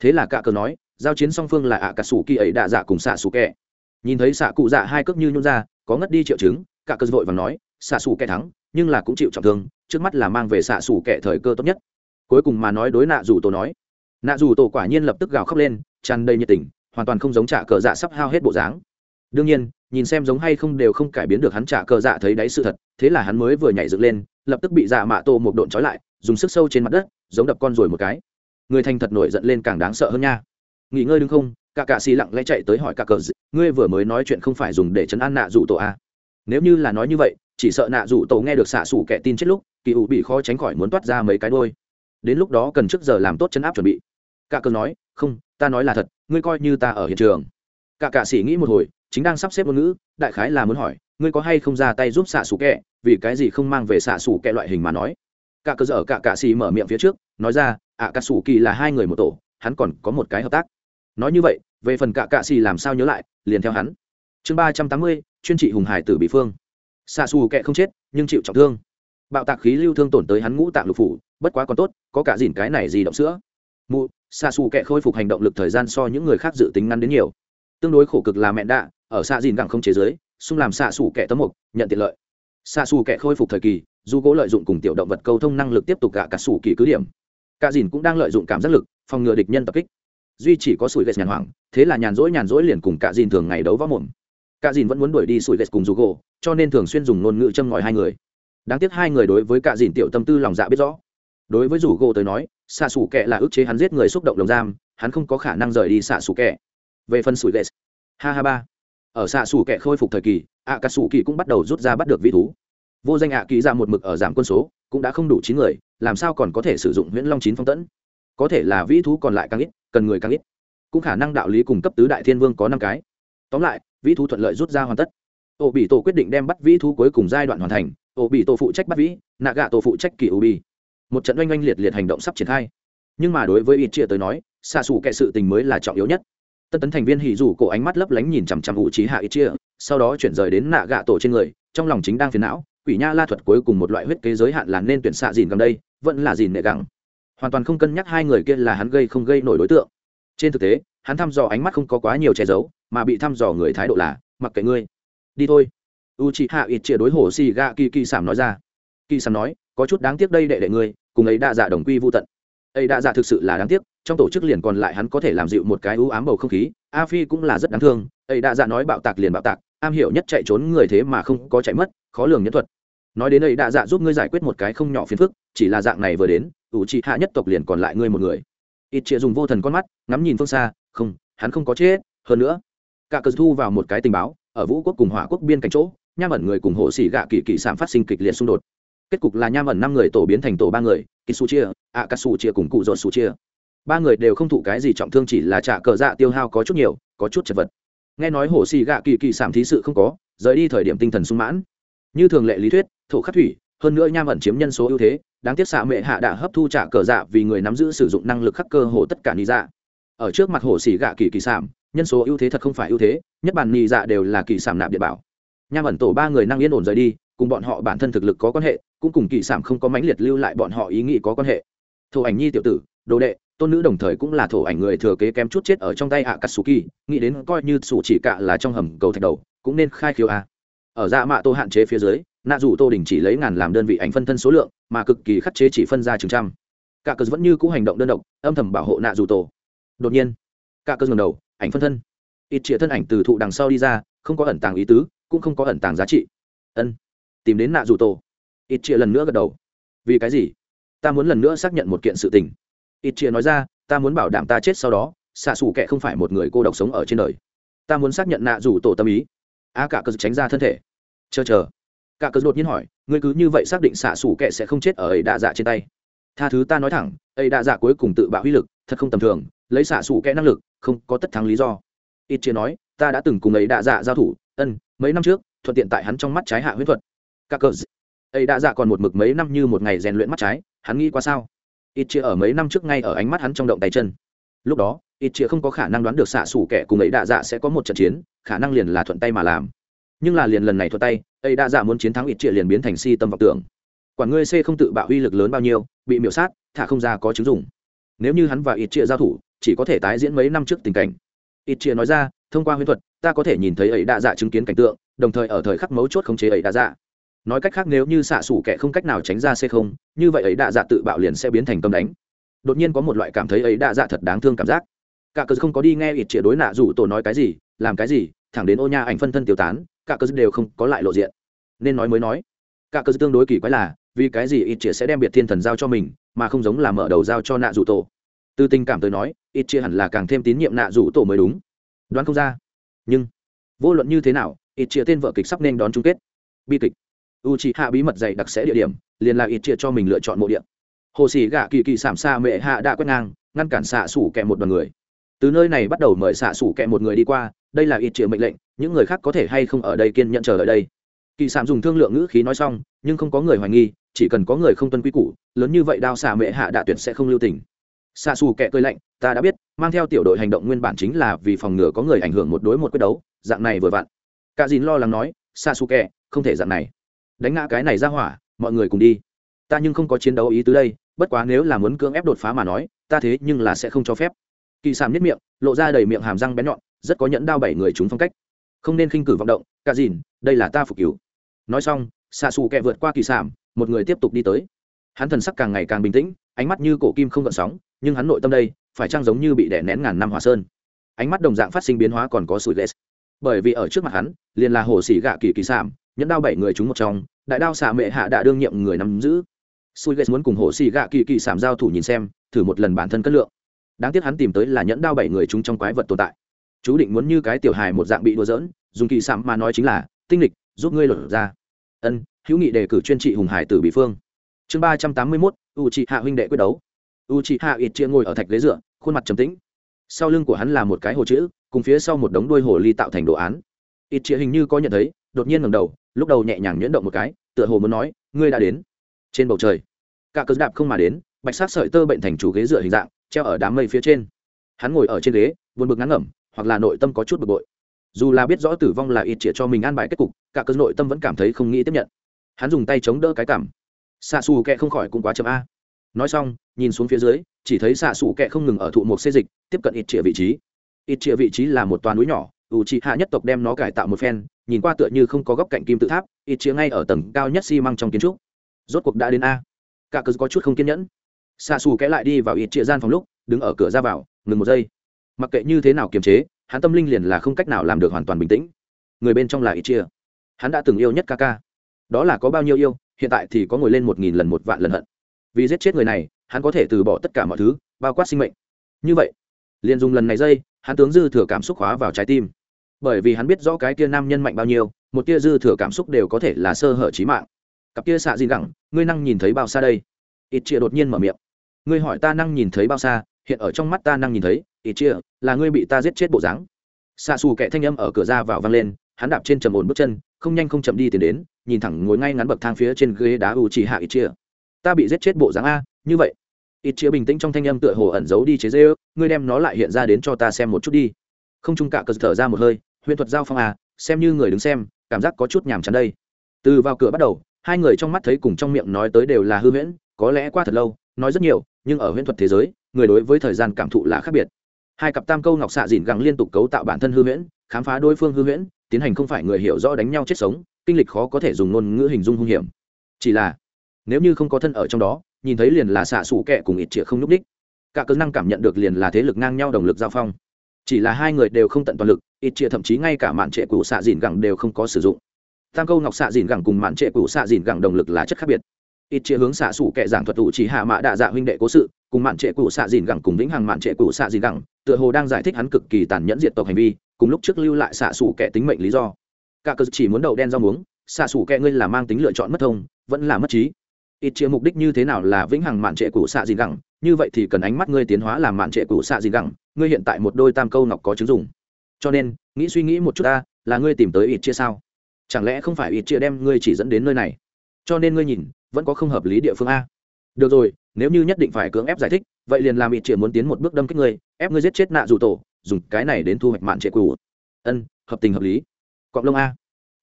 S1: thế là cả cơ nói, giao chiến song phương là ạ cả sủ kỳ ấy đạ dạ cùng xạ sủ kẹ nhìn thấy xạ cụ dạ hai cước như nhún ra, có ngất đi triệu chứng, cả cơ vội và nói xạ xù kẻ thắng nhưng là cũng chịu trọng thương trước mắt là mang về xạ xù kẻ thời cơ tốt nhất. Cuối cùng mà nói đối nạ dù tổ nói. Nạ dù tổ quả nhiên lập tức gào khóc lên tràn đầy nhiệt tình hoàn toàn không giống trả cờ dạ sắp hao hết bộ dáng. Đương nhiên nhìn xem giống hay không đều không cải biến được hắn trả cờ dạ thấy đáy sự thật thế là hắn mới vừa nhảy dựng lên lập tức bị dạ mạ tô một độn trói lại dùng sức sâu trên mặt đất giống đập con rồi một cái. Người thành thật nổi giận lên càng đáng sợ hơn nha. Nghỉ ngơi đứng không cả cạ xì lặng lẽ chạy tới hỏi cả cờ dị, ngươi vừa mới nói chuyện không phải dùng để chấn an nạ dụ tổ a à? nếu như là nói như vậy chỉ sợ nạ dụ tổ nghe được xạ xủ kẻ tin chết lúc, kỳ ủ bị khó tránh khỏi muốn toát ra mấy cái đôi đến lúc đó cần trước giờ làm tốt chấn áp chuẩn bị. Cả cờ nói, không, ta nói là thật, ngươi coi như ta ở hiện trường. Cả cạ sĩ nghĩ một hồi, chính đang sắp xếp ngôn ngữ, đại khái là muốn hỏi, ngươi có hay không ra tay giúp xạ xủ kẹ vì cái gì không mang về xạ xủ kẹ loại hình mà nói? Cả cơ dở cả cạ sĩ mở miệng phía trước, nói ra ạ cà xù kỳ là hai người một tổ, hắn còn có một cái hợp tác. Nói như vậy, về phần cả cạ sĩ làm sao nhớ lại, liền theo hắn. Chương ba trăm tám mươi, chuyên trị hùng hải tử bị phương xạ xù kẹ không chết, nhưng chịu trọng thương. Bạo tạc khí lưu thương tổn tới hắn ngũ tạng lục phủ, bất quá còn tốt, có cả dìn cái này gì động sữa. Mụ xạ xù kẹ khôi phục hành động lực thời gian so những người khác dự tính ngắn đến nhiều. Tương đối khổ cực là mẹ đạ, ở xạ dìn gặng không chế giới, xung làm xạ xù kẹ tấm mục, nhận tiện lợi. Xạ xù kẹ khôi phục thời kỳ, dù gỗ lợi dụng cùng tiểu động vật câu thông năng lực tiếp tục gạ cả xù kỳ cứ điểm. Cả dìn cũng đang lợi dụng cảm giác lực, phòng ngừa địch nhân tập kích. Duy chỉ có sủi gậy nhàn hoảng, thế là nhàn rỗi nhàn rỗi liền cùng cả dìn thường ngày đấu võ mồm cả dìn vẫn muốn đuổi đi sủi lệch cùng dù gỗ cho nên thường xuyên dùng ngôn ngữ châm ngòi hai người. Đáng tiếc hai người đối với cả dìn tiểu tâm tư lòng dạ biết rõ. Đối với rủ gỗ tới nói, xạ xù kệ là ức chế hắn giết người xúc động lồng giam, hắn không có khả năng rời đi xạ xù kệ. về phần sủi ghét ha ha ba. Ở xạ xù kệ khôi phục thời kỳ ạ cà xù kỳ cũng bắt đầu rút ra bắt được vĩ thú. Vô danh ạ kỳ ra một mực ở giảm quân số, cũng đã không đủ chín người, làm sao còn có thể sử dụng nguyễn long chín phong tẫn? Có thể là vĩ thú còn lại càng ít, cần người càng ít. Cũng khả năng đạo lý cùng cấp tứ đại thiên vương có năm cái. Tóm lại vĩ thú thuận lợi rút ra hoàn tất. Tổ bị tổ quyết định đem bắt vĩ thú cuối cùng giai đoạn hoàn thành. Tổ bị tổ phụ trách bắt vĩ, nạ gạ tổ phụ trách kỳ ổ bi. Một trận oanh oanh liệt liệt hành động sắp triển khai. Nhưng mà đối với ít chia tới nói xa xù kệ sự tình mới là trọng yếu nhất. Tân tấn thành viên hỉ rủ cổ ánh mắt lấp lánh nhìn chằm chằm ủ trí hạ ít chia sau đó chuyển rời đến nạ gạ tổ trên người, trong lòng chính đang phiền não, quỷ nha la thuật cuối cùng một loại huyết kế giới hạn là nên tuyển xạ dìn gần đây, vẫn là dìn nệ gẳng. Hoàn toàn không cân nhắc hai người kia là hắn gây không gây nổi đối tượng. Trên thực tế hắn thăm dò ánh mắt không có quá nhiều che giấu, mà bị thăm dò người thái độ là, mặc kệ ngươi, đi thôi. U chị hạ ít chia đối hồ xì gạ kỳ kỳ sảm nói ra. Kỳ sảm nói, có chút đáng tiếc đây đệ đệ ngươi, cùng ấy đa dạ đồng quy vô tận. Ấy đa dạ thực sự là đáng tiếc, trong tổ chức liền còn lại hắn có thể làm dịu một cái ưu ám bầu không khí, a phi cũng là rất đáng thương, ấy đa dạ nói bạo tạc liền bạo tạc, am hiểu nhất chạy trốn người thế mà không có chạy mất, khó lường nhân thuật. Nói đến ấy đa dạ giúp ngươi giải quyết một cái không nhỏ phiền phức, chỉ là dạng này vừa đến u chị hạ nhất tộc liền còn lại ngươi một người. Ít chia dùng vô thần con mắt, ngắm nhìn phương xa không, hắn không có chết, hơn nữa, cả cờ thu vào một cái tình báo, ở vũ quốc cùng hỏa quốc biên cảnh chỗ, nham ẩn người cùng hộ xỉ gạ kỳ kỳ sảm phát sinh kịch liệt xung đột. Kết cục là nham ẩn năm người tổ biến thành tổ ba người kisu chia a katsu chia cùng cụ dột su chia ba người đều không thụ cái gì trọng thương chỉ là trả cờ dạ tiêu hao có chút nhiều, có chút chật vật. Nghe nói hồ xì gạ kỳ kỳ sảm thí sự không có, rời đi thời điểm tinh thần sung mãn. Như thường lệ lý thuyết, thổ khắc thủy, hơn nữa nham ẩn chiếm nhân số ưu thế, đáng tiếc xạ mệ hạ đã hấp thu trả cờ dạ vì người nắm giữ sử dụng năng lực khắc cơ hồ tất cả lý dạ ở trước mặt hồ xì gạ kỳ kỳ sảm nhân số ưu thế thật không phải ưu thế, nhất bản nhị dạ đều là kỳ sảm nạp địa bảo. Nham ẩn tổ ba người năng yên ổn rời đi, cùng bọn họ bản thân thực lực có quan hệ, cũng cùng kỳ sảm không có mãnh liệt lưu lại bọn họ ý nghĩ có quan hệ. Thổ ảnh nhi tiểu tử, đồ đệ, tôn nữ đồng thời cũng là thổ ảnh người thừa kế kém chút chết ở trong tay ạ kỳ nghĩ đến coi như sủ chỉ cạ là trong hầm cầu thạch đầu, cũng nên khai khiếu a. Ở dạ mạ tô hạn chế phía dưới, nạ dù tô đình chỉ lấy ngàn làm đơn vị ảnh phân thân số lượng, mà cực kỳ khắc chế chỉ phân ra chừng trăm. Cả cớ vẫn như cũ hành động đơn độc, âm thầm bảo hộ nạ dù tổ đột nhiên, cả cơ ngầm đầu, ảnh phân thân. Ít trịa thân ảnh từ thụ đằng sau đi ra, không có ẩn tàng ý tứ, cũng không có ẩn tàng giá trị. Ân, tìm đến nạ dù tổ. Ít chia lần nữa gật đầu. Vì cái gì? Ta muốn lần nữa xác nhận một kiện sự tình. Ít chia nói ra, ta muốn bảo đảm ta chết sau đó, xạ xù kệ không phải một người cô độc sống ở trên đời. Ta muốn xác nhận nạ dù tổ tâm ý. A, cả cơ tránh ra thân thể. Chờ chờ. Cả cơ đột nhiên hỏi, ngươi cứ như vậy xác định xạ xù kệ sẽ không chết ở ấy đạ dạ trên tay. Tha thứ ta nói thẳng, ấy đạ dạ cuối cùng tự bạo uy lực, thật không tầm thường lấy xạ xù kẽ năng lực, không có tất thắng lý do. Ít chia nói, ta đã từng cùng ấy đạ dạ giao thủ, ân, mấy năm trước, thuận tiện tại hắn trong mắt trái hạ huyết thuật. Các cờ ấy đạ dạ còn một mực mấy năm như một ngày rèn luyện mắt trái, hắn nghĩ qua sao? Ít chia ở mấy năm trước ngay ở ánh mắt hắn trong động tay chân. Lúc đó, ít chia không có khả năng đoán được xạ xủ kẻ cùng ấy đạ dạ sẽ có một trận chiến, khả năng liền là thuận tay mà làm. Nhưng là liền lần này thuận tay, ấy đạ dạ muốn chiến thắng ít chia liền biến thành si tâm vọng tưởng. Quản ngươi c không tự bạo uy lực lớn bao nhiêu, bị miểu sát, thả không ra có chứng dùng. nếu như hắn và ít chia giao thủ chỉ có thể tái diễn mấy năm trước tình cảnh. Ít chia nói ra, thông qua huyễn thuật, ta có thể nhìn thấy ấy đa dạ chứng kiến cảnh tượng, đồng thời ở thời khắc mấu chốt khống chế ấy đa dạ. Nói cách khác, nếu như xạ xủ kẻ không cách nào tránh ra c không, như vậy ấy đa dạ tự bạo liền sẽ biến thành cầm đánh. Đột nhiên có một loại cảm thấy ấy đa dạ thật đáng thương cảm giác. Cả cớ không có đi nghe ít chia đối nạ rủ tổ nói cái gì, làm cái gì, thẳng đến ô nha ảnh phân thân tiêu tán, cả cớ đều không có lại lộ diện. Nên nói mới nói, cả cớ tương đối kỳ quái là, vì cái gì ít chia sẽ đem biệt thiên thần giao cho mình, mà không giống là mở đầu giao cho nạ rủ tổ từ tình cảm tới nói, ít chia hẳn là càng thêm tín nhiệm nạ rủ tổ mới đúng. Đoán không ra. Nhưng, vô luận như thế nào, ít chia tên vợ kịch sắp nên đón chung kết. Bi kịch. U c hạ bí mật dày đặc sẽ địa điểm, liền là ít chia cho mình lựa chọn mộ địa. Hồ sĩ gạ kỳ kỳ sảm xa mệ hạ đã quét ngang, ngăn cản xạ sủ kẹ một đoàn người. Từ nơi này bắt đầu mời xạ sủ kẹ một người đi qua, đây là ít chia mệnh lệnh, những người khác có thể hay không ở đây kiên nhận chờ ở đây. Kỳ sảm dùng thương lượng ngữ khí nói xong, nhưng không có người hoài nghi, chỉ cần có người không tuân quy củ, lớn như vậy đao xạ mệ hạ đạ tuyệt sẽ không lưu tình xa xù kẹ cơi lạnh, ta đã biết, mang theo tiểu đội hành động nguyên bản chính là vì phòng ngừa có người ảnh hưởng một đối một quyết đấu, dạng này vừa vặn. Cả dìn lo lắng nói xa xù kẹ không thể dạng này. Đánh ngã cái này ra hỏa, mọi người cùng đi. Ta nhưng không có chiến đấu ý tứ đây, bất quá nếu là muốn cưỡng ép đột phá mà nói, ta thế nhưng là sẽ không cho phép. Kỳ sàm nhất miệng, lộ ra đầy miệng hàm răng bén nhọn, rất có nhẫn đao bảy người chúng phong cách. Không nên khinh cử vọng động, cả dìn, đây là ta phục cứu nói xong xạ xù kẹ vượt qua kỳ sàm một người tiếp tục đi tới. Hắn thần sắc càng ngày càng bình tĩnh, ánh mắt như cổ kim không gợn sóng nhưng hắn nội tâm đây phải trang giống như bị đè nén ngàn năm hòa sơn? Ánh mắt đồng dạng phát sinh biến hóa còn có sủi lệ bởi vì ở trước mặt hắn, liền là hồ sĩ gạ kỳ kỳ sảm nhẫn đao bảy người chúng một trong, đại đao xạ mệ hạ đã đương nhiệm người nắm giữ. Sủi ghét muốn cùng hồ sĩ gạ kỳ kỳ sảm giao thủ nhìn xem, thử một lần bản thân cất lượng. Đáng tiếc hắn tìm tới là nhẫn đao bảy người chúng trong quái vật tồn tại. Chú định muốn như cái tiểu hài một dạng bị đùa giỡn, dùng kỳ sảm mà nói chính là, tinh lịch, giúp ngươi lột ra. Ân, hữu nghị đề cử chuyên trị hùng hải tử bị phương. Chương ba trăm tám mươi mốt u trị hạ huynh đệ quyết đấu u trị hạ ít chia ngồi ở thạch ghế dựa, khuôn mặt trầm tĩnh. Sau lưng của hắn là một cái hồ chữ, cùng phía sau một đống đuôi hồ ly tạo thành đồ án. Ít chia hình như có nhận thấy, đột nhiên ngầm đầu, lúc đầu nhẹ nhàng nhuyễn động một cái, tựa hồ muốn nói, ngươi đã đến. Trên bầu trời, cả cớ đạp không mà đến, bạch sát sợi tơ bệnh thành chủ ghế dựa hình dạng, treo ở đám mây phía trên. Hắn ngồi ở trên ghế, buồn bực ngắn ngẩm, hoặc là nội tâm có chút bực bội. Dù là biết rõ tử vong là ít chĩa cho mình an bài kết cục, cả cơn nội tâm vẫn cảm thấy không nghĩ tiếp nhận. Hắn dùng tay chống đỡ cái cảm. Xa xù kẹ không khỏi cũng quá chậm a nói xong, nhìn xuống phía dưới, chỉ thấy xạ xù kẹ không ngừng ở thụ một xê dịch, tiếp cận ít chĩa vị trí. Ít chĩa vị trí là một toà núi nhỏ, ủ trị hạ nhất tộc đem nó cải tạo một phen, nhìn qua tựa như không có góc cạnh kim tự tháp ít chĩa ngay ở tầng cao nhất xi、si、măng trong kiến trúc. Rốt cuộc đã đến a. Cả cớ có chút không kiên nhẫn. Xạ xù kẽ lại đi vào ít chĩa gian phòng lúc, đứng ở cửa ra vào, ngừng một giây. Mặc kệ như thế nào kiềm chế, hắn tâm linh liền là không cách nào làm được hoàn toàn bình tĩnh. Người bên trong là ít chia hắn đã từng yêu nhất ca ca. Đó là có bao nhiêu yêu, hiện tại thì có ngồi lên một nghìn lần một vạn lần hận vì giết chết người này, hắn có thể từ bỏ tất cả mọi thứ, bao quát sinh mệnh. Như vậy, liền dùng lần này dây, hắn tướng dư thừa cảm xúc hóa vào trái tim. Bởi vì hắn biết rõ cái kia nam nhân mạnh bao nhiêu, một tia dư thừa cảm xúc đều có thể là sơ hở trí mạng. Cặp kia xạ dìn gẳng, ngươi năng nhìn thấy bao xa đây? Ít chia đột nhiên mở miệng. Ngươi hỏi ta năng nhìn thấy bao xa, hiện ở trong mắt ta năng nhìn thấy, ít chia là ngươi bị ta giết chết bộ dáng. Xạ xù kẻ thanh âm ở cửa ra vào vang lên, hắn đạp trên trầm ổn bước chân, không nhanh không chậm đi tiến đến, nhìn thẳng ngồi ngay ngắn bậc thang phía trên ghế đá u chỉ hạ ít chia ta bị giết chết bộ dáng a, như vậy. Ít chia bình tĩnh trong thanh âm tựa hồ ẩn giấu đi chế dễ ước ngươi đem nó lại hiện ra đến cho ta xem một chút đi. Không trung cả cờ thở ra một hơi, huyền thuật giao phong a xem như người đứng xem, cảm giác có chút nhàm chán đây. Từ vào cửa bắt đầu, hai người trong mắt thấy cùng trong miệng nói tới đều là hư huyễn, có lẽ qua thật lâu, nói rất nhiều, nhưng ở huyễn thuật thế giới, người đối với thời gian cảm thụ là khác biệt. Hai cặp tam câu ngọc xạ dìn gắng liên tục cấu tạo bản thân hư huyễn, khám phá đối phương hư huyễn, tiến hành không phải người hiểu rõ đánh nhau chết sống, kinh lịch khó có thể dùng ngôn ngữ hình dung hung hiểm. Chỉ là nếu như không có thân ở trong đó, nhìn thấy liền là xạ xủ kẹ cùng ít chĩa không nhúc đích. Cả cơ năng cảm nhận được liền là thế lực ngang nhau đồng lực giao phong. Chỉ là hai người đều không tận toàn lực ít chĩa thậm chí ngay cả mạn trệ cũ xạ dìn gẳng đều không có sử dụng. Tam câu ngọc xạ dìn gẳng cùng mạn trệ cũ xạ dìn gẳng đồng lực là chất khác biệt. Ít chĩa hướng xạ xủ kẹ giảng thuật tụ chỉ hạ mã đạ dạ huynh đệ cố sự, cùng mạn trệ cũ xạ dìn gẳng cùng vĩnh hằng mạn trệ cũ xạ dìn gẳng, tựa hồ đang giải thích hắn cực kỳ tàn nhẫn diệt tộc hành vi, cùng lúc trước lưu lại xạ xủ kẹ tính mệnh lý do. Cả cơ chỉ muốn đầu đen rau muống, xạ xủ kẹ ngươi là mang tính lựa chọn mất thông, vẫn là mất trí ít chia mục đích như thế nào là vĩnh hằng mạn trệ của xạ gì gẳng? Như vậy thì cần ánh mắt ngươi tiến hóa làm mạn trệ của xạ gì gẳng. Ngươi hiện tại một đôi tam câu ngọc có chứng dùng. Cho nên, nghĩ suy nghĩ một chút ta, là ngươi tìm tới ít chia sao? Chẳng lẽ không phải ít chia đem ngươi chỉ dẫn đến nơi này? Cho nên ngươi nhìn, vẫn có không hợp lý địa phương a. Được rồi, nếu như nhất định phải cưỡng ép giải thích, vậy liền làm ít chia muốn tiến một bước đâm kích ngươi, ép ngươi giết chết nạ dù tổ, dùng cái này đến thu hoạch mạn trệ cũ. Ân, hợp tình hợp lý. Cọng lông a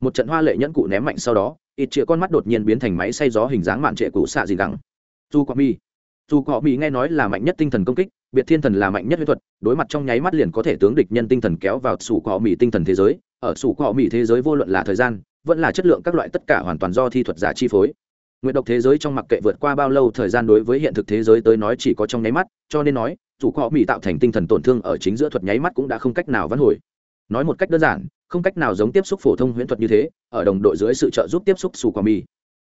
S1: một trận hoa lệ nhẫn cụ ném mạnh sau đó, ít chĩa con mắt đột nhiên biến thành máy xay gió hình dáng mạn trệ cụ xạ gì đẳng dù có mi. Dù có mi nghe nói là mạnh nhất tinh thần công kích, biệt thiên thần là mạnh nhất huyết thuật, đối mặt trong nháy mắt liền có thể tướng địch nhân tinh thần kéo vào sủ cọ mỹ tinh thần thế giới. Ở sủ cọ mỹ thế giới vô luận là thời gian, vẫn là chất lượng các loại tất cả hoàn toàn do thi thuật giả chi phối. Nguyện độc thế giới trong mặc kệ vượt qua bao lâu thời gian đối với hiện thực thế giới tới nói chỉ có trong nháy mắt, cho nên nói sủ cọ mỹ tạo thành tinh thần tổn thương ở chính giữa thuật nháy mắt cũng đã không cách nào vãn hồi. Nói một cách đơn giản không cách nào giống tiếp xúc phổ thông huyễn thuật như thế, ở đồng đội dưới sự trợ giúp tiếp xúc sù qua mi.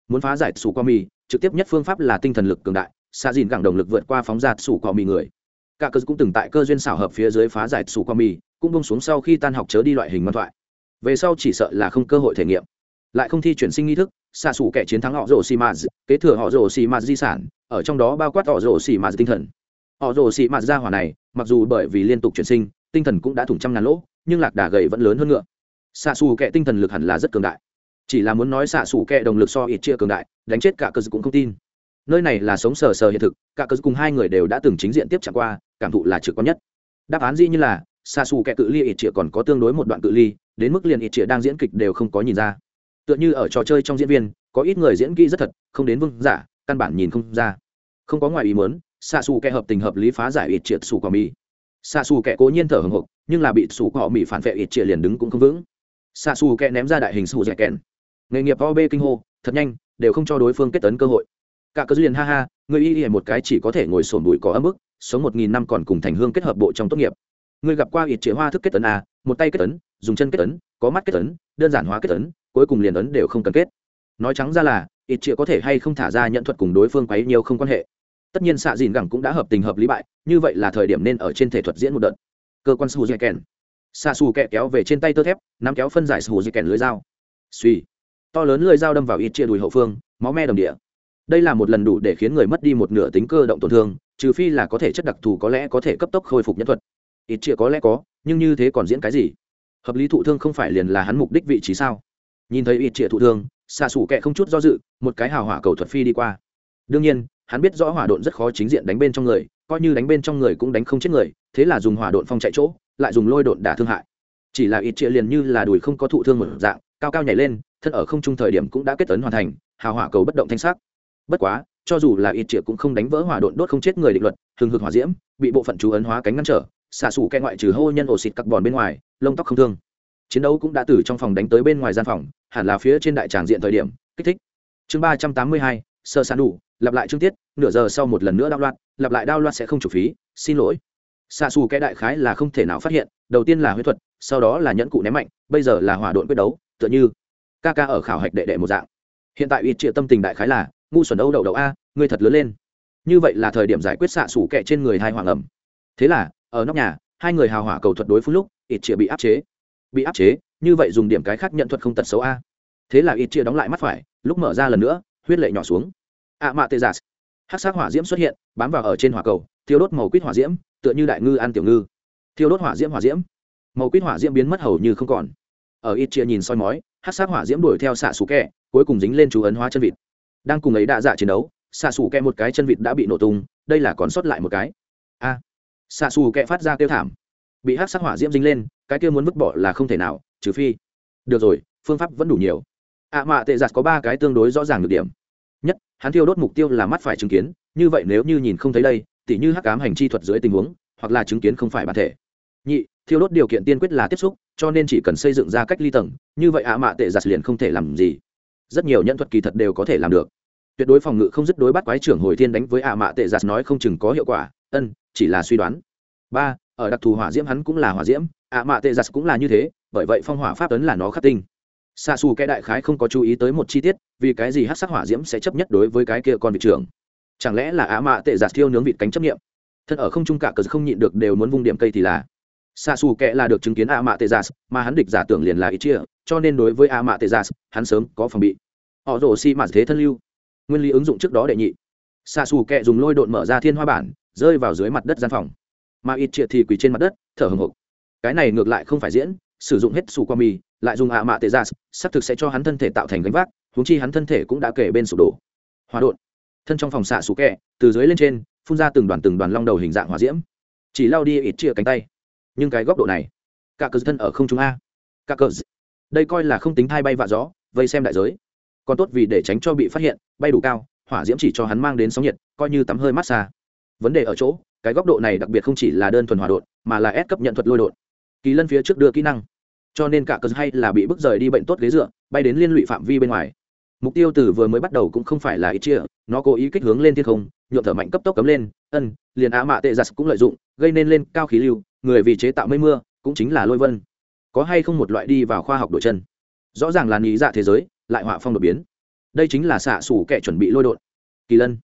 S1: Muốn phá giải sù qua mi, trực tiếp nhất phương pháp là tinh thần lực cường đại xa dìn gẳng động lực vượt qua phóng ra sù qua mi người. Cả cơ cũng từng tại cơ duyên xảo hợp phía dưới phá giải sù qua mi, cũng bông xuống sau khi tan học chớ đi loại hình ngoan thoại. Về sau chỉ sợ là không cơ hội thể nghiệm. Lại không thi chuyển sinh nghi thức xa sủ kẻ chiến thắng họ rồ xì mạt kế thừa họ rồ xì mạt di sản, ở trong đó bao quát họ rồ xì mạt tinh thần. Họ rồ xì mạt ra hỏa này, mặc dù bởi vì liên tục chuyển sinh, tinh thần cũng đã thủng trăm ngàn lỗ, nhưng lạc đà gầy vẫn lớn hơn ngựa xạ xù kệ tinh thần lực hẳn là rất cường đại. Chỉ là muốn nói xạ xù kệ đồng lực so ít chia cường đại, đánh chết cả cơ cũng không tin. Nơi này là sống sờ sờ hiện thực, cả cơ cùng hai người đều đã từng chính diện tiếp chạm qua, cảm thụ là trực quan nhất. Đáp án dĩ như là, xạ xù kệ cự ly ít chia còn có tương đối một đoạn cự ly, đến mức liền ít chia đang diễn kịch đều không có nhìn ra. Tựa như ở trò chơi trong diễn viên, có ít người diễn kỹ rất thật, không đến vương giả, căn bản nhìn không ra. Không có ngoài ý muốn, xạ xù kệ hợp tình hợp lý phá giải ít triệt xù quả mỹ xạ xù kệ cố nhiên thở hồng hộc, nhưng là bị xù quả mỹ phản vệ ít triệt liền đứng cũng không vững xạ xù kẹ ném ra đại hình xù dẻ kèn. Nghề nghiệp o b kinh hô, thật nhanh, đều không cho đối phương kết tấn cơ hội. Cả cơ duyên ha ha, người y y một cái chỉ có thể ngồi sổn bụi có ấm ức sống một nghìn năm còn cùng thành hương kết hợp bộ trong tốt nghiệp. Người gặp qua ít chế hoa thức kết tấn à một tay kết tấn, dùng chân kết tấn, có mắt kết tấn, đơn giản hóa kết tấn, cuối cùng liền ấn đều không cần kết. Nói trắng ra là ít chế có thể hay không thả ra nhận thuật cùng đối phương quấy nhiều không quan hệ. Tất nhiên xạ dìn gẳng cũng đã hợp tình hợp lý bại, như vậy là thời điểm nên ở trên thể thuật diễn một đợt. Cơ quan su dạy kèn xạ xù kẹ kéo về trên tay tơ thép, nắm kéo phân giải sù di kèn lưới dao. Suy to lớn lưới dao đâm vào ít chia đùi hậu phương, máu me đồng địa. Đây là một lần đủ để khiến người mất đi một nửa tính cơ động tổn thương, trừ phi là có thể chất đặc thù có lẽ có thể cấp tốc khôi phục nhân thuật. Ít chia có lẽ có, nhưng như thế còn diễn cái gì? Hợp lý thụ thương không phải liền là hắn mục đích vị trí sao? Nhìn thấy ít chia thụ thương xạ xù kẹ không chút do dự, một cái hào hỏa cầu thuật phi đi qua. Đương nhiên, hắn biết rõ hỏa độn rất khó chính diện đánh bên trong người coi như đánh bên trong người cũng đánh không chết người, thế là dùng hỏa độn phong chạy chỗ, lại dùng lôi độn đả thương hại. Chỉ là ít chia liền như là đùi không có thụ thương một dạng, cao cao nhảy lên, thân ở không trung thời điểm cũng đã kết tấn hoàn thành, hào hỏa cầu bất động thanh sắc. Bất quá, cho dù là ít chia cũng không đánh vỡ hỏa độn đốt không chết người định luật, hừng hực hỏa diễm, bị bộ phận chú ấn hóa cánh ngăn trở xả sủ kẹ ngoại trừ hô nhân ổ xịt carbon bên ngoài, lông tóc không thương. Chiến đấu cũng đã từ trong phòng đánh tới bên ngoài gian phòng, hẳn là phía trên đại tràng diện thời điểm, kích thích. Chương ba trăm tám mươi hai, sơ san đủ, lặp lại chương tiết, nửa giờ sau một lần nữa đao loạn lặp lại đao loạt sẽ không chủ phí, xin lỗi. Xạ xù cái đại khái là không thể nào phát hiện, đầu tiên là huyết thuật, sau đó là nhẫn cụ ném mạnh, bây giờ là hỏa độn quyết đấu, tựa như ca ca ở khảo hạch đệ đệ một dạng. Hiện tại ít triệu tâm tình đại khái là, ngu xuẩn âu đậu đậu a, ngươi thật lớn lên. Như vậy là thời điểm giải quyết xạ xù kẹ trên người hai hoàng ẩm thế là, ở nóc nhà, hai người hào hỏa cầu thuật đối phút lúc ít triệu bị áp chế. Bị áp chế, như vậy dùng điểm cái khác nhận thuật không tật xấu a. Thế là ít triệu đóng lại mắt phải, lúc mở ra lần nữa, huyết lệ nhỏ xuống. Ạ mạ tê giả hát sát hỏa diễm xuất hiện bám vào ở trên hỏa cầu thiêu đốt màu quýt hỏa diễm tựa như đại ngư ăn tiểu ngư. Thiêu đốt hỏa diễm hỏa diễm. Màu quýt hỏa diễm biến mất hầu như không còn. Ở ít chia nhìn soi mói hát sát hỏa diễm đuổi theo xạ xù kẹ cuối cùng dính lên chú ấn hóa chân vịt. Đang cùng ấy đã dạ chiến đấu xạ xù kẹ một cái chân vịt đã bị nổ tung đây là còn sót lại một cái. A. À, xạ xù kẹ phát ra kêu thảm. Bị hát sát hỏa diễm dính lên cái kia muốn vứt bỏ là không thể nào trừ phi. Được rồi phương pháp vẫn đủ nhiều. Ạ mạ tệ giặt có ba cái tương đối rõ ràng được điểm hắn thiêu đốt mục tiêu là mắt phải chứng kiến, như vậy nếu như nhìn không thấy đây, tỉ như hắc cám hành chi thuật dưới tình huống, hoặc là chứng kiến không phải bản thể. Nhị, thiêu đốt điều kiện tiên quyết là tiếp xúc, cho nên chỉ cần xây dựng ra cách ly tầng, như vậy ạ mạ tệ giặt liền không thể làm gì. Rất nhiều nhân thuật kỳ thật đều có thể làm được. Tuyệt đối phòng ngự không dứt đối bắt quái trưởng hồi thiên đánh với ạ mạ tệ giặt nói không chừng có hiệu quả, ân, chỉ là suy đoán. Ba, ở đặc thù hỏa diễm hắn cũng là hỏa diễm, ạ mạ tệ giặt cũng là như thế, bởi vậy phong hỏa pháp ấn là nó khắc tinh xa xù cái đại khái không có chú ý tới một chi tiết, vì cái gì hát sắc hỏa diễm sẽ chấp nhất đối với cái kia con vị trưởng? Chẳng lẽ là á mạ tệ giạt thiêu nướng vịt cánh chấp nghiệm? Thân ở không trung cả cờ không nhịn được đều muốn vung điểm cây thì là. Xa xù kệ là được chứng kiến a mạ tê gia mà hắn địch giả tưởng liền là ít chia, cho nên đối với a mạ tê gia hắn sớm có phòng bị. Họ rổ xi mạt thế thân lưu. Nguyên lý ứng dụng trước đó đệ nhị. Xa xù kệ dùng lôi độn mở ra thiên hoa bản, rơi vào dưới mặt đất gian phòng. Mà ít chia thì quỳ trên mặt đất, thở hồng hộc. Cái này ngược lại không phải diễn, sử dụng hết xù qua mì lại dùng ạ mạ tệ ra, xác thực sẽ cho hắn thân thể tạo thành gánh vác húng chi hắn thân thể cũng đã kể bên sụp đổ. Hòa đột thân trong phòng xạ sủ kẹ, từ dưới lên trên, phun ra từng đoàn từng đoàn long đầu hình dạng hòa diễm. Chỉ lao đi ít chia cánh tay. Nhưng cái góc độ này, cả cờ thân ở không trung a. Cả cờ đây coi là không tính thai bay vạ gió, vây xem đại giới. Còn tốt vì để tránh cho bị phát hiện, bay đủ cao, hỏa diễm chỉ cho hắn mang đến sóng nhiệt, coi như tắm hơi mát xa. Vấn đề ở chỗ, cái góc độ này đặc biệt không chỉ là đơn thuần hòa đột mà là ép cấp nhận thuật lôi đột kỳ lân phía trước đưa kỹ năng cho nên cả cờ hay là bị bức rời đi bệnh tốt ghế dựa, bay đến liên lụy phạm vi bên ngoài. Mục tiêu từ vừa mới bắt đầu cũng không phải là ít chia, nó cố ý kích hướng lên thiên không, nhuộm thở mạnh cấp tốc cấm lên, ân, liền á mạ tệ giặt cũng lợi dụng, gây nên lên cao khí lưu, người vì chế tạo mây mưa, cũng chính là lôi vân. Có hay không một loại đi vào khoa học đổi chân? Rõ ràng là nghĩ dạ thế giới, lại họa phong đột biến. Đây chính là xạ xủ kẻ chuẩn bị lôi đột. Kỳ lân,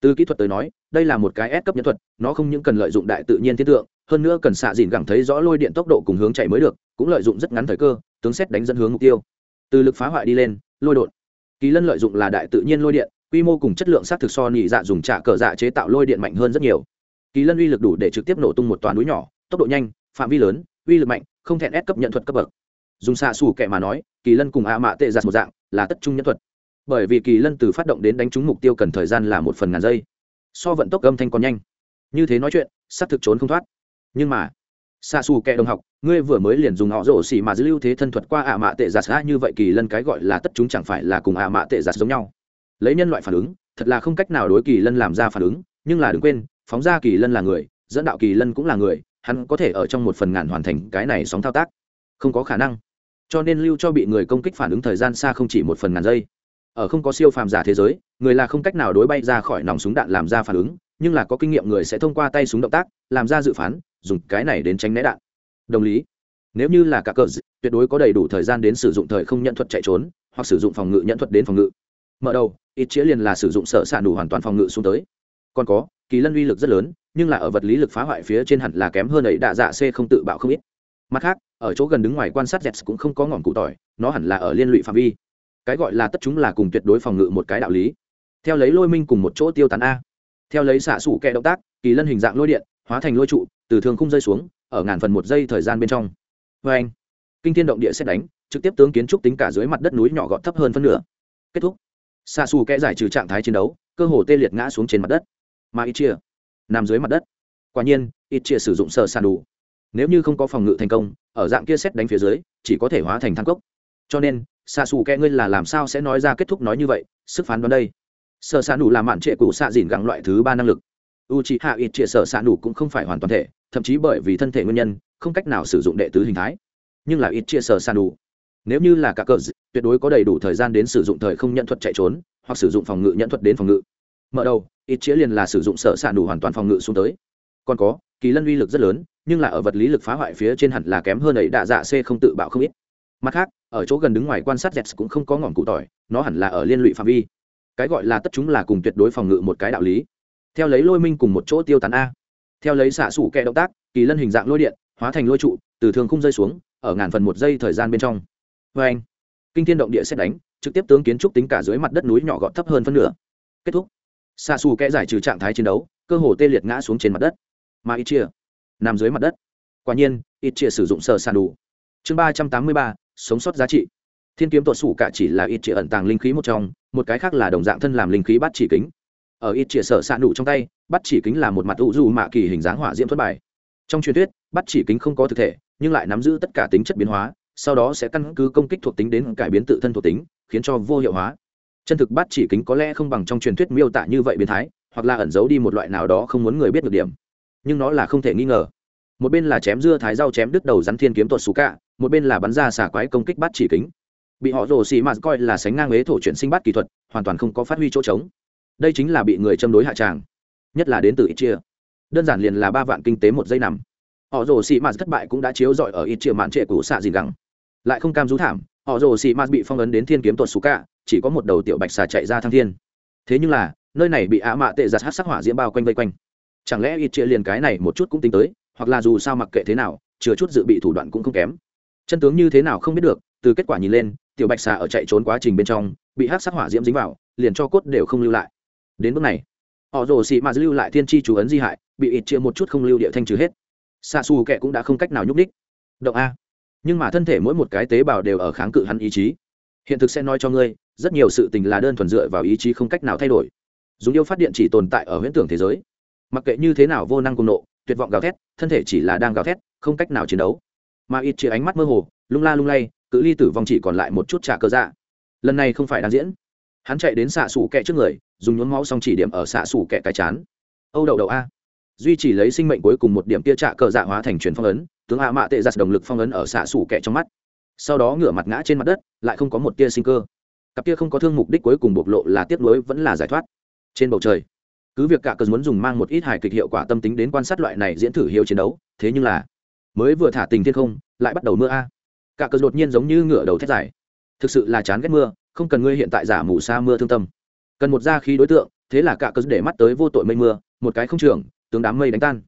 S1: từ kỹ thuật tới nói, đây là một cái ép cấp nhân thuật, nó không những cần lợi dụng đại tự nhiên thiết tượng, hơn nữa cần xạ dìn gẳng thấy rõ lôi điện tốc độ cùng hướng chạy mới được cũng lợi dụng rất ngắn thời cơ, tướng xét đánh dẫn hướng mục tiêu. Từ lực phá hoại đi lên, lôi đột kỳ lân lợi dụng là đại tự nhiên lôi điện, quy mô cùng chất lượng xác thực so nhị dạ dùng trả cờ dạ chế tạo lôi điện mạnh hơn rất nhiều. Kỳ lân uy lực đủ để trực tiếp nổ tung một toàn núi nhỏ, tốc độ nhanh, phạm vi lớn, uy lực mạnh, không thẹn ép cấp nhận thuật cấp bậc. Dùng xạ xù kệ mà nói, kỳ lân cùng a mạ tệ giặt một dạng, là tất trung nhân thuật. Bởi vì kỳ lân từ phát động đến đánh trúng mục tiêu cần thời gian là một phần ngàn giây. So vận tốc âm thanh còn nhanh. Như thế nói chuyện xác thực trốn không thoát. Nhưng mà xa xù kẻ đồng học, ngươi vừa mới liền dùng họ rổ xỉ mà dữ lưu thế thân thuật qua ạ mạ tệ giặt xa như vậy kỳ lân cái gọi là tất chúng chẳng phải là cùng ạ mạ tệ giặt giống nhau. Lấy nhân loại phản ứng, thật là không cách nào đối kỳ lân làm ra phản ứng, nhưng là đừng quên, phóng ra kỳ lân là người, dẫn đạo kỳ lân cũng là người, hắn có thể ở trong một phần ngàn hoàn thành cái này sóng thao tác. Không có khả năng. Cho nên lưu cho bị người công kích phản ứng thời gian xa không chỉ một phần ngàn giây. Ở không có siêu phàm giả thế giới, người là không cách nào đối bay ra khỏi nòng súng đạn làm ra phản ứng, nhưng là có kinh nghiệm người sẽ thông qua tay súng động tác, làm ra dự phán dùng cái này đến tránh né đạn. Đồng lý. Nếu như là cả cờ tuyệt đối có đầy đủ thời gian đến sử dụng thời không nhận thuật chạy trốn, hoặc sử dụng phòng ngự nhận thuật đến phòng ngự. Mở đầu, ít chĩa liền là sử dụng sở s đủ hoàn toàn phòng ngự xuống tới. Còn có, kỳ lân uy lực rất lớn, nhưng là ở vật lý lực phá hoại phía trên hẳn là kém hơn ấy đạ dạ c không tự bạo không ít. Mặt khác, ở chỗ gần đứng ngoài quan sát dẹt cũng không có ngọn cụ tỏi, nó hẳn là ở liên lụy phạm vi. Cái gọi là tất chúng là cùng tuyệt đối phòng ngự một cái đạo lý. Theo lấy lôi minh cùng một chỗ tiêu tán a. Theo lấy xạ sủ kẹ động tác, kỳ lân hình dạng lôi điện, hóa thành lôi trụ từ thường khung rơi xuống, ở ngàn phần một giây thời gian bên trong. Vê anh, kinh thiên động địa xét đánh, trực tiếp tướng kiến trúc tính cả dưới mặt đất núi nhỏ gọn thấp hơn phân nửa. Kết thúc. Xa xù kẽ giải trừ trạng thái chiến đấu, cơ hồ tê liệt ngã xuống trên mặt đất. Mà ít chia nằm dưới mặt đất. Quả nhiên ít chia sử dụng sơ sàn đủ. Nếu như không có phòng ngự thành công, ở dạng kia xét đánh phía dưới, chỉ có thể hóa thành thang cốc. Cho nên xa xù kẽ ngươi là làm sao sẽ nói ra kết thúc nói như vậy? Sức phán đoán đây. Sơ sàn đủ là mạn trệ cũ xạ dìn gặng loại thứ ba năng lực. U c h i hạ ít chia sở sàn đủ cũng không phải hoàn toàn thể thậm chí bởi vì thân thể nguyên nhân, không cách nào sử dụng đệ tứ hình thái. Nhưng là ít chia sở san đủ. Nếu như là cả cờ tuyệt đối có đầy đủ thời gian đến sử dụng thời không nhận thuật chạy trốn, hoặc sử dụng phòng ngự nhận thuật đến phòng ngự. Mở đầu, ít chia liền là sử dụng sở sản đủ hoàn toàn phòng ngự xuống tới. Còn có, kỳ lân uy lực rất lớn, nhưng là ở vật lý lực phá hoại phía trên hẳn là kém hơn ấy đạ dạ c không tự bạo không ít. Mặt khác, ở chỗ gần đứng ngoài quan sát dẹt cũng không có ngọn cụ tỏi, nó hẳn là ở liên lụy phạm vi. Cái gọi là tất chúng là cùng tuyệt đối phòng ngự một cái đạo lý. Theo lấy lôi minh cùng một chỗ tiêu tán a theo lấy xạ xủ kẹ động tác, kỳ lân hình dạng lôi điện, hóa thành lôi trụ, từ thường khung rơi xuống, ở ngàn phần một giây thời gian bên trong. Vê anh, kinh thiên động địa xét đánh, trực tiếp tướng kiến trúc tính cả dưới mặt đất núi nhỏ gọn thấp hơn phân nửa. Kết thúc. Xạ xù kẽ giải trừ trạng thái chiến đấu, cơ hồ tê liệt ngã xuống trên mặt đất. Mà ít chia, nằm dưới mặt đất. Quả nhiên, ít chia sử dụng sờ sàn đủ. Chương ba trăm tám mươi ba, sống sót giá trị. Thiên kiếm tuột sủ cả chỉ là ít chia ẩn tàng linh khí một trong, một cái khác là đồng dạng thân làm linh khí bắt chỉ kính ở ít chĩa sở xạ nụ trong tay, bắt chỉ kính là một mặt ủ dù mạ kỳ hình dáng hỏa diễm thuật bài. Trong truyền thuyết, bắt chỉ kính không có thực thể, nhưng lại nắm giữ tất cả tính chất biến hóa, sau đó sẽ căn cứ công kích thuộc tính đến cải biến tự thân thuộc tính, khiến cho vô hiệu hóa. Chân thực bắt chỉ kính có lẽ không bằng trong truyền thuyết miêu tả như vậy biến thái, hoặc là ẩn giấu đi một loại nào đó không muốn người biết được điểm. Nhưng nó là không thể nghi ngờ. Một bên là chém dưa thái rau chém đứt đầu rắn thiên kiếm tuột xú cạ, một bên là bắn ra xả quái công kích bắt chỉ kính. Bị họ rồ xì mạt coi là sánh ngang ế thổ chuyển sinh bắt kỹ thuật, hoàn toàn không có phát huy chỗ trống đây chính là bị người châm đối hạ tràng, nhất là đến từ ít chia đơn giản liền là ba vạn kinh tế một giây nằm. Họ rồ xì mạt thất bại cũng đã chiếu rọi ở ít chia mạn trệ của xạ dìn gẳng. Lại không cam rú thảm, họ rồ xì mạt bị phong ấn đến thiên kiếm tuột xú cả chỉ có một đầu tiểu bạch xà chạy ra thăng thiên. Thế nhưng là, nơi này bị ạ mạ tệ giặt hát sắc hỏa diễm bao quanh vây quanh. Chẳng lẽ ít chia liền cái này một chút cũng tính tới, hoặc là dù sao mặc kệ thế nào, chừa chút dự bị thủ đoạn cũng không kém. Chân tướng như thế nào không biết được, từ kết quả nhìn lên, tiểu bạch xà ở chạy trốn quá trình bên trong, bị hát sắc hỏa diễm dính vào, liền cho cốt đều không lưu lại đến bước này. Họ rồ xị mà lưu lại thiên tri chú ấn di hại, bị ít chia một chút không lưu địa thanh trừ hết. Xa xù kệ cũng đã không cách nào nhúc ních động a. Nhưng mà thân thể mỗi một cái tế bào đều ở kháng cự hắn ý chí. Hiện thực sẽ nói cho ngươi, rất nhiều sự tình là đơn thuần dựa vào ý chí không cách nào thay đổi. Dùng yêu phát điện chỉ tồn tại ở huyễn tưởng thế giới. Mặc kệ như thế nào vô năng cùng nộ, tuyệt vọng gào thét, thân thể chỉ là đang gào thét, không cách nào chiến đấu. Mà ít chia ánh mắt mơ hồ, lung la lung lay, cự ly tử vong chỉ còn lại một chút trả cơ dạ. Lần này không phải đang diễn hắn chạy đến xạ xù kẹ trước người, dùng nhuốm máu xong chỉ điểm ở xạ xù kẹ cái chán. Âu đậu đậu a. Duy chỉ lấy sinh mệnh cuối cùng một điểm kia trạ cờ dạ hóa thành truyền phong ấn, tướng hạ mạ tệ giặt động lực phong ấn ở xạ xù kẹ trong mắt. Sau đó ngửa mặt ngã trên mặt đất, lại không có một tia sinh cơ. Cặp kia không có thương mục đích cuối cùng bộc lộ là tiếp nối vẫn là giải thoát. Trên bầu trời, cứ việc cả cờ muốn dùng mang một ít hài kịch hiệu quả tâm tính đến quan sát loại này diễn thử hiệu chiến đấu, thế nhưng là, mới vừa thả tình thiên không, lại bắt đầu mưa a. Cả cờ đột nhiên giống như ngửa đầu thét dài. Thực sự là chán ghét mưa không cần ngươi hiện tại giả mù sa mưa thương tâm. Cần một gia khí đối tượng, thế là cả cớ để mắt tới vô tội mây mưa, một cái không trường, tướng đám mây đánh tan.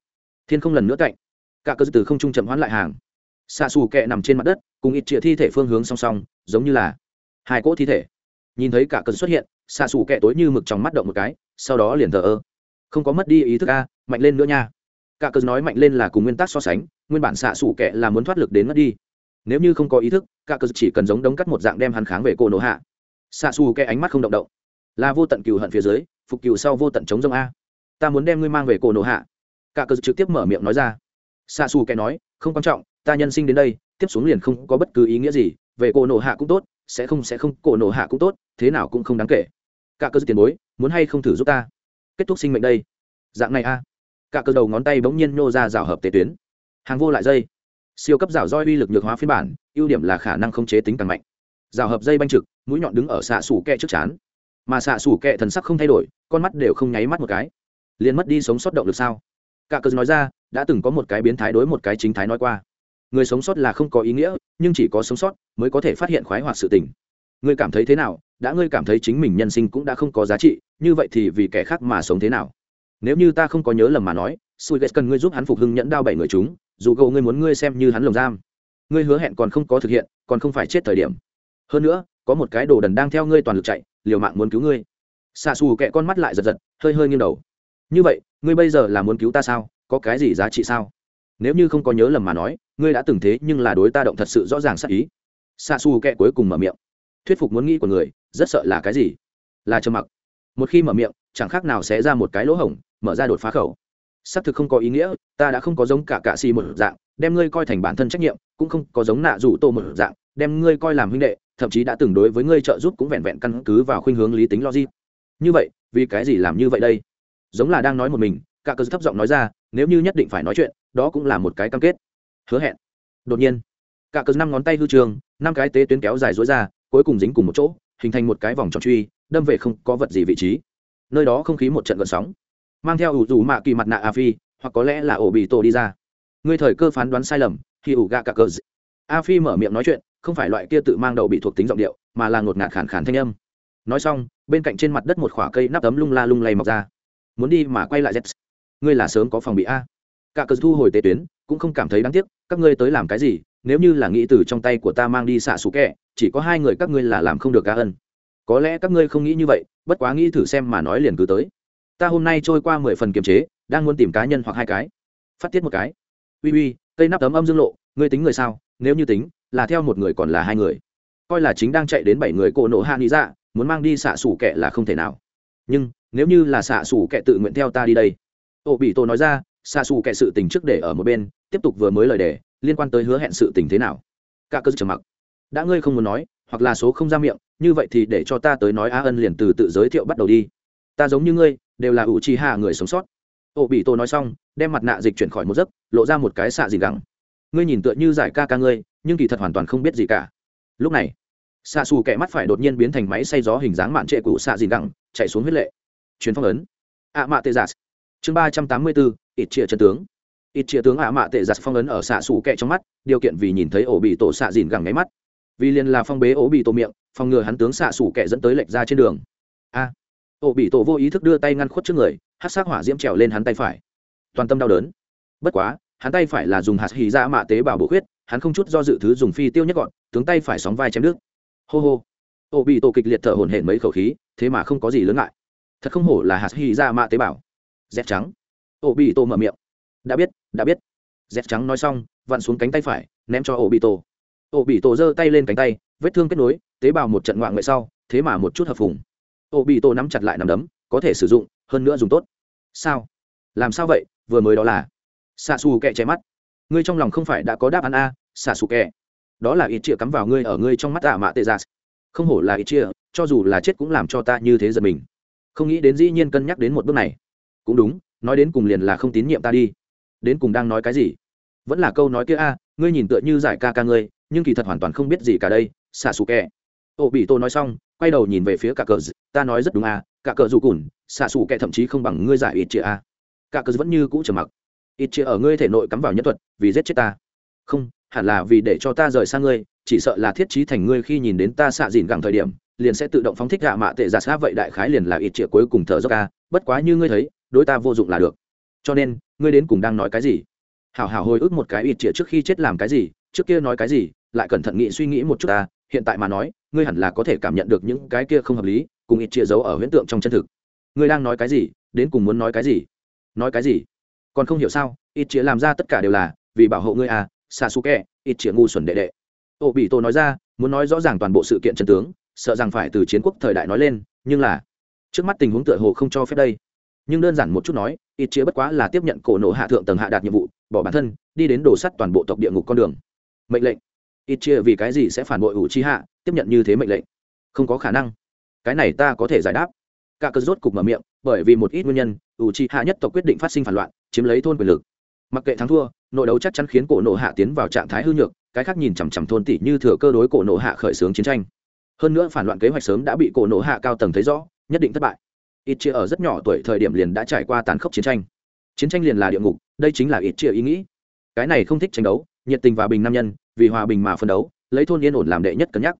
S1: Thiên không lần nữa cạnh, cả cớ từ không trung chậm hoán lại hàng. Xạ xù kẹ nằm trên mặt đất, cùng ít chĩa thi thể phương hướng song song, giống như là hai cỗ thi thể. Nhìn thấy cả cờ xuất hiện xạ xù kẹ tối như mực trong mắt động một cái, sau đó liền thờ ơ. Không có mất đi ý thức a, mạnh lên nữa nha. Cả cờ nói mạnh lên là cùng nguyên tắc so sánh, nguyên bản xạ xù kẹ là muốn thoát lực đến mất đi. Nếu như không có ý thức, cả cờ chỉ cần giống đống cắt một dạng đem hắn kháng về cổ nổ hạ xạ xù kẹ ánh mắt không động động. Là vô tận cừu hận phía dưới, phục cừu sau vô tận chống rông a. Ta muốn đem ngươi mang về cổ nổ hạ. Cả cờ trực tiếp mở miệng nói ra. Xạ xù kẹ nói, không quan trọng, ta nhân sinh đến đây, tiếp xuống liền không có bất cứ ý nghĩa gì, về cổ nổ hạ cũng tốt, sẽ không sẽ không, cổ nổ hạ cũng tốt, thế nào cũng không đáng kể. Cả cơ tiền bối, muốn hay không thử giúp ta? Kết thúc sinh mệnh đây. Dạng này a. Cả cơ đầu ngón tay bỗng nhiên nhô ra rào hợp tế tuyến. Hàng vô lại dây. Siêu cấp rào roi uy lực nhược hóa phiên bản, ưu điểm là khả năng không chế tính càng mạnh. Rào hợp dây banh trực mũi nhọn đứng ở xạ xù kẹ trước chán. Mà xạ xù kẹ thần sắc không thay đổi, con mắt đều không nháy mắt một cái. Liền mất đi sống sót động lực sao? Cả cơ nói ra, đã từng có một cái biến thái đối một cái chính thái nói qua. Người sống sót là không có ý nghĩa, nhưng chỉ có sống sót mới có thể phát hiện khoái hoạt sự tình. Ngươi cảm thấy thế nào? Đã ngươi cảm thấy chính mình nhân sinh cũng đã không có giá trị, như vậy thì vì kẻ khác mà sống thế nào? Nếu như ta không có nhớ lầm mà nói sui ghét cần ngươi giúp hắn phục hưng nhẫn đao bảy người chúng, dù cậu ngươi muốn ngươi xem như hắn lồng giam. Ngươi hứa hẹn còn không có thực hiện, còn không phải chết thời điểm. Hơn nữa có một cái đồ đần đang theo ngươi toàn lực chạy, liều mạng muốn cứu ngươi. Xạ xù kẹ con mắt lại giật giật, hơi hơi nghiêng đầu. Như vậy, ngươi bây giờ là muốn cứu ta sao? Có cái gì giá trị sao? Nếu như không có nhớ lầm mà nói, ngươi đã từng thế nhưng là đối ta động thật sự rõ ràng sắc ý. Xa xù kẹ cuối cùng mở miệng. Thuyết phục muốn nghĩ của người, rất sợ là cái gì? Là trầm mặc. Một khi mở miệng, chẳng khác nào sẽ ra một cái lỗ hổng, mở ra đột phá khẩu. Xác thực không có ý nghĩa, ta đã không có giống cả cạ xì một dạng, đem ngươi coi thành bản thân trách nhiệm, cũng không có giống nạ rủ tô một dạng, đem ngươi coi làm huynh đệ thậm chí đã từng đối với ngươi trợ giúp cũng vẹn vẹn căn cứ vào khuynh hướng lý tính logic. Như vậy, vì cái gì làm như vậy đây? Giống là đang nói một mình, cả cơ thấp giọng nói ra, nếu như nhất định phải nói chuyện, đó cũng là một cái cam kết. Hứa hẹn. Đột nhiên, cả cơ năm ngón tay hư trường, năm cái tế tuyến kéo dài dối ra, cuối cùng dính cùng một chỗ, hình thành một cái vòng tròn truy, đâm về không có vật gì vị trí. Nơi đó không khí một trận gợn sóng. Mang theo ủ dù mạ kỳ mặt nạ a phi, hoặc có lẽ là ổ bị tổ đi ra. Ngươi thời cơ phán đoán sai lầm khi ủ gạ cả cờ a phi mở miệng nói chuyện không phải loại kia tự mang đầu bị thuộc tính giọng điệu, mà là ngột ngạt khản khản thanh âm. Nói xong, bên cạnh trên mặt đất một khoả cây nắp tấm lung la lung lay mọc ra. Muốn đi mà quay lại z ngươi là sớm có phòng bị a. Cả cờ thu hồi tế tuyến, cũng không cảm thấy đáng tiếc, các ngươi tới làm cái gì, nếu như là nghĩ từ trong tay của ta mang đi xạ xù kẹ, chỉ có hai người các ngươi là làm không được ca ân có lẽ các ngươi không nghĩ như vậy, bất quá nghĩ thử xem mà nói liền cứ tới. Ta hôm nay trôi qua mười phần kiềm chế, đang muốn tìm cá nhân hoặc hai cái. Phát tiết một cái. Uy uy, cây nắp tấm âm dương lộ, ngươi tính người sao? Nếu như tính là theo một người còn là hai người. Coi là chính đang chạy đến bảy người cổ nộ hạ nghĩ ra dạ, muốn mang đi xạ xù kệ là không thể nào. Nhưng, nếu như là xạ xù kệ tự nguyện theo ta đi đây. Ô bị tô nói ra, xạ xù kệ sự tình trước để ở một bên, tiếp tục vừa mới lời đề, liên quan tới hứa hẹn sự tình thế nào. Cả cơ trầm mặc. Đã ngươi không muốn nói, hoặc là số không ra miệng, như vậy thì để cho ta tới nói a ân liền từ tự giới thiệu bắt đầu đi. Ta giống như ngươi, đều là ủ trì hạ người sống sót. Ô bị tô nói xong, đem mặt nạ dịch chuyển khỏi một giấc, lộ ra một cái xạ gì gắng. Ngươi nhìn tựa như giải ca ca ngươi nhưng kỳ thật hoàn toàn không biết gì cả. Lúc này xạ xù kẹ mắt phải đột nhiên biến thành máy xay gió hình dáng mạn trệ cụ xạ dìn gẳng, chạy xuống huyết lệ. Chuyến phong ấn. Ạ mạ tê giả chương ba trăm tám mươi bốn ít chia chân tướng. Ít chia tướng ạ mạ tệ giặt phong ấn ở xạ xù kẹ trong mắt điều kiện vì nhìn thấy ổ bị tổ xạ dìn gẳng ngáy mắt. Vì liền là phong bế ổ bị tổ miệng phòng ngừa hắn tướng xạ xù kẹ dẫn tới lệch ra trên đường. A. Ổ bị tổ vô ý thức đưa tay ngăn khuất trước người hát sát hỏa diễm trèo lên hắn tay phải. Toàn tâm đau đớn. Bất quá hắn tay phải là dùng hạt hì ra mạ tế bào bổ khuyết hắn không chút do dự thứ dùng phi tiêu nhất gọn, tướng tay phải sóng vai chém nước hô hô. Ô bị tổ kịch liệt thở hổn hển mấy khẩu khí, thế mà không có gì lớn ngại. Thật không hổ là hạt hì ra mạ tế bào. Dép trắng. Ô bị tổ mở miệng. Đã biết đã biết. Dép trắng nói xong, vặn xuống cánh tay phải, ném cho ô bị tổ. Ô bị tổ giơ tay lên cánh tay, vết thương kết nối, tế bào một trận ngoạn ngoại sau, thế mà một chút hợp phùng. Ô bị tổ nắm chặt lại nằm đấm, có thể sử dụng, hơn nữa dùng tốt. Sao? Làm sao vậy? Vừa mới đó là. Xạ xù kẹ che mắt ngươi trong lòng không phải đã có đáp án a, xả xù kẹ đó là ít chia cắm vào ngươi ở ngươi trong mắt ả mạ tê gia dạ. không hổ là ít chia cho dù là chết cũng làm cho ta như thế giật mình. Không nghĩ đến dĩ nhiên cân nhắc đến một bước này. Cũng đúng, nói đến cùng liền là không tín nhiệm ta đi. Đến cùng đang nói cái gì? Vẫn là câu nói kia a, ngươi nhìn tựa như giải ca ca ngươi, nhưng kỳ thật hoàn toàn không biết gì cả đây, xả xù kẹ ô, bị tô nói xong, quay đầu nhìn về phía cả cờ ta nói rất đúng a, cả cờ dù cùn, xả xù kẹ thậm chí không bằng ngươi giải ít chia a. Cả cờ vẫn như cũ trầm mặc ít chia ở ngươi thể nội cắm vào nhân thuật, vì giết chết ta. Không, hẳn là vì để cho ta rời xa ngươi, chỉ sợ là thiết trí thành ngươi khi nhìn đến ta xạ dìn gẳng thời điểm, liền sẽ tự động phóng thích hạ mạ tệ giả sát vậy đại khái liền là ít chia cuối cùng thở dốc ca, bất quá như ngươi thấy, đối ta vô dụng là được. Cho nên, ngươi đến cùng đang nói cái gì? Hảo hảo hồi ức một cái ít chia trước khi chết làm cái gì, trước kia nói cái gì, lại cẩn thận nghĩ suy nghĩ một chút ta, hiện tại mà nói, ngươi hẳn là có thể cảm nhận được những cái kia không hợp lý, cùng ít chia giấu ở huyễn tượng trong chân thực. Ngươi đang nói cái gì, đến cùng muốn nói cái gì? Nói cái gì? Còn không hiểu sao, ít chia làm ra tất cả đều là, vì bảo hộ ngươi à xa xú kẹ ít chia ngu xuẩn đệ đệ. Ô bị tô nói ra, muốn nói rõ ràng toàn bộ sự kiện chân tướng, sợ rằng phải từ chiến quốc thời đại nói lên, nhưng là, trước mắt tình huống tựa hồ không cho phép đây. Nhưng đơn giản một chút nói, ít chia bất quá là tiếp nhận cổ nổ hạ thượng tầng hạ đạt nhiệm vụ, bỏ bản thân, đi đến đổ sắt toàn bộ tộc địa ngục con đường. Mệnh lệnh. Ít chia vì cái gì sẽ phản bội ủ chi hạ tiếp nhận như thế mệnh lệnh? Không có khả năng. Cái này ta có thể giải đáp. Cả cơn rốt cục mở miệng, bởi vì một ít nguyên nhân ủ chi hạ nhất tộc quyết định phát sinh phản loạn chiếm lấy thôn quyền lực. Mặc kệ thắng thua, nội đấu chắc chắn khiến cổ nộ hạ tiến vào trạng thái hư nhược, cái khác nhìn chằm chằm thôn tỷ như thừa cơ đối cổ nộ hạ khởi xướng chiến tranh. Hơn nữa phản loạn kế hoạch sớm đã bị cổ nộ hạ cao tầng thấy rõ, nhất định thất bại. Ít chia ở rất nhỏ tuổi thời điểm liền đã trải qua tàn khốc chiến tranh. Chiến tranh liền là địa ngục, đây chính là ít chia ý nghĩ. Cái này không thích tranh đấu, nhiệt tình và bình nam nhân, vì hòa bình mà phân đấu, lấy thôn yên ổn làm đệ nhất cân nhắc.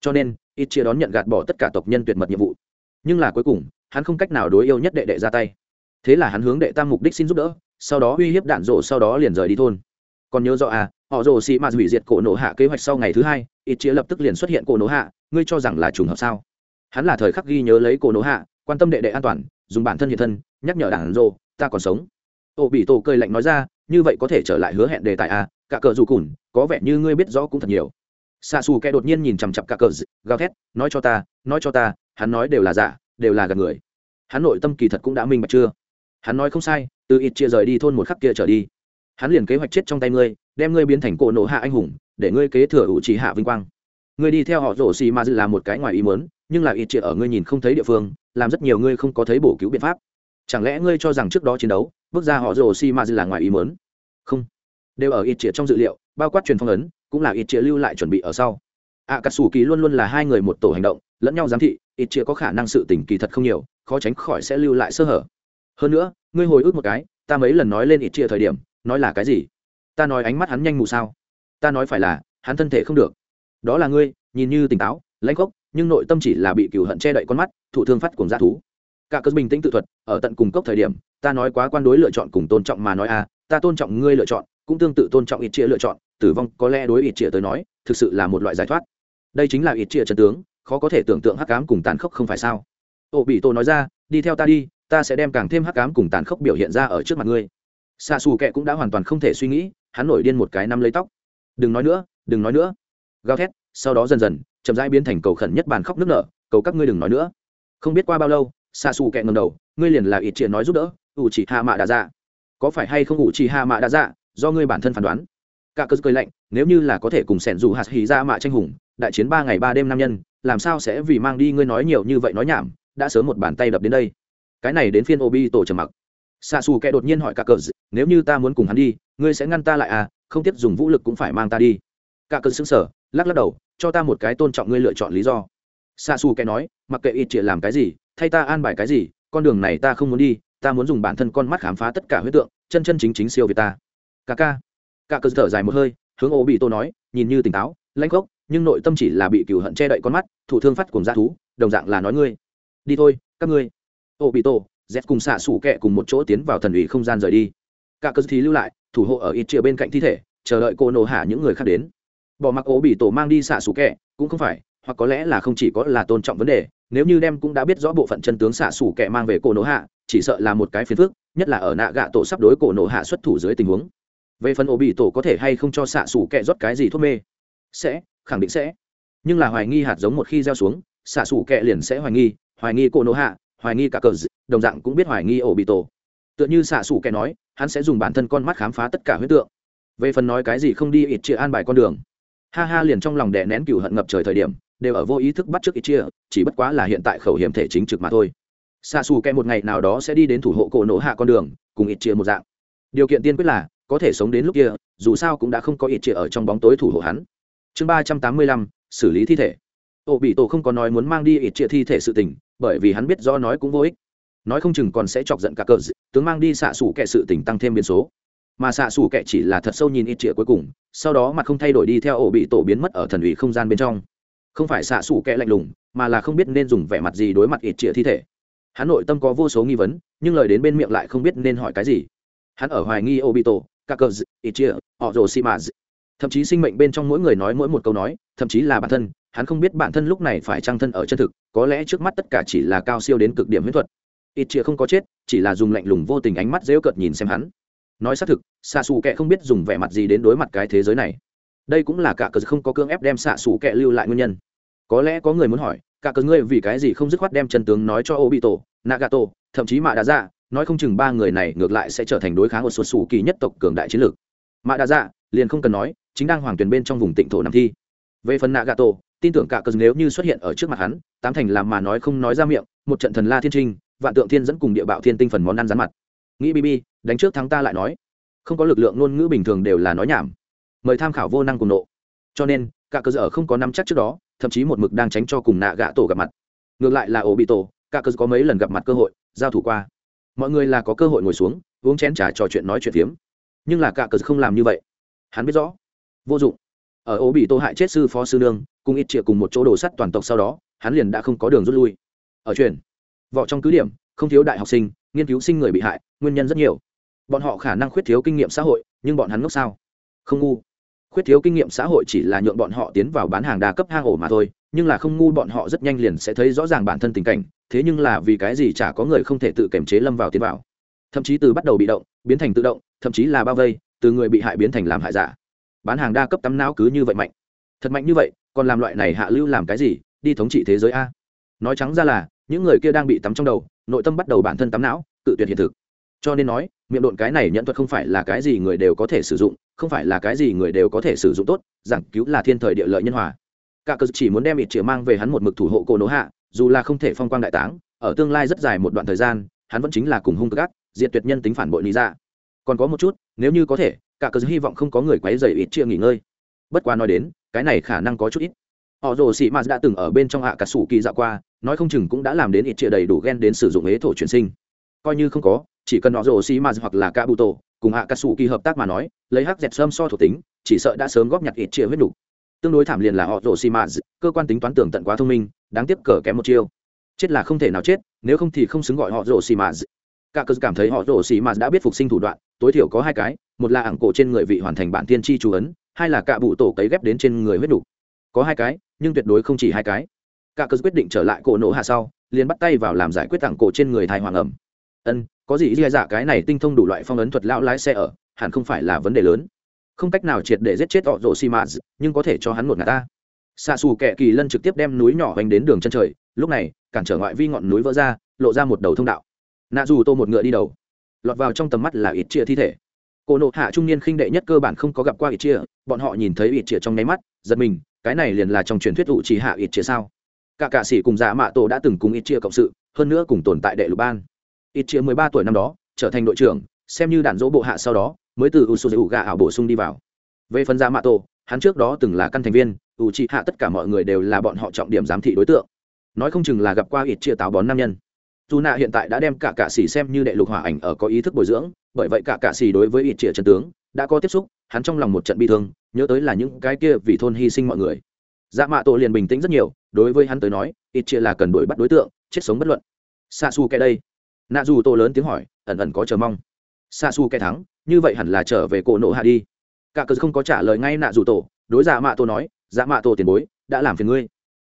S1: Cho nên, ít chia đón nhận gạt bỏ tất cả tộc nhân tuyệt mật nhiệm vụ. Nhưng là cuối cùng, hắn không cách nào đối yêu nhất đệ đệ ra tay thế là hắn hướng đệ tam mục đích xin giúp đỡ, sau đó uy hiếp đạn rộ sau đó liền rời đi thôn. Còn nhớ rõ à họ rồ xì mà hủy diệt cổ nổ hạ kế hoạch sau ngày thứ hai, ít chia lập tức liền xuất hiện cổ nổ hạ, ngươi cho rằng là trùng hợp sao? Hắn là thời khắc ghi nhớ lấy cổ nổ hạ, quan tâm đệ đệ an toàn, dùng bản thân hiện thân, nhắc nhở đạn rồ, ta còn sống. Ô bị tổ cười lạnh nói ra, như vậy có thể trở lại hứa hẹn đề tài à cả cờ dù cùn, có vẻ như ngươi biết rõ cũng thật nhiều. Xa xù kẻ đột nhiên nhìn chằm chặp cả cờ gào thét, nói cho ta, nói cho ta, hắn nói đều là giả, đều là gạt người. Hắn nội tâm kỳ thật cũng đã minh bạch chưa? Hắn nói không sai, từ ít chia rời đi thôn một khắc kia trở đi. Hắn liền kế hoạch chết trong tay ngươi, đem ngươi biến thành cổ nộ hạ anh hùng, để ngươi kế thừa ủ trì hạ vinh quang. Ngươi đi theo họ rổ xì ma là một cái ngoài ý mớn nhưng là ít chia ở ngươi nhìn không thấy địa phương, làm rất nhiều ngươi không có thấy bổ cứu biện pháp. Chẳng lẽ ngươi cho rằng trước đó chiến đấu, bước ra họ rổ xì ma là ngoài ý mớn không. Đều ở ít chia trong dự liệu, bao quát truyền phong ấn, cũng là ít chia lưu lại chuẩn bị ở sau. Ạ cà sủ kỳ luôn luôn là hai người một tổ hành động, lẫn nhau giám thị, ít chia có khả năng sự tỉnh kỳ thật không nhiều, khó tránh khỏi sẽ lưu lại sơ hở hơn nữa, ngươi hồi ức một cái, ta mấy lần nói lên ít chia thời điểm, nói là cái gì? Ta nói ánh mắt hắn nhanh mù sao? Ta nói phải là, hắn thân thể không được. Đó là ngươi, nhìn như tỉnh táo, lãnh gốc nhưng nội tâm chỉ là bị cựu hận che đậy con mắt, thụ thương phát cùng g thú. Cả cớ bình tĩnh tự thuật, ở tận cùng cốc thời điểm, ta nói quá quan đối lựa chọn cùng tôn trọng mà nói à ta tôn trọng ngươi lựa chọn, cũng tương tự tôn trọng ít chia lựa chọn, tử vong có lẽ đối ít chia tới nói, thực sự là một loại giải thoát. Đây chính là ít chia chân tướng, khó có thể tưởng tượng hắc cám cùng tàn khốc không phải sao? Ô bị tô nói ra, đi theo ta đi ta sẽ đem càng thêm hắc cám cùng tàn khốc biểu hiện ra ở trước mặt ngươi. Xạ xù kệ cũng đã hoàn toàn không thể suy nghĩ, hắn nổi điên một cái nắm lấy tóc. Đừng nói nữa, đừng nói nữa. Gào thét, sau đó dần dần, chậm rãi biến thành cầu khẩn nhất bàn khóc nước nở, cầu các ngươi đừng nói nữa. Không biết qua bao lâu xạ xù kệ ngầm đầu, ngươi liền là ít triệt nói giúp đỡ, ủ chỉ hạ mạ đã dạ. Có phải hay không ủ chỉ hạ mạ đã dạ do ngươi bản thân phán đoán? Cả cơ cười lạnh, nếu như là có thể cùng sẻn dù hạt hì ra dạ mạ tranh hùng, đại chiến ba ngày ba đêm nam nhân, làm sao sẽ vì mang đi ngươi nói nhiều như vậy nói nhảm, đã sớm một bàn tay đập đến đây cái này đến phiên obi tổ trầm mặc. Xa xù kẻ đột nhiên hỏi cả cờ nếu như ta muốn cùng hắn đi, ngươi sẽ ngăn ta lại à? Không tiếp dùng vũ lực cũng phải mang ta đi. Cả cờ xứng sở lắc lắc đầu, cho ta một cái tôn trọng ngươi lựa chọn lý do. Sasuke xù kẻ nói, mặc kệ ít triệt làm cái gì, thay ta an bài cái gì, con đường này ta không muốn đi, ta muốn dùng bản thân con mắt khám phá tất cả huyết tượng, chân chân chính chính siêu việt ta. Ca ca cả cờ thở dài một hơi, hướng ô bị tô nói, nhìn như tỉnh táo, lãnh gốc, nhưng nội tâm chỉ là bị cừu hận che đậy con mắt thủ thương phát cùng g thú, đồng dạng là nói ngươi. Đi thôi, các ngươi ô bị tổ z cùng xạ sủ kẹ cùng một chỗ tiến vào thần ủy không gian rời đi. Cả cơ thì lưu lại, thủ hộ ở ít chia bên cạnh thi thể, chờ đợi cô nổ hạ những người khác đến. Bỏ mặc ố bị tổ mang đi xạ sủ kẹ, cũng không phải, hoặc có lẽ là không chỉ có là tôn trọng vấn đề, nếu như đem cũng đã biết rõ bộ phận chân tướng xạ sủ kẹ mang về cổ nổ hạ, chỉ sợ là một cái phiền phức, nhất là ở nạ gạ tổ sắp đối cổ nổ hạ xuất thủ dưới tình huống. Về phần ổ bị tổ có thể hay không cho xạ sủ kẹ rót cái gì thuốc mê? Sẽ, khẳng định sẽ. Nhưng là hoài nghi hạt giống một khi gieo xuống, xạ sủ kẹ liền sẽ hoài nghi hoài nghi cổ nổ hạ hoài nghi cả cờ đồng dạng cũng biết hoài nghi ổ bị tổ. Tựa như xạ xủ kẻ nói, hắn sẽ dùng bản thân con mắt khám phá tất cả huyết tượng. Về phần nói cái gì không đi ít chia an bài con đường. Ha ha liền trong lòng đè nén cựu hận ngập trời thời điểm, đều ở vô ý thức bắt trước ít chia, chỉ bất quá là hiện tại khẩu hiểm thể chính trực mà thôi. Xạ xù kẻ một ngày nào đó sẽ đi đến thủ hộ cổ nổ hạ con đường, cùng ít chia một dạng. Điều kiện tiên quyết là, có thể sống đến lúc kia, dù sao cũng đã không có ít chia ở trong bóng tối thủ hộ hắn. Chương ba trăm tám mươi lăm, xử lý thi thể. Ổ bị tổ không có nói muốn mang đi ít chia thi thể sự tình bởi vì hắn biết do nói cũng vô ích. Nói không chừng còn sẽ chọc giận cả cờ tướng mang đi xạ xủ kẻ sự tình tăng thêm biến số. Mà xạ xủ kẻ chỉ là thật sâu nhìn ít trịa cuối cùng, sau đó mặt không thay đổi đi theo ổ bị tổ biến mất ở thần ủy không gian bên trong. Không phải xạ xủ kẻ lạnh lùng, mà là không biết nên dùng vẻ mặt gì đối mặt ít trịa thi thể. Hắn nội tâm có vô số nghi vấn, nhưng lời đến bên miệng lại không biết nên hỏi cái gì. Hắn ở hoài nghi ổ bị tổ, cả cờ ít trịa họ rồ xị mà thậm chí sinh mệnh bên trong mỗi người nói mỗi một câu nói, thậm chí là bản thân hắn không biết bản thân lúc này phải trang thân ở chân thực, có lẽ trước mắt tất cả chỉ là cao siêu đến cực điểm huyết thuật. Ít chia không có chết, chỉ là dùng lạnh lùng vô tình ánh mắt dễu cợt nhìn xem hắn. Nói xác thực xạ xù kệ không biết dùng vẻ mặt gì đến đối mặt cái thế giới này. Đây cũng là cả cờ không có cương ép đem xạ xù kệ lưu lại nguyên nhân. Có lẽ có người muốn hỏi, cả cờ ngươi vì cái gì không dứt khoát đem chân tướng nói cho obito, nagato, thậm chí mạ đã ra nói không chừng ba người này ngược lại sẽ trở thành đối kháng một số xù kỳ nhất tộc cường đại chiến lược. Mạ đã ra liền không cần nói, chính đang hoàng tuyển bên trong vùng tịnh thổ nam thi. Về phần nagato tin tưởng cả cờ nếu như xuất hiện ở trước mặt hắn, tám thành làm mà nói không nói ra miệng, một trận thần la thiên trinh, vạn tượng thiên dẫn cùng địa bạo thiên tinh phần món ăn rán mặt. Nghĩ bb đánh trước thắng ta lại nói. Không có lực lượng ngôn ngữ bình thường đều là nói nhảm. Mời tham khảo vô năng cùng nộ. Cho nên, cả cơ ở không có năm chắc trước đó, thậm chí một mực đang tránh cho cùng nạ gạ tổ gặp mặt. Ngược lại là ổ bị tổ, cả cơ có mấy lần gặp mặt cơ hội, giao thủ qua. Mọi người là có cơ hội ngồi xuống, uống chén trà trò chuyện nói chuyện phiếm. Nhưng là cả cơ không làm như vậy. Hắn biết rõ. Vô dụng. Ở ổ bị tổ hại chết sư phó sư nương cùng ít triệu cùng một chỗ đổ sắt toàn tộc sau đó, hắn liền đã không có đường rút lui. Ở truyền, võ trong cứ điểm, không thiếu đại học sinh, nghiên cứu sinh người bị hại, nguyên nhân rất nhiều. Bọn họ khả năng khuyết thiếu kinh nghiệm xã hội, nhưng bọn hắn ngốc sao? Không ngu. Khuyết thiếu kinh nghiệm xã hội chỉ là nhượng bọn họ tiến vào bán hàng đa cấp hang ổ mà thôi, nhưng là không ngu bọn họ rất nhanh liền sẽ thấy rõ ràng bản thân tình cảnh, thế nhưng là vì cái gì chả có người không thể tự kiềm chế lâm vào tiến vào. Thậm chí từ bắt đầu bị động, biến thành tự động, thậm chí là bao vây, từ người bị hại biến thành làm hại giả. Bán hàng đa cấp tắm não cứ như vậy mạnh. Thật mạnh như vậy còn làm loại này hạ lưu làm cái gì, đi thống trị thế giới a. Nói trắng ra là, những người kia đang bị tắm trong đầu, nội tâm bắt đầu bản thân tắm não tự tuyệt hiện thực. Cho nên nói, miệng độn cái này nhận thuật không phải là cái gì người đều có thể sử dụng, không phải là cái gì người đều có thể sử dụng tốt, giảng cứu là thiên thời địa lợi nhân hòa. Cả cơ chỉ muốn đem ít chĩa mang về hắn một mực thủ hộ cổ nỗ hạ, dù là không thể phong quang đại táng, ở tương lai rất dài một đoạn thời gian, hắn vẫn chính là cùng hung gác, diệt tuyệt nhân tính phản bội lý ra dạ. còn có một chút, nếu như có thể, cả cơ hy vọng không có người quấy rầy ít chĩa nghỉ ngơi bất quá nói đến, cái này khả năng có chút ít. Họ rồ sĩ mạt đã từng ở bên trong hạ cả sủ kỳ dạo qua, nói không chừng cũng đã làm đến ít chia đầy đủ ghen đến sử dụng ế thổ chuyển sinh. Coi như không có, chỉ cần họ rồ sĩ mạt hoặc là cả bụ tổ cùng hạ cả sủ kỳ hợp tác mà nói, lấy hắc dẹt sơm so thuộc tính, chỉ sợ đã sớm góp nhặt ít chia huyết đủ tương đối thảm liền là họ rồ sĩ mạt, cơ quan tính toán tưởng tận quá thông minh, đáng tiếc cờ kém một chiêu. Chết là không thể nào chết, nếu không thì không xứng gọi họ rồ sĩ mạt. Cả cơ cảm thấy họ rồ sĩ mạt đã biết phục sinh thủ đoạn, tối thiểu có hai cái, một là ảng cổ trên người vị hoàn thành bản tiên tri chú ấn hai là cả bụ tổ cấy ghép đến trên người huyết đủ có hai cái, nhưng tuyệt đối không chỉ hai cái. Cả cơ quyết định trở lại cổ nổ hạ sau, liền bắt tay vào làm giải quyết tặng cổ trên người thai hoàng ẩm. Ân, có gì dì dạ cái này tinh thông đủ loại phong ấn thuật lão lái xe ở, hẳn không phải là vấn đề lớn. Không cách nào triệt để giết chết họ rộ xi mã nhưng có thể cho hắn một ngã ta. Xa xù kẹ kỳ lân trực tiếp đem núi nhỏ hoành đến đường chân trời, lúc này, cản trở ngoại vi ngọn núi vỡ ra, lộ ra một đầu thông đạo. Nạ dù tô một ngựa đi đầu, lọt vào trong tầm mắt là ít chia thi thể cổ nộ hạ trung niên khinh đệ nhất cơ bản không có gặp qua ít chia bọn họ nhìn thấy ít chia trong nháy mắt, giật mình, cái này liền là trong truyền thuyết ủ chỉ hạ ít chia sao? Cả cạ sĩ cùng dạ mạ tổ đã từng cùng ít chia cộng sự, hơn nữa cùng tồn tại đệ lục ban. Ít chia mười ba tuổi năm đó, trở thành đội trưởng, xem như đạn dỗ bộ hạ sau đó, mới từ usu gà ảo bổ sung đi vào. Về phần dạ mạ tổ, hắn trước đó từng là căn thành viên ủ chỉ hạ tất cả mọi người đều là bọn họ trọng điểm giám thị đối tượng. Nói không chừng là gặp qua ít chia táo bón nam nhân dù nạ hiện tại đã đem cả cạ xì xem như đệ lục hỏa ảnh ở có ý thức bồi dưỡng, bởi vậy cả cạ xì đối với ít trịa trần tướng đã có tiếp xúc, hắn trong lòng một trận bi thương, nhớ tới là những cái kia vì thôn hy sinh mọi người. Dạ mạ tổ liền bình tĩnh rất nhiều, đối với hắn tới nói ít chia là cần đuổi bắt đối tượng, chết sống bất luận. Xa xù kẻ đây. Nạ dù tổ lớn tiếng hỏi, ẩn ẩn có chờ mong. Xa xù kẻ thắng, như vậy hẳn là trở về cổ nộ hạ đi. Cả cờ không có trả lời ngay nạ dù tổ, đối dạ mạ tổ nói dạ mạ tổ tiền bối, đã làm phiền ngươi.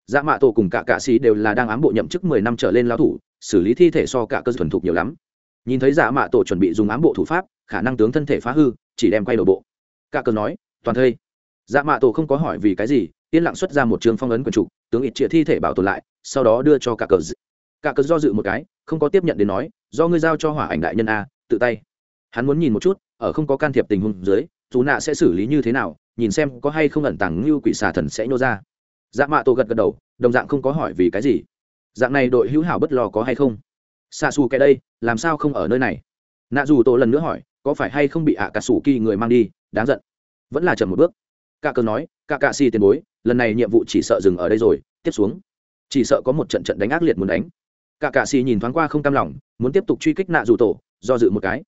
S1: Dạ mạ tổ cùng cả cạ sĩ đều là đang ám bộ nhậm chức mười năm trở lên lao thủ xử lý thi thể so cả cơ thuần thục nhiều lắm. Nhìn thấy giả mạ tổ chuẩn bị dùng ám bộ thủ pháp, khả năng tướng thân thể phá hư, chỉ đem quay đầu bộ. Cả cơ nói, toàn thây. Dạ mạ tổ không có hỏi vì cái gì, yên lặng xuất ra một trường phong ấn quần trục, tướng ít triệt thi thể bảo tồn lại, sau đó đưa cho cả cờ cả cờ do dự một cái, không có tiếp nhận đến nói, do ngươi giao cho hỏa ảnh đại nhân a, tự tay. Hắn muốn nhìn một chút, ở không có can thiệp tình huống dưới, chú nạ sẽ xử lý như thế nào, nhìn xem có hay không ẩn tàng như quỷ xà thần sẽ nhô ra. Dạ mạ tổ gật gật đầu, đồng dạng không có hỏi vì cái gì dạng này đội hữu hảo bất lo có hay không? Xa xù cái đây, làm sao không ở nơi này? Nạ dù tổ lần nữa hỏi, có phải hay không bị ạ cà sủ kỳ người mang đi? Đáng giận. Vẫn là chậm một bước. Cả cờ nói cả cà si tiền bối, lần này nhiệm vụ chỉ sợ dừng ở đây rồi, tiếp xuống. Chỉ sợ có một trận trận đánh ác liệt muốn đánh. Cả cà si nhìn thoáng qua không cam lòng, muốn tiếp tục truy kích nạ dù tổ, do dự một cái.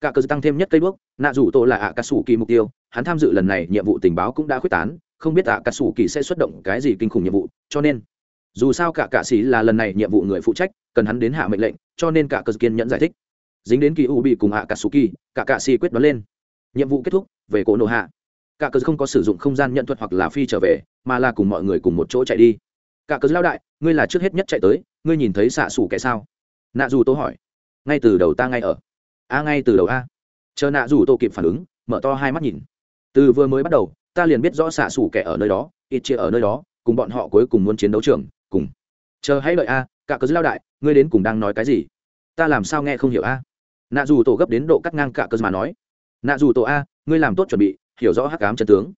S1: Cả cờ tăng thêm nhất cây bước, nạ dù tổ là ạ cà sủ kỳ mục tiêu, hắn tham dự lần này nhiệm vụ tình báo cũng đã quyết tán, không biết ạ cà sủ kỳ sẽ xuất động cái gì kinh khủng nhiệm vụ, cho nên dù sao cả cạ sĩ là lần này nhiệm vụ người phụ trách, cần hắn đến hạ mệnh lệnh, cho nên cả cờ kiên nhẫn giải thích. Dính đến kỳ u bị cùng hạ cả su kỳ, cả cạ sĩ quyết đoán lên. Nhiệm vụ kết thúc, về cỗ nổ hạ. Cả cờ không có sử dụng không gian nhận thuật hoặc là phi trở về, mà là cùng mọi người cùng một chỗ chạy đi. Cả cờ lao đại, ngươi là trước hết nhất chạy tới, ngươi nhìn thấy xạ xủ kẻ sao? Nạ dù tô hỏi. Ngay từ đầu ta ngay ở. A, ngay từ đầu a. Chờ nạ dù tô kịp phản ứng, mở to hai mắt nhìn. Từ vừa mới bắt đầu, ta liền biết rõ xạ xủ kẻ ở nơi đó ít chia ở nơi đó, cùng bọn họ cuối cùng muốn chiến đấu trường cùng. Chờ hãy đợi a, cả cớ lao đại, ngươi đến cùng đang nói cái gì? Ta làm sao nghe không hiểu a? Nạ dù tổ gấp đến độ cắt ngang cả cớ mà nói. Nạ dù tổ a, ngươi làm tốt chuẩn bị, hiểu rõ hắc ám chân tướng.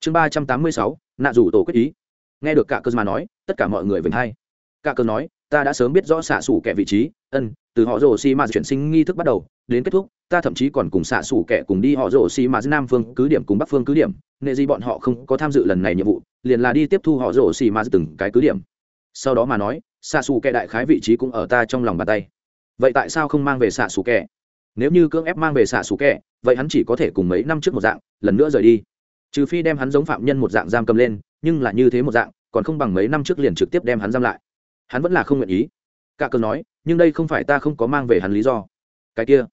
S1: Chương ba trăm tám mươi sáu, nạ dù tổ quyết ý. Nghe được cả cớ mà nói, tất cả mọi người vĩnh hay cả cớ nói, ta đã sớm biết rõ xạ xủ kẻ vị trí, ân, từ họ rồ xi ma chuyển sinh nghi thức bắt đầu, đến kết thúc, ta thậm chí còn cùng xạ xủ kẻ cùng đi họ rồ xi ma nam phương cứ điểm cùng bắc phương cứ điểm nệ gì bọn họ không có tham dự lần này nhiệm vụ, liền là đi tiếp thu họ rồ xi ma từng cái cứ điểm sau đó mà nói, xạ xù kẻ đại khái vị trí cũng ở ta trong lòng bàn tay. Vậy tại sao không mang về xạ xù kẻ? Nếu như cưỡng ép mang về xạ xù kẻ, vậy hắn chỉ có thể cùng mấy năm trước một dạng, lần nữa rời đi. Trừ phi đem hắn giống phạm nhân một dạng giam cầm lên, nhưng là như thế một dạng, còn không bằng mấy năm trước liền trực tiếp đem hắn giam lại. Hắn vẫn là không nguyện ý. Cả cờ nói, nhưng đây không phải ta không có mang về hắn lý do. Cái kia.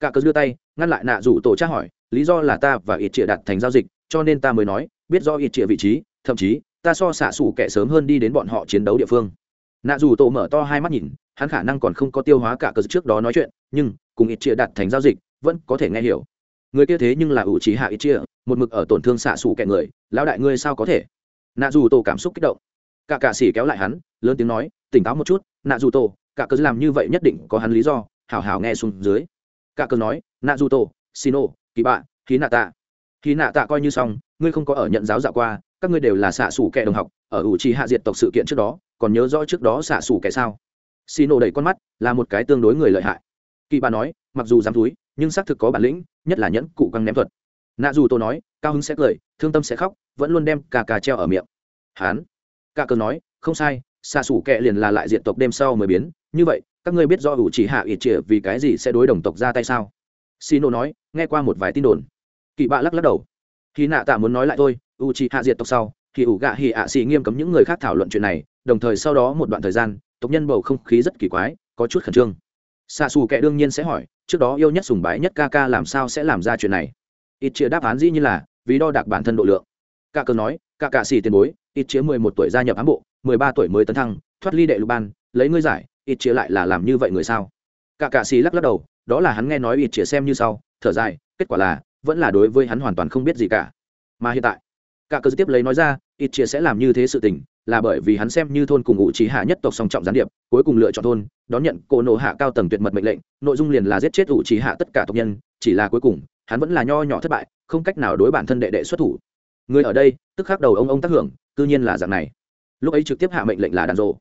S1: Cả cờ đưa tay, ngăn lại nạ rủ tổ tra hỏi, lý do là ta và ít trịa đặt thành giao dịch, cho nên ta mới nói, biết do ít trịa vị trí, thậm chí ta so xạ xủ kẻ sớm hơn đi đến bọn họ chiến đấu địa phương. Nạ dù tổ mở to hai mắt nhìn, hắn khả năng còn không có tiêu hóa cả cờ trước đó nói chuyện, nhưng, cùng ít chia đặt thành giao dịch, vẫn có thể nghe hiểu. Người kia thế nhưng là ủ trí hạ ít chia, một mực ở tổn thương xạ xủ kẻ người, lão đại ngươi sao có thể? Nạ dù tổ cảm xúc kích động. Cả cạ xỉ kéo lại hắn, lớn tiếng nói, tỉnh táo một chút, nạ dù tổ, cả cờ làm như vậy nhất định có hắn lý do, hảo hảo nghe xuống dưới. Cả cờ nói, nạ dù tổ xino kỳ bạ khí nạ tạ khí nạ tạ coi như xong, ngươi không có ở nhận giáo dạo qua các ngươi đều là xạ xủ kẻ đồng học, ở ủ trì hạ diệt tộc sự kiện trước đó, còn nhớ rõ trước đó xạ xủ kẻ sao? Xì nổ đầy con mắt, là một cái tương đối người lợi hại. Kỳ bà nói, mặc dù dám túi, nhưng xác thực có bản lĩnh, nhất là nhẫn cụ căng ném thuật. Nạ dù tôi nói, cao hứng sẽ cười, thương tâm sẽ khóc, vẫn luôn đem cà cà treo ở miệng. Hán. Cả cờ nói, không sai, xạ xủ kệ liền là lại diện tộc đêm sau mới biến. Như vậy, các ngươi biết do ủ chỉ hạ ít trịa vì cái gì sẽ đối đồng tộc ra tay sao? Xì nổ nói, nghe qua một vài tin đồn. Kỳ bạ lắc lắc đầu. Khi nạ tạ muốn nói lại thôi u c h i hạ diệt tộc sau, thì ủ gạ hì ạ xì nghiêm cấm những người khác thảo luận chuyện này, đồng thời sau đó một đoạn thời gian, tộc nhân bầu không khí rất kỳ quái, có chút khẩn trương. Xa xù kệ đương nhiên sẽ hỏi, trước đó yêu nhất sùng bái nhất ca ca làm sao sẽ làm ra chuyện này? Ít chia đáp án dĩ như là, vì đo đạc bản thân độ lượng. Ca cơ nói ca ca xì tiền bối ít chia mười một tuổi gia nhập ám bộ, mười ba tuổi mới tấn thăng, thoát ly đệ lục ban, lấy ngươi giải ít chia lại là làm như vậy người sao? Ca ca xì lắc lắc đầu, đó là hắn nghe nói ít chia xem như sau, thở dài, kết quả là, vẫn là đối với hắn hoàn toàn không biết gì cả. Mà hiện tại cả cơ tiếp lấy nói ra, ít chia sẽ làm như thế sự tình, là bởi vì hắn xem như thôn cùng ngụ trí hạ nhất tộc song trọng gián điệp, cuối cùng lựa chọn thôn, đón nhận cổ nổ hạ cao tầng tuyệt mật mệnh lệnh, nội dung liền là giết chết ủ trí hạ tất cả tộc nhân, chỉ là cuối cùng, hắn vẫn là nho nhỏ thất bại, không cách nào đối bản thân đệ đệ xuất thủ. Người ở đây, tức khắc đầu ông ông tác hưởng, cư nhiên là dạng này. Lúc ấy trực tiếp hạ mệnh lệnh là đàn rộ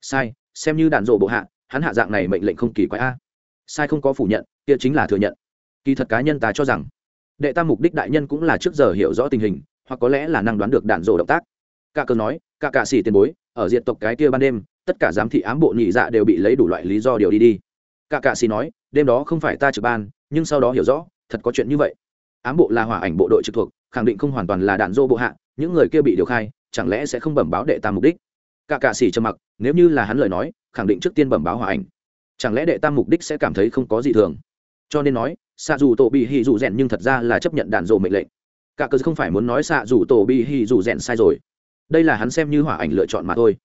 S1: sai, xem như đàn rộ bộ hạ, hắn hạ dạng này mệnh lệnh không kỳ quái a. Sai không có phủ nhận, kia chính là thừa nhận. Kỳ thật cá nhân ta cho rằng, đệ tam mục đích đại nhân cũng là trước giờ hiểu rõ tình hình hoặc có lẽ là năng đoán được đạn rổ động tác. Cả cờ nói, cả cạ xỉ tiền bối, ở diện tộc cái kia ban đêm, tất cả giám thị ám bộ nhị dạ đều bị lấy đủ loại lý do điều đi đi. Cả cạ xỉ nói, đêm đó không phải ta trực ban, nhưng sau đó hiểu rõ, thật có chuyện như vậy. Ám bộ là hỏa ảnh bộ đội trực thuộc, khẳng định không hoàn toàn là đạn dô bộ hạ, những người kia bị điều khai, chẳng lẽ sẽ không bẩm báo đệ tam mục đích? Cả cạ xỉ trầm mặc, nếu như là hắn lời nói, khẳng định trước tiên bẩm báo hỏa ảnh. Chẳng lẽ đệ tam mục đích sẽ cảm thấy không có gì thường? Cho nên nói xa dù tổ bị hì dù rèn nhưng thật ra là chấp nhận đạn dộ mệnh lệnh cả cờ không phải muốn nói xạ dù tổ bị hì dù rèn sai rồi. Đây là hắn xem như hỏa ảnh lựa chọn mà thôi.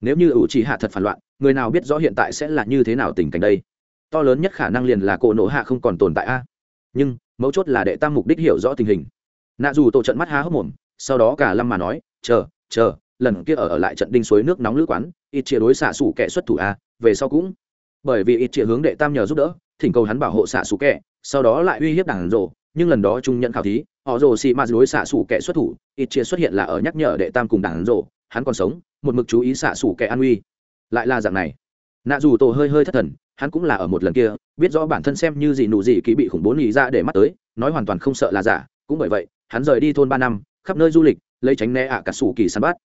S1: Nếu như ủ trì hạ thật phản loạn người nào biết rõ hiện tại sẽ là như thế nào tình cảnh đây? To lớn nhất khả năng liền là cổ nổ hạ không còn tồn tại a. Nhưng mấu chốt là đệ tam mục đích hiểu rõ tình hình. Nạ dù tổ trận mắt há hốc mồm sau đó cả lâm mà nói chờ chờ lần kia ở, ở lại trận đinh suối nước nóng lữ quán ít chia đối xạ xủ kẻ xuất thủ a về sau cũng. Bởi vì ít chia hướng đệ tam nhờ giúp đỡ thỉnh cầu hắn bảo hộ xạ xủ kẻ sau đó lại uy hiếp đảng rộ nhưng lần đó trung nhận khảo thí họ rồ xì ma đối xạ xủ kẻ xuất thủ, ít chia xuất hiện là ở nhắc nhở đệ tam cùng đảng rộ hắn còn sống, một mực chú ý xạ xủ kẻ an uy. Lại là dạng này. Nạ dù tổ hơi hơi thất thần, hắn cũng là ở một lần kia, biết rõ bản thân xem như gì nụ gì kỹ bị khủng bố nhì ra để mắt tới, nói hoàn toàn không sợ là giả, cũng bởi vậy, hắn rời đi thôn ba năm, khắp nơi du lịch, lấy tránh né ạ cả sủ kỳ săn bắt.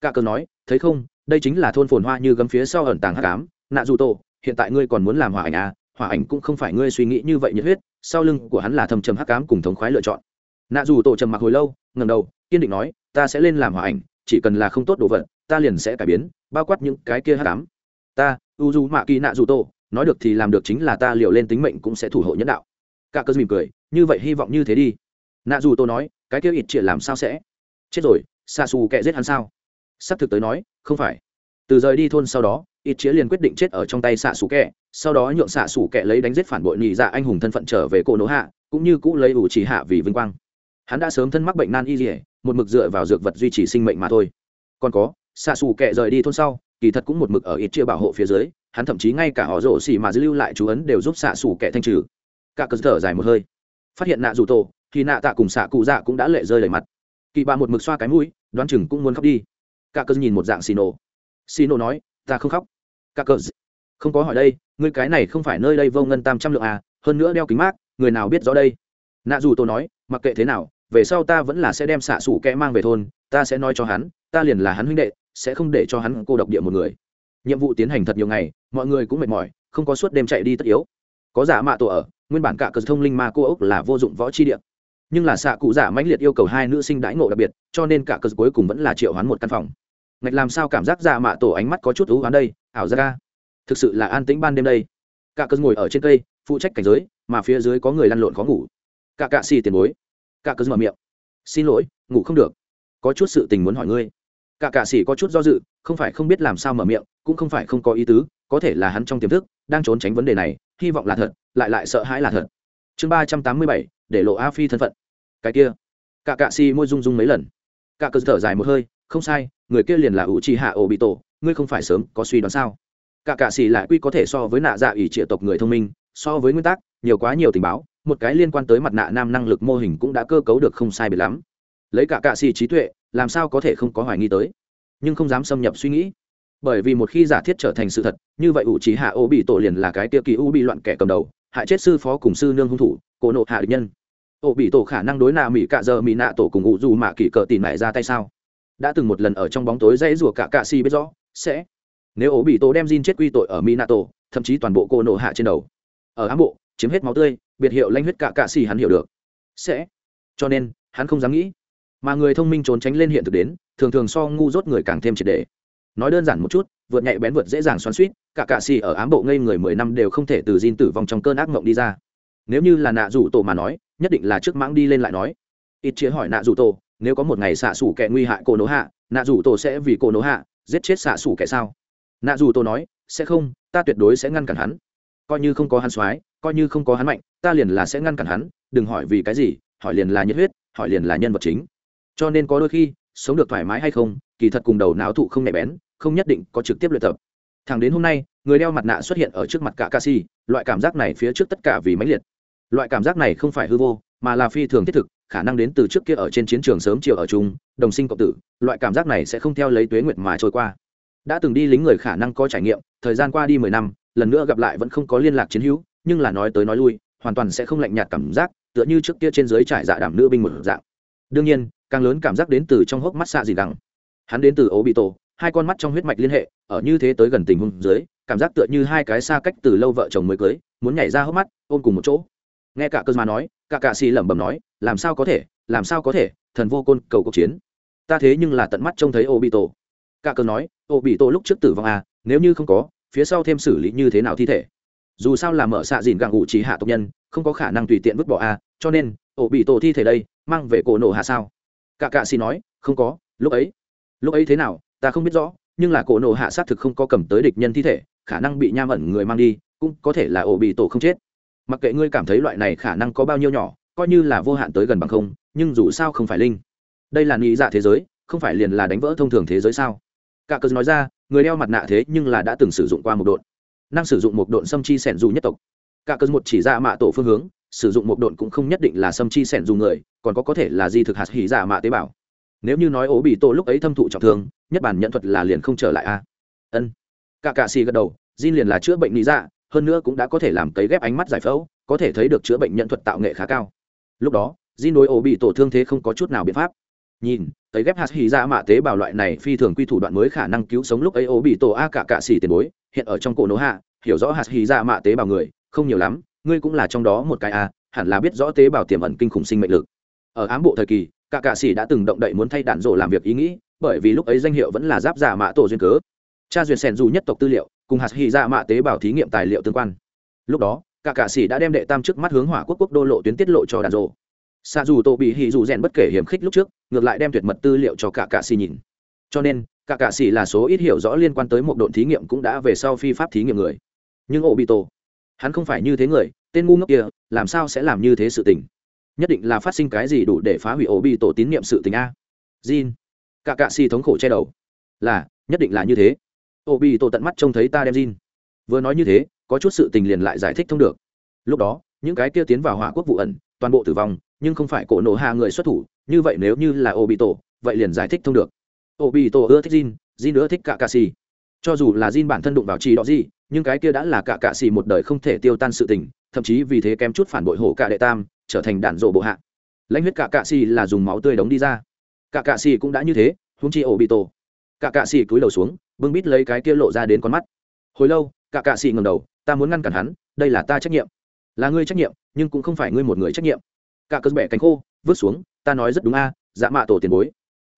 S1: Cả cờ nói, thấy không, đây chính là thôn phồn hoa như gấm phía sau ẩn tàng hắc cám nạ dù tổ, hiện tại ngươi còn muốn làm hỏa ảnh à hỏa ảnh cũng không phải ngươi suy nghĩ như vậy nhiệt huyết, sau lưng của hắn là thâm trầm hắc cám cùng thống khoái lựa chọn nạ dù tổ trầm mặc hồi lâu ngầm đầu, kiên định nói, ta sẽ lên làm hòa ảnh, chỉ cần là không tốt đồ vật, ta liền sẽ cải biến, bao quát những cái kia hát đám ta, u du mạ kỳ nạ dù tổ, nói được thì làm được chính là ta liều lên tính mệnh cũng sẽ thủ hộ nhân đạo. Cả cơ mỉm cười, như vậy hy vọng như thế đi. Nạ dù tổ nói, cái kia ít triệt làm sao sẽ? Chết rồi xa xù kệ giết hắn sao? Sắp thực tới nói, không phải. Từ rời đi thôn sau đó, ít chĩa liền quyết định chết ở trong tay xạ xù kẹ sau đó nhượng xạ xù kẹ lấy đánh giết phản bội nhị dạ anh hùng thân phận trở về cổ nỗ hạ, cũng như cũ lấy ủ trì hạ vì vinh quang hắn đã sớm thân mắc bệnh nan y dỉa một mực dựa vào dược vật duy trì sinh mệnh mà thôi. Còn có xạ xù kệ rời đi thôn sau, kỳ thật cũng một mực ở ít chia bảo hộ phía dưới, hắn thậm chí ngay cả họ rổ xỉ mà dư lưu lại chú ấn đều giúp xạ xù kệ thanh trừ. Cả cơ thở dài một hơi. Phát hiện nạ dù tổ, thì nạ tạ cùng xạ cụ dạ cũng đã lệ rơi đầy mặt. Kỳ bà một mực xoa cái mũi, đoán chừng cũng muốn khóc đi. Cả cơ nhìn một dạng xì nổ. Xì nổ nói, ta không khóc. Cả cơ không có hỏi đây, ngươi cái này không phải nơi đây vô ngân tam trăm lượng à hơn nữa đeo kính mát, người nào biết rõ đây? Nạ dù tổ nói, mặc kệ thế nào về sau ta vẫn là sẽ đem xạ xủ kẽ mang về thôn, ta sẽ nói cho hắn, ta liền là hắn huynh đệ, sẽ không để cho hắn cô độc địa một người. Nhiệm vụ tiến hành thật nhiều ngày, mọi người cũng mệt mỏi, không có suốt đêm chạy đi tất yếu. Có giả mạ tổ ở, nguyên bản cả cờ thông linh ma cô ốc là vô dụng võ chi địa. Nhưng là xạ cụ giả mãnh liệt yêu cầu hai nữ sinh đãi ngộ đặc biệt, cho nên cả cờ cuối cùng vẫn là triệu hoán một căn phòng. Ngạch làm sao cảm giác giả mạ tổ ánh mắt có chút ú hoán đây, ảo ra ca thực sự là an tĩnh ban đêm đây. Cả cờ ngồi ở trên cây, phụ trách cảnh giới, mà phía dưới có người lăn lộn khó ngủ. Cả cạ xì tiền bối cả cơ mở miệng. Xin lỗi, ngủ không được. Có chút sự tình muốn hỏi ngươi. Cả cạ sĩ có chút do dự, không phải không biết làm sao mở miệng, cũng không phải không có ý tứ, có thể là hắn trong tiềm thức, đang trốn tránh vấn đề này, hy vọng là thật, lại lại sợ hãi là thật. Chương ba trăm tám mươi bảy, để lộ a phi thân phận. Cái kia. Cả cạ xì môi rung rung mấy lần. Cả cơ thở dài một hơi, không sai, người kia liền là ủ trì hạ ổ bị tổ ngươi không phải sớm có suy đoán sao? Cả cạ xì lại quy có thể so với nạ dạ ủy triệu tộc người thông minh, so với nguyên tắc, nhiều quá nhiều tình báo một cái liên quan tới mặt nạ nam năng lực mô hình cũng đã cơ cấu được không sai biệt lắm. Lấy cả cạ xì trí tuệ, làm sao có thể không có hoài nghi tới? Nhưng không dám xâm nhập suy nghĩ. Bởi vì một khi giả thiết trở thành sự thật, như vậy ủ trí hạ ô bị tổ liền là cái tiêu kỳ u bị loạn kẻ cầm đầu, hại chết sư phó cùng sư nương hung thủ, cổ nộ hạ địch nhân. Ô bị tổ khả năng đối nạ mỹ cạ giờ mỹ nạ tổ cùng ủ dù mạ kỷ cờ tìm lại ra tay sao? Đã từng một lần ở trong bóng tối dãy rủa cả cạ si biết rõ, sẽ. Nếu ổ bị tổ đem Jin chết quy tội ở mỹ nạ tổ thậm chí toàn bộ cổ nộ hạ trên đầu. Ở ám bộ, chiếm hết máu tươi biệt hiệu lanh huyết cả cạ xì hắn hiểu được. Sẽ. Cho nên, hắn không dám nghĩ. Mà người thông minh trốn tránh lên hiện thực đến, thường thường so ngu dốt người càng thêm triệt đề nói đơn giản một chút, vượt nhạy bén vượt dễ dàng xoắn suýt cả cạ xì ở ám bộ ngây người mười năm đều không thể từ diên tử vong trong cơn ác mộng đi ra. Nếu như là nạ rủ tổ mà nói, nhất định là trước mãng đi lên lại nói. Ít chĩa hỏi nạ rủ tổ, nếu có một ngày xạ xủ kẻ nguy hại cô nỗ hạ, nạ rủ tổ sẽ vì cô nỗ hạ, giết chết xạ xủ kẻ sao? Nạ rủ tổ nói, sẽ không, ta tuyệt đối sẽ ngăn cản hắn. Coi như không có hắn soái coi như không có hắn mạnh, ta liền là sẽ ngăn cản hắn, đừng hỏi vì cái gì, hỏi liền là nhiệt huyết, hỏi liền là nhân vật chính. Cho nên có đôi khi, sống được thoải mái hay không, kỳ thật cùng đầu não thụ không nhạy bén, không nhất định có trực tiếp luyện tập. Thẳng đến hôm nay, người đeo mặt nạ xuất hiện ở trước mặt cả ca si, loại cảm giác này phía trước tất cả vì mãnh liệt. Loại cảm giác này không phải hư vô, mà là phi thường thiết thực, khả năng đến từ trước kia ở trên chiến trường sớm chiều ở chung, đồng sinh cộng tử, loại cảm giác này sẽ không theo lấy tuế nguyệt mà trôi qua. Đã từng đi lính người khả năng có trải nghiệm, thời gian qua đi mười năm, lần nữa gặp lại vẫn không có liên lạc chiến hữu nhưng là nói tới nói lui, hoàn toàn sẽ không lạnh nhạt cảm giác, tựa như trước kia trên dưới trải dạ đảm nữ binh một dạng. Đương nhiên, càng lớn cảm giác đến từ trong hốc mắt xạ gì đằng hắn đến từ ố bị tổ hai con mắt trong huyết mạch liên hệ, ở như thế tới gần tình huống dưới, cảm giác tựa như hai cái xa cách từ lâu vợ chồng mới cưới, muốn nhảy ra hốc mắt, ôm cùng một chỗ. Nghe cả cơ mà nói, cả cạ xì lẩm bẩm nói, làm sao có thể, làm sao có thể, thần vô côn, cầu cuộc chiến. Ta thế nhưng là tận mắt trông thấy ô bị tổ cả cơ nói ô bị tổ lúc trước tử vong à nếu như không có, phía sau thêm xử lý như thế nào thi thể? Dù sao là mở xạ dìn gặng ngụ trí hạ tộc nhân, không có khả năng tùy tiện vứt bỏ à cho nên, ổ bị tổ thi thể đây, mang về cổ nổ hạ sao? Cả cạ xì nói, không có, lúc ấy lúc ấy thế nào, ta không biết rõ, nhưng là cổ nổ hạ xác thực không có cầm tới địch nhân thi thể, khả năng bị nham ẩn người mang đi, cũng có thể là ổ bị tổ không chết. Mặc kệ ngươi cảm thấy loại này khả năng có bao nhiêu nhỏ, coi như là vô hạn tới gần bằng không, nhưng dù sao không phải linh. Đây là nghĩ dạ thế giới, không phải liền là đánh vỡ thông thường thế giới sao? Cả cớ nói ra, người đeo mặt nạ thế nhưng là đã từng sử dụng qua một độn năng sử dụng một độn xâm chi sẻn dù nhất tộc. Cả cơn một chỉ ra mạ tổ phương hướng, sử dụng một độn cũng không nhất định là xâm chi sẻn dù người, còn có có thể là di thực hạt hỉ giả mạ tế bào. Nếu như nói ố bị tổ lúc ấy thâm thụ trọng thương, nhất bản nhận thuật là liền không trở lại a. Ân. Cả cạ xì gật đầu, Jin liền là chữa bệnh lý dạ hơn nữa cũng đã có thể làm cấy ghép ánh mắt giải phẫu, có thể thấy được chữa bệnh nhận thuật tạo nghệ khá cao. Lúc đó, Jin đối ố bị tổ thương thế không có chút nào biện pháp. Nhìn, cấy ghép hạt hỉ dạ mạ tế bào loại này phi thường quy thủ đoạn mới khả năng cứu sống lúc ấy ố bị tổ a cả cạ xì tiền bối hiện ở trong cổ nổ hạ, hiểu rõ hạt hì dạ mạ tế bào người, không nhiều lắm, ngươi cũng là trong đó một cái a hẳn là biết rõ tế bào tiềm ẩn kinh khủng sinh mệnh lực. Ở ám bộ thời kỳ, cả cạ sĩ đã từng động đậy muốn thay đạn rổ làm việc ý nghĩ, bởi vì lúc ấy danh hiệu vẫn là giáp giả mạ tổ duyên cớ. Cha duyệt sẻn dù nhất tộc tư liệu, cùng hạt hy ra dạ mạ tế bào thí nghiệm tài liệu tương quan. Lúc đó, cả cạ sĩ đã đem đệ tam trước mắt hướng hỏa quốc quốc đô lộ tuyến tiết lộ cho đạn rổ. Xa dù tổ bị hì dù rèn bất kể hiểm khích lúc trước, ngược lại đem tuyệt mật tư liệu cho cả cạ sĩ nhìn. Cho nên cả cạ sĩ là số ít hiểu rõ liên quan tới một độn thí nghiệm cũng đã về sau phi pháp thí nghiệm người. Nhưng ổ bị tổ hắn không phải như thế người, tên ngu ngốc kia, làm sao sẽ làm như thế sự tình? Nhất định là phát sinh cái gì đủ để phá hủy ổ bị tổ tín nhiệm sự tình a? Jin, cả cạ xì thống khổ che đầu. Là, nhất định là như thế. Ổ bị tổ tận mắt trông thấy ta đem jin. Vừa nói như thế, có chút sự tình liền lại giải thích thông được. Lúc đó, những cái kia tiến vào hỏa quốc vụ ẩn, toàn bộ tử vong, nhưng không phải cổ nổ hạ người xuất thủ, như vậy nếu như là ổ bị tổ vậy liền giải thích thông được ô bị tổ ưa thích jin jin ưa thích cả cà xì. Cho dù là jin bản thân đụng vào trì đó gì, nhưng cái kia đã là cả cà xì một đời không thể tiêu tan sự tình, thậm chí vì thế kém chút phản bội hổ cả đệ tam, trở thành đạn rộ bộ hạ. Lãnh huyết cả cà xì là dùng máu tươi đóng đi ra. Cả cà xì cũng đã như thế húng chi ổ bị tổ cả cà xì cúi đầu xuống, bưng bít lấy cái kia lộ ra đến con mắt. Hồi lâu cả cà xì ngầm đầu, ta muốn ngăn cản hắn, đây là ta trách nhiệm. Là ngươi trách nhiệm, nhưng cũng không phải ngươi một người trách nhiệm. Cả cơn bẻ cánh khô, vứt xuống, ta nói rất đúng a dạ mạ tổ tiền bối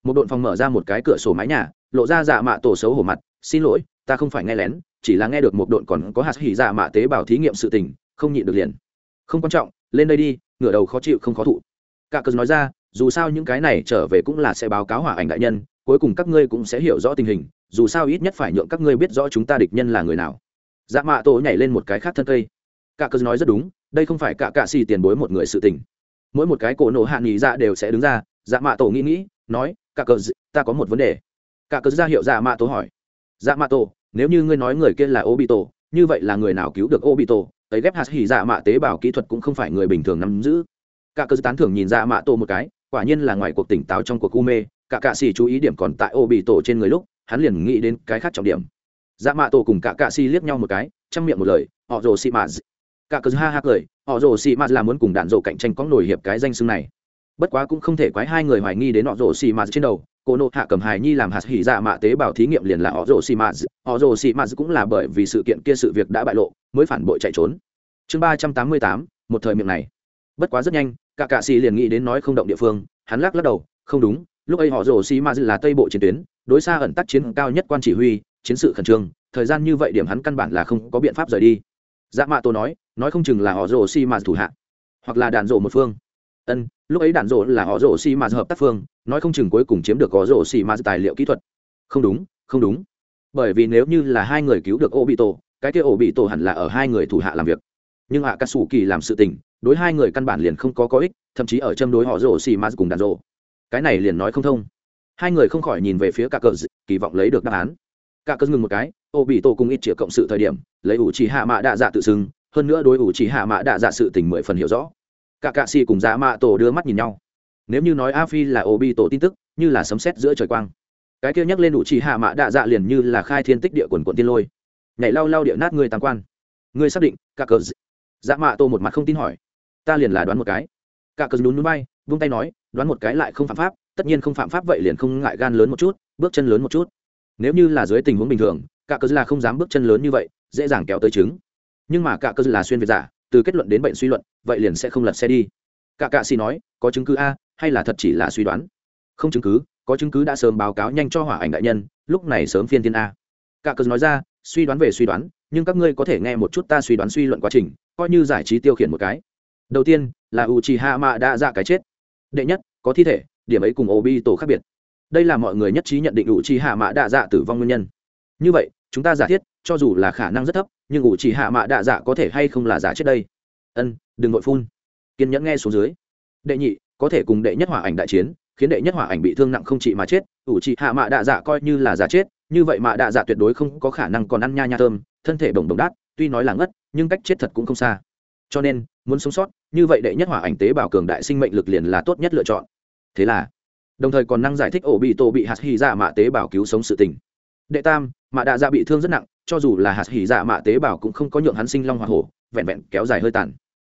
S1: một đội phòng mở ra một cái cửa sổ mái nhà, lộ ra dạ mạ tổ xấu hổ mặt, xin lỗi, ta không phải nghe lén, chỉ là nghe được một đội còn có hạt hỉ dạ mạ tế bào thí nghiệm sự tình, không nhịn được liền. Không quan trọng, lên đây đi, ngửa đầu khó chịu không khó thụ. Cả cớ nói ra, dù sao những cái này trở về cũng là sẽ báo cáo hỏa ảnh đại nhân, cuối cùng các ngươi cũng sẽ hiểu rõ tình hình, dù sao ít nhất phải nhượng các ngươi biết rõ chúng ta địch nhân là người nào. Dạ mạ tổ nhảy lên một cái khác thân cây. Cả cớ nói rất đúng, đây không phải cả cạ xì tiền bối một người sự tình. Mỗi một cái cổ nổ hạ nghỉ dạ đều sẽ đứng ra dạ mạ tổ nghĩ nghĩ, nói cả cờ ta có một vấn đề. Cả cờ ra hiệu dạ mạ tổ hỏi. Dạ mạ tổ, nếu như ngươi nói người kia là obito, như vậy là người nào cứu được obito? Ấy ghép hạt hỉ dạ mạ tế bào kỹ thuật cũng không phải người bình thường nắm giữ. Cả cờ tán thưởng nhìn dạ mạ tổ một cái, quả nhiên là ngoài cuộc tỉnh táo trong cuộc u mê. Cả cạ xì chú ý điểm còn tại obito trên người lúc, hắn liền nghĩ đến cái khác trọng điểm. Dạ mạ tổ cùng cả cạ xì liếc nhau một cái, chăm miệng một lời, họ rồ xị mạ cả cờ ha ha cười, họ rồ xị mạ là muốn cùng đạn rộ cạnh tranh có nổi hiệp cái danh xưng này bất quá cũng không thể quái hai người hoài nghi đến họ rồ xì mạt trên đầu. Cô nộ hạ cầm hài nhi làm hạt hỉ dạ mạ tế bào thí nghiệm liền là họ rồ xì mạt họ rồ xì mạt cũng là bởi vì sự kiện kia sự việc đã bại lộ, mới phản bội chạy trốn. Chương ba trăm tám mươi tám, một thời miệng này. Bất quá rất nhanh cả cạ xì liền nghĩ đến nói không động địa phương, hắn lắc lắc đầu, không đúng, lúc ấy họ rồ xì mạt là tây bộ chiến tuyến, đối xa ẩn tác chiến cao nhất quan chỉ huy, chiến sự khẩn trương, thời gian như vậy điểm hắn căn bản là không có biện pháp rời đi. Dạ mạ tô nói nói không chừng là họ rồ xì mạt thủ hạ, hoặc là đàn rộ một phương. Ân lúc ấy đạn rộ là họ rồ xi mà hợp tác phương, nói không chừng cuối cùng chiếm được có rồ xi mà tài liệu kỹ thuật. Không đúng không đúng. Bởi vì nếu như là hai người cứu được ô bị tổ cái kia ô bị tổ hẳn là ở hai người thủ hạ làm việc. Nhưng hạ cà sủ kỳ làm sự tình, đối hai người căn bản liền không có có ích, thậm chí ở châm đối họ rồ xì m cùng đạn rộ cái này liền nói không thông. Hai người không khỏi nhìn về phía cả cờ kỳ vọng lấy được đáp án. Cả cờ ngừng một cái ô bị tổ cùng ít chĩa cộng sự thời điểm, lấy ủ trì hạ mạ đạ dạ tự xưng, hơn nữa đối ủ trì hạ mạ đạ dạ sự tình mười phần hiểu rõ cả cạ xì cùng dạ mạ tổ đưa mắt nhìn nhau. Nếu như nói a phi là ô bi tổ tin tức, như là sấm sét giữa trời quang. Cái kia nhắc lên đủ chỉ hạ mạ đạ dạ liền như là khai thiên tích địa quần quận tiên lôi. Nhảy lau lau địa nát người tam quan. Ngươi xác định, cả cờ dạ mạ tổ một mặt không tin hỏi. Ta liền là đoán một cái. Cả cờ nhún núi bay, vung tay nói, đoán một cái lại không phạm pháp, tất nhiên không phạm pháp vậy liền không ngại gan lớn một chút, bước chân lớn một chút. Nếu như là dưới tình huống bình thường, cả cờ là không dám bước chân lớn như vậy, dễ dàng kéo tới chứng. nhưng mà cả cờ là xuyên việt giả, từ kết luận đến bệnh suy luận vậy liền sẽ không lật xe đi. Cả cạ xì nói, có chứng cứ a, hay là thật chỉ là suy đoán? Không chứng cứ, có chứng cứ đã sớm báo cáo nhanh cho hỏa ảnh đại nhân, lúc này sớm phiên thiên a. Cả cờ nói ra, suy đoán về suy đoán, nhưng các ngươi có thể nghe một chút ta suy đoán suy luận quá trình, coi như giải trí tiêu khiển một cái. Đầu tiên, là u chi ha mạ đã ra cái chết. Đệ nhất, có thi thể, điểm ấy cùng obi tổ khác biệt. Đây là mọi người nhất trí nhận định u chi hạ mã đã dạ tử vong nguyên nhân. Như vậy, chúng ta giả thiết, cho dù là khả năng rất thấp, nhưng u chi hạ mạ đạ dạ có thể hay không là giả chết đây? Ân, đừng nội phun. Kiên nhẫn nghe xuống dưới. Đệ nhị, có thể cùng đệ nhất hỏa ảnh đại chiến, khiến đệ nhất hỏa ảnh bị thương nặng không chỉ mà chết, ủ chị hạ mạ đạ dạ coi như là giả chết, như vậy mạ đạ dạ tuyệt đối không có khả năng còn ăn nha nha thơm, thân thể bồng bồng đát, tuy nói là ngất, nhưng cách chết thật cũng không xa. Cho nên, muốn sống sót, như vậy đệ nhất hỏa ảnh tế bào cường đại sinh mệnh lực liền là tốt nhất lựa chọn. Thế là, đồng thời còn năng giải thích ổ bị tổ bị hạt hì dạ mạ tế bào cứu sống sự tình. Đệ tam, mạ đạ dạ bị thương rất nặng, cho dù là hạt hỉ dạ mạ tế bào cũng không có nhượng hắn sinh long hoa hổ, vẹn vẹn kéo dài hơi tàn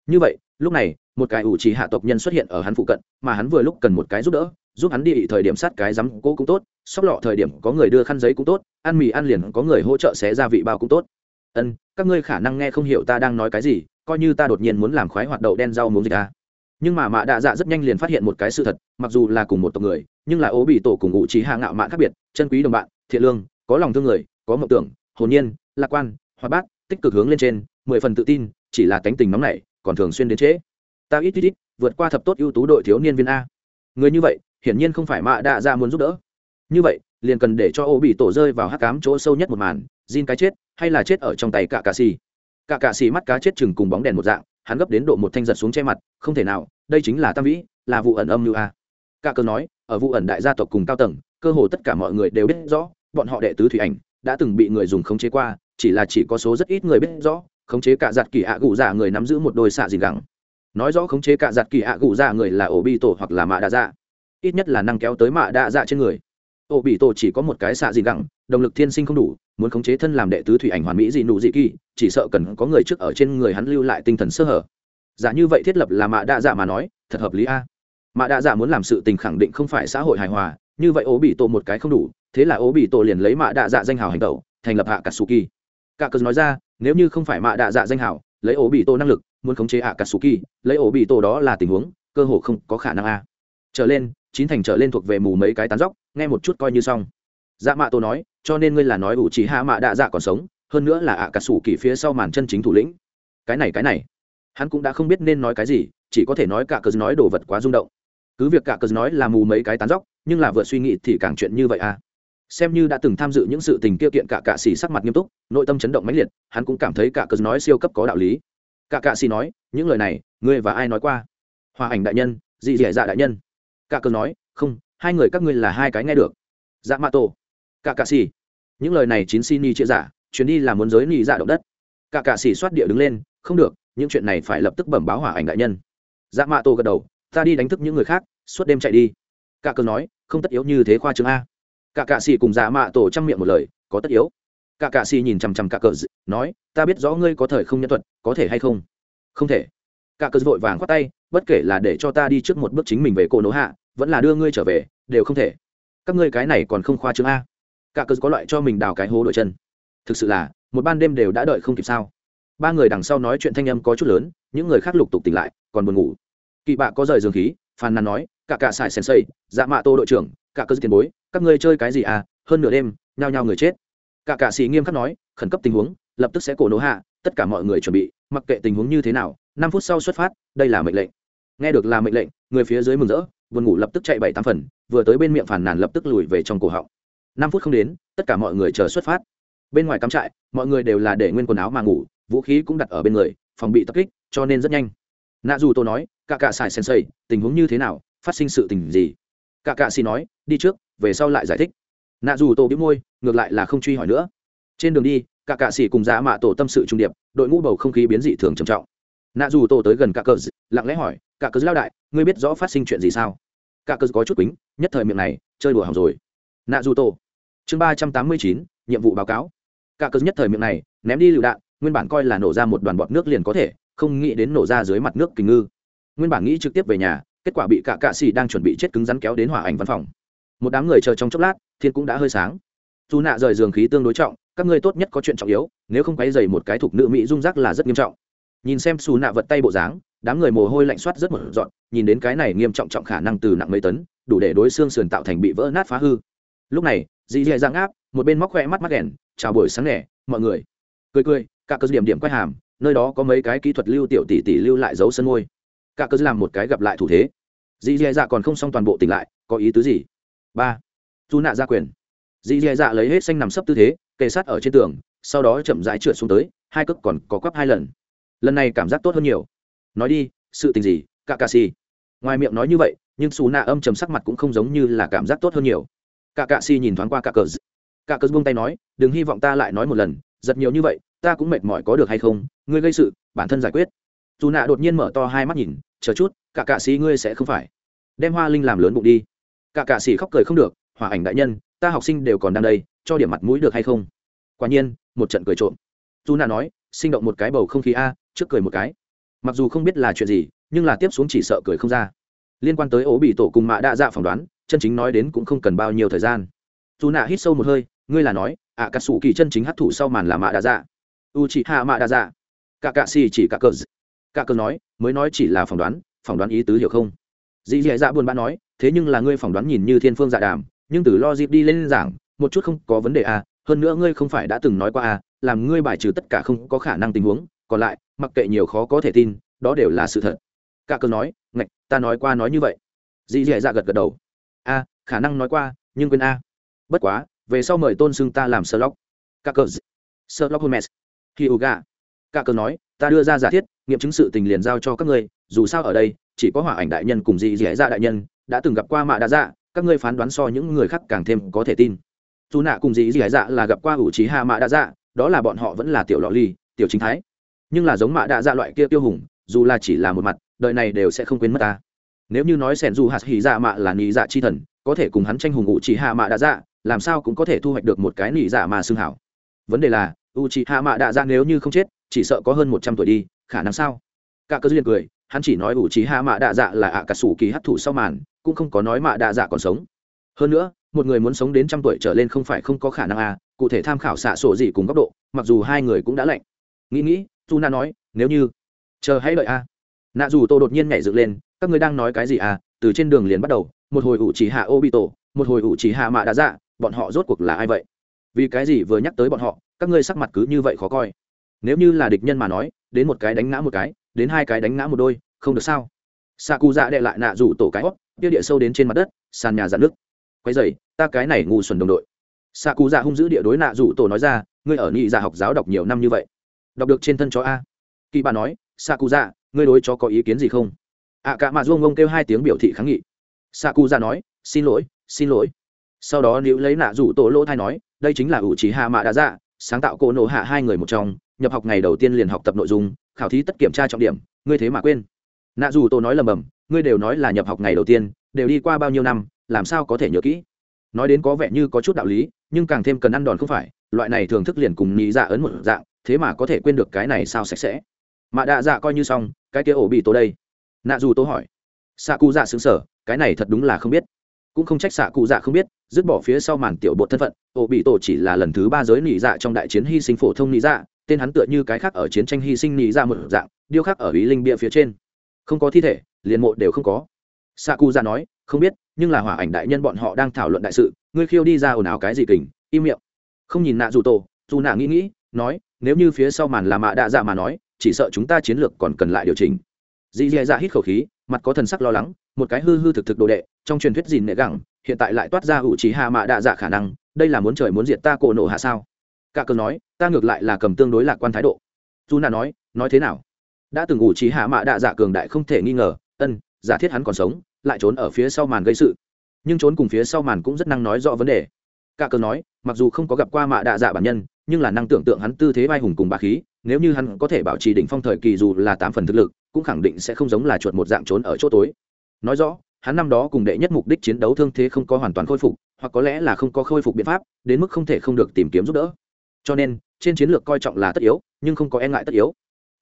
S1: như vậy, lúc này, một cái ủ trì hạ tộc nhân xuất hiện ở hắn phụ cận, mà hắn vừa lúc cần một cái giúp đỡ, giúp hắn đi thời điểm sát cái rắm cố cũng tốt, sóc lọ thời điểm có người đưa khăn giấy cũng tốt, ăn mì ăn liền có người hỗ trợ xé ra vị bao cũng tốt. Ân, các ngươi khả năng nghe không hiểu ta đang nói cái gì, coi như ta đột nhiên muốn làm khoái hoạt đậu đen rau muống gì ta nhưng mà mạ đạ dạ rất nhanh liền phát hiện một cái sự thật, mặc dù là cùng một tộc người, nhưng là ố bị tổ cùng ngụ trí hạ ngạo mạn khác biệt, chân quý đồng bạn, thiện lương, có lòng thương người, có mộng tưởng, hồn nhiên, lạc quan, hoạt bát, tích cực hướng lên trên, mười phần tự tin, chỉ là cánh tình nóng nảy còn thường xuyên đến trễ. Ta ít ít ít, vượt qua thập tốt ưu tú đội thiếu niên viên a. Người như vậy, hiển nhiên không phải mạ đạ ra muốn giúp đỡ. Như vậy, liền cần để cho ô bị tổ rơi vào hắc cám chỗ sâu nhất một màn, Jin cái chết, hay là chết ở trong tay cả cà xì. Cả cà xì mắt cá chết chừng cùng bóng đèn một dạng, hắn gấp đến độ một thanh giật xuống che mặt, không thể nào, đây chính là tam vĩ, là vụ ẩn âm như a. Cả cơ nói, ở vụ ẩn đại gia tộc cùng cao tầng, cơ hồ tất cả mọi người đều biết rõ, bọn họ đệ tứ thủy ảnh, đã từng bị người dùng khống chế qua, chỉ là chỉ có số rất ít người biết rõ khống chế cả giặt kỳ ạ gụ dạ người nắm giữ một đôi xạ dìn gẳng. Nói rõ khống chế cả giặt kỳ ạ gụ dạ người là ổ bi tổ hoặc là mạ đa dạ. Ít nhất là năng kéo tới mạ đa dạ trên người. Ổ bị tổ chỉ có một cái xạ dìn gẳng, động lực thiên sinh không đủ, muốn khống chế thân làm đệ tứ thủy ảnh hoàn mỹ gì nụ dị kỳ, chỉ sợ cần có người trước ở trên người hắn lưu lại tinh thần sơ hở. Giả như vậy thiết lập là mạ đa dạ mà nói, thật hợp lý a. Mạ đa dạ muốn làm sự tình khẳng định không phải xã hội hài hòa, như vậy ố bị tổ một cái không đủ, thế là ố bị tổ liền lấy mạ đa dạ danh hào hành tẩu, thành lập hạ katsuki cả cớ nói ra nếu như không phải mạ đạ dạ danh hảo, lấy ổ bị tổ năng lực, muốn khống chế hạ katsuki lấy ổ bị tổ đó là tình huống, cơ hồ không có khả năng a. Trở lên, chín thành trở lên thuộc về mù mấy cái tán dóc nghe một chút coi như xong. Dạ mạ tổ nói, cho nên ngươi là nói ủ chỉ hạ mạ đạ dạ còn sống, hơn nữa là ạ cà sủ kỳ phía sau màn chân chính thủ lĩnh. Cái này cái này. Hắn cũng đã không biết nên nói cái gì, chỉ có thể nói cả cờ nói đồ vật quá rung động. Cứ việc cả cờ nói là mù mấy cái tán dóc nhưng là vừa suy nghĩ thì càng chuyện như vậy à xem như đã từng tham dự những sự tình kia kiện cả cạ xì sắc mặt nghiêm túc, nội tâm chấn động mãnh liệt, hắn cũng cảm thấy cả cờ nói siêu cấp có đạo lý. Cả cạ xì nói, những lời này, ngươi và ai nói qua? Hòa ảnh đại nhân, dị dẻ dạ đại nhân. Cả cờ nói, không, hai người các ngươi là hai cái nghe được. Dạ mạ tổ. Cả cạ xì những lời này chín xin ni chia giả, chuyến đi là muốn giới ni dạ động đất. Cả cạ xì soát địa đứng lên, không được, những chuyện này phải lập tức bẩm báo hòa ảnh đại nhân. Dạ mạ tổ gật đầu, ta đi đánh thức những người khác, suốt đêm chạy đi. Cả cờ nói, không tất yếu như thế khoa trương a cả cạ xì cùng dạ mạ tổ chăm miệng một lời, có tất yếu. Cả cạ xì nhìn chằm chằm cả cờ nói, ta biết rõ ngươi có thời không nhân thuật, có thể hay không? Không thể. Cả cờ vội vàng khoát tay, bất kể là để cho ta đi trước một bước chính mình về cổ nỗ hạ, vẫn là đưa ngươi trở về, đều không thể. Các ngươi cái này còn không khoa trương a? Cả cờ có loại cho mình đào cái hố đội chân. Thực sự là, một ban đêm đều đã đợi không kịp sao? Ba người đằng sau nói chuyện thanh âm có chút lớn, những người khác lục tục tỉnh lại, còn buồn ngủ. Kỳ bạ có rời giường khí, phàn nàn nói, cả cả sải sensei dạ mạ tô đội trưởng cả cơ tiền bối, các ngươi chơi cái gì à? Hơn nửa đêm, nhao nhao người chết. Cả cả sĩ nghiêm khắc nói, khẩn cấp tình huống, lập tức sẽ cổ nổ hạ, tất cả mọi người chuẩn bị, mặc kệ tình huống như thế nào, năm phút sau xuất phát, đây là mệnh lệnh. Nghe được là mệnh lệnh, người phía dưới mừng rỡ, buồn ngủ lập tức chạy bảy tám phần, vừa tới bên miệng phản nàn lập tức lùi về trong cổ họng. Năm phút không đến, tất cả mọi người chờ xuất phát. Bên ngoài cắm trại, mọi người đều là để nguyên quần áo mà ngủ, vũ khí cũng đặt ở bên người, phòng bị tập kích, cho nên rất nhanh. Nạ dù tôi nói, cả cả xài sensei, tình huống như thế nào? Phát sinh sự tình gì? Cả cạ xì nói, đi trước, về sau lại giải thích. Nạ dù tổ biếu môi, ngược lại là không truy hỏi nữa. Trên đường đi, cả cạ xì cùng giá mạ tổ tâm sự trung điệp, đội ngũ bầu không khí biến dị thường trầm trọng. Nạ dù tổ tới gần cả cờ lặng lẽ hỏi, cả cờ lao đại, ngươi biết rõ phát sinh chuyện gì sao? Cả cờ có chút quýnh nhất thời miệng này, chơi đùa hỏng rồi. Nạ dù tổ. Chương ba trăm tám mươi chín, nhiệm vụ báo cáo. Cả cờ nhất thời miệng này, ném đi lựu đạn, nguyên bản coi là nổ ra một đoàn bọt nước liền có thể, không nghĩ đến nổ ra dưới mặt nước kình ngư. Nguyên bản nghĩ trực tiếp về nhà kết quả bị cả cạ xì đang chuẩn bị chết cứng rắn kéo đến hỏa ảnh văn phòng. Một đám người chờ trong chốc lát, thiên cũng đã hơi sáng. Dù nạ rời giường khí tương đối trọng, các ngươi tốt nhất có chuyện trọng yếu, nếu không quấy dày một cái thục nữ mỹ dung rắc là rất nghiêm trọng. Nhìn xem xù nạ vật tay bộ dáng, đám người mồ hôi lạnh soát rất một dọn, nhìn đến cái này nghiêm trọng trọng khả năng từ nặng mấy tấn, đủ để đối xương sườn tạo thành bị vỡ nát phá hư. Lúc này, dì dì giang áp, một bên móc khoe mắt mắt đèn chào buổi sáng nẻ mọi người. Cười cười, cả cơ điểm điểm quay hàm, nơi đó có mấy cái kỹ thuật lưu tiểu tỷ tỷ lưu lại dấu sân môi cả cơ làm một cái gặp lại thủ thế. Dì dè dạ còn không xong toàn bộ tỉnh lại, có ý tứ gì? Ba. Dù nạ ra quyền. Dì dè dạ lấy hết xanh nằm sấp tư thế, kề sát ở trên tường, sau đó chậm rãi trượt xuống tới, hai cước còn có quắp hai lần. Lần này cảm giác tốt hơn nhiều. Nói đi, sự tình gì cả cà xì ngoài miệng nói như vậy, nhưng xù nạ âm chầm sắc mặt cũng không giống như là cảm giác tốt hơn nhiều. Cả cà xì nhìn thoáng qua cả cờ cả cờ buông tay nói, đừng hy vọng ta lại nói một lần, giật nhiều như vậy, ta cũng mệt mỏi có được hay không? Ngươi gây sự, bản thân giải quyết. Dù nạ đột nhiên mở to hai mắt nhìn chờ chút cả cạ sĩ ngươi sẽ không phải. Đem hoa linh làm lớn bụng đi. Cả cạ sĩ khóc cười không được hòa ảnh đại nhân ta học sinh đều còn đang đây cho điểm mặt mũi được hay không? Quả nhiên một trận cười trộm. Dù nạ nói sinh động một cái bầu không khí a trước cười một cái. Mặc dù không biết là chuyện gì nhưng là tiếp xuống chỉ sợ cười không ra. Liên quan tới ố bị tổ cùng mạ đa dạ phỏng đoán chân chính nói đến cũng không cần bao nhiêu thời gian. Dù nạ hít sâu một hơi ngươi là nói ạ à, cà sủ kỳ chân chính hấp thụ sau màn là mạ đa dạ? U chị hạ mạ đa dạ. Cả cạ xì chỉ cả cờ cả cơn nói, mới nói chỉ là phỏng đoán phỏng đoán ý tứ hiểu không? Dì dì dạ buồn bã nói, thế nhưng là ngươi phỏng đoán nhìn như thiên phương dạ đàm, nhưng từ lo dịp đi lên giảng, một chút không có vấn đề à hơn nữa ngươi không phải đã từng nói qua à làm ngươi bài trừ tất cả không có khả năng tình huống, còn lại, mặc kệ nhiều khó có thể tin, đó đều là sự thật. Cả cơn nói, ngạch, ta nói qua nói như vậy. Dì dì dạ gật gật đầu. A, khả năng nói qua, nhưng quên a. Bất quá, về sau mời tôn xưng ta làm sơ lóc cả cờ sơ lóc holmes. Khi u gà. Cả cờ nói ta đưa ra giả thiết, nghiệm chứng sự tình liền giao cho các ngươi, dù sao ở đây, chỉ có hỏa ảnh đại nhân cùng dì dẻ dạ đại nhân, đã từng gặp qua mạ đa dạ các ngươi phán đoán so những người khác càng thêm có thể tin. Dù nạ cùng dì dẻ dạ là gặp qua ủ trí hạ mạ đa dạ đó là bọn họ vẫn là tiểu lọ ly, tiểu chính thái. Nhưng là giống mạ đa dạ loại kia tiêu hùng, dù là chỉ là một mặt, đời này đều sẽ không quên mất ta. Nếu như nói sẻn dù hạt hỉ dạ mạ là nị dạ chi thần, có thể cùng hắn tranh hùng ủ trí hạ mạ đa dạ làm sao cũng có thể thu hoạch được một cái nị dạ mà xưng hảo. Vấn đề là u trí hạ mạ đa dạ nếu như không chết chỉ sợ có hơn một trăm tuổi đi, khả năng sao? Cả cơ duyên cười, hắn chỉ nói ủ trí hạ mạ đa dạ là ạ cả sủ kỳ hấp thụ sau màn, cũng không có nói mạ đa dạ còn sống. Hơn nữa, một người muốn sống đến trăm tuổi trở lên không phải không có khả năng à cụ thể tham khảo xạ sổ gì cùng góc độ, mặc dù hai người cũng đã lạnh. Nghĩ nghĩ dù na nói, nếu như, chờ hãy đợi a à. nạ dù tô đột nhiên nhảy dựng lên, các ngươi đang nói cái gì à? Từ trên đường liền bắt đầu, một hồi ủ chỉ hạ ô bị tổ một hồi ủ chỉ hạ mạ đã dạ bọn họ rốt cuộc là ai vậy? Vì cái gì vừa nhắc tới bọn họ, các ngươi sắc mặt cứ như vậy khó coi? Nếu như là địch nhân mà nói, đến một cái đánh ngã một cái, đến hai cái đánh ngã một đôi, không được sao? Xạ cụ dạ đệ lại nạ rủ tổ cái hót tiêu địa sâu đến trên mặt đất, sàn nhà dạn nước. Quay dày ta cái này ngu xuẩn đồng đội. Xạ cụ dạ hung dữ địa đối nạ rủ tổ nói ra, ngươi ở nhị dạ học giáo đọc nhiều năm như vậy. Đọc được trên thân chó a. Kỳ bà nói xạ cụ dạ ngươi đối chó có ý kiến gì không? Ạ cả mà duông ông kêu hai tiếng biểu thị kháng nghị. Xạ cụ dạ nói, xin lỗi xin lỗi. Sau đó nếu lấy nạ rủ tổ lỗ thai nói, đây chính là ủ trí hạ mạ đã dạ sáng tạo cô nộ hạ hai người một trong, nhập học ngày đầu tiên liền học tập nội dung, khảo thí tất kiểm tra trọng điểm, ngươi thế mà quên. Nạ dù tôi nói lầm bầm, ngươi đều nói là nhập học ngày đầu tiên, đều đi qua bao nhiêu năm, làm sao có thể nhớ kỹ? Nói đến có vẻ như có chút đạo lý, nhưng càng thêm cần ăn đòn không phải, loại này thường thức liền cùng nghĩ dạ ấn một dạng, thế mà có thể quên được cái này sao sạch sẽ. Mà đạ dạ coi như xong, cái kia ổ bị tôi đây. Nạ dù tố hỏi. Xạ cụ dạ xứng sở cái này thật đúng là không biết cũng không trách xạ cụ dạ không biết, dứt bỏ phía sau màn tiểu bột thân phận, ổ bị tổ chỉ là lần thứ ba giới nị dạ trong đại chiến hy sinh phổ thông nị dạ tên hắn tựa như cái khác ở chiến tranh hy sinh nị dạ một dạng, điêu khắc ở ý linh bia phía trên. Không có thi thể, liền mộ đều không có. Xạ cụ dạ nói, không biết, nhưng là hỏa ảnh đại nhân bọn họ đang thảo luận đại sự, ngươi khiêu đi ra ồn ào cái gì kình, im miệng. Không nhìn nạ dù tổ, dù nạ nghĩ nghĩ, nói, nếu như phía sau màn là mạ đạ dạ mà nói, chỉ sợ chúng ta chiến lược còn cần lại điều chỉnh. Dì dì dạ hít khẩu khí, mặt có thần sắc lo lắng, một cái hư hư thực thực đồ đệ trong truyền thuyết dìn nệ gẳng, hiện tại lại toát ra ủ trí hạ mạ đạ dạ khả năng, đây là muốn trời muốn diệt ta cổ nổ hạ sao? Cả cờ nói, ta ngược lại là cầm tương đối lạc quan thái độ. Dù nà nói nói thế nào? Đã từng ủ trí hạ mạ đạ dạ cường đại không thể nghi ngờ, ân, giả thiết hắn còn sống, lại trốn ở phía sau màn gây sự. Nhưng trốn cùng phía sau màn cũng rất năng nói rõ vấn đề. Cả cờ nói, mặc dù không có gặp qua mạ đạ dạ bản nhân, nhưng là năng tưởng tượng hắn tư thế vai hùng cùng bà khí, nếu như hắn có thể bảo trì đỉnh phong thời kỳ dù là tám phần thực lực, cũng khẳng định sẽ không giống là chuột một dạng trốn ở chỗ tối. Nói rõ hắn năm đó cùng đệ nhất mục đích chiến đấu thương thế không có hoàn toàn khôi phục, hoặc có lẽ là không có khôi phục biện pháp, đến mức không thể không được tìm kiếm giúp đỡ. Cho nên, trên chiến lược coi trọng là tất yếu, nhưng không có e ngại tất yếu.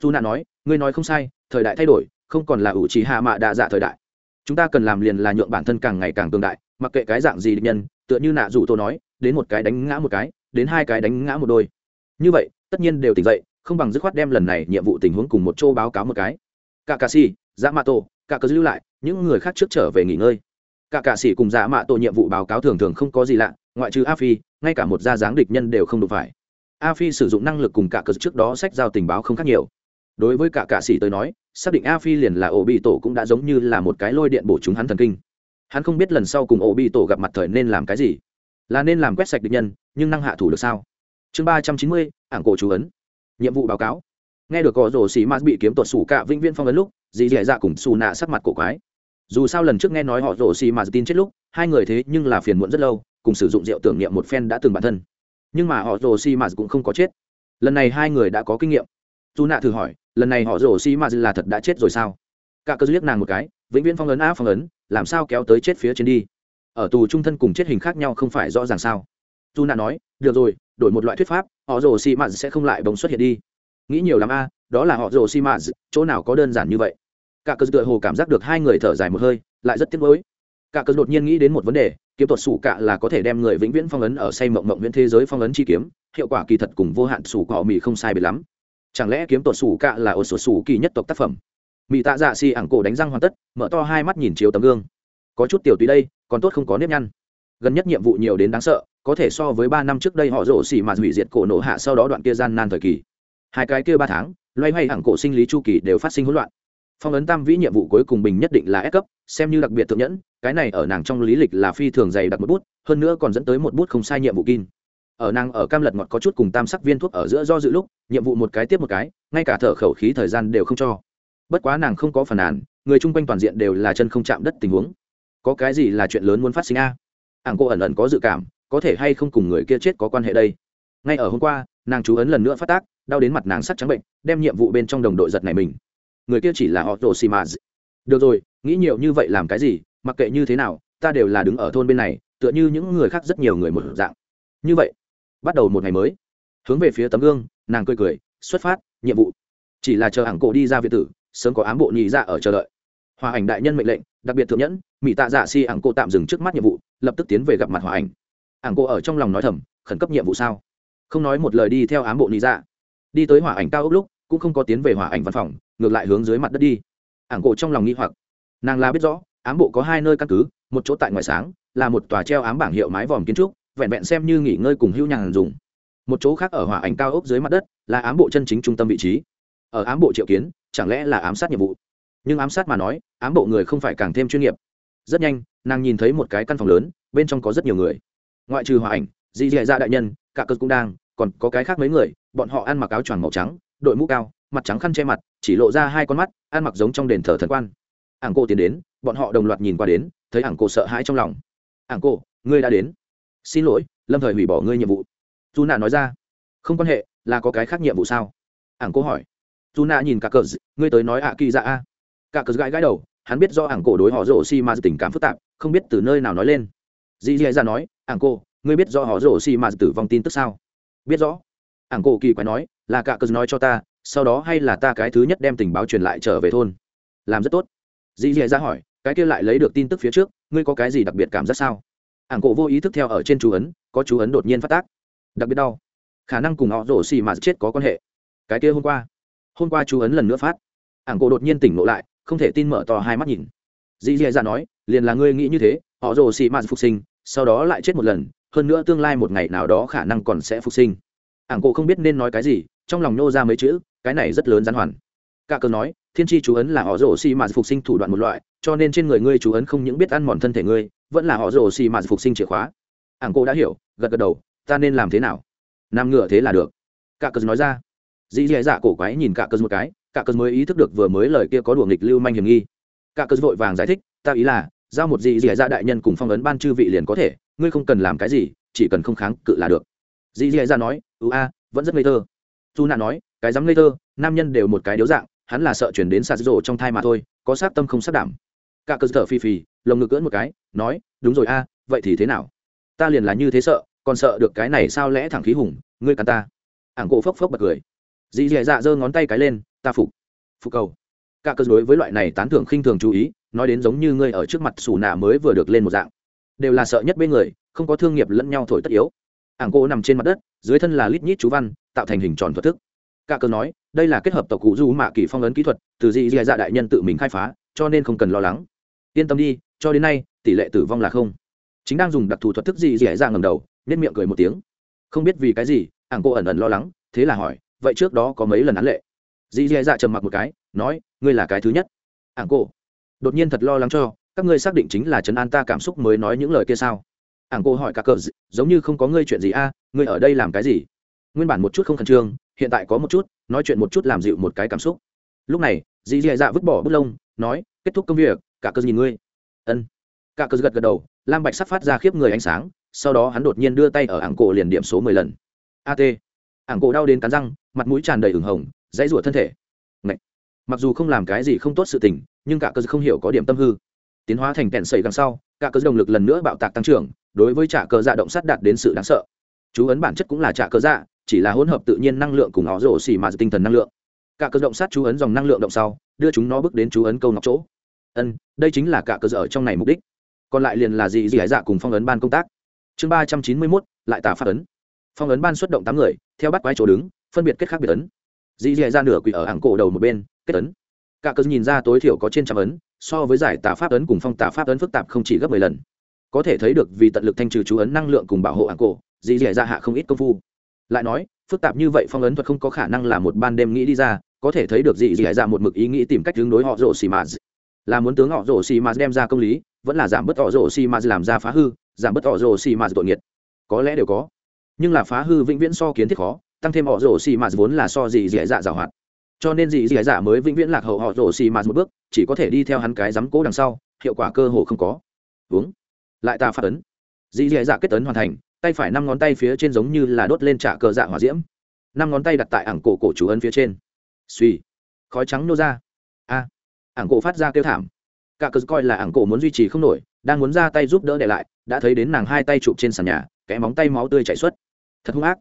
S1: Dù nạ nói, ngươi nói không sai, thời đại thay đổi, không còn là ủ trì hạ mạ đa dạ thời đại. Chúng ta cần làm liền là nhượng bản thân càng ngày càng tương đại, mặc kệ cái dạng gì địch nhân, tựa như nạ dù tô nói, đến một cái đánh ngã một cái, đến hai cái đánh ngã một đôi. Như vậy, tất nhiên đều tỉnh dậy, không bằng dứt khoát đem lần này nhiệm vụ tình huống cùng một chỗ báo cáo một cái. Cả cà si dạ mạ tổ cả cờ lưu lại, những người khác trước trở về nghỉ ngơi. Cả cạ sĩ cùng dạ mạ tổ nhiệm vụ báo cáo thường thường không có gì lạ, ngoại trừ a phi, ngay cả một gia dáng địch nhân đều không đủ phải. A phi sử dụng năng lực cùng cả cờ trước đó sách giao tình báo không khác nhiều. Đối với cả cạ sĩ tới nói, xác định a phi liền là ổ bị tổ cũng đã giống như là một cái lôi điện bổ chúng hắn thần kinh. Hắn không biết lần sau cùng ổ bị tổ gặp mặt thời nên làm cái gì. Là nên làm quét sạch địch nhân, nhưng năng hạ thủ được sao? Chương ba trăm chín mươi, ảng cổ chú ấn. Nhiệm vụ báo cáo nghe được có rổ xì m bị kiếm tuột sủ cả vĩnh viên phong ấn lúc, dì dì dạ cùng xù nạ sắc mặt cổ quái. Dù sao lần trước nghe nói họ rổ xì m tin chết lúc, hai người thế nhưng là phiền muộn rất lâu, cùng sử dụng rượu tưởng niệm một phen đã từng bản thân. Nhưng mà họ rổ xì m cũng không có chết. Lần này hai người đã có kinh nghiệm. Dù nạ thử hỏi, lần này họ rổ xì m là thật đã chết rồi sao? Cả cơ liếc nàng một cái, vĩnh viễn phong ấn á phong ấn, làm sao kéo tới chết phía trên đi? Ở tù trung thân cùng chết hình khác nhau không phải rõ ràng sao? Dù nạ nói, được rồi, đổi một loại thuyết pháp, họ rồ xì mạt sẽ không lại bỗng xuất hiện đi nghĩ nhiều lắm a, đó là họ rồ xì mạt chỗ nào có đơn giản như vậy. Cả cơ tựa hồ cảm giác được hai người thở dài một hơi, lại rất tiếc nuối. Cả cớ đột nhiên nghĩ đến một vấn đề, kiếm thuật sủ cạ là có thể đem người vĩnh viễn phong ấn ở say mộng mộng viễn thế giới phong ấn chi kiếm, hiệu quả kỳ thật cùng vô hạn sủ cọ mì không sai biệt lắm. Chẳng lẽ kiếm thuật sủ cạ là ổ sổ sủ kỳ nhất tộc tác phẩm? Mỹ tạ dạ xì ảng cổ đánh răng hoàn tất, mở to hai mắt nhìn chiếu tấm gương. Có chút tiểu tùy đây, còn tốt không có nếp nhăn. Gần nhất nhiệm vụ nhiều đến đáng sợ, có thể so với ba năm trước đây họ rổ xỉ mà hủy diệt cổ nổ hạ sau đó đoạn kia gian nan thời kỳ hai cái kia ba tháng, loay hoay hẳn cổ sinh lý chu kỳ đều phát sinh hỗn loạn. Phong ấn tam vĩ nhiệm vụ cuối cùng bình nhất định là ép cấp, xem như đặc biệt thượng nhẫn, cái này ở nàng trong lý lịch là phi thường dày đặc một bút, hơn nữa còn dẫn tới một bút không sai nhiệm vụ kin ở nàng ở cam lật ngọt có chút cùng tam sắc viên thuốc ở giữa do dự lúc, nhiệm vụ một cái tiếp một cái, ngay cả thở khẩu khí thời gian đều không cho. Bất quá nàng không có phản án người chung quanh toàn diện đều là chân không chạm đất tình huống. Có cái gì là chuyện lớn muốn phát sinh a? À? ảng cô ẩn ẩn có dự cảm, có thể hay không cùng người kia chết có quan hệ đây? Ngay ở hôm qua, nàng chú ấn lần nữa phát tác đau đến mặt nàng sắt trắng bệnh, đem nhiệm vụ bên trong đồng đội giật này mình. Người kia chỉ là họ rồ xì mà được rồi, nghĩ nhiều như vậy làm cái gì, mặc kệ như thế nào, ta đều là đứng ở thôn bên này, tựa như những người khác rất nhiều người một dạng. Như vậy, bắt đầu một ngày mới. Hướng về phía tấm gương, nàng cười cười, xuất phát, nhiệm vụ. Chỉ là chờ hàng cổ đi ra việt tử, sớm có ám bộ nhị ra dạ ở chờ đợi. Hòa ảnh đại nhân mệnh lệnh, đặc biệt thượng nhẫn mỹ tạ dạ si ảng cô tạm dừng trước mắt nhiệm vụ, lập tức tiến về gặp mặt hòa ảnh. Ảng cô ở trong lòng nói thầm, khẩn cấp nhiệm vụ sao? Không nói một lời đi theo ám bộ nhị dạ đi tới hỏa ảnh cao ốc lúc, cũng không có tiến về hỏa ảnh văn phòng, ngược lại hướng dưới mặt đất đi. Ảng cổ trong lòng nghi hoặc. Nàng là biết rõ, ám bộ có hai nơi căn cứ, một chỗ tại ngoài sáng, là một tòa treo ám bảng hiệu mái vòm kiến trúc, vẹn vẹn xem như nghỉ ngơi cùng hưu nhàn dùng. Một chỗ khác ở hỏa ảnh cao ốc dưới mặt đất, là ám bộ chân chính trung tâm vị trí. Ở ám bộ triệu kiến, chẳng lẽ là ám sát nhiệm vụ? Nhưng ám sát mà nói, ám bộ người không phải càng thêm chuyên nghiệp. Rất nhanh, nàng nhìn thấy một cái căn phòng lớn, bên trong có rất nhiều người. Ngoại trừ hỏa ảnh dì dì dạ đại nhân, cả cơ cũng đang còn có cái khác mấy người, bọn họ ăn mặc áo choàng màu trắng, đội mũ cao, mặt trắng khăn che mặt, chỉ lộ ra hai con mắt, ăn mặc giống trong đền thờ thần quan. Ảng cô tiến đến, bọn họ đồng loạt nhìn qua đến, thấy ảng cô sợ hãi trong lòng. Ảng cô ngươi đã đến. Xin lỗi, lâm thời hủy bỏ ngươi nhiệm vụ. Dù nạ nói ra. Không quan hệ, là có cái khác nhiệm vụ sao? Ảng cô hỏi. Dù nạ nhìn cả cờ ngươi tới nói ạ kỳ dạ a? Cả cờ gãi gãi đầu, hắn biết do ảng cổ đối họ rổ xi ma tình cảm phức tạp, không biết từ nơi nào nói lên. Dì dì ra nói, ảng cô ngươi biết do họ rổ xi ma tử vong tin tức sao? Biết rõ. Ảng cổ kỳ quái nói, là cả cờ nói cho ta, sau đó hay là ta cái thứ nhất đem tình báo truyền lại trở về thôn? Làm rất tốt. Dì dì ra hỏi, cái kia lại lấy được tin tức phía trước, ngươi có cái gì đặc biệt cảm giác sao? Ảng cổ vô ý thức theo ở trên chú ấn, có chú ấn đột nhiên phát tác. Đặc biệt đau. Khả năng cùng họ rổ xì mà chết có quan hệ. Cái kia hôm qua hôm qua chú ấn lần nữa phát. Ảng cổ đột nhiên tỉnh ngộ lại, không thể tin mở to hai mắt nhìn. Dì dì ra nói, liền là ngươi nghĩ như thế, họ rổ xì mà phục sinh, sau đó lại chết một lần hơn nữa tương lai một ngày nào đó khả năng còn sẽ phục sinh. Ảng cổ không biết nên nói cái gì, trong lòng nô ra mấy chữ, cái này rất lớn gián hoàn. Cả cờ nói, thiên tri chú ấn là họ rồ xì mà phục sinh thủ đoạn một loại, cho nên trên người ngươi chú ấn không những biết ăn mòn thân thể ngươi, vẫn là họ rồ xì mà phục sinh chìa khóa. Ảng cổ đã hiểu, gật gật đầu, ta nên làm thế nào? Nằm ngửa thế là được. Cả cờ nói ra. Dĩ dạ dạ cổ quái nhìn cả cờ một cái, cả cờ mới ý thức được vừa mới lời kia có đùa nghịch lưu manh hiểm nghi. Cả cờ vội vàng giải thích, ta ý là, giao một dĩ dạ dạ đại nhân cùng phong ấn ban chư vị liền có thể ngươi không cần làm cái gì, chỉ cần không kháng cự là được. Dì dì ra nói ưu a, vẫn rất ngây thơ. Dù nạ nói, cái dám ngây thơ, nam nhân đều một cái điếu dạng, hắn là sợ chuyển đến sạt rổ trong thai mà thôi, có sát tâm không sát đảm. Cả cơ thở phi phì, lồng ngực cưỡn một cái, nói, đúng rồi a, vậy thì thế nào? Ta liền là như thế sợ, còn sợ được cái này sao lẽ thẳng khí hùng, ngươi cắn ta. Ảng cổ phốc phốc bật cười. Dì dì dạ giơ ngón tay cái lên, ta phục phục cầu. Cả cơ đối với loại này tán thưởng khinh thường chú ý, nói đến giống như ngươi ở trước mặt xù nạ mới vừa được lên một dạng đều là sợ nhất bên người, không có thương nghiệp lẫn nhau thổi tất yếu. Ảng cô nằm trên mặt đất, dưới thân là lít nhít chú văn, tạo thành hình tròn thuật thức. Cả cơ nói, đây là kết hợp tộc cụ du mạ kỳ phong ấn kỹ thuật, từ dị dị dạ đại nhân tự mình khai phá, cho nên không cần lo lắng. Yên tâm đi, cho đến nay, tỷ lệ tử vong là không. Chính đang dùng đặc thù thuật thức dị dạ dạ ngầm đầu nên miệng cười một tiếng. Không biết vì cái gì, ảng cô ẩn ẩn lo lắng, thế là hỏi, vậy trước đó có mấy lần án lệ? Dị dì dạ trầm mặc một cái, nói, ngươi là cái thứ nhất. Ảng cô, đột nhiên thật lo lắng cho các ngươi xác định chính là trấn an ta cảm xúc mới nói những lời kia sao? Ảng cô hỏi cả cờ, giống như không có ngươi chuyện gì a, ngươi ở đây làm cái gì? Nguyên bản một chút không khẩn trương, hiện tại có một chút, nói chuyện một chút làm dịu một cái cảm xúc. Lúc này, dì dì dạ vứt bỏ bút lông, nói, kết thúc công việc, cả cờ nhìn ngươi. Ân. Cả cờ gật gật đầu, lam bạch sắp phát ra khiếp người ánh sáng, sau đó hắn đột nhiên đưa tay ở ảng cổ liền điểm số mười lần. At ảng cổ đau đến cắn răng, mặt mũi tràn đầy ửng hồng, dãy rủa thân thể. Ngậy. mặc dù không làm cái gì không tốt sự tình, nhưng cả cờ không hiểu có điểm tâm hư tiến hóa thành kẹn sẩy đằng sau, cả cơ động lực lần nữa bạo tạc tăng trưởng, đối với trả cơ dạ động sát đạt đến sự đáng sợ. Chú ấn bản chất cũng là trả cơ dạ chỉ là hỗn hợp tự nhiên năng lượng cùng nó rổ xì mà tinh thần năng lượng. Cả cơ động sát chú ấn dòng năng lượng động sau, đưa chúng nó bước đến chú ấn câu nọc chỗ. Ân, đây chính là cả cơ dở ở trong này mục đích. Còn lại liền là gì gì hải dạ cùng phong ấn ban công tác. Chương ba trăm chín mươi mốt, lại tả phát ấn. Phong ấn ban xuất động tám người, theo bắt quái chỗ đứng, phân biệt kết khác biệt ấn. Dì dì ra nửa quỷ ở hàng cổ đầu một bên, kết ấn cả cớ nhìn ra tối thiểu có trên trăm ấn, so với giải tà pháp ấn cùng phong tà pháp ấn phức tạp không chỉ gấp mười lần. Có thể thấy được vì tận lực thanh trừ chú ấn năng lượng cùng bảo hộ hàng cổ, dì dẻ ra dạ hạ không ít công phu. Lại nói, phức tạp như vậy phong ấn thuật không có khả năng là một ban đêm nghĩ đi ra, có thể thấy được dì dẻ ra dạ một mực ý nghĩ tìm cách ứng đối họ rổ xì mà là muốn tướng họ rổ xì mà đem ra công lý, vẫn là giảm bớt họ rổ xì mà làm ra phá hư, giảm bớt họ rổ xì mà tội nghiệt. Có lẽ đều có. Nhưng là phá hư vĩnh viễn so kiến thiết khó, tăng thêm họ rổ xì mà vốn là so dì dẻ dạ dạo hoạt cho nên gì dì dạ mới vĩnh viễn lạc hậu họ rổ xì mà một bước, chỉ có thể đi theo hắn cái dám cố đằng sau, hiệu quả cơ hồ không có. Uống. Lại ta phát ấn. Dì dì dạ kết ấn hoàn thành, tay phải năm ngón tay phía trên giống như là đốt lên trả cờ dạ hỏa diễm. Năm ngón tay đặt tại ảng cổ cổ chủ ấn phía trên. Suy khói trắng nô ra. A. Ảng cổ phát ra kêu thảm. Cả cờ coi là ảng cổ muốn duy trì không nổi, đang muốn ra tay giúp đỡ để lại, đã thấy đến nàng hai tay chụp trên sàn nhà, kẽ móng tay máu tươi chảy xuất. Thật hung ác.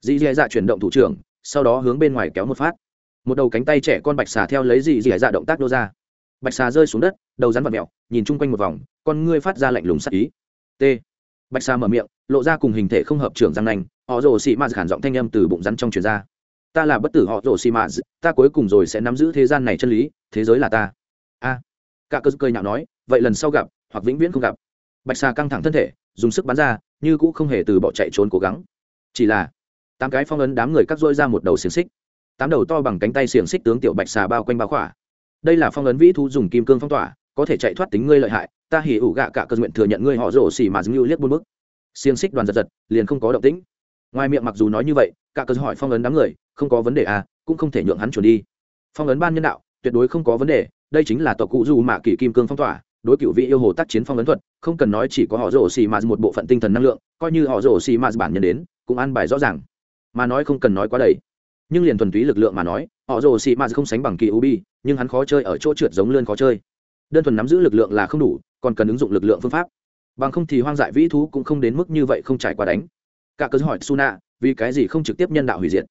S1: Dì dì dạ chuyển động thủ trưởng, sau đó hướng bên ngoài kéo một phát một đầu cánh tay trẻ con bạch xà theo lấy dì dì dạ động tác nô ra. Bạch xà rơi xuống đất, đầu rắn vật mẹo, nhìn chung quanh một vòng, con ngươi phát ra lạnh lùng sắc ý. T. Bạch xà mở miệng, lộ ra cùng hình thể không hợp trưởng răng nành họ rồ xị mạt khản giọng thanh âm từ bụng rắn trong truyền ra. Ta là bất tử họ rồ xị mạt, ta cuối cùng rồi sẽ nắm giữ thế gian này chân lý, thế giới là ta. A. Cả cơ cười nhạo nói, vậy lần sau gặp, hoặc vĩnh viễn không gặp. Bạch xà căng thẳng thân thể, dùng sức bắn ra, như cũng không hề từ bỏ chạy trốn cố gắng. Chỉ là, tám cái phong ấn đám người cắt rôi ra một đầu xiềng xích tám đầu to bằng cánh tay xiềng xích tướng tiểu bạch xà bao quanh bao khỏa. Đây là phong ấn vĩ thu dùng kim cương phong tỏa, có thể chạy thoát tính ngươi lợi hại, ta hỉ ủ gạ cả cơ nguyện thừa nhận ngươi họ rổ xỉ mà dưng lưu liếc buôn bức. Xiềng xích đoàn giật giật, liền không có động tĩnh. Ngoài miệng mặc dù nói như vậy, cả cơ hỏi phong ấn đám người, không có vấn đề à cũng không thể nhượng hắn chuẩn đi. Phong ấn ban nhân đạo, tuyệt đối không có vấn đề, đây chính là tộc cụ dù mạ kỷ kim cương phong tỏa, đối cựu vị yêu hồ tác chiến phong ấn thuật, không cần nói chỉ có họ rổ xì mà một bộ phận tinh thần năng lượng, coi như họ rổ xì mà bản nhân đến, cũng an bài rõ ràng. Mà nói không cần nói quá đầy nhưng liền thuần túy lực lượng mà nói, họ rồ xị mạt không sánh bằng kỳ ubi nhưng hắn khó chơi ở chỗ trượt giống lươn khó chơi. Đơn thuần nắm giữ lực lượng là không đủ, còn cần ứng dụng lực lượng phương pháp. Bằng không thì hoang dại vĩ thú cũng không đến mức như vậy không trải qua đánh. Cả cớ hỏi suna, vì cái gì không trực tiếp nhân đạo hủy diệt?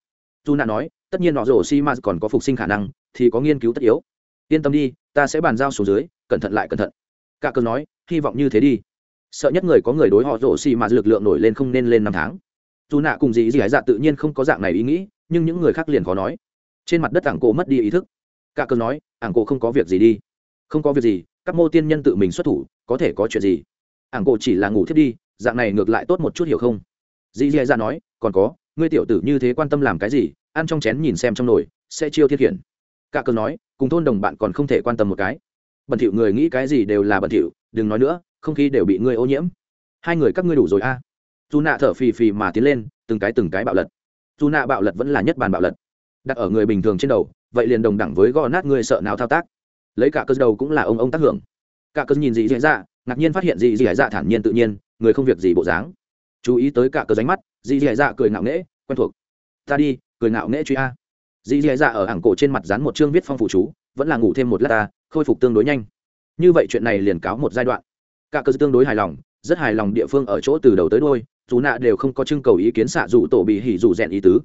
S1: Suna nói, tất nhiên họ rồ xị mạt còn có phục sinh khả năng, thì có nghiên cứu tất yếu. Yên tâm đi, ta sẽ bàn giao số dưới, cẩn thận lại cẩn thận. Cả cớ nói, hy vọng như thế đi. Sợ nhất người có người đối họ rồ xị mạt lực lượng nổi lên không nên lên năm tháng dù nạ cùng gì dì hải dạ tự nhiên không có dạng này ý nghĩ, nhưng những người khác liền khó nói. Trên mặt đất ảng cổ mất đi ý thức. Cả cơn nói, ảng cổ không có việc gì đi. Không có việc gì, các mô tiên nhân tự mình xuất thủ, có thể có chuyện gì? Ảng cổ chỉ là ngủ thiết đi, dạng này ngược lại tốt một chút hiểu không? Dì dì dạ nói, còn có, ngươi tiểu tử như thế quan tâm làm cái gì, ăn trong chén nhìn xem trong nồi, sẽ chiêu thiết hiển. Cả cơn nói, cùng thôn đồng bạn còn không thể quan tâm một cái. Bẩn thỉu người nghĩ cái gì đều là bẩn thỉu, đừng nói nữa, không khí đều bị ngươi ô nhiễm. Hai người các ngươi đủ rồi a dù nạ thở phì phì mà tiến lên, từng cái từng cái bạo lật. Dù nạ bạo lật vẫn là nhất bàn bạo lật. Đặt ở người bình thường trên đầu, vậy liền đồng đẳng với gò nát người sợ nào thao tác. Lấy cả cơ đầu cũng là ông ông tác hưởng. Cả cơ nhìn gì dễ dạ ngạc nhiên phát hiện gì dễ dạ thản nhiên tự nhiên, người không việc gì bộ dáng. Chú ý tới cả cơ ránh mắt, dị dị dạ cười ngạo nghễ, quen thuộc. Ta đi, cười ngạo nghễ truy a. Dị dị dạ ở hàng cổ trên mặt dán một chương viết phong phủ chú, vẫn là ngủ thêm một lát ta, khôi phục tương đối nhanh. Như vậy chuyện này liền cáo một giai đoạn. Cả cơ tương đối hài lòng, rất hài lòng địa phương ở chỗ từ đầu tới đôi dù nạ đều không có trưng cầu ý kiến xạ dù tổ bị hỉ dù rèn ý tứ.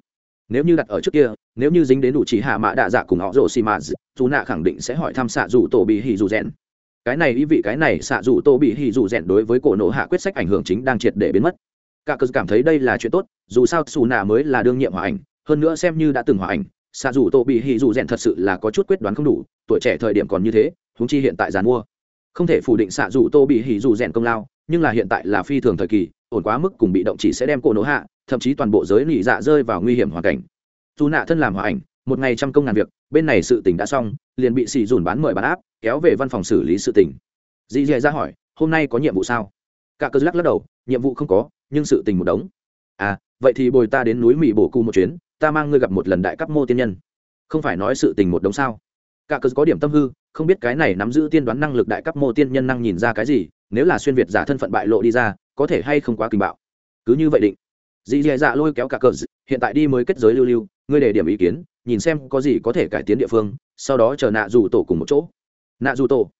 S1: Nếu như đặt ở trước kia, nếu như dính đến đủ chỉ hạ mã đạ dạ cùng họ rổ xì mã dù nạ khẳng định sẽ hỏi thăm xạ dù tổ bị hỉ dù rèn. Cái này ý vị cái này xạ dù tổ bị hỉ dù rèn đối với cổ nộ hạ quyết sách ảnh hưởng chính đang triệt để biến mất. Cả cơ cảm thấy đây là chuyện tốt, dù sao xù nạ mới là đương nhiệm hòa ảnh, hơn nữa xem như đã từng hòa ảnh, xạ dù tổ bị hỉ dù rèn thật sự là có chút quyết đoán không đủ, tuổi trẻ thời điểm còn như thế húng chi hiện tại giàn mua không thể phủ định xạ dù tô bị hỉ dù rèn công lao, nhưng là hiện tại là phi thường thời kỳ ổn quá mức cùng bị động chỉ sẽ đem cổ nổ hạ, thậm chí toàn bộ giới lì dạ rơi vào nguy hiểm hoàn cảnh. Dù nạ thân làm hòa ảnh, một ngày trăm công ngàn việc, bên này sự tình đã xong, liền bị xì dùn bán mời bán áp, kéo về văn phòng xử lý sự tình. Dì dì ra hỏi, hôm nay có nhiệm vụ sao? Cả cơ lắc lắc đầu, nhiệm vụ không có, nhưng sự tình một đống. À vậy thì bồi ta đến núi mỹ bổ cu một chuyến, ta mang ngươi gặp một lần đại cấp mô tiên nhân. Không phải nói sự tình một đống sao? Cả cơ có điểm tâm hư, không biết cái này nắm giữ tiên đoán năng lực đại cấp mô tiên nhân năng nhìn ra cái gì, nếu là xuyên việt giả thân phận bại lộ đi ra có thể hay không quá kinh bạo. Cứ như vậy định. Dì dì dạ lôi kéo cả cờ hiện tại đi mới kết giới lưu lưu, ngươi để điểm ý kiến, nhìn xem có gì có thể cải tiến địa phương, sau đó chờ nạ dù tổ cùng một chỗ. Nạ dù tổ.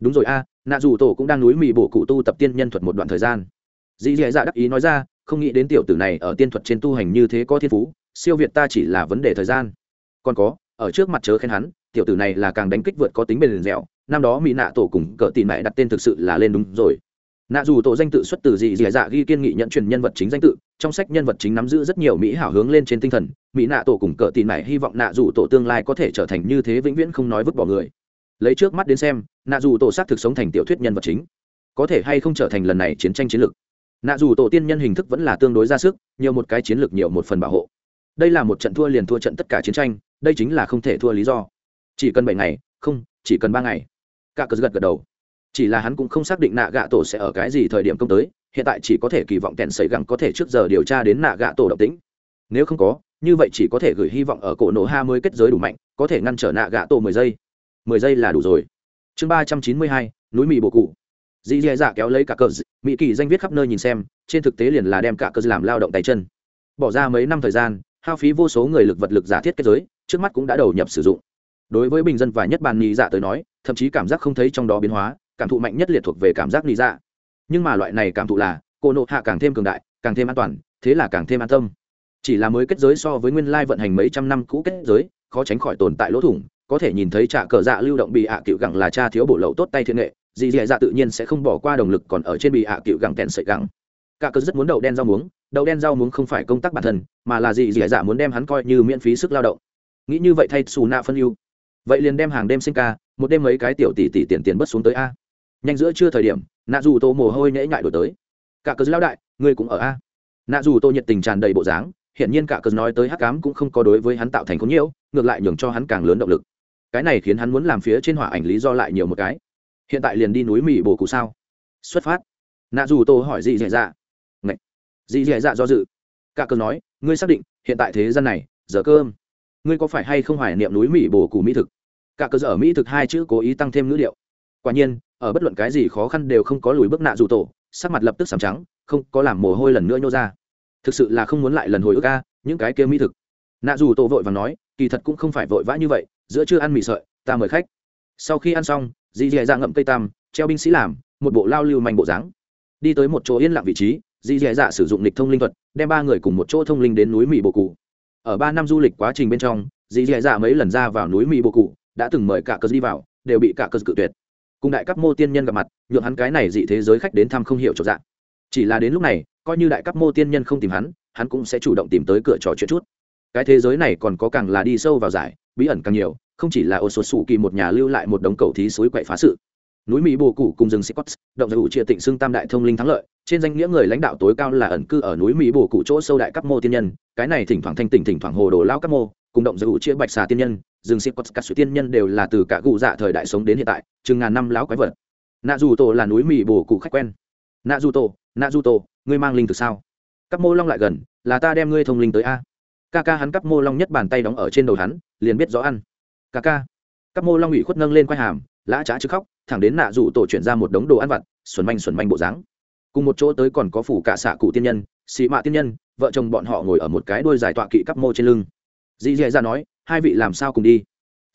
S1: Đúng rồi a, nạ dù tổ cũng đang núi mì bổ cụ tu tập tiên nhân thuật một đoạn thời gian. Dì dì dạ đắc ý nói ra, không nghĩ đến tiểu tử này ở tiên thuật trên tu hành như thế có thiên phú, siêu việt ta chỉ là vấn đề thời gian. Còn có, ở trước mặt chớ khen hắn, tiểu tử này là càng đánh kích vượt có tính bền dẻo, năm đó mỹ nạ tổ cùng cỡ tìm mẹ đặt tên thực sự là lên đúng rồi nạ dù tổ danh tự xuất từ dị dị dạ ghi kiên nghị nhận truyền nhân vật chính danh tự, trong sách nhân vật chính nắm giữ rất nhiều mỹ hảo hướng lên trên tinh thần, mỹ nạ tổ cùng cỡ tin này hy vọng nạ dù tổ tương lai có thể trở thành như thế vĩnh viễn không nói vứt bỏ người. Lấy trước mắt đến xem, nạ dù tổ xác thực sống thành tiểu thuyết nhân vật chính. Có thể hay không trở thành lần này chiến tranh chiến lược? Nạ dù tổ tiên nhân hình thức vẫn là tương đối ra sức, nhiều một cái chiến lược nhiều một phần bảo hộ. Đây là một trận thua liền thua trận tất cả chiến tranh, đây chính là không thể thua lý do. Chỉ cần bảy ngày, không, chỉ cần ba ngày. Cả cờ gật gật đầu chỉ là hắn cũng không xác định nạ gạ tổ sẽ ở cái gì thời điểm công tới, hiện tại chỉ có thể kỳ vọng kèn sấy gẳng có thể trước giờ điều tra đến nạ gạ tổ độc tính nếu không có, như vậy chỉ có thể gửi hy vọng ở cổ nổ ha mới kết giới đủ mạnh, có thể ngăn trở nạ gạ tổ mười giây. Mười giây là đủ rồi. Chương ba trăm chín mươi hai, núi mì bộ cụ. Dì dì dạ kéo lấy cả cờ mỹ kỳ danh viết khắp nơi nhìn xem, trên thực tế liền là đem cả cờ làm lao động tay chân. Bỏ ra mấy năm thời gian, hao phí vô số người lực vật lực giả thiết kết giới, trước mắt cũng đã đầu nhập sử dụng. Đối với bình dân và nhất bàn nhị dạ tới nói, thậm chí cảm giác không thấy trong đó biến hóa cảm thụ mạnh nhất liệt thuộc về cảm giác lý dạ. Nhưng mà loại này cảm thụ là, cô nộ hạ càng thêm cường đại, càng thêm an toàn, thế là càng thêm an tâm. Chỉ là mới kết giới so với nguyên lai vận hành mấy trăm năm cũ kết giới, khó tránh khỏi tồn tại lỗ thủng, có thể nhìn thấy trạ cờ dạ lưu động bị hạ cựu gẳng là cha thiếu bổ lậu tốt tay thiện nghệ, dì dì dạ tự nhiên sẽ không bỏ qua động lực còn ở trên bị hạ cựu gẳng kèn sợi gẳng. Cả cờ rất muốn đậu đen rau muống, đậu đen rau muống không phải công tác bản thân, mà là dì dì dạ muốn đem hắn coi như miễn phí sức lao động. Nghĩ như vậy thay xù nạ phân ưu. Vậy liền đem hàng đêm sinh ca, một đêm mấy cái tiểu tỷ tỷ tiền tiền bớt xuống tới a nhanh giữa trưa thời điểm, nạ dù tô mồ hôi nhễ nhại đổi tới. Cả cờ lao đại, ngươi cũng ở a? Nạ dù tô nhiệt tình tràn đầy bộ dáng hiện nhiên cả cờ nói tới hắc cám cũng không có đối với hắn tạo thành khốn nhiễu, ngược lại nhường cho hắn càng lớn động lực. Cái này khiến hắn muốn làm phía trên hỏa ảnh lý do lại nhiều một cái. Hiện tại liền đi núi mỹ bồ cụ sao? Xuất phát. Nạ dù tô hỏi dị dạy dạ. Ngậy. dị dạy dạ do dự. Cả cờ nói, ngươi xác định, hiện tại thế gian này, giờ cơm ngươi có phải hay không hoài niệm núi mỹ bồ cụ mỹ thực? Cả cơ sở mỹ thực hai chữ cố ý tăng thêm ngữ liệu quả nhiên ở bất luận cái gì khó khăn đều không có lùi bước nạ dù tổ, sắc mặt lập tức sàm trắng, không có làm mồ hôi lần nữa nhô ra. Thực sự là không muốn lại lần hồi ức ca những cái kia mỹ thực. Nạ dù tổ vội và nói, kỳ thật cũng không phải vội vã như vậy, giữa chưa ăn mì sợi, ta mời khách. Sau khi ăn xong, dì dì dạ ngậm cây tam treo binh sĩ làm, một bộ lao lưu manh bộ dáng. Đi tới một chỗ yên lặng vị trí, dì dì dạ sử dụng lịch thông linh thuật, đem ba người cùng một chỗ thông linh đến núi mỹ bồ cụ. Ở ba năm du lịch quá trình bên trong, dì dì dạ mấy lần ra vào núi mỹ bồ cụ, đã từng mời cả cờ đi vào, đều bị cả cờ cự tuyệt cùng đại cấp mô tiên nhân gặp mặt, nhượng hắn cái này dị thế giới khách đến thăm không hiểu chỗ dạng. Chỉ là đến lúc này, coi như đại cấp mô tiên nhân không tìm hắn hắn cũng sẽ chủ động tìm tới cửa trò chuyện chút. Cái thế giới này còn có càng là đi sâu vào giải, bí ẩn càng nhiều, không chỉ là ô số sủ kỳ một nhà lưu lại một đống cầu thí suối quậy phá sự. Núi mỹ bồ cụ cùng rừng scott động giải ủ chia tịnh xưng tam đại thông linh thắng lợi, trên danh nghĩa người lãnh đạo tối cao là ẩn cư ở núi mỹ bồ cụ chỗ sâu đại cấp mô tiên nhân, cái này thỉnh thoảng thanh tỉnh thỉnh thoảng hồ đồ lao cấp mô cùng động giải ủ chia bạch xà tiên nhân, rừng xịt quất các suy tiên nhân đều là từ cả cụ dạ thời đại sống đến hiện tại, chừng ngàn năm láo quái vật. Nạ dù tổ là núi mì bồ cụ khách quen. Nạ dù tổ, nạ dù tổ, ngươi mang linh từ sao? Các mô long lại gần, là ta đem ngươi thông linh tới a. Ca ca hắn cắp mô long nhất bàn tay đóng ở trên đầu hắn, liền biết rõ ăn. Ca ca. Cắp mô long ủy khuất nâng lên quai hàm, lã trá chứ khóc, thẳng đến nạ dụ tổ chuyển ra một đống đồ ăn vặt, xuẩn manh xuẩn manh bộ dáng. Cùng một chỗ tới còn có phủ cả xạ cụ tiên nhân xị mạ tiên nhân, vợ chồng bọn họ ngồi ở một cái đôi dài tọa kỵ cắp mô trên lưng dì dì ra nói, hai vị làm sao cùng đi?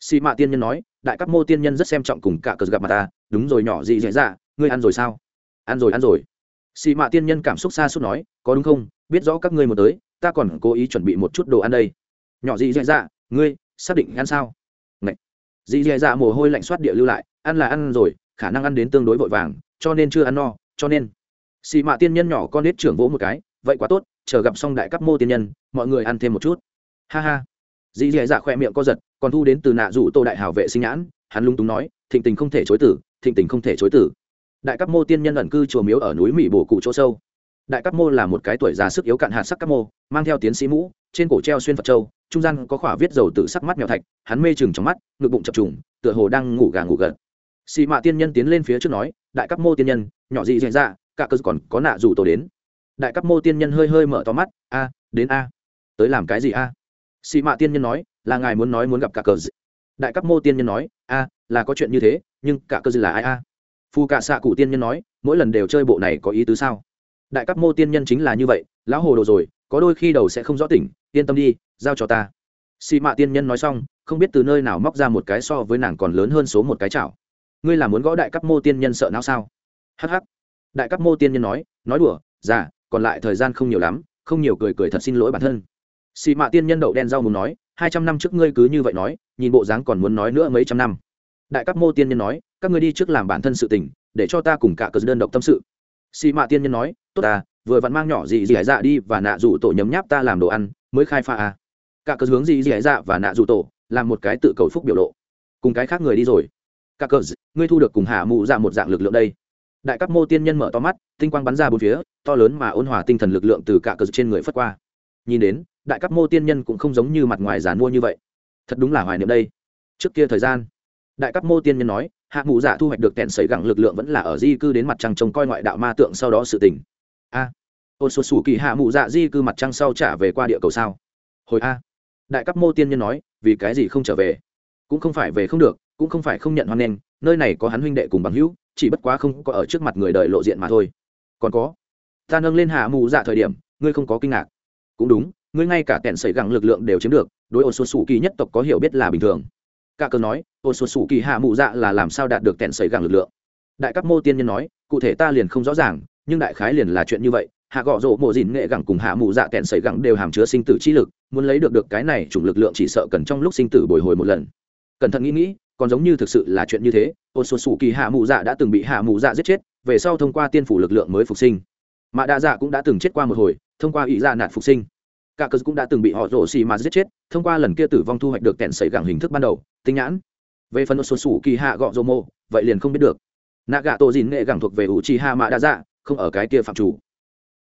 S1: Xì mạ tiên nhân nói, đại các mô tiên nhân rất xem trọng cùng cả cờ gặp mặt ta. Đúng rồi nhỏ dì dì ra ngươi ăn rồi sao? Ăn rồi ăn rồi. Xì mạ tiên nhân cảm xúc xa suốt nói, có đúng không? Biết rõ các ngươi một tới, ta còn cố ý chuẩn bị một chút đồ ăn đây. Nhỏ dì dì ra ngươi xác định ăn sao? Ngậy. dì dì ra mồ hôi lạnh soát địa lưu lại, ăn là ăn rồi, khả năng ăn đến tương đối vội vàng, cho nên chưa ăn no, cho nên. Xì mạ tiên nhân nhỏ con nết trưởng vỗ một cái, vậy quá tốt, chờ gặp xong đại cấp mô tiên nhân, mọi người ăn thêm một chút ha ha. Dì dì dạ khoe miệng co giật, còn thu đến từ nạ rủ tô đại hào vệ sinh nhãn, hắn lung túng nói, thịnh tình không thể chối tử, thịnh tình không thể chối tử. Đại cấp mô tiên nhân ẩn cư chùa miếu ở núi mỹ bổ cụ chỗ sâu. Đại cấp mô là một cái tuổi già sức yếu cạn hạt sắc cấp mô, mang theo tiến sĩ mũ, trên cổ treo xuyên phật châu, trung gian có khỏa viết dầu tự sắc mắt mèo thạch, hắn mê chừng trong mắt, ngực bụng chập trùng, tựa hồ đang ngủ gà ngủ gật. Xì mạ tiên nhân tiến lên phía trước nói, đại cấp mô tiên nhân, nhỏ dị dạy ra cả cơ còn có nạ rủ tổ đến. Đại cấp mô tiên nhân hơi hơi mở to mắt, a, đến a, tới làm cái gì a? Xì mạ tiên nhân nói, là ngài muốn nói muốn gặp cả cờ dị. đại cấp mô tiên nhân nói, a, là có chuyện như thế, nhưng cả cờ dị là ai a? Phù cả xạ cụ tiên nhân nói, mỗi lần đều chơi bộ này có ý tứ sao? Đại cấp mô tiên nhân chính là như vậy, lão hồ đồ rồi, có đôi khi đầu sẽ không rõ tỉnh, yên tâm đi, giao cho ta. Xì mạ tiên nhân nói xong, không biết từ nơi nào móc ra một cái so với nàng còn lớn hơn số một cái chảo. Ngươi là muốn gõ đại cấp mô tiên nhân sợ não sao? Hh đại cấp mô tiên nhân nói nói đùa, già, còn lại thời gian không nhiều lắm, không nhiều cười cười thật xin lỗi bản thân xì mạ tiên nhân đậu đen rau muốn nói, hai trăm năm trước ngươi cứ như vậy nói, nhìn bộ dáng còn muốn nói nữa mấy trăm năm. Đại các mô tiên nhân nói, các ngươi đi trước làm bản thân sự tình, để cho ta cùng cả cờ đơn độc tâm sự. Xì mạ tiên nhân nói, tốt à vừa vặn mang nhỏ dị dị dạ đi và nạ rủ tổ nhấm nháp ta làm đồ ăn, mới khai pha à. Cả cờ hướng dị dị dạ và nạ rủ tổ, làm một cái tự cầu phúc biểu lộ. Cùng cái khác người đi rồi. Cả cờ, ngươi thu được cùng hạ mụ dạ một dạng lực lượng đây. Đại các mô tiên nhân mở to mắt, tinh quang bắn ra bốn phía, to lớn mà ôn hòa tinh thần lực lượng từ cả cờ trên người phất qua. Nhìn đến đại cấp mô tiên nhân cũng không giống như mặt ngoài giàn mua như vậy. Thật đúng là hoài niệm đây. Trước kia thời gian đại cấp mô tiên nhân nói hạ mụ dạ thu hoạch được kẹn sấy gẳng lực lượng vẫn là ở di cư đến mặt trăng trông coi ngoại đạo ma tượng sau đó sự tình. A. À, ôn sột sủ kỳ hạ mụ dạ di cư mặt trăng sau trả về qua địa cầu sao? Hồi a. Đại cấp mô tiên nhân nói vì cái gì không trở về? Cũng không phải về không được cũng không phải không nhận hoan nghênh nơi này có hắn huynh đệ cùng bằng hữu chỉ bất quá không có ở trước mặt người đời lộ diện mà thôi. Còn có ta nâng lên hạ mù dạ thời điểm ngươi không có kinh ngạc cũng đúng, ngươi ngay cả kẹn sẩy gẳng lực lượng đều chiếm được, đối ô xuân sủ kỳ nhất tộc có hiểu biết là bình thường. Cả cơn nói ô xuân sủ kỳ hạ mù dạ là làm sao đạt được kẹn sẩy gẳng lực lượng? Đại cấp mô tiên nhân nói, cụ thể ta liền không rõ ràng, nhưng đại khái liền là chuyện như vậy, hạ gọ rộ mộ dìn nghệ gẳng cùng hạ mù dạ kẹn sẩy gẳng đều hàm chứa sinh tử chi lực, muốn lấy được được cái này chủng lực lượng chỉ sợ cần trong lúc sinh tử bồi hồi một lần. Cẩn thận nghĩ nghĩ, còn giống như thực sự là chuyện như thế ô xuân sủ kỳ hạ mù dạ đã từng bị hạ mù dạ giết chết, về sau thông qua tiên phủ lực lượng mới phục sinh mạ đa dạ cũng đã từng chết qua một hồi, thông qua ý ra nạn phục sinh. Cả cờ cũng đã từng bị họ rổ xì mà giết chết, thông qua lần kia tử vong thu hoạch được kẹn xảy gẳng hình thức ban đầu, tinh nhãn. Về phần số sủ kỳ hạ gọ rô mô, vậy liền không biết được. Nạ gạ tổ dìn nghệ gẳng thuộc về ủ trì hạ mạ đa dạ không ở cái kia phạm chủ.